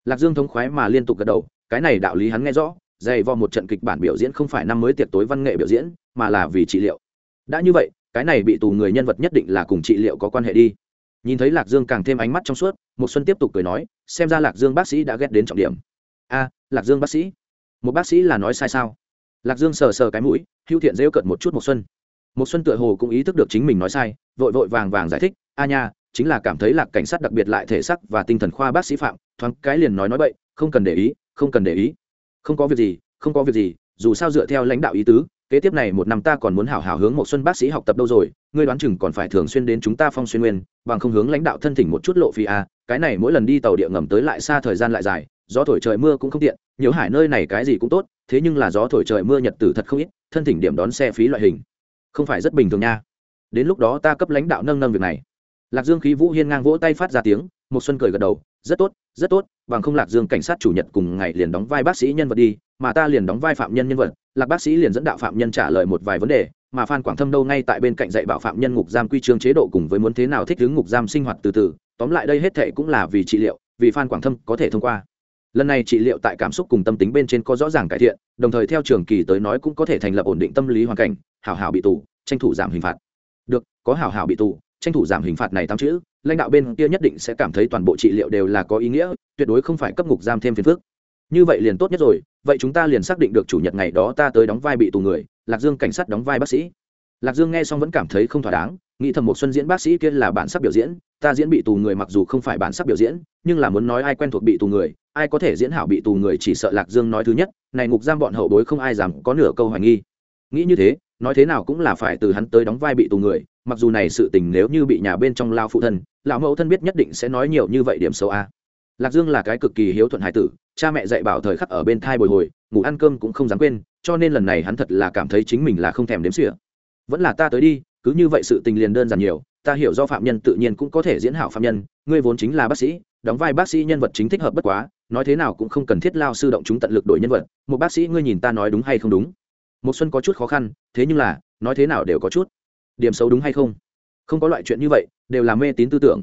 Lạc dương thống khoái mà liên tục gật đầu, cái này đạo lý hắn nghe rõ, dày vò một trận kịch bản biểu diễn không phải năm mới tiệc tối văn nghệ biểu diễn, mà là vì trị liệu. Đã như vậy, cái này bị tù người nhân vật nhất định là cùng trị liệu có quan hệ đi. Nhìn thấy lạc dương càng thêm ánh mắt trong suốt một xuân tiếp tục cười nói, xem ra lạc dương bác sĩ đã ghét đến trọng điểm. A, lạc dương bác sĩ? Một bác sĩ là nói sai sao? Lạc dương sờ sờ cái mũi hữu thiện rêu cận một chút một xuân. Một xuân tựa hồ cũng ý thức được chính mình nói sai, vội vội vàng vàng giải thích, a nha chính là cảm thấy lạc cảnh sát đặc biệt lại thể sắc và tinh thần khoa bác sĩ phạm, thoáng cái liền nói nói bậy, không cần để ý, không cần để ý. Không có việc gì, không có việc gì, dù sao dựa theo lãnh đạo ý tứ, kế tiếp này một năm ta còn muốn hảo hảo hướng một xuân bác sĩ học tập đâu rồi, ngươi đoán chừng còn phải thường xuyên đến chúng ta phong xuyên nguyên, bằng không hướng lãnh đạo thân thỉnh một chút lộ phi a à, cái này mỗi lần đi tàu địa ngầm tới lại xa thời gian lại dài, gió thổi trời mưa cũng không tiện, nhiều hải nơi này cái gì cũng tốt, thế nhưng là gió thổi trời mưa nhật tử thật không ít, thân thỉnh điểm đón xe phí loại hình. Không phải rất bình thường nha. Đến lúc đó ta cấp lãnh đạo nâng nâng việc này lạc dương khí vũ hiên ngang vỗ tay phát ra tiếng một xuân cười gật đầu, rất tốt rất tốt, bằng không lạc dương cảnh sát chủ nhật cùng ngày liền đóng vai bác sĩ nhân vật đi, mà ta liền đóng vai phạm nhân nhân vật. Lạc bác sĩ liền dẫn đạo phạm nhân trả lời một vài vấn đề, mà phan quảng thâm đâu ngay tại bên cạnh dạy bảo phạm nhân ngục giam quy chương chế độ cùng với muốn thế nào thích ứng ngục giam sinh hoạt từ từ. Tóm lại đây hết thệ cũng là vì trị liệu, vì phan quảng thâm có thể thông qua. Lần này trị liệu tại cảm xúc cùng tâm tính bên trên có rõ ràng cải thiện, đồng thời theo trường kỳ tới nói cũng có thể thành lập ổn định tâm lý hoàn cảnh, hảo hảo bị tù, tranh thủ giảm hình phạt. Được, có hảo hảo bị tù tranh thủ giảm hình phạt này tám chữ, lãnh đạo bên kia nhất định sẽ cảm thấy toàn bộ trị liệu đều là có ý nghĩa, tuyệt đối không phải cấp ngục giam thêm phiền phức. Như vậy liền tốt nhất rồi, vậy chúng ta liền xác định được chủ nhật ngày đó ta tới đóng vai bị tù người, lạc dương cảnh sát đóng vai bác sĩ. Lạc dương nghe xong vẫn cảm thấy không thỏa đáng, nghĩ thầm một xuân diễn bác sĩ kia là bản sắc biểu diễn, ta diễn bị tù người mặc dù không phải bản sắc biểu diễn, nhưng là muốn nói ai quen thuộc bị tù người, ai có thể diễn hảo bị tù người chỉ sợ lạc dương nói thứ nhất, này ngục giam bọn hậu bối không ai dám có nửa câu hoài nghi. Nghĩ như thế, nói thế nào cũng là phải từ hắn tới đóng vai bị tù người mặc dù này sự tình nếu như bị nhà bên trong lao phụ thân, lão mẫu thân biết nhất định sẽ nói nhiều như vậy điểm xấu a. Lạc dương là cái cực kỳ hiếu thuận hải tử, cha mẹ dạy bảo thời khắc ở bên thai bồi hồi, ngủ ăn cơm cũng không dám quên, cho nên lần này hắn thật là cảm thấy chính mình là không thèm đếm xỉa. Vẫn là ta tới đi, cứ như vậy sự tình liền đơn giản nhiều, ta hiểu do phạm nhân tự nhiên cũng có thể diễn hảo phạm nhân, ngươi vốn chính là bác sĩ, đóng vai bác sĩ nhân vật chính thích hợp bất quá, nói thế nào cũng không cần thiết lao sư động chúng tận lực đổi nhân vật, một bác sĩ ngươi nhìn ta nói đúng hay không đúng. Một xuân có chút khó khăn, thế nhưng là, nói thế nào đều có chút điểm xấu đúng hay không? Không có loại chuyện như vậy, đều là mê tín tư tưởng.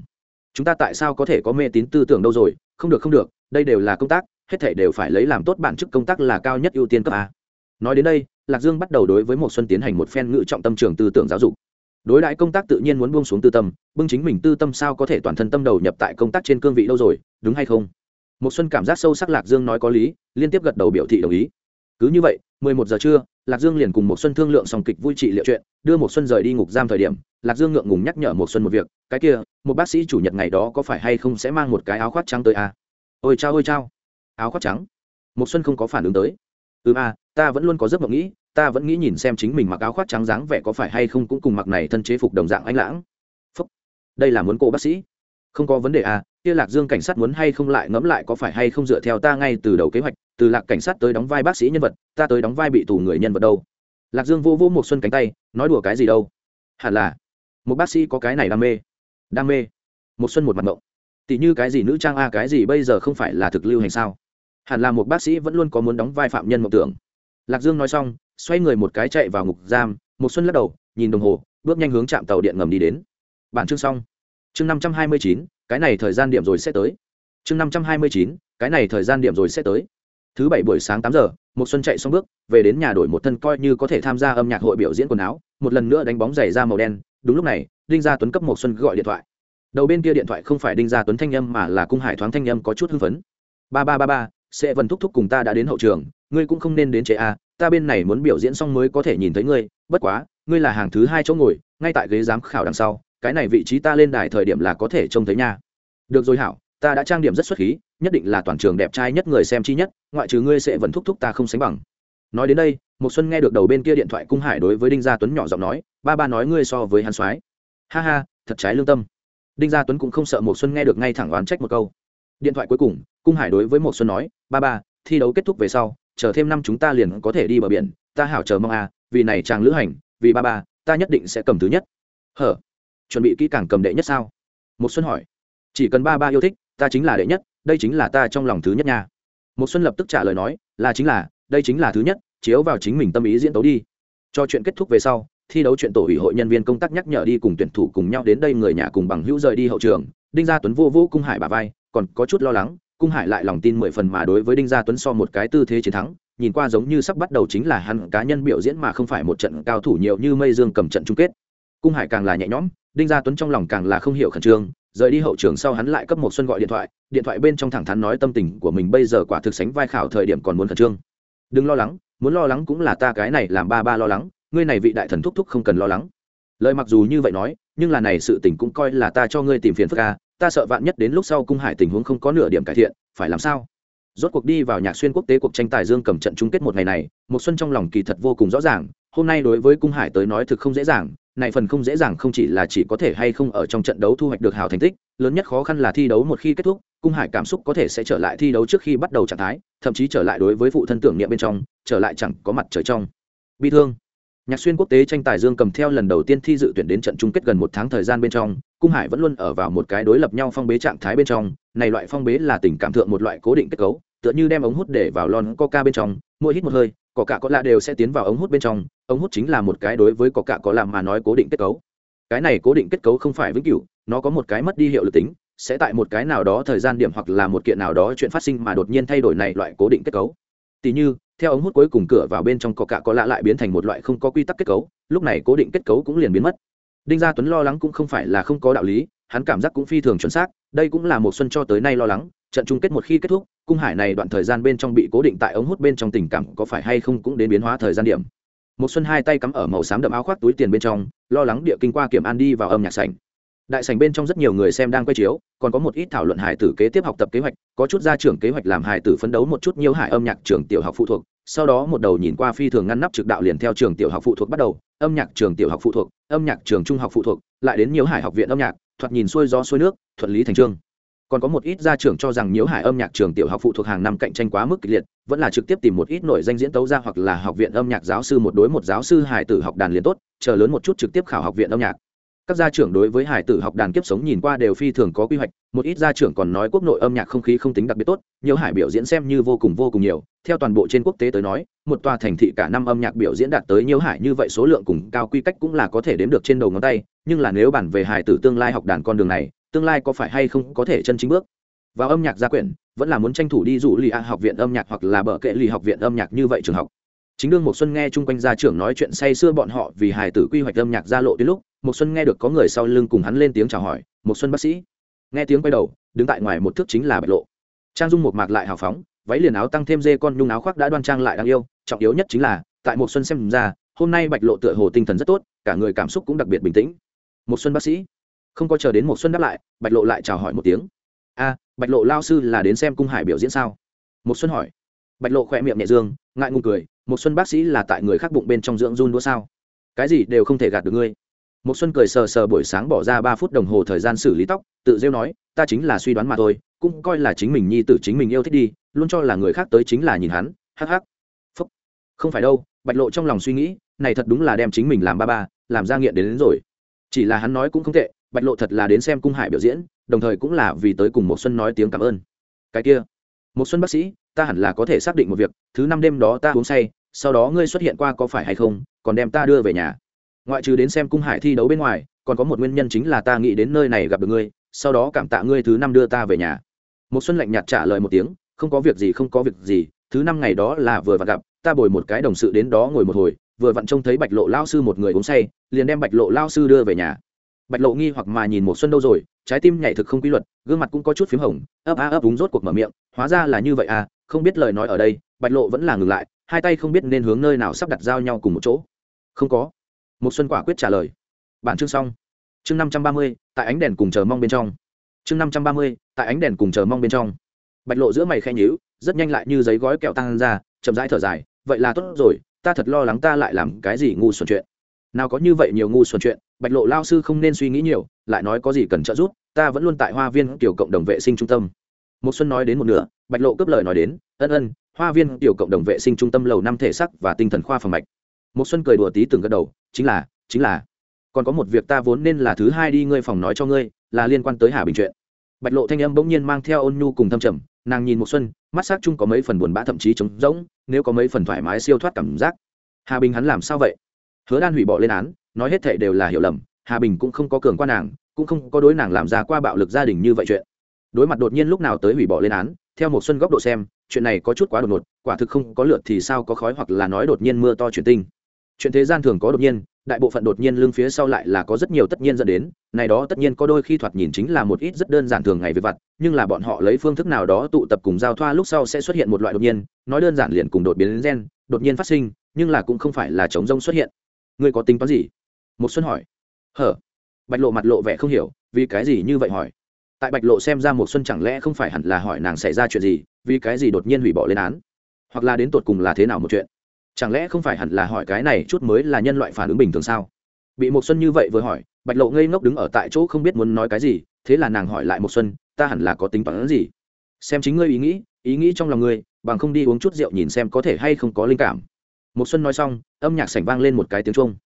Chúng ta tại sao có thể có mê tín tư tưởng đâu rồi? Không được không được, đây đều là công tác, hết thể đều phải lấy làm tốt bản chức công tác là cao nhất ưu tiên cấp a. Nói đến đây, lạc dương bắt đầu đối với một xuân tiến hành một phen ngự trọng tâm trường tư tưởng giáo dục. Đối đãi công tác tự nhiên muốn buông xuống tư tâm, bưng chính mình tư tâm sao có thể toàn thân tâm đầu nhập tại công tác trên cương vị đâu rồi, đúng hay không? Một xuân cảm giác sâu sắc lạc dương nói có lý, liên tiếp gật đầu biểu thị đồng ý. Cứ như vậy 11 giờ trưa lạc dương liền cùng một xuân thương lượng xong kịch vui trị liệu chuyện, đưa một xuân rời đi ngục giam thời điểm, lạc dương ngượng ngùng nhắc nhở một xuân một việc, cái kia, một bác sĩ chủ nhật ngày đó có phải hay không sẽ mang một cái áo khoác trắng tới à? ôi chao ôi chao áo khoác trắng một xuân không có phản ứng tới ừ à ta vẫn luôn có giấc mộng nghĩ, ta vẫn nghĩ nhìn xem chính mình mặc áo khoác trắng dáng vẻ có phải hay không cũng cùng mặc này thân chế phục đồng dạng anh lãng Phúc. đây là muốn cô bác sĩ không có vấn đề à kia lạc dương cảnh sát muốn hay không lại ngẫm lại có phải hay không dựa theo ta ngay từ đầu kế hoạch từ lạc cảnh sát tới đóng vai bác sĩ nhân vật, ta tới đóng vai bị tù người nhân vật đâu? Lạc dương vô vô một xuân cánh tay, nói đùa cái gì đâu? Hẳn là, một bác sĩ có cái này đam mê. Đam mê? Một xuân một mặt mộng. Tỷ như cái gì nữ trang a, cái gì bây giờ không phải là thực lưu hành sao? Hẳn là một bác sĩ vẫn luôn có muốn đóng vai phạm nhân mộng tưởng. Lạc dương nói xong, xoay người một cái chạy vào ngục giam, một xuân lắc đầu, nhìn đồng hồ, bước nhanh hướng trạm tàu điện ngầm đi đến. Bản chương xong. Chương năm trăm hai mươi chín, cái này thời gian điểm rồi sẽ tới. Chương năm trăm hai mươi chín, cái này thời gian điểm rồi sẽ tới thứ bảy buổi sáng tám giờ một xuân chạy xong bước, về đến nhà đổi một thân coi như có thể tham gia âm nhạc hội biểu diễn quần áo, một lần nữa đánh bóng giày da màu đen. Đúng lúc này, đinh gia tuấn cấp một xuân gọi điện thoại. Đầu bên kia điện thoại không phải đinh gia tuấn thanh âm mà là cung hải thoáng thanh âm có chút hưng phấn. Ba ba ba ba sẽ vần thúc thúc cùng ta đã đến hậu trường, ngươi cũng không nên đến chế a, ta bên này muốn biểu diễn xong mới có thể nhìn thấy ngươi, bất quá, ngươi là hàng thứ hai chỗ ngồi, ngay tại ghế giám khảo đằng sau, cái này vị trí ta lên đài thời điểm là có thể trông thấy nha. Được rồi hảo ta đã trang điểm rất xuất khí, nhất định là toàn trường đẹp trai nhất người xem chi nhất, ngoại trừ ngươi sẽ vẫn thúc thúc ta không sánh bằng. Nói đến đây một xuân nghe được đầu bên kia điện thoại cung hải đối với đinh gia tuấn nhỏ giọng nói, ba ba nói ngươi so với hắn soái. Ha ha, thật trái lương tâm. Đinh gia tuấn cũng không sợ một xuân nghe được ngay thẳng oán trách một câu. Điện thoại cuối cùng, cung hải đối với một xuân nói, ba ba, thi đấu kết thúc về sau, chờ thêm năm chúng ta liền có thể đi bờ biển, ta hảo chờ mong à vì này chàng lữ hành, vì ba ba, ta nhất định sẽ cầm thứ nhất. Hở, chuẩn bị kỹ càng cầm đệ nhất sao? Một xuân hỏi. Chỉ cần ba ba yêu thích ta chính là đệ nhất, đây chính là ta trong lòng thứ nhất nha. Một xuân lập tức trả lời nói, là chính là, đây chính là thứ nhất, chiếu vào chính mình tâm ý diễn tấu đi. Cho chuyện kết thúc về sau, thi đấu chuyện tổ ủy hội nhân viên công tác nhắc nhở đi cùng tuyển thủ cùng nhau đến đây người nhà cùng bằng hữu rời đi hậu trường, đinh gia tuấn vô vô cung hải bà vai, còn có chút lo lắng, cung hải lại lòng tin mười phần mà đối với đinh gia tuấn so một cái tư thế chiến thắng, nhìn qua giống như sắp bắt đầu chính là hắn cá nhân biểu diễn mà không phải một trận cao thủ nhiều như mây dương cầm trận chung kết. Cung hải càng là nhẹ nhõm, đinh gia tuấn trong lòng càng là không hiểu khẩn trương rời đi hậu trường sau hắn lại cấp một xuân gọi điện thoại điện thoại bên trong thẳng thắn nói tâm tình của mình bây giờ quả thực sánh vai khảo thời điểm còn muốn khẩn trương. Đừng lo lắng, muốn lo lắng cũng là ta cái này làm ba ba lo lắng, ngươi này vị đại thần thúc thúc không cần lo lắng. Lời mặc dù như vậy nói, nhưng là này sự tình cũng coi là ta cho ngươi tìm phiền phức ca ta sợ vạn nhất đến lúc sau cung hải tình huống không có nửa điểm cải thiện, phải làm sao? Rốt cuộc đi vào nhạc xuyên quốc tế cuộc tranh tài dương cầm trận chung kết một ngày này một xuân trong lòng kỳ thật vô cùng rõ ràng, hôm nay đối với cung hải tới nói thực không dễ dàng này phần không dễ dàng không chỉ là chỉ có thể hay không ở trong trận đấu thu hoạch được hào thành tích, lớn nhất khó khăn là thi đấu một khi kết thúc, cung hải cảm xúc có thể sẽ trở lại thi đấu trước khi bắt đầu trạng thái, thậm chí trở lại đối với phụ thân tưởng niệm bên trong, trở lại chẳng có mặt trời trong. Bi thương. Nhạc xuyên quốc tế tranh tài dương cầm theo lần đầu tiên thi dự tuyển đến trận chung kết gần một tháng thời gian bên trong, cung hải vẫn luôn ở vào một cái đối lập nhau phong bế trạng thái bên trong, này loại phong bế là tình cảm thượng một loại cố định kết cấu, tựa như đem ống hút để vào lon coca bên trong, mỗi hít một hơi cỏ cạ có lạ đều sẽ tiến vào ống hút bên trong, ống hút chính là một cái đối với cỏ cạ có lạ mà nói cố định kết cấu. Cái này cố định kết cấu không phải vĩnh cửu, nó có một cái mất đi hiệu lực tính, sẽ tại một cái nào đó thời gian điểm hoặc là một kiện nào đó chuyện phát sinh mà đột nhiên thay đổi này loại cố định kết cấu. Tỉ như, theo ống hút cuối cùng cửa vào bên trong có cả có lạ lại biến thành một loại không có quy tắc kết cấu, lúc này cố định kết cấu cũng liền biến mất. Đinh gia tuấn lo lắng cũng không phải là không có đạo lý, hắn cảm giác cũng phi thường chuẩn xác, đây cũng là một xuân cho tới nay lo lắng trận chung kết một khi kết thúc, cung hải này đoạn thời gian bên trong bị cố định tại ống hút bên trong tình cảm có phải hay không cũng đến biến hóa thời gian điểm. Một xuân hai tay cắm ở màu xám đậm áo khoác túi tiền bên trong, lo lắng địa kinh qua kiểm an đi vào âm nhạc sảnh. Đại sảnh bên trong rất nhiều người xem đang quay chiếu, còn có một ít thảo luận hải tử kế tiếp học tập kế hoạch, có chút gia trưởng kế hoạch làm hải tử phấn đấu một chút nhiều hải âm nhạc trường tiểu học phụ thuộc, sau đó một đầu nhìn qua phi thường ngăn nắp trực đạo liền theo trường tiểu học phụ thuộc bắt đầu, âm nhạc trường tiểu học phụ thuộc, âm nhạc trường trung học phụ thuộc, lại đến nhiều hải học viện âm nhạc, thoạt nhìn xuôi gió xuôi nước, thuận lý thành trương còn có một ít gia trưởng cho rằng nhiễu hải âm nhạc trường tiểu học phụ thuộc hàng năm cạnh tranh quá mức kịch liệt, vẫn là trực tiếp tìm một ít nổi danh diễn tấu ra hoặc là học viện âm nhạc giáo sư một đối một giáo sư hải tử học đàn liền tốt, chờ lớn một chút trực tiếp khảo học viện âm nhạc. Các gia trưởng đối với hải tử học đàn kiếp sống nhìn qua đều phi thường có quy hoạch, một ít gia trưởng còn nói quốc nội âm nhạc không khí không tính đặc biệt tốt nhiều hải biểu diễn xem như vô cùng vô cùng nhiều, theo toàn bộ trên quốc tế tới nói, một tòa thành thị cả năm âm nhạc biểu diễn đạt tới nhiều hải như vậy số lượng cùng cao quy cách cũng là có thể đếm được trên đầu ngón tay, nhưng là nếu bản về hải tử tương lai học đàn con đường này tương lai có phải hay không có thể chân chính bước? Vào âm nhạc gia quyển, vẫn là muốn tranh thủ đi dụ lì a học viện âm nhạc hoặc là bờ kệ lì học viện âm nhạc như vậy trường học. Chính đương một xuân nghe chung quanh gia trưởng nói chuyện say xưa bọn họ vì hài tử quy hoạch âm nhạc ra lộ đến lúc một xuân nghe được có người sau lưng cùng hắn lên tiếng chào hỏi một xuân bác sĩ. Nghe tiếng quay đầu, đứng tại ngoài một thước chính là bạch lộ. Trang dung một mạc lại hào phóng, váy liền áo tăng thêm dê con nhung áo khoác đã đoan trang lại đáng yêu, trọng yếu nhất chính là, tại một xuân xem ra, hôm nay bạch lộ tựa hồ tinh thần rất tốt, cả người cảm xúc cũng đặc biệt bình tĩnh. Một xuân bác sĩ không có chờ đến một xuân đáp lại bạch lộ lại chào hỏi một tiếng. A bạch lộ lao sư là đến xem cung hải biểu diễn sao? Một xuân hỏi. Bạch lộ khỏe miệng nhẹ dương ngại ngùng cười một xuân bác sĩ là tại người khác bụng bên trong dưỡng run đũa sao? Cái gì đều không thể gạt được ngươi. Một xuân cười sờ sờ buổi sáng bỏ ra ba phút đồng hồ thời gian xử lý tóc tự rêu nói ta chính là suy đoán mà thôi cũng coi là chính mình nhi tử chính mình yêu thích đi luôn cho là người khác tới chính là nhìn hắn hắc hắc. Phúc. Không phải đâu bạch lộ trong lòng suy nghĩ này thật đúng là đem chính mình làm ba ba làm ra nghiện đến, đến rồi. Chỉ là hắn nói cũng không tệ bạch lộ thật là đến xem cung hải biểu diễn, đồng thời cũng là vì tới cùng một xuân nói tiếng cảm ơn. Cái kia một xuân bác sĩ, ta hẳn là có thể xác định một việc, thứ năm đêm đó ta uống say, sau đó ngươi xuất hiện qua có phải hay không, còn đem ta đưa về nhà. Ngoại trừ đến xem cung hải thi đấu bên ngoài, còn có một nguyên nhân chính là ta nghĩ đến nơi này gặp được ngươi, sau đó cảm tạ ngươi thứ năm đưa ta về nhà. Một xuân lạnh nhạt trả lời một tiếng, không có việc gì, không có việc gì, thứ năm ngày đó là vừa vặn gặp, ta bồi một cái đồng sự đến đó ngồi một hồi, vừa vặn trông thấy bạch lộ lao sư một người uống say, liền đem bạch lộ lao sư đưa về nhà bạch lộ nghi hoặc mà nhìn một xuân đâu rồi, trái tim nhảy thực không quy luật, gương mặt cũng có chút p h í m hồng, ấp a ấp đúng rốt cuộc mở miệng, hóa ra là như vậy à không biết lời nói ở đây, bạch lộ vẫn là ngừng lại, hai tay không biết nên hướng nơi nào sắp đặt giao nhau cùng một chỗ. Không có. Một xuân quả quyết trả lời. Bản chương xong. Chương năm trăm ba mươi, tại ánh đèn cùng chờ mong bên trong. Chương năm trăm ba mươi, tại ánh đèn cùng chờ mong bên trong. Bạch lộ giữa mày khen nhíu, rất nhanh lại như giấy gói kẹo tăng ra, chậm rãi thở dài, vậy là tốt rồi, ta thật lo lắng ta lại làm cái gì ngu xuẩn chuyện. Nào có như vậy nhiều ngu xuẩn chuyện bạch lộ lao sư không nên suy nghĩ nhiều, lại nói có gì cần trợ giúp, ta vẫn luôn tại hoa viên tiểu cộng đồng vệ sinh trung tâm. Một xuân nói đến một nửa, bạch lộ cướp lời nói đến, ân ân, hoa viên tiểu cộng đồng vệ sinh trung tâm lầu năm thể sắc và tinh thần khoa phòng mạch. Một xuân cười đùa tí từng gật đầu, chính là chính là. Còn có một việc ta vốn nên là thứ hai đi ngươi phòng nói cho ngươi, là liên quan tới hà bình chuyện. Bạch lộ thanh âm bỗng nhiên mang theo ôn nhu cùng thâm trầm, nàng nhìn một xuân, mắt sắc chung có mấy phần buồn bã thậm chí trống rỗng, nếu có mấy phần thoải mái siêu thoát cảm giác. Hà bình hắn làm sao vậy? Hứa đan hủy bỏ lên án nói hết thệ đều là hiểu lầm, hà bình cũng không có cường qua nàng, cũng không có đối nàng làm ra qua bạo lực gia đình như vậy chuyện. Đối mặt đột nhiên lúc nào tới hủy bỏ lên án, theo một xuân góc độ xem, chuyện này có chút quá đột ngột, quả thực không có lượt thì sao có khói hoặc là nói đột nhiên mưa to chuyển tinh. Chuyện thế gian thường có đột nhiên, đại bộ phận đột nhiên lưng phía sau lại là có rất nhiều tất nhiên dẫn đến, này đó tất nhiên có đôi khi thoạt nhìn chính là một ít rất đơn giản thường ngày về vặt, nhưng là bọn họ lấy phương thức nào đó tụ tập cùng giao thoa lúc sau sẽ xuất hiện một loại đột nhiên, nói đơn giản liền cùng đột biến gen, đột nhiên phát sinh, nhưng là cũng không phải là chống rông xuất hiện. Người có tính toán gì? Một xuân hỏi. Hở? Bạch lộ mặt lộ vẻ không hiểu, vì cái gì như vậy hỏi? Tại bạch lộ xem ra một xuân chẳng lẽ không phải hẳn là hỏi nàng xảy ra chuyện gì, vì cái gì đột nhiên hủy bỏ lên án? Hoặc là đến tột cùng là thế nào một chuyện? Chẳng lẽ không phải hẳn là hỏi cái này chút mới là nhân loại phản ứng bình thường sao? Bị một xuân như vậy vừa hỏi, bạch lộ ngây ngốc đứng ở tại chỗ không biết muốn nói cái gì, thế là nàng hỏi lại một xuân, ta hẳn là có tính toán gì? Xem chính ngươi ý nghĩ ý nghĩ trong lòng ngươi, bằng không đi uống chút rượu nhìn xem có thể hay không có linh cảm. Một xuân nói xong, âm nhạc sảnh vang lên một cái tiếng trung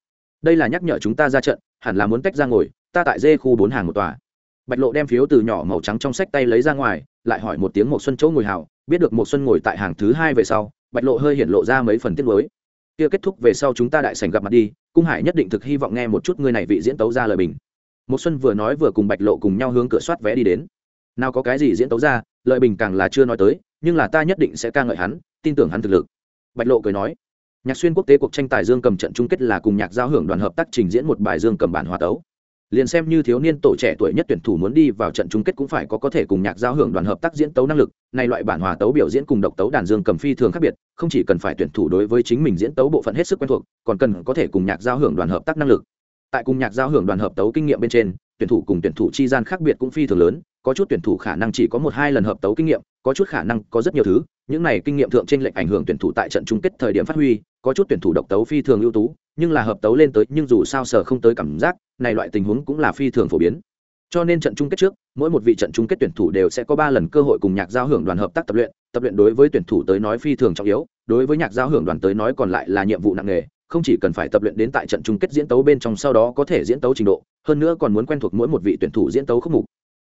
đây là nhắc nhở chúng ta ra trận, hẳn là muốn tách ra ngồi, ta tại dê khu bốn hàng một tòa. Bạch lộ đem phiếu từ nhỏ màu trắng trong sách tay lấy ra ngoài, lại hỏi một tiếng một xuân chỗ ngồi hào biết được một xuân ngồi tại hàng thứ hai về sau, bạch lộ hơi hiện lộ ra mấy phần tiết mới kia kết thúc về sau chúng ta đại sảnh gặp mặt đi, cung hải nhất định thực hy vọng nghe một chút người này vị diễn tấu ra lời bình. Một xuân vừa nói vừa cùng bạch lộ cùng nhau hướng cửa soát vé đi đến. Nào có cái gì diễn tấu ra lợi bình càng là chưa nói tới, nhưng là ta nhất định sẽ ca ngợi hắn, tin tưởng hắn thực lực. Bạch lộ cười nói nhạc xuyên quốc tế cuộc tranh tài dương cầm trận chung kết là cùng nhạc giao hưởng đoàn hợp tác trình diễn một bài dương cầm bản hòa tấu. Liền xem như thiếu niên tổ trẻ tuổi nhất tuyển thủ muốn đi vào trận chung kết cũng phải có có thể cùng nhạc giao hưởng đoàn hợp tác diễn tấu năng lực. Này loại bản hòa tấu biểu diễn cùng độc tấu đàn dương cầm phi thường khác biệt, không chỉ cần phải tuyển thủ đối với chính mình diễn tấu bộ phận hết sức quen thuộc, còn cần có thể cùng nhạc giao hưởng đoàn hợp tác năng lực. Tại cùng nhạc giao hưởng đoàn hợp tấu kinh nghiệm bên trên, tuyển thủ cùng tuyển thủ chi gian khác biệt cũng phi thường lớn, có chút tuyển thủ khả năng chỉ có một hai lần hợp tấu kinh nghiệm, có chút khả năng có rất nhiều thứ. Những này kinh nghiệm thượng trên lệnh ảnh hưởng tuyển thủ tại trận chung kết thời điểm phát huy có chút tuyển thủ độc tấu phi thường ưu tú, nhưng là hợp tấu lên tới, nhưng dù sao sở không tới cảm giác, này loại tình huống cũng là phi thường phổ biến. Cho nên trận chung kết trước, mỗi một vị trận chung kết tuyển thủ đều sẽ có ba lần cơ hội cùng nhạc giao hưởng đoàn hợp tác tập luyện. Tập luyện đối với tuyển thủ tới nói phi thường trọng yếu, đối với nhạc giao hưởng đoàn tới nói còn lại là nhiệm vụ nặng nề, không chỉ cần phải tập luyện đến tại trận chung kết diễn tấu bên trong sau đó có thể diễn tấu trình độ, hơn nữa còn muốn quen thuộc mỗi một vị tuyển thủ diễn tấu khúc mục.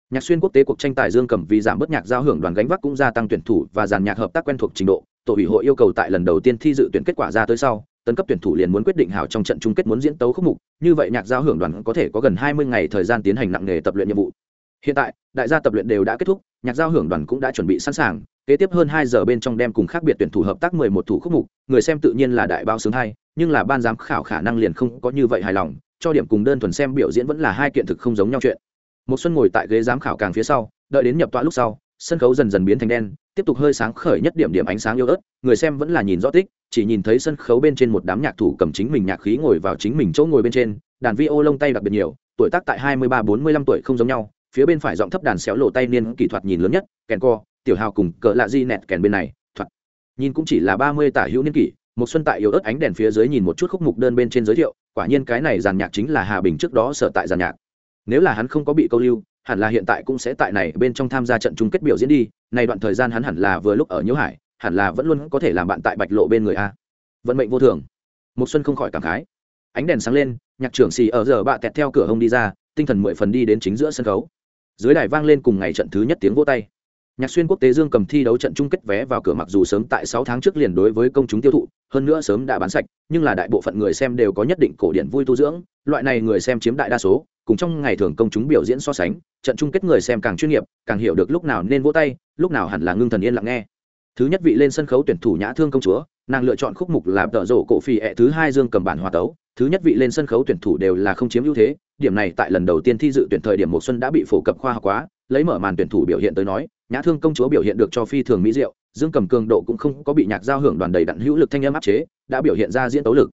Nhạc xuyên quốc tế cuộc tranh tài dương cầm vì giảm bớt nhạc giao hưởng đoàn gánh vác cũng gia tăng tuyển thủ và dàn nhạc hợp tác quen thuộc trình độ tổ ủy hội yêu cầu tại lần đầu tiên thi dự tuyển kết quả ra tới sau tấn cấp tuyển thủ liền muốn quyết định hảo trong trận chung kết muốn diễn tấu khúc mục như vậy nhạc giao hưởng đoàn có thể có gần hai mươi ngày thời gian tiến hành nặng nghề tập luyện nhiệm vụ. Hiện tại đại gia tập luyện đều đã kết thúc nhạc giao hưởng đoàn cũng đã chuẩn bị sẵn sàng kế tiếp hơn hai giờ bên trong đem cùng khác biệt tuyển thủ hợp tác mười một thủ khúc mục người xem tự nhiên là đại bao sướng hay, nhưng là ban giám khảo khả năng liền không có như vậy hài lòng cho điểm cùng đơn thuần xem biểu diễn vẫn là hai kiện thực không giống nhau chuyện. Một xuân ngồi tại ghế giám khảo càng phía sau đợi đến nhập tọa lúc sau sân khấu dần dần biến thành đen tiếp tục hơi sáng khởi nhất điểm điểm ánh sáng yếu ớt, người xem vẫn là nhìn rõ tích, chỉ nhìn thấy sân khấu bên trên một đám nhạc thủ cầm chính mình nhạc khí ngồi vào chính mình chỗ ngồi bên trên, đàn vi ô lông tay đặc biệt nhiều, tuổi tác tại hai mươi ba bốn mươi lăm tuổi không giống nhau, phía bên phải giọng thấp đàn xéo lộ tay niên kỹ thuật nhìn lớn nhất, kèn co, tiểu hào cùng cỡ lạ di nẹt kèn bên này thuật nhìn cũng chỉ là ba mươi tả hữu niên kỷ, một xuân tại yếu ớt ánh đèn phía dưới nhìn một chút khúc mục đơn bên trên giới thiệu, quả nhiên cái này giàn nhạc chính là hà bình trước đó sở tại giàn nhạc. Nếu là hắn không có bị câu lưu hẳn là hiện tại cũng sẽ tại này bên trong tham gia trận chung kết biểu diễn đi, này đoạn thời gian hắn hẳn là vừa lúc ở nhiễu hải, hẳn là vẫn luôn có thể làm bạn tại bạch lộ bên người a. Vận mệnh vô thường. Một xuân không khỏi cảm khái. Ánh đèn sáng lên, nhạc trưởng xì ở giờ bạ tẹt theo cửa hông đi ra, tinh thần mười phần đi đến chính giữa sân khấu. Dưới đài vang lên cùng ngày trận thứ nhất tiếng vỗ tay nhạc xuyên quốc tế dương cầm thi đấu trận chung kết vé vào cửa mặc dù sớm tại sáu tháng trước liền đối với công chúng tiêu thụ, hơn nữa sớm đã bán sạch, nhưng là đại bộ phận người xem đều có nhất định cổ điển vui tu dưỡng, loại này người xem chiếm đại đa số, cùng trong ngày thường công chúng biểu diễn so sánh, trận chung kết người xem càng chuyên nghiệp, càng hiểu được lúc nào nên vỗ tay, lúc nào hẳn là ngưng thần yên lặng nghe. Thứ nhất vị lên sân khấu tuyển thủ nhã thương công chúa, nàng lựa chọn khúc mục là tợ rổ cổ phi ẹ thứ hai dương cầm bản hòa tấu. Thứ nhất vị lên sân khấu tuyển thủ đều là không chiếm ưu thế, điểm này tại lần đầu tiên thi dự tuyển thời điểm một xuân đã bị phổ cập khoa học quá, lấy mở màn tuyển thủ biểu hiện tới nói nhã thương công chúa biểu hiện được cho phi thường mỹ diệu, dương cầm cường độ cũng không có bị nhạc giao hưởng đoàn đầy đặn hữu lực thanh âm áp chế, đã biểu hiện ra diễn tấu lực.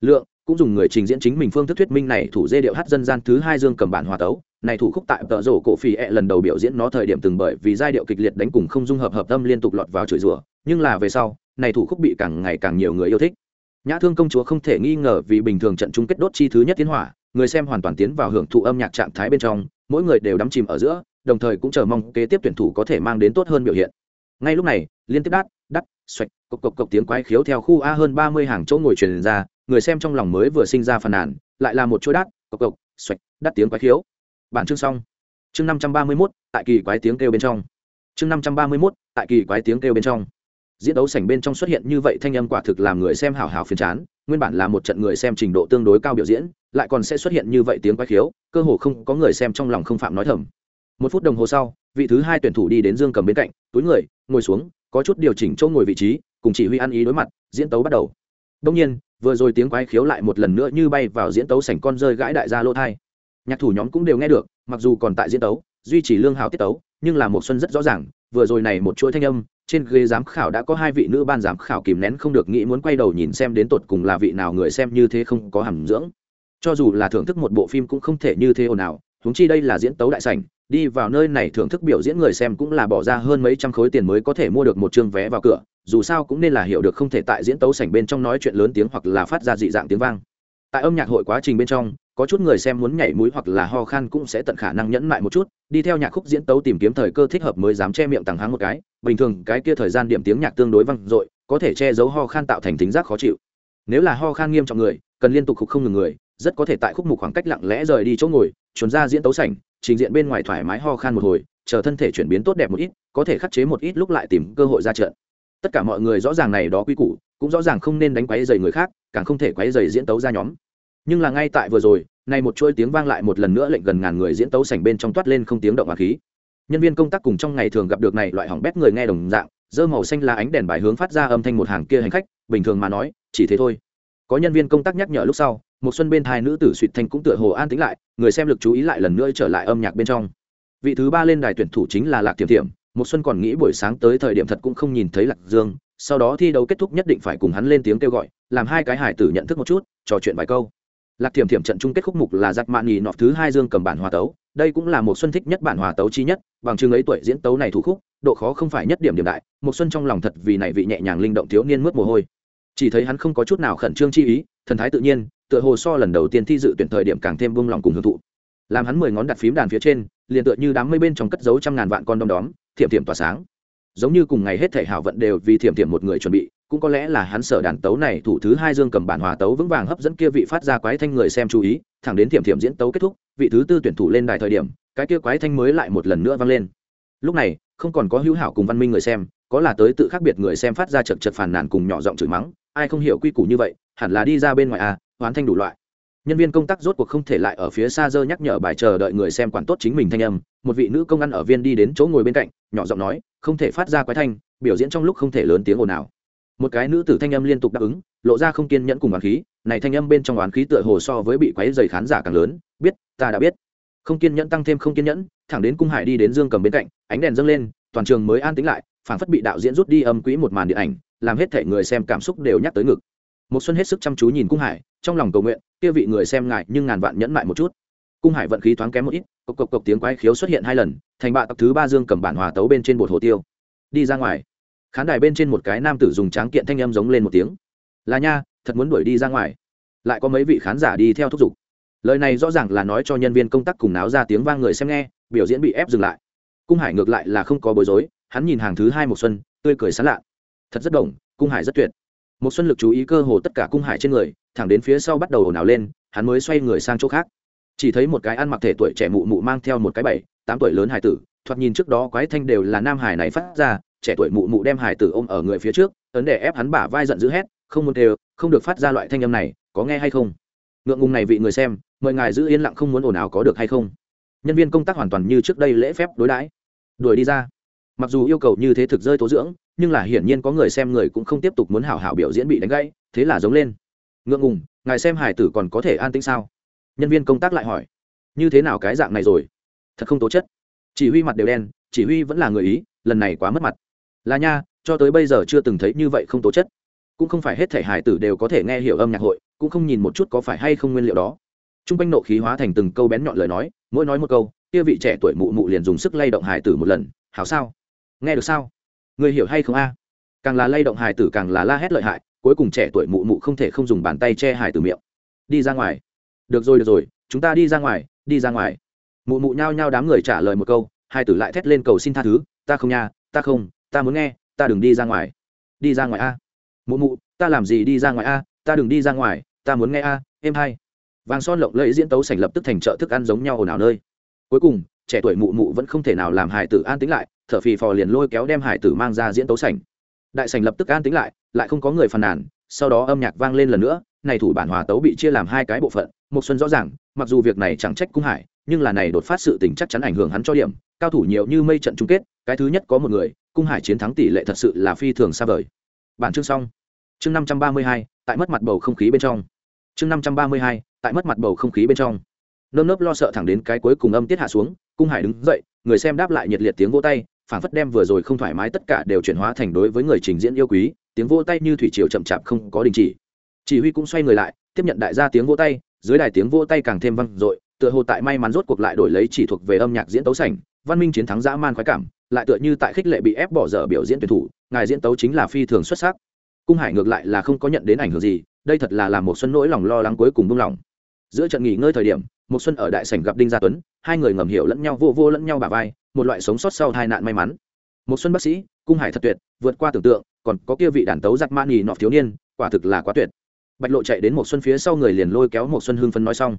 Lượng cũng dùng người trình diễn chính mình phương thức thuyết minh này thủ dê điệu hát dân gian thứ hai dương cầm bản hòa tấu. Này thủ khúc tại tợ rổ cổ phi ẹ lần đầu biểu diễn nó thời điểm từng bởi vì giai điệu kịch liệt đánh cùng không dung hợp hợp tâm liên tục lọt vào chửi rủa, nhưng là về sau, này thủ khúc bị càng ngày càng nhiều người yêu thích. Nhã thương công chúa không thể nghi ngờ vì bình thường trận chung kết đốt chi thứ nhất tiến hỏa, người xem hoàn toàn tiến vào hưởng thụ âm nhạc trạng thái bên trong, mỗi người đều đắm chìm ở giữa đồng thời cũng chờ mong kế tiếp tuyển thủ có thể mang đến tốt hơn biểu hiện. Ngay lúc này liên tiếp đát, đắt xoạch cộc cộc cộc tiếng quái khiếu theo khu a hơn ba mươi hàng chỗ ngồi truyền ra người xem trong lòng mới vừa sinh ra phàn nàn lại là một chuỗi đát, cộc cộc xoạch đắt tiếng quái khiếu. Bản chương xong. Chương năm trăm ba mươi mốt tại kỳ quái tiếng kêu bên trong. Chương năm trăm ba mươi mốt tại kỳ quái tiếng kêu bên trong. Diễn đấu sảnh bên trong xuất hiện như vậy thanh âm quả thực làm người xem hào hào phiền chán nguyên bản là một trận người xem trình độ tương đối cao biểu diễn lại còn sẽ xuất hiện như vậy tiếng quái khiếu cơ hồ không có người xem trong lòng không phạm nói thầm một phút đồng hồ sau, vị thứ hai tuyển thủ đi đến dương cầm bên cạnh, túi người, ngồi xuống, có chút điều chỉnh chỗ ngồi vị trí, cùng chỉ huy ăn ý đối mặt, diễn tấu bắt đầu. Đông nhiên, vừa rồi tiếng quái khiếu lại một lần nữa như bay vào diễn tấu sảnh con rơi gãi đại gia lô thai. Nhạc thủ nhóm cũng đều nghe được, mặc dù còn tại diễn tấu, duy trì lương hào tiết tấu, nhưng là một xuân rất rõ ràng, vừa rồi này một chuỗi thanh âm, trên ghế giám khảo đã có hai vị nữ ban giám khảo kìm nén không được nghĩ muốn quay đầu nhìn xem đến tột cùng là vị nào người xem như thế không có hàm dưỡng. Cho dù là thưởng thức một bộ phim cũng không thể như thế ồn ào, huống chi đây là diễn tấu đại sảnh đi vào nơi này thưởng thức biểu diễn người xem cũng là bỏ ra hơn mấy trăm khối tiền mới có thể mua được một chương vé vào cửa, dù sao cũng nên là hiểu được không thể tại diễn tấu sảnh bên trong nói chuyện lớn tiếng hoặc là phát ra dị dạng tiếng vang. Tại âm nhạc hội quá trình bên trong, có chút người xem muốn nhảy mũi hoặc là ho khan cũng sẽ tận khả năng nhẫn mại một chút, đi theo nhạc khúc diễn tấu tìm kiếm thời cơ thích hợp mới dám che miệng tàng háng một cái, bình thường cái kia thời gian điểm tiếng nhạc tương đối vang dội, có thể che giấu ho khan tạo thành tính giác khó chịu. Nếu là ho khan nghiêm trọng người, cần liên tục khúc không ngừng người, rất có thể tại khúc mục khoảng cách lặng lẽ rời đi chỗ ngồi trốn ra diễn tấu sảnh trình diện bên ngoài thoải mái ho khan một hồi, chờ thân thể chuyển biến tốt đẹp một ít, có thể khắc chế một ít lúc lại tìm cơ hội ra trận. Tất cả mọi người rõ ràng này đó quy củ, cũng rõ ràng không nên đánh quấy dày người khác, càng không thể quấy dày diễn tấu ra nhóm. Nhưng là ngay tại vừa rồi nay một chuỗi tiếng vang lại một lần nữa lệnh gần ngàn người diễn tấu sảnh bên trong toát lên không tiếng động hòa khí. Nhân viên công tác cùng trong ngày thường gặp được này loại hỏng bét người nghe đồng dạng dơ màu xanh là ánh đèn bài hướng phát ra âm thanh một hàng kia hành khách, bình thường mà nói, chỉ thế thôi. Có nhân viên công tác nhắc nhở lúc sau một xuân bên hai nữ tử suỵt thanh cũng tựa hồ an tĩnh lại, người xem lực chú ý lại lần nữa trở lại âm nhạc bên trong. Vị thứ ba lên đài tuyển thủ chính là lạc tiềm tiềm một xuân còn nghĩ buổi sáng tới thời điểm thật cũng không nhìn thấy lạc dương, sau đó thi đấu kết thúc nhất định phải cùng hắn lên tiếng kêu gọi, làm hai cái hải tử nhận thức một chút, trò chuyện vài câu. Lạc tiềm tiềm trận chung kết khúc mục là giặc mạn nhì nọt thứ hai dương cầm bản hòa tấu, đây cũng là một xuân thích nhất bản hòa tấu chi nhất, bằng chứng ấy tuổi diễn tấu này thủ khúc, độ khó không phải nhất điểm điểm đại, một xuân trong lòng thật vì này vị nhẹ nhàng linh động thiếu niên mướt mồ hôi. Chỉ thấy hắn không có chút nào khẩn trương chi ý, thần thái tự nhiên tựa hồ so lần đầu tiên thi dự tuyển thời điểm càng thêm buông lòng cùng hưởng thụ. Làm hắn mười ngón đặt phím đàn phía trên, liền tựa như đám mây bên trong cất dấu trăm ngàn vạn con đom đóm thiệm thiệm tỏa sáng. Giống như cùng ngày hết thể hảo vận đều vì thiệm thiệm một người chuẩn bị, cũng có lẽ là hắn sở đàn tấu này thủ thứ hai dương cầm bản hòa tấu vững vàng hấp dẫn kia vị phát ra quái thanh người xem chú ý, thẳng đến thiệm thiệm diễn tấu kết thúc, vị thứ tư tuyển thủ lên đài thời điểm, cái kia quái thanh mới lại một lần nữa vang lên. Lúc này, không còn có hữu hảo cùng văn minh người xem, có là tới tự khác biệt người xem phát ra chật chật phàn nàn cùng nhỏ giọng chửi mắng, ai không hiểu quy củ như vậy, hẳn là đi ra bên ngoài à hoán thanh đủ loại. Nhân viên công tác rốt cuộc không thể lại ở phía xa dơ nhắc nhở bài chờ đợi người xem quản tốt chính mình thanh âm. Một vị nữ công ăn ở viên đi đến chỗ ngồi bên cạnh, nhỏ giọng nói, không thể phát ra quái thanh, biểu diễn trong lúc không thể lớn tiếng ồn ào. Một cái nữ tử thanh âm liên tục đáp ứng, lộ ra không kiên nhẫn cùng oán khí. Này thanh âm bên trong oán khí tựa hồ so với bị quấy dày khán giả càng lớn. Biết, ta đã biết. Không kiên nhẫn tăng thêm không kiên nhẫn, thẳng đến cung hải đi đến dương cầm bên cạnh, ánh đèn dâng lên, toàn trường mới an tĩnh lại phản phất bị đạo diễn rút đi âm quỹ một màn điện ảnh, làm hết thể người xem cảm xúc đều nhắc tới ngực một xuân hết sức chăm chú nhìn cung hải, trong lòng cầu nguyện, kia vị người xem ngại nhưng ngàn vạn nhẫn lại một chút. Cung hải vận khí thoáng kém một ít, cộc cộc cộc tiếng quái khiếu xuất hiện hai lần, thành bạ tập thứ ba dương cầm bản hòa tấu bên trên bột hồ tiêu. Đi ra ngoài, khán đài bên trên một cái nam tử dùng tráng kiện thanh âm giống lên một tiếng. Là nha, thật muốn đuổi đi ra ngoài. Lại có mấy vị khán giả đi theo thúc giục. Lời này rõ ràng là nói cho nhân viên công tác cùng náo ra tiếng vang người xem nghe, biểu diễn bị ép dừng lại. Cung hải ngược lại là không có bối rối, hắn nhìn hàng thứ hai một xuân, tươi cười sán lạ. Thật rất đồng, cung hải rất tuyệt một xuân lực chú ý cơ hồ tất cả cung hải trên người, thẳng đến phía sau bắt đầu ồn ào lên, hắn mới xoay người sang chỗ khác. Chỉ thấy một cái ăn mặc thể tuổi trẻ mụ mụ mang theo một cái bảy, tám tuổi lớn hải tử, thoạt nhìn trước đó quái thanh đều là nam hải này phát ra, trẻ tuổi mụ mụ đem hải tử ôm ở người phía trước, ấn để ép hắn bả vai giận dữ hét, không muốn đều, không được phát ra loại thanh âm này, có nghe hay không? Ngượng ngùng này vị người xem, mời ngài giữ yên lặng không muốn ồn ào có được hay không? Nhân viên công tác hoàn toàn như trước đây lễ phép đối đãi. Đuổi đi ra. Mặc dù yêu cầu như thế thực rơi tố dưỡng nhưng là hiển nhiên có người xem người cũng không tiếp tục muốn hảo hảo biểu diễn bị đánh gãy, thế là giống lên. Ngượng ngùng, ngài xem hải tử còn có thể an tĩnh sao? Nhân viên công tác lại hỏi. Như thế nào cái dạng này rồi? Thật không tố chất. Chỉ huy mặt đều đen, chỉ huy vẫn là người ý, lần này quá mất mặt. Là nha, cho tới bây giờ chưa từng thấy như vậy không tố chất. Cũng không phải hết thể hải tử đều có thể nghe hiểu âm nhạc hội, cũng không nhìn một chút có phải hay không nguyên liệu đó. T r u n g quanh nộ khí hóa thành từng câu bén nhọn lời nói, mỗi nói một câu, kia vị trẻ tuổi mụ mụ liền dùng sức lay động hải tử một lần. Hảo sao? Nghe được sao? Người hiểu hay không a? Càng là lay động hải tử càng là la hét lợi hại, cuối cùng trẻ tuổi mụ mụ không thể không dùng bàn tay che hải tử miệng. Đi ra ngoài. Được rồi được rồi, chúng ta đi ra ngoài, đi ra ngoài. Mụ mụ nhao nhao đám người trả lời một câu hai tử lại thét lên cầu xin tha thứ, ta không nha, ta không, ta muốn nghe, ta đừng đi ra ngoài. Đi ra ngoài a? Mụ mụ, ta làm gì đi ra ngoài a? Ta đừng đi ra ngoài, ta muốn nghe a, em hay vàng son lộng lẫy diễn tấu sành lập tức thành chợ thức ăn giống nhau ồn ào nơi. Cuối cùng, trẻ tuổi mụ mụ vẫn không thể nào làm hải tử an tĩnh lại thở phì phò liền lôi kéo đem hải tử mang ra diễn tấu sành đại sành lập tức an tính lại lại không có người phàn nàn, sau đó âm nhạc vang lên lần nữa, này thủ bản hòa tấu bị chia làm hai cái bộ phận một xuân rõ ràng, mặc dù việc này chẳng trách cung hải, nhưng là này đột phát sự tình chắc chắn ảnh hưởng hắn cho điểm, cao thủ nhiều như mây trận chung kết, cái thứ nhất có một người, cung hải chiến thắng tỷ lệ thật sự là phi thường xa vời. Bản chương xong. Chương năm trăm ba mươi hai, tại mất mặt bầu không khí bên trong. Chương năm trăm ba mươi hai, tại mất mặt bầu không khí bên trong. Nơm nớp lo sợ thẳng đến cái cuối cùng âm tiết hạ xuống, cung hải đứng dậy, người xem đáp lại nhiệt liệt tiếng vỗ tay phản phất đem vừa rồi không thoải mái tất cả đều chuyển hóa thành đối với người trình diễn yêu quý, tiếng vỗ tay như thủy triều chậm chạp không có đình chỉ. Chỉ huy cũng xoay người lại, tiếp nhận đại gia tiếng vỗ tay, dưới đài tiếng vỗ tay càng thêm vang dội, tựa hồ tại may mắn rốt cuộc lại đổi lấy chỉ thuộc về âm nhạc diễn tấu sảnh, văn minh chiến thắng dã man khoái cảm, lại tựa như tại khích lệ bị ép bỏ dở biểu diễn tuyển thủ, ngài diễn tấu chính là phi thường xuất sắc. Cung hải ngược lại là không có nhận đến ảnh hưởng gì, đây thật là làm một xuân nỗi lòng lo lắng cuối cùng buông lỏng giữa trận nghỉ ngơi thời điểm một xuân ở đại sảnh gặp đinh gia tuấn, hai người ngầm hiểu lẫn nhau vô vô lẫn nhau bả vai, một loại sống sót sau tai nạn may mắn. Một xuân bác sĩ, cung hải thật tuyệt, vượt qua tưởng tượng, còn có kia vị đàn tấu giặc man nhì nọ thiếu niên, quả thực là quá tuyệt. Bạch lộ chạy đến một xuân phía sau người liền lôi kéo một xuân hưng phấn nói xong.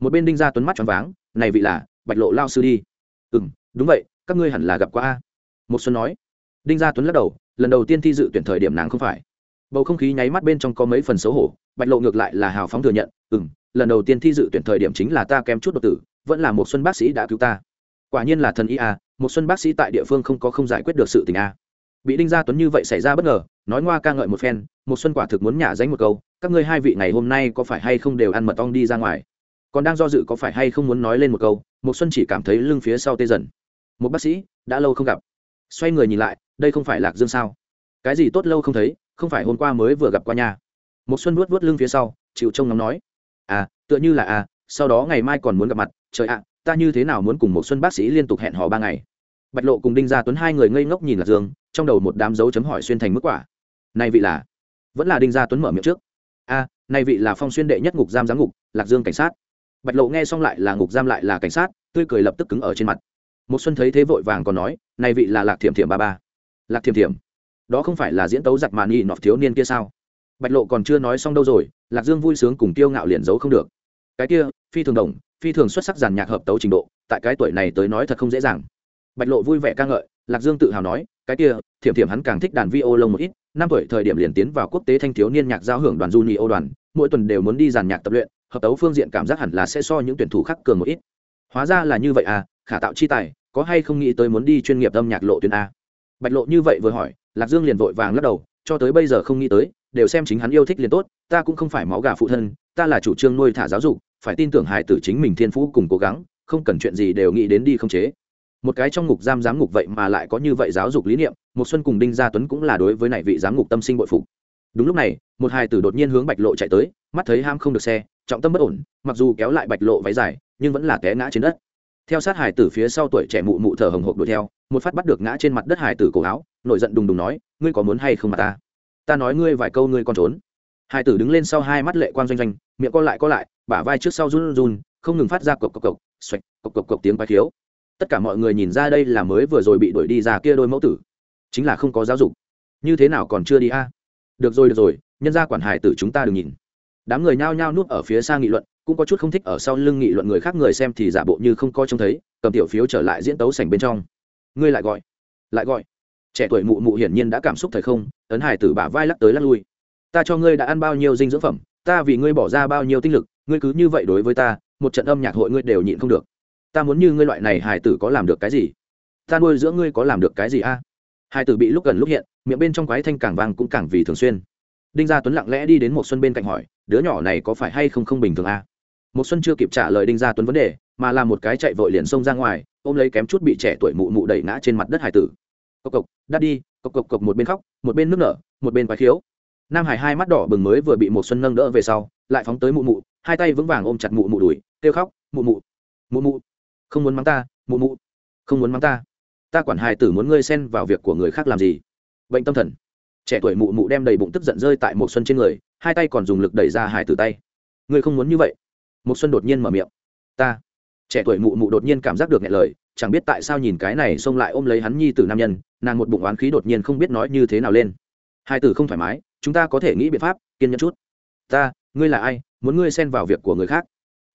Một bên đinh gia tuấn mắt tròn váng, này vị là, bạch lộ lao sư đi. Ừ đúng vậy, các ngươi hẳn là gặp qua a. Một xuân nói. Đinh gia tuấn lắc đầu, lần đầu tiên thi dự tuyển thời điểm nàng không phải. Bầu không khí nháy mắt bên trong có mấy phần xấu hổ, bạch lộ ngược lại là hào phóng thừa nhận ừ lần đầu tiên thi dự tuyển thời điểm chính là ta kém chút đột tử, vẫn là một xuân bác sĩ đã cứu ta. Quả nhiên là thần y a một xuân bác sĩ tại địa phương không có không giải quyết được sự tình a bị đinh gia tuấn như vậy xảy ra bất ngờ, nói ngoa ca ngợi một phen, một xuân quả thực muốn nhả danh một câu, các ngươi hai vị ngày hôm nay có phải hay không đều ăn mật ong đi ra ngoài? Còn đang do dự có phải hay không muốn nói lên một câu, một xuân chỉ cảm thấy lưng phía sau tê dần. Một bác sĩ, đã lâu không gặp. Xoay người nhìn lại, đây không phải lạc dương sao? Cái gì tốt lâu không thấy, không phải hôm qua mới vừa gặp qua nhà một xuân vuốt vuốt lưng phía sau, chịu trông ngóng nói à tựa như là à sau đó ngày mai còn muốn gặp mặt trời ạ à, ta như thế nào muốn cùng một xuân bác sĩ liên tục hẹn hò ba ngày. Bạch lộ cùng đinh gia tuấn hai người ngây ngốc nhìn lạc dương trong đầu một đám dấu chấm hỏi xuyên thành mức quả. Này vị là? Vẫn là đinh gia tuấn mở miệng trước. A à, này vị là phong xuyên đệ nhất ngục giam giám ngục lạc dương cảnh sát. Bạch lộ nghe xong lại là ngục giam lại là cảnh sát tươi cười lập tức cứng ở trên mặt. Một xuân thấy thế vội vàng còn nói này vị là lạc thiểm thiểm ba ba. Lạc thiểm thiểm? Đó không phải là diễn tấu giặc màn nhị nọt thiếu niên kia sao? Bạch lộ còn chưa nói xong đâu rồi, lạc dương vui sướng cùng tiêu ngạo liền giấu không được. Cái kia, phi thường đồng, phi thường xuất sắc giàn nhạc hợp tấu trình độ, tại cái tuổi này tới nói thật không dễ dàng. Bạch lộ vui vẻ ca ngợi, lạc dương tự hào nói, cái kia, thiểm thiểm hắn càng thích đàn vi ô lông một ít, năm tuổi thời điểm liền tiến vào quốc tế thanh thiếu niên nhạc giao hưởng đoàn juni ô đoàn, mỗi tuần đều muốn đi giàn nhạc tập luyện, hợp tấu phương diện cảm giác hẳn là sẽ so những tuyển thủ khác cường một ít. Hóa ra là như vậy à khả tạo chi tài, có hay không nghĩ tới muốn đi chuyên nghiệp âm nhạc lộ tuyến a. Bạch lộ như vậy vừa hỏi, lạc dương liền vội vàng lắc đầu, cho tới bây giờ không nghĩ tới đều xem chính hắn yêu thích liền tốt, ta cũng không phải máu gà phụ thân, ta là chủ trương nuôi thả giáo dục, phải tin tưởng hài tử chính mình thiên phú cùng cố gắng, không cần chuyện gì đều nghĩ đến đi không chế. Một cái trong ngục giam giám ngục vậy mà lại có như vậy giáo dục lý niệm một xuân cùng đinh gia tuấn cũng là đối với này vị giám ngục tâm sinh bội phục. Đúng lúc này, một hài tử đột nhiên hướng bạch lộ chạy tới, mắt thấy ham không được xe, trọng tâm bất ổn, mặc dù kéo lại bạch lộ váy dài, nhưng vẫn là té ngã trên đất. Theo sát hải tử phía sau tuổi trẻ mụ mụ thở hồng hộc đuổi theo, một phát bắt được ngã trên mặt đất hải tử cổ áo, nổi giận đùng đùng nói, ngươi có muốn hay không mà ta? Ta nói ngươi vài câu ngươi còn trốn. Hai tử đứng lên sau hai mắt lệ quan doanh doanh, miệng co lại co lại, bả vai trước sau run run không ngừng phát ra cộc cộc cộc, xoạch, cộc cộc cộc tiếng quái khiếu. Tất cả mọi người nhìn ra đây là mới vừa rồi bị đuổi đi ra kia đôi mẫu tử. Chính là không có giáo dục. Như thế nào còn chưa đi a? Được rồi được rồi, nhân gia quản hải tử chúng ta đừng nhìn. Đám người nhao nhao nuốt ở phía xa nghị luận, cũng có chút không thích ở sau lưng nghị luận người khác người xem thì giả bộ như không coi trông thấy, cầm tiểu phiếu trở lại diễn tấu sảnh bên trong. Ngươi lại gọi. Lại gọi trẻ tuổi mụ mụ hiển nhiên đã cảm xúc thời không, ấn hải tử bả vai lắc tới lắc lui. Ta cho ngươi đã ăn bao nhiêu dinh dưỡng phẩm, ta vì ngươi bỏ ra bao nhiêu tinh lực, ngươi cứ như vậy đối với ta, một trận âm nhạc hội ngươi đều nhịn không được. Ta muốn như ngươi loại này hải tử có làm được cái gì? Ta nuôi giữa ngươi có làm được cái gì a? Hải tử bị lúc gần lúc hiện, miệng bên trong quái thanh càng vang cũng càng vì thường xuyên. Đinh gia tuấn lặng lẽ đi đến một xuân bên cạnh hỏi, đứa nhỏ này có phải hay không không bình thường a? Một xuân chưa kịp trả lời đinh gia tuấn vấn đề, mà là một cái chạy vội liền xông ra ngoài, ôm lấy kém chút bị trẻ tuổi mụ mụ đẩy ngã trên mặt đất hải tử cộc cộc, đắt đi, cộc cộc cộc một bên khóc, một bên nước nở, một bên quái khiếu. Nam hải hai mắt đỏ bừng mới vừa bị một xuân nâng đỡ về sau, lại phóng tới mụ mụ, hai tay vững vàng ôm chặt mụ mụ đùi, kêu khóc, mụ mụ mụ mụ, không muốn mắng ta, mụ mụ, không muốn mắng ta. Ta quản hài tử muốn ngươi xen vào việc của người khác làm gì. Bệnh tâm thần. Trẻ tuổi mụ mụ đem đầy bụng tức giận rơi tại một xuân trên người, hai tay còn dùng lực đẩy ra hài tử tay. Ngươi không muốn như vậy. Một xuân đột nhiên mở miệng. Ta. Trẻ tuổi mụ mụ đột nhiên cảm giác được nhẹ lời chẳng biết tại sao nhìn cái này xông lại ôm lấy hắn nhi tử nam nhân, nàng một bụng oán khí đột nhiên không biết nói như thế nào lên. Hai tử không thoải mái, chúng ta có thể nghĩ biện pháp, kiên nhẫn chút. Ta, ngươi là ai, muốn ngươi xen vào việc của người khác?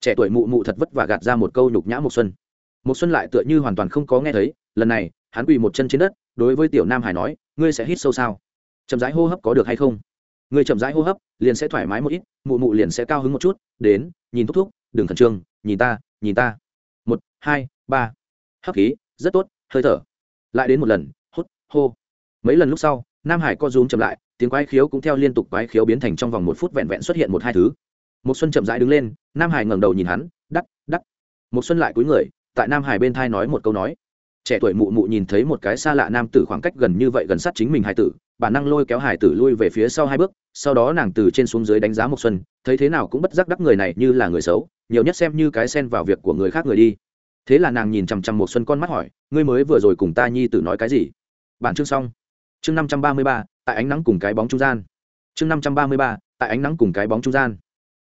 Trẻ tuổi mụ mụ thật vất vả gạt ra một câu nhục nhã một xuân. Một xuân lại tựa như hoàn toàn không có nghe thấy, lần này, hắn quỳ một chân trên đất, đối với tiểu nam hải nói, ngươi sẽ hít sâu sao? Chậm rãi hô hấp có được hay không? Ngươi chậm rãi hô hấp, liền sẽ thoải mái một ít, mụ mụ liền sẽ cao hứng một chút, đến, nhìn thúc thúc, đừng khẩn trương, nhìn ta nhìn ta. Một, hai, ba hấp khí, rất tốt, hơi thở. Lại đến một lần, hút, hô. Mấy lần lúc sau, nam hải co rúm chậm lại, tiếng quái khiếu cũng theo liên tục quái khiếu biến thành trong vòng một phút vẹn vẹn xuất hiện một hai thứ. Một xuân chậm rãi đứng lên, nam hải ngẩng đầu nhìn hắn, đắc đắc. Một xuân lại cúi người, tại nam hải bên thai nói một câu nói. Trẻ tuổi mụ mụ nhìn thấy một cái xa lạ nam tử khoảng cách gần như vậy gần sát chính mình hải tử bản năng lôi kéo hải tử lui về phía sau hai bước, sau đó nàng từ trên xuống dưới đánh giá một xuân, thấy thế nào cũng bất giác đắc người này như là người xấu, nhiều nhất xem như cái xen vào việc của người khác người đi thế là nàng nhìn chằm chằm một xuân con mắt hỏi, ngươi mới vừa rồi cùng ta nhi tử nói cái gì? Bản chương xong. Chương năm trăm ba mươi ba, tại ánh nắng cùng cái bóng trung gian. Chương năm trăm ba mươi ba, tại ánh nắng cùng cái bóng trung gian.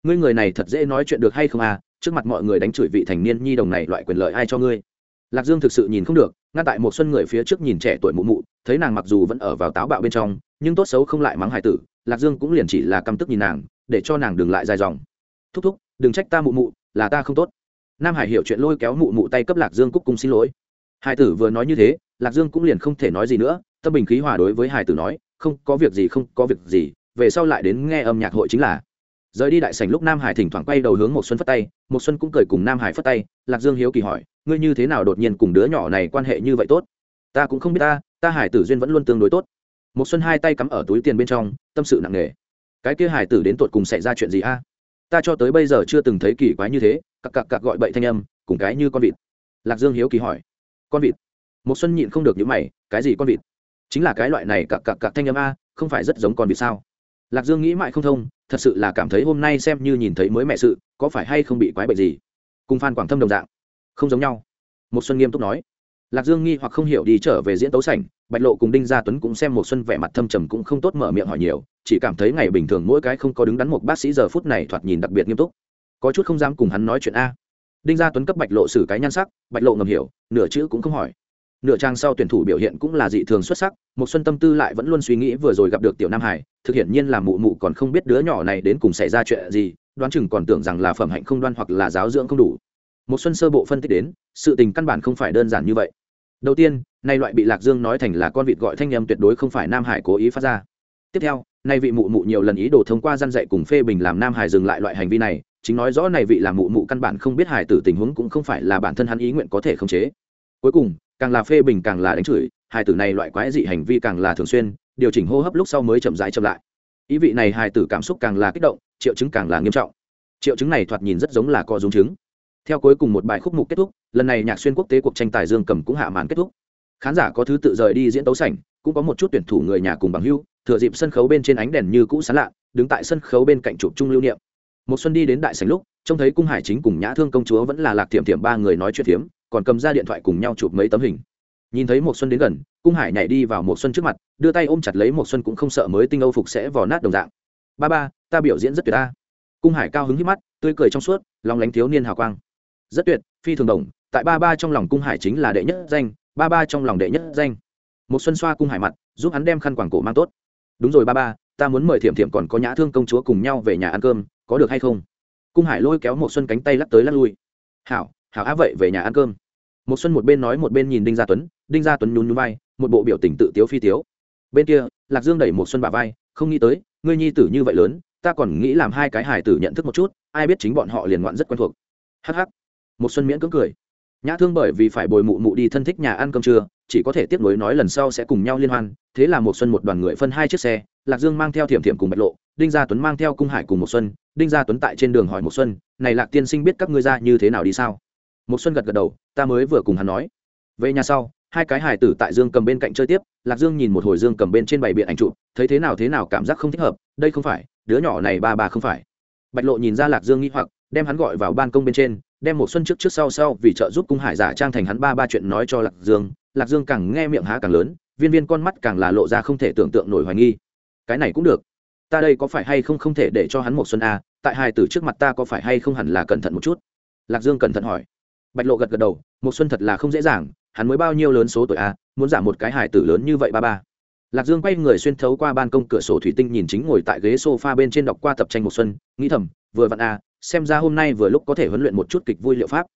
Ngươi người này thật dễ nói chuyện được hay không à? Trước mặt mọi người đánh chửi vị thành niên nhi đồng này loại quyền lợi ai cho ngươi? Lạc dương thực sự nhìn không được, ngăn tại một xuân người phía trước nhìn trẻ tuổi mụ mụ, thấy nàng mặc dù vẫn ở vào táo bạo bên trong, nhưng tốt xấu không lại mắng hải tử, lạc dương cũng liền chỉ là căm tức nhìn nàng, để cho nàng đừng lại dài dòng. Thúc thúc, đừng trách ta mụ mụ, là ta không tốt nam hải hiểu chuyện lôi kéo mụ mụ tay cấp lạc dương cúc cung xin lỗi hải tử vừa nói như thế lạc dương cũng liền không thể nói gì nữa tâm bình khí hòa đối với hải tử nói không có việc gì không có việc gì về sau lại đến nghe âm nhạc hội chính là rời đi đại sảnh lúc nam hải thỉnh thoảng quay đầu hướng một xuân phất tay một xuân cũng cười cùng nam hải phất tay lạc dương hiếu kỳ hỏi ngươi như thế nào đột nhiên cùng đứa nhỏ này quan hệ như vậy tốt ta cũng không biết ta ta hải tử duyên vẫn luôn tương đối tốt một xuân hai tay cắm ở túi tiền bên trong tâm sự nặng nề cái kia hải tử đến tột cùng xảy ra chuyện gì a? Ta cho tới bây giờ chưa từng thấy kỳ quái như thế cặc cặc cặc gọi bậy thanh âm, cùng cái như con vịt. Lạc dương hiếu kỳ hỏi, con vịt? Một xuân nhịn không được những mày, cái gì con vịt? Chính là cái loại này cặc cặc cặc thanh âm a, không phải rất giống con vịt sao? Lạc dương nghĩ mãi không thông, thật sự là cảm thấy hôm nay xem như nhìn thấy mới mẹ sự, có phải hay không bị quái bệnh gì? Cùng phan quảng thâm đồng dạng, không giống nhau. Một xuân nghiêm túc nói. Lạc dương nghi hoặc không hiểu đi trở về diễn tấu sảnh, bạch lộ cùng đinh gia tuấn cũng xem một xuân vẻ mặt thâm trầm cũng không tốt mở miệng hỏi nhiều, chỉ cảm thấy ngày bình thường mỗi cái không có đứng đắn một bác sĩ giờ phút này thoạt nhìn đặc biệt nghiêm túc có chút không dám cùng hắn nói chuyện a. Đinh gia tuấn cấp bạch lộ xử cái nhan sắc, bạch lộ ngầm hiểu, nửa chữ cũng không hỏi. Nửa trang sau tuyển thủ biểu hiện cũng là dị thường xuất sắc một xuân tâm tư lại vẫn luôn suy nghĩ vừa rồi gặp được tiểu nam hải, thực hiện nhiên là mụ mụ còn không biết đứa nhỏ này đến cùng xảy ra chuyện gì, đoán chừng còn tưởng rằng là phẩm hạnh không đoan hoặc là giáo dưỡng không đủ. Một xuân sơ bộ phân tích đến, sự tình căn bản không phải đơn giản như vậy. Đầu tiên, nay loại bị lạc dương nói thành là con vịt gọi thanh em tuyệt đối không phải nam hải cố ý phát ra. Tiếp theo, nay vị mụ mụ nhiều lần ý đồ thông qua gian dạy cùng phê bình làm nam hải dừng lại loại hành vi này chính nói rõ này vị là mụ mụ căn bản không biết hài tử tình huống cũng không phải là bản thân hắn ý nguyện có thể khống chế. Cuối cùng, càng là phê bình càng là đánh chửi, hài tử này loại quái dị hành vi càng là thường xuyên, điều chỉnh hô hấp lúc sau mới chậm rãi chậm lại. Ý vị này hài tử cảm xúc càng là kích động, triệu chứng càng là nghiêm trọng. Triệu chứng này thoạt nhìn rất giống là co dung chứng. Theo cuối cùng một bài khúc mục kết thúc, lần này nhạc xuyên quốc tế cuộc tranh tài dương cầm cũng hạ màn kết thúc. Khán giả có thứ tự rời đi diễn tấu sảnh, cũng có một chút tuyển thủ người nhà cùng bằng hưu, thừa dịp sân khấu bên trên ánh đèn như cũ sán lạ, đứng tại sân khấu bên cạnh chụp chung lưu niệm một xuân đi đến đại sảnh lúc, trông thấy cung hải chính cùng nhã thương công chúa vẫn là lạc tiệm tiệm ba người nói chuyện thiếm còn cầm ra điện thoại cùng nhau chụp mấy tấm hình. Nhìn thấy một xuân đến gần, cung hải nhảy đi vào một xuân trước mặt, đưa tay ôm chặt lấy một xuân cũng không sợ mới tinh âu phục sẽ vò nát đồng dạng. Ba ba, ta biểu diễn rất tuyệt ta. Cung hải cao hứng hít mắt, tươi cười trong suốt, lòng lánh thiếu niên hào quang. Rất tuyệt, phi thường đồng, tại ba ba trong lòng cung hải chính là đệ nhất danh, ba ba trong lòng đệ nhất danh. Một xuân xoa cung hải mặt, giúp hắn đem khăn quàng cổ mang tốt. Đúng rồi ba ba, ta muốn mời thiểm thiểm còn có nhã thương công chúa cùng nhau về nhà ăn cơm có được hay không? Cung hải lôi kéo một xuân cánh tay lắc tới lắc lui. Hảo hảo á vậy về nhà ăn cơm. Một xuân một bên nói một bên nhìn đinh gia tuấn, đinh gia tuấn nhún nhún vai, một bộ biểu tình tự tiếu phi tiếu. Bên kia, lạc dương đẩy một xuân bà vai, không nghĩ tới, ngươi nhi tử như vậy lớn, ta còn nghĩ làm hai cái hài tử nhận thức một chút, ai biết chính bọn họ liền ngoạn rất quen thuộc. Hh một xuân miễn cưỡng cười. Nhã thương bởi vì phải bồi mụ mụ đi thân thích nhà ăn cơm trưa, chỉ có thể tiếp nối nói lần sau sẽ cùng nhau liên hoan, thế là một xuân một đoàn người phân hai chiếc xe, lạc dương mang theo thiểm thiểm cùng bạch lộ đinh gia tuấn mang theo cung hải cùng một xuân, đinh gia tuấn tại trên đường hỏi một xuân, này lạc tiên sinh biết các ngươi ra như thế nào đi sao? Một xuân gật gật đầu, ta mới vừa cùng hắn nói. Về nhà sau, hai cái hải tử tại dương cầm bên cạnh chơi tiếp, lạc dương nhìn một hồi dương cầm bên trên bảy biện ảnh chụp, thấy thế nào thế nào cảm giác không thích hợp, đây không phải, đứa nhỏ này ba ba không phải. Bạch lộ nhìn ra lạc dương nghĩ hoặc, đem hắn gọi vào ban công bên trên, đem một xuân trước trước sau sau vì trợ giúp cung hải giả trang thành hắn ba ba chuyện nói cho lạc dương. Lạc dương càng nghe miệng há càng lớn, viên viên con mắt càng là lộ ra không thể tưởng tượng nổi hoài nghi. Cái này cũng được ta đây có phải hay không không thể để cho hắn một xuân a à, tại hai tử trước mặt ta có phải hay không hẳn là cẩn thận một chút? Lạc dương cẩn thận hỏi. Bạch lộ gật gật đầu một xuân thật là không dễ dàng hắn mới bao nhiêu lớn số tuổi a à, muốn giảm một cái hài tử lớn như vậy ba ba. Lạc dương quay người xuyên thấu qua ban công cửa sổ thủy tinh nhìn chính ngồi tại ghế sofa bên trên đọc qua tập tranh một xuân nghĩ thầm vừa vặn a à, xem ra hôm nay vừa lúc có thể huấn luyện một chút kịch vui liệu pháp.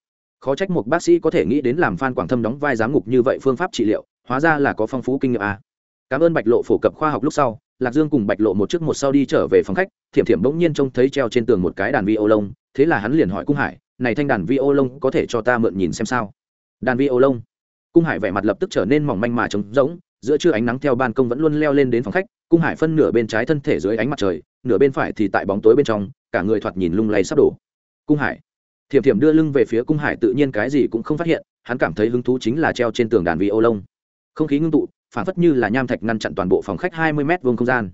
Khó trách một bác sĩ có thể nghĩ đến làm phan quảng thâm đóng vai giám ngục như vậy phương pháp trị liệu hóa ra là có phong phú kinh nghiệm a cảm ơn bạch lộ phổ cập khoa học lúc sau lạc dương cùng bạch lộ một trước một sau đi trở về phòng khách, thiểm thiểm bỗng nhiên trông thấy treo trên tường một cái đàn vi ô lông, thế là hắn liền hỏi cung hải, này thanh đàn vi ô lông có thể cho ta mượn nhìn xem sao? Đàn vi ô lông? Cung hải vẻ mặt lập tức trở nên mỏng manh mà trống rỗng, giữa trưa ánh nắng theo ban công vẫn luôn leo lên đến phòng khách, cung hải phân nửa bên trái thân thể dưới ánh mặt trời, nửa bên phải thì tại bóng tối bên trong, cả người thoạt nhìn lung lay sắp đổ. Cung hải? Thiểm thiểm đưa lưng về phía cung hải tự nhiên cái gì cũng không phát hiện, hắn cảm thấy hứng thú chính là treo trên tường đàn vi ô lông. Không khí ngưng tụ phản phất như là nham thạch ngăn chặn toàn bộ phòng khách hai mươi m vuông không gian.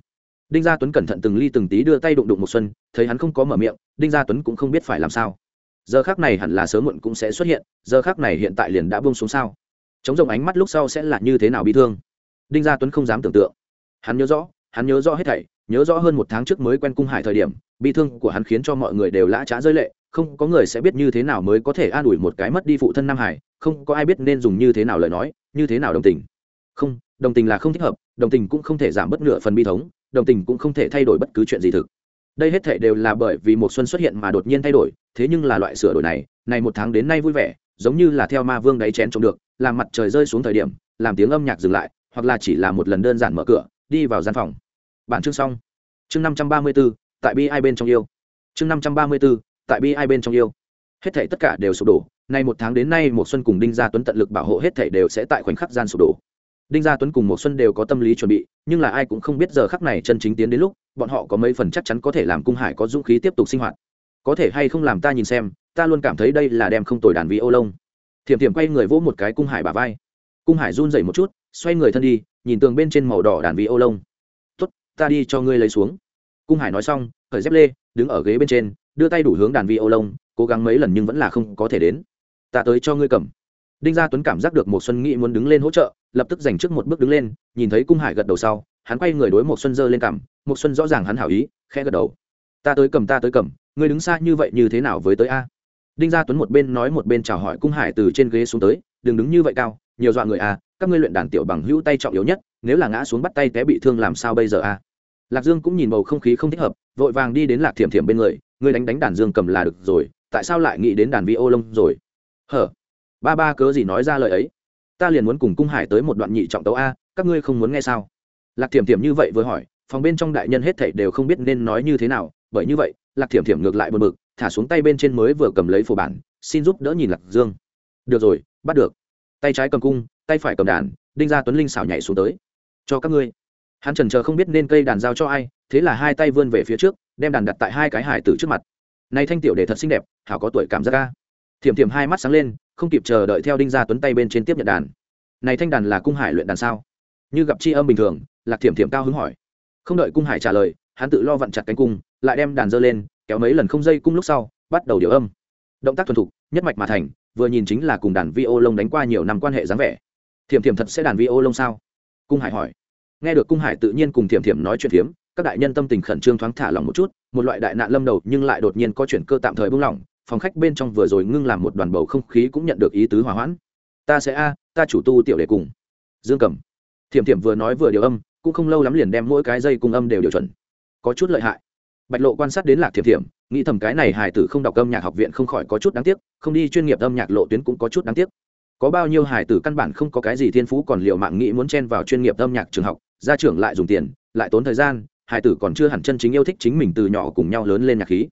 Đinh gia tuấn cẩn thận từng ly từng tí đưa tay đụng đụng một xuân, thấy hắn không có mở miệng, đinh gia tuấn cũng không biết phải làm sao. Giờ khác này hẳn là sớm muộn cũng sẽ xuất hiện, giờ khác này hiện tại liền đã buông xuống sao? Chống rồng ánh mắt lúc sau sẽ là như thế nào bị thương? Đinh gia tuấn không dám tưởng tượng. Hắn nhớ rõ, hắn nhớ rõ hết thảy, nhớ rõ hơn một tháng trước mới quen cung hải thời điểm, bi thương của hắn khiến cho mọi người đều lã trá rơi lệ, không có người sẽ biết như thế nào mới có thể an ủi một cái mất đi phụ thân nam hải, không có ai biết nên dùng như thế nào lời nói, như thế nào đồng tình. Không đồng tình là không thích hợp đồng tình cũng không thể giảm bất nửa phần bi thống đồng tình cũng không thể thay đổi bất cứ chuyện gì thực. Đây hết thể đều là bởi vì một xuân xuất hiện mà đột nhiên thay đổi thế nhưng là loại sửa đổi này này một tháng đến nay vui vẻ giống như là theo ma vương đáy chén trông được làm mặt trời rơi xuống thời điểm làm tiếng âm nhạc dừng lại hoặc là chỉ là một lần đơn giản mở cửa đi vào gian phòng. Bản chương xong. Chương năm trăm ba mươi 534, tại bi ai bên trong yêu. Chương năm trăm ba mươi 534, tại bi ai bên trong yêu. Hết thảy tất cả đều sụp đổ nay một tháng đến nay một xuân cùng đinh gia tuấn tận lực bảo hộ hết thảy đều sẽ tại khoảnh khắc gian sụp đổ đinh gia tuấn cùng một xuân đều có tâm lý chuẩn bị, nhưng là ai cũng không biết giờ khắc này chân chính tiến đến lúc, bọn họ có mấy phần chắc chắn có thể làm cung hải có dũng khí tiếp tục sinh hoạt. Có thể hay không làm ta nhìn xem, ta luôn cảm thấy đây là đem không tồi đàn vị ô lông. Thiểm thiểm quay người vỗ một cái cung hải bả vai. Cung hải run rẩy một chút, xoay người thân đi, nhìn tường bên trên màu đỏ đàn vị ô lông. Tốt, ta đi cho ngươi lấy xuống. Cung hải nói xong khởi dép lê, đứng ở ghế bên trên, đưa tay đủ hướng đàn vị ô lông, cố gắng mấy lần nhưng vẫn là không có thể đến. Ta tới cho ngươi cầm đinh gia tuấn cảm giác được một xuân nghĩ muốn đứng lên hỗ trợ, lập tức giành trước một bước đứng lên, nhìn thấy cung hải gật đầu sau, hắn quay người đối một xuân giơ lên cằm một xuân rõ ràng hắn hảo ý, khẽ gật đầu. Ta tới cầm, ta tới cầm, ngươi đứng xa như vậy như thế nào với tới a? Đinh gia tuấn một bên nói một bên chào hỏi cung hải từ trên ghế xuống tới, đừng đứng như vậy cao, nhiều dọa người a, các ngươi luyện đàn tiểu bằng hữu tay trọng yếu nhất, nếu là ngã xuống bắt tay té bị thương làm sao bây giờ a? Lạc dương cũng nhìn bầu không khí không thích hợp, vội vàng đi đến lạc thiểm thiểm bên người, ngươi đánh đánh đàn dương cầm là được rồi, tại sao lại nghĩ đến đàn vi ô lông rồi? Hở ba ba cớ gì nói ra lời ấy? Ta liền muốn cùng cung hải tới một đoạn nhị trọng tấu a, các ngươi không muốn nghe sao? Lạc thiểm thiểm như vậy vừa hỏi, phòng bên trong đại nhân hết thảy đều không biết nên nói như thế nào, bởi như vậy, lạc thiểm thiểm ngược lại bật mực thả xuống tay bên trên mới vừa cầm lấy phổ bản, xin giúp đỡ nhìn lạc dương. Được rồi, bắt được. Tay trái cầm cung, tay phải cầm đàn, đinh ra tuấn linh xảo nhảy xuống tới. Cho các ngươi. Hắn trần chờ không biết nên cây đàn giao cho ai, thế là hai tay vươn về phía trước, đem đàn đặt tại hai cái hải tử trước mặt. Này thanh tiểu để thật xinh đẹp, hảo có tuổi cảm giác ca thiểm thiểm hai mắt sáng lên không kịp chờ đợi theo đinh gia tuấn tay bên trên tiếp nhận đàn. Này thanh đàn là cung hải luyện đàn sao? Như gặp c âm bình thường, lạc thiểm thiểm cao hứng hỏi. Không đợi cung hải trả lời, hắn tự lo vặn chặt cánh cung, lại đem đàn dơ lên, kéo mấy lần không dây cung lúc sau, bắt đầu điều âm. Động tác thuần thục, nhất mạch mà thành, vừa nhìn chính là cùng đàn vi ô lông đánh qua nhiều năm quan hệ dáng vẻ. Thiểm thiểm thật sẽ đàn vi ô lông sao? Cung hải hỏi. Nghe được cung hải tự nhiên cùng thiểm thiểm nói chuyện thiếm các đại nhân tâm tình khẩn trương thoáng thả lỏng một chút, một loại đại nạn lâm đầu nhưng lại đột nhiên có chuyển cơ tạm thời buông lỏng phòng khách bên trong vừa rồi ngưng làm một đoàn bầu không khí cũng nhận được ý tứ hòa hoãn. Ta sẽ a, ta chủ tu tiểu để cùng. Dương cầm thiểm thiểm vừa nói vừa điều âm, cũng không lâu lắm liền đem mỗi cái dây cung âm đều điều chuẩn. Có chút lợi hại. Bạch lộ quan sát đến lạc thiểm thiểm, nghĩ thầm cái này Hải tử không đọc âm nhạc học viện không khỏi có chút đáng tiếc, không đi chuyên nghiệp âm nhạc lộ tuyến cũng có chút đáng tiếc. Có bao nhiêu Hải tử căn bản không có cái gì thiên phú còn liệu mạng nghĩ muốn chen vào chuyên nghiệp âm nhạc trường học, gia trưởng lại dùng tiền, lại tốn thời gian Hải tử còn chưa hẳn chân chính yêu thích chính mình từ nhỏ cùng nhau lớn lên nhạc khí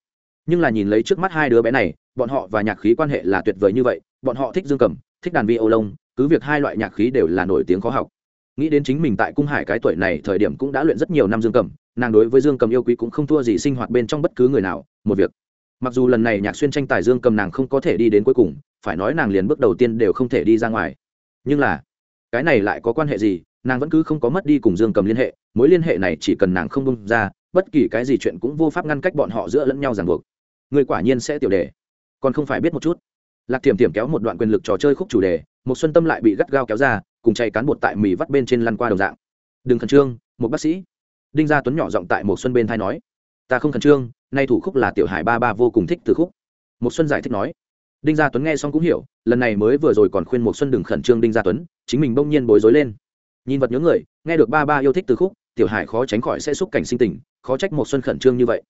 nhưng là nhìn lấy trước mắt hai đứa bé này, bọn họ và nhạc khí quan hệ là tuyệt vời như vậy, bọn họ thích dương cầm, thích đàn vi ô lông cứ việc hai loại nhạc khí đều là nổi tiếng khó học. Nghĩ đến chính mình tại cung hải cái tuổi này thời điểm cũng đã luyện rất nhiều năm dương cầm, nàng đối với dương cầm yêu quý cũng không thua gì sinh hoạt bên trong bất cứ người nào, một việc. Mặc dù lần này nhạc xuyên tranh tài dương cầm nàng không có thể đi đến cuối cùng, phải nói nàng liền bước đầu tiên đều không thể đi ra ngoài. Nhưng là, cái này lại có quan hệ gì? Nàng vẫn cứ không có mất đi cùng dương cầm liên hệ, mối liên hệ này chỉ cần nàng không bung ra, bất kỳ cái gì chuyện cũng vô pháp ngăn cách bọn họ giữa lẫn nhau ràng buộc người quả nhiên sẽ tiểu đề. Còn không phải biết một chút. Lạc thiểm thiểm kéo một đoạn quyền lực trò chơi khúc chủ đề một xuân tâm lại bị gắt gao kéo ra, cùng chạy cán bột tại mì vắt bên trên lăn qua đồng dạng. Đừng khẩn trương, một bác sĩ. Đinh gia tuấn nhỏ giọng tại một xuân bên thay nói. Ta không khẩn trương, nay thủ khúc là tiểu hải ba ba vô cùng thích từ khúc. Một xuân giải thích nói. Đinh gia tuấn nghe xong cũng hiểu, lần này mới vừa rồi còn khuyên một xuân đừng khẩn trương đinh gia tuấn, chính mình bỗng nhiên bối rối lên. Nhìn vật nhớ người, nghe được ba ba yêu thích từ khúc, tiểu hải khó tránh khỏi sẽ xúc cảnh sinh tình, khó trách một xuân khẩn trương như vậy.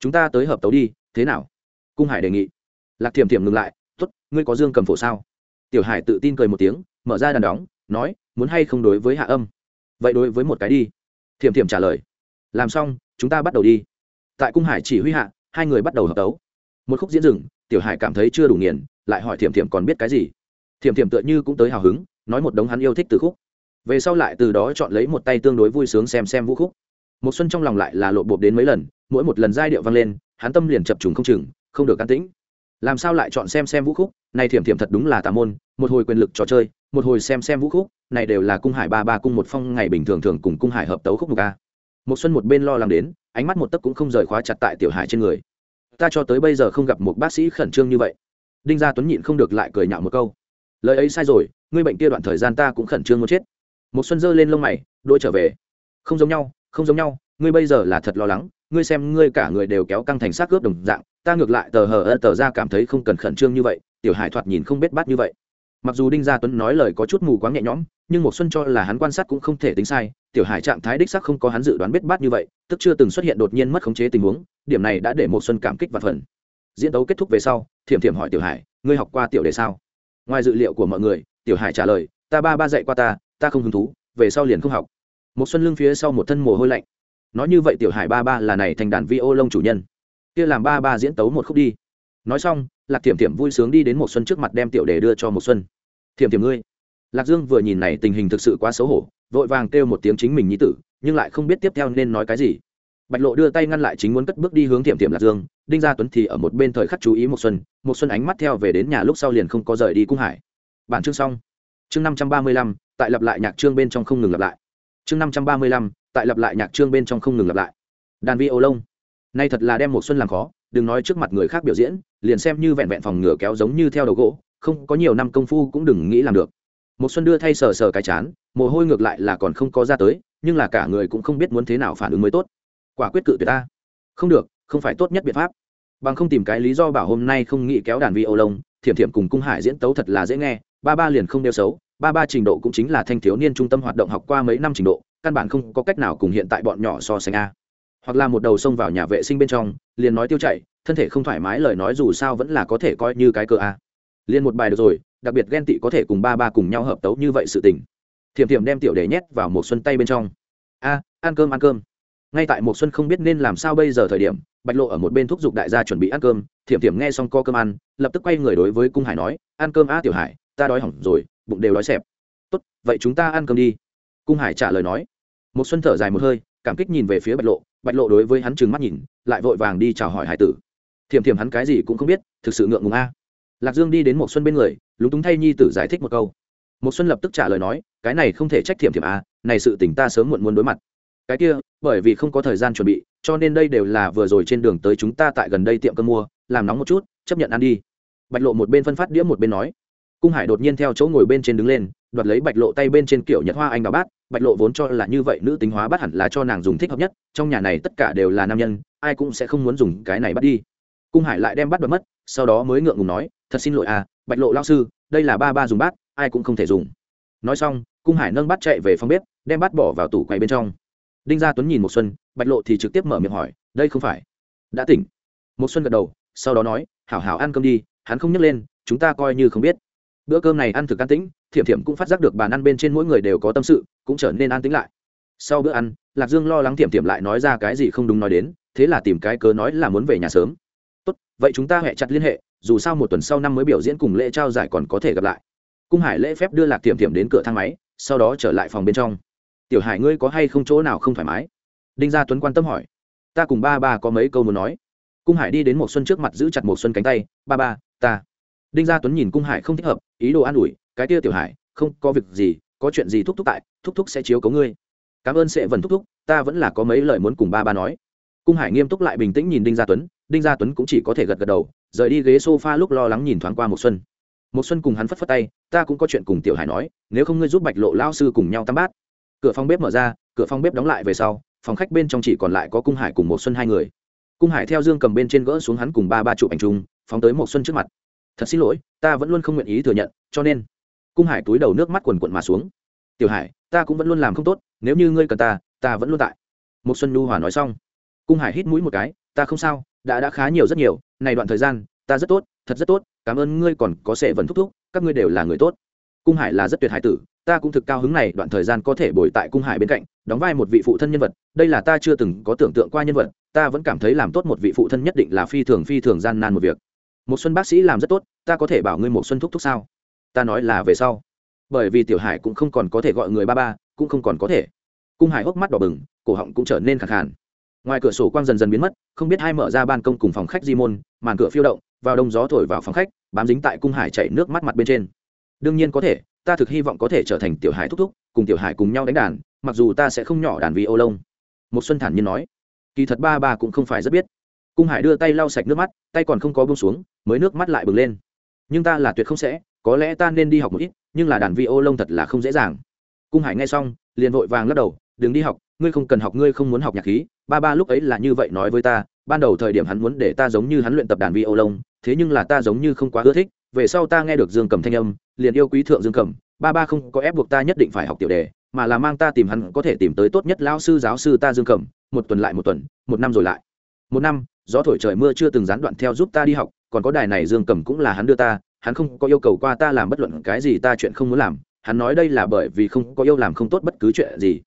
Chúng ta tới hợp tấu đi thế nào? Cung hải đề nghị. Lạc thiểm thiểm ngừng lại t ố t ngươi có dương cầm phổ sao? Tiểu hải tự tin cười một tiếng, mở ra đàn đóng, nói, muốn hay không đối với hạ âm? Vậy đối với một cái đi. Thiểm thiểm trả lời, làm xong, chúng ta bắt đầu đi. Tại cung hải chỉ huy hạ, hai người bắt đầu hợp tấu. Một khúc diễn rừng tiểu hải cảm thấy chưa đủ nghiền, lại hỏi thiểm thiểm còn biết cái gì. Thiểm thiểm tựa như cũng tới hào hứng, nói một đống hắn yêu thích từ khúc. Về sau lại từ đó chọn lấy một tay tương đối vui sướng xem xem vũ khúc. Một xuân trong lòng lại là lộ bộp đến mấy lần, mỗi một lần giai điệu vang lên hắn tâm liền chập trùng không chừng, không được can tĩnh. Làm sao lại chọn xem xem vũ khúc? Này thiểm thiểm thật đúng là tà môn, một hồi quyền lực trò chơi, một hồi xem xem vũ khúc, này đều là cung hải ba ba cung một phong ngày bình thường thường cùng cung hải hợp tấu khúc một ca một xuân một bên lo lắng đến, ánh mắt một tấc cũng không rời khóa chặt tại tiểu hải trên người. Ta cho tới bây giờ không gặp một bác sĩ khẩn trương như vậy. Đinh gia tuấn nhịn không được lại cười nhạo một câu. Lời ấy sai rồi, ngươi bệnh kia đoạn thời gian ta cũng khẩn trương muốn chết. Một xuân giơ lên lông mày đôi trở về. Không giống nhau, không giống nhau, ngươi bây giờ là thật lo lắng ngươi xem ngươi cả người đều kéo căng thành xác cướp đồng dạng, ta ngược lại tờ hờ ơ tờ ra cảm thấy không cần khẩn trương như vậy, tiểu hải thoạt nhìn không biết bát như vậy. Mặc dù đinh gia tuấn nói lời có chút mù quáng nhẹ nhõm, nhưng một xuân cho là hắn quan sát cũng không thể tính sai, tiểu hải trạng thái đích sắc không có hắn dự đoán biết bát như vậy, tức chưa từng xuất hiện đột nhiên mất khống chế tình huống, điểm này đã để một xuân cảm kích và phần. Diễn đấu kết thúc về sau, thiểm thiểm hỏi tiểu hải, ngươi học qua tiểu đề sao? Ngoài dự liệu của mọi người, tiểu hải trả lời, ta ba ba dạy qua ta ta không hứng thú, về sau liền không học. Một xuân lưng phía sau một thân mồ hôi lạnh nói như vậy tiểu hải ba ba là này thành đàn vi ô lông chủ nhân. Kia làm ba ba diễn tấu một khúc đi. Nói xong, lạc thiểm thiểm vui sướng đi đến một xuân trước mặt đem tiểu đề đưa cho một xuân. Thiểm thiểm ngươi. Lạc dương vừa nhìn này tình hình thực sự quá xấu hổ, vội vàng kêu một tiếng chính mình nhi tử, nhưng lại không biết tiếp theo nên nói cái gì. Bạch lộ đưa tay ngăn lại chính muốn cất bước đi hướng tiệm tiệm lạc dương, đinh gia tuấn thì ở một bên thời khắc chú ý một xuân một xuân ánh mắt theo về đến nhà lúc sau liền không có rời đi cung hải. Bản chương xong. Chương năm trăm ba mươi lăm, tại lặp lại nhạc chương bên trong không ngừng lặp lại. Chương năm trăm ba mươi lăm tại lặp lại nhạc chương bên trong không ngừng lặp lại. Đàn vi ô lông. Nay thật là đem một xuân làm khó, đừng nói trước mặt người khác biểu diễn, liền xem như vẹn vẹn phòng ngửa kéo giống như theo đầu gỗ, không có nhiều năm công phu cũng đừng nghĩ làm được. Một xuân đưa thay sờ sờ cái chán, mồ hôi ngược lại là còn không có ra tới, nhưng là cả người cũng không biết muốn thế nào phản ứng mới tốt. Quả quyết cự tuyệt ta. Không được, không phải tốt nhất biện pháp. Bằng không tìm cái lý do bảo hôm nay không nghĩ kéo đàn vi ô lông, thiểm thiểm cùng cung hải diễn tấu thật là dễ nghe, ba ba liền không đeo xấu ba ba trình độ cũng chính là thanh thiếu niên trung tâm hoạt động học qua mấy năm trình độ, căn bản không có cách nào cùng hiện tại bọn nhỏ so sánh a. Hoặc là một đầu xông vào nhà vệ sinh bên trong, liền nói tiêu chảy, thân thể không thoải mái lời nói dù sao vẫn là có thể coi như cái cơ a. Liền một bài được rồi, đặc biệt ghen tị có thể cùng ba ba cùng nhau hợp tấu như vậy sự tình. Thiểm thiểm đem tiểu để nhét vào một xuân tay bên trong. A, ăn cơm ăn cơm. Ngay tại một xuân không biết nên làm sao bây giờ thời điểm, bạch lộ ở một bên thúc giục đại gia chuẩn bị ăn cơm. Thiểm thiểm nghe xong co cơm ăn, lập tức quay người đối với cung hải nói, ăn cơm a tiểu hải, ta đói hỏng rồi bụng đều đói xẹp. Tốt, vậy chúng ta ăn cơm đi. Cung hải trả lời nói. Một xuân thở dài một hơi, cảm kích nhìn về phía bạch lộ. Bạch lộ đối với hắn trừng mắt nhìn, lại vội vàng đi chào hỏi hải tử. Thiểm thiểm hắn cái gì cũng không biết, thực sự ngượng ngùng a. Lạc dương đi đến một xuân bên người, lúng túng thay nhi tử giải thích một câu. Một xuân lập tức trả lời nói, cái này không thể trách thiểm thiểm a, này sự tình ta sớm muộn muốn đối mặt. Cái kia, bởi vì không có thời gian chuẩn bị, cho nên đây đều là vừa rồi trên đường tới chúng ta tại gần đây tiệm cơm mua, làm nóng một chút, chấp nhận ăn đi. Bạch lộ một bên phân phát đĩa một bên nói cung hải đột nhiên theo chỗ ngồi bên trên đứng lên, đoạt lấy bạch lộ tay bên trên kiểu nhật hoa anh đào bát. Bạch lộ vốn cho là như vậy, nữ tính hóa bát hẳn là cho nàng dùng thích hợp nhất, trong nhà này tất cả đều là nam nhân, ai cũng sẽ không muốn dùng cái này bắt đi. Cung hải lại đem bắt đoạt mất, sau đó mới ngượng ngùng nói, thật xin lỗi à bạch lộ lao sư, đây là ba ba dùng bát, ai cũng không thể dùng. Nói xong, cung hải nâng bát chạy về phòng bếp, đem bát bỏ vào tủ quầy bên trong. Đinh gia tuấn nhìn một xuân, bạch lộ thì trực tiếp mở miệng hỏi, đây không phải. Đã tỉnh. Một xuân gật đầu, sau đó nói, hảo hảo ăn cơm đi, hắn không nhấc lên, chúng ta coi như không biết bữa cơm này ăn thực an tĩnh, thiểm thiểm cũng phát giác được bàn ăn bên trên mỗi người đều có tâm sự, cũng trở nên an tĩnh lại. Sau bữa ăn, lạc dương lo lắng thiểm thiểm lại nói ra cái gì không đúng nói đến, thế là tìm cái cớ nói là muốn về nhà sớm. Tốt, vậy chúng ta hẹ chặt liên hệ, dù sao một tuần sau năm mới biểu diễn cùng lễ trao giải còn có thể gặp lại. Cung hải lễ phép đưa lạc thiểm thiểm đến cửa thang máy, sau đó trở lại phòng bên trong. Tiểu hải ngươi có hay không chỗ nào không thoải mái? Đinh gia tuấn quan tâm hỏi. Ta cùng ba ba có mấy câu muốn nói. Cung hải đi đến một xuân trước mặt giữ chặt một xuân cánh tay. Ba ba, ta đinh gia tuấn nhìn cung hải không thích hợp, ý đồ an ủi, cái tia tiểu hải, không có việc gì, có chuyện gì thúc thúc tại, thúc thúc sẽ chiếu cấu ngươi. Cảm ơn sẽ vần thúc thúc, ta vẫn là có mấy lời muốn cùng ba ba nói. Cung hải nghiêm túc lại bình tĩnh nhìn đinh gia tuấn, đinh gia tuấn cũng chỉ có thể gật gật đầu, rời đi ghế s o f a lúc lo lắng nhìn thoáng qua một xuân. Một xuân cùng hắn phất phất tay, ta cũng có chuyện cùng tiểu hải nói, nếu không ngươi giúp bạch lộ lao sư cùng nhau tắm bát. Cửa phòng bếp mở ra, cửa phòng bếp đóng lại về sau, phòng khách bên trong chỉ còn lại có cung hải cùng một xuân hai người. Cung hải theo dương cầm bên trên gỡ xuống hắn cùng ba ba chụp ảnh chung, phóng tới một xuân trước mặt thật xin lỗi, ta vẫn luôn không nguyện ý thừa nhận, cho nên, cung hải túi đầu nước mắt quần quận mà xuống. Tiểu hải, ta cũng vẫn luôn làm không tốt, nếu như ngươi cần ta ta vẫn luôn tại. Một xuân nhu hòa nói xong. Cung hải hít mũi một cái, ta không sao, đã đã khá nhiều rất nhiều, này đoạn thời gian, ta rất tốt, thật rất tốt, cảm ơn ngươi còn có sẽ vẫn thúc thúc, các ngươi đều là người tốt. Cung hải là rất tuyệt hải tử, ta cũng thực cao hứng này, đoạn thời gian có thể bồi tại cung hải bên cạnh, đóng vai một vị phụ thân nhân vật, đây là ta chưa từng có tưởng tượng qua nhân vật, ta vẫn cảm thấy làm tốt một vị phụ thân nhất định là phi thường phi thường gian nan một việc một xuân bác sĩ làm rất tốt, ta có thể bảo ngươi một xuân thúc thúc sao? Ta nói là về sau. Bởi vì tiểu hải cũng không còn có thể gọi người ba ba, cũng không còn có thể. Cung hải hốc mắt đỏ bừng, cổ họng cũng trở nên khẳng khàn. Ngoài cửa sổ quang dần dần biến mất, không biết hai mở ra ban công cùng phòng khách di môn, màn cửa phiêu động, vào đông gió thổi vào phòng khách, bám dính tại cung hải chảy nước mắt mặt bên trên. Đương nhiên có thể, ta thực hy vọng có thể trở thành tiểu hải thúc thúc, cùng tiểu hải cùng nhau đánh đàn, mặc dù ta sẽ không nhỏ đàn vì ô lông. Một xuân thản nhiên nói. Kỳ thật ba ba cũng không phải rất biết cung hải đưa tay lau sạch nước mắt, tay còn không có bông xuống, mới nước mắt lại bừng lên. Nhưng ta là tuyệt không sẽ, có lẽ ta nên đi học một ít, nhưng là đàn vi ô lông thật là không dễ dàng. Cung hải nghe xong, liền vội vàng lắc đầu, đừng đi học, ngươi không cần học, ngươi không muốn học nhạc khí, ba ba lúc ấy là như vậy nói với ta, ban đầu thời điểm hắn muốn để ta giống như hắn luyện tập đàn vi ô lông, thế nhưng là ta giống như không quá ưa thích, về sau ta nghe được dương cầm thanh âm, liền yêu quý thượng dương cầm ba ba không có ép buộc ta nhất định phải học tiểu đề, mà là mang ta tìm hắn có thể tìm tới tốt nhất lão sư giáo sư ta dương cầm một tuần lại một tuần, một năm rồi lại một năm, gió thổi trời mưa chưa từng gián đoạn theo giúp ta đi học, còn có đài này dương cầm cũng là hắn đưa ta, hắn không có yêu cầu qua ta làm bất luận cái gì ta chuyện không muốn làm, hắn nói đây là bởi vì không có yêu làm không tốt bất cứ chuyện gì.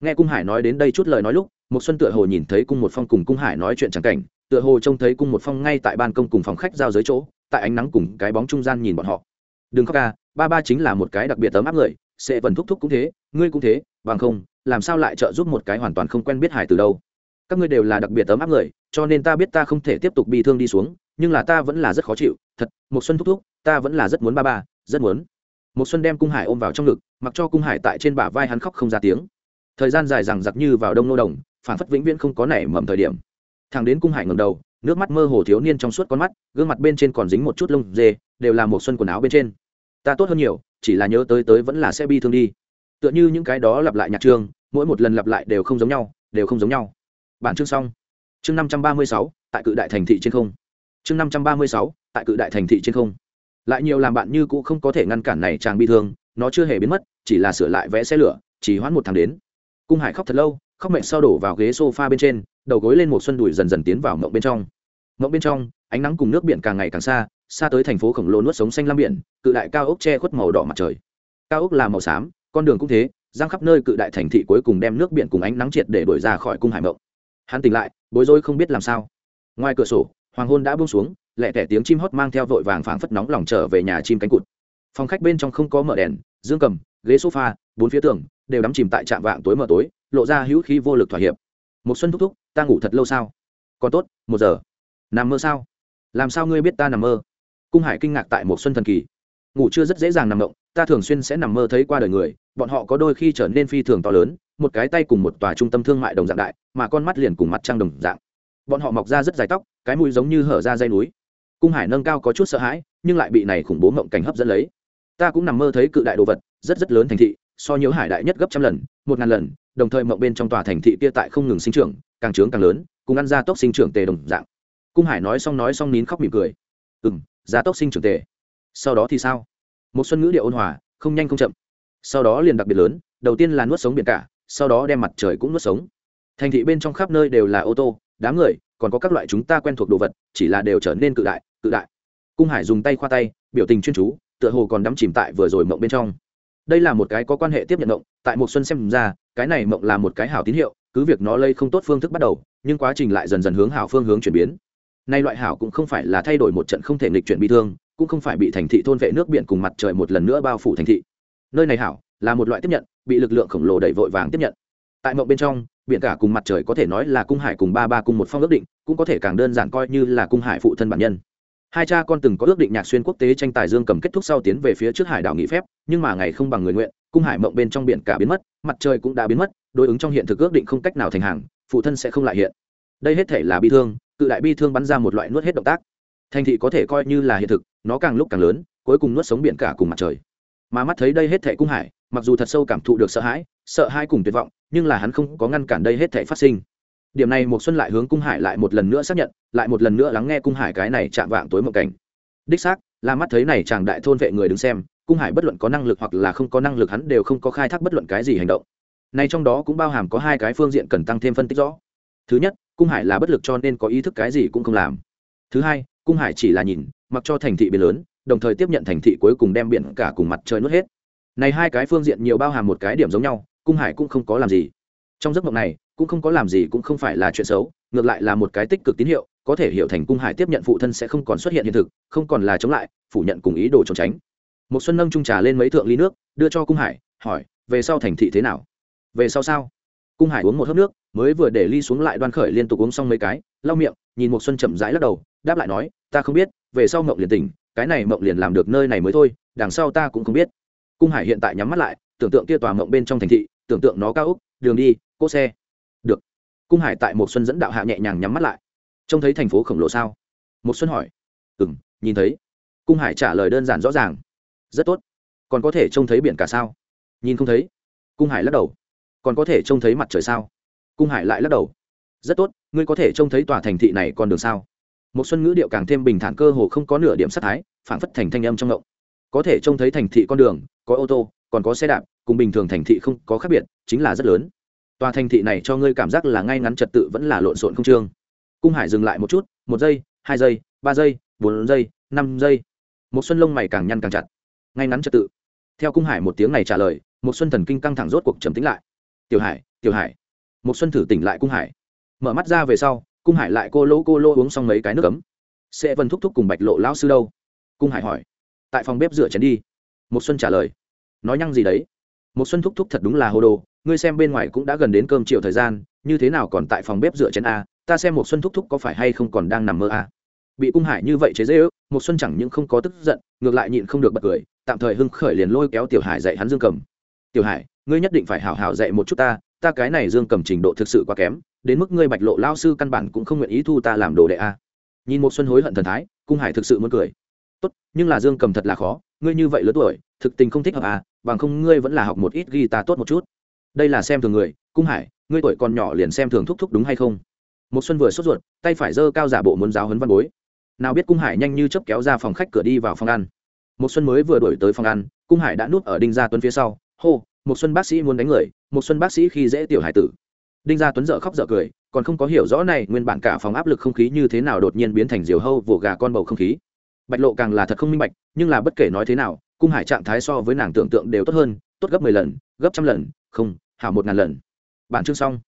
Nghe cung hải nói đến đây chút lời nói lúc một xuân tựa hồ nhìn thấy cung một phong cùng cung hải nói chuyện chẳng cảnh, tựa hồ trông thấy cung một phong ngay tại ban công cùng phòng khách giao giới chỗ, tại ánh nắng cùng cái bóng trung gian nhìn bọn họ. Đừng khóc ca, ba ba chính là một cái đặc biệt tấm áp người, sẽ vần thúc thúc cũng thế, ngươi cũng thế, bằng không, làm sao lại trợ giúp một cái hoàn toàn không quen biết hải từ đâu? Các ngươi đều là đặc biệt tấm áp người cho nên ta biết ta không thể tiếp tục bị thương đi xuống, nhưng là ta vẫn là rất khó chịu. Thật một xuân thúc thúc, ta vẫn là rất muốn ba ba, rất muốn. Một xuân đem cung hải ôm vào trong ngực, mặc cho cung hải tại trên bả vai hắn khóc không ra tiếng. Thời gian dài rằng giặc như vào đông nô đồng phản phất vĩnh viễn không có nảy mầm thời điểm. Thằng đến cung hải ngầm đầu, nước mắt mơ hồ thiếu niên trong suốt con mắt, gương mặt bên trên còn dính một chút lông dê, đều là một xuân quần áo bên trên. Ta tốt hơn nhiều, chỉ là nhớ tới tới vẫn là sẽ bi thương đi. Tựa như những cái đó lặp lại nhạc trường, mỗi một lần lặp lại đều không giống nhau, đều không giống nhau. Bản chương xong chương năm trăm ba mươi sáu, tại cự đại thành thị trên không. Chương năm trăm ba mươi sáu, tại cự đại thành thị trên không. Lại nhiều làm bạn như cũ không có thể ngăn cản này chàng bi thương, nó chưa hề biến mất, chỉ là sửa lại vẽ xe lửa, chỉ hoãn một tháng đến. Cung hải khóc thật lâu, khóc mệt sau đổ vào ghế sofa bên trên, đầu gối lên một xuân đùi dần dần tiến vào mộng bên trong. Mộng bên trong, ánh nắng cùng nước biển càng ngày càng xa xa tới thành phố khổng lồ nuốt sống xanh lam biển, cự đại cao ốc che khuất màu đỏ mặt trời. Cao ốc là màu xám, con đường cũng thế giang khắp nơi cự đại thành thị cuối cùng đem nước biển cùng ánh nắng triệt để đổi ra khỏi cung hải mộng hắn tỉnh lại, bối rối không biết làm sao. Ngoài cửa sổ, hoàng hôn đã buông xuống, lẹ tẻ tiếng chim hót mang theo vội vàng phảng phất nóng lòng trở về nhà chim cánh cụt. Phòng khách bên trong không có mở đèn, dương cầm, ghế sofa, bốn phía tường đều đắm chìm tại trạm vạng tối mờ tối, lộ ra hữu khí vô lực thỏa hiệp. Một xuân thúc thúc, ta ngủ thật lâu sao? Còn tốt, một giờ. Nằm mơ sao? Làm sao ngươi biết ta nằm mơ? Cung hải kinh ngạc tại một xuân thần kỳ. Ngủ chưa rất dễ dàng nằm động, ta thường xuyên sẽ nằm mơ thấy qua đời người, bọn họ có đôi khi trở nên phi thường to lớn một cái tay cùng một tòa trung tâm thương mại đồng dạng đại, mà con mắt liền cùng mặt trăng đồng dạng. Bọn họ mọc ra rất dài tóc, cái mũi giống như hở ra dây núi. Cung hải nâng cao có chút sợ hãi, nhưng lại bị này khủng bố mộng cảnh hấp dẫn lấy. Ta cũng nằm mơ thấy cự đại đồ vật, rất rất lớn thành thị, so nhiễu hải đại nhất gấp trăm lần, một ngàn lần, đồng thời mộng bên trong tòa thành thị kia tại không ngừng sinh trưởng, càng trướng càng lớn, cùng ăn ra tốc sinh trưởng tề đồng dạng. Cung hải nói xong nói xong nín khóc mỉm cười. Ừ m giá tốc sinh trưởng tề. Sau đó thì sao? Một xuân ngữ điệu ôn hòa, không nhanh không chậm. Sau đó liền đặc biệt lớn, đầu tiên là nuốt sống biển cả sau đó đem mặt trời cũng nuốt sống. Thành thị bên trong khắp nơi đều là ô tô, đám người, còn có các loại chúng ta quen thuộc đồ vật, chỉ là đều trở nên cự đại cự đại. Cung hải dùng tay khoa tay, biểu tình chuyên chú, tựa hồ còn đắm chìm tại vừa rồi mộng bên trong. Đây là một cái có quan hệ tiếp nhận mộng, tại một xuân xem ra, cái này mộng là một cái hảo tín hiệu, cứ việc nó lây không tốt phương thức bắt đầu, nhưng quá trình lại dần dần hướng hảo phương hướng chuyển biến. Nay loại hảo cũng không phải là thay đổi một trận không thể nghịch chuyển bi thương, cũng không phải bị thành thị thôn vệ nước biển cùng mặt trời một lần nữa bao phủ thành thị. Nơi này hảo là một loại tiếp nhận bị lực lượng khổng lồ đẩy vội vàng tiếp nhận. Tại mộng bên trong, biển cả cùng mặt trời có thể nói là cung hải cùng ba ba cùng một phong ước định, cũng có thể càng đơn giản coi như là cung hải phụ thân bản nhân. Hai cha con từng có ước định nhạc xuyên quốc tế tranh tài dương cầm kết thúc sau tiến về phía trước hải đảo nghỉ phép, nhưng mà ngày không bằng người nguyện, cung hải mộng bên trong biển cả biến mất, mặt trời cũng đã biến mất, đối ứng trong hiện thực ước định không cách nào thành hàng, phụ thân sẽ không lại hiện. Đây hết thể là bi thương, cự đại bi thương bắn ra một loại nuốt hết động tác. Thành thị có thể coi như là hiện thực, nó càng lúc càng lớn, cuối cùng nuốt sống biển cả cùng mặt trời. Mà mắt thấy đây hết thể cung hải mặc dù thật sâu cảm thụ được sợ hãi sợ hãi cùng tuyệt vọng, nhưng là hắn không có ngăn cản đây hết thể phát sinh. Điểm này một xuân lại hướng cung hải lại một lần nữa xác nhận, lại một lần nữa lắng nghe cung hải cái này chạm vạng tối mộng cảnh. Đích xác, là mắt thấy này chàng đại thôn vệ người đứng xem, cung hải bất luận có năng lực hoặc là không có năng lực hắn đều không có khai thác bất luận cái gì hành động. Này trong đó cũng bao hàm có hai cái phương diện cần tăng thêm phân tích rõ. Thứ nhất, cung hải là bất lực cho nên có ý thức cái gì cũng không làm. Thứ hai, cung hải chỉ là nhìn, mặc cho thành thị biển lớn, đồng thời tiếp nhận thành thị cuối cùng đem biển cả cùng mặt trời nuốt hết này hai cái phương diện nhiều bao hàm một cái điểm giống nhau, cung hải cũng không có làm gì. Trong giấc mộng này, cũng không có làm gì cũng không phải là chuyện xấu, ngược lại là một cái tích cực tín hiệu, có thể hiểu thành cung hải tiếp nhận phụ thân sẽ không còn xuất hiện hiện thực, không còn là chống lại, phủ nhận cùng ý đồ trốn tránh. Một xuân nâng trung trà lên mấy thượng ly nước, đưa cho cung hải, hỏi, về sau thành thị thế nào? Về sau sao? Cung hải uống một hớp nước, mới vừa để ly xuống lại đoan khởi liên tục uống xong mấy cái, lau miệng, nhìn một xuân chậm rãi lắc đầu, đáp lại nói, ta không biết, về sau mộng liền tỉnh, cái này mộng liền làm được nơi này mới thôi, đằng sau ta cũng không biết cung hải hiện tại nhắm mắt lại, tưởng tượng kia tòa mộng bên trong thành thị, tưởng tượng nó cao úc đường đi, cỗ xe. Được. Cung hải tại một xuân dẫn đạo hạ nhẹ nhàng nhắm mắt lại. Trông thấy thành phố khổng lồ sao? Một xuân hỏi. Ừ m nhìn thấy. Cung hải trả lời đơn giản rõ ràng. Rất tốt. Còn có thể trông thấy biển cả sao? Nhìn không thấy. Cung hải lắc đầu. Còn có thể trông thấy mặt trời sao? Cung hải lại lắc đầu. Rất tốt, ngươi có thể trông thấy tòa thành thị này còn đường sao? Một xuân ngữ điệu càng thêm bình thản cơ hồ không có nửa điểm sát thái phản phất thành thanh âm trong ngộng có thể trông thấy thành thị con đường, có ô tô, còn có xe đạp, cùng bình thường thành thị không có khác biệt, chính là rất lớn. Tòa thành thị này cho ngươi cảm giác là ngay ngắn trật tự vẫn là lộn xộn không trương. Cung hải dừng lại một chút, một giây, hai giây, ba giây, bốn giây, năm giây. Một xuân lông mày càng nhăn càng chặt. Ngay ngắn trật tự. Theo cung hải một tiếng này trả lời một xuân thần kinh căng thẳng rốt cuộc trầm tĩnh lại. Tiểu hải tiểu hải. Một xuân thử tỉnh lại cung hải. Mở mắt ra về sau, cung hải lại cô lỗ cô lỗ uống xong mấy cái nước ấm. Sẽ vân thúc thúc cùng bạch lộ lão sư đâu? Cung hải hỏi tại phòng bếp rửa chén đi. Một xuân trả lời. Nói nhăng gì đấy? Một xuân thúc thúc thật đúng là hồ đồ, ngươi xem bên ngoài cũng đã gần đến cơm chiều thời gian, như thế nào còn tại phòng bếp rửa chén a? Ta xem một xuân thúc thúc có phải hay không còn đang nằm mơ a? Bị cung hải như vậy chế dễ ước một xuân chẳng những không có tức giận, ngược lại nhịn không được bật cười, tạm thời hưng khởi liền lôi kéo tiểu hải dạy hắn dương cầm. Tiểu hải, ngươi nhất định phải hảo hảo dạy một chút ta ta cái này dương cầm trình độ thực sự quá kém, đến mức ngươi bạch lộ lao sư căn bản cũng không nguyện ý thu ta làm đồ đệ a. Nhìn một xuân hối hận thần thái, cung hải thực sự muốn cười tốt, nhưng là dương cầm thật là khó, ngươi như vậy lớn tuổi, thực tình không thích hợp à bằng không ngươi vẫn là học một ít ghi ta tốt một chút. Đây là xem thường người, cung hải, ngươi tuổi còn nhỏ liền xem thường thúc thúc đúng hay không? Một xuân vừa sốt ruột, tay phải giơ cao giả bộ muốn giáo huấn văn bối. Nào biết cung hải nhanh như chớp kéo ra phòng khách cửa đi vào phòng ăn. Một xuân mới vừa đổi tới phòng ăn, cung hải đã nuốt ở đinh gia tuấn phía sau. Hô một xuân bác sĩ muốn đánh người một xuân bác sĩ khi dễ tiểu hải tử. Đinh gia tuấn dở khóc dở cười, còn không có hiểu rõ này nguyên bản cả phòng áp lực không khí như thế nào đột nhiên biến thành diều hâu vồ gà con bầu không khí bạch lộ càng là thật không minh bạch, nhưng là bất kể nói thế nào, cung hải trạng thái so với nàng tưởng tượng đều tốt hơn, tốt gấp mười lần, gấp trăm lần, không, hảo một ngàn lần. Bản chương xong.